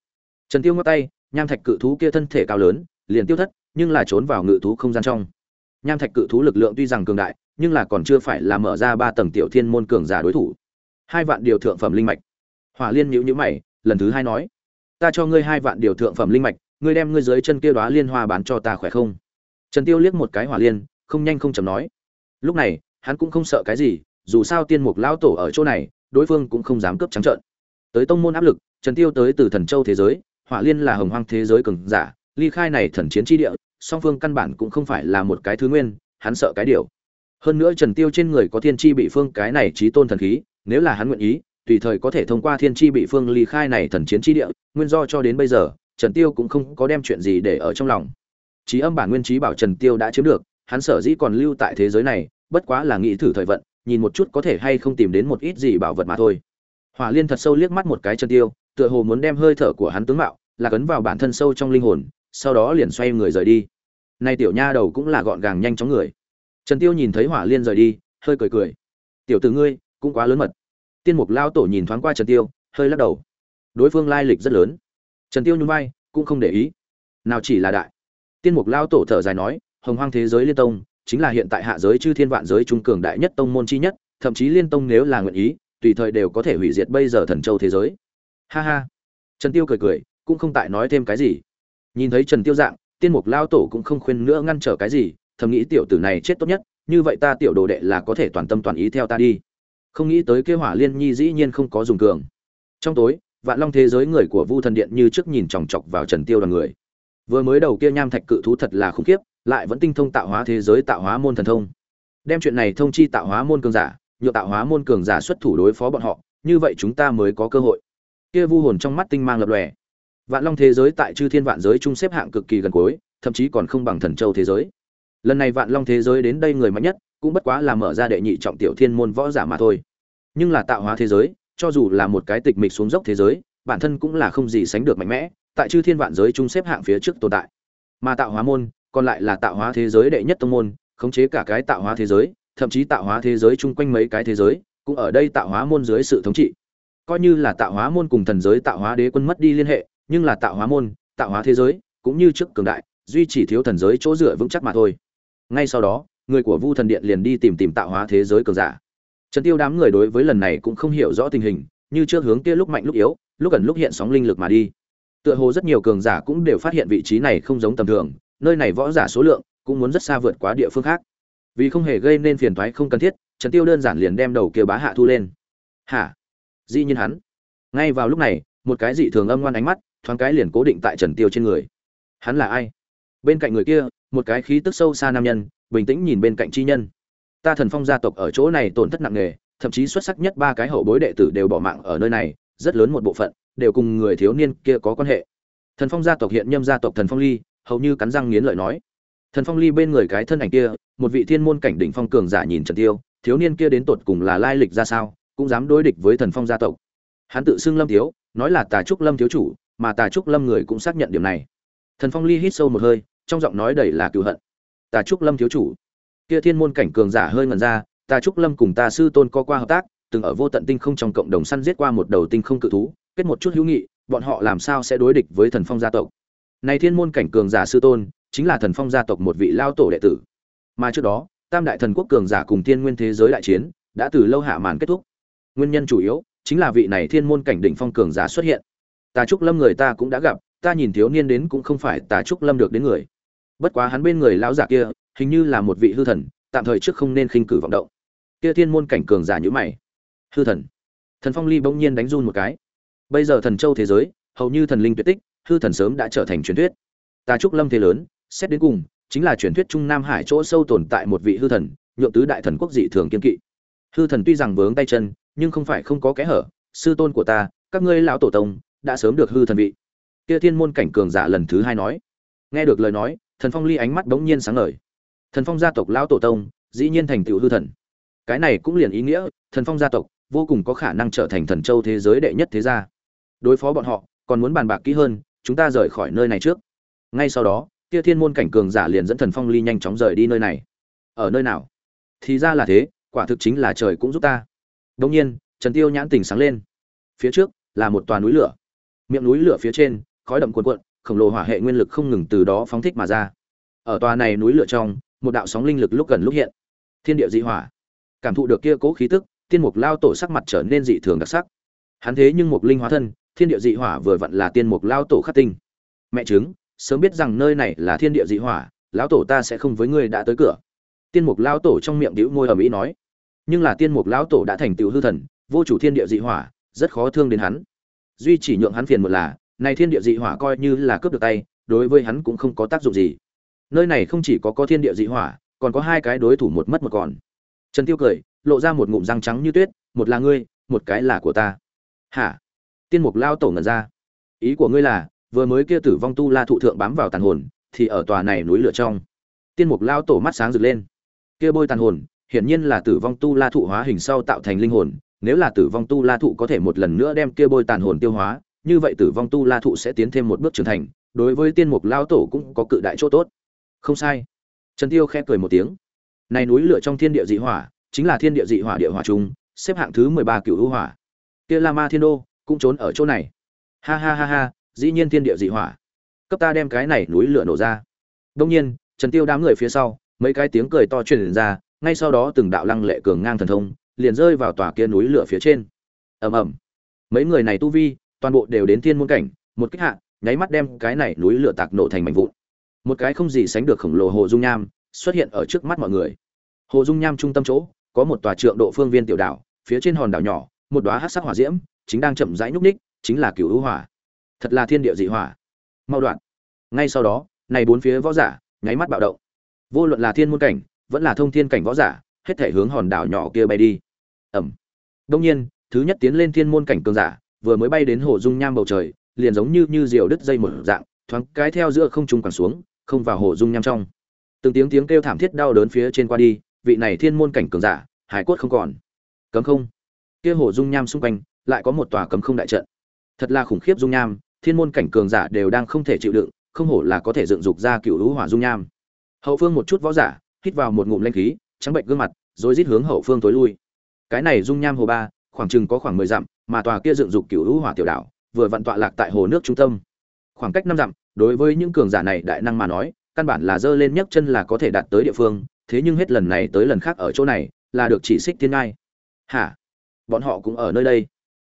A: Trần tiêu ngắt tay nham thạch cự thú kia thân thể cao lớn, liền tiêu thất, nhưng là trốn vào ngự thú không gian trong. Nham thạch cự thú lực lượng tuy rằng cường đại, nhưng là còn chưa phải là mở ra ba tầng tiểu thiên môn cường giả đối thủ. Hai vạn điều thượng phẩm linh mạch. Hỏa liên nhíu nhíu mày, lần thứ hai nói, ta cho ngươi hai vạn điều thượng phẩm linh mạch, ngươi đem ngươi dưới chân kia đóa liên hoa bán cho ta khỏe không? Trần tiêu liếc một cái hỏa liên, không nhanh không chậm nói, lúc này, hắn cũng không sợ cái gì, dù sao tiên mục lão tổ ở chỗ này, đối phương cũng không dám cướp trắng trợn. Tới tông môn áp lực, trần tiêu tới từ thần châu thế giới hỏa liên là hồng hoang thế giới cường giả, ly khai này thần chiến chi địa, song phương căn bản cũng không phải là một cái thứ nguyên, hắn sợ cái điều. Hơn nữa trần tiêu trên người có thiên chi bị phương cái này trí tôn thần khí, nếu là hắn nguyện ý, tùy thời có thể thông qua thiên chi bị phương ly khai này thần chiến chi địa, nguyên do cho đến bây giờ, trần tiêu cũng không có đem chuyện gì để ở trong lòng. Trí âm bản nguyên trí bảo trần tiêu đã chiếm được, hắn sở dĩ còn lưu tại thế giới này, bất quá là nghĩ thử thời vận, nhìn một chút có thể hay không tìm đến một ít gì bảo vật mà thôi. Hỏa liên thật sâu liếc mắt một cái trần tiêu, tựa hồ muốn đem hơi thở của hắn tướng mạo là cấn vào bản thân sâu trong linh hồn, sau đó liền xoay người rời đi. Nay tiểu nha đầu cũng là gọn gàng nhanh chóng người. Trần tiêu nhìn thấy hỏa liên rời đi, hơi cười cười. Tiểu tử ngươi, cũng quá lớn mật. Tiên mục lao tổ nhìn thoáng qua trần tiêu, hơi lắc đầu. Đối phương lai lịch rất lớn. Trần tiêu nhún vai, cũng không để ý. Nào chỉ là đại. Tiên mục lao tổ thở dài nói, hồng hoang thế giới liên tông, chính là hiện tại hạ giới chư thiên vạn giới trung cường đại nhất tông môn chi nhất, thậm chí liên tông nếu là nguyện ý, tùy thời đều có thể hủy diệt bây giờ thần châu thế giới. Ha ha. Trần tiêu cười cười cũng không tại nói thêm cái gì. Nhìn thấy trần tiêu dạng, tiên mục lao tổ cũng không khuyên nữa ngăn trở cái gì, thầm nghĩ tiểu tử này chết tốt nhất, như vậy ta tiểu đồ đệ là có thể toàn tâm toàn ý theo ta đi. Không nghĩ tới kế hỏa liên nhi dĩ nhiên không có dùng cường. Trong tối, vạn long thế giới người của vu thần điện như trước nhìn chòng chọc vào trần tiêu đoàn người. Vừa mới đầu kia nham thạch cự thú thật là khủng khiếp, lại vẫn tinh thông tạo hóa thế giới, tạo hóa môn thần thông. Đem chuyện này thông chi tạo hóa môn cường giả nhựa tạo hóa môn cường giả xuất thủ đối phó bọn họ, như vậy chúng ta mới có cơ hội. Kia vu hồn trong mắt tinh mang lập lòe vạn long thế giới tại chư thiên vạn giới trung xếp hạng cực kỳ gần cuối, thậm chí còn không bằng thần châu thế giới. Lần này vạn long thế giới đến đây người mạnh nhất, cũng bất quá là mở ra đệ nhị trọng tiểu thiên môn võ giả mà thôi. Nhưng là tạo hóa thế giới, cho dù là một cái tịch mịch xuống dốc thế giới, bản thân cũng là không gì sánh được mạnh mẽ, tại chư thiên vạn giới trung xếp hạng phía trước tồn tại. Mà tạo hóa môn, còn lại là tạo hóa thế giới đệ nhất tông môn, khống chế cả cái tạo hóa thế giới, thậm chí tạo hóa thế giới chung quanh mấy cái thế giới, cũng ở đây tạo hóa môn dưới sự thống trị. Coi như là tạo hóa môn cùng thần giới tạo hóa đế quân mất đi liên hệ nhưng là tạo hóa môn, tạo hóa thế giới, cũng như trước cường đại, duy chỉ thiếu thần giới chỗ dựa vững chắc mà thôi. Ngay sau đó, người của vu thần điện liền đi tìm tìm tạo hóa thế giới cường giả. Trần tiêu đám người đối với lần này cũng không hiểu rõ tình hình, như trước hướng kia lúc mạnh lúc yếu, lúc gần lúc hiện sóng linh lực mà đi. Tựa hồ rất nhiều cường giả cũng đều phát hiện vị trí này không giống tầm thường, nơi này võ giả số lượng cũng muốn rất xa vượt quá địa phương khác. Vì không hề gây nên phiền toái không cần thiết, trần tiêu đơn giản liền đem đầu kia bá hạ thu lên. Hả? Dĩ nhiên hắn. Ngay vào lúc này, một cái dị thường âm ngoan ánh mắt thoáng cái liền cố định tại trần tiêu trên người. Hắn là ai? Bên cạnh người kia, một cái khí tức sâu xa nam nhân, bình tĩnh nhìn bên cạnh chi nhân. Ta thần phong gia tộc ở chỗ này tổn thất nặng nề, thậm chí xuất sắc nhất ba cái hậu bối đệ tử đều bỏ mạng ở nơi này, rất lớn một bộ phận đều cùng người thiếu niên kia có quan hệ. Thần phong gia tộc hiện nhâm gia tộc thần phong ly, hầu như cắn răng nghiến lợi nói. Thần phong ly bên người cái thân ảnh kia, một vị thiên môn cảnh đỉnh phong cường giả nhìn trần tiêu, thiếu niên kia đến tột cùng là lai lịch ra sao, cũng dám đối địch với thần phong gia tộc. Hắn tự xưng lâm thiếu, nói là tà trúc lâm thiếu chủ mà tà trúc lâm người cũng xác nhận điểm này. Thần phong ly hít sâu một hơi, trong giọng nói đầy là cựu hận. Tà trúc lâm thiếu chủ. Kia thiên môn cảnh cường giả hơi ngần ra, tà trúc lâm cùng tà sư tôn có qua hợp tác, từng ở vô tận tinh không trong cộng đồng săn giết qua một đầu tinh không cự thú, kết một chút hữu nghị, bọn họ làm sao sẽ đối địch với thần phong gia tộc? Này thiên môn cảnh cường giả sư tôn, chính là thần phong gia tộc một vị lao tổ đệ tử. Mà trước đó, tam đại thần quốc cường giả cùng thiên nguyên thế giới đại chiến, đã từ lâu hạ màn kết thúc. Nguyên nhân chủ yếu, chính là vị này thiên môn cảnh đỉnh phong cường giả xuất hiện tà trúc lâm người ta cũng đã gặp, ta nhìn thiếu niên đến cũng không phải tà trúc lâm được đến người. Bất quá hắn bên người lão giả kia, hình như là một vị hư thần, tạm thời trước không nên khinh cử vọng động. Kia thiên môn cảnh cường giả như mày. Hư thần. Thần phong ly bỗng nhiên đánh run một cái. Bây giờ thần châu thế giới, hầu như thần linh tuyệt tích, hư thần sớm đã trở thành truyền thuyết. Tà trúc lâm thế lớn, xét đến cùng, chính là truyền thuyết trung nam hải chỗ sâu tồn tại một vị hư thần, nhượng tứ đại thần quốc dị thường kiên kỵ. Hư thần tuy rằng vướng tay chân, nhưng không phải không có kẽ hở, sư tôn của ta, các ngươi lão tổ tông đã sớm được hư thần vị. Kia thiên môn cảnh cường giả lần thứ hai nói. Nghe được lời nói, thần phong ly ánh mắt đống nhiên sáng ngời. Thần phong gia tộc lão tổ tông, dĩ nhiên thành tựu hư thần. Cái này cũng liền ý nghĩa, thần phong gia tộc vô cùng có khả năng trở thành thần châu thế giới đệ nhất thế gia. Đối phó bọn họ, còn muốn bàn bạc kỹ hơn, chúng ta rời khỏi nơi này trước. Ngay sau đó, kia thiên môn cảnh cường giả liền dẫn thần phong ly nhanh chóng rời đi nơi này. Ở nơi nào? Thì ra là thế, quả thực chính là trời cũng giúp ta. Đông nhiên, trần tiêu nhãn tình sáng lên. Phía trước là một tòa núi lửa miệng núi lửa phía trên, khói đậm cuồn cuộn, khổng lồ hỏa hệ nguyên lực không ngừng từ đó phóng thích mà ra. Ở tòa này núi lửa trong, một đạo sóng linh lực lúc gần lúc hiện. Thiên địa dị hỏa. Cảm thụ được kia cố khí tức, tiên mục lao tổ sắc mặt trở nên dị thường đặc sắc. Hắn thế nhưng một linh hóa thân, thiên địa dị hỏa vừa vặn là tiên mục lao tổ khắc tinh. Mẹ chứng sớm biết rằng nơi này là thiên địa dị hỏa, lão tổ ta sẽ không với ngươi đã tới cửa. Tiên mục lao tổ trong miệng đĩu môi ở mỹ nói. Nhưng là tiên mục lão tổ đã thành tựu hư thần, vô chủ thiên địa dị hỏa, rất khó thương đến hắn duy chỉ nhượng hắn phiền một là, này thiên địa dị hỏa coi như là cướp được tay, đối với hắn cũng không có tác dụng gì. Nơi này không chỉ có có thiên địa dị hỏa, còn có hai cái đối thủ một mất một còn. Trần tiêu cười, lộ ra một ngụm răng trắng như tuyết, một là ngươi, một cái là của ta. Hả? Tiên mục lao tổ ngẩn ra. Ý của ngươi là, vừa mới kia tử vong tu la thụ thượng bám vào tàn hồn, thì ở tòa này núi lửa trong. Tiên mục lao tổ mắt sáng rực lên. Kia bôi tàn hồn, hiển nhiên là tử vong tu la thụ hóa hình sau tạo thành linh hồn nếu là tử vong tu la thụ có thể một lần nữa đem kia bôi tàn hồn tiêu hóa, như vậy tử vong tu la thụ sẽ tiến thêm một bước trưởng thành, đối với tiên mục lao tổ cũng có cự đại chỗ tốt. Không sai. Trần tiêu khẽ cười một tiếng. Này núi lửa trong thiên địa dị hỏa, chính là thiên địa dị hỏa địa hỏa trung xếp hạng thứ mười ba cựu hữu hỏa. Kia la ma thiên đô cũng trốn ở chỗ này. Ha ha ha ha, dĩ nhiên thiên địa dị hỏa. Cấp ta đem cái này núi lửa nổ ra. Đông nhiên, trần tiêu đám người phía sau, mấy cái tiếng cười to truyền ra, ngay sau đó từng đạo lăng lệ cường ngang thần thông liền rơi vào tòa kia núi lửa phía trên. Ầm ầm. Mấy người này tu vi, toàn bộ đều đến thiên môn cảnh, một kích hạ, nháy mắt đem cái này núi lửa tạc nổ thành mảnh vụn. Một cái không gì sánh được khổng lồ hồ dung nham xuất hiện ở trước mắt mọi người. Hồ dung nham trung tâm chỗ, có một tòa trượng độ phương viên tiểu đảo, phía trên hòn đảo nhỏ, một đóa hắc sắc hỏa diễm, chính đang chậm rãi nhúc ních chính là cửu hữu hỏa. Thật là thiên địa dị hỏa. Mau đoạn. Ngay sau đó, này bốn phía võ giả, nháy mắt bạo động. Vô luận là thiên môn cảnh, vẫn là thông thiên cảnh võ giả hết thể hướng hòn đảo nhỏ kia bay đi. Ẩm. Đông nhiên, thứ nhất tiến lên thiên môn cảnh cường giả, vừa mới bay đến hồ dung nham bầu trời, liền giống như như diều đứt dây một dạng, thoáng cái theo giữa không trung quẳng xuống, không vào hồ dung nham trong. Từng tiếng tiếng kêu thảm thiết đau đớn phía trên qua đi, vị này thiên môn cảnh cường giả, hải cốt không còn. Cấm không. Kia hồ dung nham xung quanh, lại có một tòa cấm không đại trận. Thật là khủng khiếp dung nham, thiên môn cảnh cường giả đều đang không thể chịu đựng, không hổ là có thể dựng dục ra cựu lũ hỏa dung nham. Hậu phương một chút võ giả, hít vào một ngụm lanh khí trắng bệnh gương mặt, rồi rít hướng hậu phương tối lui. Cái này dung nham hồ ba, khoảng chừng có khoảng mười dặm, mà tòa kia dựng dục cựu lũ hỏa tiểu đảo, vừa vặn tọa lạc tại hồ nước trung tâm. Khoảng cách năm dặm, đối với những cường giả này đại năng mà nói, căn bản là dơ lên nhấc chân là có thể đạt tới địa phương, thế nhưng hết lần này tới lần khác ở chỗ này, là được chỉ xích thiên ngai. Hả? Bọn họ cũng ở nơi đây.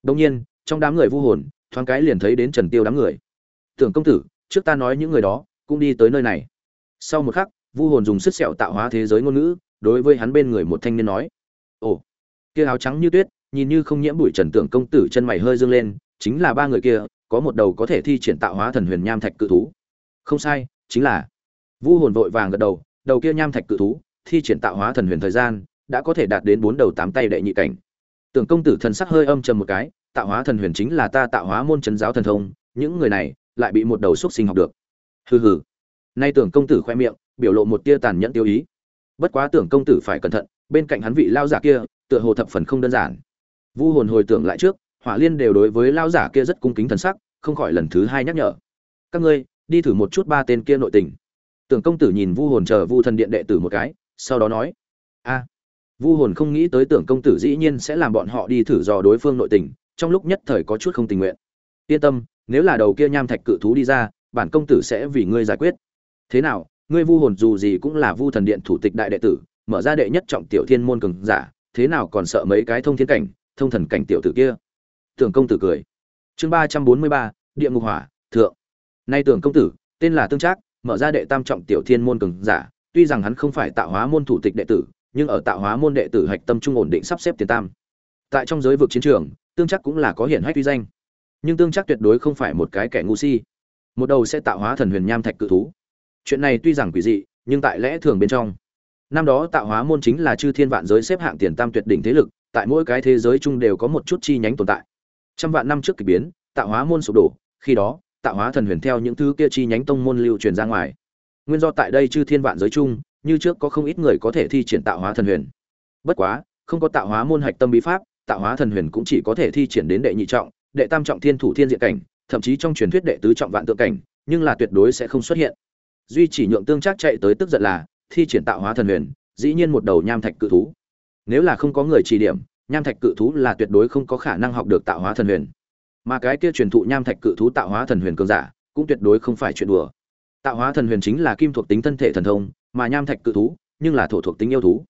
A: Đông nhiên, trong đám người vu hồn, thoáng cái liền thấy đến trần tiêu đám người. Tưởng công tử, trước ta nói những người đó, cũng đi tới nơi này. Sau một khắc, vu hồn dùng sức sẹo tạo hóa thế giới ngôn ngữ đối với hắn bên người một thanh niên nói, ồ, kia áo trắng như tuyết, nhìn như không nhiễm bụi trần tưởng công tử chân mày hơi dương lên, chính là ba người kia, có một đầu có thể thi triển tạo hóa thần huyền nham thạch cự thú. Không sai, chính là. Vu hồn vội vàng gật đầu đầu kia nham thạch cự thú, thi triển tạo hóa thần huyền thời gian, đã có thể đạt đến bốn đầu tám tay đệ nhị cảnh. Tưởng công tử thần sắc hơi âm trầm một cái, tạo hóa thần huyền chính là ta tạo hóa môn trấn giáo thần thông, những người này lại bị một đầu xúc sinh học được. Hừ hừ. Nay tưởng công tử khoe miệng, biểu lộ một tia tàn nhẫn tiêu ý bất quá tưởng công tử phải cẩn thận, bên cạnh hắn vị lao giả kia, tựa hồ thập phần không đơn giản. Vu hồn hồi tưởng lại trước, hỏa liên đều đối với lao giả kia rất cung kính thần sắc, không khỏi lần thứ hai nhắc nhở. Các ngươi, đi thử một chút ba tên kia nội tình. Tưởng công tử nhìn vu hồn chờ vu thần điện đệ tử một cái, sau đó nói, a. Vu hồn không nghĩ tới tưởng công tử dĩ nhiên sẽ làm bọn họ đi thử dò đối phương nội tình, trong lúc nhất thời có chút không tình nguyện. Yên tâm, nếu là đầu kia nham thạch cự thú đi ra, bản công tử sẽ vì ngươi giải quyết. Thế nào ngươi vu hồn dù gì cũng là vu thần điện thủ tịch đại đệ tử, mở ra đệ nhất trọng tiểu thiên môn cường giả, thế nào còn sợ mấy cái thông thiên cảnh, thông thần cảnh tiểu tử kia? Tưởng công tử cười. Chương ba trăm bốn mươi ba, địa ngục hỏa, thượng. Nay tưởng công tử, tên là tương trác, mở ra đệ tam trọng tiểu thiên môn cường giả, tuy rằng hắn không phải tạo hóa môn thủ tịch đệ tử, nhưng ở tạo hóa môn đệ tử hạch tâm trung ổn định sắp xếp tiền tam. Tại trong giới vực chiến trường, tương chắc cũng là có hiển hách uy danh. Nhưng tương chắc tuyệt đối không phải một cái kẻ ngu si. Một đầu sẽ tạo hóa thần huyền nham thạch cự thú chuyện này tuy rằng quỷ dị, nhưng tại lẽ thường bên trong. Năm đó tạo hóa môn chính là chư thiên vạn giới xếp hạng tiền tam tuyệt đỉnh thế lực, tại mỗi cái thế giới chung đều có một chút chi nhánh tồn tại. Trăm vạn năm trước kỳ biến, tạo hóa môn sụp đổ, khi đó, tạo hóa thần huyền theo những thứ kia chi nhánh tông môn lưu truyền ra ngoài. Nguyên do tại đây chư thiên vạn giới chung, như trước có không ít người có thể thi triển tạo hóa thần huyền. Bất quá, không có tạo hóa môn hạch tâm bí pháp, tạo hóa thần huyền cũng chỉ có thể thi triển đến đệ nhị trọng, đệ tam trọng thiên thủ thiên diện cảnh, thậm chí trong truyền thuyết đệ tứ trọng vạn tượng cảnh, nhưng là tuyệt đối sẽ không xuất hiện duy chỉ nhượng tương trác chạy tới tức giận là, thi triển tạo hóa thần huyền, dĩ nhiên một đầu nham thạch cự thú. Nếu là không có người chỉ điểm, nham thạch cự thú là tuyệt đối không có khả năng học được tạo hóa thần huyền. Mà cái kia truyền thụ nham thạch cự thú tạo hóa thần huyền cường giả, cũng tuyệt đối không phải chuyện đùa. Tạo hóa thần huyền chính là kim thuộc tính thân thể thần thông, mà nham thạch cự thú, nhưng là thổ thuộc tính yêu thú.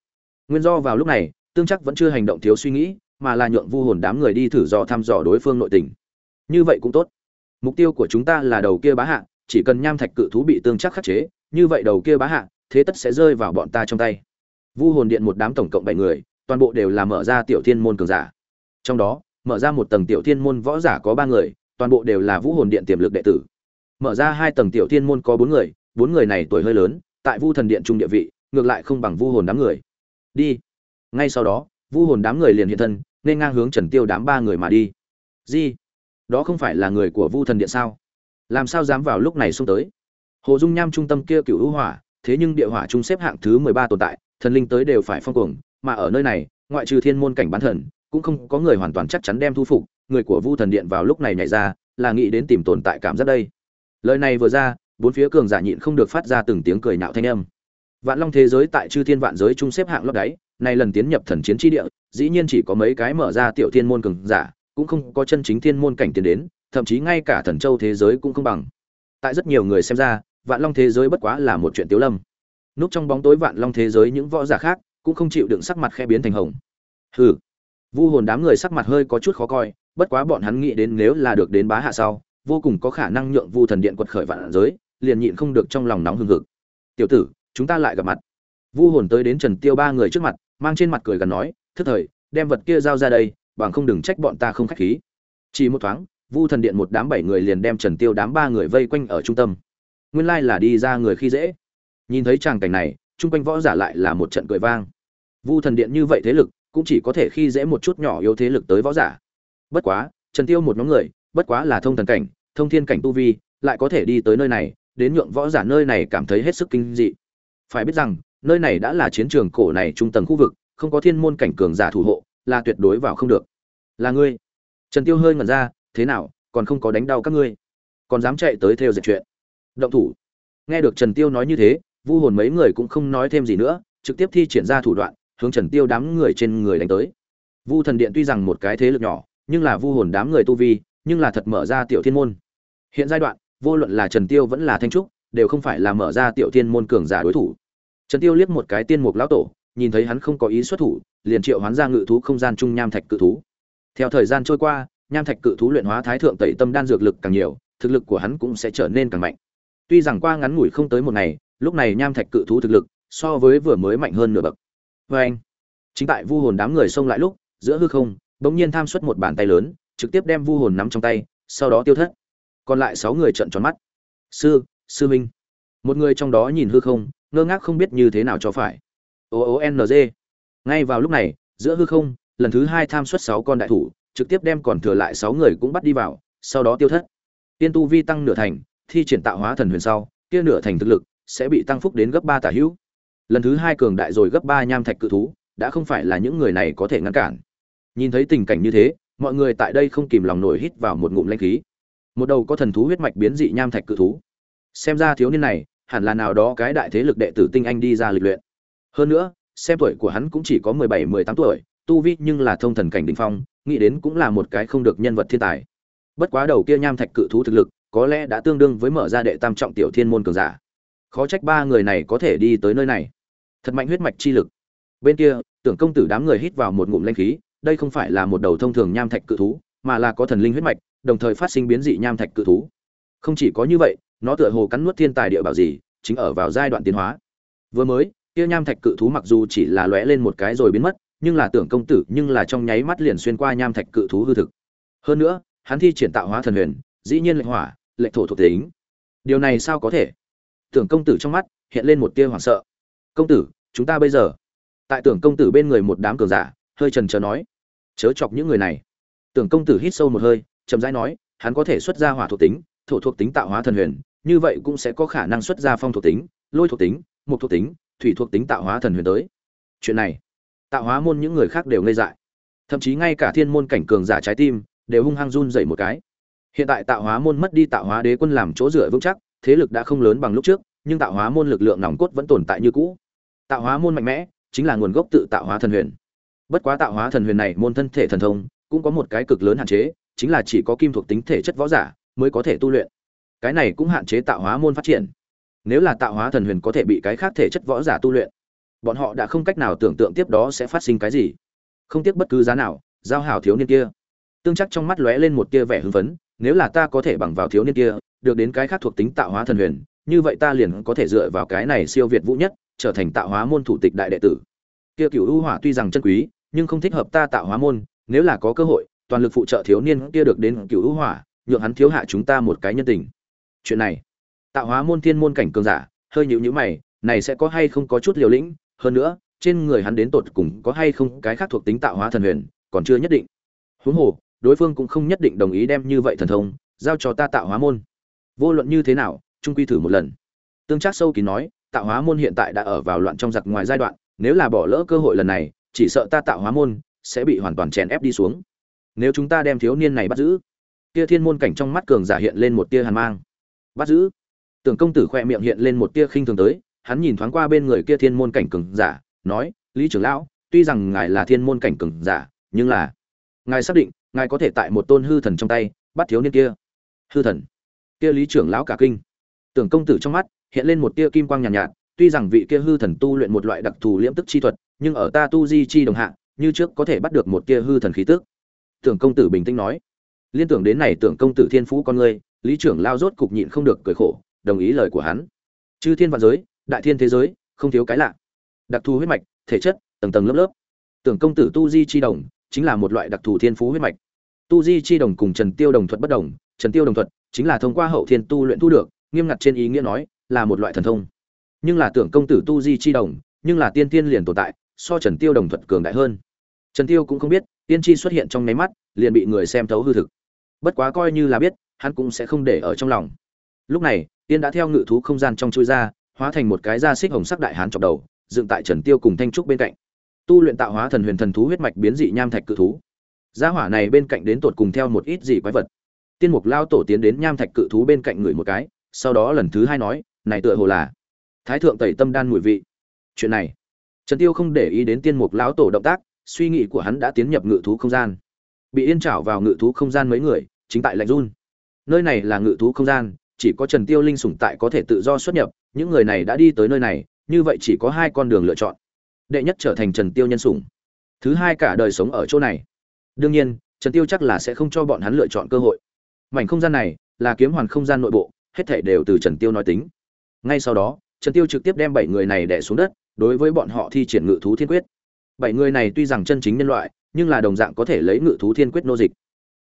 A: Nguyên do vào lúc này, tương chắc vẫn chưa hành động thiếu suy nghĩ, mà là nhượng vu hồn đám người đi thử dò thăm dò đối phương nội tình. Như vậy cũng tốt. Mục tiêu của chúng ta là đầu kia bá hạ chỉ cần nham thạch cự thú bị tương chắc khắc chế, như vậy đầu kia bá hạ, thế tất sẽ rơi vào bọn ta trong tay. Vu hồn điện một đám tổng cộng bảy người, toàn bộ đều là mở ra tiểu thiên môn cường giả. Trong đó, mở ra một tầng tiểu thiên môn võ giả có ba người, toàn bộ đều là vũ hồn điện tiềm lực đệ tử. Mở ra hai tầng tiểu thiên môn có bốn người bốn người này tuổi hơi lớn, tại vu thần điện trung địa vị, ngược lại không bằng vu hồn đám người. Đi. Ngay sau đó, vu hồn đám người liền hiện thân, nên ngang hướng trần tiêu đám ba người mà đi. Gì đó không phải là người của vu thần điện sao? Làm sao dám vào lúc này xông tới? Hồ dung nham trung tâm kia cựu hữu hỏa, thế nhưng địa hỏa trung xếp hạng thứ mười ba tồn tại, thần linh tới đều phải phong cuồng, mà ở nơi này, ngoại trừ thiên môn cảnh bán thần, cũng không có người hoàn toàn chắc chắn đem thu phục, người của vu thần điện vào lúc này nhảy ra, là nghĩ đến tìm tồn tại cảm giác đây. Lời này vừa ra, bốn phía cường giả nhịn không được phát ra từng tiếng cười nhạo thanh âm. Vạn long thế giới tại chư thiên vạn giới trung xếp hạng lót đáy, nay lần tiến nhập thần chiến tri địa, dĩ nhiên chỉ có mấy cái mở ra tiểu thiên môn cường giả, cũng không có chân chính thiên môn cảnh tiến đến thậm chí ngay cả thần châu thế giới cũng không bằng. Tại rất nhiều người xem ra, vạn long thế giới bất quá là một chuyện tiếu lâm. Núp trong bóng tối vạn long thế giới những võ giả khác cũng không chịu đựng sắc mặt khe biến thành hồng. Hừ, vu hồn đám người sắc mặt hơi có chút khó coi, bất quá bọn hắn nghĩ đến nếu là được đến bá hạ sau, vô cùng có khả năng nhượng vu thần điện quật khởi vạn giới, liền nhịn không được trong lòng nóng hừng hực. Tiểu tử, chúng ta lại gặp mặt. Vu hồn tới đến trần tiêu ba người trước mặt, mang trên mặt cười gần nói, thức thời, đem vật kia giao ra đây, bằng không đừng trách bọn ta không khách khí. Chỉ một thoáng vu thần điện một đám bảy người liền đem trần tiêu đám ba người vây quanh ở trung tâm. Nguyên lai là đi ra người khi dễ. Nhìn thấy tràng cảnh này, chung quanh võ giả lại là một trận cười vang. Vu thần điện như vậy thế lực, cũng chỉ có thể khi dễ một chút nhỏ yếu thế lực tới võ giả. Bất quá, trần tiêu một nhóm người, bất quá là thông thần cảnh, thông thiên cảnh tu vi, lại có thể đi tới nơi này, đến nhượng võ giả nơi này cảm thấy hết sức kinh dị. Phải biết rằng, nơi này đã là chiến trường cổ này trung tầng khu vực, không có thiên môn cảnh cường giả thủ hộ, là tuyệt đối vào không được. Là ngươi. Trần tiêu hơi ngẩn ra thế nào, còn không có đánh đau các ngươi. Còn dám chạy tới theo dệt chuyện. Động thủ. Nghe được trần tiêu nói như thế, vu hồn mấy người cũng không nói thêm gì nữa, trực tiếp thi triển ra thủ đoạn, hướng trần tiêu đám người trên người đánh tới. Vu thần điện tuy rằng một cái thế lực nhỏ, nhưng là vu hồn đám người tu vi, nhưng là thật mở ra tiểu thiên môn. Hiện giai đoạn, vô luận là trần tiêu vẫn là thanh trúc, đều không phải là mở ra tiểu thiên môn cường giả đối thủ. Trần tiêu liếc một cái tiên mục lão tổ, nhìn thấy hắn không có ý xuất thủ, liền triệu hoán ra ngự thú không gian trung nham thạch cự thú. Theo thời gian trôi qua nham thạch cự thú luyện hóa thái thượng tẩy tâm đan dược lực càng nhiều, thực lực của hắn cũng sẽ trở nên càng mạnh. Tuy rằng qua ngắn ngủi không tới một ngày, lúc này nham thạch cự thú thực lực so với vừa mới mạnh hơn nửa bậc. Vê anh, chính tại vu hồn đám người xông lại lúc, giữa hư không, bỗng nhiên tham xuất một bàn tay lớn, trực tiếp đem vu hồn nắm trong tay, sau đó tiêu thất. Còn lại sáu người trợn tròn mắt. Sư sư minh một người trong đó nhìn hư không, ngơ ngác không biết như thế nào cho phải. O o n g. Ngay vào lúc này, giữa hư không, lần thứ hai tham xuất sáu con đại thủ trực tiếp đem còn thừa lại sáu người cũng bắt đi vào, sau đó tiêu thất. Tiên tu vi tăng nửa thành, thi triển tạo hóa thần huyền sau, kia nửa thành thực lực sẽ bị tăng phúc đến gấp ba tả hữu. Lần thứ hai cường đại rồi gấp ba nham thạch cự thú, đã không phải là những người này có thể ngăn cản. Nhìn thấy tình cảnh như thế, mọi người tại đây không kìm lòng nổi hít vào một ngụm lanh khí. Một đầu có thần thú huyết mạch biến dị nham thạch cự thú. Xem ra thiếu niên này, hẳn là nào đó cái đại thế lực đệ tử tinh anh đi ra lịch luyện. Hơn nữa, xem tuổi của hắn cũng chỉ có mười bảy, mười tám tuổi tu vi nhưng là thông thần cảnh đỉnh phong, nghĩ đến cũng là một cái không được nhân vật thiên tài. Bất quá đầu kia nham thạch cự thú thực lực, có lẽ đã tương đương với mở ra đệ tam trọng tiểu thiên môn cường giả. Khó trách ba người này có thể đi tới nơi này. Thật mạnh huyết mạch chi lực. Bên kia, tưởng công tử đám người hít vào một ngụm linh khí, đây không phải là một đầu thông thường nham thạch cự thú, mà là có thần linh huyết mạch, đồng thời phát sinh biến dị nham thạch cự thú. Không chỉ có như vậy, nó tựa hồ cắn nuốt thiên tài địa bảo gì, chính ở vào giai đoạn tiến hóa. Vừa mới, kia nham thạch cự thú mặc dù chỉ là lóe lên một cái rồi biến mất nhưng là tưởng công tử nhưng là trong nháy mắt liền xuyên qua nham thạch cự thú hư thực. Hơn nữa, hắn thi triển tạo hóa thần huyền, dĩ nhiên lệnh hỏa, lệnh thổ thuộc tính. Điều này sao có thể? Tưởng công tử trong mắt hiện lên một tia hoảng sợ. Công tử, chúng ta bây giờ. Tại tưởng công tử bên người một đám cường giả, hơi trần trờ nói. Chớ chọc những người này. Tưởng công tử hít sâu một hơi, chậm rãi nói, hắn có thể xuất ra hỏa thuộc tính, thổ thuộc tính tạo hóa thần huyền, như vậy cũng sẽ có khả năng xuất ra phong thuộc tính, lôi thuộc tính, mục thuộc tính, thủy thuộc tính tạo hóa thần huyền tới. Chuyện này tạo hóa môn những người khác đều ngây dại. Thậm chí ngay cả thiên môn cảnh cường giả trái tim đều hung hăng run dậy một cái. Hiện tại tạo hóa môn mất đi tạo hóa đế quân làm chỗ dựa vững chắc, thế lực đã không lớn bằng lúc trước, nhưng tạo hóa môn lực lượng nòng cốt vẫn tồn tại như cũ. Tạo hóa môn mạnh mẽ chính là nguồn gốc tự tạo hóa thần huyền. Bất quá tạo hóa thần huyền này môn thân thể thần thông cũng có một cái cực lớn hạn chế, chính là chỉ có kim thuộc tính thể chất võ giả mới có thể tu luyện. Cái này cũng hạn chế tạo hóa môn phát triển. Nếu là tạo hóa thần huyền có thể bị cái khác thể chất võ giả tu luyện bọn họ đã không cách nào tưởng tượng tiếp đó sẽ phát sinh cái gì. Không tiếc bất cứ giá nào, giao hảo thiếu niên kia. Tương chắc trong mắt lóe lên một tia vẻ hưng phấn, nếu là ta có thể bằng vào thiếu niên kia, được đến cái khác thuộc tính tạo hóa thần huyền, như vậy ta liền có thể dựa vào cái này siêu việt vũ nhất, trở thành tạo hóa môn thủ tịch đại đệ tử. Kia cựu ưu hỏa tuy rằng chân quý, nhưng không thích hợp ta tạo hóa môn, nếu là có cơ hội, toàn lực phụ trợ thiếu niên kia được đến cựu ưu hỏa, nhượng hắn thiếu hạ chúng ta một cái nhân tình. Chuyện này, tạo hóa môn thiên môn cảnh cường giả, hơi nhịu nhữ mày, này sẽ có hay không có chút liều lĩnh hơn nữa, trên người hắn đến tột cùng có hay không cái khác thuộc tính tạo hóa thần huyền, còn chưa nhất định. Huống hồ, đối phương cũng không nhất định đồng ý đem như vậy thần thông giao cho ta tạo hóa môn. Vô luận như thế nào trung quy thử một lần. Tương trác sâu kín nói, tạo hóa môn hiện tại đã ở vào loạn trong giặc ngoài giai đoạn, nếu là bỏ lỡ cơ hội lần này, chỉ sợ ta tạo hóa môn sẽ bị hoàn toàn chèn ép đi xuống. Nếu chúng ta đem thiếu niên này bắt giữ, kia thiên môn cảnh trong mắt cường giả hiện lên một tia hàn mang. Bắt giữ. Tưởng công tử khoe miệng hiện lên một tia khinh thường tới hắn nhìn thoáng qua bên người kia thiên môn cảnh cường giả nói lý trưởng lão tuy rằng ngài là thiên môn cảnh cường giả nhưng là ngài xác định ngài có thể tại một tôn hư thần trong tay bắt thiếu niên kia. Hư thần? Kia lý trưởng lão cả kinh. Tưởng công tử trong mắt hiện lên một tia kim quang nhàn nhạt, nhạt tuy rằng vị kia hư thần tu luyện một loại đặc thù liễm tức chi thuật nhưng ở ta tu di chi đồng hạ như trước có thể bắt được một tia hư thần khí tức. Tưởng công tử bình tĩnh nói. Liên tưởng đến này tưởng công tử thiên phú con người lý trưởng lao rốt cục nhịn không được cười khổ đồng ý lời của hắn. Chư thiên vạn giới đại thiên thế giới, không thiếu cái lạ. Đặc thù huyết mạch, thể chất, tầng tầng lớp lớp. Tưởng công tử tu di chi đồng chính là một loại đặc thù thiên phú huyết mạch. Tu di chi đồng cùng trần tiêu đồng thuật bất đồng, trần tiêu đồng thuật chính là thông qua hậu thiên tu luyện thu được, nghiêm ngặt trên ý nghĩa nói là một loại thần thông. Nhưng là tưởng công tử tu di chi đồng, nhưng là tiên tiên liền tồn tại, so trần tiêu đồng thuật cường đại hơn. Trần tiêu cũng không biết, tiên chi xuất hiện trong nháy mắt, liền bị người xem thấu hư thực. Bất quá coi như là biết, hắn cũng sẽ không để ở trong lòng. Lúc này, tiên đã theo ngự thú không gian trong chui ra hóa thành một cái da xích hồng sắc đại hán chọc đầu, dựng tại trần tiêu cùng thanh trúc bên cạnh. Tu luyện tạo hóa thần huyền thần thú huyết mạch biến dị nham thạch cự thú. Gia hỏa này bên cạnh đến tột cùng theo một ít gì quái vật? Tiên mục lao tổ tiến đến nham thạch cự thú bên cạnh người một cái, sau đó lần thứ hai nói, này tựa hồ là thái thượng tẩy tâm đan mùi vị. Chuyện này, trần tiêu không để ý đến tiên mục lão tổ động tác, suy nghĩ của hắn đã tiến nhập ngự thú không gian. Bị yên trảo vào ngự thú không gian mấy người, chính tại lạnh run. Nơi này là ngự thú không gian, chỉ có trần tiêu linh sủng tại có thể tự do xuất nhập những người này đã đi tới nơi này, như vậy chỉ có hai con đường lựa chọn. Đệ nhất trở thành trần tiêu nhân sủng. Thứ hai cả đời sống ở chỗ này. Đương nhiên, trần tiêu chắc là sẽ không cho bọn hắn lựa chọn cơ hội. Mảnh không gian này là kiếm hoàn không gian nội bộ, hết thảy đều từ trần tiêu nói tính. Ngay sau đó, trần tiêu trực tiếp đem bảy người này đè xuống đất, đối với bọn họ thi triển ngự thú thiên quyết. Bảy người này tuy rằng chân chính nhân loại, nhưng là đồng dạng có thể lấy ngự thú thiên quyết nô dịch.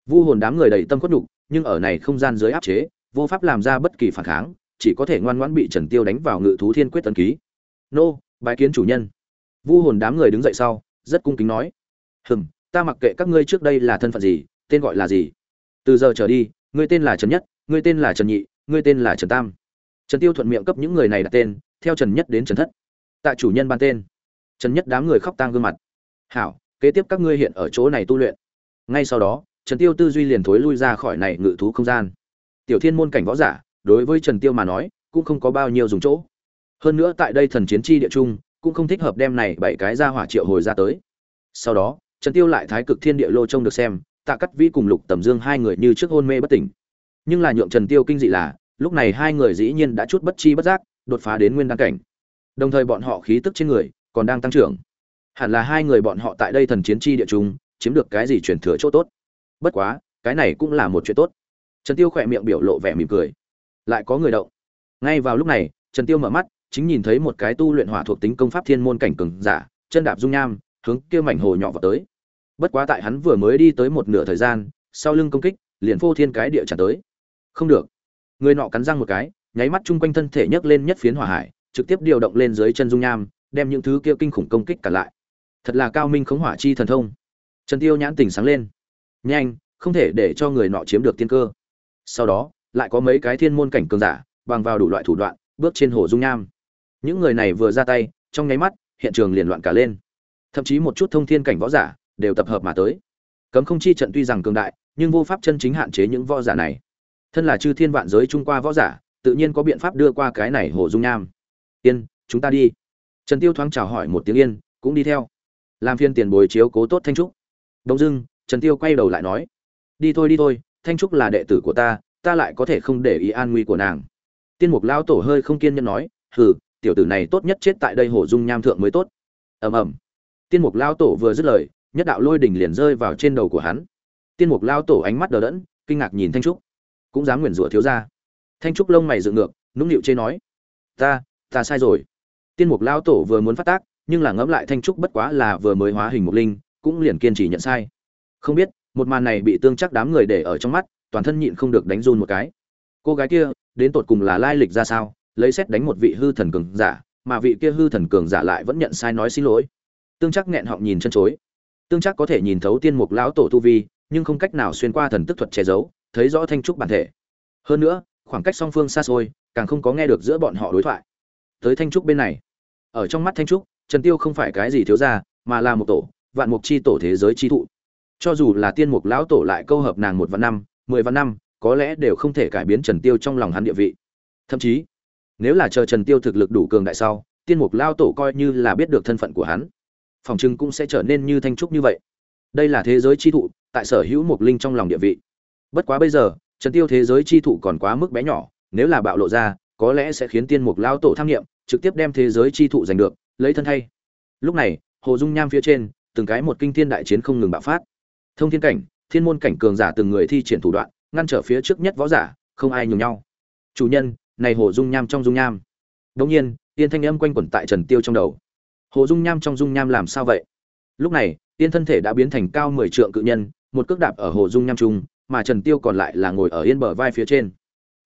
A: Vu hồn đám người đầy tâm cốt nhục, nhưng ở này không gian dưới áp chế, vô pháp làm ra bất kỳ phản kháng chỉ có thể ngoan ngoãn bị trần tiêu đánh vào ngự thú thiên quyết tấn ký. Nô, bái kiến chủ nhân. Vu hồn đám người đứng dậy sau, rất cung kính nói. Hừm, ta mặc kệ các ngươi trước đây là thân phận gì, tên gọi là gì. Từ giờ trở đi, ngươi tên là trần nhất, ngươi tên là trần nhị, ngươi tên là trần tam. Trần tiêu thuận miệng cấp những người này đặt tên, theo trần nhất đến trần thất. Tại chủ nhân ban tên. Trần nhất đám người khóc tang gương mặt. Hảo, kế tiếp các ngươi hiện ở chỗ này tu luyện. Ngay sau đó, trần tiêu tư duy liền thối lui ra khỏi này ngự thú không gian. Tiểu thiên môn cảnh võ giả đối với trần tiêu mà nói, cũng không có bao nhiêu dùng chỗ. Hơn nữa tại đây thần chiến chi địa trung, cũng không thích hợp đem này bảy cái ra hỏa triệu hồi ra tới. Sau đó, trần tiêu lại thái cực thiên địa lô trông được xem, tạ cắt vĩ cùng lục tầm dương hai người như trước hôn mê bất tỉnh. Nhưng là nhượng trần tiêu kinh dị là, lúc này hai người dĩ nhiên đã chút bất chi bất giác, đột phá đến nguyên đan cảnh. Đồng thời bọn họ khí tức trên người, còn đang tăng trưởng. Hẳn là hai người bọn họ tại đây thần chiến chi địa trung, chiếm được cái gì truyền thừa chỗ tốt. Bất quá, cái này cũng là một chuyện tốt. Trần tiêu khỏe miệng biểu lộ vẻ mỉm cười lại có người động. Ngay vào lúc này, trần tiêu mở mắt, chính nhìn thấy một cái tu luyện hỏa thuộc tính công pháp thiên môn cảnh cường giả, chân đạp dung nham, hướng kia mảnh hồ nhỏ vào tới. Bất quá tại hắn vừa mới đi tới một nửa thời gian, sau lưng công kích, liền phô thiên cái địa trả tới. Không được. Người nọ cắn răng một cái, nháy mắt chung quanh thân thể nhấc lên nhất phiến hỏa hải, trực tiếp điều động lên dưới chân dung nham, đem những thứ kia kinh khủng công kích cả lại. Thật là cao minh khống hỏa chi thần thông. Trần tiêu nhãn tỉnh sáng lên. Nhanh, không thể để cho người nọ chiếm được tiên cơ. Sau đó lại có mấy cái thiên môn cảnh cường giả, bằng vào đủ loại thủ đoạn, bước trên hồ dung nham. Những người này vừa ra tay, trong nháy mắt, hiện trường liền loạn cả lên. Thậm chí một chút thông thiên cảnh võ giả, đều tập hợp mà tới. Cấm không chi trận tuy rằng cường đại, nhưng vô pháp chân chính hạn chế những võ giả này. Thân là chư thiên vạn giới trung qua võ giả, tự nhiên có biện pháp đưa qua cái này hồ dung nham. Yên, chúng ta đi. Trần tiêu thoáng chào hỏi một tiếng yên, cũng đi theo. Làm phiên tiền bồi chiếu cố tốt thanh trúc. Đông dưng trần tiêu quay đầu lại nói. Đi thôi đi thôi, thanh trúc là đệ tử của ta ta lại có thể không để ý an nguy của nàng. Tiên mục lao tổ hơi không kiên nhẫn nói, hừ, tiểu tử này tốt nhất chết tại đây hồ dung nham thượng mới tốt. Ầm ầm. Tiên mục lao tổ vừa dứt lời, nhất đạo lôi đỉnh liền rơi vào trên đầu của hắn. Tiên mục lao tổ ánh mắt đờ đẫn, kinh ngạc nhìn thanh trúc. Cũng dám nguyền rủa thiếu gia. Thanh trúc lông mày dựng ngược, nũng nịu chê nói, ta ta sai rồi. Tiên mục lao tổ vừa muốn phát tác, nhưng là ngẫm lại thanh trúc bất quá là vừa mới hóa hình một linh, cũng liền kiên trì nhận sai. Không biết, một màn này bị tương chắc đám người để ở trong mắt toàn thân nhịn không được đánh run một cái. Cô gái kia, đến tột cùng là lai lịch ra sao? Lấy xét đánh một vị hư thần cường giả, mà vị kia hư thần cường giả lại vẫn nhận sai nói xin lỗi. Tương chắc nghẹn họng nhìn chân chối. Tương chắc có thể nhìn thấu tiên mục lão tổ tu vi, nhưng không cách nào xuyên qua thần tức thuật che giấu, thấy rõ thanh trúc bản thể. Hơn nữa, khoảng cách song phương xa xôi, càng không có nghe được giữa bọn họ đối thoại. Tới thanh trúc bên này. Ở trong mắt thanh trúc, trần tiêu không phải cái gì thiếu gia, mà là một tổ, vạn mục chi tổ thế giới chi thụ. Cho dù là tiên mục lão tổ lại câu hợp nàng một vạn năm mười vạn năm, có lẽ đều không thể cải biến trần tiêu trong lòng hắn địa vị. Thậm chí, nếu là chờ trần tiêu thực lực đủ cường đại sau, tiên mục lao tổ coi như là biết được thân phận của hắn, phòng trưng cũng sẽ trở nên như thanh trúc như vậy. Đây là thế giới chi thụ, tại sở hữu mục linh trong lòng địa vị. Bất quá bây giờ, trần tiêu thế giới chi thụ còn quá mức bé nhỏ, nếu là bạo lộ ra, có lẽ sẽ khiến tiên mục lao tổ tham nghiệm, trực tiếp đem thế giới chi thụ giành được, lấy thân thay. Lúc này, hồ dung nham phía trên, từng cái một kinh thiên đại chiến không ngừng bạo phát. Thông thiên cảnh thiên môn cảnh cường giả từng người thi triển thủ đoạn, ngăn trở phía trước nhất võ giả, không ai nhường nhau. Chủ nhân, này hồ dung nham trong dung nham. Đống nhiên tiên thanh âm quanh quẩn tại trần tiêu trong đầu. Hồ dung nham trong dung nham làm sao vậy? Lúc này tiên thân thể đã biến thành cao mười trượng cự nhân, một cước đạp ở hồ dung nham trung, mà trần tiêu còn lại là ngồi ở yên bờ vai phía trên.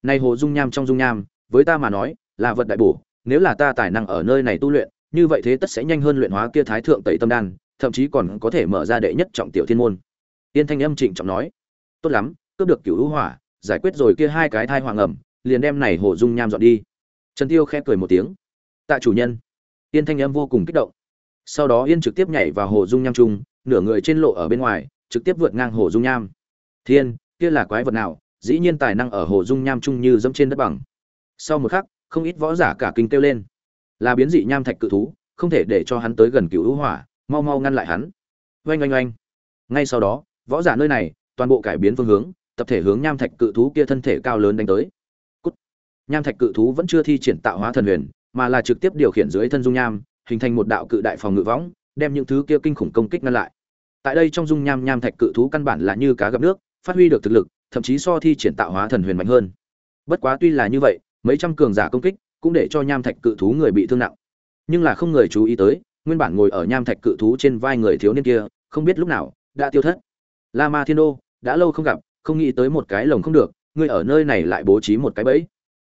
A: Này hồ dung nham trong dung nham, với ta mà nói, là vật đại bổ, nếu là ta tài năng ở nơi này tu luyện, như vậy thế tất sẽ nhanh hơn luyện hóa kia thái thượng tẩy tâm đan, thậm chí còn có thể mở ra đệ nhất trọng tiểu thiên môn tiên thanh âm trịnh trọng nói, tốt lắm, cướp được cửu u hỏa, giải quyết rồi kia hai cái thai hoàng ẩm, liền đem này hồ dung nham dọn đi. Trần tiêu khẽ cười một tiếng, tạ chủ nhân. Tiên thanh âm vô cùng kích động. Sau đó yên trực tiếp nhảy vào hồ dung nham trung nửa người trên lộ ở bên ngoài, trực tiếp vượt ngang hồ dung nham. Thiên, kia là quái vật nào? Dĩ nhiên tài năng ở hồ dung nham trung như dẫm trên đất bằng. Sau một khắc, không ít võ giả cả kinh kêu lên. Là biến dị nham thạch cự thú, không thể để cho hắn tới gần cửu u hỏa, mau mau ngăn lại hắn. Oanh oanh oanh. Ngay sau đó võ giả nơi này, toàn bộ cải biến phương hướng, tập thể hướng nham thạch cự thú kia thân thể cao lớn đánh tới. Cút. nham thạch cự thú vẫn chưa thi triển tạo hóa thần huyền, mà là trực tiếp điều khiển dưới thân dung nham, hình thành một đạo cự đại phòng ngự võng, đem những thứ kia kinh khủng công kích ngăn lại. Tại đây trong dung nham nham thạch cự thú căn bản là như cá gặp nước, phát huy được thực lực, thậm chí so thi triển tạo hóa thần huyền mạnh hơn. Bất quá tuy là như vậy, mấy trăm cường giả công kích cũng để cho nham thạch cự thú người bị thương nặng. Nhưng là không người chú ý tới, nguyên bản ngồi ở nham thạch cự thú trên vai người thiếu niên kia, không biết lúc nào đã tiêu thất la ma thiên đô, đã lâu không gặp, không nghĩ tới một cái lồng không được, ngươi ở nơi này lại bố trí một cái bẫy.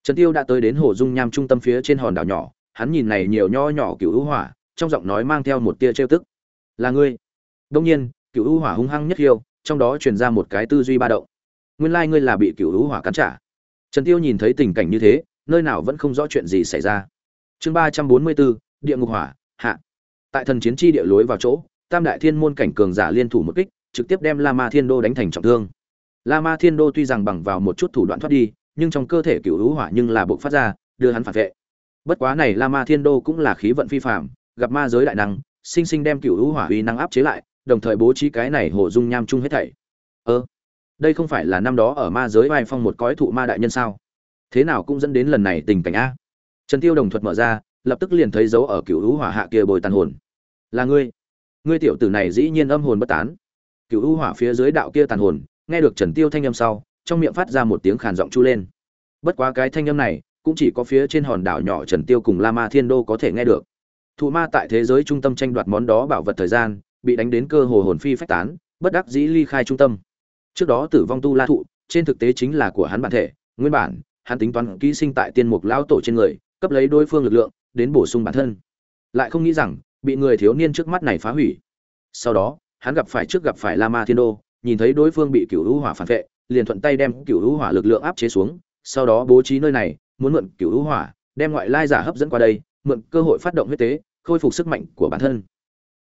A: Trần tiêu đã tới đến hồ dung nham trung tâm phía trên hòn đảo nhỏ, hắn nhìn này nhiều nho nhỏ cựu hữu hỏa, trong giọng nói mang theo một tia trêu tức. Là ngươi. Đông nhiên cựu hữu hỏa hung hăng nhất hiêu trong đó truyền ra một cái tư duy ba động. Nguyên lai ngươi là bị cựu hữu hỏa cắn trả. Trần tiêu nhìn thấy tình cảnh như thế, nơi nào vẫn không rõ chuyện gì xảy ra. Chương ba trăm bốn mươi bốn, địa ngục hỏa, hạ. Tại thần chiến chi địa lối vào chỗ, tam đại thiên môn cảnh cường giả liên thủ một kích trực tiếp đem la ma thiên đô đánh thành trọng thương. La ma thiên đô tuy rằng bằng vào một chút thủ đoạn thoát đi nhưng trong cơ thể cựu hữu hỏa nhưng là bộc phát ra đưa hắn phản vệ. Bất quá này la ma thiên đô cũng là khí vận phi phàm, gặp ma giới đại năng sinh sinh đem cựu hữu hỏa uy năng áp chế lại đồng thời bố trí cái này hồ dung nham chung hết thảy. Ơ đây không phải là năm đó ở ma giới vai phong một cõi thụ ma đại nhân sao? Thế nào cũng dẫn đến lần này tình cảnh a? Trần tiêu đồng thuật mở ra lập tức liền thấy dấu ở cựu hữu hỏa hạ kia bồi tàn hồn. Là ngươi. Ngươi tiểu tử này dĩ nhiên âm hồn bất tán cựu u hỏa phía dưới đạo kia tàn hồn, nghe được trần tiêu thanh âm sau, trong miệng phát ra một tiếng khàn giọng chu lên. Bất quá cái thanh âm này, cũng chỉ có phía trên hòn đảo nhỏ trần tiêu cùng la ma thiên đô có thể nghe được. Thụ ma tại thế giới trung tâm tranh đoạt món đó bảo vật thời gian, bị đánh đến cơ hồ hồn phi phách tán, bất đắc dĩ ly khai trung tâm. Trước đó tử vong tu la thụ, trên thực tế chính là của hắn bản thể, nguyên bản, hắn tính toán ký sinh tại tiên mục lão tổ trên người, cấp lấy đối phương lực lượng, đến bổ sung bản thân. Lại không nghĩ rằng, bị người thiếu niên trước mắt này phá hủy. Sau đó hắn gặp phải trước gặp phải la ma thiên đô, nhìn thấy đối phương bị cửu Vũ hỏa phản vệ, liền thuận tay đem cửu Vũ hỏa lực lượng áp chế xuống, sau đó bố trí nơi này, muốn mượn cửu Vũ hỏa đem ngoại lai giả hấp dẫn qua đây, mượn cơ hội phát động huyết tế, khôi phục sức mạnh của bản thân.